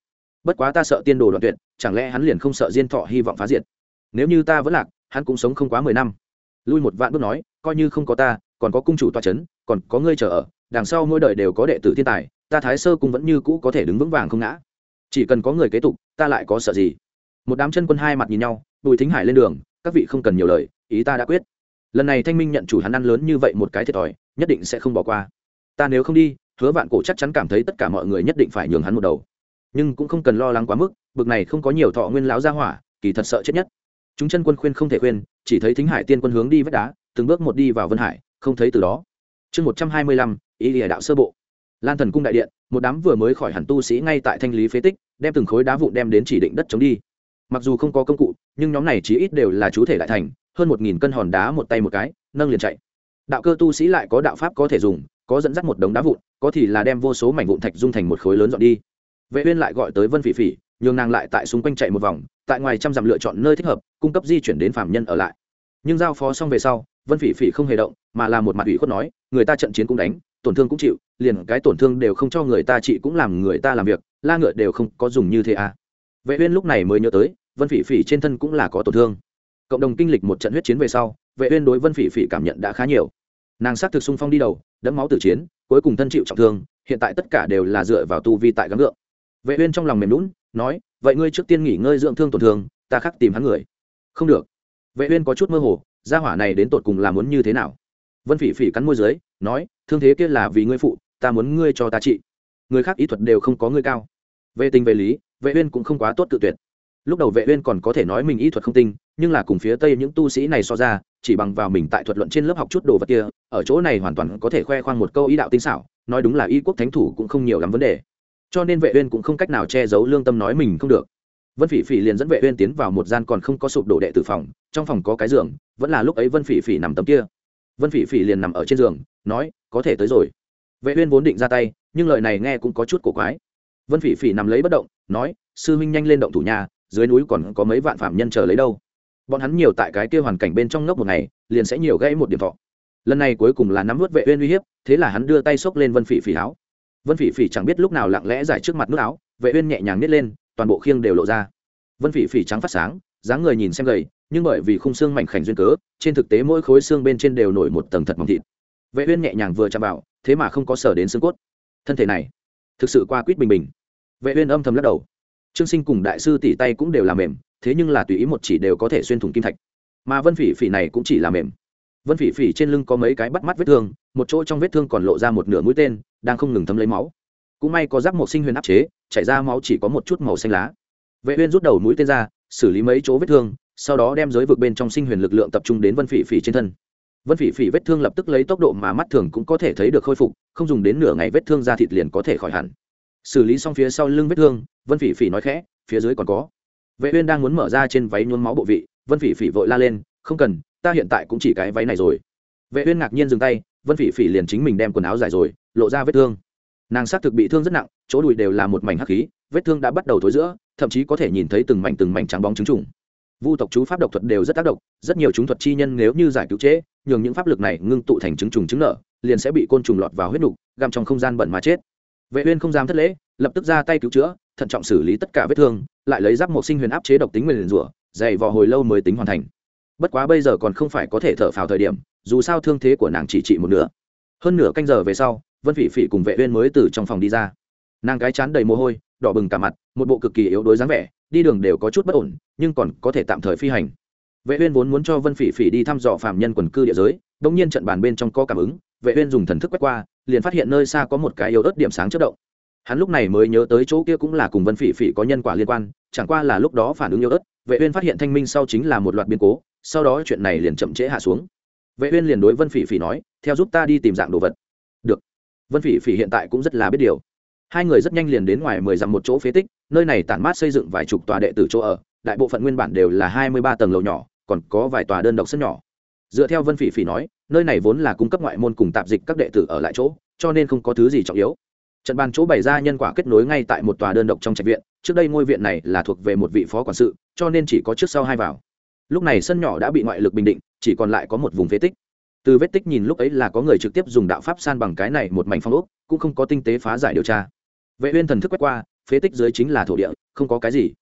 Bất quá ta sợ tiên đồ đoạn tuyệt, chẳng lẽ hắn liền không sợ diên thọ hy vọng phá diệt? Nếu như ta vẫn lạc, hắn cũng sống không quá mười năm. Lui một vạn bước nói, coi như không có ta, còn có cung chủ toa c h ấ n còn có ngươi chờ ở đằng sau mỗi đời đều có đệ tử thiên tài, ta thái sơ cung vẫn như cũ có thể đứng vững vàng không ngã. Chỉ cần có người kế tục, ta lại có sợ gì? Một đám chân quân hai mặt nhìn nhau, bùi thính hải lên đường, các vị không cần nhiều lời, ý ta đã quyết. Lần này thanh minh nhận chủ hắn ăn lớn như vậy một cái thiệt thòi, nhất định sẽ không bỏ qua. Ta nếu không đi, hứa vạn cổ chắc chắn cảm thấy tất cả mọi người nhất định phải nhường hắn một đầu. Nhưng cũng không cần lo lắng quá mức, bực này không có nhiều thọ nguyên láo ra hỏa, kỳ thật sợ chết nhất. Chúng chân quân khuyên không thể khuyên, chỉ thấy thính hải tiên quân hướng đi vách đá, từng bước một đi vào vân hải, không thấy từ đó. Chương một trăm hai mươi lăm ý lìa đạo sơ bộ. Lan thần cung đại điện, một đám vừa mới khỏi hẳn tu sĩ ngay tại thanh lý phế tích, đem từng khối đá vụn đem đến chỉ định đất chống đi. Mặc dù không có công cụ, nhưng nhóm này chí ít đều là chú thể đại thành, hơn một nghìn cân hòn đá một tay một cái, nâng liền chạy. Đạo cơ tu sĩ lại có đạo pháp có thể dùng, có dẫn dắt một đống đá vụn, có thì là đem vô số mảnh vụn thạch dung thành một khối lớn dọn đi. Vệ uyên lại gọi tới vân phỉ phỉ, nhường nàng lại tại xung quanh chạy một vòng, tại ngoài trăm dặm lựa chọn nơi thích hợp, cung cấp di chuyển đến phạm nhân ở lại. Nhưng giao phó xong về sau, vân phỉ phỉ không hề động, mà là một mặt ủy khuất nói người ta trận chiến cũng đánh, tổn thương cũng chịu, liền cái tổn thương đều không cho người ta trị cũng làm người ta làm việc, la ngựa đều không có dùng như thế à. Vệ uyên lúc này mới nhớ tới, vân phỉ phỉ trên thân cũng là có tổn thương. Cộng đồng kinh lịch một trận huyết chiến về sau, vệ uyên đối vân phỉ phỉ cảm nhận đã khá nhiều. Nàng sát thực xung phong đi đầu, đẫm máu tử chiến, cuối cùng thân chịu trọng thương, hiện tại tất cả đều là dựa vào tu vi tại gắng gượng. Vệ uyên trong lòng mềm nũng nói, vậy ngươi trước tiên nghỉ ngơi dưỡng thương tổn thương, ta khắc tìm hắn người. Không được. Vệ uyên có chút mơ hồ, gia hỏa này đến tột cùng là muốn như thế nào? Vân phỉ phỉ cắn môi dưới, nói, thương thế kia là vì ngươi phụ, ta muốn ngươi cho ta trị. Người khác ý thuật đều không có ngươi cao. Về tình về lý, vệ uyên cũng không quá tốt tự tuyệt. Lúc đầu vệ uyên còn có thể nói mình ý thuật không tinh, nhưng là cùng phía tây những tu sĩ này so ra, chỉ bằng vào mình tại thuật luận trên lớp học chút đồ vật kia, ở chỗ này hoàn toàn có thể khoe khoang một câu ý đạo tinh xảo, nói đúng là y quốc thánh thủ cũng không nhiều lắm vấn đề. Cho nên vệ uyên cũng không cách nào che giấu lương tâm nói mình không được. Vân phỉ phỉ liền dẫn vệ uyên tiến vào một gian còn không có sụp đổ đệ tử phòng, trong phòng có cái giường, vẫn là lúc ấy vân phỉ phỉ nằm tấm kia vân phỉ phỉ liền nằm ở trên giường, nói, có thể tới rồi. Vệ uyên vốn định ra tay, nhưng lời này nghe cũng có chút cổ quái. Vân phỉ phỉ nằm lấy bất động, nói, sư huynh nhanh lên động thủ nhà, dưới núi còn có mấy vạn phạm nhân chờ lấy đâu. Bọn hắn nhiều tại cái kia hoàn cảnh bên trong ngốc một ngày, liền sẽ nhiều gãy một điểm thọ. Lần này cuối cùng là nắm vớt vệ uyên uy hiếp, thế là hắn đưa tay xốc lên vân phỉ phỉ áo. Vân phỉ phỉ chẳng biết lúc nào lặng lẽ giải trước mặt nước áo, vệ uyên nhẹ nhàng nít lên, toàn bộ khiêng đều lộ ra. Vân phỉ phỉ trắng phát sáng dáng người nhìn xem gầy, nhưng bởi vì khung xương mảnh khảnh duyên cớ, trên thực tế mỗi khối xương bên trên đều nổi một tầng thật mỏng thịt. Vệ uyên nhẹ nhàng vừa chạm vào, thế mà không có sở đến xương cốt. Thân thể này, thực sự qua quýt bình bình. Vệ uyên âm thầm lắc đầu. Trương sinh cùng đại sư tỷ tay cũng đều là mềm, thế nhưng là tùy ý một chỉ đều có thể xuyên thủng kim thạch. Mà vân phỉ phỉ này cũng chỉ là mềm. Vân phỉ phỉ trên lưng có mấy cái bắt mắt vết thương, một chỗ trong vết thương còn lộ ra một nửa mũi tên, đang không ngừng thấm lấy máu. Cũng may có giáp một sinh huyền áp chế, chảy ra máu chỉ có một chút màu xanh lá. Vệ uyên rút đầu mũi tên ra xử lý mấy chỗ vết thương, sau đó đem giới vực bên trong sinh huyền lực lượng tập trung đến vân phỉ phỉ trên thân. Vân phỉ phỉ vết thương lập tức lấy tốc độ mà mắt thường cũng có thể thấy được khôi phục, không dùng đến nửa ngày vết thương da thịt liền có thể khỏi hẳn. Xử lý xong phía sau lưng vết thương, vân phỉ phỉ nói khẽ, phía dưới còn có. Vệ uyên đang muốn mở ra trên váy nhuốm máu bộ vị, vân phỉ phỉ vội la lên, không cần, ta hiện tại cũng chỉ cái váy này rồi. Vệ uyên ngạc nhiên dừng tay, vân phỉ phỉ liền chính mình đem quần áo dài rồi, lộ ra vết thương. Nàng xác thực bị thương rất nặng, chỗ đùi đều là một mảnh hắc khí vết thương đã bắt đầu thối giữa, thậm chí có thể nhìn thấy từng mảnh từng mảnh trắng bóng trứng trùng. Vu tộc chú pháp độc thuật đều rất tác động rất nhiều chúng thuật chi nhân nếu như giải cứu chế nhường những pháp lực này ngưng tụ thành trứng trùng trứng nở, liền sẽ bị côn trùng lọt vào huyết nục găm trong không gian bẩn mà chết. Vệ uyên không dám thất lễ, lập tức ra tay cứu chữa, thận trọng xử lý tất cả vết thương, lại lấy giáp một sinh huyền áp chế độc tính nguyền rủa, dày vò hồi lâu mới tính hoàn thành. Bất quá bây giờ còn không phải có thể thở phào thời điểm, dù sao thương thế của nàng chỉ trị một nửa. Hơn nửa canh giờ về sau, vân phỉ phỉ cùng vệ uyên mới từ trong phòng đi ra. Nàng cái chán đầy mồ hôi đỏ bừng cả mặt, một bộ cực kỳ yếu đuối dáng vẻ, đi đường đều có chút bất ổn, nhưng còn có thể tạm thời phi hành. Vệ uyên vốn muốn cho vân phỉ phỉ đi thăm dò phạm nhân quần cư địa giới, đống nhiên trận bàn bên trong có cảm ứng, vệ uyên dùng thần thức quét qua, liền phát hiện nơi xa có một cái yếu ớt điểm sáng chớp động. Hắn lúc này mới nhớ tới chỗ kia cũng là cùng vân phỉ phỉ có nhân quả liên quan, chẳng qua là lúc đó phản ứng yếu ớt, vệ uyên phát hiện thanh minh sau chính là một loạt biến cố, sau đó chuyện này liền chậm trễ hạ xuống. Vệ uyên liền đối vân phỉ phỉ nói, theo giúp ta đi tìm dạng đồ vật. Được. Vân phỉ phỉ hiện tại cũng rất là biết điều hai người rất nhanh liền đến ngoài mười dặm một chỗ phế tích, nơi này tản mát xây dựng vài chục tòa đệ tử chỗ ở, đại bộ phận nguyên bản đều là hai mươi ba tầng lầu nhỏ, còn có vài tòa đơn độc sân nhỏ. Dựa theo vân phỉ phỉ nói, nơi này vốn là cung cấp ngoại môn cùng tạp dịch các đệ tử ở lại chỗ, cho nên không có thứ gì trọng yếu. Trận bàn chỗ bày ra nhân quả kết nối ngay tại một tòa đơn độc trong trạch viện, trước đây ngôi viện này là thuộc về một vị phó quản sự, cho nên chỉ có trước sau hai vào. Lúc này sân nhỏ đã bị ngoại lực bình định, chỉ còn lại có một vùng phế tích. Từ vết tích nhìn lúc ấy là có người trực tiếp dùng đạo pháp san bằng cái này một mảnh phong ốc, cũng không có tinh tế phá giải điều tra vệ uyên thần thức quét qua, phế tích dưới chính là thổ địa, không có cái gì.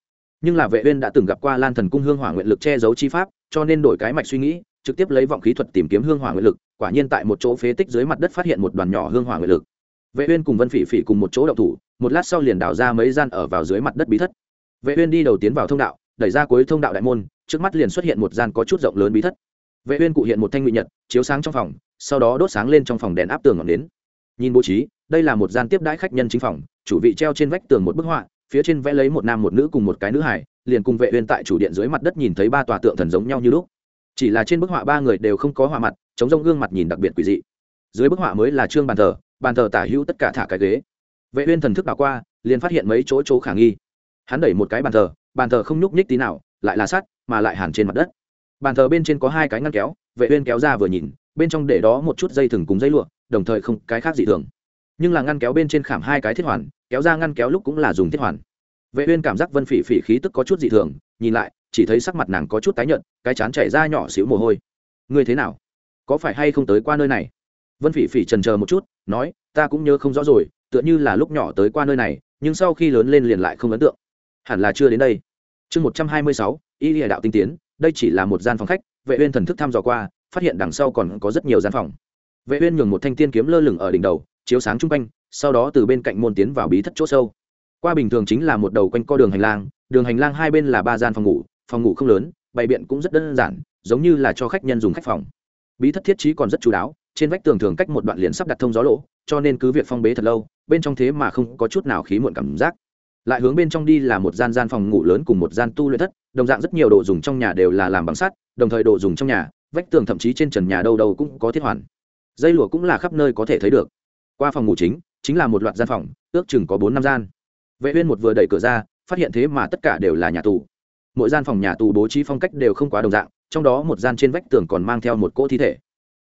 Nhưng là vệ uyên đã từng gặp qua lan thần cung hương hỏa nguyện lực che giấu chi pháp, cho nên đổi cái mạch suy nghĩ, trực tiếp lấy vọng khí thuật tìm kiếm hương hỏa nguyện lực, quả nhiên tại một chỗ phế tích dưới mặt đất phát hiện một đoàn nhỏ hương hỏa nguyện lực. Vệ uyên cùng vân phỉ phỉ cùng một chỗ đậu thủ, một lát sau liền đào ra mấy gian ở vào dưới mặt đất bí thất. Vệ uyên đi đầu tiến vào thông đạo, đẩy ra cuối thông đạo đại môn, trước mắt liền xuất hiện một gian có chút rộng lớn bí thất. Vệ uyên cụ hiện một thanh ngụy nhật, chiếu sáng trong phòng, sau đó đốt sáng lên trong phòng đèn áp tường ngọn nến. Nhìn bố trí, đây là một gian tiếp đãi khách nhân chính phòng chủ vị treo trên vách tường một bức họa, phía trên vẽ lấy một nam một nữ cùng một cái nữ hải liền cùng vệ uyên tại chủ điện dưới mặt đất nhìn thấy ba tòa tượng thần giống nhau như lúc. Chỉ là trên bức họa ba người đều không có họa mặt chống rông gương mặt nhìn đặc biệt quỷ dị. Dưới bức họa mới là trương bàn thờ bàn thờ tả hữu tất cả thả cái ghế. Vệ uyên thần thức đảo qua, liền phát hiện mấy chỗ chỗ khả nghi. Hắn đẩy một cái bàn thờ bàn thờ không nhúc nhích tí nào, lại là sắt, mà lại hàn trên mặt đất. Bàn thờ bên trên có hai cái ngăn kéo, vệ uyên kéo ra vừa nhìn, bên trong để đó một chút dây thừng cùng dây lụa, đồng thời không cái khác gì thường nhưng là ngăn kéo bên trên khảm hai cái thiết hoàn, kéo ra ngăn kéo lúc cũng là dùng thiết hoàn. Vệ uyên cảm giác vân phỉ phỉ khí tức có chút dị thường, nhìn lại, chỉ thấy sắc mặt nàng có chút tái nhợt, cái chán chảy ra nhỏ xíu mồ hôi. Ngươi thế nào? Có phải hay không tới qua nơi này? Vân phỉ phỉ trần chờ một chút, nói, ta cũng nhớ không rõ rồi, tựa như là lúc nhỏ tới qua nơi này, nhưng sau khi lớn lên liền lại không ấn tượng. Hẳn là chưa đến đây. Chương một trăm hai mươi sáu, y lìa đạo tinh tiến, đây chỉ là một gian phòng khách, vệ uyên thần thức thăm dò qua, phát hiện đằng sau còn có rất nhiều gian phòng. Vệ uyên nhường một thanh tiên kiếm lơ lửng ở đỉnh đầu chiếu sáng trung quanh, sau đó từ bên cạnh môn tiến vào bí thất chỗ sâu. Qua bình thường chính là một đầu quanh co đường hành lang, đường hành lang hai bên là ba gian phòng ngủ phòng ngủ không lớn, bày biện cũng rất đơn giản, giống như là cho khách nhân dùng khách phòng. Bí thất thiết trí còn rất chú đáo, trên vách tường thường cách một đoạn liền sắp đặt thông gió lỗ, cho nên cứ việc phong bế thật lâu, bên trong thế mà không có chút nào khí muộn cảm giác. Lại hướng bên trong đi là một gian gian phòng ngủ lớn cùng một gian tu luyện thất, đồng dạng rất nhiều đồ dùng trong nhà đều là làm bằng sắt, đồng thời đồ dùng trong nhà, vách tường thậm chí trên trần nhà đâu đâu cũng có thiết hoàn. Dây lụa cũng là khắp nơi có thể thấy được qua phòng ngủ chính chính là một loạt gian phòng, ước chừng có bốn năm gian. Vệ uyên một vừa đẩy cửa ra, phát hiện thế mà tất cả đều là nhà tù. Mỗi gian phòng nhà tù bố trí phong cách đều không quá đồng dạng, trong đó một gian trên vách tường còn mang theo một cỗ thi thể.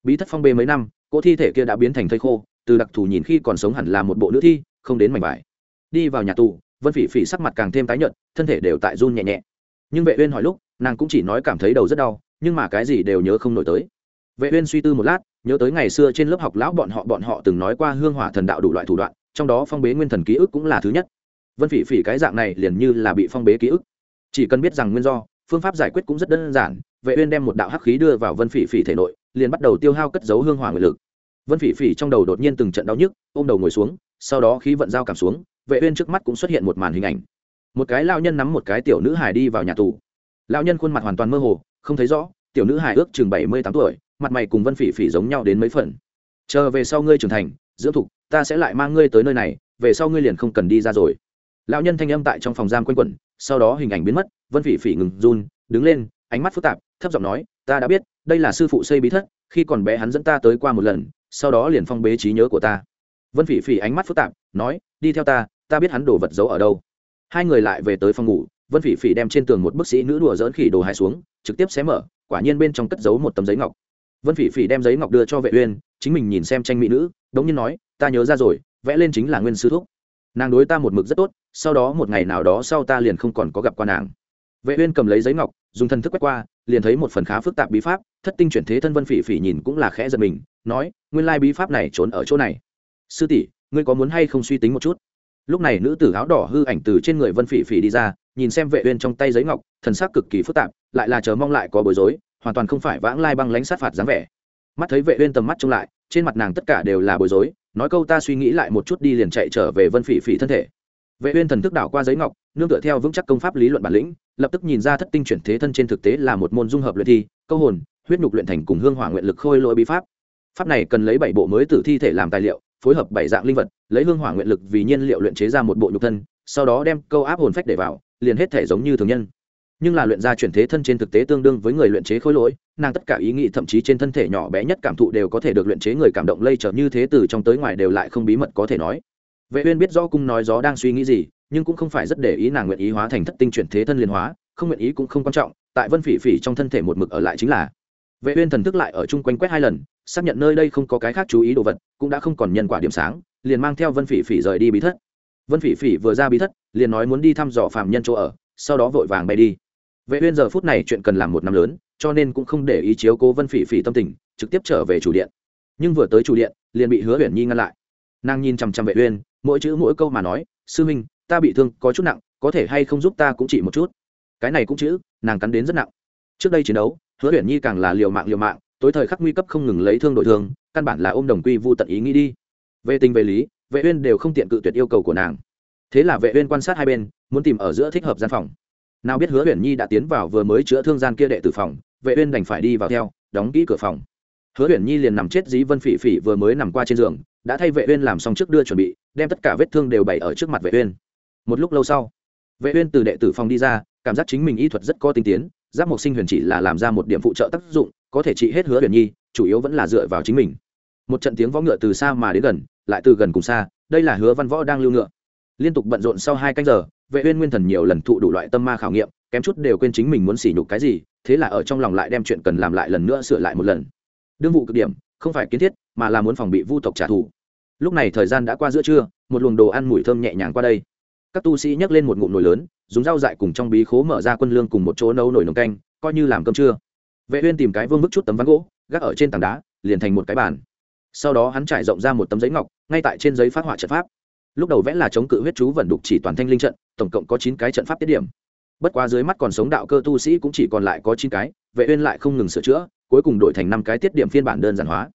Bí thất phong bê mấy năm, cỗ thi thể kia đã biến thành thây khô, từ đặc thù nhìn khi còn sống hẳn là một bộ nữ thi, không đến mảnh vải. Đi vào nhà tù, vân phỉ phỉ sắc mặt càng thêm tái nhợt, thân thể đều tại run nhẹ nhẹ. Nhưng vệ uyên hỏi lúc, nàng cũng chỉ nói cảm thấy đầu rất đau, nhưng mà cái gì đều nhớ không nổi tới. Vệ uyên suy tư một lát nhớ tới ngày xưa trên lớp học lão bọn họ bọn họ từng nói qua hương hỏa thần đạo đủ loại thủ đoạn, trong đó phong bế nguyên thần ký ức cũng là thứ nhất. Vân phỉ phỉ cái dạng này liền như là bị phong bế ký ức. Chỉ cần biết rằng nguyên do, phương pháp giải quyết cũng rất đơn giản, vệ uyên đem một đạo hắc khí đưa vào vân phỉ phỉ thể nội, liền bắt đầu tiêu hao cất giấu hương hỏa nguyện lực. Vân phỉ phỉ trong đầu đột nhiên từng trận đau nhức, ôm đầu ngồi xuống, sau đó khí vận giao cảm xuống, vệ uyên trước mắt cũng xuất hiện một màn hình ảnh. Một cái lão nhân nắm một cái tiểu nữ hài đi vào nhà tù. Lão nhân khuôn mặt hoàn toàn mơ hồ, không thấy rõ, tiểu nữ hài ước chừng bảy mươi tám tuổi mặt mày cùng vân phỉ phỉ giống nhau đến mấy phần. Chờ về sau ngươi trưởng thành, dưỡng thục, ta sẽ lại mang ngươi tới nơi này, về sau ngươi liền không cần đi ra rồi. Lão nhân thanh âm tại trong phòng giam quanh quẩn, sau đó hình ảnh biến mất, vân phỉ phỉ ngừng run, đứng lên, ánh mắt phức tạp, thấp giọng nói, ta đã biết, đây là sư phụ xây bí thất, khi còn bé hắn dẫn ta tới qua một lần, sau đó liền phong bế trí nhớ của ta. Vân phỉ phỉ ánh mắt phức tạp, nói, đi theo ta ta biết hắn đồ vật giấu ở đâu. Hai người lại về tới phòng ngủ, vân phỉ phỉ đem trên tường một bức sĩ nữ đùa dỡn khỉ đồ hai xuống, trực tiếp xé mở, quả nhiên bên trong cất giấu một tấm giấy ngọc vân phỉ phỉ đem giấy ngọc đưa cho vệ uyên, chính mình nhìn xem tranh mỹ nữ, đống nhiên nói, ta nhớ ra rồi, vẽ lên chính là nguyên sư thúc. Nàng đối ta một mực rất tốt, sau đó một ngày nào đó sau ta liền không còn có gặp qua nàng. Vệ uyên cầm lấy giấy ngọc, dùng thần thức quét qua, liền thấy một phần khá phức tạp bí pháp, thất tinh chuyển thế thân vân phỉ phỉ nhìn cũng là khẽ giật mình, nói, nguyên lai bí pháp này trốn ở chỗ này. Sư tỷ, ngươi có muốn hay không suy tính một chút? Lúc này nữ tử áo đỏ hư ảnh từ trên người vân phỉ phỉ đi ra, nhìn xem vệ uyên trong tay giấy ngọc, thần sắc cực kỳ phức tạp, lại là chờ mong lại có bối rối hoàn toàn không phải vãng lai băng lãnh sát phạt dáng vẻ. Mắt thấy vệ uyên tầm mắt trông lại, trên mặt nàng tất cả đều là bối rối, nói câu ta suy nghĩ lại một chút đi liền chạy trở về vân phỉ phỉ thân thể. Vệ uyên thần thức đảo qua giấy ngọc, nương tựa theo vững chắc công pháp lý luận bản lĩnh, lập tức nhìn ra thất tinh chuyển thế thân trên thực tế là một môn dung hợp luyện thi, câu hồn, huyết nhục luyện thành cùng hương hỏa nguyện lực khôi lỗi bí pháp. Pháp này cần lấy bảy bộ mới tử thi thể làm tài liệu, phối hợp bảy dạng linh vật, lấy hương hỏa nguyện lực vì nhiên liệu luyện chế ra một bộ nhục thân, sau đó đem câu áp hồn phách để vào, liền hết thể giống như thường nhân nhưng là luyện ra chuyển thế thân trên thực tế tương đương với người luyện chế khối lỗi, nàng tất cả ý nghĩ thậm chí trên thân thể nhỏ bé nhất cảm thụ đều có thể được luyện chế người cảm động lây trở như thế từ trong tới ngoài đều lại không bí mật có thể nói. Vệ uyên biết rõ cung nói gió đang suy nghĩ gì, nhưng cũng không phải rất để ý nàng nguyện ý hóa thành thất tinh chuyển thế thân liên hóa, không nguyện ý cũng không quan trọng, tại vân phỉ phỉ trong thân thể một mực ở lại chính là. Vệ uyên thần thức lại ở chung quanh quét hai lần, xác nhận nơi đây không có cái khác chú ý đồ vật, cũng đã không còn nhân quả điểm sáng, liền mang theo vân phỉ phỉ rời đi bí thất. Vân phỉ phỉ vừa ra bí thất, liền nói muốn đi thăm dò phạm nhân chỗ ở, sau đó vội vàng bay đi vệ uyên giờ phút này chuyện cần làm một năm lớn, cho nên cũng không để ý chiếu cố vân phỉ phỉ tâm tình, trực tiếp trở về chủ điện. Nhưng vừa tới chủ điện, liền bị hứa Uyển nhi ngăn lại. Nàng nhìn chăm chăm vệ uyên, mỗi chữ mỗi câu mà nói, sư minh, ta bị thương, có chút nặng, có thể hay không giúp ta cũng chỉ một chút? Cái này cũng chữ, nàng cắn đến rất nặng. Trước đây chiến đấu, hứa Uyển nhi càng là liều mạng liều mạng, tối thời khắc nguy cấp không ngừng lấy thương đội thương, căn bản là ôm đồng quy vu tận ý nghĩ đi. Về tình về lý, vệ uyên đều không tiện cự tuyệt yêu cầu của nàng. Thế là vệ uyên quan sát hai bên, muốn tìm ở giữa thích hợp gian phòng nào biết hứa huyền nhi đã tiến vào vừa mới chữa thương gian kia đệ tử phòng, vệ uyên đành phải đi vào theo, đóng kỹ cửa phòng. Hứa huyền nhi liền nằm chết dí vân phỉ phỉ vừa mới nằm qua trên giường, đã thay vệ uyên làm xong trước đưa chuẩn bị, đem tất cả vết thương đều bày ở trước mặt vệ uyên. Một lúc lâu sau, vệ uyên từ đệ tử phòng đi ra, cảm giác chính mình y thuật rất có tinh tiến, giáp mộc sinh huyền chỉ là làm ra một điểm phụ trợ tác dụng, có thể trị hết hứa huyền nhi, chủ yếu vẫn là dựa vào chính mình. Một trận tiếng võ ngựa từ xa mà đến gần, lại từ gần cùng xa, đây là hứa văn võ đang lưu ngựa liên tục bận rộn sau hai canh giờ, vệ uyên nguyên thần nhiều lần thụ đủ loại tâm ma khảo nghiệm, kém chút đều quên chính mình muốn sỉ nhục cái gì, thế là ở trong lòng lại đem chuyện cần làm lại lần nữa sửa lại một lần. Đương vụ cực điểm, không phải kiến thiết, mà là muốn phòng bị vu tộc trả thù. Lúc này thời gian đã qua giữa trưa, một luồng đồ ăn mùi thơm nhẹ nhàng qua đây. Các tu sĩ nhấc lên một ngụm nồi lớn, dùng rau dại cùng trong bí khố mở ra quân lương cùng một chỗ nấu nồi nồng canh, coi như làm cơm trưa. Vệ uyên tìm cái vương vức chút tấm ván gỗ, gác ở trên tảng đá, liền thành một cái bàn. Sau đó hắn trải rộng ra một tấm giấy ngọc, ngay tại trên giấy phát họa trận pháp lúc đầu vẽ là chống cự huyết chú vận đục chỉ toàn thanh linh trận, tổng cộng có chín cái trận pháp tiết điểm. Bất quá dưới mắt còn sống đạo cơ tu sĩ cũng chỉ còn lại có chín cái, vệ uyên lại không ngừng sửa chữa, cuối cùng đổi thành năm cái tiết điểm phiên bản đơn giản hóa.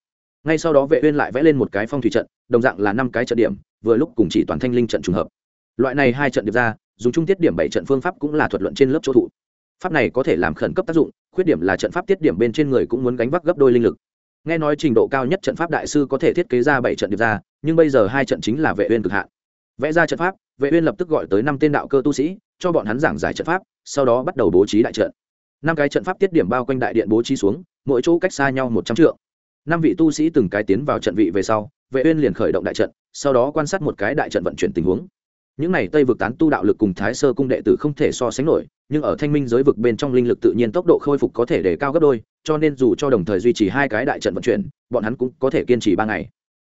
Ngay sau đó vệ uyên lại vẽ lên một cái phong thủy trận, đồng dạng là năm cái trận điểm, vừa lúc cùng chỉ toàn thanh linh trận trùng hợp. Loại này hai trận điệp ra, dùng chung tiết điểm bảy trận phương pháp cũng là thuật luận trên lớp chỗ thụ. Pháp này có thể làm khẩn cấp tác dụng, khuyết điểm là trận pháp tiết điểm bên trên người cũng muốn gánh vác gấp đôi linh lực nghe nói trình độ cao nhất trận pháp đại sư có thể thiết kế ra bảy trận điệp ra, nhưng bây giờ hai trận chính là vệ uyên cực hạn. Vẽ ra trận pháp, vệ uyên lập tức gọi tới năm tên đạo cơ tu sĩ, cho bọn hắn giảng giải trận pháp, sau đó bắt đầu bố trí đại trận. Năm cái trận pháp tiết điểm bao quanh đại điện bố trí xuống, mỗi chỗ cách xa nhau một trăm trượng. Năm vị tu sĩ từng cái tiến vào trận vị về sau, vệ uyên liền khởi động đại trận, sau đó quan sát một cái đại trận vận chuyển tình huống những này tây vực tán tu đạo lực cùng thái sơ cung đệ tử không thể so sánh nổi, nhưng ở thanh minh giới vực bên trong linh lực tự nhiên tốc độ khôi phục có thể để cao gấp đôi, cho nên dù cho đồng thời duy trì hai cái đại trận vận chuyển, bọn hắn cũng có thể kiên trì ba ngày.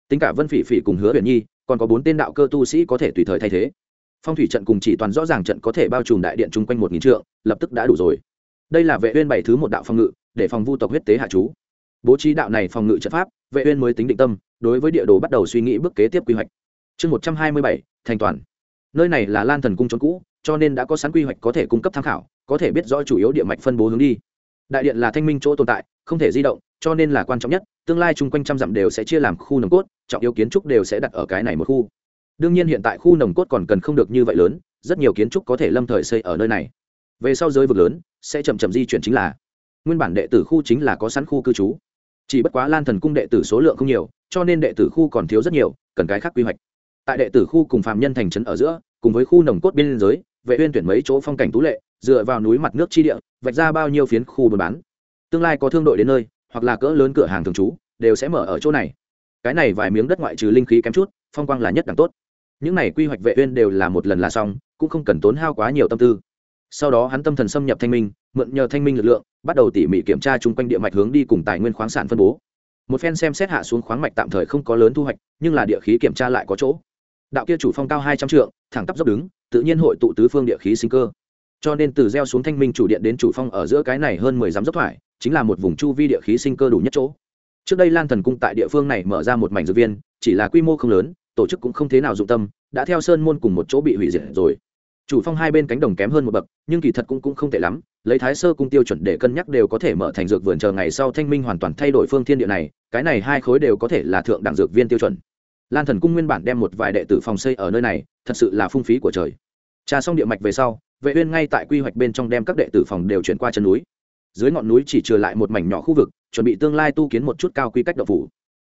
Tính cả vân phỉ phỉ cùng hứa huyền nhi, còn có bốn tên đạo cơ tu sĩ có thể tùy thời thay thế. Phong thủy trận cùng chỉ toàn rõ ràng trận có thể bao trùm đại điện chung quanh một nghìn trượng, lập tức đã đủ rồi. Đây là vệ uyên bảy thứ một đạo phòng ngự, để phòng vu tộc huyết tế hạ chú. Bố trí đạo này phòng ngự trận pháp, vệ uyên mới tính định tâm, đối với địa đồ bắt đầu suy nghĩ bước kế tiếp quy hoạch. Chương một trăm hai mươi bảy, thành toàn nơi này là lan thần cung trốn cũ, cho nên đã có sẵn quy hoạch có thể cung cấp tham khảo, có thể biết rõ chủ yếu địa mạch phân bố hướng đi. Đại điện là thanh minh chỗ tồn tại, không thể di động, cho nên là quan trọng nhất, tương lai chung quanh trăm dặm đều sẽ chia làm khu nồng cốt, trọng yếu kiến trúc đều sẽ đặt ở cái này một khu. Đương nhiên hiện tại khu nồng cốt còn cần không được như vậy lớn, rất nhiều kiến trúc có thể lâm thời xây ở nơi này. Về sau giới vực lớn, sẽ chậm chậm di chuyển chính là nguyên bản đệ tử khu chính là có sẵn khu cư trú. Chỉ bất quá lan thần cung đệ tử số lượng không nhiều, cho nên đệ tử khu còn thiếu rất nhiều, cần cái khác quy hoạch tại đệ tử khu cùng phạm nhân thành trấn ở giữa, cùng với khu nồng cốt biên giới, vệ uyên tuyển mấy chỗ phong cảnh tú lệ, dựa vào núi mặt nước chi địa, vạch ra bao nhiêu phiến khu buôn bán. Tương lai có thương đội đến nơi, hoặc là cỡ lớn cửa hàng thường trú, đều sẽ mở ở chỗ này. Cái này vài miếng đất ngoại trừ linh khí kém chút, phong quang là nhất đẳng tốt. Những này quy hoạch vệ uyên đều là một lần là xong, cũng không cần tốn hao quá nhiều tâm tư. Sau đó hắn tâm thần xâm nhập thanh minh, mượn nhờ thanh minh lực lượng, bắt đầu tỉ mỉ kiểm tra chung quanh địa mạch hướng đi cùng tài nguyên khoáng sản phân bố. Một phen xem xét hạ xuống khoáng mạch tạm thời không có lớn thu hoạch, nhưng là địa khí kiểm tra lại có chỗ đạo kia chủ phong cao hai trăm trượng, thẳng tắp dốc đứng, tự nhiên hội tụ tứ phương địa khí sinh cơ. Cho nên từ gieo xuống thanh minh chủ điện đến chủ phong ở giữa cái này hơn mười dặm dốc thoải, chính là một vùng chu vi địa khí sinh cơ đủ nhất chỗ. Trước đây lan thần cung tại địa phương này mở ra một mảnh dược viên, chỉ là quy mô không lớn, tổ chức cũng không thế nào dụng tâm, đã theo sơn môn cùng một chỗ bị hủy diệt rồi. Chủ phong hai bên cánh đồng kém hơn một bậc, nhưng kỳ thật cũng cũng không tệ lắm, lấy thái sơ cung tiêu chuẩn để cân nhắc đều có thể mở thành dược vườn chờ ngày sau thanh minh hoàn toàn thay đổi phương thiên địa này, cái này hai khối đều có thể là thượng đẳng dược viên tiêu chuẩn lan thần cung nguyên bản đem một vài đệ tử phòng xây ở nơi này, thật sự là phung phí của trời. Trà xong địa mạch về sau, vệ uyên ngay tại quy hoạch bên trong đem các đệ tử phòng đều chuyển qua chân núi. Dưới ngọn núi chỉ trừ lại một mảnh nhỏ khu vực, chuẩn bị tương lai tu kiến một chút cao quy cách đậu phủ.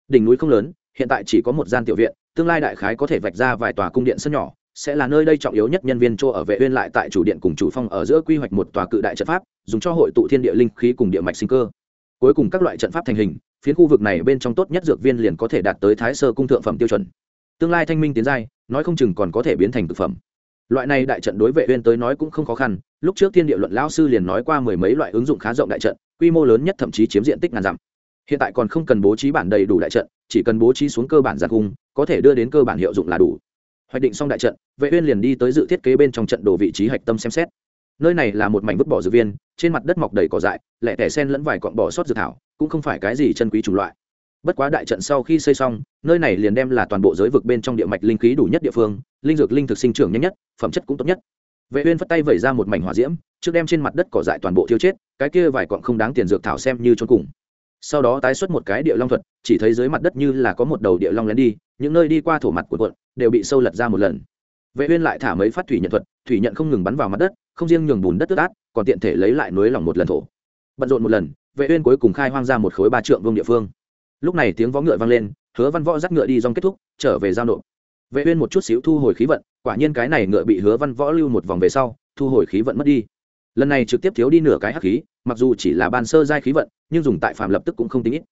Đỉnh núi không lớn, hiện tại chỉ có một gian tiểu viện, tương lai đại khái có thể vạch ra vài tòa cung điện sân nhỏ, sẽ là nơi đây trọng yếu nhất nhân viên chỗ ở vệ uyên lại tại chủ điện cùng chủ phong ở giữa quy hoạch một tòa cự đại trận pháp, dùng cho hội tụ thiên địa linh khí cùng địa mạch sinh cơ. Cuối cùng các loại trận pháp thành hình phiến khu vực này bên trong tốt nhất dược viên liền có thể đạt tới thái sơ cung thượng phẩm tiêu chuẩn. Tương lai thanh minh tiến giai, nói không chừng còn có thể biến thành thực phẩm. Loại này đại trận đối vệ uyên tới nói cũng không khó khăn, lúc trước thiên địa luận lão sư liền nói qua mười mấy loại ứng dụng khá rộng đại trận, quy mô lớn nhất thậm chí chiếm diện tích ngàn dặm. Hiện tại còn không cần bố trí bản đầy đủ đại trận, chỉ cần bố trí xuống cơ bản giặc cung, có thể đưa đến cơ bản hiệu dụng là đủ. Hoạch định xong đại trận, vệ uyên liền đi tới dự thiết kế bên trong trận đồ vị trí hạch tâm xem xét nơi này là một mảnh vứt bỏ dược viên, trên mặt đất mọc đầy cỏ dại, lẻ tẻ sen lẫn vài cọn bỏ sót dược thảo, cũng không phải cái gì chân quý chủng loại. Bất quá đại trận sau khi xây xong, nơi này liền đem là toàn bộ giới vực bên trong địa mạch linh khí đủ nhất địa phương, linh dược linh thực sinh trưởng nhanh nhất, phẩm chất cũng tốt nhất. Vệ uyên phất tay vẩy ra một mảnh hỏa diễm, trước đem trên mặt đất cỏ dại toàn bộ thiêu chết, cái kia vài cọng không đáng tiền dược thảo xem như trôn cùng. Sau đó tái xuất một cái địa long thuật, chỉ thấy dưới mặt đất như là có một đầu địa long lén đi, những nơi đi qua thổ mặt của quận đều bị sâu lật ra một lần vệ uyên lại thả mấy phát thủy nhận thuật, thủy nhận không ngừng bắn vào mặt đất, không riêng nhường bùn đất tước át còn tiện thể lấy lại núi lòng một lần thổ. Bận rộn một lần, vệ uyên cuối cùng khai hoang ra một khối ba trượng vương địa phương. Lúc này tiếng vó ngựa vang lên, hứa văn võ dắt ngựa đi dòng kết thúc, trở về giao nộp. Vệ uyên một chút xíu thu hồi khí vận, quả nhiên cái này ngựa bị hứa văn võ lưu một vòng về sau, thu hồi khí vận mất đi. Lần này trực tiếp thiếu đi nửa cái hắc khí, mặc dù chỉ là ban sơ giai khí vận, nhưng dùng tại phạm lập tức cũng không tính ít.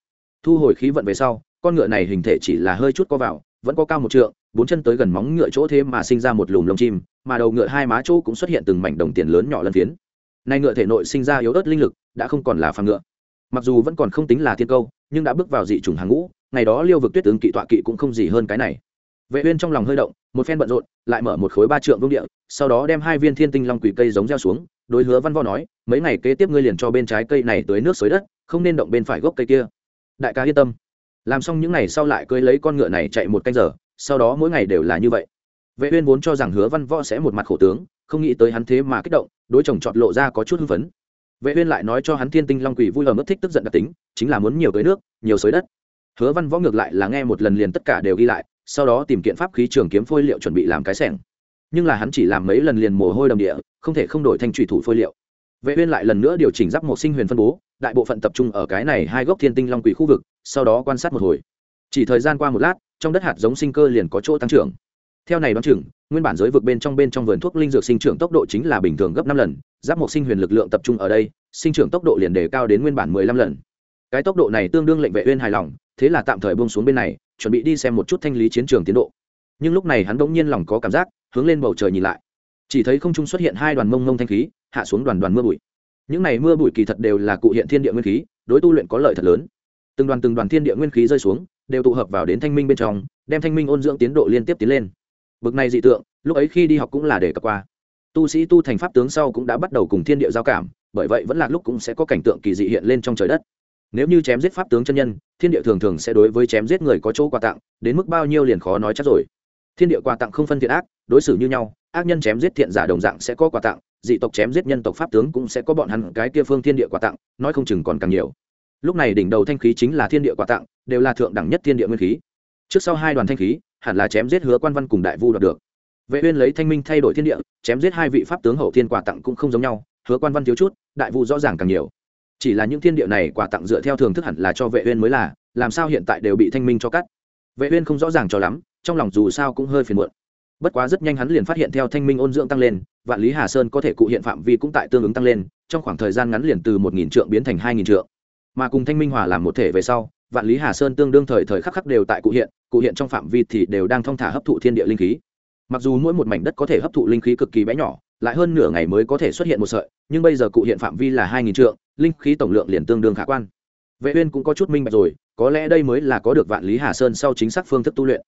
Thu hồi khí vận về sau, con ngựa này hình thể chỉ là hơi chút co vào, vẫn có cao một trượng bốn chân tới gần móng ngựa chỗ thế mà sinh ra một lùm lông chim, mà đầu ngựa hai má chỗ cũng xuất hiện từng mảnh đồng tiền lớn nhỏ lân phiến. Nay ngựa thể nội sinh ra yếu ớt linh lực, đã không còn là phàm ngựa. Mặc dù vẫn còn không tính là thiên câu, nhưng đã bước vào dị chủng hàng ngũ, ngày đó liêu vực tuyết tướng kỵ tọa kỵ cũng không gì hơn cái này. Vệ uyên trong lòng hơi động, một phen bận rộn, lại mở một khối ba trượng vương địa, sau đó đem hai viên thiên tinh long quỷ cây giống gieo xuống, đối hứa văn võ nói, mấy ngày kế tiếp ngươi liền cho bên trái cây này tưới nước xới đất, không nên động bên phải gốc cây kia. Đại ca yên tâm. Làm xong những ngày sau lại cưỡi lấy con ngựa này chạy một canh giờ sau đó mỗi ngày đều là như vậy. Vệ uyên vốn cho rằng hứa văn võ sẽ một mặt khổ tướng, không nghĩ tới hắn thế mà kích động, đối chồng chọn lộ ra có chút hưng phấn. Vệ uyên lại nói cho hắn thiên tinh long quỷ vui ở mất thích tức giận đặc tính, chính là muốn nhiều tới nước, nhiều sới đất. Hứa văn võ ngược lại là nghe một lần liền tất cả đều ghi lại, sau đó tìm kiện pháp khí trường kiếm phôi liệu chuẩn bị làm cái sẻng. Nhưng là hắn chỉ làm mấy lần liền mồ hôi đầm địa, không thể không đổi thành trụy thủ phôi liệu. Vệ uyên lại lần nữa điều chỉnh giáp một sinh huyền phân bố, đại bộ phận tập trung ở cái này hai gốc thiên tinh long quỷ khu vực, sau đó quan sát một hồi. Chỉ thời gian qua một lát trong đất hạt giống sinh cơ liền có chỗ tăng trưởng. Theo này đoán chừng, nguyên bản giới vực bên trong bên trong vườn thuốc linh dược sinh trưởng tốc độ chính là bình thường gấp năm lần, giáp một sinh huyền lực lượng tập trung ở đây, sinh trưởng tốc độ liền đề cao đến nguyên bản mười lăm lần. Cái tốc độ này tương đương lệnh vệ uyên hài lòng, thế là tạm thời buông xuống bên này, chuẩn bị đi xem một chút thanh lý chiến trường tiến độ. Nhưng lúc này hắn đống nhiên lòng có cảm giác, hướng lên bầu trời nhìn lại. Chỉ thấy không trung xuất hiện hai đoàn mông mông thanh khí, hạ xuống đoàn đoàn mưa bụi. Những này mưa bụi kỳ thật đều là cụ hiện thiên địa nguyên khí, đối tu luyện có lợi thật lớn. Từng đoàn từng đoàn thiên địa nguyên khí rơi xuống đều tụ hợp vào đến thanh minh bên trong, đem thanh minh ôn dưỡng tiến độ liên tiếp tiến lên. Bực này dị tượng, lúc ấy khi đi học cũng là để cập qua. Tu sĩ tu thành pháp tướng sau cũng đã bắt đầu cùng thiên địa giao cảm, bởi vậy vẫn là lúc cũng sẽ có cảnh tượng kỳ dị hiện lên trong trời đất. Nếu như chém giết pháp tướng chân nhân, thiên địa thường thường sẽ đối với chém giết người có chỗ quà tặng, đến mức bao nhiêu liền khó nói chắc rồi. Thiên địa quà tặng không phân thiện ác, đối xử như nhau, ác nhân chém giết thiện giả đồng dạng sẽ có quà tặng, dị tộc chém giết nhân tộc pháp tướng cũng sẽ có bọn hắn cái kia phương thiên địa quà tặng, nói không chừng còn càng nhiều lúc này đỉnh đầu thanh khí chính là thiên địa quà tặng, đều là thượng đẳng nhất thiên địa nguyên khí. Trước sau hai đoàn thanh khí, hẳn là chém giết hứa quan văn cùng đại vu đoạt được. Vệ uyên lấy thanh minh thay đổi thiên địa, chém giết hai vị pháp tướng hậu thiên quà tặng cũng không giống nhau, hứa quan văn thiếu chút, đại vu rõ ràng càng nhiều. Chỉ là những thiên địa này quà tặng dựa theo thường thức hẳn là cho vệ uyên mới là, làm sao hiện tại đều bị thanh minh cho cắt? Vệ uyên không rõ ràng cho lắm, trong lòng dù sao cũng hơi phiền muộn. Bất quá rất nhanh hắn liền phát hiện theo thanh minh ôn dưỡng tăng lên, vạn lý hà sơn có thể cụ hiện phạm vi cũng tại tương ứng tăng lên, trong khoảng thời gian ngắn liền từ một nghìn trượng biến thành hai nghìn trượng mà cùng thanh minh hòa làm một thể về sau, vạn lý hà sơn tương đương thời thời khắc khắc đều tại cụ hiện cụ hiện trong phạm vi thì đều đang thong thả hấp thụ thiên địa linh khí. Mặc dù mỗi một mảnh đất có thể hấp thụ linh khí cực kỳ bé nhỏ, lại hơn nửa ngày mới có thể xuất hiện một sợi, nhưng bây giờ cụ hiện phạm vi là hai nghìn trượng, linh khí tổng lượng liền tương đương khả quan. Vệ uyên cũng có chút minh bạch rồi, có lẽ đây mới là có được vạn lý hà sơn sau chính xác phương thức tu luyện.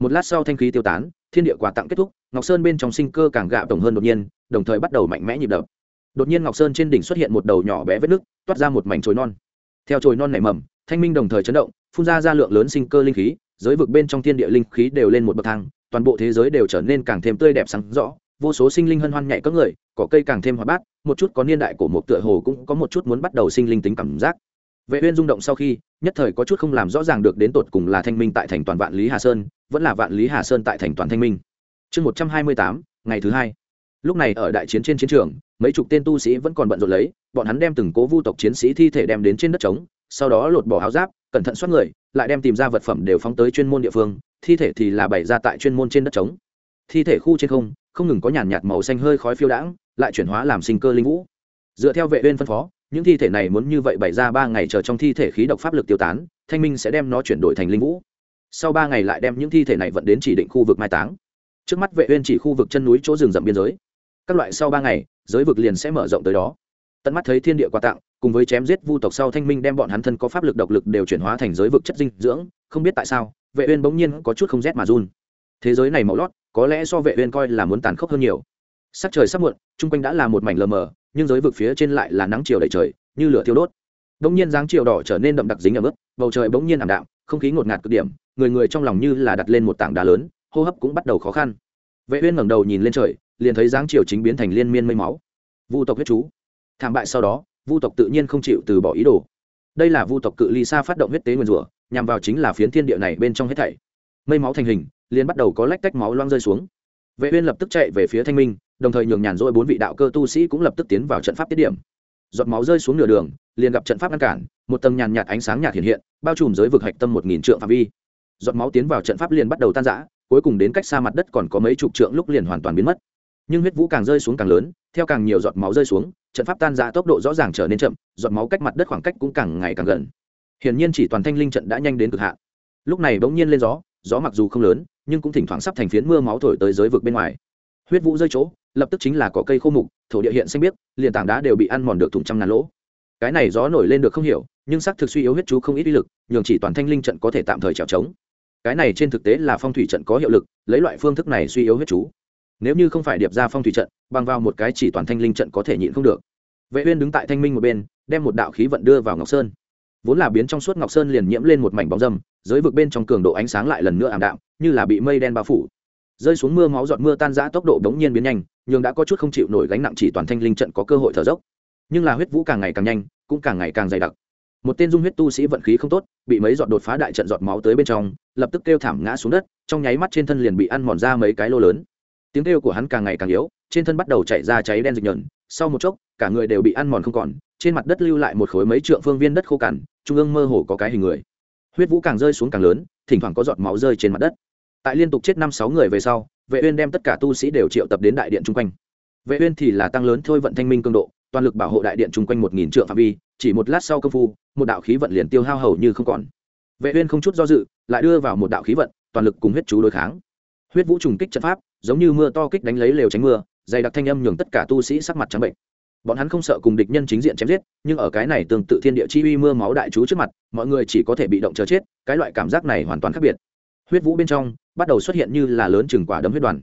Một lát sau thanh khí tiêu tán, thiên địa quà tặng kết thúc, ngọc sơn bên trong sinh cơ càng gạo tổng hơn đột nhiên, đồng thời bắt đầu mạnh mẽ nhịp đập. Đột nhiên ngọc sơn trên đỉnh xuất hiện một đầu nhỏ bé vết nước toát ra một mảnh chồi non theo chồi non nảy mầm thanh minh đồng thời chấn động phun ra ra lượng lớn sinh cơ linh khí giới vực bên trong thiên địa linh khí đều lên một bậc thang toàn bộ thế giới đều trở nên càng thêm tươi đẹp sáng rõ vô số sinh linh hân hoan nhảy các người cỏ cây càng thêm hoạt bát một chút có niên đại của một tựa hồ cũng có một chút muốn bắt đầu sinh linh tính cảm giác. Vệ uyên rung động sau khi nhất thời có chút không làm rõ ràng được đến tột cùng là thanh minh tại thành toàn vạn lý hà sơn vẫn là vạn lý hà sơn tại thành toàn thanh minh. Chương 128, ngày thứ hai. Lúc này ở đại chiến trên chiến trường mấy chục tên tu sĩ vẫn còn bận rộn lấy, bọn hắn đem từng cố vu tộc chiến sĩ thi thể đem đến trên đất trống, sau đó lột bỏ áo giáp, cẩn thận xoát người, lại đem tìm ra vật phẩm đều phóng tới chuyên môn địa phương, thi thể thì là bày ra tại chuyên môn trên đất trống. Thi thể khu trên không không ngừng có nhàn nhạt màu xanh hơi khói phiêu đãng, lại chuyển hóa làm sinh cơ linh vũ. Dựa theo vệ uyên phân phó, những thi thể này muốn như vậy bày ra ba ngày chờ trong thi thể khí độc pháp lực tiêu tán, thanh minh sẽ đem nó chuyển đổi thành linh vũ. Sau ba ngày lại đem những thi thể này vận đến chỉ định khu vực mai táng. Trước mắt vệ uyên chỉ khu vực chân núi chỗ rừng rậm biên giới các loại sau ba ngày, giới vực liền sẽ mở rộng tới đó. Tận mắt thấy thiên địa quà tặng, cùng với chém giết vu tộc sau thanh minh đem bọn hắn thân có pháp lực độc lực đều chuyển hóa thành giới vực chất dinh dưỡng, không biết tại sao, vệ uyên bỗng nhiên có chút không rét mà run. Thế giới này màu lót, có lẽ so vệ uyên coi là muốn tàn khốc hơn nhiều. Sắc trời sắp muộn trung quanh đã là một mảnh lờ mờ, nhưng giới vực phía trên lại là nắng chiều đầy trời, như lửa thiêu đốt. Bỗng nhiên dáng chiều đỏ trở nên đậm đặc dính ở mức bầu trời bỗng nhiên ảm đạm, không khí ngột ngạt cực điểm, người người trong lòng như là đặt lên một tảng đá lớn, hô hấp cũng bắt đầu khó khăn. Vệ uyên ngẩng đầu nhìn lên trời liền thấy dáng triều chính biến thành liên miên mây máu. Vu tộc huyết chú. Thảm bại sau đó, vu tộc tự nhiên không chịu từ bỏ ý đồ. Đây là vu tộc cự ly xa phát động huyết tế nguyên rủa, nhằm vào chính là phiến thiên địa này bên trong hết thảy. Mây máu thành hình, liền bắt đầu có lách tách máu loang rơi xuống. Vệ uyên lập tức chạy về phía thanh minh, đồng thời nhường nhàn rỗi bốn vị đạo cơ tu sĩ cũng lập tức tiến vào trận pháp tiết điểm. Giọt máu rơi xuống nửa đường, liền gặp trận pháp ngăn cản, một tầng nhàn nhạt ánh sáng nhạt hiện hiện, bao trùm giới vực hạch tâm một nghìn trượng phạm vi. Giọt máu tiến vào trận pháp liền bắt đầu tan rã, cuối cùng đến cách xa mặt đất còn có mấy chục trượng lúc liền hoàn toàn biến mất nhưng huyết vũ càng rơi xuống càng lớn, theo càng nhiều giọt máu rơi xuống, trận pháp tan ra tốc độ rõ ràng trở nên chậm, giọt máu cách mặt đất khoảng cách cũng càng ngày càng gần. Hiển nhiên chỉ toàn thanh linh trận đã nhanh đến cực hạn. Lúc này bỗng nhiên lên gió gió mặc dù không lớn, nhưng cũng thỉnh thoảng sắp thành phiến mưa máu thổi tới giới vực bên ngoài. Huyết vũ rơi chỗ, lập tức chính là có cây khô mục, thổ địa hiện xanh biếc, liền tảng đá đều bị ăn mòn được thủng trăm ngàn lỗ. Cái này gió nổi lên được không hiểu, nhưng xác thực suy yếu huyết chú không ít uy lực, nhường chỉ toàn thanh linh trận có thể tạm thời trèo trống. Cái này trên thực tế là phong thủy trận có hiệu lực, lấy loại phương thức này suy yếu huyết chú nếu như không phải điệp ra phong thủy trận, bằng vào một cái chỉ toàn thanh linh trận có thể nhịn không được. Vệ uyên đứng tại thanh minh một bên, đem một đạo khí vận đưa vào ngọc sơn. Vốn là biến trong suốt ngọc sơn liền nhiễm lên một mảnh bóng dâm, giới vực bên trong cường độ ánh sáng lại lần nữa ảm đạm, như là bị mây đen bao phủ. Rơi xuống mưa máu giọt mưa tan rã tốc độ đống nhiên biến nhanh nhưng đã có chút không chịu nổi gánh nặng chỉ toàn thanh linh trận có cơ hội thở dốc. Nhưng là huyết vũ càng ngày càng nhanh, cũng càng ngày càng dày đặc. Một tên dung huyết tu sĩ vận khí không tốt, bị mấy giọt đột phá đại trận giọt máu tới bên trong, lập tức kêu thảm ngã xuống đất, trong nháy mắt trên thân liền bị ăn mòn ra mấy cái lô lớn tiếng kêu của hắn càng ngày càng yếu, trên thân bắt đầu chạy ra cháy đen dịch nhờn, sau một chốc, cả người đều bị ăn mòn không còn, trên mặt đất lưu lại một khối mấy trượng phương viên đất khô cằn, trung ương mơ hồ có cái hình người. Huyết vũ càng rơi xuống càng lớn, thỉnh thoảng có giọt máu rơi trên mặt đất. Tại liên tục chết năm sáu người về sau, vệ uyên đem tất cả tu sĩ đều triệu tập đến đại điện trung quanh. Vệ uyên thì là tăng lớn thôi vận thanh minh cường độ, toàn lực bảo hộ đại điện trung quanh một nghìn trượng phạm vi, chỉ một lát sau công phu, một đạo khí vận liền tiêu hao hầu như không còn. Vệ uyên không chút do dự, lại đưa vào một đạo khí vận, toàn lực cùng huyết chú đối kháng. Huyết vũ trùng kích trận pháp giống như mưa to kích đánh lấy lều tránh mưa, dày đặc thanh âm nhường tất cả tu sĩ sắc mặt trắng bệnh. Bọn hắn không sợ cùng địch nhân chính diện chém giết, nhưng ở cái này tương tự thiên địa chi uy mưa máu đại chú trước mặt, mọi người chỉ có thể bị động chờ chết, cái loại cảm giác này hoàn toàn khác biệt. Huyết vũ bên trong, bắt đầu xuất hiện như là lớn chừng quả đấm huyết đoàn.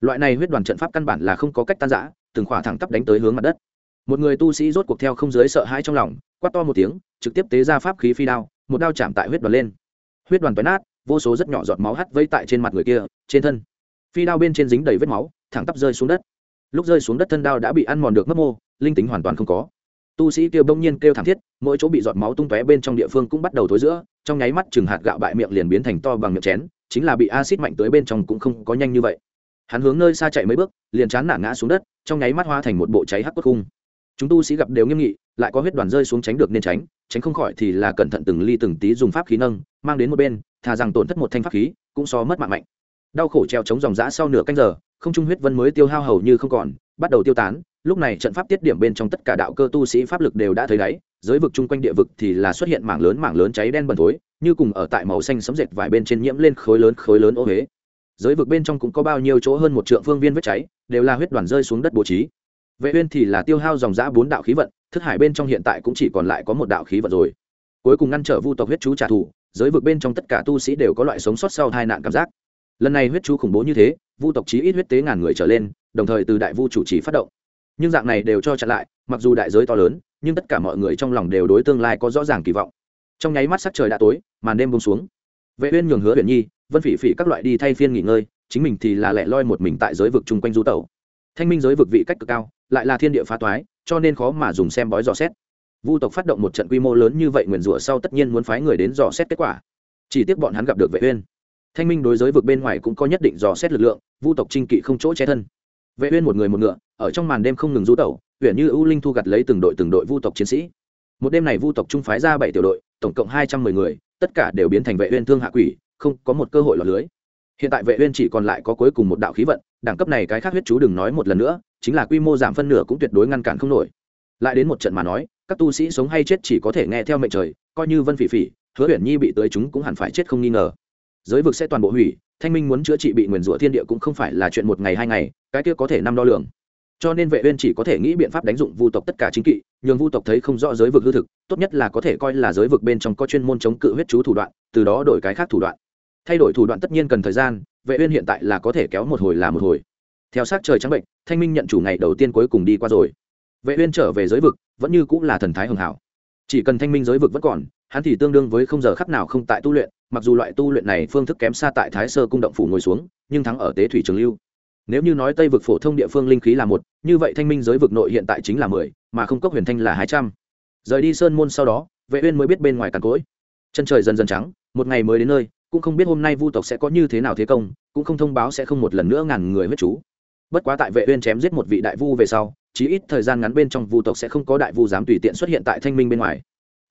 Loại này huyết đoàn trận pháp căn bản là không có cách tan giã từng khỏa thẳng tắp đánh tới hướng mặt đất. Một người tu sĩ rốt cuộc theo không dưới sợ hãi trong lòng, quát to một tiếng, trực tiếp tế ra pháp khí phi đao, một đao chạm tại huyết đoàn lên. Huyết đoàn toái nát, vô số rất nhỏ giọt máu hắt vây tại trên mặt người kia, trên thân phi đao bên trên dính đầy vết máu, thẳng tắp rơi xuống đất. Lúc rơi xuống đất thân đao đã bị ăn mòn được mất mô, linh tính hoàn toàn không có. Tu sĩ kêu bỗng nhiên kêu thảm thiết, mỗi chỗ bị giọt máu tung tóe bên trong địa phương cũng bắt đầu thối giữa, trong nháy mắt chừng hạt gạo bại miệng liền biến thành to bằng miệng chén, chính là bị acid mạnh tới bên trong cũng không có nhanh như vậy. Hắn hướng nơi xa chạy mấy bước, liền chán nản ngã xuống đất, trong nháy mắt hoa thành một bộ cháy hắc cốt khung. Chúng tu sĩ gặp đều nghiêm nghị, lại có huyết đoàn rơi xuống tránh được nên tránh tránh không khỏi thì là cẩn thận từng ly từng tí dùng pháp khí nâng, mang đến một bên, thà rằng tổn thất một thanh pháp khí, cũng so mất mạng mạnh đau khổ treo chống dòng giã sau nửa canh giờ, không trung huyết vân mới tiêu hao hầu như không còn, bắt đầu tiêu tán, lúc này trận pháp tiết điểm bên trong tất cả đạo cơ tu sĩ pháp lực đều đã thấy đáy, giới vực chung quanh địa vực thì là xuất hiện mảng lớn mảng lớn cháy đen bẩn thối, như cùng ở tại màu xanh sấm dệt vải bên trên nhiễm lên khối lớn khối lớn ô huế giới vực bên trong cũng có bao nhiêu chỗ hơn một trượng phương viên vết cháy, đều là huyết đoàn rơi xuống đất bố trí. Vệ uyên thì là tiêu hao dòng giã bốn đạo khí vận, thức hải bên trong hiện tại cũng chỉ còn lại có một đạo khí vận rồi. Cuối cùng ngăn trở vu tộc huyết chú trả thù, giới vực bên trong tất cả tu sĩ đều có loại sống sót sau tai nạn cảm giác lần này huyết chú khủng bố như thế, vu tộc chí ít huyết tế ngàn người trở lên, đồng thời từ đại vu chủ trì phát động. Nhưng dạng này đều cho chặn lại, mặc dù đại giới to lớn, nhưng tất cả mọi người trong lòng đều đối tương lai có rõ ràng kỳ vọng. Trong nháy mắt sắc trời đã tối, màn đêm buông xuống. Vệ uyên nhường hứa huyền nhi, vân phỉ phỉ các loại đi thay phiên nghỉ ngơi, chính mình thì là lẻ loi một mình tại giới vực chung quanh du tẩu. Thanh minh giới vực vị cách cực cao, lại là thiên địa phá toái, cho nên khó mà dùng xem bói dò xét. Vu tộc phát động một trận quy mô lớn như vậy nguyền rủa sau tất nhiên muốn phái người đến dò xét kết quả. Chỉ tiếc bọn hắn gặp được vệ uyên thanh minh đối giới vực bên ngoài cũng có nhất định dò xét lực lượng, vu tộc trinh kỵ không chỗ che thân. Vệ uyên một người một ngựa, ở trong màn đêm không ngừng du tẩu uyển như ưu linh thu gặt lấy từng đội từng đội vu tộc chiến sĩ. Một đêm này vu tộc trung phái ra bảy tiểu đội, tổng cộng hai trăm mười người, tất cả đều biến thành vệ uyên thương hạ quỷ, không có một cơ hội lọt lưới. Hiện tại vệ uyên chỉ còn lại có cuối cùng một đạo khí vận, đẳng cấp này cái khác huyết chú đừng nói một lần nữa, chính là quy mô giảm phân nửa cũng tuyệt đối ngăn cản không nổi. Lại đến một trận mà nói, các tu sĩ sống hay chết chỉ có thể nghe theo mệnh trời, coi như vân phỉ phỉ, hứa uyển nhi bị tới chúng cũng hẳn phải chết không nghi ngờ giới vực sẽ toàn bộ hủy, thanh minh muốn chữa trị bị nguyền rủa thiên địa cũng không phải là chuyện một ngày hai ngày, cái kia có thể năm đo lường. Cho nên vệ uyên chỉ có thể nghĩ biện pháp đánh dụng vu tộc tất cả chính kỵ, nhường vu tộc thấy không rõ giới vực hư thực, tốt nhất là có thể coi là giới vực bên trong có chuyên môn chống cự huyết chú thủ đoạn, từ đó đổi cái khác thủ đoạn. Thay đổi thủ đoạn tất nhiên cần thời gian, vệ uyên hiện tại là có thể kéo một hồi là một hồi. Theo sát trời trắng bệnh, thanh minh nhận chủ ngày đầu tiên cuối cùng đi qua rồi. Vệ uyên trở về giới vực, vẫn như cũng là thần thái hưng hảo. Chỉ cần thanh minh giới vực vẫn còn hắn thì tương đương với không giờ khắc nào không tại tu luyện, mặc dù loại tu luyện này phương thức kém xa tại thái sơ cung động phủ ngồi xuống, nhưng thắng ở tế thủy trường lưu. Nếu như nói tây vực phổ thông địa phương linh khí là một, như vậy thanh minh giới vực nội hiện tại chính là mười, mà không cốc huyền thanh là hai trăm. Rời đi sơn môn sau đó, vệ uyên mới biết bên ngoài càn cối chân trời dần dần trắng, một ngày mới đến nơi, cũng không biết hôm nay vu tộc sẽ có như thế nào thế công, cũng không thông báo sẽ không một lần nữa ngàn người huyết chú. Bất quá tại vệ uyên chém giết một vị đại vu về sau, chí ít thời gian ngắn bên trong vu tộc sẽ không có đại vu dám tùy tiện xuất hiện tại thanh minh bên ngoài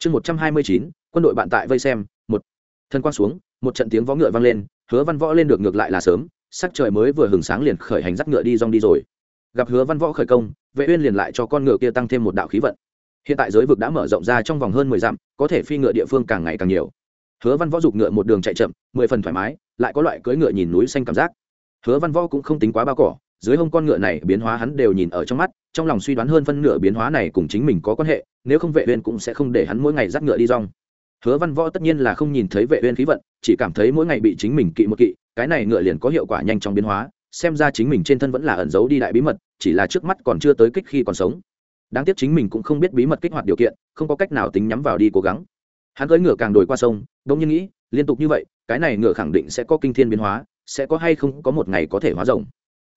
chương 129, quân đội bạn tại vây xem một. Thân quang xuống một trận tiếng võ ngựa vang lên hứa văn võ lên được ngược lại là sớm sắc trời mới vừa hừng sáng liền khởi hành dắt ngựa đi rong đi rồi. Gặp hứa văn võ khởi công vệ uyên liền lại cho con ngựa kia tăng thêm một đạo khí vận. Hiện tại giới vực đã mở rộng ra trong vòng hơn mười dặm có thể phi ngựa địa phương càng ngày càng nhiều. Hứa văn võ dục ngựa một đường chạy chậm mười phần thoải mái lại có loại cưỡi ngựa nhìn núi xanh cảm giác. Hứa văn võ cũng không tính quá bao cỏ dưới hông con ngựa này biến hóa hắn đều nhìn ở trong mắt trong lòng suy đoán hơn phân nửa biến hóa này cùng chính mình có quan hệ nếu không vệ uyên cũng sẽ không để hắn mỗi ngày dắt ngựa đi rong. Hứa văn võ tất nhiên là không nhìn thấy vệ uyên khí vận, chỉ cảm thấy mỗi ngày bị chính mình kỵ một kỵ, cái này ngựa liền có hiệu quả nhanh chóng biến hóa, xem ra chính mình trên thân vẫn là ẩn giấu đi đại bí mật, chỉ là trước mắt còn chưa tới kích khi còn sống. Đáng tiếc chính mình cũng không biết bí mật kích hoạt điều kiện, không có cách nào tính nhắm vào đi cố gắng. Hắn cưỡi ngựa càng đổi qua sông đông nhiên nghĩ, liên tục như vậy, cái này ngựa khẳng định sẽ có kinh thiên biến hóa, sẽ có hay không có một ngày có thể hóa rồng.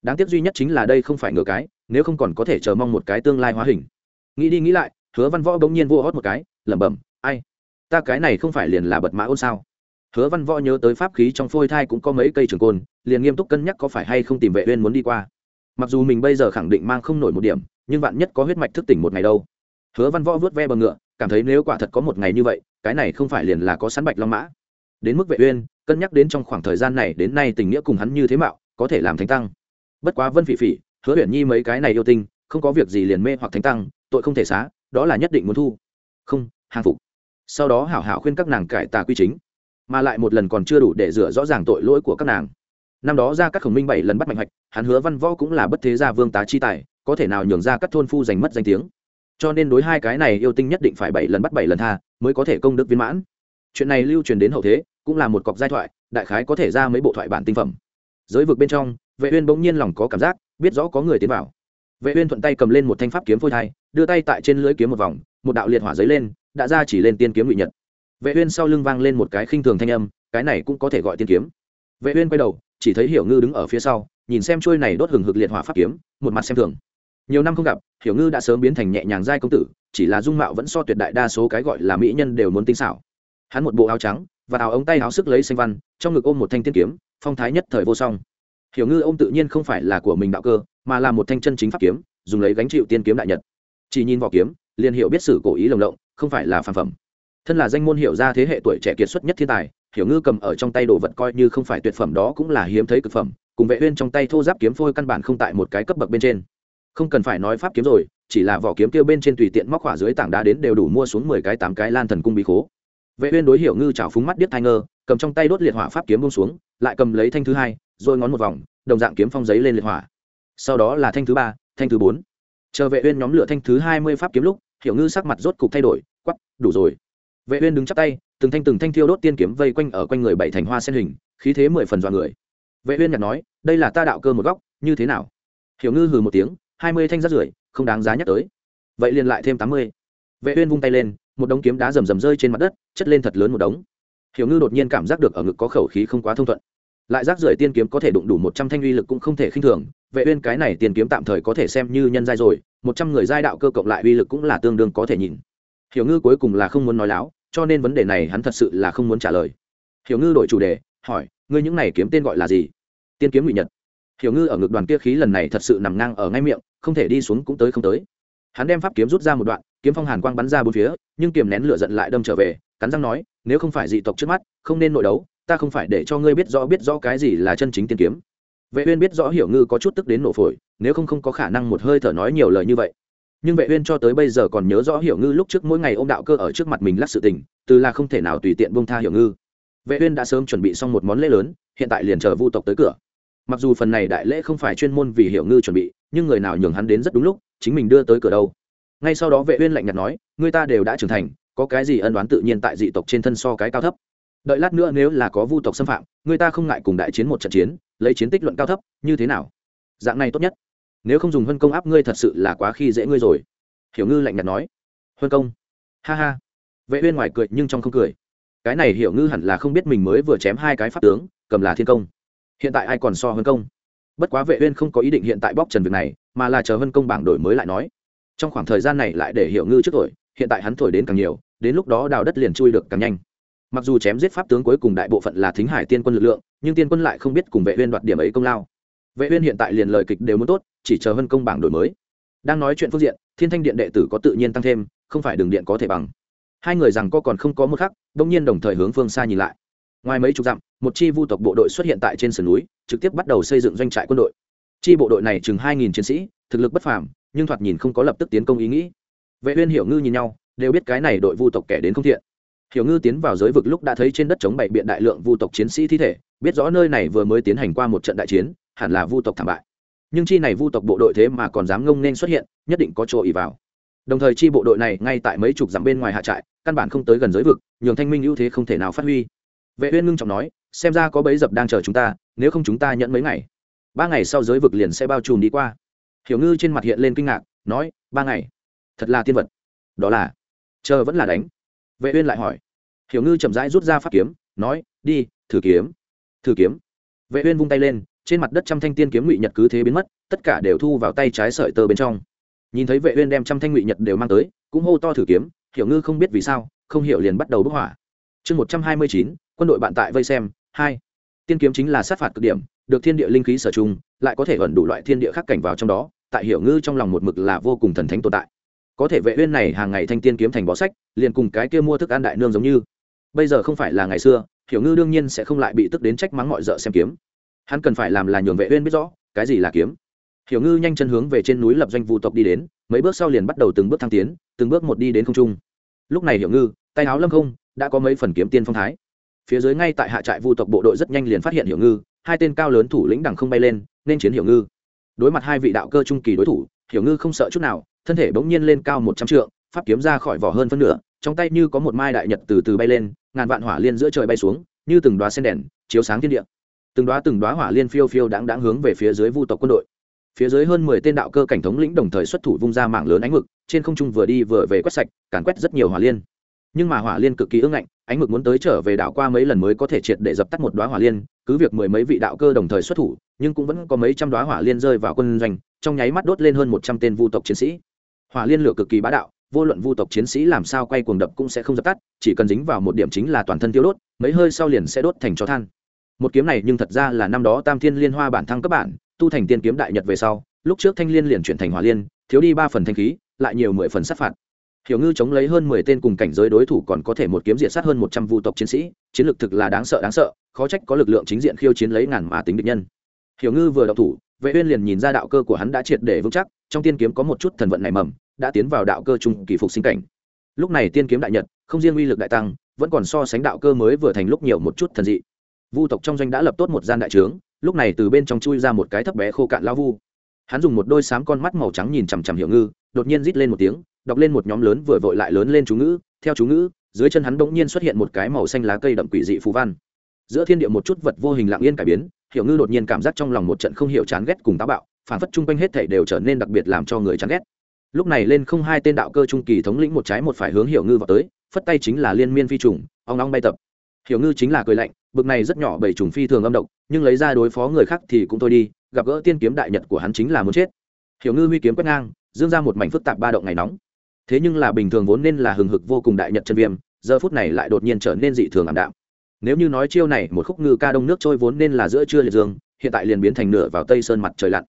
Đáng tiếc duy nhất chính là đây không phải ngựa cái, nếu không còn có thể chờ mong một cái tương lai hóa hình. Nghĩ đi nghĩ lại hứa văn võ bỗng nhiên vô hót một cái, lẩm bẩm, ai? Ta cái này không phải liền là bật mã ôn sao? Hứa văn võ nhớ tới pháp khí trong phôi thai cũng có mấy cây trường côn, liền nghiêm túc cân nhắc có phải hay không tìm vệ uyên muốn đi qua. Mặc dù mình bây giờ khẳng định mang không nổi một điểm, nhưng vạn nhất có huyết mạch thức tỉnh một ngày đâu. Hứa văn võ vớt ve bờ ngựa, cảm thấy nếu quả thật có một ngày như vậy, cái này không phải liền là có sẵn bạch long mã. Đến mức vệ uyên, cân nhắc đến trong khoảng thời gian này, đến nay tình nghĩa cùng hắn như thế mạo, có thể làm thánh tăng. Bất quá vân phỉ phỉ, hứa Uyển nhi mấy cái này yêu tinh, không có việc gì liền mê hoặc thánh tăng, tội không thể xá đó là nhất định muốn thu. Không, hàng phục. Sau đó hảo hảo khuyên các nàng cải tà quy chính, mà lại một lần còn chưa đủ để rửa rõ ràng tội lỗi của các nàng. Năm đó ra các khổng minh bảy lần bắt mạnh hoạch, hắn hứa văn võ cũng là bất thế gia vương tá chi tài, có thể nào nhường ra các thôn phu giành mất danh tiếng. Cho nên đối hai cái này yêu tinh nhất định phải bảy lần bắt bảy lần tha, mới có thể công đức viên mãn. Chuyện này lưu truyền đến hậu thế, cũng là một cọc giai thoại, đại khái có thể ra mấy bộ thoại bản tinh phẩm. Giới vực bên trong, vệ uyên bỗng nhiên lòng có cảm giác, biết rõ có người tiến vào vệ uyên thuận tay cầm lên một thanh pháp kiếm phôi thai, đưa tay tại trên lưỡi kiếm một vòng, một đạo liệt hỏa giấy lên, đã ra chỉ lên tiên kiếm ngụy nhật. Vệ uyên sau lưng vang lên một cái khinh thường thanh âm, cái này cũng có thể gọi tiên kiếm. Vệ uyên quay đầu, chỉ thấy hiểu ngư đứng ở phía sau, nhìn xem chuôi này đốt hừng hực liệt hỏa pháp kiếm, một mặt xem thường. Nhiều năm không gặp, hiểu ngư đã sớm biến thành nhẹ nhàng giai công tử, chỉ là dung mạo vẫn so tuyệt đại đa số cái gọi là mỹ nhân đều muốn tinh xảo. Hắn một bộ áo trắng, và áo ống tay áo sức lấy xanh văn, trong ngực ôm một thanh tiên kiếm, phong thái nhất thời vô song hiểu ngư ôm tự nhiên không phải là của mình đạo cơ, mà là một thanh chân chính pháp kiếm, dùng lấy gánh chịu tiên kiếm đại nhật. Chỉ nhìn vỏ kiếm, liền hiểu biết sử cổ ý lồng lộng, không phải là phản phẩm. Thân là danh môn hiểu ra thế hệ tuổi trẻ kiệt xuất nhất thiên tài, hiểu ngư cầm ở trong tay đồ vật coi như không phải tuyệt phẩm đó cũng là hiếm thấy cực phẩm, cùng vệ uyên trong tay thô giáp kiếm phôi căn bản không tại một cái cấp bậc bên trên. Không cần phải nói pháp kiếm rồi, chỉ là vỏ kiếm kia bên trên tùy tiện móc khỏa dưới tảng đá đến đều đủ mua xuống mười cái tám cái lan thần cung bí khố. Vệ uyên đối hiểu ngư chảo phúng mắt điếc thay ngơ, cầm trong tay đốt liệt hỏa pháp kiếm buông xuống lại cầm lấy thanh thứ hai rồi ngón một vòng, đồng dạng kiếm phong giấy lên liệt hỏa. Sau đó là thanh thứ ba, thanh thứ bốn. Chờ vệ uyên nhóm lửa thanh thứ hai mươi pháp kiếm lúc, hiểu ngư sắc mặt rốt cục thay đổi, quắc, đủ rồi. Vệ uyên đứng chắp tay, từng thanh từng thanh thiêu đốt tiên kiếm vây quanh ở quanh người bảy thành hoa sen hình, khí thế mười phần doan người. Vệ uyên nhặt nói, đây là ta đạo cơ một góc, như thế nào? Hiểu ngư hừ một tiếng, hai mươi thanh rất rưởi, không đáng giá nhắc tới. Vậy liền lại thêm tám mươi. Vệ uyên vung tay lên, một đống kiếm đá rầm rầm rơi trên mặt đất, chất lên thật lớn một đống hiểu ngư đột nhiên cảm giác được ở ngực có khẩu khí không quá thông thuận. Lại rác rưởi tiên kiếm có thể đụng đủ một trăm thanh uy lực cũng không thể khinh thường. Vệ uyên cái này tiên kiếm tạm thời có thể xem như nhân giai rồi, một trăm người giai đạo cơ cộng lại uy lực cũng là tương đương có thể nhìn. Hiểu ngư cuối cùng là không muốn nói láo, cho nên vấn đề này hắn thật sự là không muốn trả lời. Hiểu ngư đổi chủ đề, hỏi, ngươi những này kiếm tên gọi là gì? Tiên kiếm ngụy nhật. Hiểu ngư ở ngực đoàn kia khí lần này thật sự nằm ngang ở ngay miệng, không thể đi xuống cũng tới không tới. Hắn đem pháp kiếm rút ra một đoạn, kiếm phong hàn quang bắn ra bốn phía, nhưng kiềm nén lửa giận lại đâm trở về cắn răng nói, nếu không phải dị tộc trước mắt, không nên nội đấu, ta không phải để cho ngươi biết rõ biết rõ cái gì là chân chính tiên kiếm. Vệ uyên biết rõ hiểu ngư có chút tức đến nổ phổi, nếu không không có khả năng một hơi thở nói nhiều lời như vậy. Nhưng vệ uyên cho tới bây giờ còn nhớ rõ hiểu ngư lúc trước mỗi ngày ôm đạo cơ ở trước mặt mình lắc sự tình, từ là không thể nào tùy tiện buông tha hiểu ngư. Vệ uyên đã sớm chuẩn bị xong một món lễ lớn, hiện tại liền chờ vu tộc tới cửa. Mặc dù phần này đại lễ không phải chuyên môn vì hiểu ngư chuẩn bị, nhưng người nào nhường hắn đến rất đúng lúc, chính mình đưa tới cửa đâu. Ngay sau đó vệ uyên lạnh nhạt nói, người ta đều đã trưởng thành có cái gì ân đoán tự nhiên tại dị tộc trên thân so cái cao thấp. Đợi lát nữa nếu là có vu tộc xâm phạm, người ta không ngại cùng đại chiến một trận chiến, lấy chiến tích luận cao thấp, như thế nào? Dạng này tốt nhất. Nếu không dùng huân công áp ngươi thật sự là quá khi dễ ngươi rồi. Hiểu ngư lạnh nhạt nói. Huân công? Ha ha. Vệ uyên ngoài cười nhưng trong không cười. Cái này hiểu ngư hẳn là không biết mình mới vừa chém hai cái pháp tướng, cầm là thiên công. Hiện tại ai còn so huân công? Bất quá vệ uyên không có ý định hiện tại bóc trần việc này, mà là chờ huân công bảng đổi mới lại nói. Trong khoảng thời gian này lại để hiểu ngư trước tuổi hiện tại hắn thổi đến càng nhiều, đến lúc đó đào đất liền chui được càng nhanh. Mặc dù chém giết pháp tướng cuối cùng đại bộ phận là thính hải tiên quân lực lượng, nhưng tiên quân lại không biết cùng vệ uyên đoạt điểm ấy công lao. Vệ uyên hiện tại liền lời kịch đều muốn tốt, chỉ chờ vân công bảng đổi mới. Đang nói chuyện phương diện, thiên thanh điện đệ tử có tự nhiên tăng thêm, không phải đường điện có thể bằng. Hai người rằng co còn không có một khắc đông nhiên đồng thời hướng phương xa nhìn lại. Ngoài mấy chục dặm, một chi vu tộc bộ đội xuất hiện tại trên sườn núi, trực tiếp bắt đầu xây dựng doanh trại quân đội. Chi bộ đội này chừng hai nghìn chiến sĩ, thực lực bất phàm, nhưng thoạt nhìn không có lập tức tiến công ý nghĩ vệ uyên hiểu ngư nhìn nhau, đều biết cái này đội vu tộc kẻ đến không thiện. Hiểu ngư tiến vào giới vực lúc đã thấy trên đất chống bảy biện đại lượng vu tộc chiến sĩ thi thể, biết rõ nơi này vừa mới tiến hành qua một trận đại chiến, hẳn là vu tộc thảm bại. Nhưng chi này vu tộc bộ đội thế mà còn dám ngông nên xuất hiện, nhất định có chỗ ý vào. Đồng thời chi bộ đội này ngay tại mấy chục dặm bên ngoài hạ trại, căn bản không tới gần giới vực, nhường thanh minh ưu thế không thể nào phát huy. Vệ uyên ngưng trọng nói, xem ra có bấy dập đang chờ chúng ta, nếu không chúng ta nhận mấy ngày. Ba ngày sau giới vực liền sẽ bao trùm đi qua. Hiểu ngư trên mặt hiện lên kinh ngạc, nói, ba ngày thật là tiên vật. Đó là chờ vẫn là đánh. Vệ uyên lại hỏi. Hiểu ngư chậm rãi rút ra pháp kiếm nói đi thử kiếm thử kiếm. Vệ uyên vung tay lên trên mặt đất trăm thanh tiên kiếm ngụy nhật cứ thế biến mất tất cả đều thu vào tay trái sợi tơ bên trong. Nhìn thấy vệ uyên đem trăm thanh ngụy nhật đều mang tới cũng hô to thử kiếm hiểu ngư không biết vì sao không hiểu liền bắt đầu bốc hỏa. Chương 129, quân đội bạn tại vây xem hai. Tiên kiếm chính là sát phạt cực điểm được thiên địa linh khí sở trung lại có thể ẩn đủ loại thiên địa khác cảnh vào trong đó tại hiểu ngư trong lòng một mực là vô cùng thần thánh tồn tại có thể vệ uyên này hàng ngày thanh tiên kiếm thành bó sách, liền cùng cái kia mua thức ăn đại nương giống như. Bây giờ không phải là ngày xưa, hiểu ngư đương nhiên sẽ không lại bị tức đến trách mắng mọi dợ xem kiếm. Hắn cần phải làm là nhường vệ uyên biết rõ, cái gì là kiếm. Hiểu ngư nhanh chân hướng về trên núi lập doanh vu tộc đi đến, mấy bước sau liền bắt đầu từng bước thăng tiến, từng bước một đi đến không trung. Lúc này hiểu ngư, tay áo lâm không, đã có mấy phần kiếm tiên phong thái. Phía dưới ngay tại hạ trại vu tộc bộ đội rất nhanh liền phát hiện hiểu ngư, hai tên cao lớn thủ lĩnh đằng không bay lên, nên chiến hiểu ngư. Đối mặt hai vị đạo cơ trung kỳ đối thủ, hiểu ngư không sợ chút nào thân thể bỗng nhiên lên cao một trăm trượng, pháp kiếm ra khỏi vỏ hơn phân nửa, trong tay như có một mai đại nhật từ từ bay lên, ngàn vạn hỏa liên giữa trời bay xuống, như từng đoá sen đèn, chiếu sáng thiên địa. Từng đoá từng đoá hỏa liên phiêu phiêu đáng đáng hướng về phía dưới vu tộc quân đội. Phía dưới hơn mười tên đạo cơ cảnh thống lĩnh đồng thời xuất thủ vung ra mạng lớn ánh mực trên không trung vừa đi vừa về quét sạch, càn quét rất nhiều hỏa liên. Nhưng mà hỏa liên cực kỳ ưng ngạnh, ánh mực muốn tới trở về đảo qua mấy lần mới có thể triệt để dập tắt một đoá hỏa liên, cứ việc mười mấy vị đạo cơ đồng thời xuất thủ, nhưng cũng vẫn có mấy trăm đoá hỏa liên rơi vào quân doanh, trong nháy mắt đốt lên hơn một trăm tên vu tộc chiến sĩ hỏa liên lửa cực kỳ bá đạo, vô luận vu tộc chiến sĩ làm sao quay cuồng đập cũng sẽ không dập tắt, chỉ cần dính vào một điểm chính là toàn thân tiêu đốt, mấy hơi sau liền sẽ đốt thành cho than. Một kiếm này nhưng thật ra là năm đó tam thiên liên hoa bản thăng cấp bản, tu thành tiên kiếm đại nhật về sau, lúc trước thanh liên liền chuyển thành hỏa liên, thiếu đi ba phần thanh khí, lại nhiều mười phần sát phạt. Hiểu ngư chống lấy hơn mười tên cùng cảnh giới đối thủ còn có thể một kiếm diện sát hơn một trăm vu tộc chiến sĩ, chiến lược thực là đáng sợ đáng sợ, khó trách có lực lượng chính diện khiêu chiến lấy ngàn mà tính địch nhân. Hiểu ngư vừa đọc thủ, vệ uyên liền nhìn ra đạo cơ của hắn đã triệt để vững chắc, trong tiên kiếm có một chút thần vận này mầm đã tiến vào đạo cơ trung kỳ phục sinh cảnh. Lúc này tiên kiếm đại nhật, không riêng uy lực đại tăng, vẫn còn so sánh đạo cơ mới vừa thành lúc nhiều một chút thần dị. Vu tộc trong doanh đã lập tốt một gian đại trướng, lúc này từ bên trong chui ra một cái thấp bé khô cạn lao vu. Hắn dùng một đôi sám con mắt màu trắng nhìn chằm chằm hiểu ngư, đột nhiên rít lên một tiếng, đọc lên một nhóm lớn vừa vội lại lớn lên chú ngữ, theo chú ngữ, dưới chân hắn bỗng nhiên xuất hiện một cái màu xanh lá cây đậm quỷ dị phù văn. Giữa thiên địa một chút vật vô hình lặng yên cải biến, hiểu ngư đột nhiên cảm giác trong lòng một trận không hiểu chán ghét cùng táo bạo, phản phất chung quanh hết thể đều trở nên đặc biệt làm cho người chán ghét lúc này lên không hai tên đạo cơ trung kỳ thống lĩnh một trái một phải hướng hiểu ngư vào tới, phất tay chính là liên miên phi trùng, ong ong bay tập. Hiểu ngư chính là cười lạnh, bực này rất nhỏ bảy trùng phi thường âm độc, nhưng lấy ra đối phó người khác thì cũng thôi đi, gặp gỡ tiên kiếm đại nhật của hắn chính là muốn chết. Hiểu ngư huy kiếm quét ngang, dương ra một mảnh phức tạp ba động ngày nóng. Thế nhưng là bình thường vốn nên là hừng hực vô cùng đại nhật chân viêm, giờ phút này lại đột nhiên trở nên dị thường ảm đạm. Nếu như nói chiêu này một khúc ngư ca đông nước trôi vốn nên là giữa trưa liệt dương, hiện tại liền biến thành nửa vào tây sơn mặt trời lặn.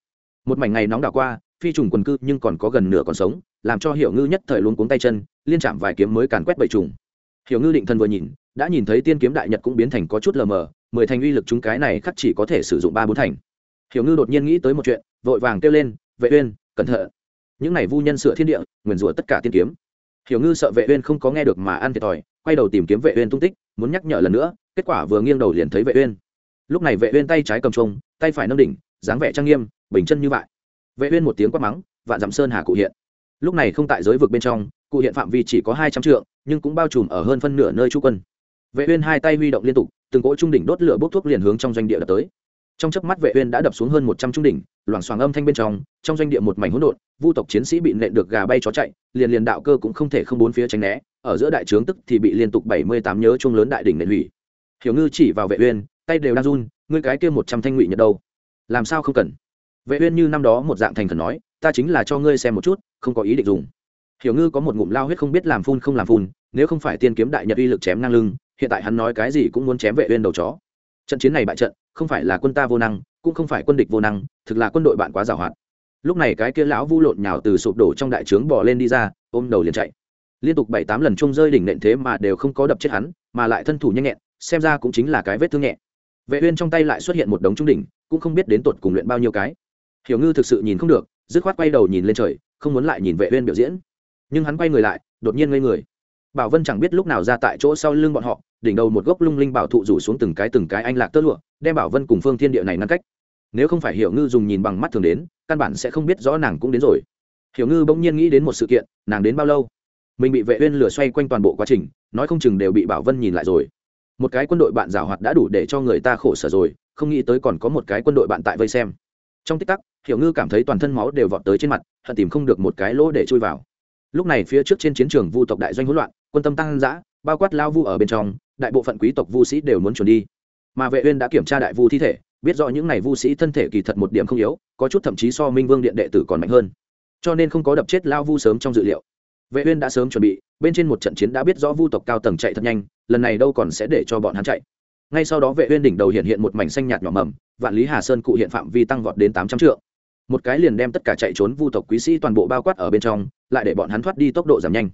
Một mảnh ngày nóng đảo qua phi trùng quần cư nhưng còn có gần nửa còn sống, làm cho hiểu ngư nhất thời luôn cuống tay chân, liên chạm vài kiếm mới càn quét bảy trùng. Hiểu ngư định thân vừa nhìn, đã nhìn thấy tiên kiếm đại nhật cũng biến thành có chút lờ mờ, mười thành uy lực chúng cái này khắc chỉ có thể sử dụng ba bốn thành. Hiểu ngư đột nhiên nghĩ tới một chuyện, vội vàng kêu lên, vệ uyên, cẩn thận. Những này vu nhân sửa thiên địa, nguyền rủa tất cả tiên kiếm. Hiểu ngư sợ vệ uyên không có nghe được mà ăn thiệt thòi, quay đầu tìm kiếm vệ uyên tung tích, muốn nhắc nhở lần nữa, kết quả vừa nghiêng đầu liền thấy vệ uyên. Lúc này vệ uyên tay trái cầm trông tay phải nâng đỉnh, dáng vẻ trang nghiêm, bình chân như vậy vệ uyên một tiếng quát mắng, vạn dặm sơn hà cụ hiện. Lúc này không tại giới vực bên trong, cụ hiện phạm vi chỉ có hai trăm trượng, nhưng cũng bao trùm ở hơn phân nửa nơi trú quân. Vệ uyên hai tay huy động liên tục, từng cỗ trung đỉnh đốt lửa bốc thuốc liền hướng trong doanh địa đập tới. Trong chớp mắt vệ uyên đã đập xuống hơn một trăm trung đỉnh, loảng xoảng âm thanh bên trong trong doanh địa một mảnh hỗn độn, vu tộc chiến sĩ bị nện được gà bay chó chạy, liền liền đạo cơ cũng không thể không bốn phía tránh né, ở giữa đại trướng tức thì bị liên tục bảy mươi tám nhớ chuông lớn đại đỉnh nện hủy. Hiểu ngư chỉ vào vệ uyên, tay đều đang run, ngươi cái kia một trăm thanh ngụy nhật đâu? Làm sao không cần? Vệ uyên như năm đó một dạng thành khẩn nói, ta chính là cho ngươi xem một chút, không có ý định dùng. Hiểu ngư có một ngụm lao huyết không biết làm phun không làm phun, nếu không phải tiên kiếm đại nhật uy lực chém ngang lưng, hiện tại hắn nói cái gì cũng muốn chém vệ uyên đầu chó. Trận chiến này bại trận, không phải là quân ta vô năng, cũng không phải quân địch vô năng, thực là quân đội bạn quá giàu hoạt lúc này cái kia lão vu lộn nhào từ sụp đổ trong đại trướng bò lên đi ra, ôm đầu liền chạy. Liên tục bảy tám lần chung rơi đỉnh nện thế mà đều không có đập chết hắn, mà lại thân thủ nhanh nhẹn, xem ra cũng chính là cái vết thương nhẹ. Vệ uyên trong tay lại xuất hiện một đống trung đỉnh, cũng không biết đến tột cùng luyện bao nhiêu cái hiểu ngư thực sự nhìn không được, dứt khoát quay đầu nhìn lên trời, không muốn lại nhìn vệ uyên biểu diễn. Nhưng hắn quay người lại, đột nhiên ngây người. Bảo vân chẳng biết lúc nào ra tại chỗ sau lưng bọn họ, đỉnh đầu một gốc lung linh bảo thụ rủ xuống từng cái từng cái anh lạc tơ lụa, đem bảo vân cùng phương thiên địa này ngăn cách. Nếu không phải hiểu ngư dùng nhìn bằng mắt thường đến, căn bản sẽ không biết rõ nàng cũng đến rồi. Hiểu ngư bỗng nhiên nghĩ đến một sự kiện, nàng đến bao lâu? Mình bị vệ uyên lừa xoay quanh toàn bộ quá trình, nói không chừng đều bị bảo vân nhìn lại rồi. Một cái quân đội bạn giảo hoạt đã đủ để cho người ta khổ sở rồi, không nghĩ tới còn có một cái quân đội bạn tại vây xem trong tích tắc, hiểu ngư cảm thấy toàn thân máu đều vọt tới trên mặt, hận tìm không được một cái lỗ để chui vào. Lúc này phía trước trên chiến trường vu tộc đại doanh hỗn loạn, quân tâm tăng dã, bao quát lao vu ở bên trong, đại bộ phận quý tộc vu sĩ đều muốn chuẩn đi. Mà vệ uyên đã kiểm tra đại vu thi thể, biết rõ những này vu sĩ thân thể kỳ thật một điểm không yếu, có chút thậm chí so minh vương điện đệ tử còn mạnh hơn. Cho nên không có đập chết lao vu sớm trong dự liệu. Vệ uyên đã sớm chuẩn bị, bên trên một trận chiến đã biết rõ vu tộc cao tầng chạy thật nhanh, lần này đâu còn sẽ để cho bọn hắn chạy. Ngay sau đó vệ uyên đỉnh đầu hiện hiện một mảnh xanh nhạt nhỏ mầm vạn lý hà sơn cụ hiện phạm vi tăng vọt đến 800 trượng. Một cái liền đem tất cả chạy trốn vu tộc quý sĩ toàn bộ bao quát ở bên trong, lại để bọn hắn thoát đi tốc độ giảm nhanh.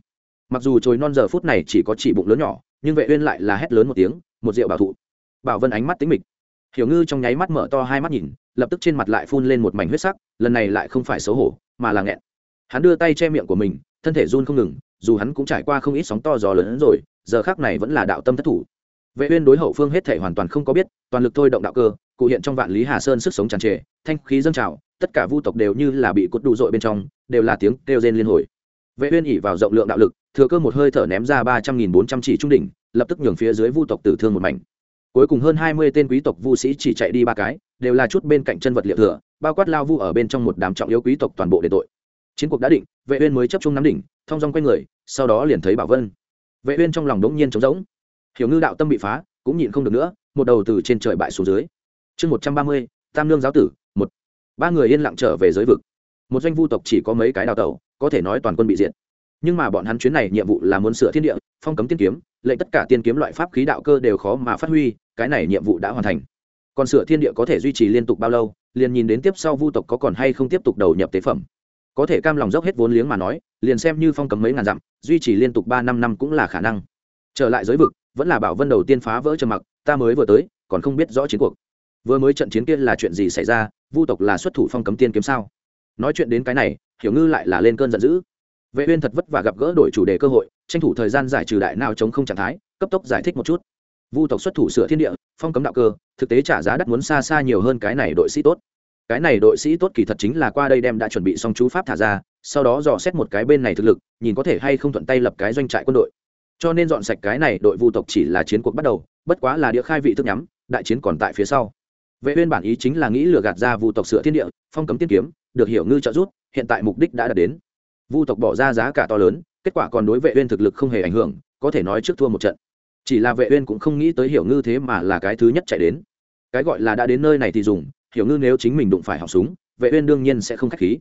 Mặc dù trồi non giờ phút này chỉ có chỉ bụng lớn nhỏ, nhưng vệ uyên lại là hét lớn một tiếng, một rượu bảo thụ. Bảo vân ánh mắt tính mịch. Hiểu ngư trong nháy mắt mở to hai mắt nhìn, lập tức trên mặt lại phun lên một mảnh huyết sắc, lần này lại không phải xấu hổ, mà là nghẹn. Hắn đưa tay che miệng của mình, thân thể run không ngừng, dù hắn cũng trải qua không ít sóng to gió lớn rồi, giờ khắc này vẫn là đạo tâm thất thủ. Vệ uyên đối hậu phương hết thể hoàn toàn không có biết, toàn lực thôi động đạo cơ cụ hiện trong vạn lý hà sơn sức sống tràn trề, thanh khí dâng trào, tất cả vu tộc đều như là bị cốt đủ dội bên trong, đều là tiếng kêu rên liên hồi. Vệ uyên ỉ vào rộng lượng đạo lực, thừa cơ một hơi thở ném ra ba trăm nghìn bốn trăm chỉ trung đỉnh, lập tức nhường phía dưới vu tộc tử thương một mảnh. Cuối cùng hơn hai mươi tên quý tộc vu sĩ chỉ chạy đi ba cái, đều là chút bên cạnh chân vật liệu thừa, bao quát lao vu ở bên trong một đám trọng yếu quý tộc toàn bộ để tội. Chiến cuộc đã định, vệ uyên mới chấp trung nắm đỉnh, thông dong quay người, sau đó liền thấy bảo vân. Vệ uyên trong lòng đống nhiên trống rỗng. Hiểu ngư đạo tâm bị phá, cũng nhịn không được nữa, một đầu từ trên trời bại xuống dưới chương một trăm ba mươi, tam lương giáo tử, một. Ba người yên lặng trở về giới vực. Một doanh vu tộc chỉ có mấy cái đào tẩu, có thể nói toàn quân bị diệt. Nhưng mà bọn hắn chuyến này nhiệm vụ là muốn sửa thiên địa, phong cấm tiên kiếm, lệnh tất cả tiên kiếm loại pháp khí đạo cơ đều khó mà phát huy, cái này nhiệm vụ đã hoàn thành. Còn sửa thiên địa có thể duy trì liên tục bao lâu, liền nhìn đến tiếp sau vu tộc có còn hay không tiếp tục đầu nhập tế phẩm. Có thể cam lòng dốc hết vốn liếng mà nói, liền xem như phong cấm mấy ngàn dặm, duy trì liên tục ba năm năm cũng là khả năng. Trở lại giới vực, vẫn là bảo vân đầu tiên phá vỡ trầm mặc, ta mới vừa tới, còn không biết rõ chiến cuộc vừa mới trận chiến kia là chuyện gì xảy ra? Vu tộc là xuất thủ phong cấm tiên kiếm sao? Nói chuyện đến cái này, hiểu ngư lại là lên cơn giận dữ. Vệ uyên thật vất vả gặp gỡ đổi chủ đề cơ hội, tranh thủ thời gian giải trừ đại nào chống không trạng thái, cấp tốc giải thích một chút. Vu tộc xuất thủ sửa thiên địa, phong cấm đạo cơ, thực tế trả giá đắt muốn xa xa nhiều hơn cái này đội sĩ tốt. Cái này đội sĩ tốt kỳ thật chính là qua đây đem đã chuẩn bị xong chú pháp thả ra, sau đó dò xét một cái bên này thực lực, nhìn có thể hay không thuận tay lập cái doanh trại quân đội. Cho nên dọn sạch cái này, đội vu tộc chỉ là chiến cuộc bắt đầu, bất quá là địa khai vị thức nhắm, đại chiến còn tại phía sau vệ uyên bản ý chính là nghĩ lừa gạt ra vu tộc sửa thiên địa, phong cấm tiên kiếm, được hiểu ngư trợ giúp hiện tại mục đích đã đạt đến. Vu tộc bỏ ra giá cả to lớn, kết quả còn đối vệ uyên thực lực không hề ảnh hưởng, có thể nói trước thua một trận. Chỉ là vệ uyên cũng không nghĩ tới hiểu ngư thế mà là cái thứ nhất chạy đến. Cái gọi là đã đến nơi này thì dùng, hiểu ngư nếu chính mình đụng phải họng súng, vệ uyên đương nhiên sẽ không khách khí.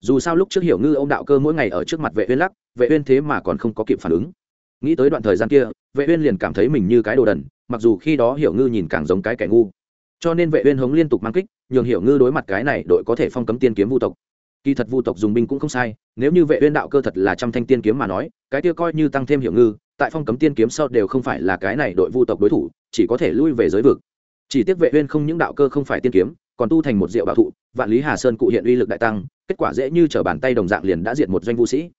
Dù sao lúc trước hiểu ngư ông đạo cơ mỗi ngày ở trước mặt vệ uyên lắc, vệ uyên thế mà còn không có kịp phản ứng. Nghĩ tới đoạn thời gian kia, vệ uyên liền cảm thấy mình như cái đồ đần, mặc dù khi đó hiểu ngư nhìn càng giống cái kẻ ngu cho nên vệ uyên hống liên tục mang kích, nhường hiểu ngư đối mặt cái này đội có thể phong cấm tiên kiếm vu tộc. Kỳ thật vu tộc dùng binh cũng không sai, nếu như vệ uyên đạo cơ thật là trăm thanh tiên kiếm mà nói, cái kia coi như tăng thêm hiểu ngư, tại phong cấm tiên kiếm sau đều không phải là cái này đội vu tộc đối thủ, chỉ có thể lui về giới vực. Chỉ tiếc vệ uyên không những đạo cơ không phải tiên kiếm, còn tu thành một diệu bảo thụ, vạn lý hà sơn cụ hiện uy lực đại tăng, kết quả dễ như trở bàn tay đồng dạng liền đã diệt một doanh vũ sĩ.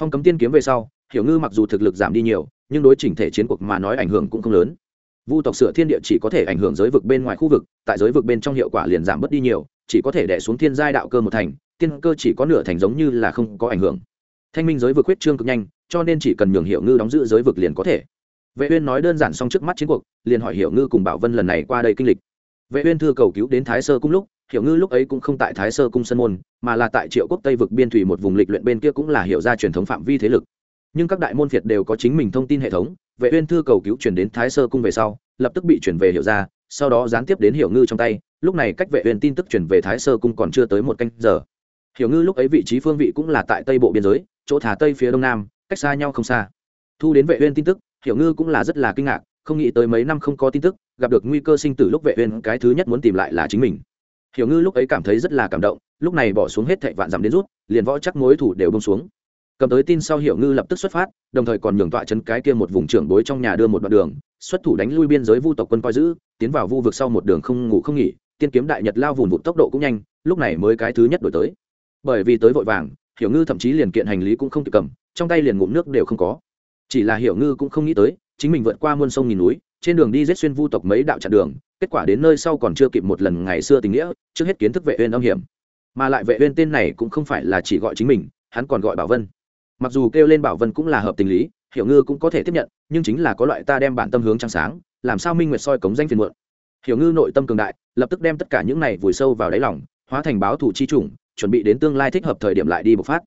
Phong cấm tiên kiếm về sau, hiểu ngư mặc dù thực lực giảm đi nhiều, nhưng đối chỉnh thể chiến cuộc mà nói ảnh hưởng cũng không lớn vu tộc sửa thiên địa chỉ có thể ảnh hưởng giới vực bên ngoài khu vực, tại giới vực bên trong hiệu quả liền giảm bớt đi nhiều, chỉ có thể đè xuống thiên giai đạo cơ một thành, tiên cơ chỉ có nửa thành giống như là không có ảnh hưởng. Thanh minh giới vực huyết trương cực nhanh, cho nên chỉ cần nhường hiệu ngư đóng giữ giới vực liền có thể. Vệ uyên nói đơn giản xong trước mắt chiến cuộc, liền hỏi hiệu ngư cùng bảo vân lần này qua đây kinh lịch. Vệ uyên thưa cầu cứu đến thái sơ cung lúc, hiểu ngư lúc ấy cũng không tại thái sơ cung sân môn, mà là tại triệu quốc tây vực biên thủy một vùng lịch luyện bên kia cũng là hiểu ra truyền thống phạm vi thế lực. Nhưng các đại môn việt đều có chính mình thông tin hệ thống vệ uyên thư cầu cứu truyền đến thái sơ cung về sau, lập tức bị chuyển về hiểu ra sau đó gián tiếp đến hiểu ngư trong tay, lúc này cách vệ uyên tin tức truyền về thái sơ cung còn chưa tới một canh giờ. Hiểu ngư lúc ấy vị trí phương vị cũng là tại tây bộ biên giới, chỗ thả tây phía đông nam, cách xa nhau không xa. Thu đến vệ uyên tin tức hiểu ngư cũng là rất là kinh ngạc, không nghĩ tới mấy năm không có tin tức, gặp được nguy cơ sinh tử lúc vệ uyên cái thứ nhất muốn tìm lại là chính mình. Hiểu ngư lúc ấy cảm thấy rất là cảm động, lúc này bỏ xuống hết thệ vạn dặm đến rút, liền võ chắc mối thủ đều buông xuống cầm tới tin sau hiệu ngư lập tức xuất phát, đồng thời còn nhường tọa chấn cái kia một vùng trưởng bối trong nhà đưa một đoạn đường, xuất thủ đánh lui biên giới vu tộc quân coi giữ, tiến vào vu vực sau một đường không ngủ không nghỉ, tiên kiếm đại nhật lao vùn vụt tốc độ cũng nhanh, lúc này mới cái thứ nhất đổi tới. Bởi vì tới vội vàng, hiểu ngư thậm chí liền kiện hành lý cũng không kịp cầm, trong tay liền ngụm nước đều không có. Chỉ là hiểu ngư cũng không nghĩ tới, chính mình vượt qua muôn sông nghìn núi, trên đường đi rết xuyên vu tộc mấy đạo chặn đường, kết quả đến nơi sau còn chưa kịp một lần ngày xưa tình nghĩa, trước hết kiến thức vệ uyên âm hiểm. Mà lại vệ uyên tên này cũng không phải là chỉ gọi chính mình, hắn còn gọi bảo vân mặc dù kêu lên bảo vân cũng là hợp tình lý, hiểu ngư cũng có thể tiếp nhận, nhưng chính là có loại ta đem bản tâm hướng trăng sáng, làm sao minh nguyệt soi cống danh phiền muộn. Hiểu ngư nội tâm cường đại, lập tức đem tất cả những này vùi sâu vào đáy lòng, hóa thành báo thủ chi chủng, chuẩn bị đến tương lai thích hợp thời điểm lại đi bộc phát.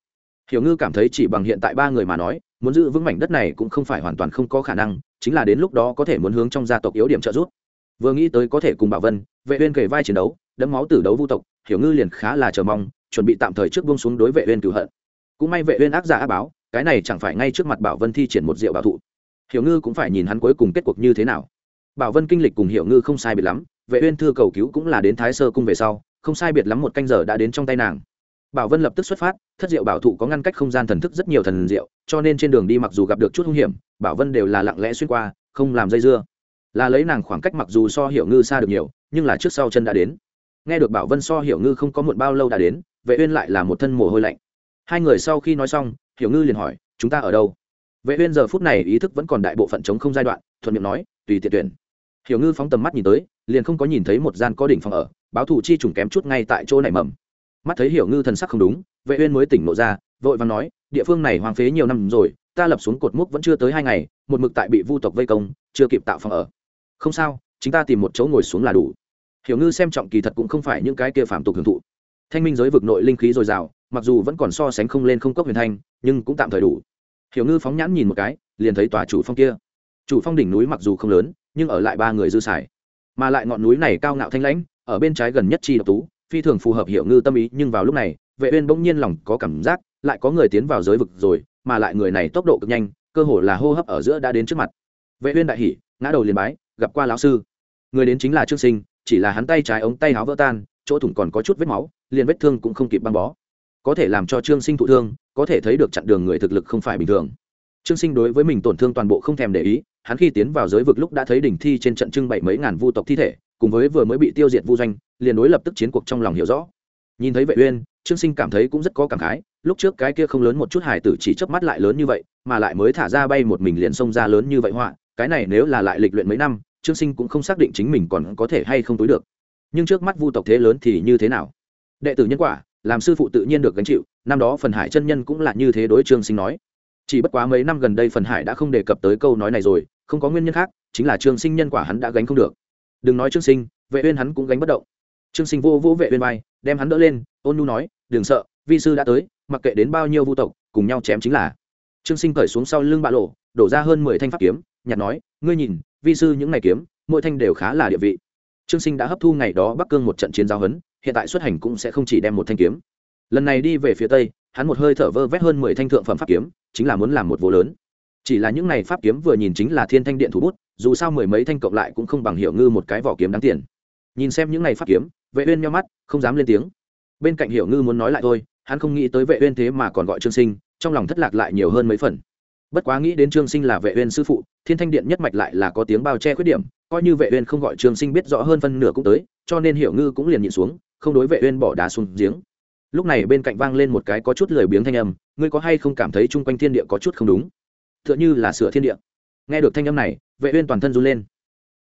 Hiểu ngư cảm thấy chỉ bằng hiện tại ba người mà nói, muốn giữ vững mảnh đất này cũng không phải hoàn toàn không có khả năng, chính là đến lúc đó có thể muốn hướng trong gia tộc yếu điểm trợ giúp. Vừa nghĩ tới có thể cùng bảo vân, vệ uyên kể vai chiến đấu, đẫm máu tử đấu vu tộc, hiểu ngư liền khá là chờ mong, chuẩn bị tạm thời trước buông xuống đối vệ uyên cửu hận cũng may vệ uyên ác giả ác báo, cái này chẳng phải ngay trước mặt bảo vân thi triển một diệu bảo thụ. Hiểu ngư cũng phải nhìn hắn cuối cùng kết cuộc như thế nào. Bảo vân kinh lịch cùng hiểu ngư không sai biệt lắm, vệ uyên thư cầu cứu cũng là đến thái sơ cung về sau, không sai biệt lắm một canh giờ đã đến trong tay nàng. Bảo vân lập tức xuất phát, thất diệu bảo thụ có ngăn cách không gian thần thức rất nhiều thần diệu, cho nên trên đường đi mặc dù gặp được chút hung hiểm, bảo vân đều là lặng lẽ xuyên qua, không làm dây dưa. Là lấy nàng khoảng cách mặc dù so hiểu ngư xa được nhiều, nhưng là trước sau chân đã đến. Nghe được bảo vân so hiểu ngư không có muộn bao lâu đã đến, vệ uyên lại là một thân mồ hôi lạnh hai người sau khi nói xong, hiểu ngư liền hỏi, chúng ta ở đâu? Vệ uyên giờ phút này ý thức vẫn còn đại bộ phận chống không giai đoạn, thuận miệng nói, tùy tiện tuyển. Hiểu ngư phóng tầm mắt nhìn tới, liền không có nhìn thấy một gian có đỉnh phòng ở, báo thủ chi trùng kém chút ngay tại chỗ này mầm. Mắt thấy hiểu ngư thần sắc không đúng, vệ uyên mới tỉnh nộ ra, vội vàng nói, địa phương này hoang phế nhiều năm rồi, ta lập xuống cột mốc vẫn chưa tới hai ngày, một mực tại bị vu tộc vây công, chưa kịp tạo phòng ở. Không sao, chúng ta tìm một chỗ ngồi xuống là đủ. Hiểu ngư xem trọng kỳ thật cũng không phải những cái kia phạm tục hưởng thụ. Thanh minh giới vực nội linh khí dồi dào mặc dù vẫn còn so sánh không lên không cốc huyền thanh, nhưng cũng tạm thời đủ. Hiểu ngư phóng nhãn nhìn một cái, liền thấy tòa chủ phong kia. Chủ phong đỉnh núi mặc dù không lớn, nhưng ở lại ba người dư xài. Mà lại ngọn núi này cao ngạo thanh lãnh, ở bên trái gần nhất chi độc tú, phi thường phù hợp hiểu ngư tâm ý, nhưng vào lúc này, vệ uyên bỗng nhiên lòng có cảm giác, lại có người tiến vào giới vực rồi, mà lại người này tốc độ cực nhanh, cơ hồ là hô hấp ở giữa đã đến trước mặt. Vệ uyên đại hỉ, ngã đầu liền bái, gặp qua lão sư. Người đến chính là trương sinh, chỉ là hắn tay trái ống tay áo vỡ tan, chỗ thủng còn có chút vết máu, liền vết thương cũng không kịp băng bó có thể làm cho trương sinh thụ thương, có thể thấy được chặn đường người thực lực không phải bình thường. Trương sinh đối với mình tổn thương toàn bộ không thèm để ý, hắn khi tiến vào giới vực lúc đã thấy đỉnh thi trên trận trưng bày mấy ngàn vu tộc thi thể, cùng với vừa mới bị tiêu diệt vu doanh, liền đối lập tức chiến cuộc trong lòng hiểu rõ. Nhìn thấy vệ uyên, trương sinh cảm thấy cũng rất có cảm khái, lúc trước cái kia không lớn một chút hải tử chỉ chớp mắt lại lớn như vậy, mà lại mới thả ra bay một mình liền xông ra lớn như vậy họa, cái này nếu là lại lịch luyện mấy năm, trương sinh cũng không xác định chính mình còn có thể hay không túi được. Nhưng trước mắt vu tộc thế lớn thì như thế nào? Đệ tử nhân quả làm sư phụ tự nhiên được gánh chịu, năm đó phần hải chân nhân cũng là như thế đối trương sinh nói. Chỉ bất quá mấy năm gần đây phần hải đã không đề cập tới câu nói này rồi, không có nguyên nhân khác, chính là trương sinh nhân quả hắn đã gánh không được. Đừng nói trương sinh, vệ uyên hắn cũng gánh bất động. Trương sinh vô vô vệ uyên bay đem hắn đỡ lên, ôn nhu nói, đừng sợ, vi sư đã tới, mặc kệ đến bao nhiêu vu tộc, cùng nhau chém chính là. Trương sinh cởi xuống sau lưng bạ lộ, đổ ra hơn mười thanh pháp kiếm, nhặt nói, ngươi nhìn, vi sư những ngày kiếm, mỗi thanh đều khá là địa vị. Trương sinh đã hấp thu ngày đó bắc cương một trận chiến giao hấn hiện tại xuất hành cũng sẽ không chỉ đem một thanh kiếm. Lần này đi về phía tây, hắn một hơi thở vơ vét hơn mười thanh thượng phẩm pháp kiếm, chính là muốn làm một vô lớn. Chỉ là những này pháp kiếm vừa nhìn chính là thiên thanh điện thủ bút, dù sao mười mấy thanh cộng lại cũng không bằng hiệu ngư một cái vỏ kiếm đáng tiền. Nhìn xem những này pháp kiếm, vệ uyên nheo mắt, không dám lên tiếng. Bên cạnh hiểu ngư muốn nói lại thôi, hắn không nghĩ tới vệ uyên thế mà còn gọi trương sinh, trong lòng thất lạc lại nhiều hơn mấy phần. Bất quá nghĩ đến trương sinh là vệ uyên sư phụ, thiên thanh điện nhất mạch lại là có tiếng bao che khuyết điểm, coi như vệ uyên không gọi trương sinh biết rõ hơn phân nửa cũng tới, cho nên hiểu ngư cũng liền nhịn xuống không đối vệ uyên bỏ đá xuống giếng. Lúc này bên cạnh vang lên một cái có chút lười biếng thanh âm, ngươi có hay không cảm thấy chung quanh thiên địa có chút không đúng? Tựa như là sửa thiên địa. Nghe được thanh âm này, vệ uyên toàn thân run lên.